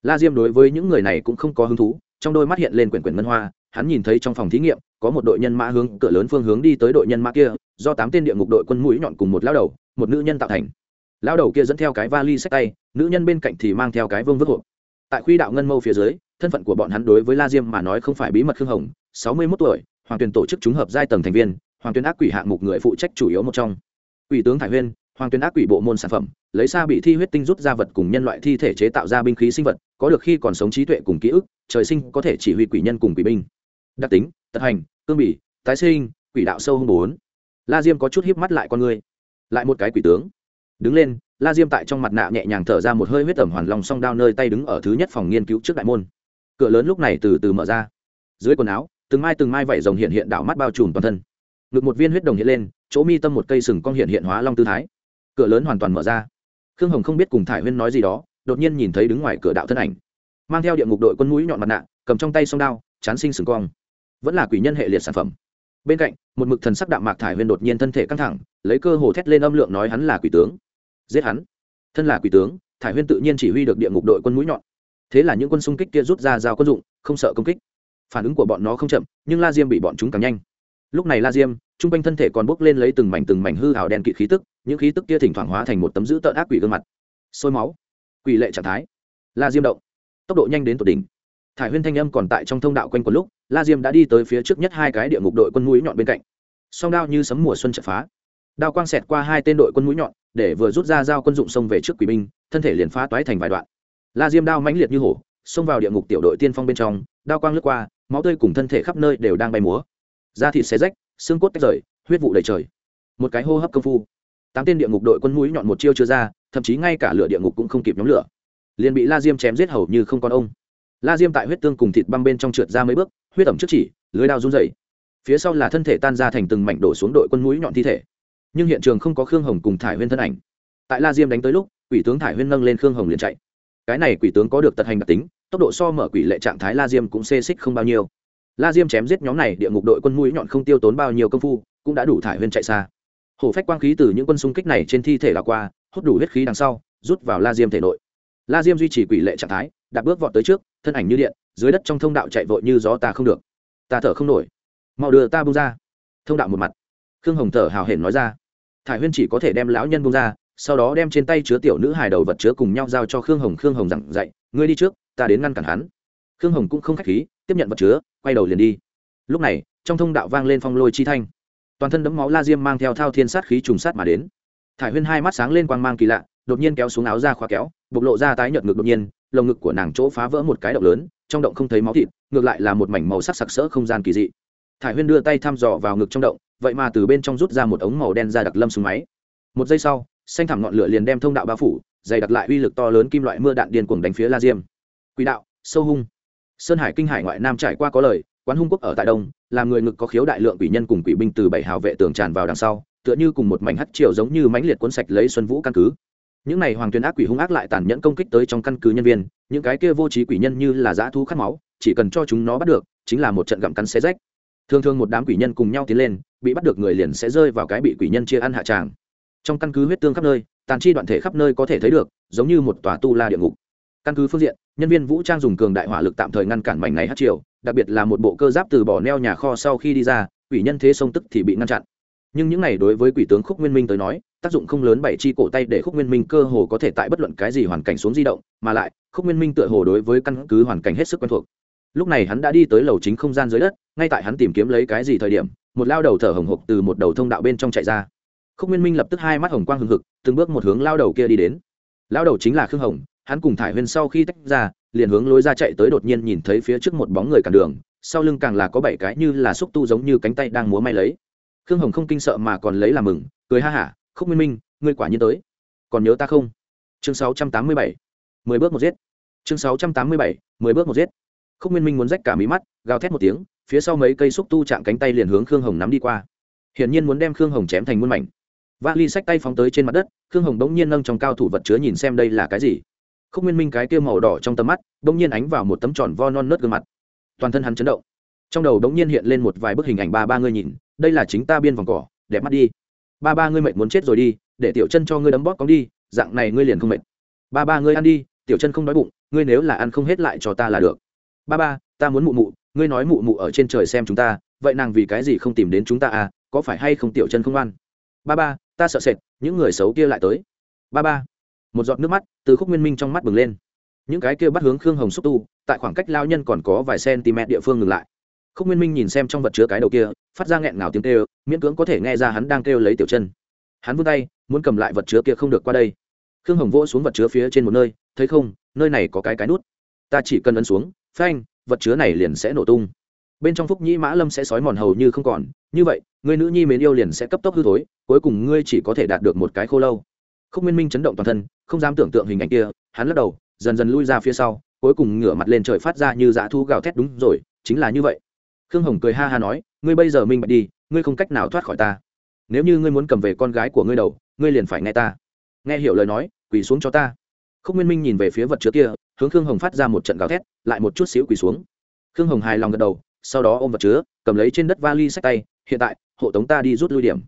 La diêm đối với những người này cũng không có hứng thú, trong đôi mắt hiện lên quyển quyển ngân hoa, hắn nhìn thấy trong phòng thí nghiệm, có một đội nhân mã hướng cửa lớn phương hướng đi tới đội nhân mã kia do tám tên địa ngục đội quân mũi nhọn cùng một lao đầu, một nữ nhân tạo thành. Lao đầu kia dẫn theo cái vali sách tay, nữ nhân bên cạnh thì mang theo cái vương vức hộp. Tại khuy đạo ngân mâu phía dưới, thân phận của bọn hắn đối với la diêm mà nói không phải bí mật khương hồng, sáu mươi mốt tuổi, hoàng tuyền tổ chức chúng hợp giai tầng thành viên, hoàng tuyền ác quỷ hạng mục người phụ trách chủ yếu một trong. Quỷ tướng thải huyên, hoàng tuyền ác quỷ bộ môn sản phẩm, lấy xa bị thi huyết tinh rút ra vật cùng nhân loại thi thể chế tạo ra binh khí sinh vật, có được khi còn sống trí tuệ cùng ký ức, trời sinh có thể chỉ huy quỷ nhân cùng quỷ binh. Đặc tính, tật hành, cương bỉ, tái sinh, quỷ đạo sâu hung bốn la diêm có chút hiếp mắt lại con người. Lại một cái quỷ tướng. Đứng lên, la diêm tại trong mặt nạ nhẹ nhàng thở ra một hơi huyết ẩm hoàn lòng song đao nơi tay đứng ở thứ nhất phòng nghiên cứu trước đại môn. Cửa lớn lúc này từ từ mở ra. Dưới quần áo, từng mai từng mai vảy rồng hiện hiện đảo mắt bao trùm toàn thân. Ngực một viên huyết đồng hiện lên, chỗ mi tâm một cây sừng cong hiện hiện hóa long tư thái. Cửa lớn hoàn toàn mở ra. Khương hồng không biết cùng thải huyên nói gì đó, đột nhiên nhìn thấy đứng ngoài cửa đạo thân ảnh. Mang theo địa ngục đội quân mũi nhọn mặt nạ, cầm trong tay song đao, chán sinh sừng cong. Vẫn là quỷ nhân hệ liệt sản phẩm bên cạnh, một mực thần sắc đạm mạc thải huyên đột nhiên thân thể căng thẳng, lấy cơ hồ thét lên âm lượng nói hắn là quỷ tướng. Giết hắn. Thân là quỷ tướng, thải huyên tự nhiên chỉ huy được địa ngục đội quân mũi nhọn. Thế là những quân xung kích kia rút ra dao quân dụng, không sợ công kích. Phản ứng của bọn nó không chậm, nhưng la diêm bị bọn chúng càng nhanh. Lúc này la diêm t r u n g quanh thân thể còn bốc lên lấy từng mảnh từng mảnh hư hào đen kịt khí tức, những khí tức kia thỉnh thoảng hóa thành một tấm dữ tợn ác quỷ gương mặt. Sôi máu. Quỷ lệ trạng thái. La diêm động. Tốc độ nhanh đến tột đỉnh thải huyên thanh âm còn tại trong thông đạo quanh quần lúc, la diêm đã đi tới phía trước nhất hai cái địa ngục đội quân mũi nhọn bên cạnh. Song đao như sấm mùa xuân chợt phá. Đao quang xẹt qua hai tên đội quân mũi nhọn, để vừa rút ra dao quân dụng xông về trước quỷ binh, thân thể liền phá toái thành vài đoạn. La diêm đao mãnh liệt như hổ, xông vào địa ngục tiểu đội tiên phong bên trong, đao quang lướt qua, máu tươi cùng thân thể khắp nơi đều đang bay múa. Da thịt xé rách, xương cốt tách rời, huyết vụ đầy trời. Một cái hô hấp công phu. Tám tên địa ngục đội quân mũi nhọn một chiêu chưa ra, thậm chí ngay cả lửa địa ngục cũng không kịp nhóm lửa. Liền bị la diêm chém giết hầu như không còn ông la diêm tại huyết tương cùng thịt băng bên trong trượt ra mấy bước, huyết ẩm trước chỉ, lưới đao run dày phía sau là thân thể tan ra thành từng mảnh đổ xuống đội quân mũi nhọn thi thể. Nhưng hiện trường không có khương hồng cùng thải huyên thân ảnh. Tại la diêm đánh tới lúc, quỷ tướng thải huyên nâng lên khương hồng liền chạy. Cái này quỷ tướng có được tật hành đặc tính, tốc độ so mở quỷ lệ trạng thái la diêm cũng xê xích không bao nhiêu. La diêm chém giết nhóm này, địa ngục đội quân mũi nhọn không tiêu tốn bao nhiêu công phu, cũng đã đủ thải huyên chạy xa. Hổ phách quang khí từ những quân xung kích này trên thi thể là qua, hút đủ huyết khí đằng sau, rút vào la diêm thể nội. La diêm duy trì quỷ lệ trạng thái đạp bước vọt tới trước, thân ảnh như điện, dưới đất trong thông đạo chạy vội như gió ta không được. Ta thở không nổi. Mau đưa ta bung ra. Thông đạo một mặt. Khương hồng thở hào hển nói ra. Thải huyên chỉ có thể đem lão nhân bung ra, sau đó đem trên tay chứa tiểu nữ hài đầu vật chứa cùng nhau giao cho khương hồng. Khương hồng giảng dạy, ngươi đi trước, ta đến ngăn cản hắn. Khương hồng cũng không k h á c h khí, tiếp nhận vật chứa, quay đầu liền đi. Lúc này, trong thông đạo vang lên phong lôi chi thanh. Toàn thân đấm máu la diêm mang theo thao thiên sát khí trùng sát mà đến. Thải huyên hai mắt sáng lên quang mang kỳ lạ, đột nhiên kéo xuống áo ra khóa kéo, bộc lộ ra tái nhợt ngực đột nhiên lồng ngực của nàng chỗ phá vỡ một cái động lớn, trong động không thấy máu thịt, ngược lại là một mảnh màu sắc sặc sỡ không gian kỳ dị. Thải huyên đưa tay thăm dò vào ngực trong động, vậy mà từ bên trong rút ra một ống màu đen ra đặc lâm súng máy. Một giây sau, xanh thẳm ngọn lửa liền đem thông đạo bao phủ, dày đặt lại uy lực to lớn kim loại mưa đạn điên cuồng đánh phía la diêm. Quỷ đạo, sâu hung. Sơn hải kinh hải ngoại nam trải qua có lời, quán hung quốc ở tại đông, làm người ngực có khiếu đại lượng quỷ nhân cùng quỷ binh từ bảy hào vệ tường tràn vào đằng sau, tựa như cùng một mảnh hắt chiều giống như mãnh liệt cuốn sạch lấy xuân vũ căn cứ những này hoàng tuyên ác quỷ hung ác lại tàn nhẫn công kích tới trong căn cứ nhân viên, những cái kia vô trí quỷ nhân như là dã thu khát máu, chỉ cần cho chúng nó bắt được, chính là một trận gặm cắn xé rách. Thường thường một đám quỷ nhân cùng nhau tiến lên, bị bắt được người liền sẽ rơi vào cái bị quỷ nhân chia ăn hạ tràng. Trong căn cứ huyết tương khắp nơi, tàn chi đoạn thể khắp nơi có thể thấy được, giống như một tòa tu la địa ngục. Căn cứ phương diện, nhân viên vũ trang dùng cường đại hỏa lực tạm thời ngăn cản mảnh này hát triều, đặc biệt là một bộ cơ giáp từ bỏ neo nhà kho sau khi đi ra, quỷ nhân thế sông tức thì bị ngăn chặn nhưng những này đối với quỷ tướng khúc nguyên minh tới nói, tác dụng không lớn bảy chi cổ tay để khúc nguyên minh cơ hồ có thể tại bất luận cái gì hoàn cảnh xuống di động, mà lại, khúc nguyên minh tựa hồ đối với căn cứ hoàn cảnh hết sức quen thuộc. Lúc này hắn đã đi tới lầu chính không gian dưới đất, ngay tại hắn tìm kiếm lấy cái gì thời điểm, một lao đầu thở hồng hộc từ một đầu thông đạo bên trong chạy ra. Khúc nguyên minh lập tức hai mắt hồng quang hừng hực, từng bước một hướng lao đầu kia đi đến. Lao đầu chính là khương hồng, hắn cùng thải huyên sau khi tách ra, liền hướng lối ra chạy tới đột nhiên nhìn thấy phía trước một bóng người cản đường, sau lưng càng là có bảy cái như là xúc tu giống như cánh tay đang múa may lấy khương hồng không kinh sợ mà còn lấy làm mừng, cười ha hả, khúc nguyên minh, ngươi quả nhiên tới. Còn nhớ ta không? Chương sáu trăm tám mươi bảy. Mười bước một giết. Chương sáu trăm tám mươi bảy. Mười bước một giết. Khúc nguyên minh muốn rách cả mí mắt, gào thét một tiếng, phía sau mấy cây xúc tu chạm cánh tay liền hướng khương hồng nắm đi qua. Hiển nhiên muốn đem khương hồng chém thành muôn mảnh. Vali xách tay phóng tới trên mặt đất, khương hồng bỗng nhiên nâng trong cao thủ vật chứa nhìn xem đây là cái gì. Khúc nguyên minh cái kia màu đỏ trong tầm mắt, bỗng nhiên ánh vào một tấm tròn vo non nớt gương mặt. Toàn thân hắn chấn động. Trong đầu bỗng nhiên hiện lên một vài bức hình ảnh ba ba ngươi nhìn đây là chính ta biên vòng cỏ, đẹp mắt đi. Ba ba ngươi mệt muốn chết rồi đi, để tiểu chân cho ngươi đấm bóp cóng đi, dạng này ngươi liền không mệt. Ba ba ngươi ăn đi, tiểu chân không đói bụng, ngươi nếu là ăn không hết lại cho ta là được. Ba ba, ta muốn mụ mụ, ngươi nói mụ mụ ở trên trời xem chúng ta, vậy nàng vì cái gì không tìm đến chúng ta à có phải hay không tiểu chân không ăn ba ba, ta sợ sệt, những người xấu kia lại tới. Ba ba, một giọt nước mắt từ khúc nguyên minh trong mắt bừng lên. Những cái kia bắt hướng khương hồng xúc tu, tại khoảng cách lao nhân còn có vài cm địa phương ngừng lại khúc nguyên minh nhìn xem trong vật chứa cái đầu kia, phát ra nghẹn ngào tiếng kêu, miễn cưỡng có thể nghe ra hắn đang kêu lấy tiểu chân. Hắn vươn tay, muốn cầm lại vật chứa kia không được qua đây. Khương hồng vỗ xuống vật chứa phía trên một nơi, thấy không, nơi này có cái cái nút. Ta chỉ cần ấn xuống, phanh, vật chứa này liền sẽ nổ tung. Bên trong phúc nhĩ mã lâm sẽ sói mòn hầu như không còn. Như vậy, người nữ nhi mến yêu liền sẽ cấp tốc hư thối, cuối cùng ngươi chỉ có thể đạt được một cái khô lâu. Khúc nguyên minh chấn động toàn thân, không dám tưởng tượng hình ảnh kia, hắn lắc đầu, dần dần lui ra phía sau, cuối cùng ngửa mặt lên trời phát ra như dã thu gào thét đúng rồi, chính là như vậy khương hồng cười ha ha nói, ngươi bây giờ minh bạch đi, ngươi không cách nào thoát khỏi ta. Nếu như ngươi muốn cầm về con gái của ngươi đầu, ngươi liền phải nghe ta. Nghe hiểu lời nói, quỳ xuống cho ta. Khúc nguyên minh nhìn về phía vật chứa kia, hướng khương hồng phát ra một trận gào thét, lại một chút xíu quỳ xuống. Khương hồng hài lòng gật đầu, sau đó ôm vật chứa, cầm lấy trên đất vali sách tay, hiện tại, hộ tống ta đi rút lui điểm.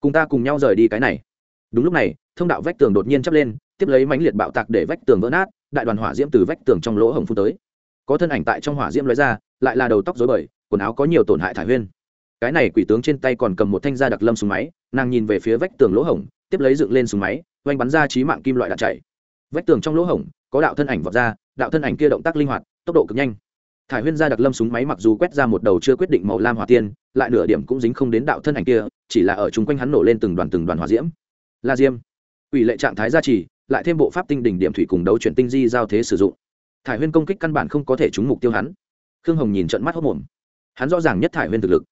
Cùng ta cùng nhau rời đi cái này. Đúng lúc này, thông đạo vách tường đột nhiên chắp lên, tiếp lấy mánh liệt bạo tạc để vách tường vỡ nát, đại đoàn hỏa diễm từ vách tường trong lỗ hồng phun tới. Có thân ảnh tại trong hỏa diễm lóe ra, lại là đầu tóc dối bời quần áo có nhiều tổn hại thải huyên. Cái này quỷ tướng trên tay còn cầm một thanh da đặc lâm súng máy, nàng nhìn về phía vách tường lỗ hổng, tiếp lấy dựng lên súng máy, oanh bắn ra trí mạng kim loại đạn chạy vách tường trong lỗ hổng, có đạo thân ảnh vọt ra, đạo thân ảnh kia động tác linh hoạt, tốc độ cực nhanh. Thải huyên ra đặc lâm súng máy mặc dù quét ra một đầu chưa quyết định màu lam hỏa tiên, lại nửa điểm cũng dính không đến đạo thân ảnh kia, chỉ là ở chung quanh hắn nổ lên từng đoàn từng đoàn hỏa diễm. La diêm. Ủy lệ trạng thái gia trì, lại thêm bộ pháp tinh đỉnh điểm thủy cùng đấu chuyển tinh di giao thế sử dụng. Thải huyên công kích căn bản không có thể trúng mục tiêu hắn. Khương hồng nhìn trận mắt hốc mồm hắn rõ ràng nhất thải huyên thực lực.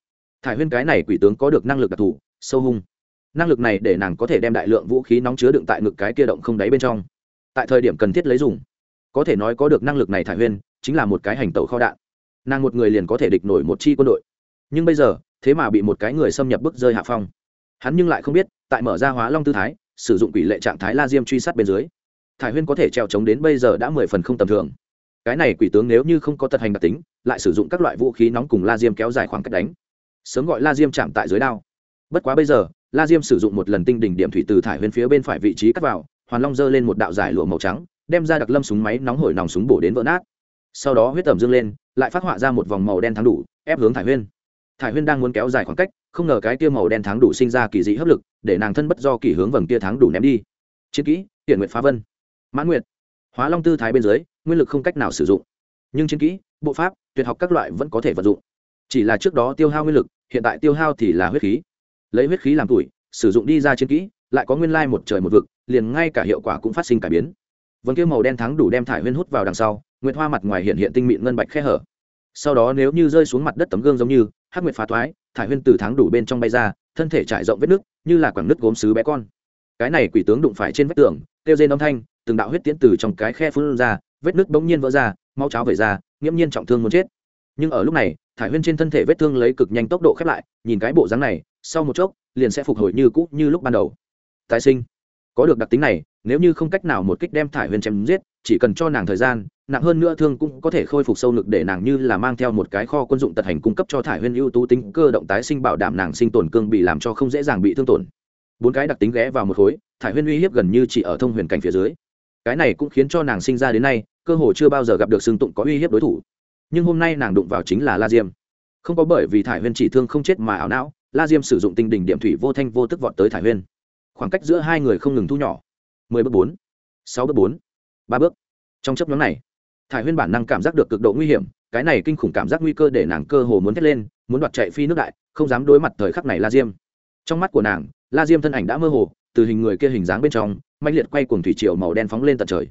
Thải huyên cái này quỷ tướng có được năng lực đặc thù, sâu hung. Năng lực này để nàng có thể đem đại lượng vũ khí nóng chứa đựng tại ngực cái kia động không đáy bên trong. Tại thời điểm cần thiết lấy dùng. Có thể nói có được năng lực này thải huyên, chính là một cái hành tẩu kho đạn. Nàng một người liền có thể địch nổi một chi quân đội. Nhưng bây giờ, thế mà bị một cái người xâm nhập bức rơi hạ phong. Hắn nhưng lại không biết, tại mở ra hóa long tư thái, sử dụng quỷ lệ trạng thái la diêm truy sát bên dưới, thải huyên có thể treo chống đến bây giờ đã mười phần không tầm thường cái này quỷ tướng nếu như không có tật hành đặc tính, lại sử dụng các loại vũ khí nóng cùng la diêm kéo dài khoảng cách đánh. Sớm gọi la diêm chạm tại dưới đao. Bất quá bây giờ, la diêm sử dụng một lần tinh đỉnh điểm thủy từ thải huyên phía bên phải vị trí cắt vào, hoàn long giơ lên một đạo giải lụa màu trắng, đem ra đặc lâm súng máy nóng hổi nòng súng bổ đến vỡ nát. Sau đó huyết tẩm dâng lên, lại phát họa ra một vòng màu đen thắng đủ, ép hướng thải huyên thải huyên đang muốn kéo dài khoảng cách, không ngờ cái tia màu đen thắng đủ sinh ra kỳ dị hấp lực, để nàng thân bất do kỳ hướng vầng tia thắng đủ ném đi. Chiến kỹ hiện nguyện phá vân. Mãn nguyệt. Hóa long tư thái bên dưới nguyên lực không cách nào sử dụng. Nhưng chiến kỹ bộ pháp tuyệt học các loại vẫn có thể vận dụng. Chỉ là trước đó tiêu hao nguyên lực hiện tại tiêu hao thì là huyết khí. Lấy huyết khí làm tuổi sử dụng đi ra chiến kỹ lại có nguyên lai một trời một vực liền ngay cả hiệu quả cũng phát sinh cải biến. Vân kia màu đen thắng đủ đem thải huyên hút vào đằng sau nguyệt hoa mặt ngoài hiện hiện tinh mịn ngân bạch khe hở. Sau đó nếu như rơi xuống mặt đất tấm gương giống như hắc nguyệt phá thoái, thải huyên từ thắng đủ bên trong bay ra thân thể trải rộng vết nước như là quảng nứt gốm sứ bé con. Cái này quỷ tướng đụng phải trên vách tường kêu rên âm thanh từng đạo huyết tiễn từ trong cái khe phun ra vết nước bỗng nhiên vỡ ra mau cháo về ra, nghiễm nhiên trọng thương muốn chết. Nhưng ở lúc này, thải huyên trên thân thể vết thương lấy cực nhanh tốc độ khép lại, nhìn cái bộ dáng này, sau một chốc, liền sẽ phục hồi như cũ như lúc ban đầu. Tái sinh. Có được đặc tính này, nếu như không cách nào một kích đem thải huyên chém giết, chỉ cần cho nàng thời gian, nặng hơn nữa thương cũng có thể khôi phục sâu lực để nàng như là mang theo một cái kho quân dụng tật hành cung cấp cho thải huyên ưu tú tính cơ động tái sinh bảo đảm nàng sinh tồn cương bị làm cho không dễ dàng bị thương tổn. Bốn cái đặc tính ghé vào một khối, thải huyên uy hiếp gần như chỉ ở thông huyền cảnh phía dưới. Cái này cũng khiến cho nàng sinh ra đến nay cơ hồ chưa bao giờ gặp được xương tụng có uy hiếp đối thủ. Nhưng hôm nay nàng đụng vào chính là la diêm. Không có bởi vì thải huyên chỉ thương không chết mà ảo não, la diêm sử dụng tinh đỉnh điểm thủy vô thanh vô tức vọt tới thải huyên. Khoảng cách giữa hai người không ngừng thu nhỏ. Mười bước bốn, sáu bước bốn, ba bước. Trong chấp nhóm này, thải huyên bản năng cảm giác được cực độ nguy hiểm, cái này kinh khủng cảm giác nguy cơ để nàng cơ hồ muốn thét lên, muốn đoạt chạy phi nước đại, không dám đối mặt thời khắc này la diêm. Trong mắt của nàng, la diêm thân ảnh đã mơ hồ, từ hình người kia hình dáng bên trong mạnh liệt quay cuồng thủy triều màu đen phóng lên tận trời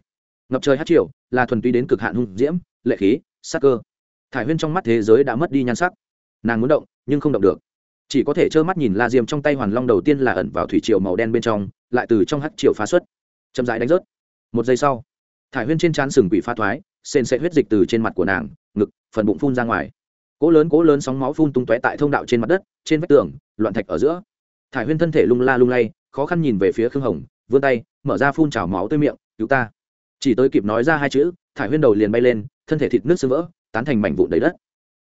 ngập trời hát triều, là thuần túy đến cực hạn hung diễm, lệ khí, sắc cơ. Thải huyên trong mắt thế giới đã mất đi nhan sắc. Nàng muốn động, nhưng không động được. Chỉ có thể trơ mắt nhìn la diêm trong tay hoàn long đầu tiên là ẩn vào thủy triều màu đen bên trong, lại từ trong hát triều phá xuất. Chậm rãi đánh rớt. Một giây sau, thải huyên trên trán sừng quỷ pha thoái, sền sẽ huyết dịch từ trên mặt của nàng, ngực, phần bụng phun ra ngoài. Cỗ lớn cỗ lớn sóng máu phun tung tóe tại thông đạo trên mặt đất, trên vách tường, loạn thạch ở giữa. Thải huyên thân thể lung la lung lay, khó khăn nhìn về phía khương hồng, vươn tay, mở ra phun trào máu tươi miệng, cứu ta! Chỉ tới kịp nói ra hai chữ, thải huyên đầu liền bay lên, thân thể thịt nước sưng vỡ, tán thành mảnh vụn đầy đất.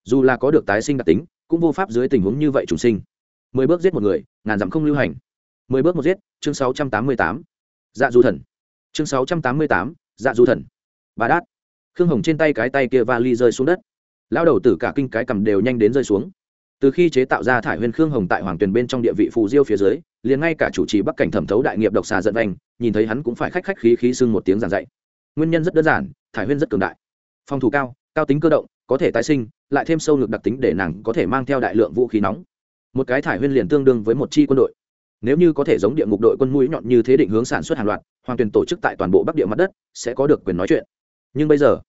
Dù là có được tái sinh đặc tính, cũng vô pháp dưới tình huống như vậy chủ sinh. Mười bước giết một người, ngàn dặm không lưu hành. Mười bước một giết, chương sáu trăm tám mươi tám. Dạ du thần. Chương sáu trăm tám mươi tám dạ du thần. Bà đát. Khương hồng trên tay cái tay kia vali rơi xuống đất. Lao đầu tử cả kinh cái cầm đều nhanh đến rơi xuống. Từ khi chế tạo ra thải huyên khương hồng tại hoàng tuyền bên trong địa vị phù diêu phía dưới, liền ngay cả chủ trì bắc cảnh thẩm thấu đại nghiệp độc xà giận vành, nhìn thấy hắn cũng phải khách khách khí khí sưng một tiếng giảng dạy nguyên nhân rất đơn giản, thải huyên rất cường đại. Phòng thủ cao cao tính cơ động, có thể tái sinh, lại thêm sâu ngực đặc tính để nàng có thể mang theo đại lượng vũ khí nóng. Một cái thải huyên liền tương đương với một chi quân đội. Nếu như có thể giống địa ngục đội quân mũi nhọn như thế định hướng sản xuất hàng loạt, hoàng tuyền tổ chức tại toàn bộ bắc địa mặt đất, sẽ có được quyền nói chuyện. Nhưng bây giờ,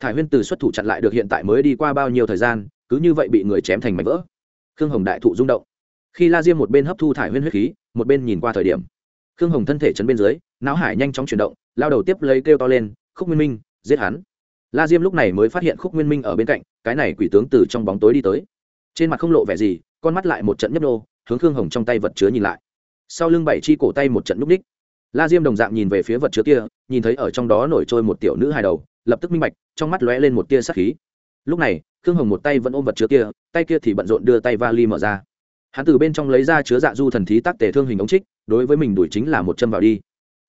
thải huyên từ xuất thủ chặn lại được hiện tại mới đi qua bao nhiêu thời gian, cứ như vậy bị người chém thành mảnh vỡ. Khương hồng đại thụ rung động. Khi la diêm một bên hấp thu thải huyên huyết khí, một bên nhìn qua thời điểm khương hồng thân thể chấn bên dưới, não hải nhanh chóng chuyển động, lao đầu tiếp lấy kêu to lên, khúc nguyên minh, giết hắn. La diêm lúc này mới phát hiện khúc nguyên minh ở bên cạnh, cái này quỷ tướng từ trong bóng tối đi tới. Trên mặt không lộ vẻ gì, con mắt lại một trận nhấp nô, hướng khương hồng trong tay vật chứa nhìn lại. Sau lưng bảy chi cổ tay một trận núp ních. La diêm đồng dạng nhìn về phía vật chứa kia, nhìn thấy ở trong đó nổi trôi một tiểu nữ hài đầu, lập tức minh bạch, trong mắt lóe lên một tia sắc khí. Lúc này, khương hồng một tay vẫn ôm vật chứa kia, tay kia thì bận rộn đưa tay vali mở ra hắn từ bên trong lấy ra chứa dạ du thần thí tác tề thương hình ống trích, đối với mình đuổi chính là một châm vào đi.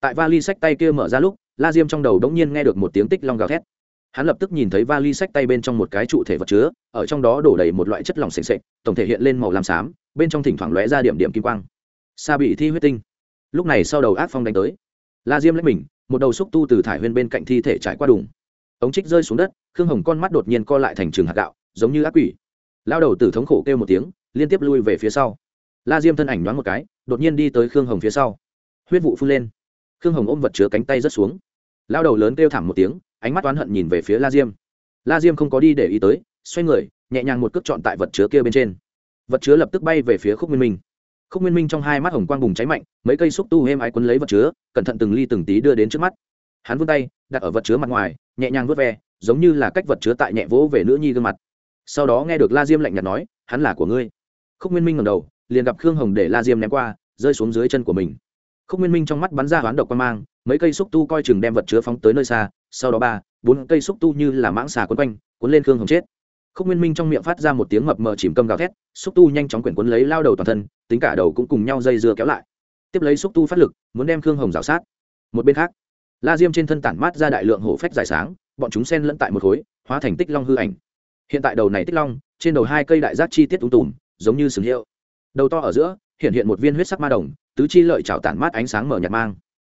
Tại vali sách tay kia mở ra lúc, la diêm trong đầu đống nhiên nghe được một tiếng tích long gào thét. Hắn lập tức nhìn thấy vali sách tay bên trong một cái trụ thể vật chứa, ở trong đó đổ đầy một loại chất lỏng s ề tổng thể hiện lên màu làm xám, bên trong thỉnh thoảng lóe ra điểm điểm kim quang. Sa bị thi huyết tinh. Lúc này sau đầu ác phong đánh tới. La diêm lấy mình, một đầu xúc tu từ thải huyên bên cạnh thi thể trải qua đùng. Ống trích rơi xuống đất, khương hồng con mắt đột nhiên co lại thành trường hạt gạo, giống như ác quỷ. Lao đầu tử thống khổ kêu một tiếng liên tiếp lui về phía sau. La diêm thân ảnh nhoáng một cái, đột nhiên đi tới khương hồng phía sau. Huyết vụ phun lên. Khương hồng ôm vật chứa cánh tay rất xuống. Lao đầu lớn kêu thảm một tiếng, ánh mắt oán hận nhìn về phía la diêm. La diêm không có đi để ý tới, xoay người, nhẹ nhàng một cước chọn tại vật chứa kia bên trên. Vật chứa lập tức bay về phía khúc nguyên minh. Khúc nguyên minh trong hai mắt hồng quang bùng cháy mạnh, mấy cây xúc tu êm ái quấn lấy vật chứa, cẩn thận từng ly từng tí đưa đến trước mắt. Hắn vươn tay, đặt ở vật chứa mặt ngoài, nhẹ nhàng vớt ve, giống như là cách vật chứa tại nhẹ vỗ về nữ nhi gương mặt. Sau đó nghe được la diêm lạnh nhạt nói, hắn là của ngươi khúc nguyên minh ngầm đầu, liền gặp khương hồng để la diêm ném qua, rơi xuống dưới chân của mình. Khúc nguyên minh trong mắt bắn ra hoán độc quan mang, mấy cây xúc tu coi chừng đem vật chứa phóng tới nơi xa, sau đó ba, bốn cây xúc tu như là mãng xà quấn quanh, cuốn lên khương hồng chết. Khúc nguyên minh trong miệng phát ra một tiếng mập mờ chìm câm gào thét, xúc tu nhanh chóng quyển cuốn lấy lao đầu toàn thân, tính cả đầu cũng cùng nhau dây dưa kéo lại. Tiếp lấy xúc tu phát lực, muốn đem khương hồng rào sát. Một bên khác, la diêm trên thân tản mát ra đại lượng hổ phách dài sáng, bọn chúng sen lẫn tại một khối, hóa thành tích long hư ảnh. Hiện tại đầu này tích long, trên đầu hai cây đại giác chi tiết tung tùm giống như sừng hiệu. Đầu to ở giữa, hiện hiện một viên huyết sắc ma đồng, tứ chi lợi trào tản mát ánh sáng mở nhạt mang.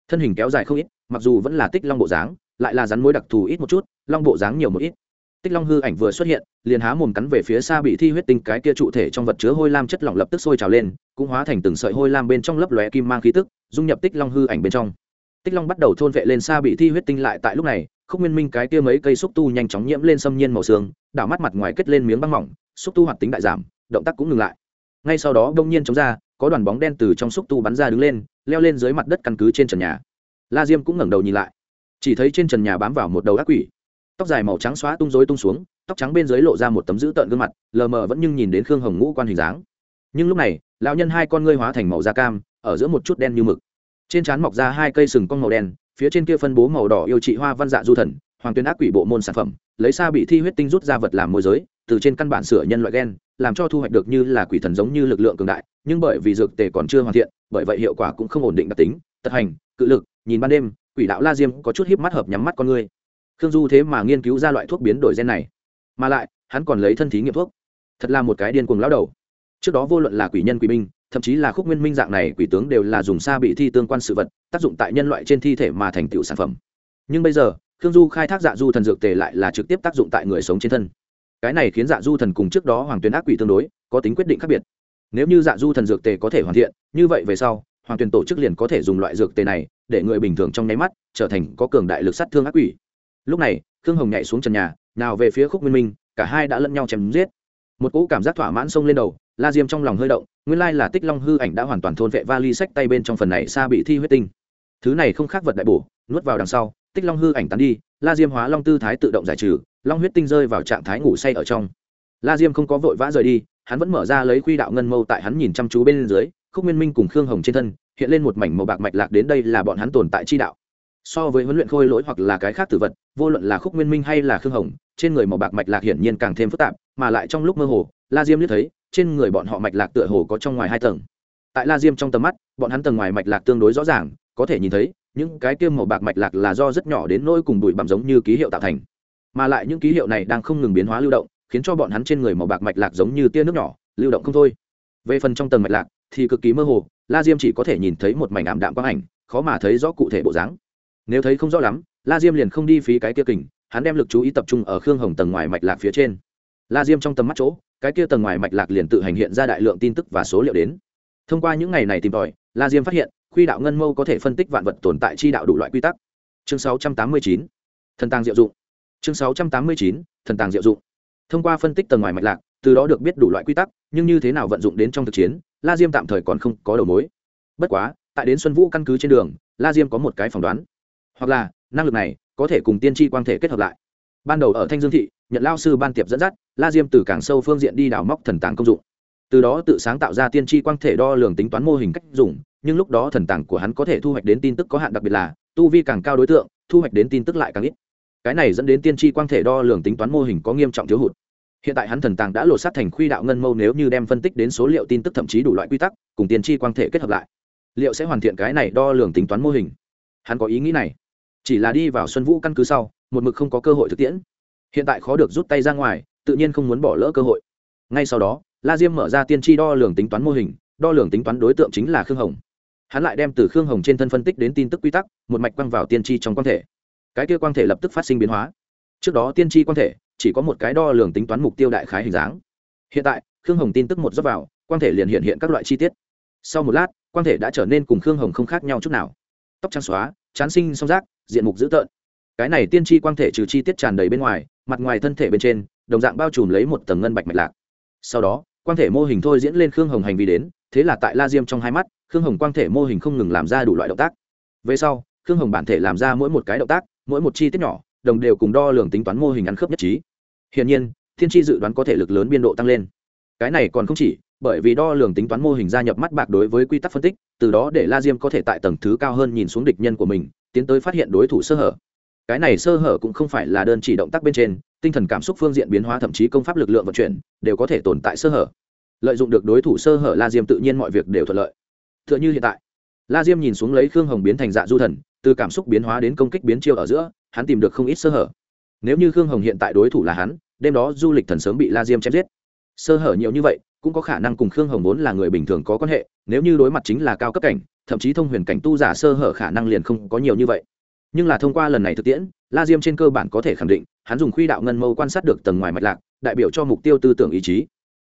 Thân hình kéo dài không ít, mặc dù vẫn là tích long bộ dáng, lại là rắn mối đặc thù ít một chút, long bộ dáng nhiều một ít. Tích long hư ảnh vừa xuất hiện, liền há mồm cắn về phía xa bị thi huyết tinh cái kia trụ thể trong vật chứa hôi lam chất lỏng lập tức sôi trào lên, cũng hóa thành từng sợi hôi lam bên trong lấp lóe kim mang khí tức, dung nhập tích long hư ảnh bên trong. Tích long bắt đầu thôn vệ lên xa bị thi huyết tinh lại tại lúc này không nguyên minh cái kia mấy cây xúc tu nhanh chóng nhiễm lên xâm nhiên màu xương, đảo mắt mặt ngoài kết lên miếng băng mỏng, xúc tu hoạt tính đại giảm động tác cũng ngừng lại. Ngay sau đó đông nhiên chống ra, có đoàn bóng đen từ trong xúc tu bắn ra đứng lên, leo lên dưới mặt đất căn cứ trên trần nhà. La diêm cũng ngẩng đầu nhìn lại. Chỉ thấy trên trần nhà bám vào một đầu ác quỷ. Tóc dài màu trắng xóa tung rối tung xuống, tóc trắng bên dưới lộ ra một tấm dữ tợn gương mặt, lờ mờ vẫn nhưng nhìn đến khương hồng ngũ quan hình dáng. Nhưng lúc này, lão nhân hai con ngươi hóa thành màu da cam, ở giữa một chút đen như mực. Trên trán mọc ra hai cây sừng con màu đen, phía trên kia phân bố màu đỏ yêu trị hoa văn dạ du thần, hoàng tuyên ác quỷ bộ môn sản phẩm, lấy xa bị thi huyết tinh rút ra vật làm môi giới, từ trên căn bản sửa nhân loại gen làm cho thu hoạch được như là quỷ thần giống như lực lượng cường đại, nhưng bởi vì dược tề còn chưa hoàn thiện, bởi vậy hiệu quả cũng không ổn định đặc tính, tật hành, cự lực, nhìn ban đêm, quỷ đạo la diêm có chút híp mắt hợp nhắm mắt con người. Khương du thế mà nghiên cứu ra loại thuốc biến đổi gen này, mà lại, hắn còn lấy thân thí nghiệm thuốc. Thật là một cái điên cuồng lao đầu. Trước đó vô luận là quỷ nhân quỷ binh, thậm chí là khúc nguyên minh dạng này quỷ tướng đều là dùng xa bị thi tương quan sự vật, tác dụng tại nhân loại trên thi thể mà thành tựu sản phẩm. Nhưng bây giờ, khương du khai thác dạ du thần dược tề lại là trực tiếp tác dụng tại người sống trên thân cái này khiến dạ du thần cùng trước đó hoàng tuyến ác quỷ tương đối, có tính quyết định khác biệt. Nếu như dạ du thần dược tề có thể hoàn thiện, như vậy về sau, hoàng tuyển tổ chức liền có thể dùng loại dược tề này để người bình thường trong nháy mắt trở thành có cường đại lực sát thương ác quỷ. Lúc này, khương hồng nhảy xuống trần nhà, nào về phía khúc nguyên minh, cả hai đã lẫn nhau chém giết. Một cỗ cảm giác thỏa mãn xông lên đầu, la diêm trong lòng hơi động, nguyên lai là tích long hư ảnh đã hoàn toàn thôn vệ vali sách tay bên trong phần này xa bị thi huyết tinh. Thứ này không khác vật đại bổ, nuốt vào đằng sau, tích long hư ảnh tán đi, la diêm hóa long tư thái tự động giải trừ long huyết tinh rơi vào trạng thái ngủ say ở trong. La diêm không có vội vã rời đi, hắn vẫn mở ra lấy quy đạo ngân mâu tại hắn nhìn chăm chú bên dưới, khúc nguyên minh cùng khương hồng trên thân, hiện lên một mảnh màu bạc mạch lạc đến đây là bọn hắn tồn tại chi đạo. So với huấn luyện khôi lỗi hoặc là cái khác tử vật, vô luận là khúc nguyên minh hay là khương hồng, trên người màu bạc mạch lạc hiển nhiên càng thêm phức tạp, mà lại trong lúc mơ hồ, la diêm liếc thấy, trên người bọn họ mạch lạc tựa hồ có trong ngoài hai tầng. Tại la diêm trong tầm mắt, bọn hắn tầng ngoài mạch lạc tương đối rõ ràng, có thể nhìn thấy, những cái kia màu bạc mạch lạc là do rất nhỏ đến nỗi cùng bụi bặm giống như ký hiệu tạo thành mà lại những ký hiệu này đang không ngừng biến hóa lưu động khiến cho bọn hắn trên người màu bạc mạch lạc giống như tia nước nhỏ lưu động không thôi. Về phần trong tầng mạch lạc thì cực kỳ mơ hồ la diêm chỉ có thể nhìn thấy một mảnh ảm đạm quang ảnh khó mà thấy rõ cụ thể bộ dáng. Nếu thấy không rõ lắm la diêm liền không đi phí cái kia kình hắn đem lực chú ý tập trung ở khương hồng tầng ngoài mạch lạc phía trên. La diêm trong tầm mắt chỗ cái kia tầng ngoài mạch lạc liền tự hành hiện ra đại lượng tin tức và số liệu đến. Thông qua những ngày này tìm tòi la diêm phát hiện khuy đạo ngân mâu có thể phân tích vạn vật tồn tại chi đạo đủ loại quy tắc. Chương 689, thần tàng diệu dụng chương 689, thần tàng diệu dụng. Thông qua phân tích tầng ngoài mạch lạc từ đó được biết đủ loại quy tắc nhưng như thế nào vận dụng đến trong thực chiến la diêm tạm thời còn không có đầu mối. Bất quá tại đến xuân vũ căn cứ trên đường la diêm có một cái phỏng đoán. Hoặc là năng lực này có thể cùng tiên tri quang thể kết hợp lại. Ban đầu ở thanh dương thị nhận lao sư ban tiệp dẫn dắt la diêm từ cảng sâu phương diện đi đào móc thần tàng công dụng. Từ đó tự sáng tạo ra tiên tri quang thể đo lường tính toán mô hình cách dùng nhưng lúc đó thần tàng của hắn có thể thu hoạch đến tin tức có hạn đặc biệt là tu vi càng cao đối tượng thu hoạch đến tin tức lại càng ít cái này dẫn đến tiên tri quang thể đo lường tính toán mô hình có nghiêm trọng thiếu hụt. Hiện tại hắn thần tàng đã lột sát thành khuy đạo ngân mâu nếu như đem phân tích đến số liệu tin tức thậm chí đủ loại quy tắc, cùng tiên tri quang thể kết hợp lại, liệu sẽ hoàn thiện cái này đo lường tính toán mô hình? Hắn có ý nghĩ này. Chỉ là đi vào xuân vũ căn cứ sau, một mực không có cơ hội thực tiễn. Hiện tại khó được rút tay ra ngoài, tự nhiên không muốn bỏ lỡ cơ hội. Ngay sau đó, la diêm mở ra tiên tri đo lường tính toán mô hình, đo lường tính toán đối tượng chính là khương hồng. Hắn lại đem từ khương hồng trên thân phân tích đến tin tức quy tắc, một mạch quăng vào tiên tri trong quan thể cái kia quang thể lập tức phát sinh biến hóa. Trước đó tiên tri quang thể chỉ có một cái đo lường tính toán mục tiêu đại khái hình dáng. Hiện tại, khương hồng tin tức một dốc vào, quang thể liền hiện hiện các loại chi tiết. Sau một lát, quang thể đã trở nên cùng khương hồng không khác nhau chút nào. Tóc trắng xóa chán sinh song rác, diện mục dữ tợn. Cái này tiên tri quang thể trừ chi tiết tràn đầy bên ngoài, mặt ngoài thân thể bên trên, đồng dạng bao trùm lấy một tầng ngân bạch mạch lạc. Sau đó, quang thể mô hình thôi diễn lên khương hồng hành vi đến, thế là tại la diêm trong hai mắt, khương hồng quang thể mô hình không ngừng làm ra đủ loại động tác. Về sau, khương hồng bản thể làm ra mỗi một cái động tác mỗi một chi tiết nhỏ, đồng đều cùng đo lường tính toán mô hình ăn khớp nhất trí. Hiển nhiên, thiên tri dự đoán có thể lực lớn biên độ tăng lên. Cái này còn không chỉ, bởi vì đo lường tính toán mô hình gia nhập mắt bạc đối với quy tắc phân tích, từ đó để la diêm có thể tại tầng thứ cao hơn nhìn xuống địch nhân của mình, tiến tới phát hiện đối thủ sơ hở. Cái này sơ hở cũng không phải là đơn chỉ động tác bên trên, tinh thần cảm xúc phương diện biến hóa thậm chí công pháp lực lượng vận chuyển, đều có thể tồn tại sơ hở. Lợi dụng được đối thủ sơ hở, la diêm tự nhiên mọi việc đều thuận lợi. T h ư ợ n h ư hiện tại, la diêm nhìn xuống lấy khương hồng biến thành dạ du thần từ cảm xúc biến hóa đến công kích biến chiêu ở giữa, hắn tìm được không ít sơ hở. Nếu như khương hồng hiện tại đối thủ là hắn, đêm đó du lịch thần sớm bị la diêm chém giết. Sơ hở nhiều như vậy, cũng có khả năng cùng khương hồng vốn là người bình thường có quan hệ, nếu như đối mặt chính là cao cấp cảnh, thậm chí thông huyền cảnh tu giả sơ hở khả năng liền không có nhiều như vậy. Nhưng là thông qua lần này thực tiễn, la diêm trên cơ bản có thể khẳng định, hắn dùng khuy đạo ngân mâu quan sát được tầng ngoài mạch lạc, đại biểu cho mục tiêu tư tưởng ý chí.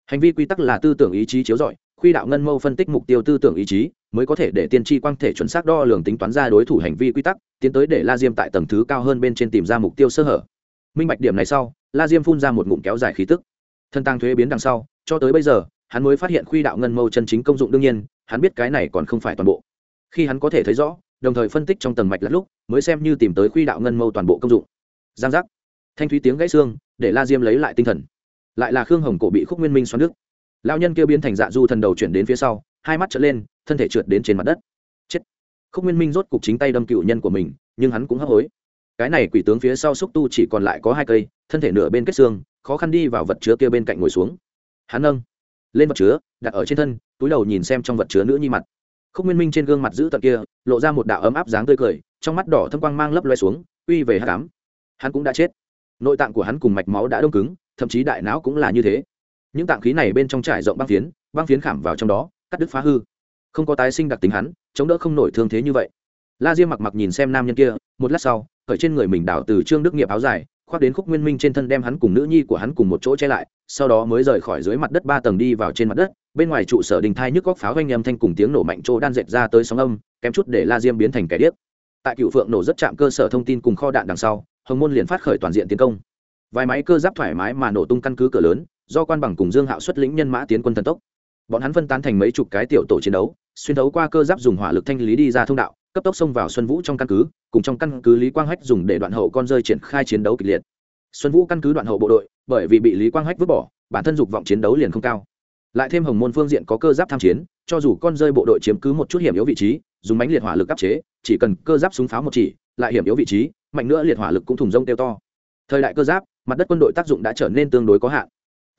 Hành vi quy tắc là tư tưởng ý chí chiếu rọi khuy đạo ngân mâu phân tích mục tiêu tư tưởng ý chí, mới có thể để tiên tri quang thể chuẩn xác đo lường tính toán ra đối thủ hành vi quy tắc, tiến tới để la diêm tại tầng thứ cao hơn bên trên tìm ra mục tiêu sơ hở. Minh bạch điểm này sau, la diêm phun ra một ngụm kéo dài khí tức. Thân tăng thuế biến đằng sau, cho tới bây giờ, hắn mới phát hiện khuy đạo ngân mâu chân chính công dụng đương nhiên, hắn biết cái này còn không phải toàn bộ. Khi hắn có thể thấy rõ, đồng thời phân tích trong tầng mạch lát lúc, mới xem như tìm tới khuy đạo ngân mâu toàn bộ công dụng. Giang giác. Thanh thúy tiếng gãy xương, để la diêm lấy lại tinh thần. Lại là khương hồng cổ bị khúc nguyên minh xoắn nước lao nhân kêu biến thành dạ du thần đầu chuyển đến phía sau, hai mắt trở lên, thân thể trượt đến trên mặt đất. Chết. Khúc nguyên minh rốt cục chính tay đâm cựu nhân của mình, nhưng hắn cũng hấp hối. Cái này quỷ tướng phía sau xúc tu chỉ còn lại có hai cây, thân thể nửa bên kết xương, khó khăn đi vào vật chứa kia bên cạnh ngồi xuống. Hắn nâng lên vật chứa, đặt ở trên thân, túi đầu nhìn xem trong vật chứa nữ nhi mặt. Khúc nguyên minh trên gương mặt giữ tận kia, lộ ra một đạo ấm áp dáng tươi cười, trong mắt đỏ thâm quang mang lấp loe xuống, uy về hát cám hắn cũng đã chết. Nội tạng của hắn cùng mạch máu đã đông cứng, thậm chí đại não cũng là như thế những tạng khí này bên trong trải rộng băng phiến băng phiến khảm vào trong đó, cắt đứt phá hư. Không có tái sinh đặc tính hắn, chống đỡ không nổi thương thế như vậy. La diêm mặc mặc nhìn xem nam nhân kia, một lát sau cởi trên người mình đảo từ trương đức nghiệp áo dài, khoác đến khúc nguyên minh trên thân đem hắn cùng nữ nhi của hắn cùng một chỗ che lại, sau đó mới rời khỏi dưới mặt đất ba tầng đi vào trên mặt đất, bên ngoài trụ sở đình thai nhức góc pháo ganh âm thanh cùng tiếng nổ mạnh trô đan dệt ra tới sóng âm, kém chút để la diêm biến thành kẻ điếc. Tại cựu phượng nổ rất chạm cơ sở thông tin cùng kho đạn đằng sau, hồng môn liền phát khởi toàn diện tiến công. Vài máy cơ giáp thoải mái mà nổ tung căn cứ cửa lớn do quan bằng cùng dương hạo xuất lĩnh nhân mã tiến quân thần tốc. Bọn hắn phân tán thành mấy chục cái tiểu tổ chiến đấu, xuyên thấu qua cơ giáp dùng hỏa lực thanh lý đi ra thông đạo, cấp tốc xông vào xuân vũ trong căn cứ, cùng trong căn cứ lý quang hách dùng để đoạn hậu con rơi triển khai chiến đấu kịch liệt. Xuân vũ căn cứ đoạn hậu bộ đội, bởi vì bị lý quang hách vứt bỏ, bản thân dục vọng chiến đấu liền không cao. Lại thêm hồng môn phương diện có cơ giáp tham chiến, cho dù con rơi bộ đội chiếm cứ một chút hiểm yếu vị trí, dùng bánh liệt hỏa lực áp chế, chỉ cần cơ giáp súng pháo một chỉ, lại hiểm yếu vị trí, mạnh nữa liệt hỏa lực cũng thùng rông tiêu to. Thời đại cơ giáp, mặt đất quân đội tác dụng đã trở nên tương đối có hạn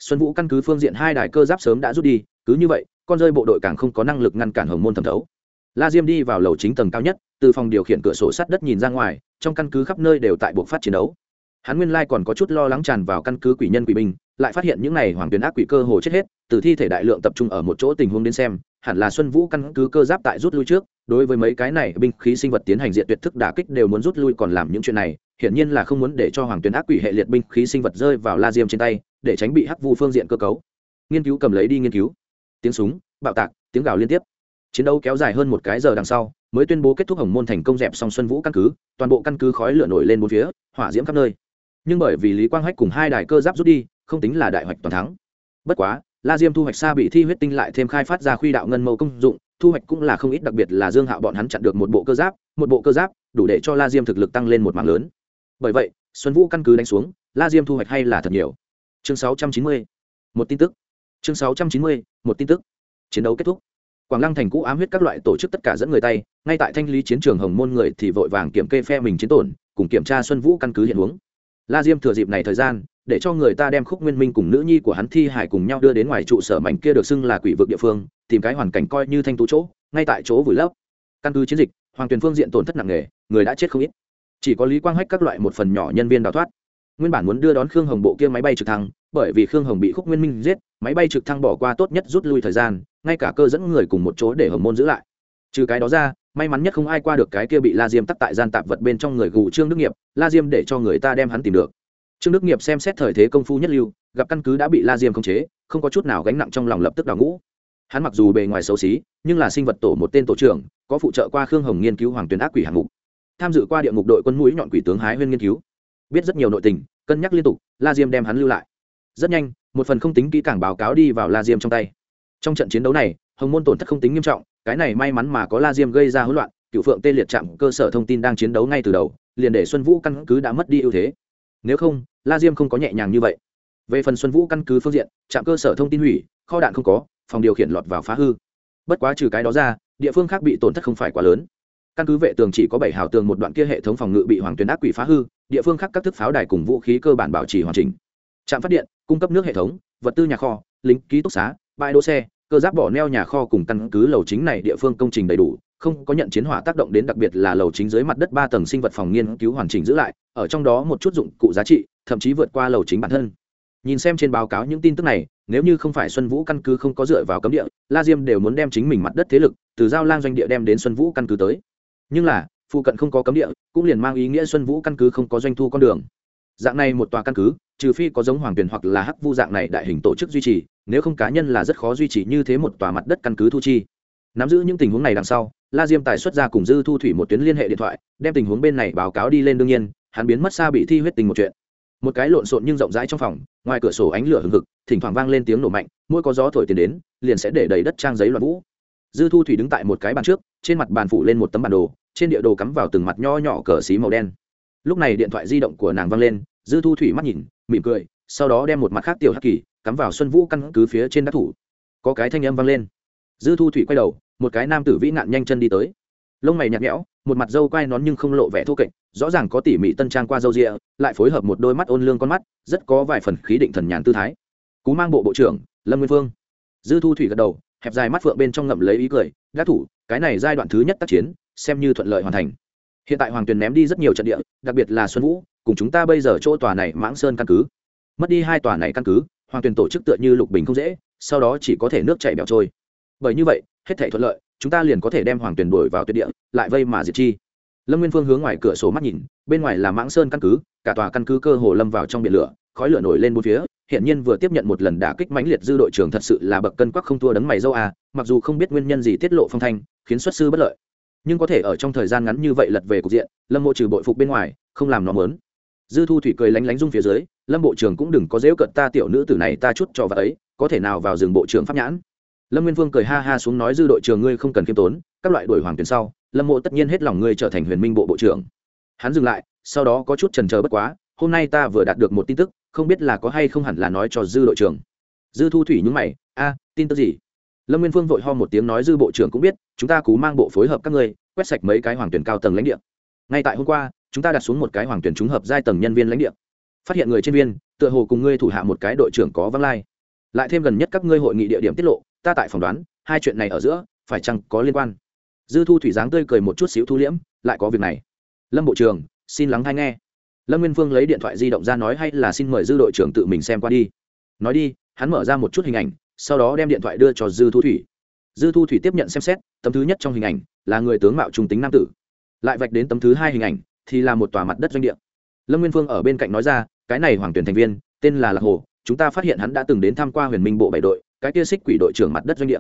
xuân vũ căn cứ phương diện hai đài cơ giáp sớm đã rút đi, cứ như vậy, con rơi bộ đội càng không có năng lực ngăn cản hồng môn thẩm thấu. La diêm đi vào lầu chính tầng cao nhất, từ phòng điều khiển cửa sổ sắt đất nhìn ra ngoài, trong căn cứ khắp nơi đều tại buộc phát chiến đấu. Hắn nguyên lai còn có chút lo lắng tràn vào căn cứ quỷ nhân quỷ binh, lại phát hiện những n à y hoàng tuyến ác quỷ cơ hồ chết hết, từ thi thể đại lượng tập trung ở một chỗ tình huống đến xem, hẳn là xuân vũ căn cứ cơ giáp tại rút lui trước, đối với mấy cái này binh khí sinh vật tiến hành diện tuyệt thức đả kích đều muốn rút lui còn làm những chuyện này, hiển nhiên là không muốn để cho hoàng tuyến ác quỷ hệ liệt binh khí sinh vật rơi vào la diêm trên tay để tránh bị hắc vu phương diện cơ cấu. Nghiên cứu cầm lấy đi nghiên cứu. Tiếng súng, bạo tạc, tiếng gào liên tiếp. Chiến đấu kéo dài hơn một cái giờ đằng sau, mới tuyên bố kết thúc hồng môn thành công dẹp xong xuân vũ căn cứ, toàn bộ căn cứ khói lửa nổi lên bốn phía, hỏa diễm khắp nơi. Nhưng bởi vì lý quang hách cùng hai đài cơ giáp rút đi, không tính là đại hoạch toàn thắng. Bất quá, la diêm thu hoạch xa bị thi huyết tinh lại thêm khai phát ra khuy đạo ngân mâu công dụng, thu hoạch cũng là không ít, đặc biệt là dương hạo bọn hắn chặn được một bộ cơ giáp, một bộ cơ giáp, đủ để cho la diêm thực lực tăng lên một mạng lớn. Bởi vậy, xuân vũ căn cứ đánh xuống, la diêm thu hoạch hay là thật nhiều chương 690. một tin tức. Chương 690. một tin tức. Chiến đấu kết thúc. Quảng lăng thành cũ ám huyết các loại tổ chức tất cả dẫn người tay, ngay tại thanh lý chiến trường hồng môn người thì vội vàng kiểm kê phe mình chiến tổn, cùng kiểm tra xuân vũ căn cứ hiện huống. La diêm thừa dịp này thời gian, để cho người ta đem khúc nguyên minh cùng nữ nhi của hắn thi hải cùng nhau đưa đến ngoài trụ sở mảnh kia được xưng là quỷ vực địa phương, tìm cái hoàn cảnh coi như thanh tú chỗ, ngay tại chỗ vùi lấp. Căn cứ chiến dịch, hoàng tuyền phương diện tổn thất nặng nề, người đã chết không ít. Chỉ có lý quang hách các loại một phần nhỏ nhân viên đào thoát nguyên bản muốn đưa đón khương hồng bộ kia máy bay trực thăng, bởi vì khương hồng bị khúc nguyên minh giết, máy bay trực thăng bỏ qua tốt nhất rút lui thời gian, ngay cả cơ dẫn người cùng một chỗ để hồng môn giữ lại. Trừ cái đó ra, may mắn nhất không ai qua được cái kia bị la diêm tắc tại gian tạp vật bên trong người gù trương đức nghiệp, la diêm để cho người ta đem hắn tìm được. Trương đức nghiệp xem xét thời thế công phu nhất lưu, gặp căn cứ đã bị la diêm khống chế, không có chút nào gánh nặng trong lòng lập tức đào ngũ. Hắn mặc dù bề ngoài xấu xí, nhưng là sinh vật tổ một tên tổ trưởng, có phụ trợ qua khương hồng nghiên cứu hoàng tuyến ác quỷ hạng mục. Tham dự qua địa ngục đội quân mũi nhọn quỷ tướng hái huyên nghiên cứu. Biết rất nhiều nội tình cân nhắc liên tục, la diêm đem hắn lưu lại. Rất nhanh, một phần không tính kỹ càng báo cáo đi vào la diêm trong tay. Trong trận chiến đấu này, hồng môn tổn thất không tính nghiêm trọng, cái này may mắn mà có la diêm gây ra hỗn loạn, cựu phượng tê liệt chạm cơ sở thông tin đang chiến đấu ngay từ đầu, liền để xuân vũ căn cứ đã mất đi ưu thế. Nếu không, la diêm không có nhẹ nhàng như vậy. Về phần xuân vũ căn cứ phương diện trạm cơ sở thông tin hủy, kho đạn không có, phòng điều khiển lọt vào phá hư. Bất quá trừ cái đó ra, địa phương khác bị tổn thất không phải quá lớn. Căn cứ vệ tường chỉ có bảy hào tường một đoạn kia hệ thống phòng ngự bị hoàng tuyến ác quỷ phá hư địa phương khác các thức pháo đài cùng vũ khí cơ bản bảo trì hoàn chỉnh. Trạm phát điện, cung cấp nước hệ thống, vật tư nhà kho, lính, ký túc xá, bãi đỗ xe, cơ giáp bỏ neo nhà kho cùng căn cứ lầu chính này địa phương công trình đầy đủ, không có nhận chiến hỏa tác động đến đặc biệt là lầu chính dưới mặt đất ba tầng sinh vật phòng nghiên cứu hoàn chỉnh giữ lại, ở trong đó một chút dụng cụ giá trị, thậm chí vượt qua lầu chính bản thân. Nhìn xem trên báo cáo những tin tức này, nếu như không phải xuân vũ căn cứ không có dựa vào cấm địa, la diêm đều muốn đem chính mình mặt đất thế lực từ giao lang doanh địa đem đến xuân vũ căn cứ tới. Nhưng là phụ cận không có cấm địa, cũng liền mang ý nghĩa xuân vũ căn cứ không có doanh thu con đường. Dạng này một tòa căn cứ, trừ phi có giống hoàng tuyển hoặc là hắc vu dạng này đại hình tổ chức duy trì, nếu không cá nhân là rất khó duy trì như thế một tòa mặt đất căn cứ thu chi. Nắm giữ những tình huống này đằng sau, la diêm tài xuất ra cùng dư thu thủy một tuyến liên hệ điện thoại, đem tình huống bên này báo cáo đi lên đương nhiên, hắn biến mất xa bị thi huyết tình một chuyện. Một cái lộn xộn nhưng rộng rãi trong phòng, ngoài cửa sổ ánh lửa hừng hực, thỉnh thoảng vang lên tiếng nổ mạnh, mỗi có gió thổi tiền đến, liền sẽ để đầy đất trang giấy loạn vũ. Dư thu thủy đứng tại một cái bàn trước, trên mặt bàn phủ lên một tấm bản đồ trên địa đồ cắm vào từng mặt nho nhỏ cờ xí màu đen. Lúc này điện thoại di động của nàng văng lên, dư thu thủy mắt nhìn, mỉm cười, sau đó đem một mặt khác tiểu hắc kỳ cắm vào xuân vũ căn cứ phía trên đắc thủ. Có cái thanh âm vang lên. Dư thu thủy quay đầu, một cái nam tử vĩ nạn nhanh chân đi tới. Lông mày nhạt nhẽo, một mặt dâu quai nón nhưng không lộ vẻ thô kệch, rõ ràng có tỉ mỉ tân trang qua dâu rịa, lại phối hợp một đôi mắt ôn lương con mắt, rất có vài phần khí định thần nhàn tư thái. Cú mang bộ bộ trưởng, lâm nguyên phương dư thu thủy gật đầu, hẹp dài mắt phượng bên trong ngậm lấy ý cười gác thủ, cái này giai đoạn thứ nhất tác chiến xem như thuận lợi hoàn thành. Hiện tại hoàng tuyền ném đi rất nhiều trận địa, đặc biệt là xuân vũ, cùng chúng ta bây giờ chỗ tòa này mãng sơn căn cứ. Mất đi hai tòa này căn cứ, hoàng tuyền tổ chức tựa như lục bình không dễ, sau đó chỉ có thể nước chảy bẹo trôi. Bởi như vậy, hết thể thuận lợi, chúng ta liền có thể đem hoàng tuyền đuổi vào tuyệt địa, lại vây mà diệt chi. Lâm nguyên phương hướng ngoài cửa sổ mắt nhìn, bên ngoài là mãng sơn căn cứ, cả tòa căn cứ cơ hồ lâm vào trong biển lửa, khói lửa nổi lên bốn phía hiện nhiên vừa tiếp nhận một lần đả kích mãnh liệt dư đội trưởng thật sự là bậc cân quắc không thua đấng mày dâu à mặc dù không biết nguyên nhân gì tiết lộ phong thanh, khiến xuất sư bất lợi nhưng có thể ở trong thời gian ngắn như vậy lật về cục diện, lâm mộ trừ bội phục bên ngoài, không làm nó mớn. Dư thu thủy cười lánh lánh rung phía dưới, lâm bộ trưởng cũng đừng có dễu cận ta tiểu nữ tử này, ta chút cho vợ ấy, có thể nào vào rừng bộ trưởng pháp nhãn? Lâm nguyên vương cười ha ha xuống nói, dư đội trưởng ngươi không cần khiêm tốn, các loại đổi hoàng tuyến sau, lâm mộ tất nhiên hết lòng ngươi trở thành huyền minh bộ bộ trưởng. Hắn dừng lại, sau đó có chút trần chờ bất quá, hôm nay ta vừa đạt được một tin tức, không biết là có hay không hẳn là nói cho dư đội trưởng. Dư thu thủy nhúng mày, a, tin tức gì? Lâm nguyên phương vội ho một tiếng nói dư bộ trưởng cũng biết, chúng ta cú mang bộ phối hợp các ngươi, quét sạch mấy cái hoàng tuyển cao tầng lãnh địa. Ngay tại hôm qua, chúng ta đặt xuống một cái hoàng tuyển trúng hợp giai tầng nhân viên lãnh địa. Phát hiện người trên viên, tựa hồ cùng ngươi thủ hạ một cái đội trưởng có văng lai. Lại thêm gần nhất các ngươi hội nghị địa điểm tiết lộ, ta tại phỏng đoán, hai chuyện này ở giữa, phải chăng có liên quan? Dư thu thủy dáng tươi cười một chút xíu thu liễm, lại có việc này. Lâm bộ trưởng, xin lắng hay nghe. Lâm nguyên phương lấy điện thoại di động ra nói hay là xin mời dư đội trưởng tự mình xem qua đi. Nói đi, hắn mở ra một chút hình ảnh sau đó đem điện thoại đưa cho dư thu thủy. Dư thu thủy tiếp nhận xem xét, tấm thứ nhất trong hình ảnh là người tướng mạo trung tính nam tử. Lại vạch đến tấm thứ hai hình ảnh thì là một tòa mặt đất doanh địa. Lâm nguyên phương ở bên cạnh nói ra, cái này hoàng tuyển thành viên, tên là lạc hồ, chúng ta phát hiện hắn đã từng đến tham q u a huyền minh bộ bảy đội, cái kia xích quỷ đội trưởng mặt đất doanh địa.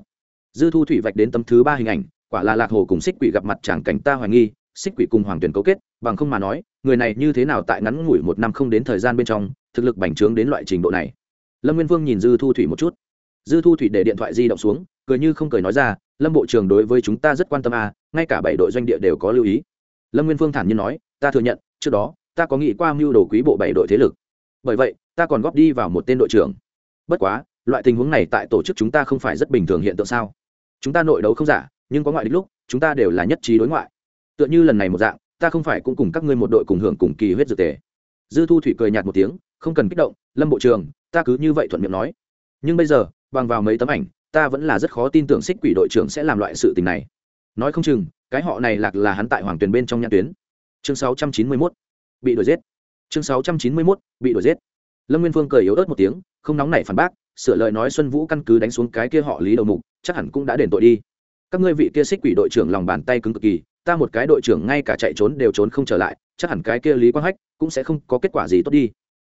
Dư thu thủy vạch đến tấm thứ ba hình ảnh, quả là lạc hồ cùng xích quỷ gặp mặt chẳng cảnh ta hoài nghi, xích quỷ cùng hoàng tuyển cấu kết, bằng không mà nói, người này như thế nào tại ngắn ngủi một năm không đến thời gian bên trong, thực lực bành trướng đến loại trình độ này. Lâm nguyên vương nhìn dư thu thủy một chút dư thu thủy để điện thoại di động xuống, cười như không cười nói ra, lâm bộ trưởng đối với chúng ta rất quan tâm à ngay cả bảy đội doanh địa đều có lưu ý. Lâm nguyên phương thản nhiên nói, ta thừa nhận, trước đó, ta có nghĩ qua mưu đồ quý bộ bảy đội thế lực. Bởi vậy, ta còn góp đi vào một tên đội trưởng. Bất quá, loại tình huống này tại tổ chức chúng ta không phải rất bình thường hiện tượng sao? Chúng ta nội đấu không giả, nhưng có ngoại đích lúc, chúng ta đều là nhất trí đối ngoại. Tựa như lần này một dạng, ta không phải cũng cùng các ngươi một đội cùng hưởng cùng kỳ huyết dược tề. Dư thu thủy cười nhạt một tiếng, không cần kích động, lâm bộ trưởng ta cứ như vậy thuận miệng nói. Nhưng bây giờ bằng vào mấy tấm ảnh ta vẫn là rất khó tin tưởng xích quỷ đội trưởng sẽ làm loại sự tình này. Nói không chừng cái họ này lạc là hắn tại hoàng tuyền bên trong nhãn tuyến. Chương 691, bị đuổi giết. Chương 691, bị đuổi giết. Lâm nguyên phương cười yếu ớt một tiếng không nóng nảy phản bác sửa lời nói xuân vũ căn cứ đánh xuống cái kia họ lý đầu mục chắc hẳn cũng đã đền tội đi. Các ngươi vị kia xích quỷ đội trưởng lòng bàn tay cứng cực kỳ ta một cái đội trưởng ngay cả chạy trốn đều trốn không trở lại chắc hẳn cái kia lý quang hách cũng sẽ không có kết quả gì tốt đi.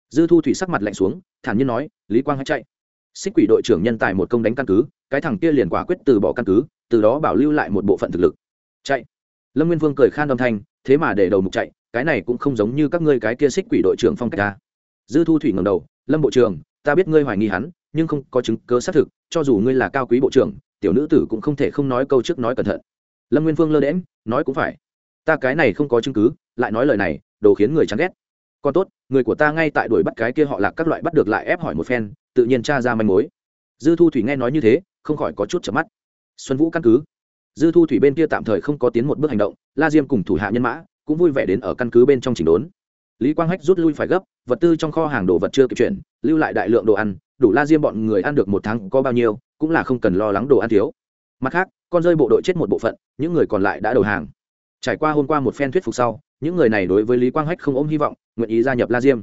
Dư thu thủy sắc mặt lạnh xuống thản nhiên nói lý quang hách chạy xích quỷ đội trưởng nhân tài một công đánh căn cứ, cái thằng kia liền quả quyết từ bỏ căn cứ, từ đó bảo lưu lại một bộ phận thực lực. Chạy. Lâm nguyên vương cười khan âm thanh, thế mà để đầu mục chạy, cái này cũng không giống như các ngươi cái kia xích quỷ đội trưởng phong cách ta. Dư thu thủy ngầm đầu, lâm bộ trưởng, ta biết ngươi hoài nghi hắn, nhưng không có chứng cớ xác thực, cho dù ngươi là cao quý bộ trưởng, tiểu nữ tử cũng không thể không nói câu trước nói cẩn thận. Lâm nguyên phương lơ đễm nói cũng phải. Ta cái này không có chứng cứ, lại nói lời này, đồ khiến người chán ghét còn tốt, người của ta ngay tại đuổi bắt cái kia họ lạc các loại bắt được lại ép hỏi một phen, tự nhiên tra ra manh mối. Dư thu thủy nghe nói như thế, không khỏi có chút chợp mắt. Xuân vũ căn cứ. Dư thu thủy bên kia tạm thời không có tiến một bước hành động, la diêm cùng thủ hạ nhân mã cũng vui vẻ đến ở căn cứ bên trong chỉnh đốn. Lý quang hách rút lui phải gấp, vật tư trong kho hàng đồ vật chưa kịp chuyển, lưu lại đại lượng đồ ăn, đủ la diêm bọn người ăn được một tháng có bao nhiêu, cũng là không cần lo lắng đồ ăn thiếu. Mặt khác, con rơi bộ đội chết một bộ phận, những người còn lại đã đầu hàng. Trải qua hôm qua một phen thuyết phục sau những người này đối với lý quang hách không ôm hy vọng, nguyện ý gia nhập la diêm.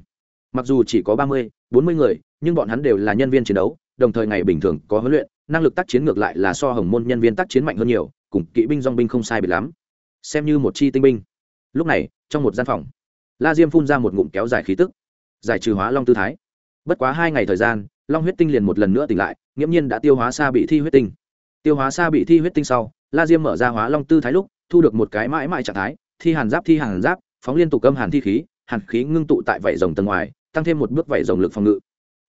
Mặc dù chỉ có ba mươi, bốn mươi người, nhưng bọn hắn đều là nhân viên chiến đấu, đồng thời ngày bình thường có huấn luyện, năng lực tác chiến ngược lại là so hồng môn nhân viên tác chiến mạnh hơn nhiều, cùng kỵ binh dong binh không sai biệt lắm. Xem như một chi tinh binh. Lúc này, trong một gian phòng, la diêm phun ra một ngụm kéo dài khí tức, giải trừ hóa long tư thái. Bất quá hai ngày thời gian, long huyết tinh liền một lần nữa tỉnh lại, nghiễm nhiên đã tiêu hóa xa bị thi huyết tinh. Tiêu hóa xa bị thi huyết tinh sau, la diêm mở ra hóa long tư thái lúc, thu được một cái mãi mãi trạng thái thi hàn giáp thi hàn giáp, phóng liên tục âm hàn thi khí, hàn khí ngưng tụ tại vảy rồng tầng ngoài, tăng thêm một bước vảy rồng lực phòng ngự.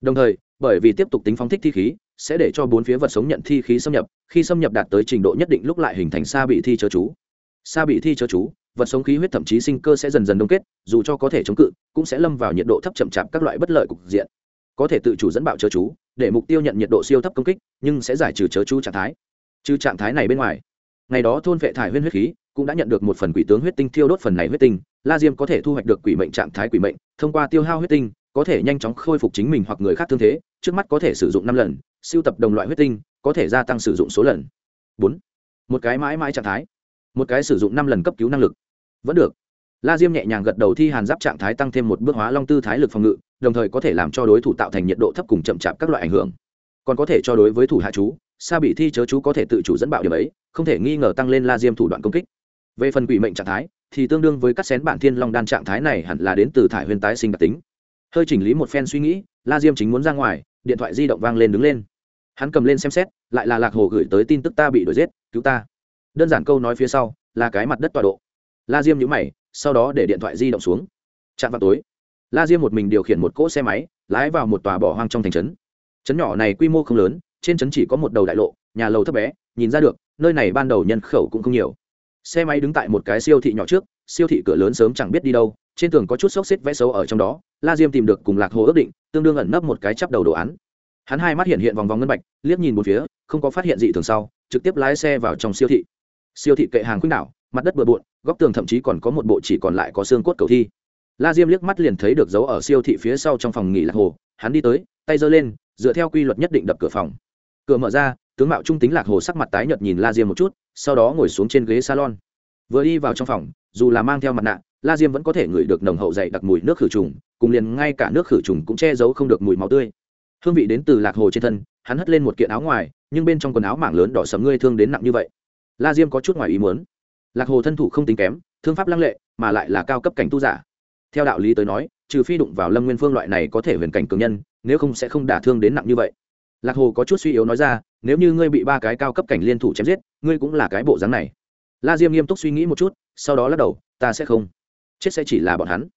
Đồng thời, bởi vì tiếp tục tính phóng thích thi khí, sẽ để cho bốn phía vật sống nhận thi khí xâm nhập, khi xâm nhập đạt tới trình độ nhất định lúc lại hình thành xa bị thi chớ chú. Xa bị thi chớ chú, vật sống khí huyết thậm chí sinh cơ sẽ dần dần đông kết, dù cho có thể chống cự, cũng sẽ lâm vào nhiệt độ thấp chậm chạp các loại bất lợi cục diện. Có thể tự chủ dẫn bạo chớ chú, để mục tiêu nhận nhiệt độ siêu thấp công kích, nhưng sẽ giải trừ chớ chú trạng thái. Trừ trạng thái này bên ngoài ngày đó thôn vệ thải huyết huyết khí cũng đã nhận được một phần quỷ tướng huyết tinh thiêu đốt phần này huyết tinh, la diêm có thể thu hoạch được quỷ mệnh trạng thái quỷ mệnh, thông qua tiêu hao huyết tinh, có thể nhanh chóng khôi phục chính mình hoặc người khác thương thế, trước mắt có thể sử dụng năm lần, siêu tập đồng loại huyết tinh, có thể gia tăng sử dụng số lần. Bốn, một cái mãi mãi trạng thái, một cái sử dụng năm lần cấp cứu năng lực. Vẫn được. La diêm nhẹ nhàng gật đầu thi hàn giáp trạng thái tăng thêm một bước hóa long tư thái lực phòng ngự, đồng thời có thể làm cho đối thủ tạo thành nhiệt độ thấp cùng chậm chạp các loại ảnh hưởng. Còn có thể cho đối với thủ hạ chú sa bị thi chớ chú có thể tự chủ dẫn bạo điểm ấy, không thể nghi ngờ tăng lên la diêm thủ đoạn công kích. Về phần quỷ mệnh trạng thái, thì tương đương với cắt xén bản thiên long đan trạng thái này hẳn là đến từ thải huyền tái sinh đặc tính. Hơi chỉnh lý một phen suy nghĩ, la diêm chính muốn ra ngoài, điện thoại di động vang lên đứng lên. Hắn cầm lên xem xét, lại là lạc hồ gửi tới tin tức ta bị đuổi giết, cứu ta. Đơn giản câu nói phía sau, là cái mặt đất tọa độ. La diêm nhữ mày, sau đó để điện thoại di động xuống. Chạm vào tối, la diêm một mình điều khiển một cỗ xe máy, lái vào một tòa bỏ hoang trong thành trấn. Trấn nhỏ này quy mô không lớn trên trấn chỉ có một đầu đại lộ, nhà lầu thấp bé, nhìn ra được, nơi này ban đầu nhân khẩu cũng không nhiều. Xe máy đứng tại một cái siêu thị nhỏ trước, siêu thị cửa lớn sớm chẳng biết đi đâu, trên tường có chút xốc xếp vẽ xấu ở trong đó, la diêm tìm được cùng lạc hồ ước định, tương đương ẩn nấp một cái chắp đầu đồ án. Hắn hai mắt hiện hiện vòng vòng ngân bạch, liếc nhìn một phía, không có phát hiện gì thường sau, trực tiếp lái xe vào trong siêu thị. Siêu thị kệ hàng khuynh đảo, mặt đất bừa bộn, góc tường thậm chí còn có một bộ chỉ còn lại có xương cốt cầu thi. La diêm liếc mắt liền thấy được dấu ở siêu thị phía sau trong phòng nghỉ lạc hồ, hắn đi tới, tay giơ lên, dựa theo quy luật nhất định đập cửa phòng cửa mở ra, tướng mạo trung tính lạc hồ sắc mặt tái nhợt nhìn la diêm một chút, sau đó ngồi xuống trên ghế salon. Vừa đi vào trong phòng, dù là mang theo mặt nạ, la diêm vẫn có thể ngửi được nồng hậu dày đặc mùi nước khử trùng, cùng liền ngay cả nước khử trùng cũng che giấu không được mùi máu tươi. Hương vị đến từ lạc hồ trên thân, hắn hất lên một kiện áo ngoài, nhưng bên trong quần áo mảng lớn đỏ sầm ngươi thương đến nặng như vậy. La diêm có chút ngoài ý muốn. Lạc hồ thân thủ không tính kém, thương pháp lăng lệ, mà lại là cao cấp cảnh tu giả. Theo đạo lý tới nói, trừ phi đụng vào lâm nguyên phương loại này có thể huyền cảnh cường nhân, nếu không sẽ không đả thương đến nặng như vậy lạc hồ có chút suy yếu nói ra, nếu như ngươi bị ba cái cao cấp cảnh liên thủ chém giết, ngươi cũng là cái bộ dáng này. La diêm nghiêm túc suy nghĩ một chút, sau đó lắc đầu, ta sẽ không. Chết sẽ chỉ là bọn hắn.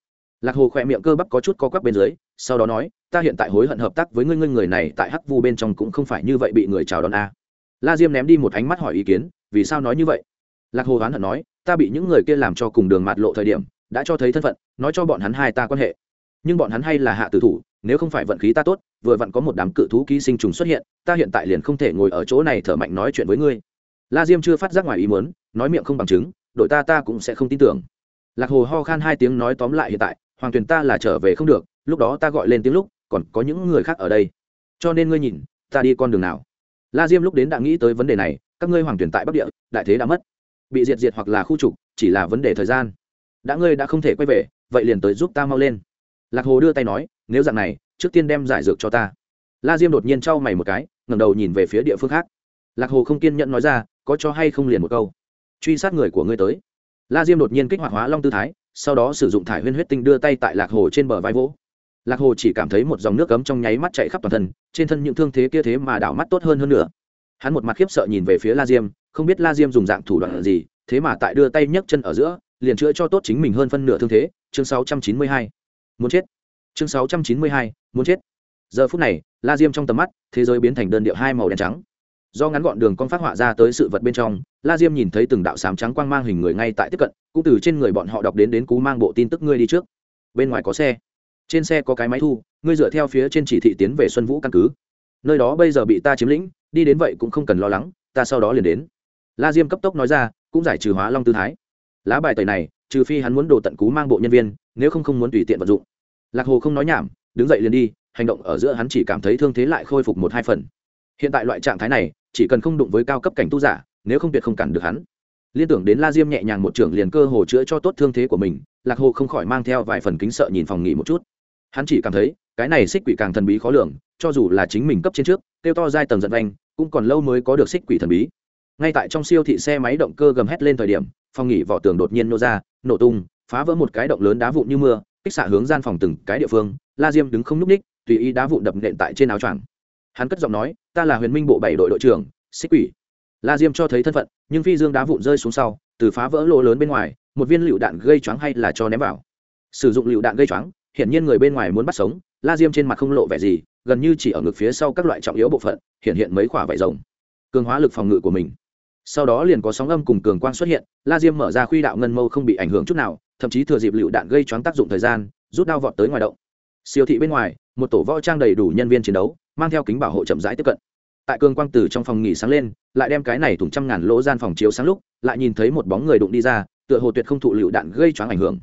Lạc hồ khỏe miệng cơ bắp có chút co quắp bên dưới, sau đó nói, ta hiện tại hối hận hợp tác với ngươi ngươi người này tại hắc vu bên trong cũng không phải như vậy bị người chào đón a la diêm ném đi một ánh mắt hỏi ý kiến, vì sao nói như vậy? Lạc hồ oán hận nói, ta bị những người kia làm cho cùng đường mạt lộ thời điểm, đã cho thấy thân phận, nói cho bọn hắn hai ta quan hệ. Nhưng bọn hắn hay là hạ tử thủ nếu không phải vận khí ta tốt, vừa vặn có một đám cự thú ký sinh trùng xuất hiện, ta hiện tại liền không thể ngồi ở chỗ này thở mạnh nói chuyện với ngươi. La diêm chưa phát giác ngoài ý muốn, nói miệng không bằng chứng, đội ta ta cũng sẽ không tin tưởng. Lạc hồ ho khan hai tiếng nói tóm lại hiện tại, hoàng tuyền ta là trở về không được, lúc đó ta gọi lên tiếng lúc, còn có những người khác ở đây. Cho nên ngươi nhìn, ta đi con đường nào? La diêm lúc đến đã nghĩ tới vấn đề này, các ngươi hoàng tuyển tại bắc địa, đại thế đã mất. Bị diệt diệt hoặc là khu trục, chỉ là vấn đề thời gian. Đã ngươi đã không thể quay về, vậy liền tới giúp ta mau lên. Lạc hồ đưa tay nói nếu dạng này, trước tiên đem giải dược cho ta. La diêm đột nhiên trao mày một cái, ngẩng đầu nhìn về phía địa phương khác. Lạc hồ không kiên nhẫn nói ra, có cho hay không liền một câu. Truy sát người của ngươi tới. La diêm đột nhiên kích hoạt hóa long tư thái, sau đó sử dụng thải huyên huyết tinh đưa tay tại lạc hồ trên bờ vai vỗ. Lạc hồ chỉ cảm thấy một dòng nước cấm trong nháy mắt chạy khắp toàn thân, trên thân những thương thế kia thế mà đảo mắt tốt hơn hơn nữa. Hắn một mặt khiếp sợ nhìn về phía la diêm, không biết la diêm dùng dạng thủ đoạn gì, thế mà tại đưa tay nhấc chân ở giữa, liền chữa cho tốt chính mình hơn phân nửa thương thế. Chương 692. muốn chết chương 692, muốn chết. Giờ phút này la diêm trong tầm mắt thế giới biến thành đơn điệu hai màu đen trắng. Do ngắn gọn đường con phát họa ra tới sự vật bên trong la diêm nhìn thấy từng đạo sám trắng quang mang hình người ngay tại tiếp cận cũng từ trên người bọn họ đọc đến đến cú mang bộ tin tức ngươi đi trước. Bên ngoài có xe. Trên xe có cái máy thu ngươi dựa theo phía trên chỉ thị tiến về xuân vũ căn cứ. Nơi đó bây giờ bị ta chiếm lĩnh đi đến vậy cũng không cần lo lắng ta sau đó liền đến. La diêm cấp tốc nói ra cũng giải trừ hóa long tư thái. Lá bài tẩy này trừ phi hắn muốn đồ tận cú mang bộ nhân viên nếu không không muốn tùy tiện vận dụng lạc hồ không nói nhảm, đứng dậy liền đi, hành động ở giữa hắn chỉ cảm thấy thương thế lại khôi phục một hai phần. Hiện tại loại trạng thái này, chỉ cần không đụng với cao cấp cảnh tu giả, nếu không tuyệt không cản được hắn. Liên tưởng đến la diêm nhẹ nhàng một trưởng liền cơ hồ chữa cho tốt thương thế của mình, lạc hồ không khỏi mang theo vài phần kính sợ nhìn phòng nghỉ một chút. Hắn chỉ cảm thấy, cái này xích quỷ càng thần bí khó lường, cho dù là chính mình cấp trên trước, kêu to giai tầng giận vanh cũng còn lâu mới có được xích quỷ thần bí. Ngay tại trong siêu thị xe máy động cơ gầm hét lên thời điểm, phòng nghỉ vỏ tường đột nhiên nô ra, nổ tung, phá vỡ một cái động lớn đá vụn như mưa kích xạ hướng gian phòng từng cái địa phương, la diêm đứng không n ú c ních tùy ý đá vụn đập nện tại trên áo choàng. Hắn cất giọng nói, ta là huyền minh bộ bảy đội đội trưởng, xích quỷ. La diêm cho thấy thân phận, nhưng phi dương đá vụn rơi xuống sau, từ phá vỡ lỗ lớn bên ngoài, một viên lựu đạn gây choáng hay là cho ném vào. Sử dụng lựu đạn gây choáng, hiển nhiên người bên ngoài muốn bắt sống, la diêm trên mặt không lộ vẻ gì, gần như chỉ ở ngực phía sau các loại trọng yếu bộ phận, hiện hiện mấy khoả vải rồng. Cường hóa lực phòng ngự của mình. Sau đó liền có sóng âm cùng cường quang xuất hiện, la diêm mở ra khuy đạo ngân mâu không bị ảnh hưởng chút nào thậm chí thừa dịp lựu đạn gây choáng tác dụng thời gian, rút đao vọt tới ngoài động. Siêu thị bên ngoài, một tổ võ trang đầy đủ nhân viên chiến đấu, mang theo kính bảo hộ chậm rãi tiếp cận. Tại cường quang từ trong phòng nghỉ sáng lên, lại đem cái này thủng trăm ngàn lỗ gian phòng chiếu sáng lúc, lại nhìn thấy một bóng người đụng đi ra, tựa hồ tuyệt không thụ lựu đạn gây choáng ảnh hưởng.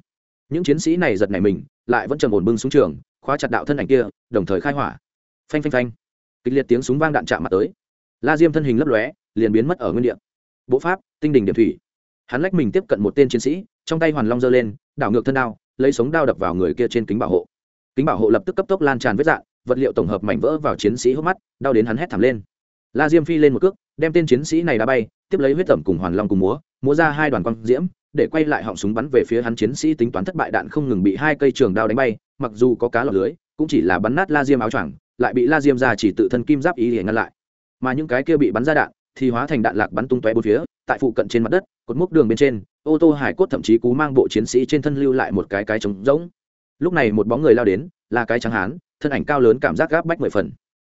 Những chiến sĩ này giật này mình, lại vẫn trầm ổn bưng xuống trường, khóa chặt đạo thân ảnh kia, đồng thời khai hỏa. Phanh phanh phanh. Kịch liệt tiếng súng vang đạn chạm mặt tới. La diêm thân hình lấp lóe, liền biến mất ở nguyên địa. Bộ pháp, tinh đình điểm thủy hắn lách mình tiếp cận một tên chiến sĩ, trong tay hoàn long giơ lên, đảo ngược thân đao, lấy sống đao đập vào người kia trên kính bảo hộ. Kính bảo hộ lập tức cấp tốc lan tràn vết dạn vật liệu tổng hợp mảnh vỡ vào chiến sĩ hốc mắt, đau đến hắn hét thảm lên. La diêm phi lên một cước, đem tên chiến sĩ này đá bay, tiếp lấy huyết tẩm cùng hoàn long cùng múa múa ra hai đoàn quang diễm, để quay lại họng súng bắn về phía hắn chiến sĩ tính toán thất bại đạn không ngừng bị hai cây trường đao đánh bay, mặc dù có cá lọc lưới, cũng chỉ là bắn nát la diêm áo choàng, lại bị la diêm ra chỉ tự thân kim giáp ý để ngăn lại. Mà những cái kia bị bắn ra đạn thì hóa thành đạn lạc bắn tung tóe bốn phía, tại phụ cận trên mặt đất, cột mốc đường bên trên, ô tô hải cốt thậm chí cú mang bộ chiến sĩ trên thân lưu lại một cái cái trống rỗng. Lúc này một bóng người lao đến, là cái trắng hán, thân ảnh cao lớn cảm giác gáp bách mười phần.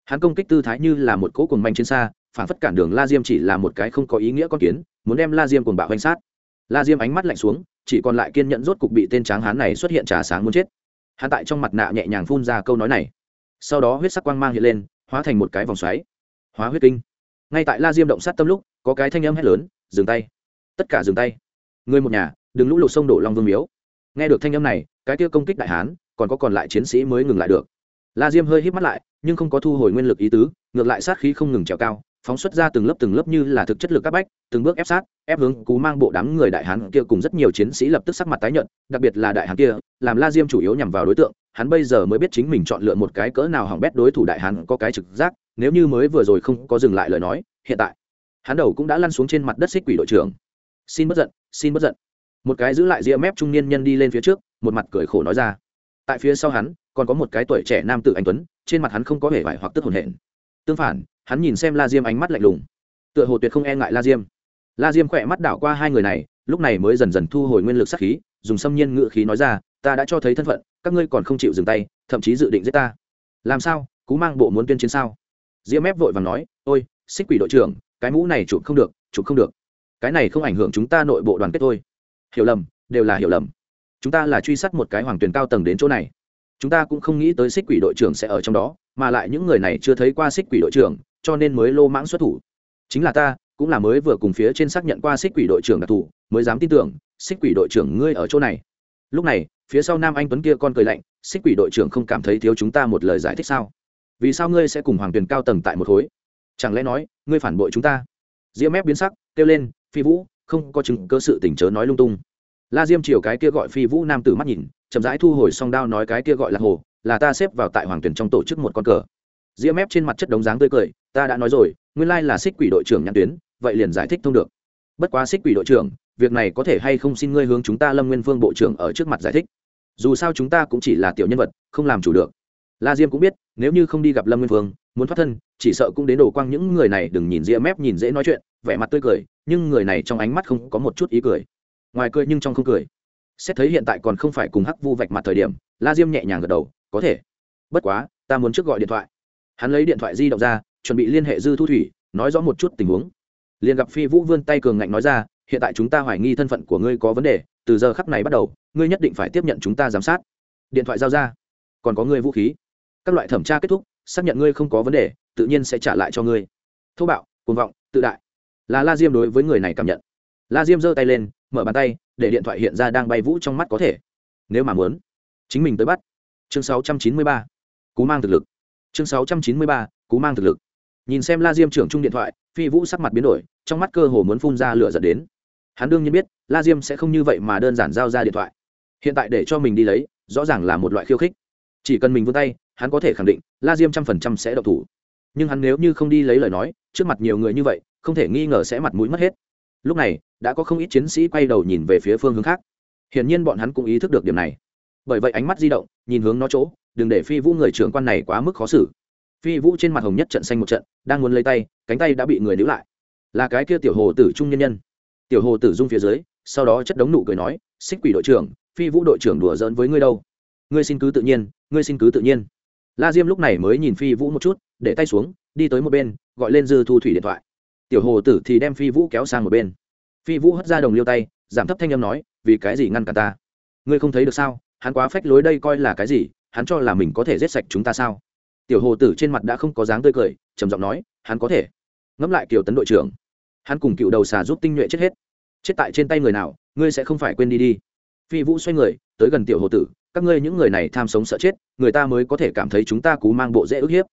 Hắn công kích tư thái như là một cỗ cuồng manh trên xa, phản phất cản đường la diêm chỉ là một cái không có ý nghĩa con kiến, muốn đem la diêm cùng bạo hoành sát. La diêm ánh mắt lạnh xuống, chỉ còn lại kiên nhẫn rốt cục bị tên tráng hán này xuất hiện trà sáng muốn chết. Hắn tại trong mặt nạ nhẹ nhàng phun ra câu nói này. Sau đó huyết sắc quang mang hiện lên, hóa thành một cái vòng xoáy. Hóa huyết kinh ngay tại la diêm động sát tâm lúc, có cái thanh âm hét lớn, dừng tay. Tất cả dừng tay. Người một nhà, đừng lũ lụt sông đổ long vương miếu. Nghe được thanh âm này, cái kia công kích đại hán, còn có còn lại chiến sĩ mới ngừng lại được. La diêm hơi hít mắt lại, nhưng không có thu hồi nguyên lực ý tứ, ngược lại sát khí không ngừng trèo cao, phóng xuất ra từng lớp từng lớp như là thực chất lực các bách, từng bước ép sát, ép hướng cú mang bộ đám người đại hán kia cùng rất nhiều chiến sĩ lập tức sắc mặt tái nhợt, đặc biệt là đại hán kia, làm la diêm chủ yếu nhằm vào đối tượng, hắn bây giờ mới biết chính mình chọn lựa một cái cỡ nào hỏng bét đối thủ đại hán có cái trực giác nếu như mới vừa rồi không có dừng lại lời nói, hiện tại, hắn đầu cũng đã lăn xuống trên mặt đất xích quỷ đội trưởng. Xin bất giận, xin bất giận. Một cái giữ lại ria mép trung niên nhân đi lên phía trước, một mặt cười khổ nói ra. Tại phía sau hắn, còn có một cái tuổi trẻ nam tử anh tuấn, trên mặt hắn không có vẻ vải hoặc tức hồn hển. Tương phản, hắn nhìn xem la diêm ánh mắt lạnh lùng. Tựa hồ tuyệt không e ngại la diêm. La diêm khỏe mắt đảo qua hai người này, lúc này mới dần dần thu hồi nguyên lực sắc khí, dùng xâm nhiên ngự khí nói ra, ta đã cho thấy thân phận, các ngươi còn không chịu dừng tay, thậm chí dự định giết ta. Làm sao? Cú mang bộ muốn tuyên chiến sao? Diêm mép vội và nói, ôi, xích quỷ đội trưởng, cái mũ này chụp không được, chụp không được. Cái này không ảnh hưởng chúng ta nội bộ đoàn kết thôi. Hiểu lầm, đều là hiểu lầm. Chúng ta là truy sát một cái hoàng tuyển cao tầng đến chỗ này. Chúng ta cũng không nghĩ tới xích quỷ đội trưởng sẽ ở trong đó, mà lại những người này chưa thấy qua xích quỷ đội trưởng, cho nên mới lô mãng xuất thủ. Chính là ta, cũng là mới vừa cùng phía trên xác nhận qua xích quỷ đội trưởng đặc thù, mới dám tin tưởng, xích quỷ đội trưởng ngươi ở chỗ này. Lúc này, phía sau nam anh tuấn kia con cười lạnh, xích quỷ đội trưởng không cảm thấy thiếu chúng ta một lời giải thích sao? Vì sao ngươi sẽ cùng hoàng tuyền cao tầng tại một khối? Chẳng lẽ nói, ngươi phản bội chúng ta? Diễm ép biến sắc, kêu lên, phi vũ, không có chứng cơ sự tỉnh chớ nói lung tung. La diêm chiều cái kia gọi phi vũ nam tử mắt nhìn, chậm rãi thu hồi song đao nói cái kia gọi là hồ, là ta xếp vào tại hoàng tuyển trong tổ chức một con cờ. Diễm ép trên mặt chất đống dáng tươi cười, ta đã nói rồi, nguyên lai là xích quỷ đội trưởng nhãn tuyến, vậy liền giải thích thông được. Bất quá xích quỷ đội trưởng, việc này có thể hay không xin ngươi hướng chúng ta lâm nguyên vương bộ trưởng ở trước mặt giải thích. Dù sao chúng ta cũng chỉ là tiểu nhân vật, không làm chủ được la diêm cũng biết, nếu như không đi gặp lâm nguyên phương, muốn thoát thân, chỉ sợ cũng đến đổ quang những người này đừng nhìn ria mép nhìn dễ nói chuyện, vẻ mặt tươi cười, nhưng người này trong ánh mắt không có một chút ý cười. Ngoài cười nhưng trong không cười. Xét thấy hiện tại còn không phải cùng hắc vu vạch mặt thời điểm, la diêm nhẹ nhàng gật đầu, có thể. Bất quá, ta muốn trước gọi điện thoại. Hắn lấy điện thoại di động ra, chuẩn bị liên hệ dư thu thủy, nói rõ một chút tình huống. Liền gặp phi vũ vươn tay cường ngạnh nói ra, hiện tại chúng ta hoài nghi thân phận của ngươi có vấn đề, từ giờ khắc này bắt đầu, ngươi nhất định phải tiếp nhận chúng ta giám sát. Điện thoại giao ra. Còn có ngươi vũ khí các loại thẩm tra kết thúc, xác nhận ngươi không có vấn đề, tự nhiên sẽ trả lại cho ngươi. Thô bạo, cuồng vọng, tự đại. Là la diêm đối với người này cảm nhận. La diêm giơ tay lên, mở bàn tay, để điện thoại hiện ra đang bay vũ trong mắt có thể. Nếu mà muốn, chính mình tới bắt. Chương 693. cú mang thực lực. Chương 693. cú mang thực lực. Nhìn xem la diêm trưởng trung điện thoại, phi vũ sắc mặt biến đổi, trong mắt cơ hồ muốn phun ra lửa dẫn đến. Hắn đương nhiên biết, la diêm sẽ không như vậy mà đơn giản giao ra điện thoại. Hiện tại để cho mình đi lấy, rõ ràng là một loại khiêu khích. Chỉ cần mình vươn tay hắn có thể khẳng định, la diêm trăm phần trăm sẽ độc thủ. Nhưng hắn nếu như không đi lấy lời nói, trước mặt nhiều người như vậy, không thể nghi ngờ sẽ mặt mũi mất hết. Lúc này, đã có không ít chiến sĩ quay đầu nhìn về phía phương hướng khác. Hiển nhiên bọn hắn cũng ý thức được điểm này. Bởi vậy ánh mắt di động, nhìn hướng nó chỗ, đừng để phi vũ người trưởng quan này quá mức khó xử. Phi vũ trên mặt hồng nhất trận xanh một trận, đang muốn lấy tay, cánh tay đã bị người níu lại. Là cái kia tiểu hồ tử trung nhân nhân. Tiểu hồ tử dung phía dưới, sau đó chất đống nụ cười nói, xích quỷ đội trưởng, phi vũ đội trưởng đùa giỡn với ngươi đâu? Ngươi xin cứ tự nhiên, ngươi xin cứ tự nhiên la diêm lúc này mới nhìn phi vũ một chút, để tay xuống, đi tới một bên, gọi lên dư thu thủy điện thoại. Tiểu hồ tử thì đem phi vũ kéo sang một bên. Phi vũ hất ra đồng liêu tay, giảm thấp thanh âm nói, vì cái gì ngăn cả ta? Ngươi không thấy được sao? Hắn quá phách lối đây coi là cái gì? Hắn cho là mình có thể giết sạch chúng ta sao? Tiểu hồ tử trên mặt đã không có dáng tươi cười, trầm giọng nói, hắn có thể. Ngẫm lại kiều tấn đội trưởng, hắn cùng cựu đầu xà giúp tinh nhuệ chết hết. Chết tại trên tay người nào, ngươi sẽ không phải quên đi đi. Phi vũ xoay người, tới gần tiểu hồ tử các ngươi những người này tham sống sợ chết, người ta mới có thể cảm thấy chúng ta cú mang bộ dễ ức hiếp.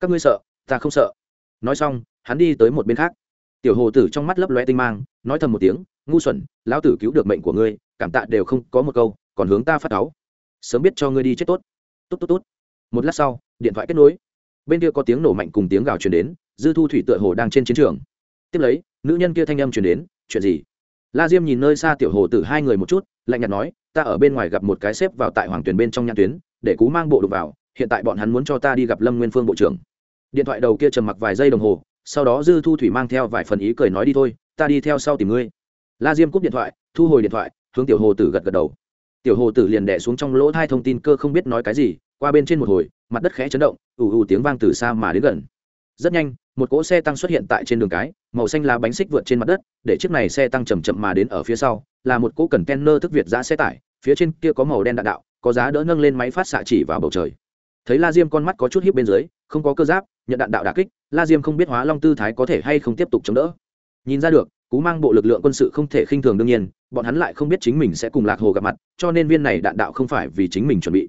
Các ngươi sợ, ta không sợ. Nói xong, hắn đi tới một bên khác. Tiểu hồ tử trong mắt lấp loe tinh mang, nói thầm một tiếng, ngu xuẩn, lão tử cứu được mệnh của ngươi, cảm tạ đều không có một câu, còn hướng ta phát cáu. Sớm biết cho ngươi đi chết tốt. Tốt tốt tốt. Một lát sau, điện thoại kết nối. Bên kia có tiếng nổ mạnh cùng tiếng gào truyền đến, dư thu thủy tựa hồ đang trên chiến trường. Tiếp lấy, nữ nhân kia thanh âm truyền đến, chuyện gì? La diêm nhìn nơi xa tiểu hồ tử hai người một chút, lạnh nhạt nói ta ở bên ngoài gặp một cái xếp vào tại hoàng tuyển bên trong nhãn tuyến, để cú mang bộ đục vào, hiện tại bọn hắn muốn cho ta đi gặp lâm nguyên phương bộ trưởng. Điện thoại đầu kia trầm mặc vài giây đồng hồ, sau đó dư thu thủy mang theo vài phần ý cười nói đi thôi, ta đi theo sau tìm ngươi. La diêm cúp điện thoại, thu hồi điện thoại, hướng tiểu hồ tử gật gật đầu. Tiểu hồ tử liền đẻ xuống trong lỗ thai thông tin cơ không biết nói cái gì, qua bên trên một hồi, mặt đất khẽ chấn động, ù ù tiếng vang từ xa mà đến gần. Rất nhanh, một cỗ xe tăng xuất hiện tại trên đường cái, màu xanh lá bánh xích vượt trên mặt đất, để chiếc này xe tăng chầm chậm mà đến ở phía sau là một cỗ cần kenner thức việt giã xe tải, phía trên kia có màu đen đạn đạo, có giá đỡ nâng lên máy phát xạ chỉ vào bầu trời. Thấy la diêm con mắt có chút hiếp bên dưới, không có cơ giáp, nhận đạn đạo đà kích la diêm không biết hóa long tư thái có thể hay không tiếp tục chống đỡ. Nhìn ra được, cú mang bộ lực lượng quân sự không thể khinh thường đương nhiên, bọn hắn lại không biết chính mình sẽ cùng lạc hồ gặp mặt, cho nên viên này đạn đạo không phải vì chính mình chuẩn bị.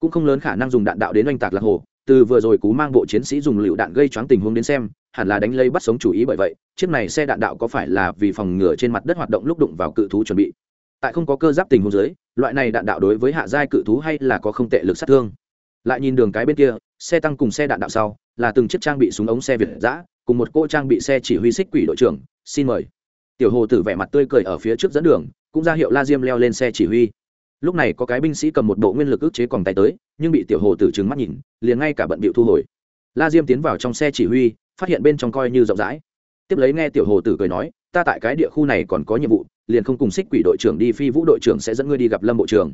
Cũng không lớn khả năng dùng đạn đạo đến oanh tạc lạc hồ, từ vừa rồi cú mang bộ chiến sĩ dùng lựu đạn gây choáng tình huống đến xem hẳn là đánh lấy bắt sống chủ ý bởi vậy, chiếc này xe đạn đạo có phải là vì phòng ngừa trên mặt đất hoạt động lúc đụng vào cự thú chuẩn bị? Tại không có cơ giáp tình huống dưới, loại này đạn đạo đối với hạ giai cự thú hay là có không tệ lực sát thương? Lại nhìn đường cái bên kia, xe tăng cùng xe đạn đạo sau, là từng chiếc trang bị súng ống xe việt giã cùng một cô trang bị xe chỉ huy xích quỷ đội trưởng, xin mời. Tiểu hồ tử vẻ mặt tươi cười ở phía trước dẫn đường, cũng ra hiệu la diêm leo lên xe chỉ huy. Lúc này có cái binh sĩ cầm một bộ nguyên lực ức chế còn tay tới, nhưng bị tiểu hồ tử trừng mắt nhìn, liền ngay cả bận bịu thu hồi. La diêm tiến vào trong xe chỉ huy phát hiện bên trong coi như rộng rãi. Tiếp lấy nghe tiểu hồ tử cười nói, ta tại cái địa khu này còn có nhiệm vụ, liền không cùng xích quỷ đội trưởng đi, phi vũ đội trưởng sẽ dẫn ngươi đi gặp lâm bộ trưởng.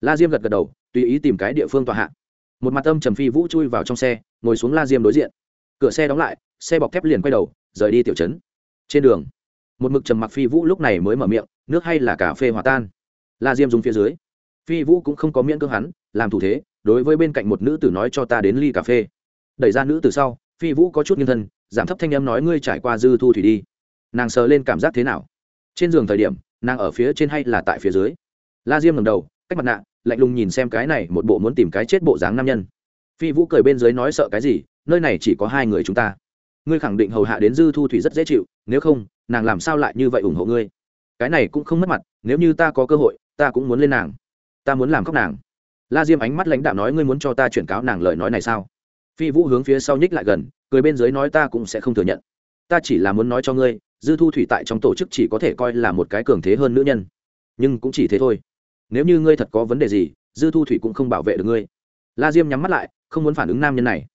La diêm gật gật đầu, tùy ý tìm cái địa phương tòa hạ. Một mặt âm trầm phi vũ chui vào trong xe, ngồi xuống la diêm đối diện. Cửa xe đóng lại, xe bọc thép liền quay đầu, rời đi tiểu trấn. Trên đường, một mực trầm mặc phi vũ lúc này mới mở miệng, nước hay là cà phê hòa tan? La diêm dùng phía dưới. Phi vũ cũng không có miễn cưỡng hắn, làm thủ thế, đối với bên cạnh một nữ tử nói cho ta đến ly cà phê. Đẩy ra nữ tử sau phi vũ có chút nghiêng thân, giảm thấp thanh âm nói ngươi trải qua dư thu thủy đi. Nàng sờ lên cảm giác thế nào? Trên giường thời điểm, nàng ở phía trên hay là tại phía dưới? La diêm ngầm đầu, cách mặt nạ, lạnh lùng nhìn xem cái này một bộ muốn tìm cái chết bộ dáng nam nhân. Phi vũ cười bên dưới nói sợ cái gì, nơi này chỉ có hai người chúng ta. Ngươi khẳng định hầu hạ đến dư thu thủy rất dễ chịu, nếu không, nàng làm sao lại như vậy ủng hộ ngươi? Cái này cũng không mất mặt, nếu như ta có cơ hội, ta cũng muốn lên nàng. Ta muốn làm khóc nàng. La diêm ánh mắt lãnh đạo nói ngươi muốn cho ta chuyển cáo nàng lời nói này sao? Phi vũ hướng phía sau nhích lại gần, cười bên dưới nói ta cũng sẽ không thừa nhận. Ta chỉ là muốn nói cho ngươi, dư thu thủy tại trong tổ chức chỉ có thể coi là một cái cường thế hơn nữ nhân. Nhưng cũng chỉ thế thôi. Nếu như ngươi thật có vấn đề gì, dư thu thủy cũng không bảo vệ được ngươi. La diêm nhắm mắt lại, không muốn phản ứng nam nhân này.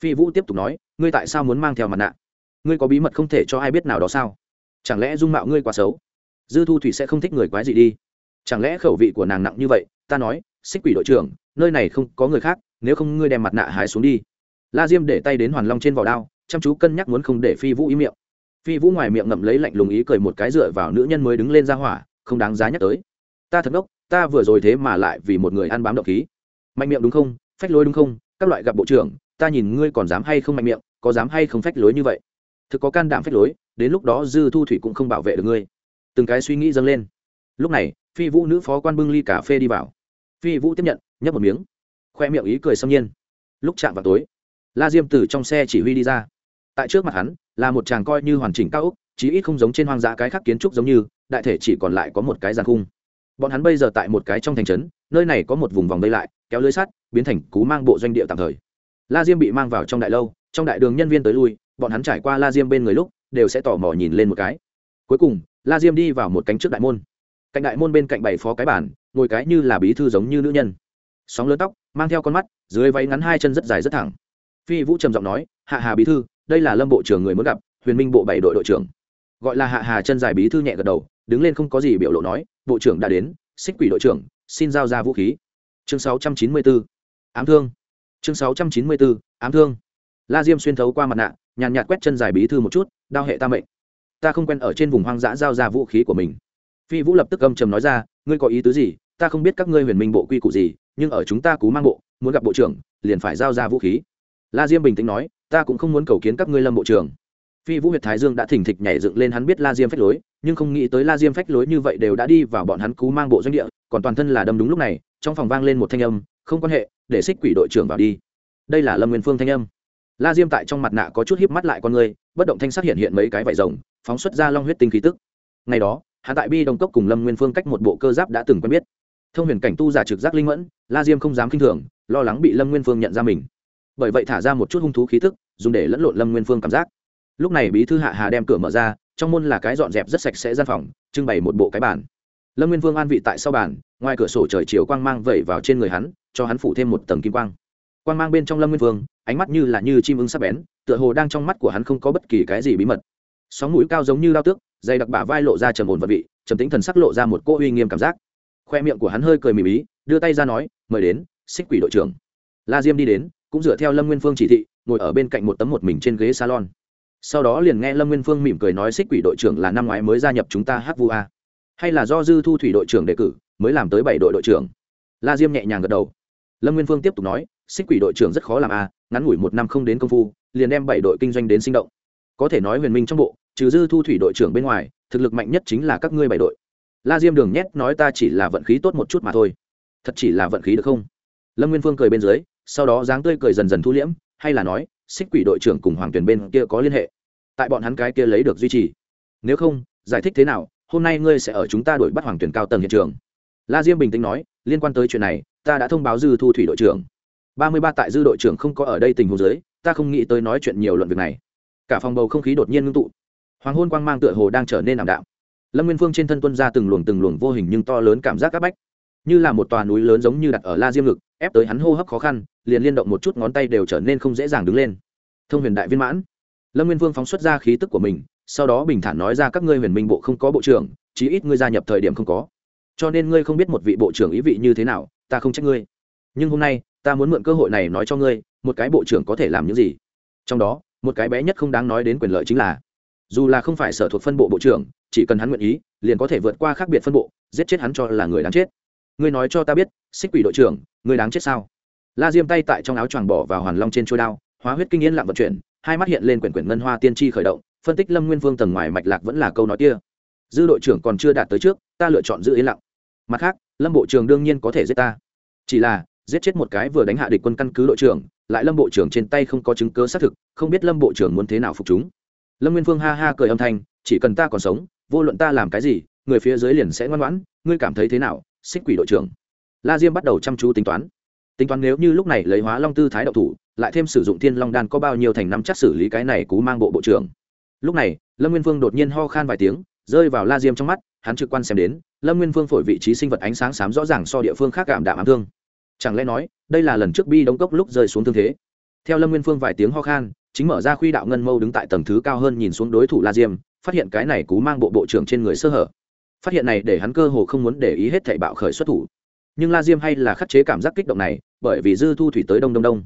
Phi vũ tiếp tục nói, ngươi tại sao muốn mang theo mặt nạ? Ngươi có bí mật không thể cho ai biết nào đó sao? Chẳng lẽ dung mạo ngươi quá xấu? Dư thu thủy sẽ không thích người quái gì đi. Chẳng lẽ khẩu vị của nàng nặng như vậy? Ta nói, xích quỷ đội trưởng, nơi này không có người khác, nếu không ngươi đem mặt nạ hái xuống đi la diêm để tay đến hoàn long trên vỏ đao, chăm chú cân nhắc muốn không để phi vũ ý miệng. Phi vũ ngoài miệng ngậm lấy lạnh lùng ý cười một cái dựa vào nữ nhân mới đứng lên ra hỏa, không đáng giá nhắc tới. Ta thật ngốc, ta vừa rồi thế mà lại vì một người ăn bám độc khí. Mạnh miệng đúng không? Phách lối đúng không? Các loại gặp bộ trưởng, ta nhìn ngươi còn dám hay không mạnh miệng, có dám hay không phách lối như vậy? Thực có can đảm phách lối, đến lúc đó dư thu thủy cũng không bảo vệ được ngươi. Từng cái suy nghĩ dâng lên. Lúc này, phi vũ nữ phó quan bưng ly cà phê đi vào. Phi vũ tiếp nhận, nhấp một miếng. Khoe miệng ý cười xâm nhiên. Lúc chạm vào tối la diêm từ trong xe chỉ huy đi ra. Tại trước mặt hắn, là một chàng coi như hoàn chỉnh cao úc chí ít không giống trên hoang dã cái khác kiến trúc giống như, đại thể chỉ còn lại có một cái giàn khung. Bọn hắn bây giờ tại một cái trong thành trấn, nơi này có một vùng vòng vây lại, kéo lưới sắt, biến thành cú mang bộ doanh địa tạm thời. La diêm bị mang vào trong đại lâu, trong đại đường nhân viên tới lui, bọn hắn trải qua la diêm bên người lúc, đều sẽ tò mò nhìn lên một cái. Cuối cùng, la diêm đi vào một cánh trước đại môn. Cạnh đại môn bên cạnh bảy phó cái bản ngồi cái như là bí thư giống như nữ nhân. Sóng lớn tóc, mang theo con mắt, dưới váy ngắn hai chân rất dài rất thẳng phi vũ trầm giọng nói, hạ hà bí thư, đây là lâm bộ trưởng người muốn gặp, huyền minh bộ bảy đội đội trưởng. Gọi là hạ hà chân dài bí thư nhẹ gật đầu, đứng lên không có gì biểu lộ nói, bộ trưởng đã đến, xích quỷ đội trưởng, xin giao ra vũ khí. Chương 694. ám thương. Chương 694. ám thương. La diêm xuyên thấu qua mặt nạ, nhàn nhạt quét chân dài bí thư một chút, đao hệ ta mệnh. Ta không quen ở trên vùng hoang dã giao ra vũ khí của mình. Phi vũ lập tức âm trầm nói ra, ngươi có ý tứ gì? Ta không biết các ngươi huyền minh bộ quy củ gì, nhưng ở chúng ta cú mang bộ, muốn gặp bộ trưởng, liền phải giao ra vũ khí la diêm bình tĩnh nói, ta cũng không muốn cầu kiến các ngươi lâm bộ trưởng. Phi vũ huyệt thái dương đã thỉnh thịch nhảy dựng lên hắn biết la diêm phách lối, nhưng không nghĩ tới la diêm phách lối như vậy đều đã đi vào bọn hắn cú mang bộ doanh địa, còn toàn thân là đâm đúng lúc này, trong phòng vang lên một thanh âm, không quan hệ, để xích quỷ đội trưởng vào đi. Đây là lâm nguyên phương thanh âm. La diêm tại trong mặt nạ có chút híp mắt lại con người, bất động thanh sắc hiện hiện mấy cái vải rồng, phóng xuất ra long huyết tinh khí tức. Ngày đó hạ tại bi đồng cốc cùng lâm nguyên phương cách một bộ cơ giáp đã từng quen biết. Thông huyền cảnh tu giả trực giác linh mẫn, la diêm không dám k i n h thường, lo lắng bị lâm nguyên phương nhận ra mình bởi vậy thả ra một chút hung thú khí tức, dùng để lẫn lộn lâm nguyên phương cảm giác. Lúc này bí thư hạ hà đem cửa mở ra, trong môn là cái dọn dẹp rất sạch sẽ gian phòng, trưng bày một bộ cái bàn. Lâm nguyên vương an vị tại sau bàn, ngoài cửa sổ trời chiều quang mang vẩy vào trên người hắn, cho hắn phủ thêm một tầng kim quang. Quang mang bên trong lâm nguyên vương ánh mắt như là như chim ưng sắp bén, tựa hồ đang trong mắt của hắn không có bất kỳ cái gì bí mật. Sóng mũi cao giống như lao tước, dày đặc bả vai lộ ra trầm ổn vật vị, trầm tính thần sắc lộ ra một cô uy nghiêm cảm giác. Khoe miệng của hắn hơi cười mỉm ý, đưa tay ra nói, mời đến, xích quỷ đội trưởng. La diêm đi đến cũng dựa theo lâm nguyên phương chỉ thị, ngồi ở bên cạnh một tấm một mình trên ghế salon. Sau đó liền nghe lâm nguyên phương mỉm cười nói xích quỷ đội trưởng là năm ngoái mới gia nhập chúng ta hát vu a. Hay là do dư thu thủy đội trưởng đề cử, mới làm tới bảy đội đội trưởng. La diêm nhẹ nhàng gật đầu. Lâm nguyên phương tiếp tục nói, xích quỷ đội trưởng rất khó làm a, ngắn ngủi một năm không đến công phu, liền đem bảy đội kinh doanh đến sinh động. Có thể nói huyền minh trong bộ, trừ dư thu thủy đội trưởng bên ngoài, thực lực mạnh nhất chính là các ngươi bảy đội. La diêm đường nhét nói ta chỉ là vận khí tốt một chút mà thôi. Thật chỉ là vận khí được không? Lâm nguyên phương cười bên dưới sau đó dáng tươi cười dần dần thu liễm, hay là nói, xích quỷ đội trưởng cùng hoàng tuyền bên kia có liên hệ. Tại bọn hắn cái kia lấy được duy trì. Nếu không, giải thích thế nào, hôm nay ngươi sẽ ở chúng ta đuổi bắt hoàng tuyền cao tầng hiện trường. La diêm bình tĩnh nói, liên quan tới chuyện này, ta đã thông báo dư thu thủy đội trưởng. Ba mươi ba tại dư đội trưởng không có ở đây tình huống dưới, ta không nghĩ tới nói chuyện nhiều luận việc này. Cả phòng bầu không khí đột nhiên ngưng tụ. Hoàng hôn quang mang tựa hồ đang trở nên ảm đạm. Lâm nguyên phương trên thân tuân ra từng luồng từng luồng vô hình nhưng to lớn cảm giác áp bách. Như là một tòa núi lớn giống như đặt ở la diêm ngực ép tới hắn hô hấp khó khăn, liền liên động một chút ngón tay đều trở nên không dễ dàng đứng lên. Thông huyền đại viên mãn. Lâm nguyên vương phóng xuất ra khí tức của mình, sau đó bình thản nói ra các ngươi huyền minh bộ không có bộ trưởng, chí ít ngươi gia nhập thời điểm không có. Cho nên ngươi không biết một vị bộ trưởng ý vị như thế nào, ta không trách ngươi. Nhưng hôm nay, ta muốn mượn cơ hội này nói cho ngươi, một cái bộ trưởng có thể làm những gì. Trong đó, một cái bé nhất không đáng nói đến quyền lợi chính là, dù là không phải sở thuộc phân bộ bộ trưởng, chỉ cần hắn nguyện ý, liền có thể vượt qua khác biệt phân bộ, giết chết hắn cho là người đáng chết. Ngươi nói cho ta biết, xích quỷ đội trưởng ngươi đáng chết sao? La diêm tay tại trong áo choàng bỏ vào hoàn long trên trôi đao, hóa huyết kinh yên lặng vận chuyển, hai mắt hiện lên quyển quyển ngân hoa tiên tri khởi động, phân tích lâm nguyên vương tầng ngoài mạch lạc vẫn là câu nói kia. Dư đội trưởng còn chưa đạt tới trước, ta lựa chọn giữ yên lặng. Mặt khác, lâm bộ trưởng đương nhiên có thể giết ta. Chỉ là, giết chết một cái vừa đánh hạ địch quân căn cứ đội trưởng, lại lâm bộ trưởng trên tay không có chứng cơ xác thực, không biết lâm bộ trưởng muốn thế nào phục chúng. Lâm nguyên phương ha ha cười âm thanh, chỉ cần ta còn sống, vô luận ta làm cái gì, người phía dưới liền sẽ ngoan ngoãn, ngươi cảm thấy thế nào, xích quỷ đội trưởng? La diêm bắt đầu chăm chú tính toán. Tính toán nếu như lúc này lấy hóa long tư thái đậu thủ, lại thêm sử dụng thiên long đan có bao nhiêu thành nắm chắc xử lý cái này cú mang bộ bộ trưởng. Lúc này, lâm nguyên Vương đột nhiên ho khan vài tiếng, rơi vào la diêm trong mắt, hắn trực quan xem đến, lâm nguyên Vương phổi vị trí sinh vật ánh sáng xám rõ ràng so địa phương khác cảm đạm ám thương. Chẳng lẽ nói, đây là lần trước bi đóng cốc lúc rơi xuống thương thế? Theo lâm nguyên phương vài tiếng ho khan, chính mở ra khuy đạo ngân mâu đứng tại tầng thứ cao hơn nhìn xuống đối thủ la diêm, phát hiện cái này cú mang bộ bộ trưởng trên người sơ hở. Phát hiện này để hắn cơ hồ không muốn để ý hết thảy bạo khởi xuất thủ nhưng la diêm hay là khắc chế cảm giác kích động này, bởi vì dư thu thủy tới đông đông đông.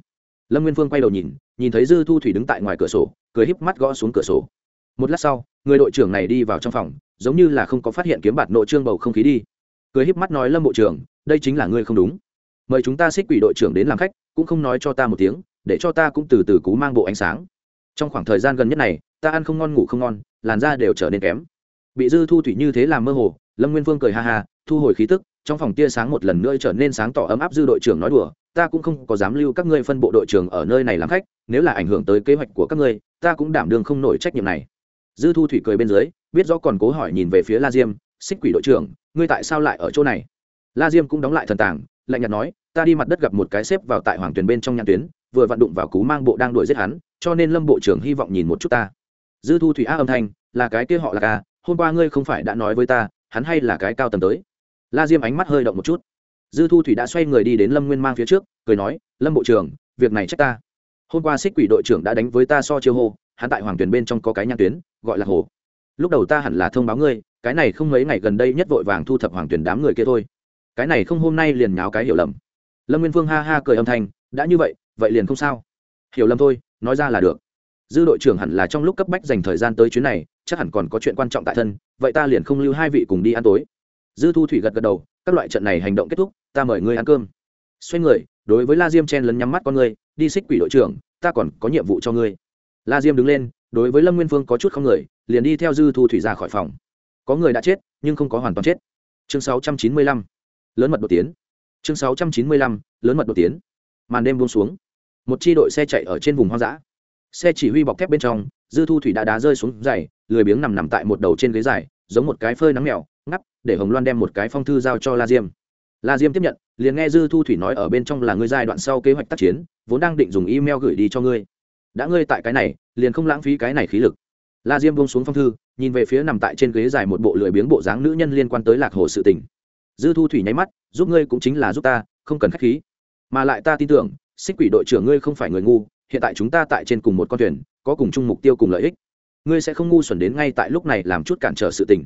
Lâm nguyên phương quay đầu nhìn nhìn thấy dư thu thủy đứng tại ngoài cửa sổ, cười híp mắt gõ xuống cửa sổ. Một lát sau, người đội trưởng này đi vào trong phòng, giống như là không có phát hiện kiếm bạt nội trương bầu không khí đi. Cười híp mắt nói, lâm bộ trưởng, đây chính là ngươi không đúng. Mời chúng ta xích quỷ đội trưởng đến làm khách, cũng không nói cho ta một tiếng, để cho ta cũng từ từ cú mang bộ ánh sáng. Trong khoảng thời gian gần nhất này, ta ăn không ngon, ngủ không ngon, làn da đều trở nên kém. Bị dư thu thủy như thế làm mơ hồ, lâm nguyên vương cười ha ha, thu hồi khí tức trong phòng tia sáng một lần nữa trở nên sáng tỏ ấm áp dư đội trưởng nói đùa, ta cũng không có dám lưu các ngươi phân bộ đội trưởng ở nơi này làm khách, nếu là ảnh hưởng tới kế hoạch của các ngươi, ta cũng đảm đương không nổi trách nhiệm này. Dư thu thủy cười bên dưới, biết rõ còn cố hỏi nhìn về phía la diêm, xích quỷ đội trưởng, ngươi tại sao lại ở chỗ này? La diêm cũng đóng lại thần tàng, lạnh nhạt nói, ta đi mặt đất gặp một cái xếp vào tại hoàng tuyền bên trong nhãn tuyến, vừa vặn đụng vào cú mang bộ đang đuổi giết hắn, cho nên lâm bộ trưởng hy vọng nhìn một chút ta. Dư thu thủy á âm thanh, là cái kia họ là ca, hôm qua ngươi không phải đã nói với ta, hắn hay là cái cao tầm tới? La diêm ánh mắt hơi động một chút. Dư thu thủy đã xoay người đi đến lâm nguyên mang phía trước, cười nói, lâm bộ trưởng, việc này trách ta. Hôm qua xích quỷ đội trưởng đã đánh với ta so chiêu hô, hắn tại hoàng tuyển bên trong có cái nhãn tuyến, gọi là hồ. Lúc đầu ta hẳn là thông báo ngươi, cái này không mấy ngày gần đây nhất vội vàng thu thập hoàng tuyển đám người kia thôi. Cái này không hôm nay liền nháo cái hiểu lầm. Lâm nguyên phương ha ha cười âm thanh, đã như vậy vậy liền không sao. Hiểu lầm thôi, nói ra là được. Dư đội trưởng hẳn là trong lúc cấp bách dành thời gian tới chuyến này, chắc hẳn còn có chuyện quan trọng tại thân, vậy ta liền không lưu hai vị cùng đi ăn tối dư thu thủy gật gật đầu, các loại trận này hành động kết thúc, ta mời ngươi ăn cơm. Xoay người, đối với la diêm chen lấn nhắm mắt con ngươi, đi xích quỷ đội trưởng, ta còn có nhiệm vụ cho ngươi. La diêm đứng lên, đối với lâm nguyên phương có chút không người, liền đi theo dư thu thủy ra khỏi phòng. Có người đã chết, nhưng không có hoàn toàn chết. Chương 695. lớn mật đột tiến. Chương 695. lớn mật đột tiến. Màn đêm buông xuống. Một chi đội xe chạy ở trên vùng hoang dã. Xe chỉ huy bọc thép bên trong, dư thu thủy đã đá rơi xuống dày lười biếng nằm nằm tại một đầu trên ghế dài giống một cái phơi nắng mèo, ngắp, để hồng loan đem một cái phong thư giao cho la diêm. La diêm tiếp nhận, liền nghe dư thu thủy nói ở bên trong là ngươi giai đoạn sau kế hoạch tác chiến, vốn đang định dùng email gửi đi cho ngươi. Đã ngươi tại cái này, liền không lãng phí cái này khí lực. La diêm buông xuống phong thư, nhìn về phía nằm tại trên ghế dài một bộ lười biếng bộ dáng nữ nhân liên quan tới lạc hồ sự tình. Dư thu thủy nháy mắt, giúp ngươi cũng chính là giúp ta, không cần k h á c h khí. Mà lại ta tin tưởng, xích quỷ đội trưởng ngươi không phải người ngu, hiện tại chúng ta tại trên cùng một con thuyền, có cùng chung mục tiêu cùng lợi ích ngươi sẽ không ngu xuẩn đến ngay tại lúc này làm chút cản trở sự tình.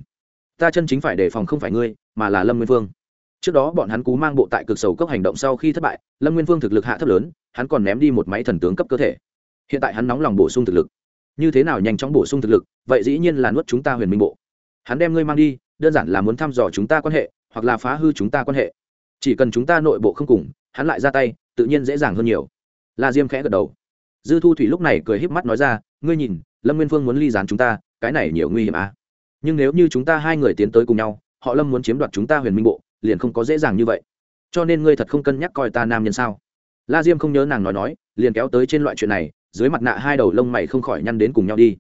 Ta chân chính phải đề phòng không phải ngươi, mà là lâm nguyên vương. Trước đó bọn hắn cú mang bộ tại cực sầu cốc hành động sau khi thất bại, lâm nguyên vương thực lực hạ thấp lớn, hắn còn ném đi một máy thần tướng cấp cơ thể. Hiện tại hắn nóng lòng bổ sung thực lực. Như thế nào nhanh chóng bổ sung thực lực, vậy dĩ nhiên là nuốt chúng ta huyền minh bộ. Hắn đem ngươi mang đi, đơn giản là muốn thăm dò chúng ta quan hệ, hoặc là phá hư chúng ta quan hệ. Chỉ cần chúng ta nội bộ không cùng, hắn lại ra tay, tự nhiên dễ dàng hơn nhiều. La diêm khẽ gật đầu. Dư thu thủy lúc này cười híp mắt nói ra, ngươi nhìn lâm nguyên phương muốn ly dán chúng ta, cái này nhiều nguy hiểm à. nhưng nếu như chúng ta hai người tiến tới cùng nhau, họ lâm muốn chiếm đoạt chúng ta huyền minh bộ, liền không có dễ dàng như vậy. cho nên ngươi thật không cân nhắc coi ta nam nhân sao. la diêm không nhớ nàng nói nói, liền kéo tới trên loại chuyện này, dưới mặt nạ hai đầu lông mày không khỏi nhăn đến cùng nhau đi.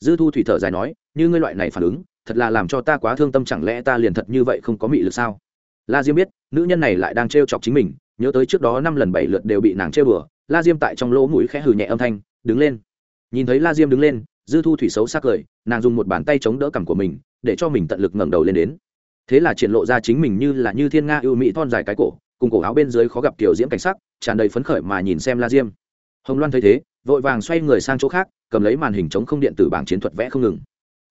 dư thu thủy thở dài nói, như ngươi loại này phản ứng, thật là làm cho ta quá thương tâm chẳng lẽ ta liền thật như vậy không có mị lực sao? la diêm biết, nữ nhân này lại đang t chọc chính mình, nhớ tới trước đó năm lần bảy lượt đều bị nàng trêu bừa la diêm tại trong lỗ mũi khẽ hừ nhẹ âm thanh, đứng lên nhìn thấy la diêm đứng lên, dư thu thủy xấu xác cười, nàng dùng một bàn tay chống đỡ cằm của mình, để cho mình tận lực ngẩng đầu lên đến. Thế là triển lộ ra chính mình như là như thiên nga ưu mỹ thon dài cái cổ, cùng cổ áo bên dưới khó gặp kiểu diễm cảnh sắc, tràn đầy phấn khởi mà nhìn xem la diêm. Hồng loan thấy thế, vội vàng xoay người sang chỗ khác, cầm lấy màn hình chống không điện tử bảng chiến thuật vẽ không ngừng.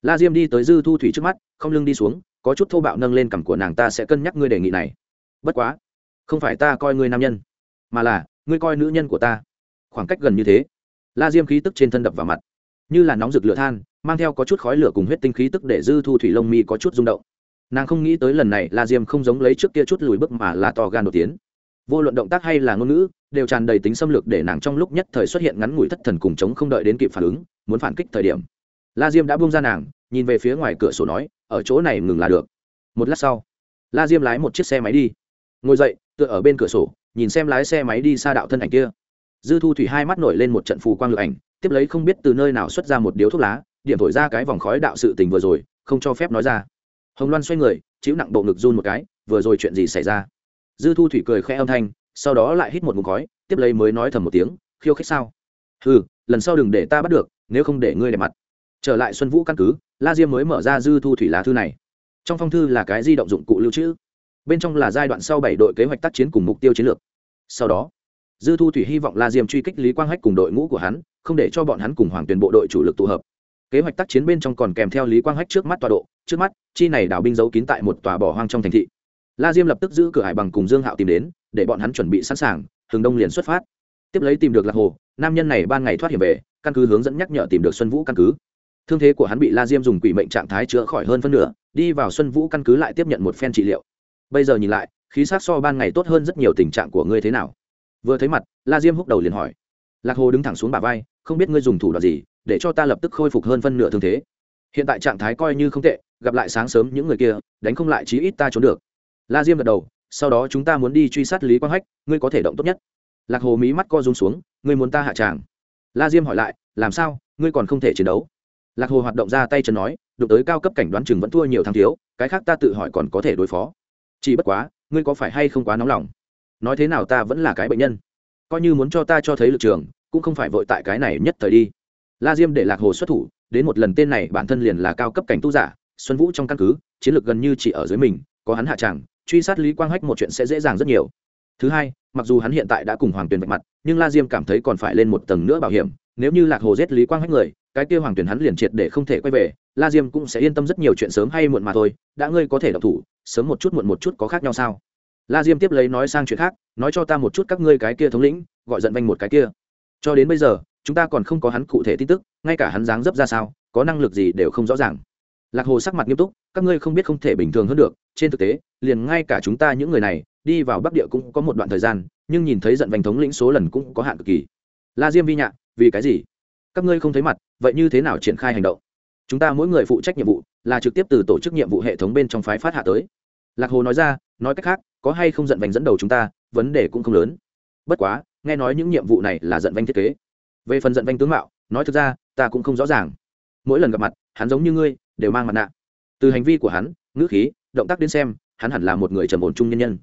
La diêm đi tới dư thu thủy trước mắt, không lưng đi xuống, có chút thô bạo nâng lên cằm của nàng ta sẽ cân nhắc ngươi đề nghị này. Bất quá, không phải ta coi ngươi nam nhân, mà là ngươi coi nữ nhân của ta. Khoảng cách gần như thế la diêm khí tức trên thân đập vào mặt. Như là nóng rực lửa than, mang theo có chút khói lửa cùng huyết tinh khí tức để dư thu thủy lông mi có chút rung động. Nàng không nghĩ tới lần này la diêm không giống lấy trước kia chút lùi bước mà là to gan đột tiến. Vô luận động tác hay là ngôn ngữ, đều tràn đầy tính xâm lược để nàng trong lúc nhất thời xuất hiện ngắn ngủi thất thần cùng chống không đợi đến kịp phản ứng, muốn phản kích thời điểm. La diêm đã buông ra nàng, nhìn về phía ngoài cửa sổ nói, ở chỗ này ngừng là được. Một lát sau, la diêm lái một chiếc xe máy đi. Ngồi dậy, tựa ở bên cửa sổ, nhìn xem lái xe máy đi xa đạo thân ảnh kia dư thu thủy hai mắt nổi lên một trận phù quang lựa ảnh, tiếp lấy không biết từ nơi nào xuất ra một điếu thuốc lá, điểm thổi ra cái vòng khói đạo sự tình vừa rồi, không cho phép nói ra. Hồng loan xoay người, chịu nặng bộ ngực run một cái, vừa rồi chuyện gì xảy ra? Dư thu thủy cười khẽ âm thanh, sau đó lại hít một mục khói, tiếp lấy mới nói thầm một tiếng, khiêu khích sao? Ừ lần sau đừng để ta bắt được, nếu không để ngươi đẹp mặt. Trở lại xuân vũ căn cứ, la diêm mới mở ra dư thu thủy lá thư này. Trong phong thư là cái di động dụng cụ lưu trữ. Bên trong là giai đoạn sau bảy đội kế hoạch tác chiến cùng mục tiêu chiến lược. Sau đó dư thu thủy hy vọng la diêm truy kích lý quang hách cùng đội ngũ của hắn, không để cho bọn hắn cùng hoàng tuyển bộ đội chủ lực tụ hợp. Kế hoạch tác chiến bên trong còn kèm theo lý quang hách trước mắt tọa độ. Trước mắt, chi này đảo binh giấu kín tại một tòa bỏ hoang trong thành thị. La diêm lập tức giữ cửa hải bằng cùng dương hạo tìm đến, để bọn hắn chuẩn bị sẵn sàng hừng đông liền xuất phát. Tiếp lấy tìm được lạc hồ, nam nhân này ban ngày thoát hiểm về, căn cứ hướng dẫn nhắc nhở tìm được xuân vũ căn cứ. Thương thế của hắn bị la diêm dùng quỷ mệnh trạng thái chữa khỏi hơn phân nửa, đi vào xuân vũ căn cứ lại tiếp nhận một phen trị liệu. Bây giờ nhìn lại, khí sát so ban ngày tốt hơn rất nhiều tình trạng của ngươi thế nào? Vừa thấy mặt, la diêm húc đầu liền hỏi. Lạc hồ đứng thẳng xuống bà vai, không biết ngươi dùng thủ đoạn gì, để cho ta lập tức khôi phục hơn phân nửa thương thế. Hiện tại trạng thái coi như không tệ, gặp lại sáng sớm những người kia, đánh không lại chí ít ta trốn được. La diêm gật đầu, sau đó chúng ta muốn đi truy sát lý quang hách, ngươi có thể động tốt nhất. Lạc hồ mí mắt co rung xuống, ngươi muốn ta hạ tràng. La diêm hỏi lại, làm sao, ngươi còn không thể chiến đấu? Lạc hồ hoạt động ra tay chân nói, đụng tới cao cấp cảnh đoán chừng vẫn thua nhiều thằng thiếu, cái khác ta tự hỏi còn có thể đối phó. Chỉ bất quá, ngươi có phải hay không quá nóng lòng? Nói thế nào ta vẫn là cái bệnh nhân. Coi như muốn cho ta cho thấy lực trường, cũng không phải vội tại cái này nhất thời đi. La diêm để lạc hồ xuất thủ, đến một lần tên này bản thân liền là cao cấp cảnh tu giả, xuân vũ trong căn cứ, chiến lược gần như chỉ ở dưới mình, có hắn hạ tràng, truy sát lý quang hách một chuyện sẽ dễ dàng rất nhiều. Thứ hai, mặc dù hắn hiện tại đã cùng hoàng tuyền vạch mặt, nhưng la diêm cảm thấy còn phải lên một tầng nữa bảo hiểm, nếu như lạc hồ giết lý quang hách người, cái kia hoàng tuyền hắn liền triệt để không thể quay về, la diêm cũng sẽ yên tâm rất nhiều chuyện sớm hay muộn mà thôi, đã ngươi có thể đọc thủ, sớm một chút muộn một chút có khác nhau sao? La diêm tiếp lấy nói sang chuyện khác, nói cho ta một chút các ngươi cái kia thống lĩnh, gọi giận vanh một cái kia. Cho đến bây giờ, chúng ta còn không có hắn cụ thể tin tức, ngay cả hắn dáng dấp ra sao, có năng lực gì đều không rõ ràng. Lạc hồ sắc mặt nghiêm túc, các ngươi không biết không thể bình thường hơn được, trên thực tế, liền ngay cả chúng ta những người này, đi vào bắc địa cũng có một đoạn thời gian, nhưng nhìn thấy giận vành thống lĩnh số lần cũng có hạn cực kỳ. La diêm vi nhạ, vì cái gì? Các ngươi không thấy mặt, vậy như thế nào triển khai hành động? Chúng ta mỗi người phụ trách nhiệm vụ, là trực tiếp từ tổ chức nhiệm vụ hệ thống bên trong phái phát hạ tới. Lạc hồ nói ra, nói cách khác có hay không giận vành dẫn đầu chúng ta, vấn đề cũng không lớn. Bất quá, nghe nói những nhiệm vụ này là giận vanh thiết kế. Về phần giận vanh tướng mạo, nói thực ra, ta cũng không rõ ràng. Mỗi lần gặp mặt, hắn giống như ngươi, đều mang mặt nạ. Từ hành vi của hắn, ngữ khí, động tác đến xem, hắn hẳn là một người trầm ổn trung nhân nhân.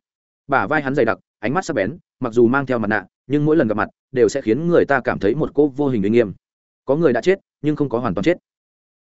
Bả vai hắn dày đặc, ánh mắt sắc bén, mặc dù mang theo mặt nạ, nhưng mỗi lần gặp mặt, đều sẽ khiến người ta cảm thấy một cô vô hình uy nghiêm. Có người đã chết, nhưng không có hoàn toàn chết.